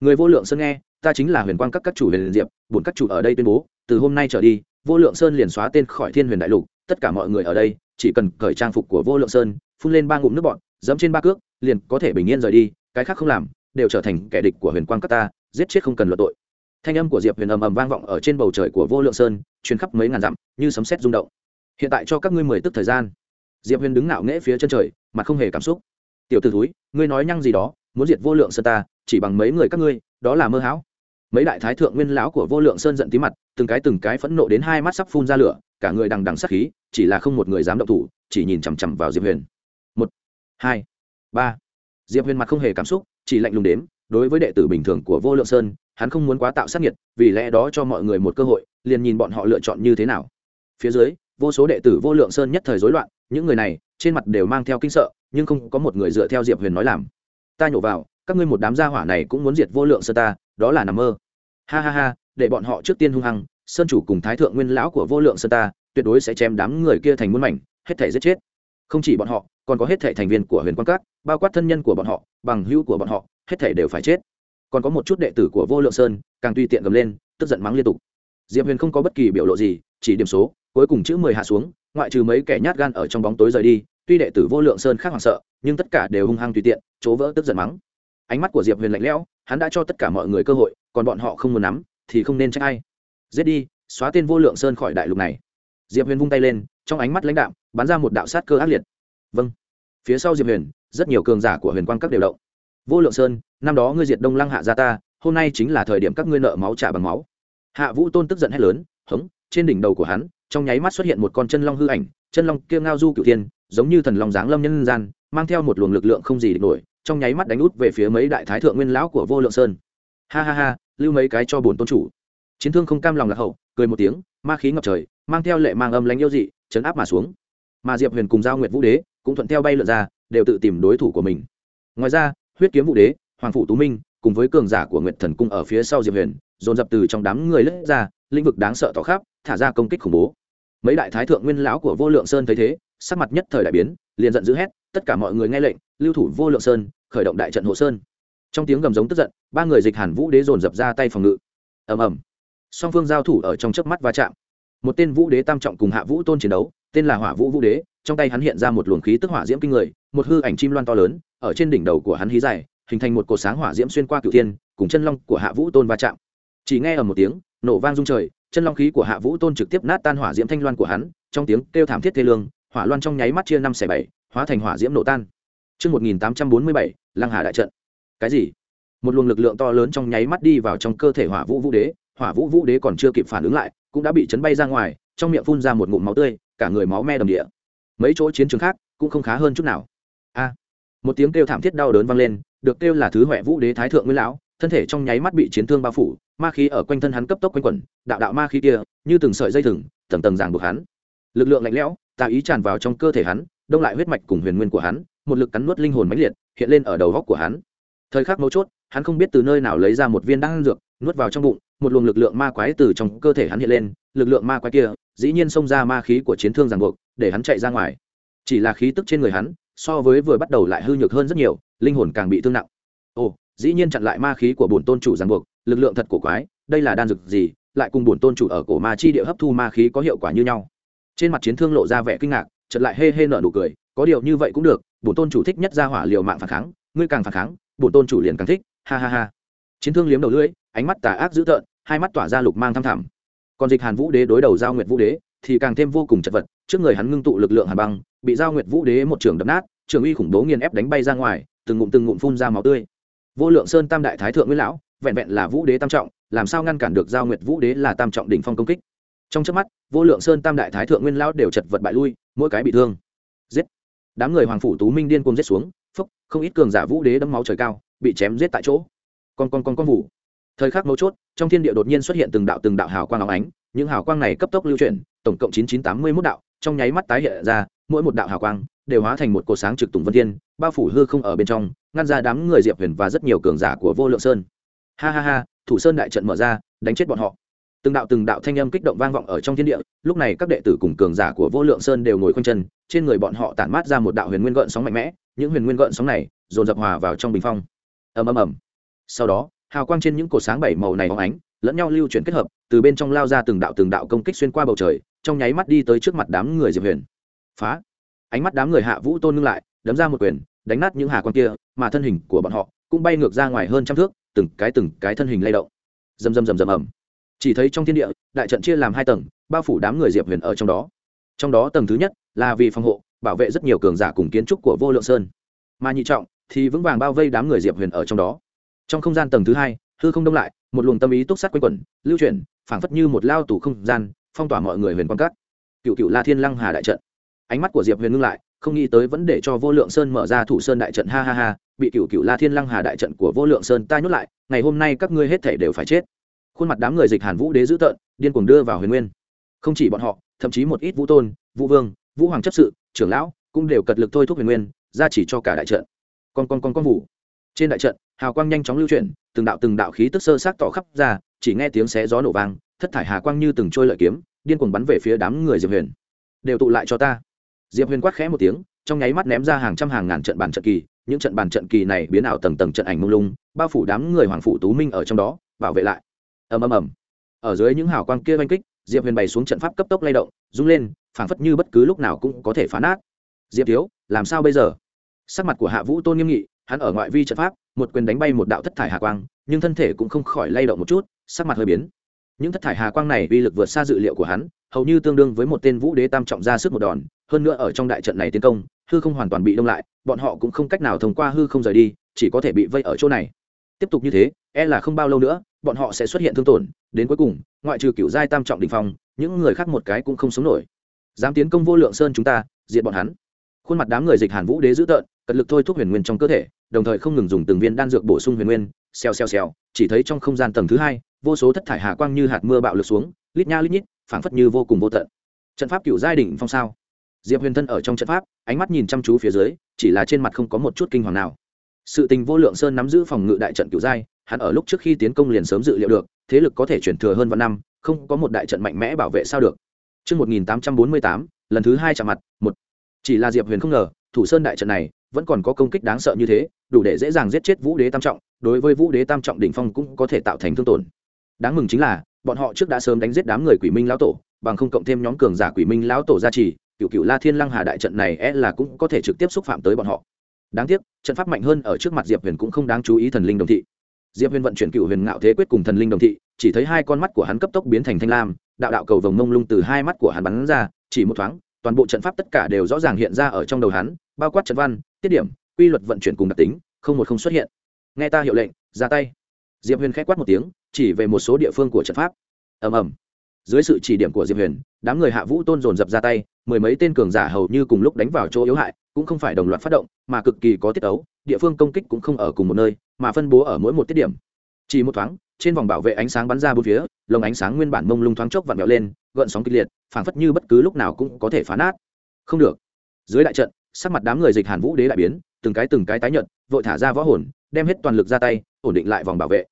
Người vô lượng sơn nghe, ta chính là huyền quang các các chủ huyền diệp, bổn các chủ ở đây tuyên bố, từ hôm nay trở đi vô lượng sơn liền xóa tên khỏi thiên huyền đại lục, tất cả mọi người ở đây, chỉ cần cởi trang phục của vô lượng sơn, phun lên ba ngụm nước bọn dẫm trên ba cước, liền có thể bình yên rời đi, cái khác không làm, đều trở thành kẻ địch của huyền quang các ta, giết chết không cần luận tội. Thanh âm của diệp huyền ầm ầm vang vọng ở trên bầu trời của vô lượng sơn chuyến khắp mấy ngàn dặm, như sấm sét rung động. Hiện tại cho các ngươi mười tức thời gian. Diệp huyền đứng ngạo nghễ phía chân trời mà không hề cảm xúc. Tiểu t ử túi ngươi nói nhăng gì đó, muốn diệt vô lượng sơn ta, chỉ bằng mấy người các ngươi, đó là mơ hão mấy đại thái thượng nguyên lão của vô lượng sơn giận tí mặt, từng cái từng cái phẫn nộ đến hai mắt sắp phun ra lửa, cả người đằng đằng sắc khí, chỉ là không một người dám động thủ, chỉ nhìn chằm chằm vào diệp huyền. Một, hai, ba. Diệp huyền mặt không hề cảm xúc, chỉ lạnh lùng đếm, đối với đệ tử bình thường của vô lượng sơn, hắn không muốn quá tạo sát nhiệt vì lẽ đó cho mọi người một cơ hội, liền nhìn bọn họ lựa chọn như thế nào. Phía dưới, vô số đệ tử vô lượng sơn nhất thời rối loạn, những người này, trên mặt đều mang theo kinh sợ, nhưng không có một người dựa theo diệp huyền nói làm. Ta nhổ vào, các ngươi một đám gia hỏa này cũng muốn diệt vô lượng sơn ta đó là nằm mơ. Ha ha ha, để bọn họ trước tiên hung hăng, sơn chủ cùng thái thượng nguyên lão của vô lượng sơn ta, tuyệt đối sẽ chém đám người kia thành muôn mảnh, hết thể giết chết. Không chỉ bọn họ, còn có hết thể thành viên của huyền quan các, bao quát thân nhân của bọn họ, bằng hữu của bọn họ, hết thể đều phải chết. Còn có một chút đệ tử của vô lượng sơn, càng tùy tiện gầm lên, tức giận mắng liên tục. Diệp huyền không có bất kỳ biểu lộ gì, chỉ điểm số, cuối cùng chữ mười hạ xuống, ngoại trừ mấy kẻ nhát gan ở trong bóng tối rời đi, tuy đệ tử vô lượng sơn khác hoảng sợ, nhưng tất cả đều hung hăng tùy tiện, chỗ vỡ tức giận mắng ánh mắt của diệp huyền lạnh lẽo, hắn đã cho tất cả mọi người cơ hội, còn bọn họ không muốn nắm, thì không nên trách ai. Giết đi, xóa tên vô lượng sơn khỏi đại lục này. Diệp huyền vung tay lên, trong ánh mắt lãnh đạm, bắn ra một đạo sát cơ ác liệt. Vâng. Phía sau diệp huyền, rất nhiều cường giả của huyền quang các đều động. Vô lượng sơn, năm đó ngươi diệt đông lăng hạ gia ta, hôm nay chính là thời điểm các ngươi nợ máu trả bằng máu. Hạ vũ tôn tức giận hét lớn, hống! Trên đỉnh đầu của hắn, trong nháy mắt xuất hiện một con chân long hư ảnh, chân long kia ngao du cửu thiên, giống như thần long giáng lâm nhân gian, mang theo một luồng lực lượng không gì địch nổi trong nháy mắt đánh út về phía mấy đại thái thượng nguyên lão của vô lượng sơn. Ha ha ha, lưu mấy cái cho bổn tôn chủ. Chiến thương không cam lòng lạc hậu, cười một tiếng, ma khí ngập trời, mang theo lệ mang âm lãnh yêu dị, chấn áp mà xuống. Mà diệp huyền cùng giao nguyệt vũ đế cũng thuận theo bay lượn ra, đều tự tìm đối thủ của mình. Ngoài ra, huyết kiếm vũ đế, hoàng phụ tú minh, cùng với cường giả của nguyệt thần cung ở phía sau diệp huyền, dồn dập từ trong đám người lướt ra, lĩnh vực đáng sợ tỏ khắp, thả ra công kích khủng bố. Mấy đại thái thượng nguyên lão của vô lượng sơn thấy thế, sắc mặt nhất thời đại biến, liền giận dữ hét, tất cả mọi người nghe lệnh lưu thủ vô lượng sơn, khởi động đại trận hộ sơn. Trong tiếng gầm giống tức giận, ba người dịch hàn vũ đế dồn dập ra tay phòng ngự. Ầm ầm. Song phương giao thủ ở trong chớp mắt va chạm. Một tên vũ đế tam trọng cùng hạ vũ tôn chiến đấu, tên là hỏa vũ vũ đế, trong tay hắn hiện ra một luồng khí tức hỏa diễm kinh người, một hư ảnh chim loan to lớn, ở trên đỉnh đầu của hắn hí dài, hình thành một cột sáng hỏa diễm xuyên qua cửu thiên, cùng chân long của hạ vũ tôn va chạm. Chỉ nghe ở một tiếng, nổ vang rung trời, chân long khí của hạ vũ tôn trực tiếp nát tan hỏa diễm thanh loan của hắn, trong tiếng kêu thảm thiết thê lương, hỏa loan trong nháy mắt chia năm xẻ bảy, hóa thành hỏa diễm nổ tan. Trước 1847, Lăng Hà đại trận. Cái gì? Một luồng lực lượng to lớn trong nháy mắt đi vào trong cơ thể Hỏa Vũ Vũ Đế, Hỏa Vũ Vũ Đế còn chưa kịp phản ứng lại, cũng đã bị chấn bay ra ngoài, trong miệng phun ra một ngụm máu tươi, cả người máu me đầm địa. Mấy chỗ chiến trường khác cũng không khá hơn chút nào. A! một tiếng kêu thảm thiết đau đớn vang lên được kêu là thứ Hỏa vũ đế thái thượng nguyên lão thân thể trong nháy mắt bị chiến thương bao phủ ma khí ở quanh thân hắn cấp tốc quanh quẩn đạo đạo ma khí kia như từng sợi dây thừng tầng tầng ràng buộc hắn lực lượng lạnh lẽo tà ý tràn vào trong cơ thể hắn đông lại huyết mạch cùng huyền nguyên của hắn một lực cắn nuốt linh hồn mãnh liệt, hiện lên ở đầu góc của hắn. Thời khắc mấu chốt, hắn không biết từ nơi nào lấy ra một viên đan dược, nuốt vào trong bụng, một luồng lực lượng ma quái từ trong cơ thể hắn hiện lên, lực lượng ma quái kia, dĩ nhiên xông ra ma khí của chiến thương ràng buộc, để hắn chạy ra ngoài. Chỉ là khí tức trên người hắn, so với vừa bắt đầu lại hư nhược hơn rất nhiều, linh hồn càng bị thương nặng. Ồ, dĩ nhiên chặn lại ma khí của bổn tôn chủ ràng buộc, lực lượng thật cổ quái, đây là đan dược gì, lại cùng bổn tôn chủ ở cổ ma chi địa hấp thu ma khí có hiệu quả như nhau. Trên mặt chiến thương lộ ra vẻ kinh ngạc chật lại hê hê nở nụ cười, có điều như vậy cũng được bổn tôn chủ thích nhất ra hỏa liều mạng phản kháng, ngươi càng phản kháng, bổn tôn chủ liền càng thích, ha ha ha. Chiến thương liếm đầu lưỡi, ánh mắt tà ác dữ tợn, hai mắt tỏa ra lục mang thăm thẳm. Còn dịch hàn vũ đế đối đầu giao nguyệt vũ đế thì càng thêm vô cùng chật vật, trước người hắn ngưng tụ lực lượng hàn băng, bị giao nguyệt vũ đế một trường đập nát, trường uy khủng bố nghiền ép đánh bay ra ngoài, từng ngụm từng ngụm phun ra máu tươi. Vô lượng sơn tam đại thái thượng nguyên lão, vẹn vẹn là vũ đế tam trọng, làm sao ngăn cản được giao nguyệt vũ đế là tam trọng đỉnh phong công kích? Trong trước mắt, vô lượng sơn tam đại thái thượng nguyên lão đều chật vật bại lui, mỗi cái bị thương. Giết! Đám người hoàng phủ tú minh điên cuồng giết xuống phúc không ít cường giả vũ đế đấm máu trời cao, bị chém giết tại chỗ. Con con con con vụ. Thời khắc mấu chốt, trong thiên địa đột nhiên xuất hiện từng đạo từng đạo hào quang óng ánh, những hào quang này cấp tốc lưu chuyển, tổng cộng chín chín tám mươi mốt đạo, trong nháy mắt tái hiện ra, mỗi một đạo hào quang đều hóa thành một cột sáng trực tùng vân thiên, bao phủ hư không ở bên trong, ngăn ra đám người diệp huyền và rất nhiều cường giả của vô lượng sơn. Ha ha ha, thủ sơn đại trận mở ra, đánh chết bọn họ từng đạo từng đạo thanh âm kích động vang vọng ở trong thiên địa, lúc này các đệ tử cùng cường giả của vô lượng sơn đều ngồi khoanh chân, trên người bọn họ tản mát ra một đạo huyền nguyên gợn sóng mạnh mẽ, những huyền nguyên gợn sóng này dồn dập hòa vào trong bình phong. Ầm ầm ầm. Sau đó, hào quang trên những cột sáng bảy màu này óng ánh, lẫn nhau lưu chuyển kết hợp, từ bên trong lao ra từng đạo từng đạo công kích xuyên qua bầu trời, trong nháy mắt đi tới trước mặt đám người diệp huyền. Phá. Ánh mắt đám người hạ vũ tôn ngưng lại, đấm ra một quyền, đánh nát những hà quang kia, mà thân hình của bọn họ cũng bay ngược ra ngoài hơn trăm thước, từng cái từng cái thân hình lay động. Rầm rầm rầm rầm ầm chỉ thấy trong thiên địa, đại trận chia làm hai tầng, bao phủ đám người diệp huyền ở trong đó. Trong đó tầng thứ nhất là vì phòng hộ, bảo vệ rất nhiều cường giả cùng kiến trúc của vô lượng sơn. Mà nhị trọng thì vững vàng bao vây đám người diệp huyền ở trong đó. Trong không gian tầng thứ hai, hư không đông lại, một luồng tâm ý túc sát quanh quẩn, lưu chuyển, phảng phất như một lao tủ không gian, phong tỏa mọi người huyền quan cát cựu cựu la thiên lăng hà đại trận. Ánh mắt của diệp huyền ngưng lại, không nghĩ tới vẫn để cho vô lượng sơn mở ra thủ sơn đại trận. Ha ha ha, bị cựu cựu la thiên lăng hà đại trận của vô lượng sơn ta nhốt lại, ngày hôm nay các ngươi hết thể đều phải chết khuôn mặt đám người dịch hàn vũ đế dữ tợn, điên cuồng đưa vào huyền nguyên. Không chỉ bọn họ, thậm chí một ít vũ tôn, vũ vương, vũ hoàng chấp sự, trưởng lão cũng đều cật lực thôi thúc huyền nguyên, ra chỉ cho cả đại trận. Con con con con vụ trên đại trận, hào quang nhanh chóng lưu chuyển, từng đạo từng đạo khí tức sơ sát tỏ khắp ra, chỉ nghe tiếng xé gió nổ vang, thất thải hà quang như từng trôi lợi kiếm, điên cuồng bắn về phía đám người diệp huyền. Đều tụ lại cho ta. Diệp huyền quát khẽ một tiếng, trong nháy mắt ném ra hàng trăm hàng ngàn trận bàn trận kỳ, những trận bàn trận kỳ này biến ảo tầng tầng trận ảnh mông lung, bao phủ đám người hoàng phủ tú minh ở trong đó, bảo vệ lại ầm ầm ầm. Ở dưới những hào quang kia oanh kích, diệp huyền bày xuống trận pháp cấp tốc lay động, rung lên, phảng phất như bất cứ lúc nào cũng có thể phá nát. Diệp thiếu, làm sao bây giờ? Sắc mặt của hạ vũ tôn nghiêm nghị, hắn ở ngoại vi trận pháp, một quyền đánh bay một đạo thất thải hà quang, nhưng thân thể cũng không khỏi lay động một chút, sắc mặt hơi biến. Những thất thải hà quang này uy lực vượt xa dự liệu của hắn, hầu như tương đương với một tên vũ đế tam trọng ra sức một đòn, hơn nữa ở trong đại trận này tiến công, hư không hoàn toàn bị đông lại, bọn họ cũng không cách nào thông qua hư không rời đi, chỉ có thể bị vây ở chỗ này tiếp tục như thế e là không bao lâu nữa, bọn họ sẽ xuất hiện thương tổn, đến cuối cùng, ngoại trừ cựu giai tam trọng đình phong, những người khác một cái cũng không sống nổi. Dám tiến công vô lượng sơn chúng ta diện bọn hắn. Khuôn mặt đám người dịch hàn vũ đế dữ tợn, cật lực thôi thúc huyền nguyên trong cơ thể, đồng thời không ngừng dùng từng viên đan dược bổ sung huyền nguyên, xèo xèo xèo, chỉ thấy trong không gian tầng thứ hai, vô số thất thải hà quang như hạt mưa bạo lực xuống, lít nha lít nhít, phảng phất như vô cùng vô tận. Trận pháp cựu giai đỉnh phong sao? Diệp huyền thân ở trong trận pháp, ánh mắt nhìn chăm chú phía dưới, chỉ là trên mặt không có một chút kinh hoàng nào sự tình vô lượng sơn nắm giữ phòng ngự đại trận cựu giai hắn ở lúc trước khi tiến công liền sớm dự liệu được thế lực có thể chuyển thừa hơn vạn năm không có một đại trận mạnh mẽ bảo vệ sao được Trước 1848, lần thứ hai chạm mặt, một. Chỉ là Diệp Huyền không ngờ, Thủ Sơn đại trận này vẫn còn có công kích đáng sợ như thế, đủ để dễ dàng giết chết Vũ Đế Tam trọng, đối với Vũ Đế Tam trọng đỉnh phong cũng có thể tạo thành thương tổn. Đáng mừng chính là, bọn họ trước đã sớm đánh giết đám người Quỷ Minh lão tổ, bằng không cộng thêm nhóm cường giả Quỷ Minh lão tổ gia trì, cựu cựu La Thiên Lăng Hà đại trận này é e là cũng có thể trực tiếp xúc phạm tới bọn họ. Đáng tiếc, trận pháp mạnh hơn ở trước mặt Diệp Huyền cũng không đáng chú ý thần linh đồng thị. Diệp huyền vận chuyển cựu huyền ngạo thế quyết cùng thần linh đồng thị chỉ thấy hai con mắt của hắn cấp tốc biến thành thanh lam đạo đạo cầu vồng mông lung từ hai mắt của hắn bắn ra chỉ một thoáng toàn bộ trận pháp tất cả đều rõ ràng hiện ra ở trong đầu hắn bao quát trận văn tiết điểm quy luật vận chuyển cùng đặc tính không một không xuất hiện. Nghe ta hiệu lệnh ra tay. Diệp huyền k h á c quát một tiếng chỉ về một số địa phương của trận pháp. Ầm ầm dưới sự chỉ điểm của diệp huyền, đám người hạ vũ tôn dồn dập ra tay, mười mấy tên cường giả hầu như cùng lúc đánh vào chỗ yếu hại, cũng không phải đồng loạt phát động, mà cực kỳ có tiết ấu, địa phương công kích cũng không ở cùng một nơi, mà phân bố ở mỗi một tiết điểm. Chỉ một thoáng, trên vòng bảo vệ ánh sáng bắn ra bốn phía, lồng ánh sáng nguyên bản mông lung thoáng chốc vặn vẹo lên, gợn sóng kịch liệt, phảng phất như bất cứ lúc nào cũng có thể phá nát. Không được. Dưới đại trận, sắc mặt đám người dịch hàn vũ đế đại biến, từng cái từng cái tái nhận vội thả ra võ hồn, đem hết toàn lực ra tay, ổn định lại vòng bảo vệ.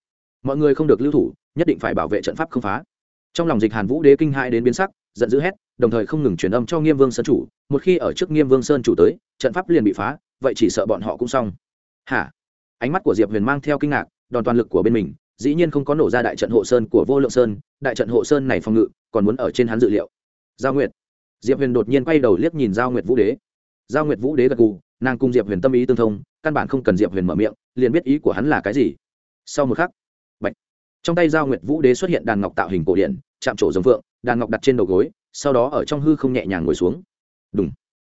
Mọi người không được lưu thủ, nhất định phải bảo vệ trận pháp không phá trong lòng dịch hàn vũ đế kinh hãi đến biến sắc, giận dữ hét, đồng thời không ngừng truyền âm cho nghiêm vương sơn chủ, một khi ở trước nghiêm vương sơn chủ tới, trận pháp liền bị phá, vậy chỉ sợ bọn họ cũng xong. Hả? Ánh mắt của diệp huyền mang theo kinh ngạc, đòn toàn lực của bên mình, dĩ nhiên không có nổ ra đại trận hộ sơn của vô lượng sơn, đại trận hộ sơn này phòng ngự, còn muốn ở trên hắn dự liệu. Giao nguyệt. Diệp huyền đột nhiên quay đầu liếc nhìn giao nguyệt vũ đế. Giao nguyệt vũ đế gật gù, nàng cùng diệp huyền tâm ý tương thông, căn bản không cần diệp huyền mở miệng, liền biết ý của hắn là cái gì. Sau một khắc trong tay giao nguyệt vũ đế xuất hiện đàn ngọc tạo hình cổ điển, chạm trổ giống phượng, đàn ngọc đặt trên đầu gối, sau đó ở trong hư không nhẹ nhàng ngồi xuống. Đúng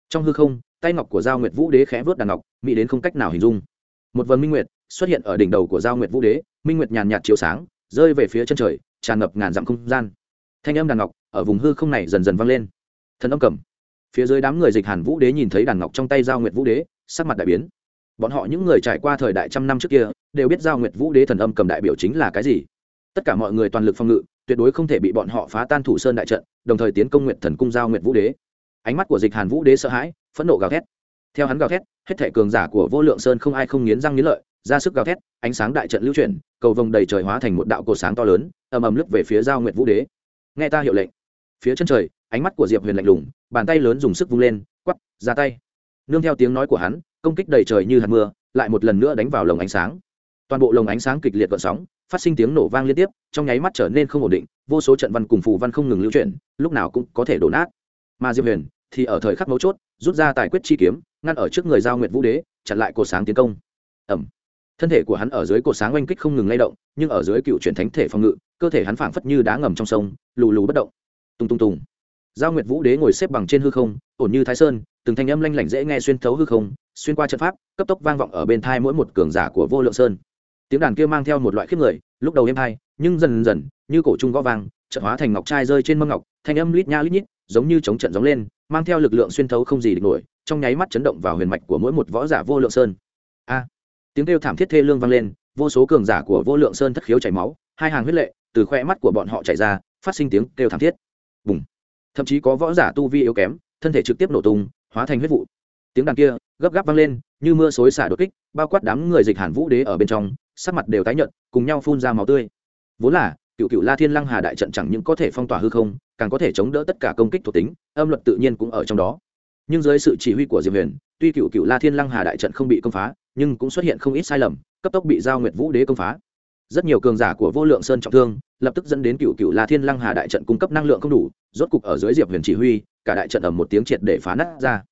trong hư không, tay ngọc của giao nguyệt vũ đế khẽ vớt đàn ngọc, mỹ đến không cách nào hình dung. Một vần minh nguyệt xuất hiện ở đỉnh đầu của giao nguyệt vũ đế, minh nguyệt nhàn nhạt chiếu sáng, rơi về phía chân trời, tràn ngập ngàn dặm không gian. Thanh âm đàn ngọc ở vùng hư không này dần dần vang lên. Thần âm cầm. Phía dưới đám người dịch hàn vũ đế nhìn thấy đàn ngọc trong tay giao nguyệt vũ đế, sắc mặt đại biến. Bọn họ những người trải qua thời đại trăm năm trước kia, đều biết giao nguyệt vũ đế thần âm cầm đại biểu chính là cái gì tất cả mọi người toàn lực phòng ngự, tuyệt đối không thể bị bọn họ phá tan thủ sơn đại trận, đồng thời tiến công nguyện thần cung giao nguyệt vũ đế. Ánh mắt của dịch hàn vũ đế sợ hãi, phẫn nộ gào thét. Theo hắn gào thét, hết thể cường giả của vô lượng sơn không ai không nghiến răng nghiến lợi, ra sức gào thét, ánh sáng đại trận lưu chuyển, cầu vồng đầy trời hóa thành một đạo cổ sáng to lớn, ầm ầm lướt về phía giao nguyệt vũ đế. Nghe ta hiệu lệnh. Phía chân trời, ánh mắt của diệp huyền lạnh lùng, bàn tay lớn dùng sức vung lên quắp ra tay. Nương theo tiếng nói của hắn, công kích đầy trời như hạt mưa, lại một lần nữa đánh vào lồng ánh sáng. Toàn bộ lồng ánh sáng kịch liệt gợn sóng phát sinh tiếng nổ vang liên tiếp, trong nháy mắt trở nên không ổn định, vô số trận văn cùng phù văn không ngừng lưu chuyển, lúc nào cũng có thể đổ nát. Mà diệp huyền thì ở thời khắc mấu chốt, rút ra tài quyết chi kiếm, ngăn ở trước người giao nguyệt vũ đế, chặn lại cột sáng tiến công. Ẩm thân thể của hắn ở dưới cột sáng oanh kích không ngừng lay động, nhưng ở dưới cựu truyền thánh thể phòng ngự, cơ thể hắn phảng phất như đá ngầm trong sông, lù lù bất động. Tung tung tùng. Giao nguyệt vũ đế ngồi xếp bằng trên hư không, ổn như thái sơn, từng thanh âm lanh lảnh dễ nghe xuyên thấu hư không, xuyên qua trận pháp, cấp tốc vang vọng ở bên thai mỗi một cường giả của vô lượng sơn tiếng đàn kia mang theo một loại khiếp người, lúc đầu êm hai nhưng dần dần, như cổ trung gõ vang trận hóa thành ngọc trai rơi trên mâm ngọc, thanh âm lít nha lít nhít, giống như chống trận gióng lên, mang theo lực lượng xuyên thấu không gì địch nổi, trong nháy mắt chấn động vào huyền mạch của mỗi một võ giả vô lượng sơn. A! À, tiếng kêu thảm thiết thê lương vang lên, vô số cường giả của vô lượng sơn thất khiếu chảy máu, hai hàng huyết lệ từ khoe mắt của bọn họ chảy ra, phát sinh tiếng kêu thảm thiết. Bùng! Thậm chí có võ giả tu vi yếu kém, thân thể trực tiếp nổ tung, hóa thành huyết vụ. Tiếng đàn kia gấp gáp vang lên, như mưa xối xả đột kích, bao quát đám người dịch hàn vũ đế ở bên trong sắc mặt đều tái nhợt, cùng nhau phun ra máu tươi. Vốn là cựu cựu la thiên lăng hà đại trận chẳng những có thể phong tỏa hư không, càng có thể chống đỡ tất cả công kích thuộc tính, âm luật tự nhiên cũng ở trong đó. Nhưng dưới sự chỉ huy của diệp huyền, tuy cựu cựu la thiên lăng hà đại trận không bị công phá, nhưng cũng xuất hiện không ít sai lầm, cấp tốc bị giao nguyệt vũ đế công phá. Rất nhiều cường giả của vô lượng sơn trọng thương, lập tức dẫn đến cựu cựu la thiên lăng hà đại trận cung cấp năng lượng không đủ, rốt cục ở dưới diệp huyền chỉ huy, cả đại trận ầm một tiếng triệt để phá nát ra.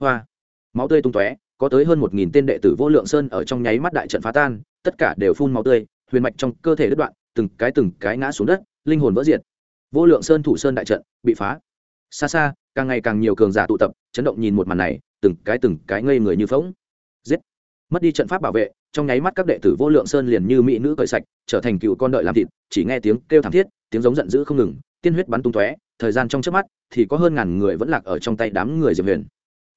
Hoa! Máu tươi tung tóe có tới hơn một nghìn tên đệ tử vô lượng sơn ở trong nháy mắt đại trận phá tan tất cả đều phun máu tươi huyền mạch trong cơ thể đứt đoạn từng cái từng cái ngã xuống đất linh hồn vỡ diệt. Vô lượng sơn thủ sơn đại trận bị phá. Xa xa càng ngày càng nhiều cường giả tụ tập chấn động nhìn một màn này từng cái từng cái ngây người như phóng giết. Mất đi trận pháp bảo vệ trong nháy mắt các đệ tử vô lượng sơn liền như mỹ nữ cởi sạch trở thành cựu con đợi làm thịt chỉ nghe tiếng kêu thảm thiết tiếng giống giận dữ không ngừng tiên huyết bắn tung tóe thời gian trong trước mắt thì có hơn ngàn người vẫn lạc ở trong tay đám người diệp huyền.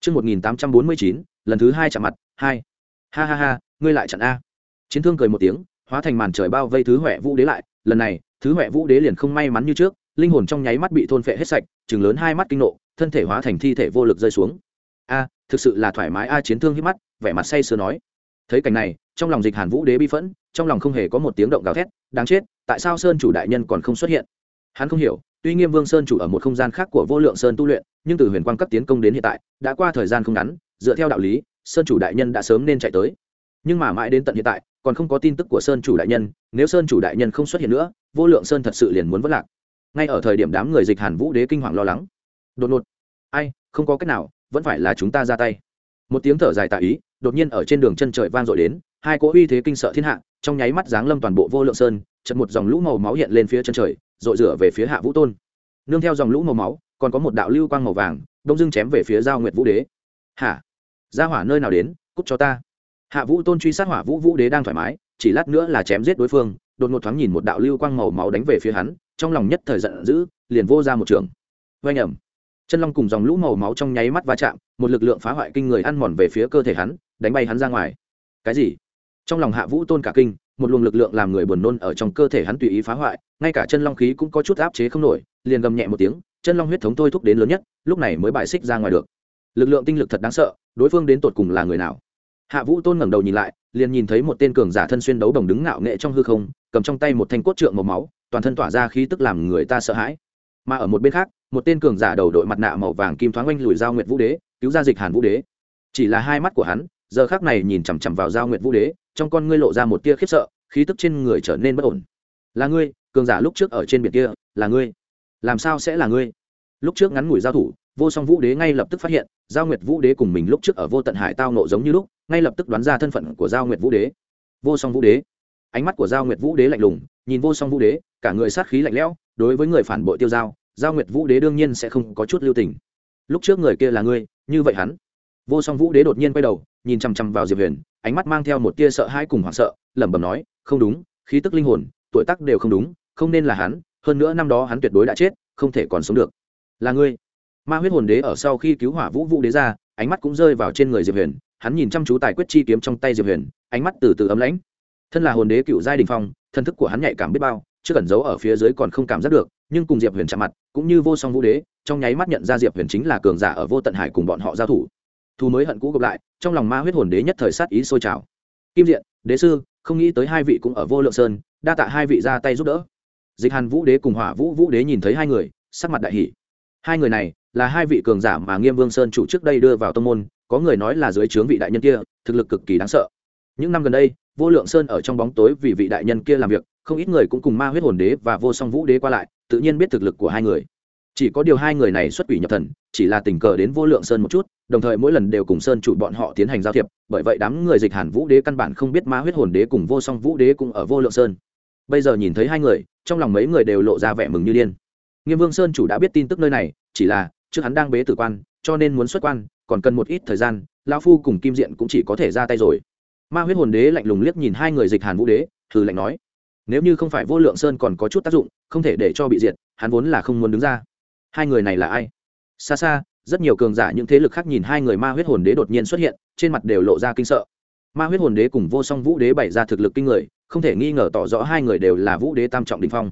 Trước 1849, lần thứ hai chạm mặt, hai. Ha ha ha, ngươi lại chặn A. Chiến thương cười một tiếng, hóa thành màn trời bao vây thứ huệ vũ đế lại, lần này, thứ huệ vũ đế liền không may mắn như trước, linh hồn trong nháy mắt bị thôn phệ hết sạch, trừng lớn hai mắt kinh nộ, thân thể hóa thành thi thể vô lực rơi xuống. A, thực sự là thoải mái a chiến thương hít mắt, vẻ mặt say sưa nói. Thấy cảnh này, trong lòng dịch Hàn Vũ đế bi phẫn, trong lòng không hề có một tiếng động gào thét, đáng chết, tại sao Sơn chủ đại nhân còn không xuất hiện? Hắn không hiểu, tuy nghiêm vương sơn chủ ở một không gian khác của vô lượng sơn tu luyện nhưng từ huyền quang cấp tiến công đến hiện tại đã qua thời gian không ngắn dựa theo đạo lý, sơn chủ đại nhân đã sớm nên chạy tới. Nhưng mà mãi đến tận hiện tại, còn không có tin tức của sơn chủ đại nhân, nếu sơn chủ đại nhân không xuất hiện nữa, vô lượng sơn thật sự liền muốn vất lạc. Ngay ở thời điểm đám người dịch hàn vũ đế kinh hoàng lo lắng. Đột ngột, ai, không có cách nào, vẫn phải là chúng ta ra tay. Một tiếng thở dài tạ ý, đột nhiên ở trên đường chân trời vang dội đến, hai cỗ uy thế kinh sợ thiên hạ, trong nháy mắt giáng lâm toàn bộ vô lượng sơn chật một dòng lũ màu máu hiện lên phía chân trời dội rửa về phía hạ vũ tôn. Nương theo dòng lũ màu máu, còn có một đạo lưu quang màu vàng, đông dưng chém về phía giao nguyệt vũ đế. Hả? Ra hỏa nơi nào đến, cút cho ta. Hạ vũ tôn truy sát hỏa vũ vũ đế đang thoải mái, chỉ lát nữa là chém giết đối phương, đột ngột thoáng nhìn một đạo lưu quang màu máu đánh về phía hắn, trong lòng nhất thời giận dữ, liền vô ra một trường. Oanh ẩm chân long cùng dòng lũ màu máu trong nháy mắt va chạm, một lực lượng phá hoại kinh người ăn mòn về phía cơ thể hắn, đánh bay hắn ra ngoài. Cái gì? Trong lòng hạ vũ tôn cả kinh, một luồng lực lượng làm người buồn nôn ở trong cơ thể hắn tùy ý phá hoại, ngay cả chân long khí cũng có chút áp chế không nổi, liền gầm nhẹ một tiếng, chân long huyết thống thôi thúc đến lớn nhất, lúc này mới bại xích ra ngoài được. Lực lượng tinh lực thật đáng sợ đối phương đến tột cùng là người nào? Hạ vũ tôn ngẩng đầu nhìn lại, liền nhìn thấy một tên cường giả thân xuyên đấu đồng đứng ngạo nghệ trong hư không, cầm trong tay một thanh cốt trượng màu máu, toàn thân tỏa ra khí tức làm người ta sợ hãi. Mà ở một bên khác, một tên cường giả đầu đội mặt nạ màu vàng kim thoáng oanh lùi giao nguyệt vũ đế, cứu ra dịch hàn vũ đế. Chỉ là hai mắt của hắn, giờ khác này nhìn chằm chằm vào giao nguyệt vũ đế, trong con ngươi lộ ra một tia khiếp sợ, khí tức trên người trở nên bất ổn. Là ngươi, cường giả lúc trước ở trên biển kia, là ngươi. Làm sao sẽ là ngươi? Lúc trước ngắn ngủi giao thủ vô song vũ đế ngay lập tức phát hiện, giao nguyệt vũ đế cùng mình lúc trước ở vô tận hải tao nộ giống như lúc, ngay lập tức đoán ra thân phận của giao nguyệt vũ đế. Vô song vũ đế. Ánh mắt của giao nguyệt vũ đế lạnh lùng, nhìn vô song vũ đế, cả người sát khí lạnh lẽo, đối với người phản bội tiêu giao giao nguyệt vũ đế đương nhiên sẽ không có chút lưu tình. Lúc trước người kia là ngươi, như vậy hắn. Vô song vũ đế đột nhiên quay đầu, nhìn chằm chằm vào diệp huyền, ánh mắt mang theo một tia sợ hãi cùng hoảng sợ, lẩm bẩm nói, không đúng, khí tức linh hồn, tuổi tác đều không đúng, không nên là hắn, hơn nữa năm đó hắn tuyệt đối đã chết, không thể còn sống được. Là ngươi ma huyết hồn đế ở sau khi cứu hỏa vũ vũ đế ra, ánh mắt cũng rơi vào trên người diệp huyền, hắn nhìn chăm chú tài quyết chi kiếm trong tay diệp huyền, ánh mắt từ từ ấm lãnh. Thân là hồn đế cựu giai đình phong, thân thức của hắn nhạy cảm biết bao, chưa cẩn giấu ở phía dưới còn không cảm giác được, nhưng cùng diệp huyền chạm mặt, cũng như vô song vũ đế, trong nháy mắt nhận ra diệp huyền chính là cường giả ở vô tận hải cùng bọn họ giao thủ. Thu mới hận cũ gặp lại, trong lòng ma huyết hồn đế nhất thời sát ý sôi trào. Kim diện, đế sư, không nghĩ tới hai vị cũng ở vô lượng sơn, đa tạ hai vị ra tay giúp đỡ. Dịch hàn vũ đế cùng hỏa vũ vũ đế nhìn thấy hai người, sắc mặt đại hỷ hai người này là hai vị cường giả mà nghiêm vương sơn chủ trước đây đưa vào tông môn, có người nói là dưới trướng vị đại nhân kia, thực lực cực kỳ đáng sợ. Những năm gần đây, vô lượng sơn ở trong bóng tối vì vị đại nhân kia làm việc, không ít người cũng cùng ma huyết hồn đế và vô song vũ đế qua lại, tự nhiên biết thực lực của hai người. Chỉ có điều hai người này xuất quỷ nhập thần, chỉ là tình cờ đến vô lượng sơn một chút, đồng thời mỗi lần đều cùng sơn chủ bọn họ tiến hành giao thiệp, bởi vậy đám người dịch hàn vũ đế căn bản không biết ma huyết hồn đế cùng vô song vũ đế cũng ở vô lượng sơn. Bây giờ nhìn thấy hai người, trong lòng mấy người đều lộ ra vẻ mừng như điên. Nghiêm vương sơn chủ đã biết tin tức nơi này, chỉ là trước hắn đang bế tử quan, cho nên muốn xuất quan, còn cần một ít thời gian lao phu cùng kim diện cũng chỉ có thể ra tay rồi. Ma huyết hồn đế lạnh lùng liếc nhìn hai người dịch hàn vũ đế thử lạnh nói, nếu như không phải vô lượng sơn còn có chút tác dụng, không thể để cho bị diệt, hắn vốn là không muốn đứng ra. Hai người này là ai? Xa xa, rất nhiều cường giả những thế lực khác nhìn hai người ma huyết hồn đế đột nhiên xuất hiện, trên mặt đều lộ ra kinh sợ. Ma huyết hồn đế cùng vô song vũ đế bày ra thực lực kinh người, không thể nghi ngờ tỏ rõ hai người đều là vũ đế tam trọng đ ỉ n h phong.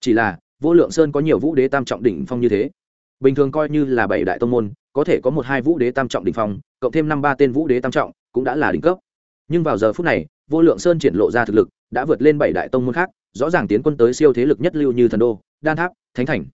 Chỉ là, vô lượng sơn có nhiều vũ đế tam trọng đỉnh phong như thế bình thường coi như là bảy đại tông môn, có thể có một hai vũ đế tam trọng đỉnh phong, cộng thêm năm ba tên vũ đế tam trọng, cũng đã là đỉnh cấp. Nhưng vào giờ phút này, vô lượng sơn triển lộ ra thực lực, đã vượt lên bảy đại tông môn khác, rõ ràng tiến quân tới siêu thế lực nhất lưu như thần đô, đan tháp, thánh thành.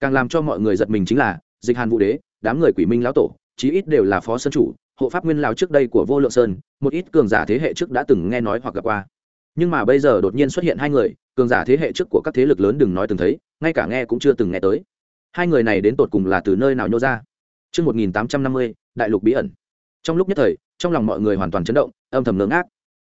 Càng làm cho mọi người giật mình chính là, dịch hàn vũ đế, đám người quỷ minh lão tổ, chí ít đều là phó sơn chủ, hộ pháp nguyên lao trước đây của vô lượng sơn, một ít cường giả thế hệ trước đã từng nghe nói hoặc gặp qua. Nhưng mà bây giờ đột nhiên xuất hiện hai người, cường giả thế hệ trước của các thế lực lớn đừng nói từng thấy, ngay cả nghe cũng chưa từng nghe tới hai người này đến tột cùng là từ nơi nào nhô ra Trước 1850, đại lục bí ẩn. Trong lúc nhất thời, trong lòng mọi người hoàn toàn chấn động, âm thầm ngưỡng ác.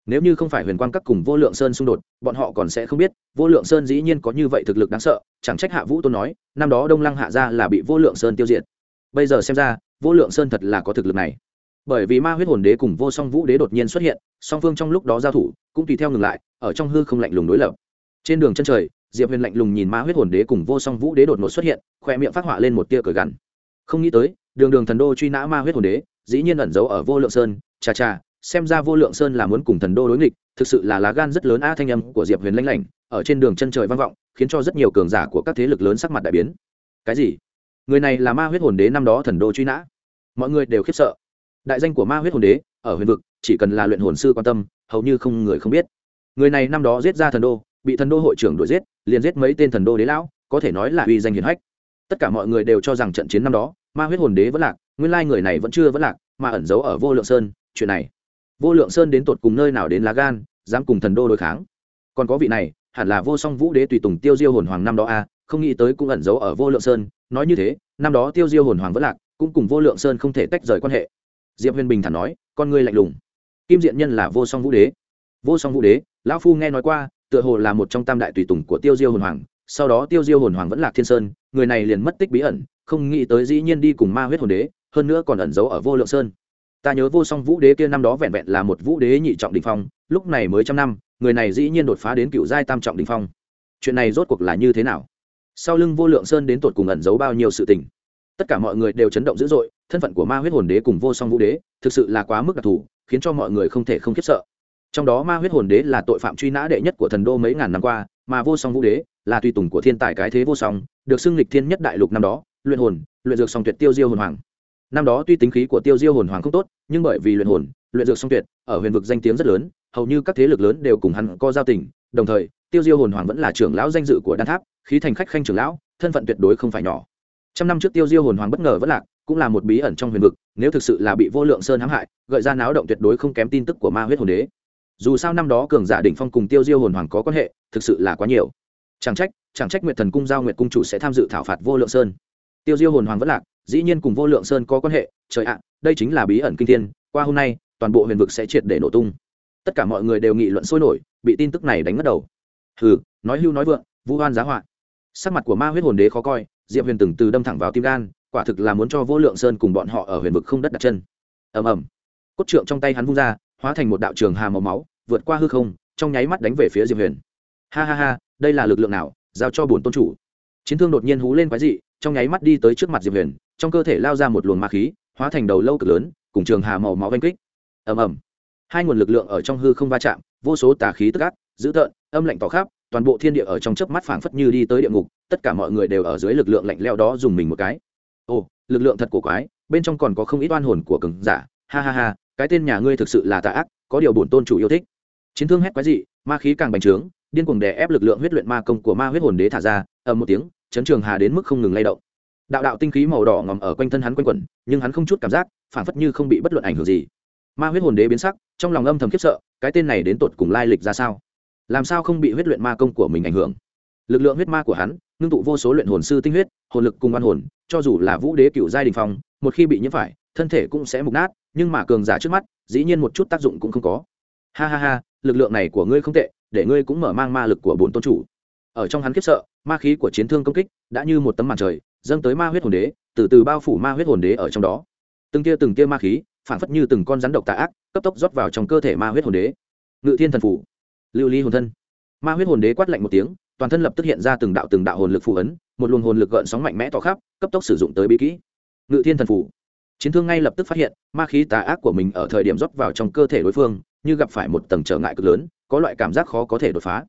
Nếu như không phải Huyền Quang các cùng Vô Lượng Sơn xung đột, bọn họ còn sẽ không biết, Vô Lượng Sơn dĩ nhiên có như vậy thực lực đáng sợ, chẳng trách Hạ Vũ Tôn nói, năm đó Đông Lăng hạ gia là bị Vô Lượng Sơn tiêu diệt bây giờ xem ra vô lượng sơn thật là có thực lực này bởi vì ma huyết hồn đế cùng vô song vũ đế đột nhiên xuất hiện song phương trong lúc đó giao thủ cũng tùy theo ngừng lại ở trong hư không lạnh lùng đối lập trên đường chân trời diệp huyền lạnh lùng nhìn ma huyết hồn đế cùng vô song vũ đế đột ngột xuất hiện, khoe miệng phát họa lên một tia cờ gằn. Không nghĩ tới, đường đường thần đô truy nã ma huyết hồn đế, dĩ nhiên ẩn giấu ở vô lượng sơn. Chà chà, xem ra vô lượng sơn là muốn cùng thần đô đối nghịch, thực sự là lá gan rất lớn a thanh âm của diệp huyền lanh lảnh, ở trên đường chân trời vang vọng, khiến cho rất nhiều cường giả của các thế lực lớn sắc mặt đại biến. Cái gì? Người này là ma huyết hồn đế năm đó thần đô truy nã. Mọi người đều khiếp sợ. Đại danh của ma huyết hồn đế, ở huyền vực, chỉ cần là luyện hồn sư quan tâm, hầu như không người không biết. Người này năm đó giết ra thần đô bị thần đô hội trưởng đuổi giết, liền giết mấy tên thần đô đế lão, có thể nói là uy danh hiền hách. Tất cả mọi người đều cho rằng trận chiến năm đó, ma huyết hồn đế vẫn lạc, nguyên lai người này vẫn chưa vẫn lạc, mà ẩn giấu ở vô lượng sơn, chuyện này. Vô lượng sơn đến tột cùng nơi nào đến lá gan, dám cùng thần đô đối kháng. Còn có vị này, hẳn là vô song vũ đế tùy tùng tiêu diêu hồn hoàng năm đó a không nghĩ tới cũng ẩn giấu ở vô lượng sơn, nói như thế, năm đó tiêu diêu hồn hoàng vẫn lạc, cũng cùng vô lượng sơn không thể tách rời quan hệ. Diệp huyền bình thản nói, con ngươi lạnh lùng. Kim diện nhân là vô song vũ đế. Vô song vũ đế, lão phu nghe nói qua tựa hồ là một trong tam đại tùy tùng của tiêu diêu hồn hoàng, sau đó tiêu diêu hồn hoàng vẫn lạc thiên sơn, người này liền mất tích bí ẩn, không nghĩ tới dĩ nhiên đi cùng ma huyết hồn đế, hơn nữa còn ẩn giấu ở vô lượng sơn. Ta nhớ vô song vũ đế kia năm đó vẹn vẹn là một vũ đế nhị trọng đình phong, lúc này mới trăm năm, người này dĩ nhiên đột phá đến cựu giai tam trọng đình phong. Chuyện này rốt cuộc là như thế nào? Sau lưng vô lượng sơn đến tột cùng ẩn giấu bao nhiêu sự tình? Tất cả mọi người đều chấn động dữ dội, thân phận của ma huyết hồn đế cùng vô song vũ đế thực sự là quá mức đặc thù, khiến cho mọi người không thể không khiếp sợ trong đó ma huyết hồn đế là tội phạm truy nã đệ nhất của thần đô mấy ngàn năm qua, mà vô song vũ đế là tùy tùng của thiên tài cái thế vô song, được xưng lịch thiên nhất đại lục năm đó, luyện hồn, luyện dược song tuyệt tiêu diêu hồn hoàng. Năm đó tuy tính khí của tiêu diêu hồn hoàng không tốt, nhưng bởi vì luyện hồn, luyện dược song tuyệt, ở huyền vực danh tiếng rất lớn, hầu như các thế lực lớn đều cùng hắn có giao tình, đồng thời, tiêu diêu hồn hoàng vẫn là trưởng lão danh dự của đan tháp, khí thành khách khanh trưởng lão, thân phận tuyệt đối không phải nhỏ. Trăm năm trước tiêu diêu hồn hoàng bất ngờ vất lạc, cũng là một bí ẩn trong huyền vực, nếu thực sự là bị vô lượng sơn hãm hại, gợi ra náo động tuyệt đối không kém tin tức của ma huyết hồn đế dù sao năm đó cường giả đỉnh phong cùng tiêu diêu hồn hoàng có quan hệ, thực sự là quá nhiều. Chẳng trách chẳng trách nguyệt thần cung giao nguyệt cung chủ sẽ tham dự thảo phạt vô lượng sơn. Tiêu diêu hồn hoàng vẫn lạc, dĩ nhiên cùng vô lượng sơn có quan hệ, trời ạ, đây chính là bí ẩn kinh thiên, qua hôm nay, toàn bộ huyền vực sẽ triệt để nổ tung. Tất cả mọi người đều nghị luận sôi nổi, bị tin tức này đánh mất đầu. Hừ, nói hưu nói vượng, vu hoan giá họa. Sắc mặt của ma huyết hồn đế khó coi, diệp huyền từng từ đâm thẳng vào tim gan, quả thực là muốn cho vô lượng sơn cùng bọn họ ở huyền vực không đất đặt chân. Ầm ầm. Cốt trượng trong tay hắn vung ra hóa thành một đạo trường hà màu máu, vượt qua hư không, trong nháy mắt đánh về phía diệp huyền. Ha ha ha, đây là lực lượng nào? Giao cho bổn tôn chủ. Chiến thương đột nhiên hú lên quái dị, trong nháy mắt đi tới trước mặt diệp huyền, trong cơ thể lao ra một luồng ma khí, hóa thành đầu lâu cực lớn, cùng trường hà màu máu vanh kích. Ầm ầm. Hai nguồn lực lượng ở trong hư không va chạm, vô số tà khí tức ác, dữ tợn, âm lạnh tỏ khắp, toàn bộ thiên địa ở trong chớp mắt phảng phất như đi tới địa ngục, tất cả mọi người đều ở dưới lực lượng lạnh leo đó dùng mình một cái. Ồ, lực lượng thật cổ quái, bên trong còn có không ít oan hồn của cường giả. Ha ha ha cái tên nhà ngươi thực sự là tà ác, có điều bổn tôn chủ yêu thích. Chiến thương hét quái dị, ma khí càng bành trướng, điên cuồng đè ép lực lượng huyết luyện ma công của ma huyết hồn đế thả ra, ầm một tiếng, chấn trường hà đến mức không ngừng lay động. Đạo đạo tinh khí màu đỏ ngòm ở quanh thân hắn quanh quẩn, nhưng hắn không chút cảm giác phảng phất như không bị bất luận ảnh hưởng gì. Ma huyết hồn đế biến sắc, trong lòng âm thầm khiếp sợ, cái tên này đến tột cùng lai lịch ra sao? Làm sao không bị huyết luyện ma công của mình ảnh hưởng? Lực lượng huyết ma của hắn, ngưng tụ vô số luyện hồn sư tinh huyết, hồn lực cùng oan hồn, cho dù là vũ đế cựu giai đình phong, một khi bị nhiễm phải, thân thể cũng sẽ mục nát nhưng mà cường giả trước mắt, dĩ nhiên một chút tác dụng cũng không có. Ha ha ha, lực lượng này của ngươi không tệ, để ngươi cũng mở mang ma lực của bổn tôn chủ. Ở trong hắn khiếp sợ, ma khí của chiến thương công kích đã như một tấm màn trời, dâng tới ma huyết hồn đế, từ từ bao phủ ma huyết hồn đế ở trong đó. Từng tia từng tia ma khí phản phất như từng con rắn độc tà ác, cấp tốc rót vào trong cơ thể ma huyết hồn đế. Ngự thiên thần phủ, lưu ly hồn thân. Ma huyết hồn đế quát lạnh một tiếng, toàn thân lập tức hiện ra từng đạo từng đạo hồn lực phù ấn, một luồng hồn lực gợn sóng mạnh mẽ tỏ khắp, cấp tốc sử dụng tới bí kỹ. Ngự thiên thần phủ chiến thương ngay lập tức phát hiện ma khí tà ác của mình ở thời điểm rót vào trong cơ thể đối phương như gặp phải một tầng trở ngại cực lớn có loại cảm giác khó có thể đột phá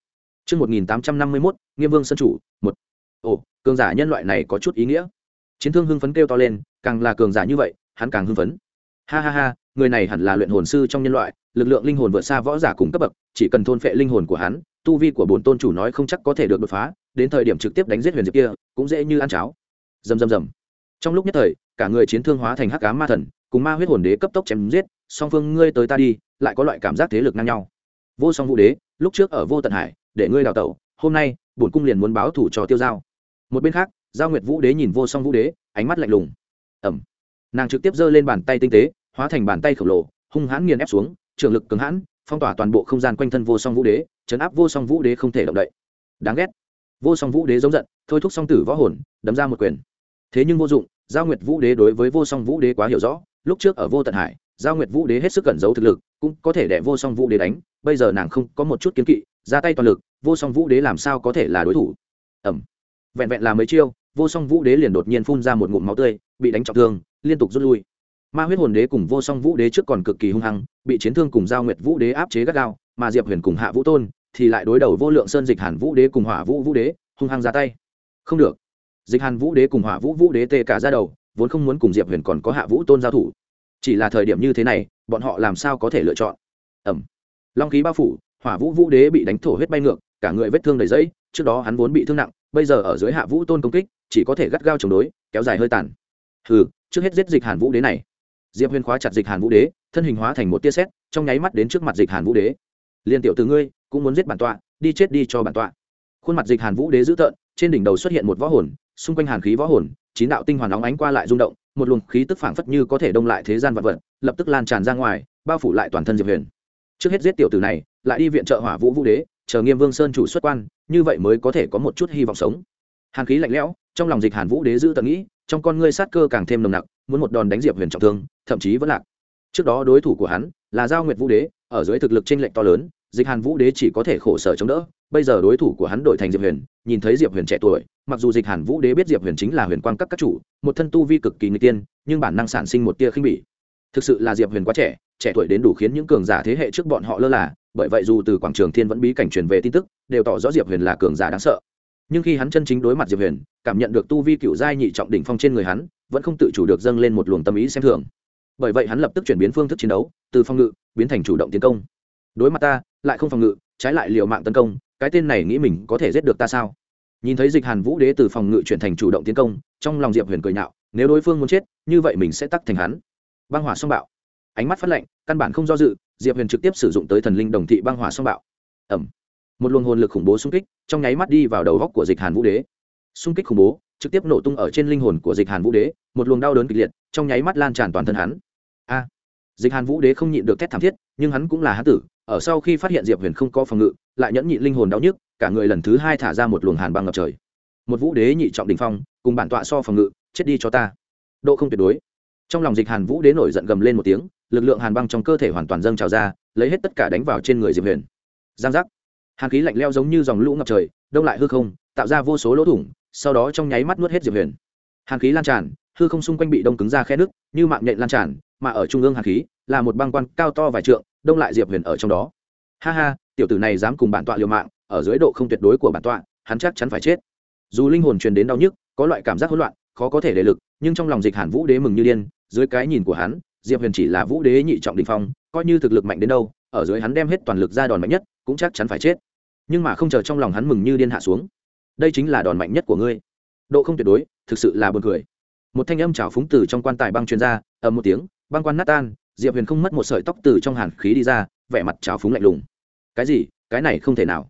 Trước 1851, Nghiêm Vương Sân Chủ, một. Ồ, cường giả nhân loại này có chút ý nghĩa. Chiến thương hưng phấn kêu to lên, càng là cường giả như vậy, hắn càng hưng phấn. Ha ha ha, người này hẳn là luyện hồn sư trong nhân loại, lực lượng linh hồn vượt xa võ giả cùng cấp bậc, chỉ cần thôn phệ linh hồn của hắn, tu vi của bổn tôn chủ nói không chắc có thể được đột phá, đến thời điểm trực tiếp đánh giết huyền diệp kia, cũng dễ như ăn cháo. Rầm rầm rầm. Trong lúc nhất thời, cả người chiến thương hóa thành hắc ám ma thần, cùng ma huyết hồn đế cấp tốc chém giết, song phương ngươi tới ta đi, lại có loại cảm giác thế lực ngang nhau. Vô song vũ đế, lúc trước ở vô tận hải, để ngươi đào tẩu, hôm nay, bổn cung liền muốn báo thủ cho tiêu giao. Một bên khác, Giao Nguyệt Vũ đế nhìn vô song vũ đế, ánh mắt lạnh lùng. Ẩm. Nàng trực tiếp giơ lên bàn tay tinh tế, hóa thành bàn tay khổng lồ, hung hãn nghiền ép xuống, trường lực cứng hãn, phong tỏa toàn bộ không gian quanh thân vô song vũ đế, chấn áp vô song vũ đế không thể động đậy. Đáng ghét. Vô song vũ đế giống giận, thôi thúc song tử võ hồn, đấm ra một quyền. Thế nhưng vô dụng, Giao Nguyệt Vũ đế đối với vô song vũ đế quá hiểu rõ, lúc trước ở vô tận hải, Giao Nguyệt Vũ đế hết sức cẩn giấu thực lực, cũng có thể đẻ vô song vũ đế đánh, bây giờ nàng không có một chút kiến kỵ, ra tay toàn lực, vô song vũ đế làm sao có thể là đối thủ. Ầm. Vẹn vẹn là mấy chiêu, vô song vũ đế liền đột nhiên phun ra một ngụm máu tươi, bị đánh trọng thương, liên tục rút lui. Ma huyết hồn đế cùng vô song vũ đế trước còn cực kỳ hung hăng bị chiến thương cùng giao nguyệt vũ đế áp chế gắt gao mà diệp huyền cùng hạ vũ tôn thì lại đối đầu vô lượng sơn dịch hàn vũ đế cùng hỏa vũ vũ đế hung hăng ra tay. Không được dịch hàn vũ đế cùng hỏa vũ vũ đế tê cả ra đầu, vốn không muốn cùng diệp huyền còn có hạ vũ tôn giao thủ. Chỉ là thời điểm như thế này, bọn họ làm sao có thể lựa chọn? Ẩm. Long khí bao phủ, hỏa vũ vũ đế bị đánh thổ huyết bay ngược, cả người vết thương đầy dẫy trước đó hắn vốn bị thương nặng, bây giờ ở dưới hạ vũ tôn công kích, chỉ có thể gắt gao chống đối, kéo dài hơi tàn. Hừ, trước hết giết dịch hàn vũ đế này. Diệp huyền khóa chặt dịch hàn vũ đế, thân hình hóa thành một tia sét, trong nháy mắt đến trước mặt dịch hàn vũ đế. Liên tiểu từ ngươi, cũng muốn giết bản tọa, đi chết đi cho bản tọa. Khuôn mặt dịch hàn vũ đế dữ tợn, trên đỉnh đầu xuất hiện một võ hồn xung quanh hàn khí võ hồn, chín đạo tinh hoàn óng ánh qua lại rung động, một luồng khí tức phảng phất như có thể đông lại thế gian vật vật, lập tức lan tràn ra ngoài, bao phủ lại toàn thân diệp huyền. Trước hết giết tiểu tử này, lại đi viện trợ hỏa vũ vũ đế, chờ nghiêm vương sơn chủ xuất quan, như vậy mới có thể có một chút hy vọng sống. Hàn khí lạnh lẽo, trong lòng dịch hàn vũ đế giữ tận nghĩ, trong con ngươi sát cơ càng thêm nồng nặc, muốn một đòn đánh diệp huyền trọng thương, thậm chí vẫn lạc. Trước đó đối thủ của hắn là giao nguyệt vũ đế, ở dưới thực lực tranh lệch to lớn, dịch hàn vũ đế chỉ có thể khổ sở chống đỡ, bây giờ đối thủ của hắn đổi thành diệp huyền, nhìn thấy diệp huyền trẻ tuổi mặc dù dịch hàn vũ đế biết diệp huyền chính là huyền quang các các chủ, một thân tu vi cực kỳ người tiên, nhưng bản năng sản sinh một tia khinh bỉ. Thực sự là diệp huyền quá trẻ trẻ tuổi đến đủ khiến những cường giả thế hệ trước bọn họ lơ là, bởi vậy dù từ quảng trường thiên vẫn bí cảnh truyền về tin tức, đều tỏ rõ diệp huyền là cường giả đáng sợ. Nhưng khi hắn chân chính đối mặt diệp huyền, cảm nhận được tu vi cựu giai nhị trọng đỉnh phong trên người hắn, vẫn không tự chủ được dâng lên một luồng tâm ý xem thường. Bởi vậy hắn lập tức chuyển biến phương thức chiến đấu, từ phòng ngự biến thành chủ động tiến công. Đối mặt ta, lại không phòng ngự, trái lại liều mạng tấn công, cái tên này nghĩ mình có thể giết được ta sao? Nhìn thấy dịch hàn vũ đế từ phòng ngự chuyển thành chủ động tiến công, trong lòng diệp huyền cười nhạo, nếu đối phương muốn chết, như vậy mình sẽ tắt thành hắn. Băng hỏa song bạo. Ánh mắt phát lệnh căn bản không do dự, diệp huyền trực tiếp sử dụng tới thần linh đồng thị băng hỏa song bạo. Ẩm một luồng hồn lực khủng bố xung kích, trong nháy mắt đi vào đầu góc của dịch hàn vũ đế. Xung kích khủng bố, trực tiếp nổ tung ở trên linh hồn của dịch hàn vũ đế, một luồng đau đớn kịch liệt, trong nháy mắt lan tràn toàn thân hắn. A. Dịch hàn vũ đế không nhịn được thét thảm thiết, nhưng hắn cũng là hán tử, ở sau khi phát hiện diệp huyền không có phòng ngự, lại nhẫn nhịn linh hồn đau nhức cả người lần thứ hai thả ra một luồng hàn băng ngập trời. Một vũ đế nhị trọng đình phong, cùng bản tọa so phòng ngự, chết đi cho ta. Độ không tuyệt đối. Trong lòng dịch hàn vũ đế nổi giận gầm lên một tiếng, lực lượng hàn băng trong cơ thể hoàn toàn dâng trào ra, lấy hết tất cả đánh vào trên người diệp huyền. Giang giác. Hàn khí lạnh leo giống như dòng lũ ngập trời, đông lại hư không, tạo ra vô số lỗ thủng, sau đó trong nháy mắt nuốt hết diệp huyền. Hàn khí lan tràn, hư không xung quanh bị đông cứng ra khe nước như mạng nhện lan tràn, mà ở trung ương hàn khí, là một băng quan cao to vài trượng, đông lại diệp huyền ở trong đó. Ha ha, tiểu tử này dám cùng bản tọa liều mạng ở dưới độ không tuyệt đối của bản tọa, hắn chắc chắn phải chết. Dù linh hồn truyền đến đau nhức, có loại cảm giác hỗn loạn, khó có thể đề lực, nhưng trong lòng dịch hàn vũ đế mừng như điên, dưới cái nhìn của hắn, diệp huyền chỉ là vũ đế nhị trọng đình phong, coi như thực lực mạnh đến đâu, ở dưới hắn đem hết toàn lực ra đòn mạnh nhất, cũng chắc chắn phải chết. Nhưng mà không chờ trong lòng hắn mừng như điên hạ xuống, đây chính là đòn mạnh nhất của ngươi. Độ không tuyệt đối, thực sự là buồn cười. Một thanh âm trào phúng từ trong quan tài băng chuyên ra, ầm một tiếng, băng quan nát tan, diệp huyền không mất một sợi tóc từ trong hàn khí đi ra, vẻ mặt trào phúng lạnh lùng. Cái gì? Cái này không thể nào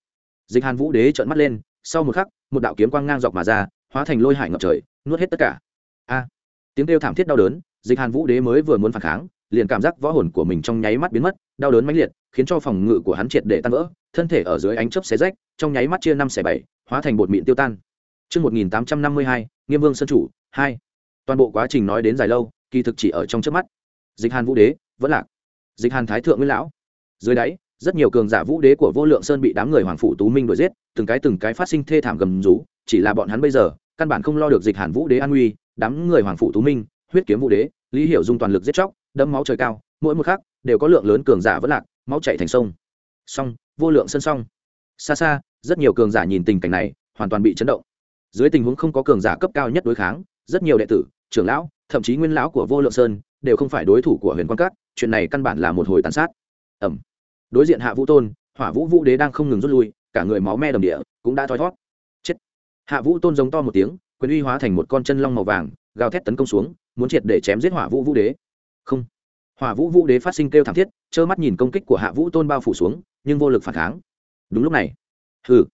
dịch hàn vũ đế trợn mắt lên sau một khắc một đạo kiếm quang ngang dọc mà ra hóa thành lôi hải ngập trời nuốt hết tất cả a tiếng kêu thảm thiết đau đớn dịch hàn vũ đế mới vừa muốn phản kháng liền cảm giác võ hồn của mình trong nháy mắt biến mất đau đớn mãnh liệt khiến cho phòng ngự của hắn triệt để tan vỡ thân thể ở dưới ánh chớp xé rách trong nháy mắt chia năm xẻ bảy hóa thành bột mịn tiêu tan Trước 1852, Nghiêm Vương Sơn Chủ, 2. Toàn bộ quá trình nói đến dài lâu, kỳ thực chỉ ở trong chớp mắt. Dịch Hàn Vũ Đế, vẫn lạc. Dịch Hàn Thái Thượng Nguyên Lão. Dưới đáy, rất nhiều cường giả Vũ Đế của Vô Lượng Sơn bị đám người Hoàng phủ Tú Minh đuổi giết, từng cái từng cái phát sinh thê thảm gầm rú, chỉ là bọn hắn bây giờ, căn bản không lo được Dịch Hàn Vũ Đế an nguy, đám người Hoàng phủ Tú Minh, huyết kiếm Vũ Đế, Lý Hiểu dùng toàn lực giết chóc, đẫm máu trời cao, mỗi một khắc đều có lượng lớn cường giả vẫn lạc, máu chảy thành sông. Song, Vô Lượng Sơn song. Xa xa, rất nhiều cường giả nhìn tình cảnh này, hoàn toàn bị chấn động dưới tình huống không có cường giả cấp cao nhất đối kháng rất nhiều đệ tử trưởng lão thậm chí nguyên lão của vô lượng sơn đều không phải đối thủ của huyền quan cát chuyện này căn bản là một hồi tàn sát ẩm đối diện hạ vũ tôn, hỏa vũ vũ đế đang không ngừng rút lui, cả người máu me đầm địa, cũng đã thoi thót. Chết. Hạ vũ tôn giống to một tiếng, quyền uy hóa thành một con chân long màu vàng, gào thét tấn công xuống, muốn triệt để chém giết hỏa vũ vũ đế. Không. Hỏa vũ vũ đế phát sinh kêu thảm thiết, trơ mắt nhìn công kích của hạ vũ tôn bao phủ xuống, nhưng vô lực phản kháng. Đúng lúc này. Hừ.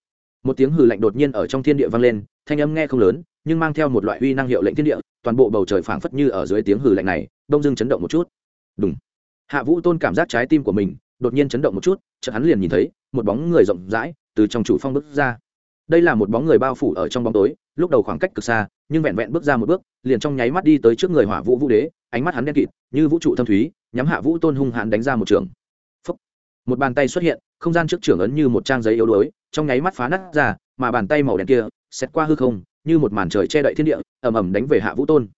Một tiếng hừ lạnh đột nhiên ở trong thiên địa vang lên, thanh âm nghe không lớn, nhưng mang theo một loại uy năng hiệu lệnh thiên địa, toàn bộ bầu trời phảng phất như ở dưới tiếng hừ lạnh này, đông dưng chấn động một chút. Đúng hạ vũ tôn cảm giác trái tim của mình đột nhiên chấn động một chút, chợt hắn liền nhìn thấy một bóng người rộng rãi từ trong chủ phong bước ra. Đây là một bóng người bao phủ ở trong bóng tối, lúc đầu khoảng cách cực xa, nhưng vẹn vẹn bước ra một bước, liền trong nháy mắt đi tới trước người hỏa vũ vũ đế, ánh mắt hắn đen kịt, như vũ trụ thâm thúy, nhắm hạ vũ tôn hung hãn đánh ra một trường. Phúc. một bàn tay xuất hiện, không gian trước trưởng ấn như một trang giấy yếu đuối, trong nháy mắt phá nát ra, mà bàn tay màu đen kia xét qua hư không, như một màn trời che đậy thiên địa, ầm ầm đánh về hạ vũ tôn.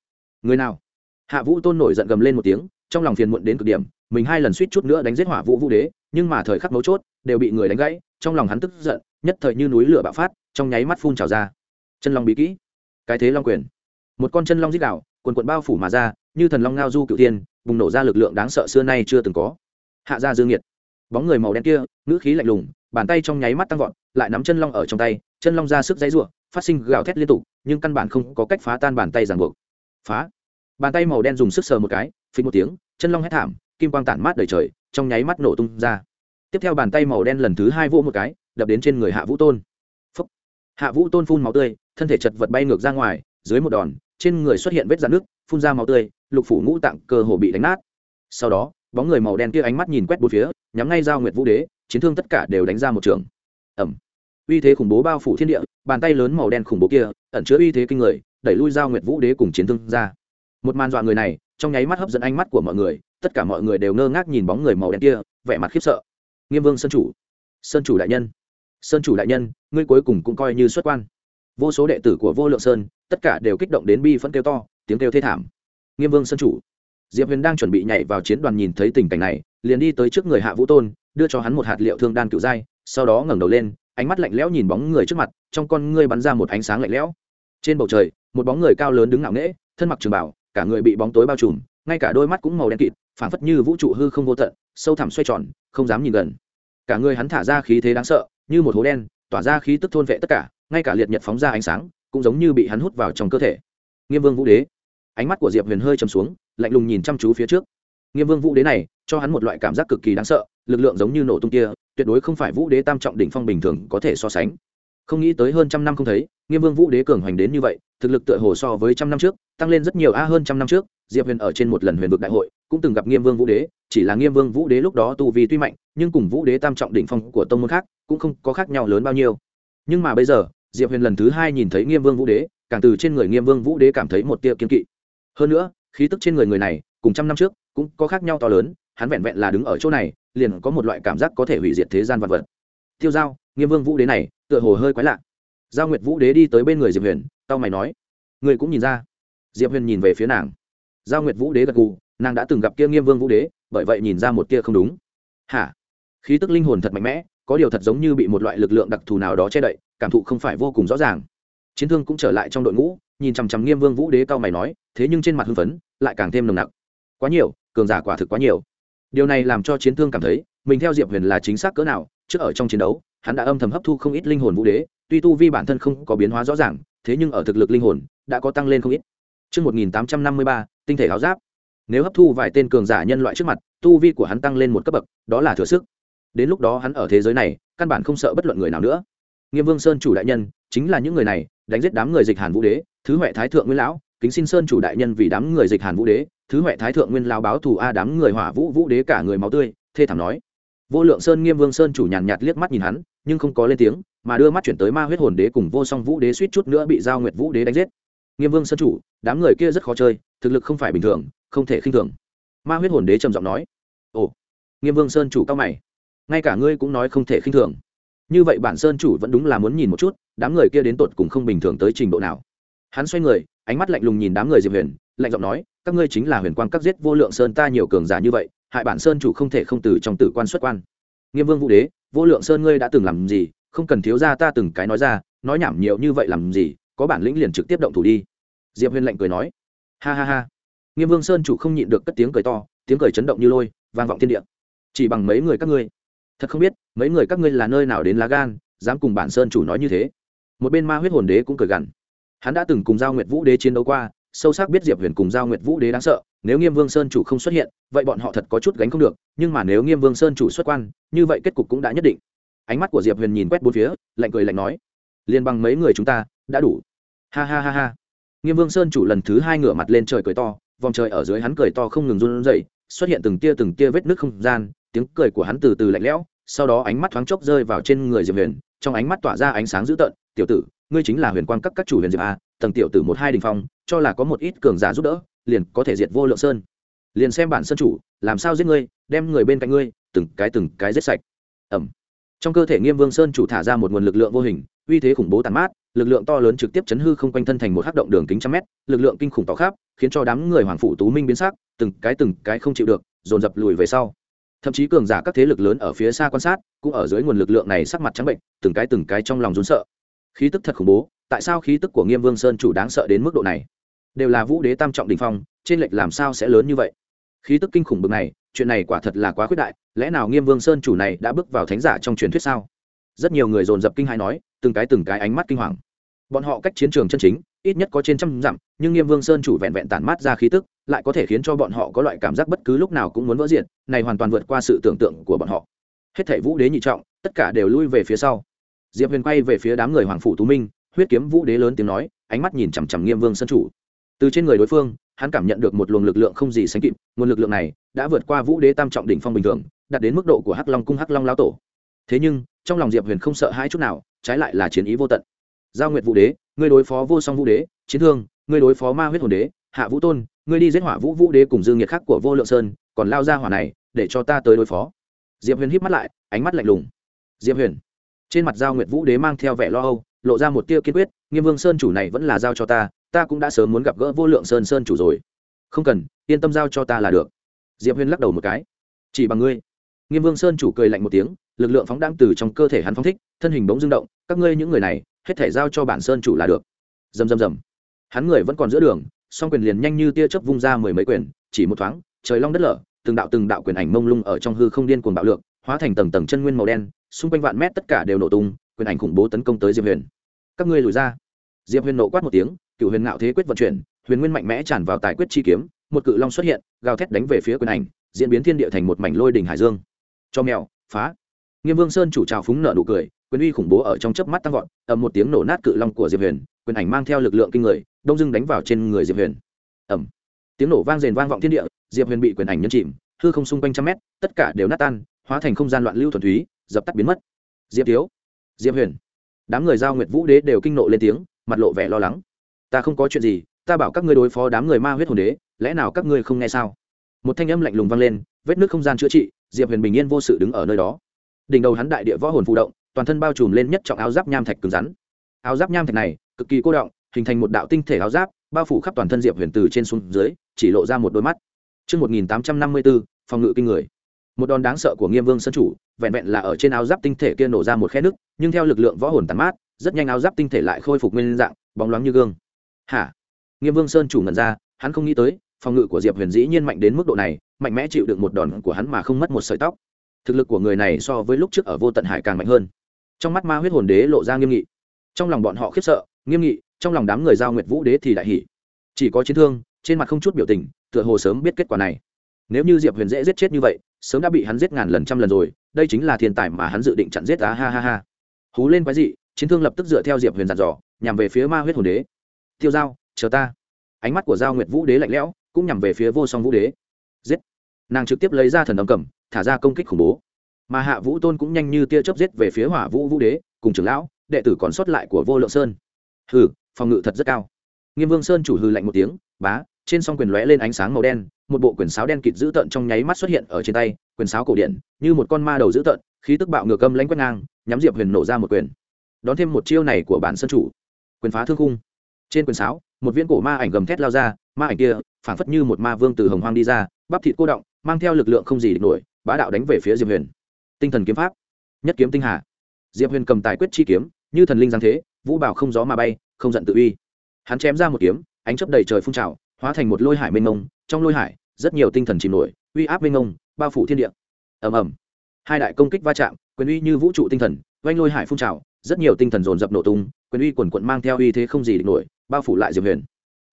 Người nào? Hạ vũ tôn nổi giận gầm lên một tiếng, trong lòng phiền muộn đến cực điểm mình hai lần suýt chút nữa đánh giết hỏa vũ vũ đế, nhưng mà thời khắc mấu chốt, đều bị người đánh gãy, trong lòng hắn tức giận, nhất thời như núi lửa bạo phát, trong nháy mắt phun trào ra. Chân long bí kỹ, cái thế long quyền. Một con chân long giết đạo quần quận bao phủ mà ra, như thần long ngao du cựu tiên bùng nổ ra lực lượng đáng sợ xưa nay chưa từng có. Hạ ra dương nhiệt bóng người màu đen kia, ngữ khí lạnh lùng, bàn tay trong nháy mắt tăng vọt, lại nắm chân long ở trong tay, chân long ra sức dãy ruộng phát sinh gào thét liên tục, nhưng căn bản không có cách phá tan bàn tay ràng buộc. Phá. Bàn tay màu đen dùng sức sờ một cái, phình một tiếng, chân long hét thảm kim quang tản mát đầy trời, trong nháy mắt nổ tung ra. Tiếp theo bàn tay màu đen lần thứ hai vỗ một cái, đập đến trên người hạ vũ tôn. Phúc. hạ vũ tôn phun máu tươi, thân thể chật vật bay ngược ra ngoài, dưới một đòn, trên người xuất hiện vết dạn nước phun ra máu tươi, lục phủ ngũ tạng cơ hồ bị đánh nát. Sau đó, bóng người màu đen kia ánh mắt nhìn quét bốn phía, nhắm ngay giao nguyệt vũ đế, chiến thương tất cả đều đánh ra một trường. Ẩm uy thế khủng bố bao phủ thiên địa, bàn tay lớn màu đen khủng bố kia, ẩn chứa uy thế kinh người, đẩy lui giao nguyệt vũ đế cùng chiến thương ra. Một màn dọa người này, trong nháy mắt hấp dẫn ánh mắt của mọi người tất cả mọi người đều ngơ ngác nhìn bóng người màu đen kia, vẻ mặt khiếp sợ. Nghiêm vương sơn chủ sơn chủ đại nhân, sơn chủ đại nhân, ngươi cuối cùng cũng coi như xuất quan. Vô số đệ tử của vô lượng sơn, tất cả đều kích động đến bi phân kêu to, tiếng kêu thê thảm. Nghiêm vương sơn chủ, diệp huyền đang chuẩn bị nhảy vào chiến đoàn nhìn thấy tình cảnh này, liền đi tới trước người hạ vũ tôn, đưa cho hắn một hạt liệu thương đan cựu giai, sau đó ngẩng đầu lên, ánh mắt lạnh lẽo nhìn bóng người trước mặt, trong con ngươi bắn ra một ánh sáng lạnh lẽo. Trên bầu trời, một bóng người cao lớn đứng ngạo nghễ, thân mặc trường bảo, cả người bị bóng tối bao trùm, ngay cả đôi mắt cũng màu đen kịt phảng phất như vũ trụ hư không vô tận, sâu thẳm xoay tròn, không dám nhìn gần. Cả người hắn thả ra khí thế đáng sợ, như một hố đen, tỏa ra khí tức thôn vệ tất cả, ngay cả liệt nhật phóng ra ánh sáng, cũng giống như bị hắn hút vào trong cơ thể. Nghiêm vương vũ đế. Ánh mắt của diệp huyền hơi chầm xuống, lạnh lùng nhìn chăm chú phía trước. Nghiêm vương vũ đế này, cho hắn một loại cảm giác cực kỳ đáng sợ, lực lượng giống như nổ tung kia tuyệt đối không phải vũ đế tam trọng đỉnh phong bình thường có thể so sánh không nghĩ tới hơn trăm năm không thấy, nghiêm vương vũ đế cường hoành đến như vậy, thực lực tựa hồ so với trăm năm trước, tăng lên rất nhiều. A, hơn trăm năm trước, diệp huyền ở trên một lần huyền vực đại hội, cũng từng gặp nghiêm vương vũ đế, chỉ là nghiêm vương vũ đế lúc đó tu vi tuy mạnh, nhưng cùng vũ đế tam trọng đỉnh phong của tông môn khác, cũng không có khác nhau lớn bao nhiêu. Nhưng mà bây giờ, diệp huyền lần thứ hai nhìn thấy nghiêm vương vũ đế, càng từ trên người nghiêm vương vũ đế cảm thấy một tia kiên kỵ. Hơn nữa, khí tức trên người người này, cùng trăm năm trước, cũng có khác nhau to lớn, hắn vẹn vẹn là đứng ở chỗ này, liền có một loại cảm giác có thể hủy diệt thế gian vật vật. Tiêu giao nghiêm vương vũ đế này, tựa hồ hơi quái lạ. Giao nguyệt vũ đế đi tới bên người diệp huyền tao mày nói, người cũng nhìn ra. Diệp huyền nhìn về phía nàng. Giao nguyệt vũ đế gật gù, nàng đã từng gặp kia nghiêm vương vũ đế, bởi vậy nhìn ra một kia không đúng. Hả? Khí tức linh hồn thật mạnh mẽ, có điều thật giống như bị một loại lực lượng đặc thù nào đó che đậy, cảm thụ không phải vô cùng rõ ràng. Chiến thương cũng trở lại trong đội ngũ, nhìn chằm chằm nghiêm vương vũ đế cao mày nói, thế nhưng trên mặt hưng phấn, lại càng thêm nồng nặc. Quá nhiều, cường giả quả thực quá nhiều. Điều này làm cho chiến thương cảm thấy, mình theo diệp huyền là chính xác cỡ nào, trước ở trong chiến đấu hắn đã âm thầm hấp thu không ít linh hồn vũ đế tuy tu vi bản thân không có biến hóa rõ ràng thế nhưng ở thực lực linh hồn đã có tăng lên không ít Trước 1853, tinh thể áo giáp. Nếu hấp thu vài tên cường giả nhân loại trước mặt, tu vi của hắn tăng lên một cấp bậc, đó là thừa sức. Đến lúc đó hắn ở thế giới này, căn bản không sợ bất luận người nào nữa. Nghiêm Vương Sơn chủ đại nhân, chính là những người này, đánh giết đám người dịch Hàn Vũ Đế, thứ huệ thái thượng nguyên lão, kính xin Sơn chủ đại nhân vì đám người dịch Hàn Vũ Đế, thứ huệ thái thượng nguyên lão báo thù a đám người hỏa vũ vũ đế cả người máu tươi, thê thảm nói. Vô Lượng Sơn Nghiêm Vương Sơn chủ nhàn nhạt liếc mắt nhìn hắn, nhưng không có lên tiếng, mà đưa mắt chuyển tới Ma huyết hồn đế cùng Vô Song Vũ đế suýt chút nữa bị Giao Nguyệt Vũ đế đánh giết. Nghiêm Vương Sơn chủ, đám người kia rất khó chơi, thực lực không phải bình thường, không thể khinh thường. Ma huyết hồn đế trầm giọng nói. Ồ, Nghiêm Vương Sơn chủ cao mày, ngay cả ngươi cũng nói không thể khinh thường như vậy bản sơn chủ vẫn đúng là muốn nhìn một chút đám người kia đến tột cùng không bình thường tới trình độ nào hắn xoay người ánh mắt lạnh lùng nhìn đám người diệp huyền lạnh giọng nói các ngươi chính là huyền quan các giết vô lượng sơn ta nhiều cường giả như vậy hại bản sơn chủ không thể không từ trong tử quan xuất quan nghiêm vương vũ đế, vô lượng sơn ngươi đã từng làm gì? Không cần thiếu ra ta từng cái nói ra, nói nhảm nhiều như vậy làm gì? Có bản lĩnh liền trực tiếp động thủ đi. Diệp huyền lạnh cười nói. Ha ha ha. Nghiêm vương sơn chủ không nhịn được cất tiếng cười to, tiếng cười chấn động như lôi, vang vọng thiên địa. Chỉ bằng mấy người các ngươi. Thật không biết, mấy người các ngươi là nơi nào đến lá gan, dám cùng bản sơn chủ nói như thế. Một bên ma huyết hồn đế cũng cười gằn. Hắn đã từng cùng giao nguyệt vũ đế chiến đấu qua sâu sắc biết diệp huyền cùng giao nguyệt vũ đế đáng sợ, nếu nghiêm vương sơn chủ không xuất hiện, vậy bọn họ thật có chút gánh không được, nhưng mà nếu nghiêm vương sơn chủ xuất quan, như vậy kết cục cũng đã nhất định. Ánh mắt của diệp huyền nhìn quét bốn phía, lạnh cười lạnh nói, liên bằng mấy người chúng ta, đã đủ. Ha ha ha ha. Nghiêm vương sơn chủ lần thứ hai ngửa mặt lên trời cười to, vòng trời ở dưới hắn cười to không ngừng run rẩy, xuất hiện từng tia từng tia vết nước không gian, tiếng cười của hắn từ từ lạnh lẽo, sau đó ánh mắt thoáng chốc rơi vào trên người diệp huyền, trong ánh mắt tỏa ra ánh sáng dữ tợn, tiểu tử, ngươi chính là huyền quan các các chủ huyền diệp a tầng tiểu tử một hai đình phong cho là có một ít cường giả giúp đỡ, liền có thể diệt vô lượng sơn. Liền xem bản sơn chủ, làm sao giết ngươi, đem người bên cạnh ngươi, từng cái từng cái giết sạch. Ẩm trong cơ thể nghiêm vương sơn chủ thả ra một nguồn lực lượng vô hình, uy thế khủng bố tàn mát, lực lượng to lớn trực tiếp chấn hư không quanh thân thành một hắc động đường kính trăm mét, lực lượng kinh khủng tỏ khắp, khiến cho đám người hoàng phủ tú minh biến sắc, từng cái từng cái không chịu được, dồn dập lùi về sau. Thậm chí cường giả các thế lực lớn ở phía xa quan sát, cũng ở dưới nguồn lực lượng này sắc mặt trắng bệnh, từng cái từng cái trong lòng run sợ. Khí tức thật khủng bố, tại sao khí tức của nghiêm vương sơn chủ đáng sợ đến mức độ này? Đều là vũ đế tam trọng đình phong, trên lệch làm sao sẽ lớn như vậy? Khí tức kinh khủng bực này, chuyện này quả thật là quá khuyết đại, lẽ nào nghiêm vương sơn chủ này đã bước vào thánh giả trong truyền thuyết sao? Rất nhiều người dồn dập kinh hãi nói, từng cái từng cái ánh mắt kinh hoàng. Bọn họ cách chiến trường chân chính, ít nhất có trên trăm dặm, nhưng nghiêm vương sơn chủ vẹn vẹn tản mát ra khí tức, lại có thể khiến cho bọn họ có loại cảm giác bất cứ lúc nào cũng muốn vỡ diện này hoàn toàn vượt qua sự tưởng tượng của bọn họ. Hết thảy vũ đế nhị trọng, tất cả đều lui về phía sau. Diệp huyền quay về phía đám người hoàng phủ tú minh, huyết kiếm vũ đế lớn tiếng nói, ánh mắt nhìn chằm chằm nghiêm vương sơn chủ từ trên người đối phương, hắn cảm nhận được một luồng lực lượng không gì sánh kịp, nguồn lực lượng này đã vượt qua vũ đế tam trọng đỉnh phong bình thường, đạt đến mức độ của hắc long cung hắc long lao tổ. Thế nhưng, trong lòng diệp huyền không sợ hãi chút nào, trái lại là chiến ý vô tận. Giao nguyệt vũ đế, ngươi đối phó vô song vũ đế, chiến thương, ngươi đối phó ma huyết hồn đế, hạ vũ tôn, ngươi đi giết hỏa vũ vũ đế cùng dương nhiệt khác của vô lượng sơn, còn lao ra hỏa này, để cho ta tới đối phó. Diệp huyền híp mắt lại, ánh mắt lạnh lùng. Diệp huyền, trên mặt giao nguyệt vũ đế mang theo vẻ lo âu, lộ ra một tia kiên quyết, nghiêm vương sơn chủ này vẫn là giao cho ta ta cũng đã sớm muốn gặp gỡ vô lượng sơn sơn chủ rồi. Không cần, yên tâm giao cho ta là được. Diệp Huyên lắc đầu một cái. Chỉ bằng ngươi. Nghiêm vương sơn chủ cười lạnh một tiếng, lực lượng phóng đang từ trong cơ thể hắn phóng thích, thân hình bỗng rung động, các ngươi những người này, hết thể giao cho bản sơn chủ là được. Dầm dầm dầm hắn người vẫn còn giữa đường, song quyền liền nhanh như tia chớp vung ra mười mấy quyền, chỉ một thoáng, trời long đất lở, từng đạo từng đạo quyền ảnh mông lung ở trong hư không điên cuồng bạo lượng hóa thành tầng tầng chân nguyên màu đen, xung quanh vạn mét tất cả đều nổ tung, quyền ảnh khủng bố tấn công tới diệp huyền. Các ngươi lùi ra. Diệp huyền nộ quát một tiếng cựu huyền ngạo thế quyết vận chuyển, huyền nguyên mạnh mẽ tràn vào tài quyết chi kiếm, một cự long xuất hiện, gào thét đánh về phía quyền ảnh, diễn biến thiên địa thành một mảnh lôi đỉnh hải dương. Cho mèo, phá. Nghiêm vương sơn chủ trào phúng nợ nụ cười, quyền uy khủng bố ở trong chớp mắt tăng vọt, ầm một tiếng nổ nát cự long của diệp huyền, quyền ảnh mang theo lực lượng kinh người, đông dưng đánh vào trên người diệp huyền. Ầm. Tiếng nổ vang rền vang vọng thiên địa, diệp huyền bị quyền ảnh nhấn chìm, hư không xung quanh trăm mét, tất cả đều nát tan, hóa thành không gian loạn lưu thuần túy, dập tắt biến mất. Diệp thiếu, diệp huyền. Đám người giao nguyệt vũ đế đều kinh nộ lên tiếng, mặt lộ vẻ lo lắng ta không có chuyện gì ta bảo các ngươi đối phó đám người ma huyết hồn đế lẽ nào các ngươi không nghe sao một thanh âm lạnh lùng vang lên vết nước không gian chữa trị diệp huyền bình yên vô sự đứng ở nơi đó đỉnh đầu hắn đại địa võ hồn phụ động toàn thân bao trùm lên nhất trọng áo giáp nham thạch cứng rắn áo giáp nham thạch này cực kỳ cô động hình thành một đạo tinh thể áo giáp bao phủ khắp toàn thân diệp huyền từ trên xuống dưới chỉ lộ ra một đôi mắt Trước 1854, phòng ngự kinh người. Một đòn đáng sợ của Nghiêm Vương sân chủ, vẹn vẹn là ở trên áo giáp tinh thể kia nổ ra một khe nứt, nhưng theo lực lượng võ hồn tàn mát, rất nhanh áo giáp tinh thể lại khôi phục nguyên dạng, bóng loáng như gương. Hả? Nghiêm Vương Sơn chủ ngẩn ra, hắn không nghĩ tới, phòng ngự của Diệp Huyền dĩ nhiên mạnh đến mức độ này, mạnh mẽ chịu đựng một đòn của hắn mà không mất một sợi tóc. Thực lực của người này so với lúc trước ở Vô Tận Hải càng mạnh hơn. Trong mắt Ma Huyết Hồn Đế lộ ra nghiêm nghị. Trong lòng bọn họ khiếp sợ, nghiêm nghị, trong lòng đám người giao Nguyệt Vũ Đế thì đại hỉ. Chỉ có chiến thương, trên mặt không chút biểu tình, tựa hồ sớm biết kết quả này nếu như diệp huyền dễ giết chết như vậy sớm đã bị hắn giết ngàn lần trăm lần rồi đây chính là thiên tài mà hắn dự định chặn giết á ha ha ha hú lên quái dị chiến thương lập tức dựa theo diệp huyền dặn dò nhằm về phía ma huyết hồn đế tiêu giao chờ ta. Ánh mắt của giao nguyệt vũ đế lạnh lẽo cũng nhằm về phía vô song vũ đế. Giết! Nàng trực tiếp lấy ra thần đ cầm thả ra công kích khủng bố. Mà hạ vũ tôn cũng nhanh như tia chớp giết về phía hỏa vũ vũ đế cùng trưởng lão đệ tử còn sót lại của vô lượng sơn. Hừ phòng ngự thật rất cao. Nghiêm vương sơn chủ hư lạnh một tiếng bá trên song quyền lóe lên ánh sáng màu đen một bộ quyền sáo đen kịt dữ tợn trong nháy mắt xuất hiện ở trên tay quyền sáo cổ điện, như một con ma đầu dữ tợn khí tức bạo ngược âm lãnh quét ngang nhắm diệp huyền nổ ra một quyền. Đón thêm một chiêu này của bản sân chủ. Quyền phá thương khung trên quyền sáo, một viên cổ ma ảnh gầm thét lao ra, ma ảnh kia, phảng phất như một ma vương từ hồng hoang đi ra, bắp thịt cô động, mang theo lực lượng không gì địch nổi, bá đạo đánh về phía diệp huyền. Tinh thần kiếm pháp, nhất kiếm tinh hà. Diệp huyền cầm tài quyết chi kiếm, như thần linh giáng thế, vũ bảo không gió mà bay, không giận tự uy. Hắn chém ra một kiếm, ánh chấp đầy trời phun trào, hóa thành một lôi hải mênh mông, trong lôi hải, rất nhiều tinh thần chìm nổi, uy áp mênh mông, bao phủ thiên địa. Ầm ầm. Hai đại công kích va chạm, quyền uy như vũ trụ tinh thần oanh lôi hải phun trào, rất nhiều tinh thần dồn dập nổ tung, quyền uy quần quận mang theo uy thế không gì địch nổi bao phủ lại diệp huyền.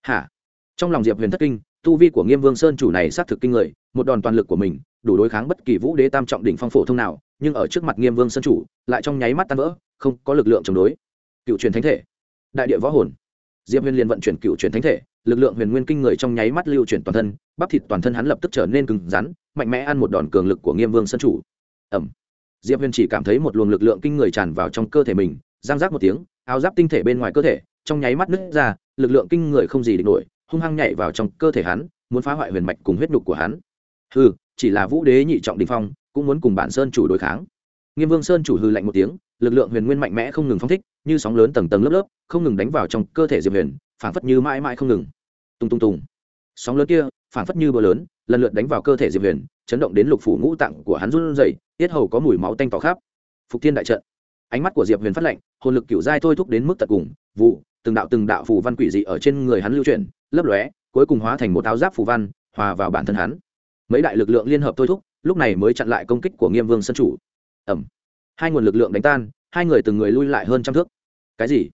Hả? Trong lòng diệp huyền thất kinh, tu vi của nghiêm vương sơn chủ này xác thực kinh người, một đòn toàn lực của mình, đủ đối kháng bất kỳ vũ đế tam trọng đỉnh phong phổ thông nào, nhưng ở trước mặt nghiêm vương sơn chủ, lại trong nháy mắt tan vỡ, không có lực lượng chống đối. Cựu truyền thánh thể. Đại địa võ hồn. Diệp huyền liền vận chuyển cựu truyền thánh thể, lực lượng huyền nguyên kinh người trong nháy mắt lưu chuyển toàn thân, bắp thịt toàn thân hắn lập tức trở nên cứng rắn, mạnh mẽ ăn một đòn cường lực của nghiêm vương sân chủ. Ẩm diệp huyền chỉ cảm thấy một luồng lực lượng kinh người tràn vào trong cơ thể mình giang giác một tiếng, áo giáp tinh thể bên ngoài cơ thể trong nháy mắt nứt ra, lực lượng kinh người không gì địch nổi, hung hăng nhảy vào trong cơ thể hắn, muốn phá hoại huyền mạch cùng huyết nhục của hắn. Hư chỉ là vũ đế nhị trọng đình phong, cũng muốn cùng bản sơn chủ đối kháng. Nghiêm vương sơn chủ hư lạnh một tiếng, lực lượng huyền nguyên mạnh mẽ không ngừng phong thích, như sóng lớn tầng tầng lớp lớp, không ngừng đánh vào trong cơ thể diệp huyền phản phất như mãi mãi không ngừng. Tung tung tung sóng lớn kia phản phất như bờ lớn, lần lượt đánh vào cơ thể diệp huyền, chấn động đến lục phủ ngũ tạng của hắn run rẩy, tiết hầu có mùi máu tanh tỏ khắp. Phục thiên đại trận. Ánh mắt của diệp huyền phát lạnh, hồn lực cựu giai thôi thúc đến mức tận cùng, vụ từng đạo từng đạo phù văn quỷ dị ở trên người hắn lưu chuyển, lấp lóe, cuối cùng hóa thành một áo giáp phù văn, hòa vào bản thân hắn. Mấy đại lực lượng liên hợp thôi thúc, lúc này mới chặn lại công kích của nghiêm vương sân chủ. Ẩm hai nguồn lực lượng đánh tan, hai người từng người lui lại hơn trăm thước. Cái gì?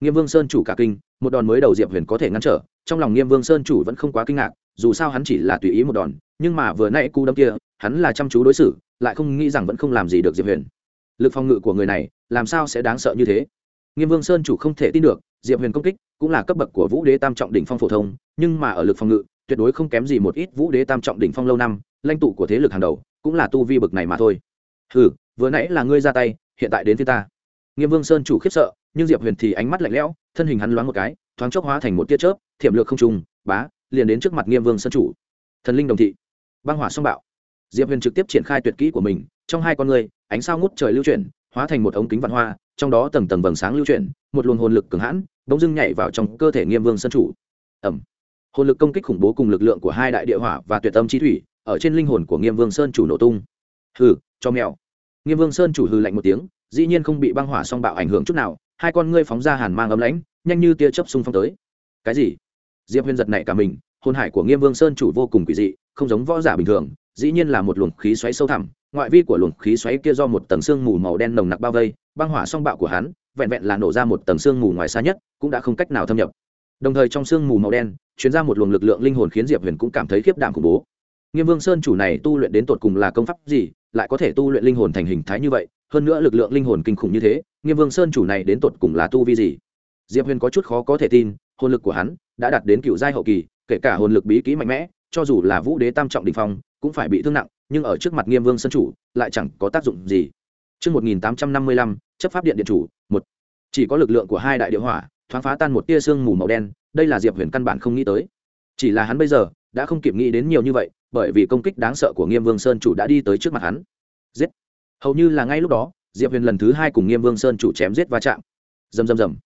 Nghiêm vương sơn chủ cả kinh, một đòn mới đầu diệp huyền có thể ngăn trở, trong lòng nghiêm vương sơn chủ vẫn không quá kinh ngạc, dù sao hắn chỉ là tùy ý một đòn, nhưng mà vừa nãy cú đâm kia, hắn là chăm chú đối xử, lại không nghĩ rằng vẫn không làm gì được diệp huyền. Lực phòng ngự của người này, làm sao sẽ đáng sợ như thế? Nghiêm vương sơn chủ không thể tin được, diệp huyền công kích cũng là cấp bậc của vũ đế tam trọng đỉnh phong phổ thông, nhưng mà ở lực phòng ngự, tuyệt đối không kém gì một ít vũ đế tam trọng đỉnh phong lâu năm, lãnh tụ của thế lực hàng đầu cũng là tu vi bậc này mà thôi. Hừ, vừa nãy là ngươi ra tay, hiện tại đến phía ta. Nghiêm vương sơn chủ khiếp sợ, nhưng diệp huyền thì ánh mắt lạnh lẽo, thân hình hắn loáng một cái, thoáng chốc hóa thành một tia chớp, thiểm lược không trùng, bá, liền đến trước mặt nghiêm vương sơn chủ. Thần linh đồng thị, băng hỏa song bạo. Diệp huyền trực tiếp triển khai tuyệt kỹ của mình, trong hai con người, ánh sao ngút trời lưu chuyển, hóa thành một ống kính vạn hoa trong đó tầng tầng vầng sáng lưu chuyển, một luồng hồn lực cường hãn, bỗng dưng nhảy vào trong cơ thể nghiêm vương sơn chủ. Ẩm hồn lực công kích khủng bố cùng lực lượng của hai đại địa hỏa và tuyệt tâm chi thủy ở trên linh hồn của nghiêm vương sơn chủ nổ tung. Hừ, cho mèo. Nghiêm vương sơn chủ hừ lạnh một tiếng, dĩ nhiên không bị băng hỏa song bạo ảnh hưởng chút nào, hai con ngươi phóng ra hàn mang ấm lãnh, nhanh như tia chớp xung phong tới. Cái gì? Diệp huyền giật này cả mình, hồn hải của nghiêm vương sơn chủ vô cùng quỷ dị, không giống võ giả bình thường dĩ nhiên là một luồng khí xoáy sâu thẳm, ngoại vi của luồng khí xoáy kia do một tầng sương mù màu đen nồng nặc bao vây, băng hỏa song bạo của hắn, vẹn vẹn là nổ ra một tầng sương mù ngoài xa nhất, cũng đã không cách nào thâm nhập. Đồng thời trong sương mù màu đen chuyển ra một luồng lực lượng linh hồn khiến diệp huyền cũng cảm thấy khiếp đảm khủng bố. Nghiêm vương sơn chủ này tu luyện đến tột cùng là công pháp gì, lại có thể tu luyện linh hồn thành hình thái như vậy, hơn nữa lực lượng linh hồn kinh khủng như thế, nghiêm vương sơn chủ này đến tột cùng là tu vi gì? Diệp huyền có chút khó có thể tin, hồn lực của hắn đã đạt đến cựu giai hậu kỳ, kể cả hồn lực bí kỹ mạnh mẽ, cho dù là vũ đế tam trọng đình phong cũng phải bị thương nặng nhưng ở trước mặt nghiêm vương sơn chủ lại chẳng có tác dụng gì Trước 1855, chấp pháp điện điện chủ, một Chỉ có lực lượng của hai đại địa hỏa, thoáng phá tan một tia sương mù màu đen, đây là Diệp Huyền căn bản không nghĩ tới. Chỉ là hắn bây giờ đã không kịp nghĩ đến nhiều như vậy, bởi vì công kích đáng sợ của Nghiêm Vương Sơn chủ đã đi tới trước mặt hắn. Giết! Hầu như là ngay lúc đó, Diệp Huyền lần thứ hai cùng Nghiêm Vương Sơn chủ chém giết va chạm. Rầm rầm rầm.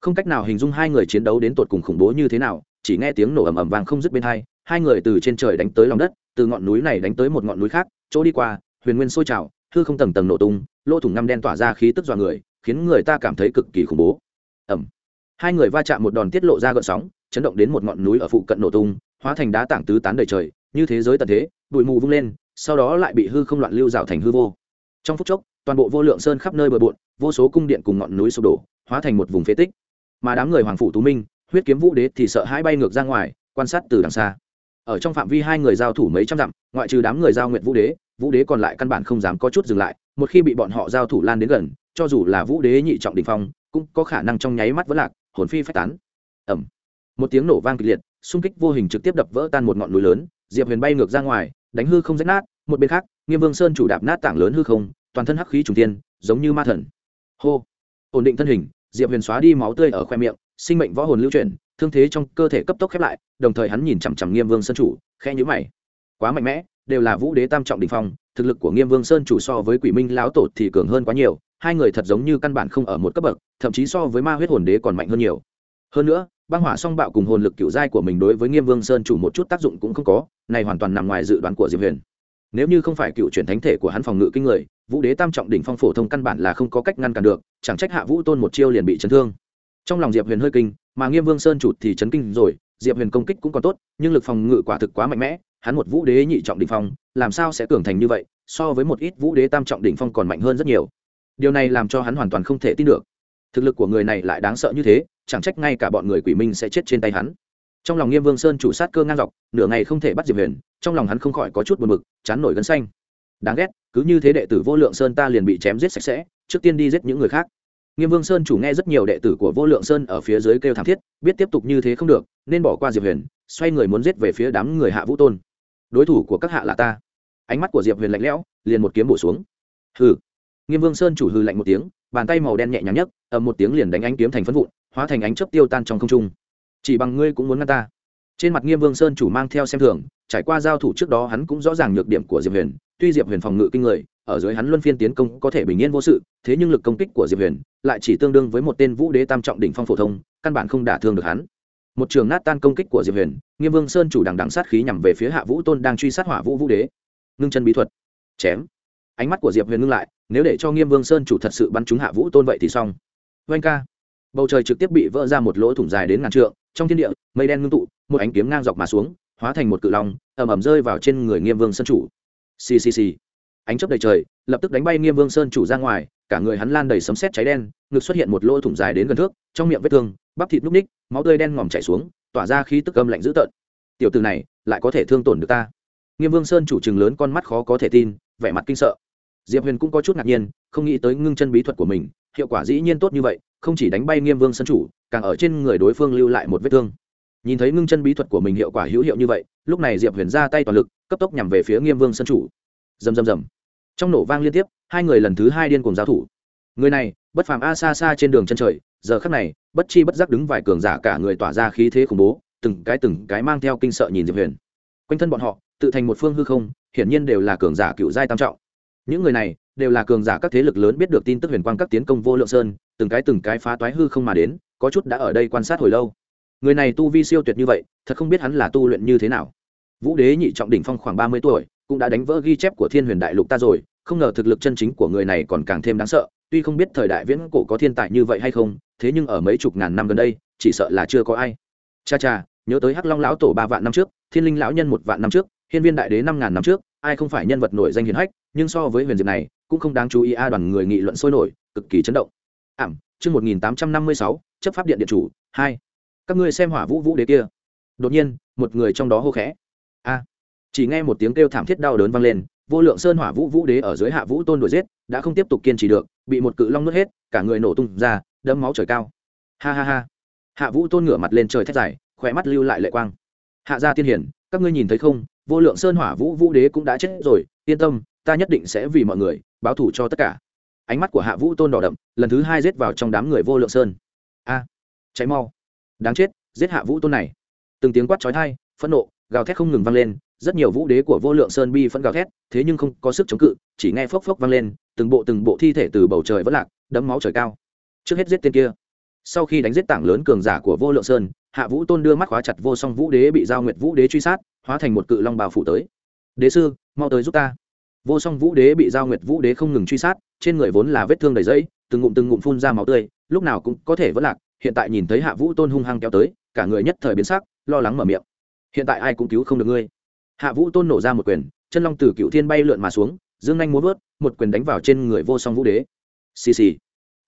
Không cách nào hình dung hai người chiến đấu đến tột cùng khủng bố như thế nào, chỉ nghe tiếng nổ ầm ầm vang không dứt bên hai, hai người từ trên trời đánh tới lòng đất, từ ngọn núi này đánh tới một ngọn núi khác, chỗ đi qua, huyền nguyên sôi trào, hư không tầng tầng nổ tung, lỗ thủng năm đen tỏa ra khí tức dọa người, khiến người ta cảm thấy cực kỳ khủng bố. Ầm. Hai người va chạm một đòn tiết lộ ra gợn sóng, chấn động đến một ngọn núi ở phụ cận nổ tung, hóa thành đá tảng tứ tán đầy trời, như thế giới tận thế, bụi mù vung lên, sau đó lại bị hư không loạn lưu rào thành hư vô. Trong phút chốc, toàn bộ vô lượng sơn khắp nơi bờ bộn, vô số cung điện cùng ngọn núi sụp đổ, hóa thành một vùng phế tích. Mà đám người hoàng phủ tú minh, huyết kiếm vũ đế thì sợ hãi bay ngược ra ngoài, quan sát từ đằng xa ở trong phạm vi hai người giao thủ mấy trăm dặm, ngoại trừ đám người giao nguyện vũ đế vũ đế còn lại căn bản không dám có chút dừng lại, một khi bị bọn họ giao thủ lan đến gần, cho dù là vũ đế nhị trọng đình phong, cũng có khả năng trong nháy mắt vỡ lạc, hồn phi phách tán. Ẩm một tiếng nổ vang kịch liệt, xung kích vô hình trực tiếp đập vỡ tan một ngọn núi lớn, diệp huyền bay ngược ra ngoài, đánh hư không rách nát, một bên khác, nghiêm vương sơn chủ đạp nát tảng lớn hư không, toàn thân hắc khí trùng tiên giống như ma thần. Hô. Ổn định thân hình, diệp huyền xóa đi máu tươi ở khoe miệng sinh mệnh võ hồn lưu chuyển, thương thế trong cơ thể cấp tốc khép lại, đồng thời hắn nhìn chằm chằm nghiêm vương sơn chủ khe nhữ mày. Quá mạnh mẽ, đều là vũ đế tam trọng đình phong, thực lực của nghiêm vương sơn chủ so với quỷ minh lão tổ thì cường hơn quá nhiều, hai người thật giống như căn bản không ở một cấp bậc, thậm chí so với ma huyết hồn đế còn mạnh hơn nhiều. Hơn nữa, băng hỏa song bạo cùng hồn lực cựu giai của mình đối với nghiêm vương sơn chủ một chút tác dụng cũng không có, này hoàn toàn nằm ngoài dự đoán của diệp huyền. Nếu như không phải cựu truyền thánh thể của hắn phòng ngự kinh người, vũ đế tam trọng đỉnh phong phổ thông căn bản là không có cách ngăn cản được, chẳng trách hạ vũ tôn một chiêu liền bị chấn thương trong lòng diệp huyền hơi kinh, mà nghiêm vương sơn chụt thì chấn kinh rồi, diệp huyền công kích cũng còn tốt, nhưng lực phòng ngự quả thực quá mạnh mẽ, hắn một vũ đế nhị trọng đỉnh phong, làm sao sẽ cường thành như vậy, so với một ít vũ đế tam trọng đỉnh phong còn mạnh hơn rất nhiều. Điều này làm cho hắn hoàn toàn không thể tin được. Thực lực của người này lại đáng sợ như thế, chẳng trách ngay cả bọn người quỷ minh sẽ chết trên tay hắn. Trong lòng nghiêm vương sơn chủ sát cơ ngang dọc, nửa ngày không thể bắt diệp huyền, trong lòng hắn không khỏi có chút buồn bực, chán nổi gân xanh. Đáng ghét, cứ như thế đệ tử vô lượng sơn ta liền bị chém giết sạch sẽ, trước tiên đi giết những người khác nghiêm vương sơn chủ nghe rất nhiều đệ tử của vô lượng sơn ở phía dưới kêu thảm thiết, biết tiếp tục như thế không được, nên bỏ qua diệp huyền, xoay người muốn giết về phía đám người hạ vũ tôn. Đối thủ của các hạ là ta. Ánh mắt của diệp huyền lạnh lẽo, liền một kiếm bổ xuống. Hừ. Nghiêm vương sơn chủ hừ lạnh một tiếng, bàn tay màu đen nhẹ nhàng nhất ầm một tiếng liền đánh ánh kiếm thành phân vụn, hóa thành ánh chớp tiêu tan trong không trung. Chỉ bằng ngươi cũng muốn ngăn ta. Trên mặt nghiêm vương sơn chủ mang theo xem thường, trải qua giao thủ trước đó hắn cũng rõ ràng nhược điểm của diệp huyền, tuy diệp huyền phòng ngự kinh người ở dưới hắn luân phiên tiến công có thể bình yên vô sự, thế nhưng lực công kích của diệp huyền lại chỉ tương đương với một tên vũ đế tam trọng đỉnh phong phổ thông, căn bản không đả thương được hắn. Một trường nát tan công kích của diệp huyền, nghiêm vương sơn chủ đằng đằng sát khí nhằm về phía hạ vũ tôn đang truy sát hỏa vũ vũ đế. Ngưng chân bí thuật. Chém. Ánh mắt của diệp huyền ngưng lại, nếu để cho nghiêm vương sơn chủ thật sự bắn trúng hạ vũ tôn vậy thì xong. Oanh ca. Bầu trời trực tiếp bị vỡ ra một lỗ thủng dài đến ngàn trượng, trong thiên địa, mây đen ngưng tụ, một ánh kiếm ngang dọc mà xuống, hóa thành một cự long, ầm ầm rơi vào trên người nghiêm vương sơn chủ. Ccc ánh chớp đầy trời, lập tức đánh bay nghiêm vương sơn chủ ra ngoài, cả người hắn lan đầy sấm sét cháy đen, ngực xuất hiện một lỗ thủng dài đến gần thước, trong miệng vết thương, bắp thịt núc ních, máu tươi đen ngòm chảy xuống, tỏa ra khí tức âm lạnh dữ tợn. Tiểu từ này, lại có thể thương tổn được ta? Nghiêm vương sơn chủ chừng lớn con mắt khó có thể tin, vẻ mặt kinh sợ. Diệp huyền cũng có chút ngạc nhiên, không nghĩ tới ngưng chân bí thuật của mình, hiệu quả dĩ nhiên tốt như vậy, không chỉ đánh bay nghiêm vương sơn chủ, càng ở trên người đối phương lưu lại một vết thương. Nhìn thấy ngưng chân bí thuật của mình hiệu quả hữu hiệu như vậy, lúc này diệp huyền ra tay toàn lực, cấp tốc nhằm về phía nghiêm vương sơn chủ. Dầm dầm dầm trong nổ vang liên tiếp, hai người lần thứ hai điên cùng giao thủ. Người này, bất phàm a xa xa trên đường chân trời, giờ khắc này, bất chi bất giác đứng vài cường giả cả người tỏa ra khí thế khủng bố, từng cái từng cái mang theo kinh sợ nhìn diệp huyền. Quanh thân bọn họ, tự thành một phương hư không, hiển nhiên đều là cường giả cựu giai tam trọng. Những người này, đều là cường giả các thế lực lớn biết được tin tức huyền quang các tiến công vô lượng sơn, từng cái từng cái phá toái hư không mà đến, có chút đã ở đây quan sát hồi lâu. Người này tu vi siêu tuyệt như vậy, thật không biết hắn là tu luyện như thế nào. Vũ đế nhị trọng đỉnh phong khoảng ba mươi tuổi, cũng đã đánh vỡ ghi chép của thiên huyền đại lục ta rồi không ngờ thực lực chân chính của người này còn càng thêm đáng sợ, tuy không biết thời đại viễn cổ có thiên tài như vậy hay không, thế nhưng ở mấy chục ngàn năm gần đây, chỉ sợ là chưa có ai. Cha cha, nhớ tới hắc long lão tổ ba vạn năm trước, thiên linh lão nhân một vạn năm trước, hiên viên đại đế năm ngàn năm trước, ai không phải nhân vật nổi danh hiền hách, nhưng so với huyền diệp này, cũng không đáng chú ý a đoàn người nghị luận sôi nổi, cực kỳ chấn động. Ảm, chương một nghìn tám trăm năm mươi sáu, chấp pháp điện điện chủ, hai. Các ngươi xem hỏa vũ vũ đế kia. Đột nhiên, một người trong đó hô khẽ. A chỉ nghe một tiếng kêu thảm thiết đau đớn vang lên, vô lượng sơn hỏa vũ vũ đế ở dưới hạ vũ tôn đuổi giết, đã không tiếp tục kiên trì được, bị một cự long nuốt hết, cả người nổ tung ra, đẫm máu trời cao. Ha ha ha. Hạ vũ tôn ngửa mặt lên trời thét dài, khỏe mắt lưu lại lệ quang. Hạ gia tiên hiển, các ngươi nhìn thấy không? Vô lượng sơn hỏa vũ vũ đế cũng đã chết rồi, yên tâm, ta nhất định sẽ vì mọi người, báo thù cho tất cả. Ánh mắt của hạ vũ tôn đỏ đậm, lần thứ hai giết vào trong đám người vô lượng sơn. A, cháy mau. Đáng chết, giết hạ vũ tôn này. Từng tiếng quát trói thai phẫn nộ, gào thét không ngừng vang lên rất nhiều vũ đế của vô lượng sơn bi phẫn gào thét, thế nhưng không có sức chống cự, chỉ nghe phốc phốc vang lên, từng bộ từng bộ thi thể từ bầu trời vỡ lạc, đẫm máu trời cao. Trước hết giết tên kia. Sau khi đánh giết tảng lớn cường giả của vô lượng sơn, hạ vũ tôn đưa mắt khóa chặt vô song vũ đế bị giao nguyệt vũ đế truy sát, hóa thành một cự long bào phủ tới. Đế sư, mau tới giúp ta. Vô song vũ đế bị giao nguyệt vũ đế không ngừng truy sát, trên người vốn là vết thương đầy dẫy từng ngụm từng ngụm phun ra máu tươi, lúc nào cũng có thể vỡ lạc, hiện tại nhìn thấy hạ vũ tôn hung hăng kéo tới, cả người nhất thời biến sắc, lo lắng mở miệng. Hiện tại ai cũng cứu không được ngươi hạ vũ tôn nổ ra một quyền, chân long từ cựu thiên bay lượn mà xuống, dương nhanh muốn vớt, một quyền đánh vào trên người vô song vũ đế. Xì xì.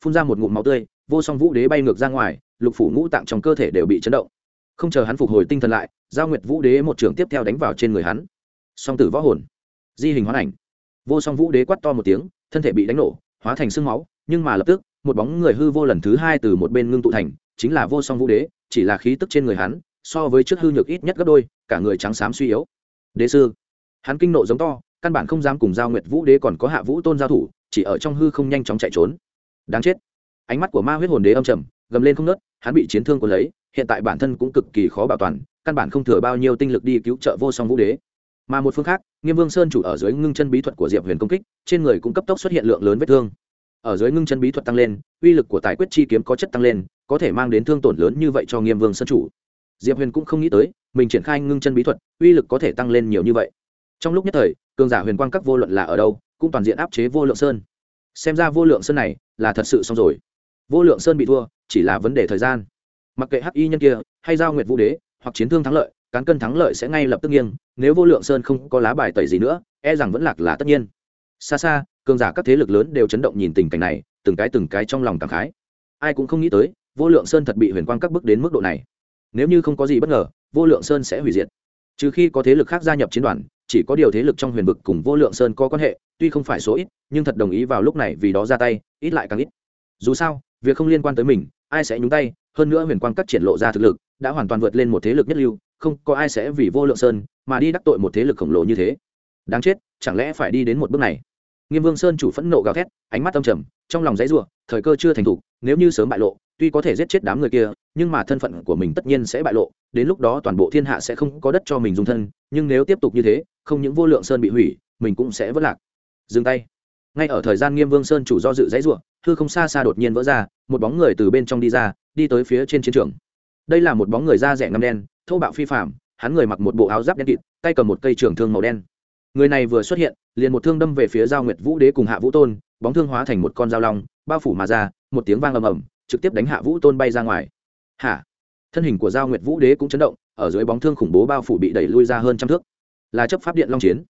Phun ra một ngụm máu tươi, vô song vũ đế bay ngược ra ngoài, lục phủ ngũ tạng trong cơ thể đều bị chấn động. Không chờ hắn phục hồi tinh thần lại, giao nguyệt vũ đế một trường tiếp theo đánh vào trên người hắn. Song tử võ hồn. Di hình hóa ảnh. Vô song vũ đế quát to một tiếng, thân thể bị đánh nổ, hóa thành sương máu, nhưng mà lập tức, một bóng người hư vô lần thứ hai từ một bên ngưng tụ thành, chính là vô song vũ đế, chỉ là khí tức trên người hắn, so với trước hư nhược ít nhất gấp đôi, cả người trắng xám suy yếu đế sư. Hắn kinh nộ giống to, căn bản không dám cùng giao nguyệt vũ đế còn có hạ vũ tôn giao thủ, chỉ ở trong hư không nhanh chóng chạy trốn. Đáng chết. Ánh mắt của ma huyết hồn đế âm trầm, gầm lên không nớt hắn bị chiến thương của lấy, hiện tại bản thân cũng cực kỳ khó bảo toàn, căn bản không thừa bao nhiêu tinh lực đi cứu trợ vô song vũ đế. Mà một phương khác, nghiêm vương sơn chủ ở dưới ngưng chân bí thuật của diệp huyền công kích, trên người cũng cấp tốc xuất hiện lượng lớn vết thương. Ở dưới ngưng chân bí thuật tăng lên, uy lực của tài quyết chi kiếm có chất tăng lên, có thể mang đến thương tổn lớn như vậy cho nghiêm vương sơn chủ. Diệp huyền cũng không nghĩ tới mình triển khai ngưng chân bí thuật, uy lực có thể tăng lên nhiều như vậy. Trong lúc nhất thời, cường giả huyền quang các vô luận là ở đâu, cũng toàn diện áp chế vô lượng sơn. Xem ra vô lượng sơn này là thật sự xong rồi. Vô lượng sơn bị thua, chỉ là vấn đề thời gian. Mặc kệ hắc y nhân kia, hay giao nguyệt vũ đế, hoặc chiến thương thắng lợi, cán cân thắng lợi sẽ ngay lập tức nghiêng, nếu vô lượng sơn không có lá bài tẩy gì nữa e rằng vẫn lạc là tất nhiên. Xa xa, cường giả các thế lực lớn đều chấn động nhìn tình cảnh này, từng cái từng cái trong lòng cảm khái. Ai cũng không nghĩ tới, vô lượng sơn thật bị huyền quang các bước đến mức độ này nếu như không có gì bất ngờ, vô lượng sơn sẽ hủy diệt. Trừ khi có thế lực khác gia nhập chiến đoàn, chỉ có điều thế lực trong huyền vực cùng vô lượng sơn có quan hệ, tuy không phải số ít, nhưng thật đồng ý vào lúc này vì đó ra tay, ít lại càng ít. Dù sao, việc không liên quan tới mình, ai sẽ nhúng tay, hơn nữa huyền quang các triển lộ ra thực lực, đã hoàn toàn vượt lên một thế lực nhất lưu, không có ai sẽ vì vô lượng sơn mà đi đắc tội một thế lực khổng lồ như thế. Đáng chết, chẳng lẽ phải đi đến một bước này? Nghiêm vương sơn chủ phẫn nộ gào thét, ánh mắt âm trầm, trong lòng dãy ruộng thời cơ chưa thành thục nếu như sớm bại lộ tuy có thể giết chết đám người kia, nhưng mà thân phận của mình tất nhiên sẽ bại lộ, đến lúc đó toàn bộ thiên hạ sẽ không có đất cho mình dùng thân, nhưng nếu tiếp tục như thế, không những vô lượng sơn bị hủy, mình cũng sẽ vất lạc. Dừng tay. Ngay ở thời gian nghiêm vương sơn chủ do dự dãy ruộng hư không xa xa đột nhiên vỡ ra, một bóng người từ bên trong đi ra, đi tới phía trên chiến trường. Đây là một bóng người da rẻ ngâm đen, thô bạo phi phạm hắn người mặc một bộ áo giáp đen kịt, tay cầm một cây trường thương màu đen. Người này vừa xuất hiện, liền một thương đâm về phía giao nguyệt vũ đế cùng hạ vũ tôn, bóng thương hóa thành một con dao long, bao phủ mà ra, một tiếng vang ầm ầm trực tiếp đánh hạ vũ tôn bay ra ngoài. Hả? Thân hình của giao nguyệt vũ đế cũng chấn động, ở dưới bóng thương khủng bố bao phủ bị đẩy lui ra hơn trăm thước. Là chấp pháp điện long chiến.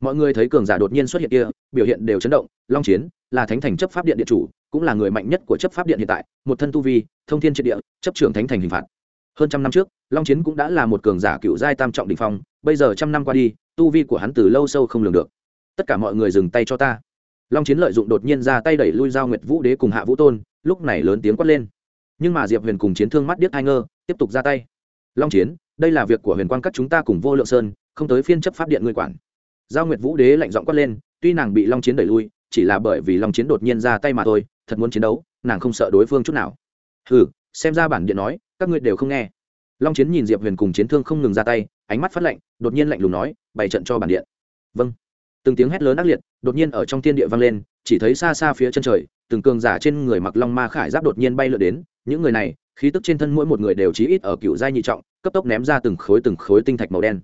Mọi người thấy cường giả đột nhiên xuất hiện kia, biểu hiện đều chấn động. Long chiến là thánh thành chấp pháp điện điện chủ, cũng là người mạnh nhất của chấp pháp điện hiện tại, một thân tu vi, thông thiên triệt địa, chấp trưởng thánh thành hình phạt. Hơn trăm năm trước, long chiến cũng đã là một cường giả cựu giai tam trọng đình phong, bây giờ trăm năm qua đi, tu vi của hắn từ lâu sâu không lường được. Tất cả mọi người dừng tay cho ta. Long chiến lợi dụng đột nhiên ra tay đẩy lui giao nguyệt vũ đế cùng hạ vũ tôn lúc này lớn tiếng quát lên. Nhưng mà diệp huyền cùng chiến thương mắt điếc hai ngơ, tiếp tục ra tay. Long chiến, đây là việc của huyền quan các chúng ta cùng vô lượng sơn, không tới phiên chấp pháp điện ngươi quản. Giao nguyệt vũ đế lạnh giọng quát lên, tuy nàng bị long chiến đẩy lui, chỉ là bởi vì long chiến đột nhiên ra tay mà thôi, thật muốn chiến đấu, nàng không sợ đối phương chút nào. Hừ, xem ra bản điện nói, các ngươi đều không nghe. Long chiến nhìn diệp huyền cùng chiến thương không ngừng ra tay, ánh mắt phát lạnh, đột nhiên lạnh lùng nói, bày trận cho bản điện. Vâng từng tiếng hét lớn ác liệt đột nhiên ở trong thiên địa vang lên, chỉ thấy xa xa phía chân trời, từng cường giả trên người mặc long ma khải giáp đột nhiên bay lượn đến, những người này, khí tức trên thân mỗi một người đều chí ít ở cựu giai nhị trọng, cấp tốc ném ra từng khối từng khối tinh thạch màu đen.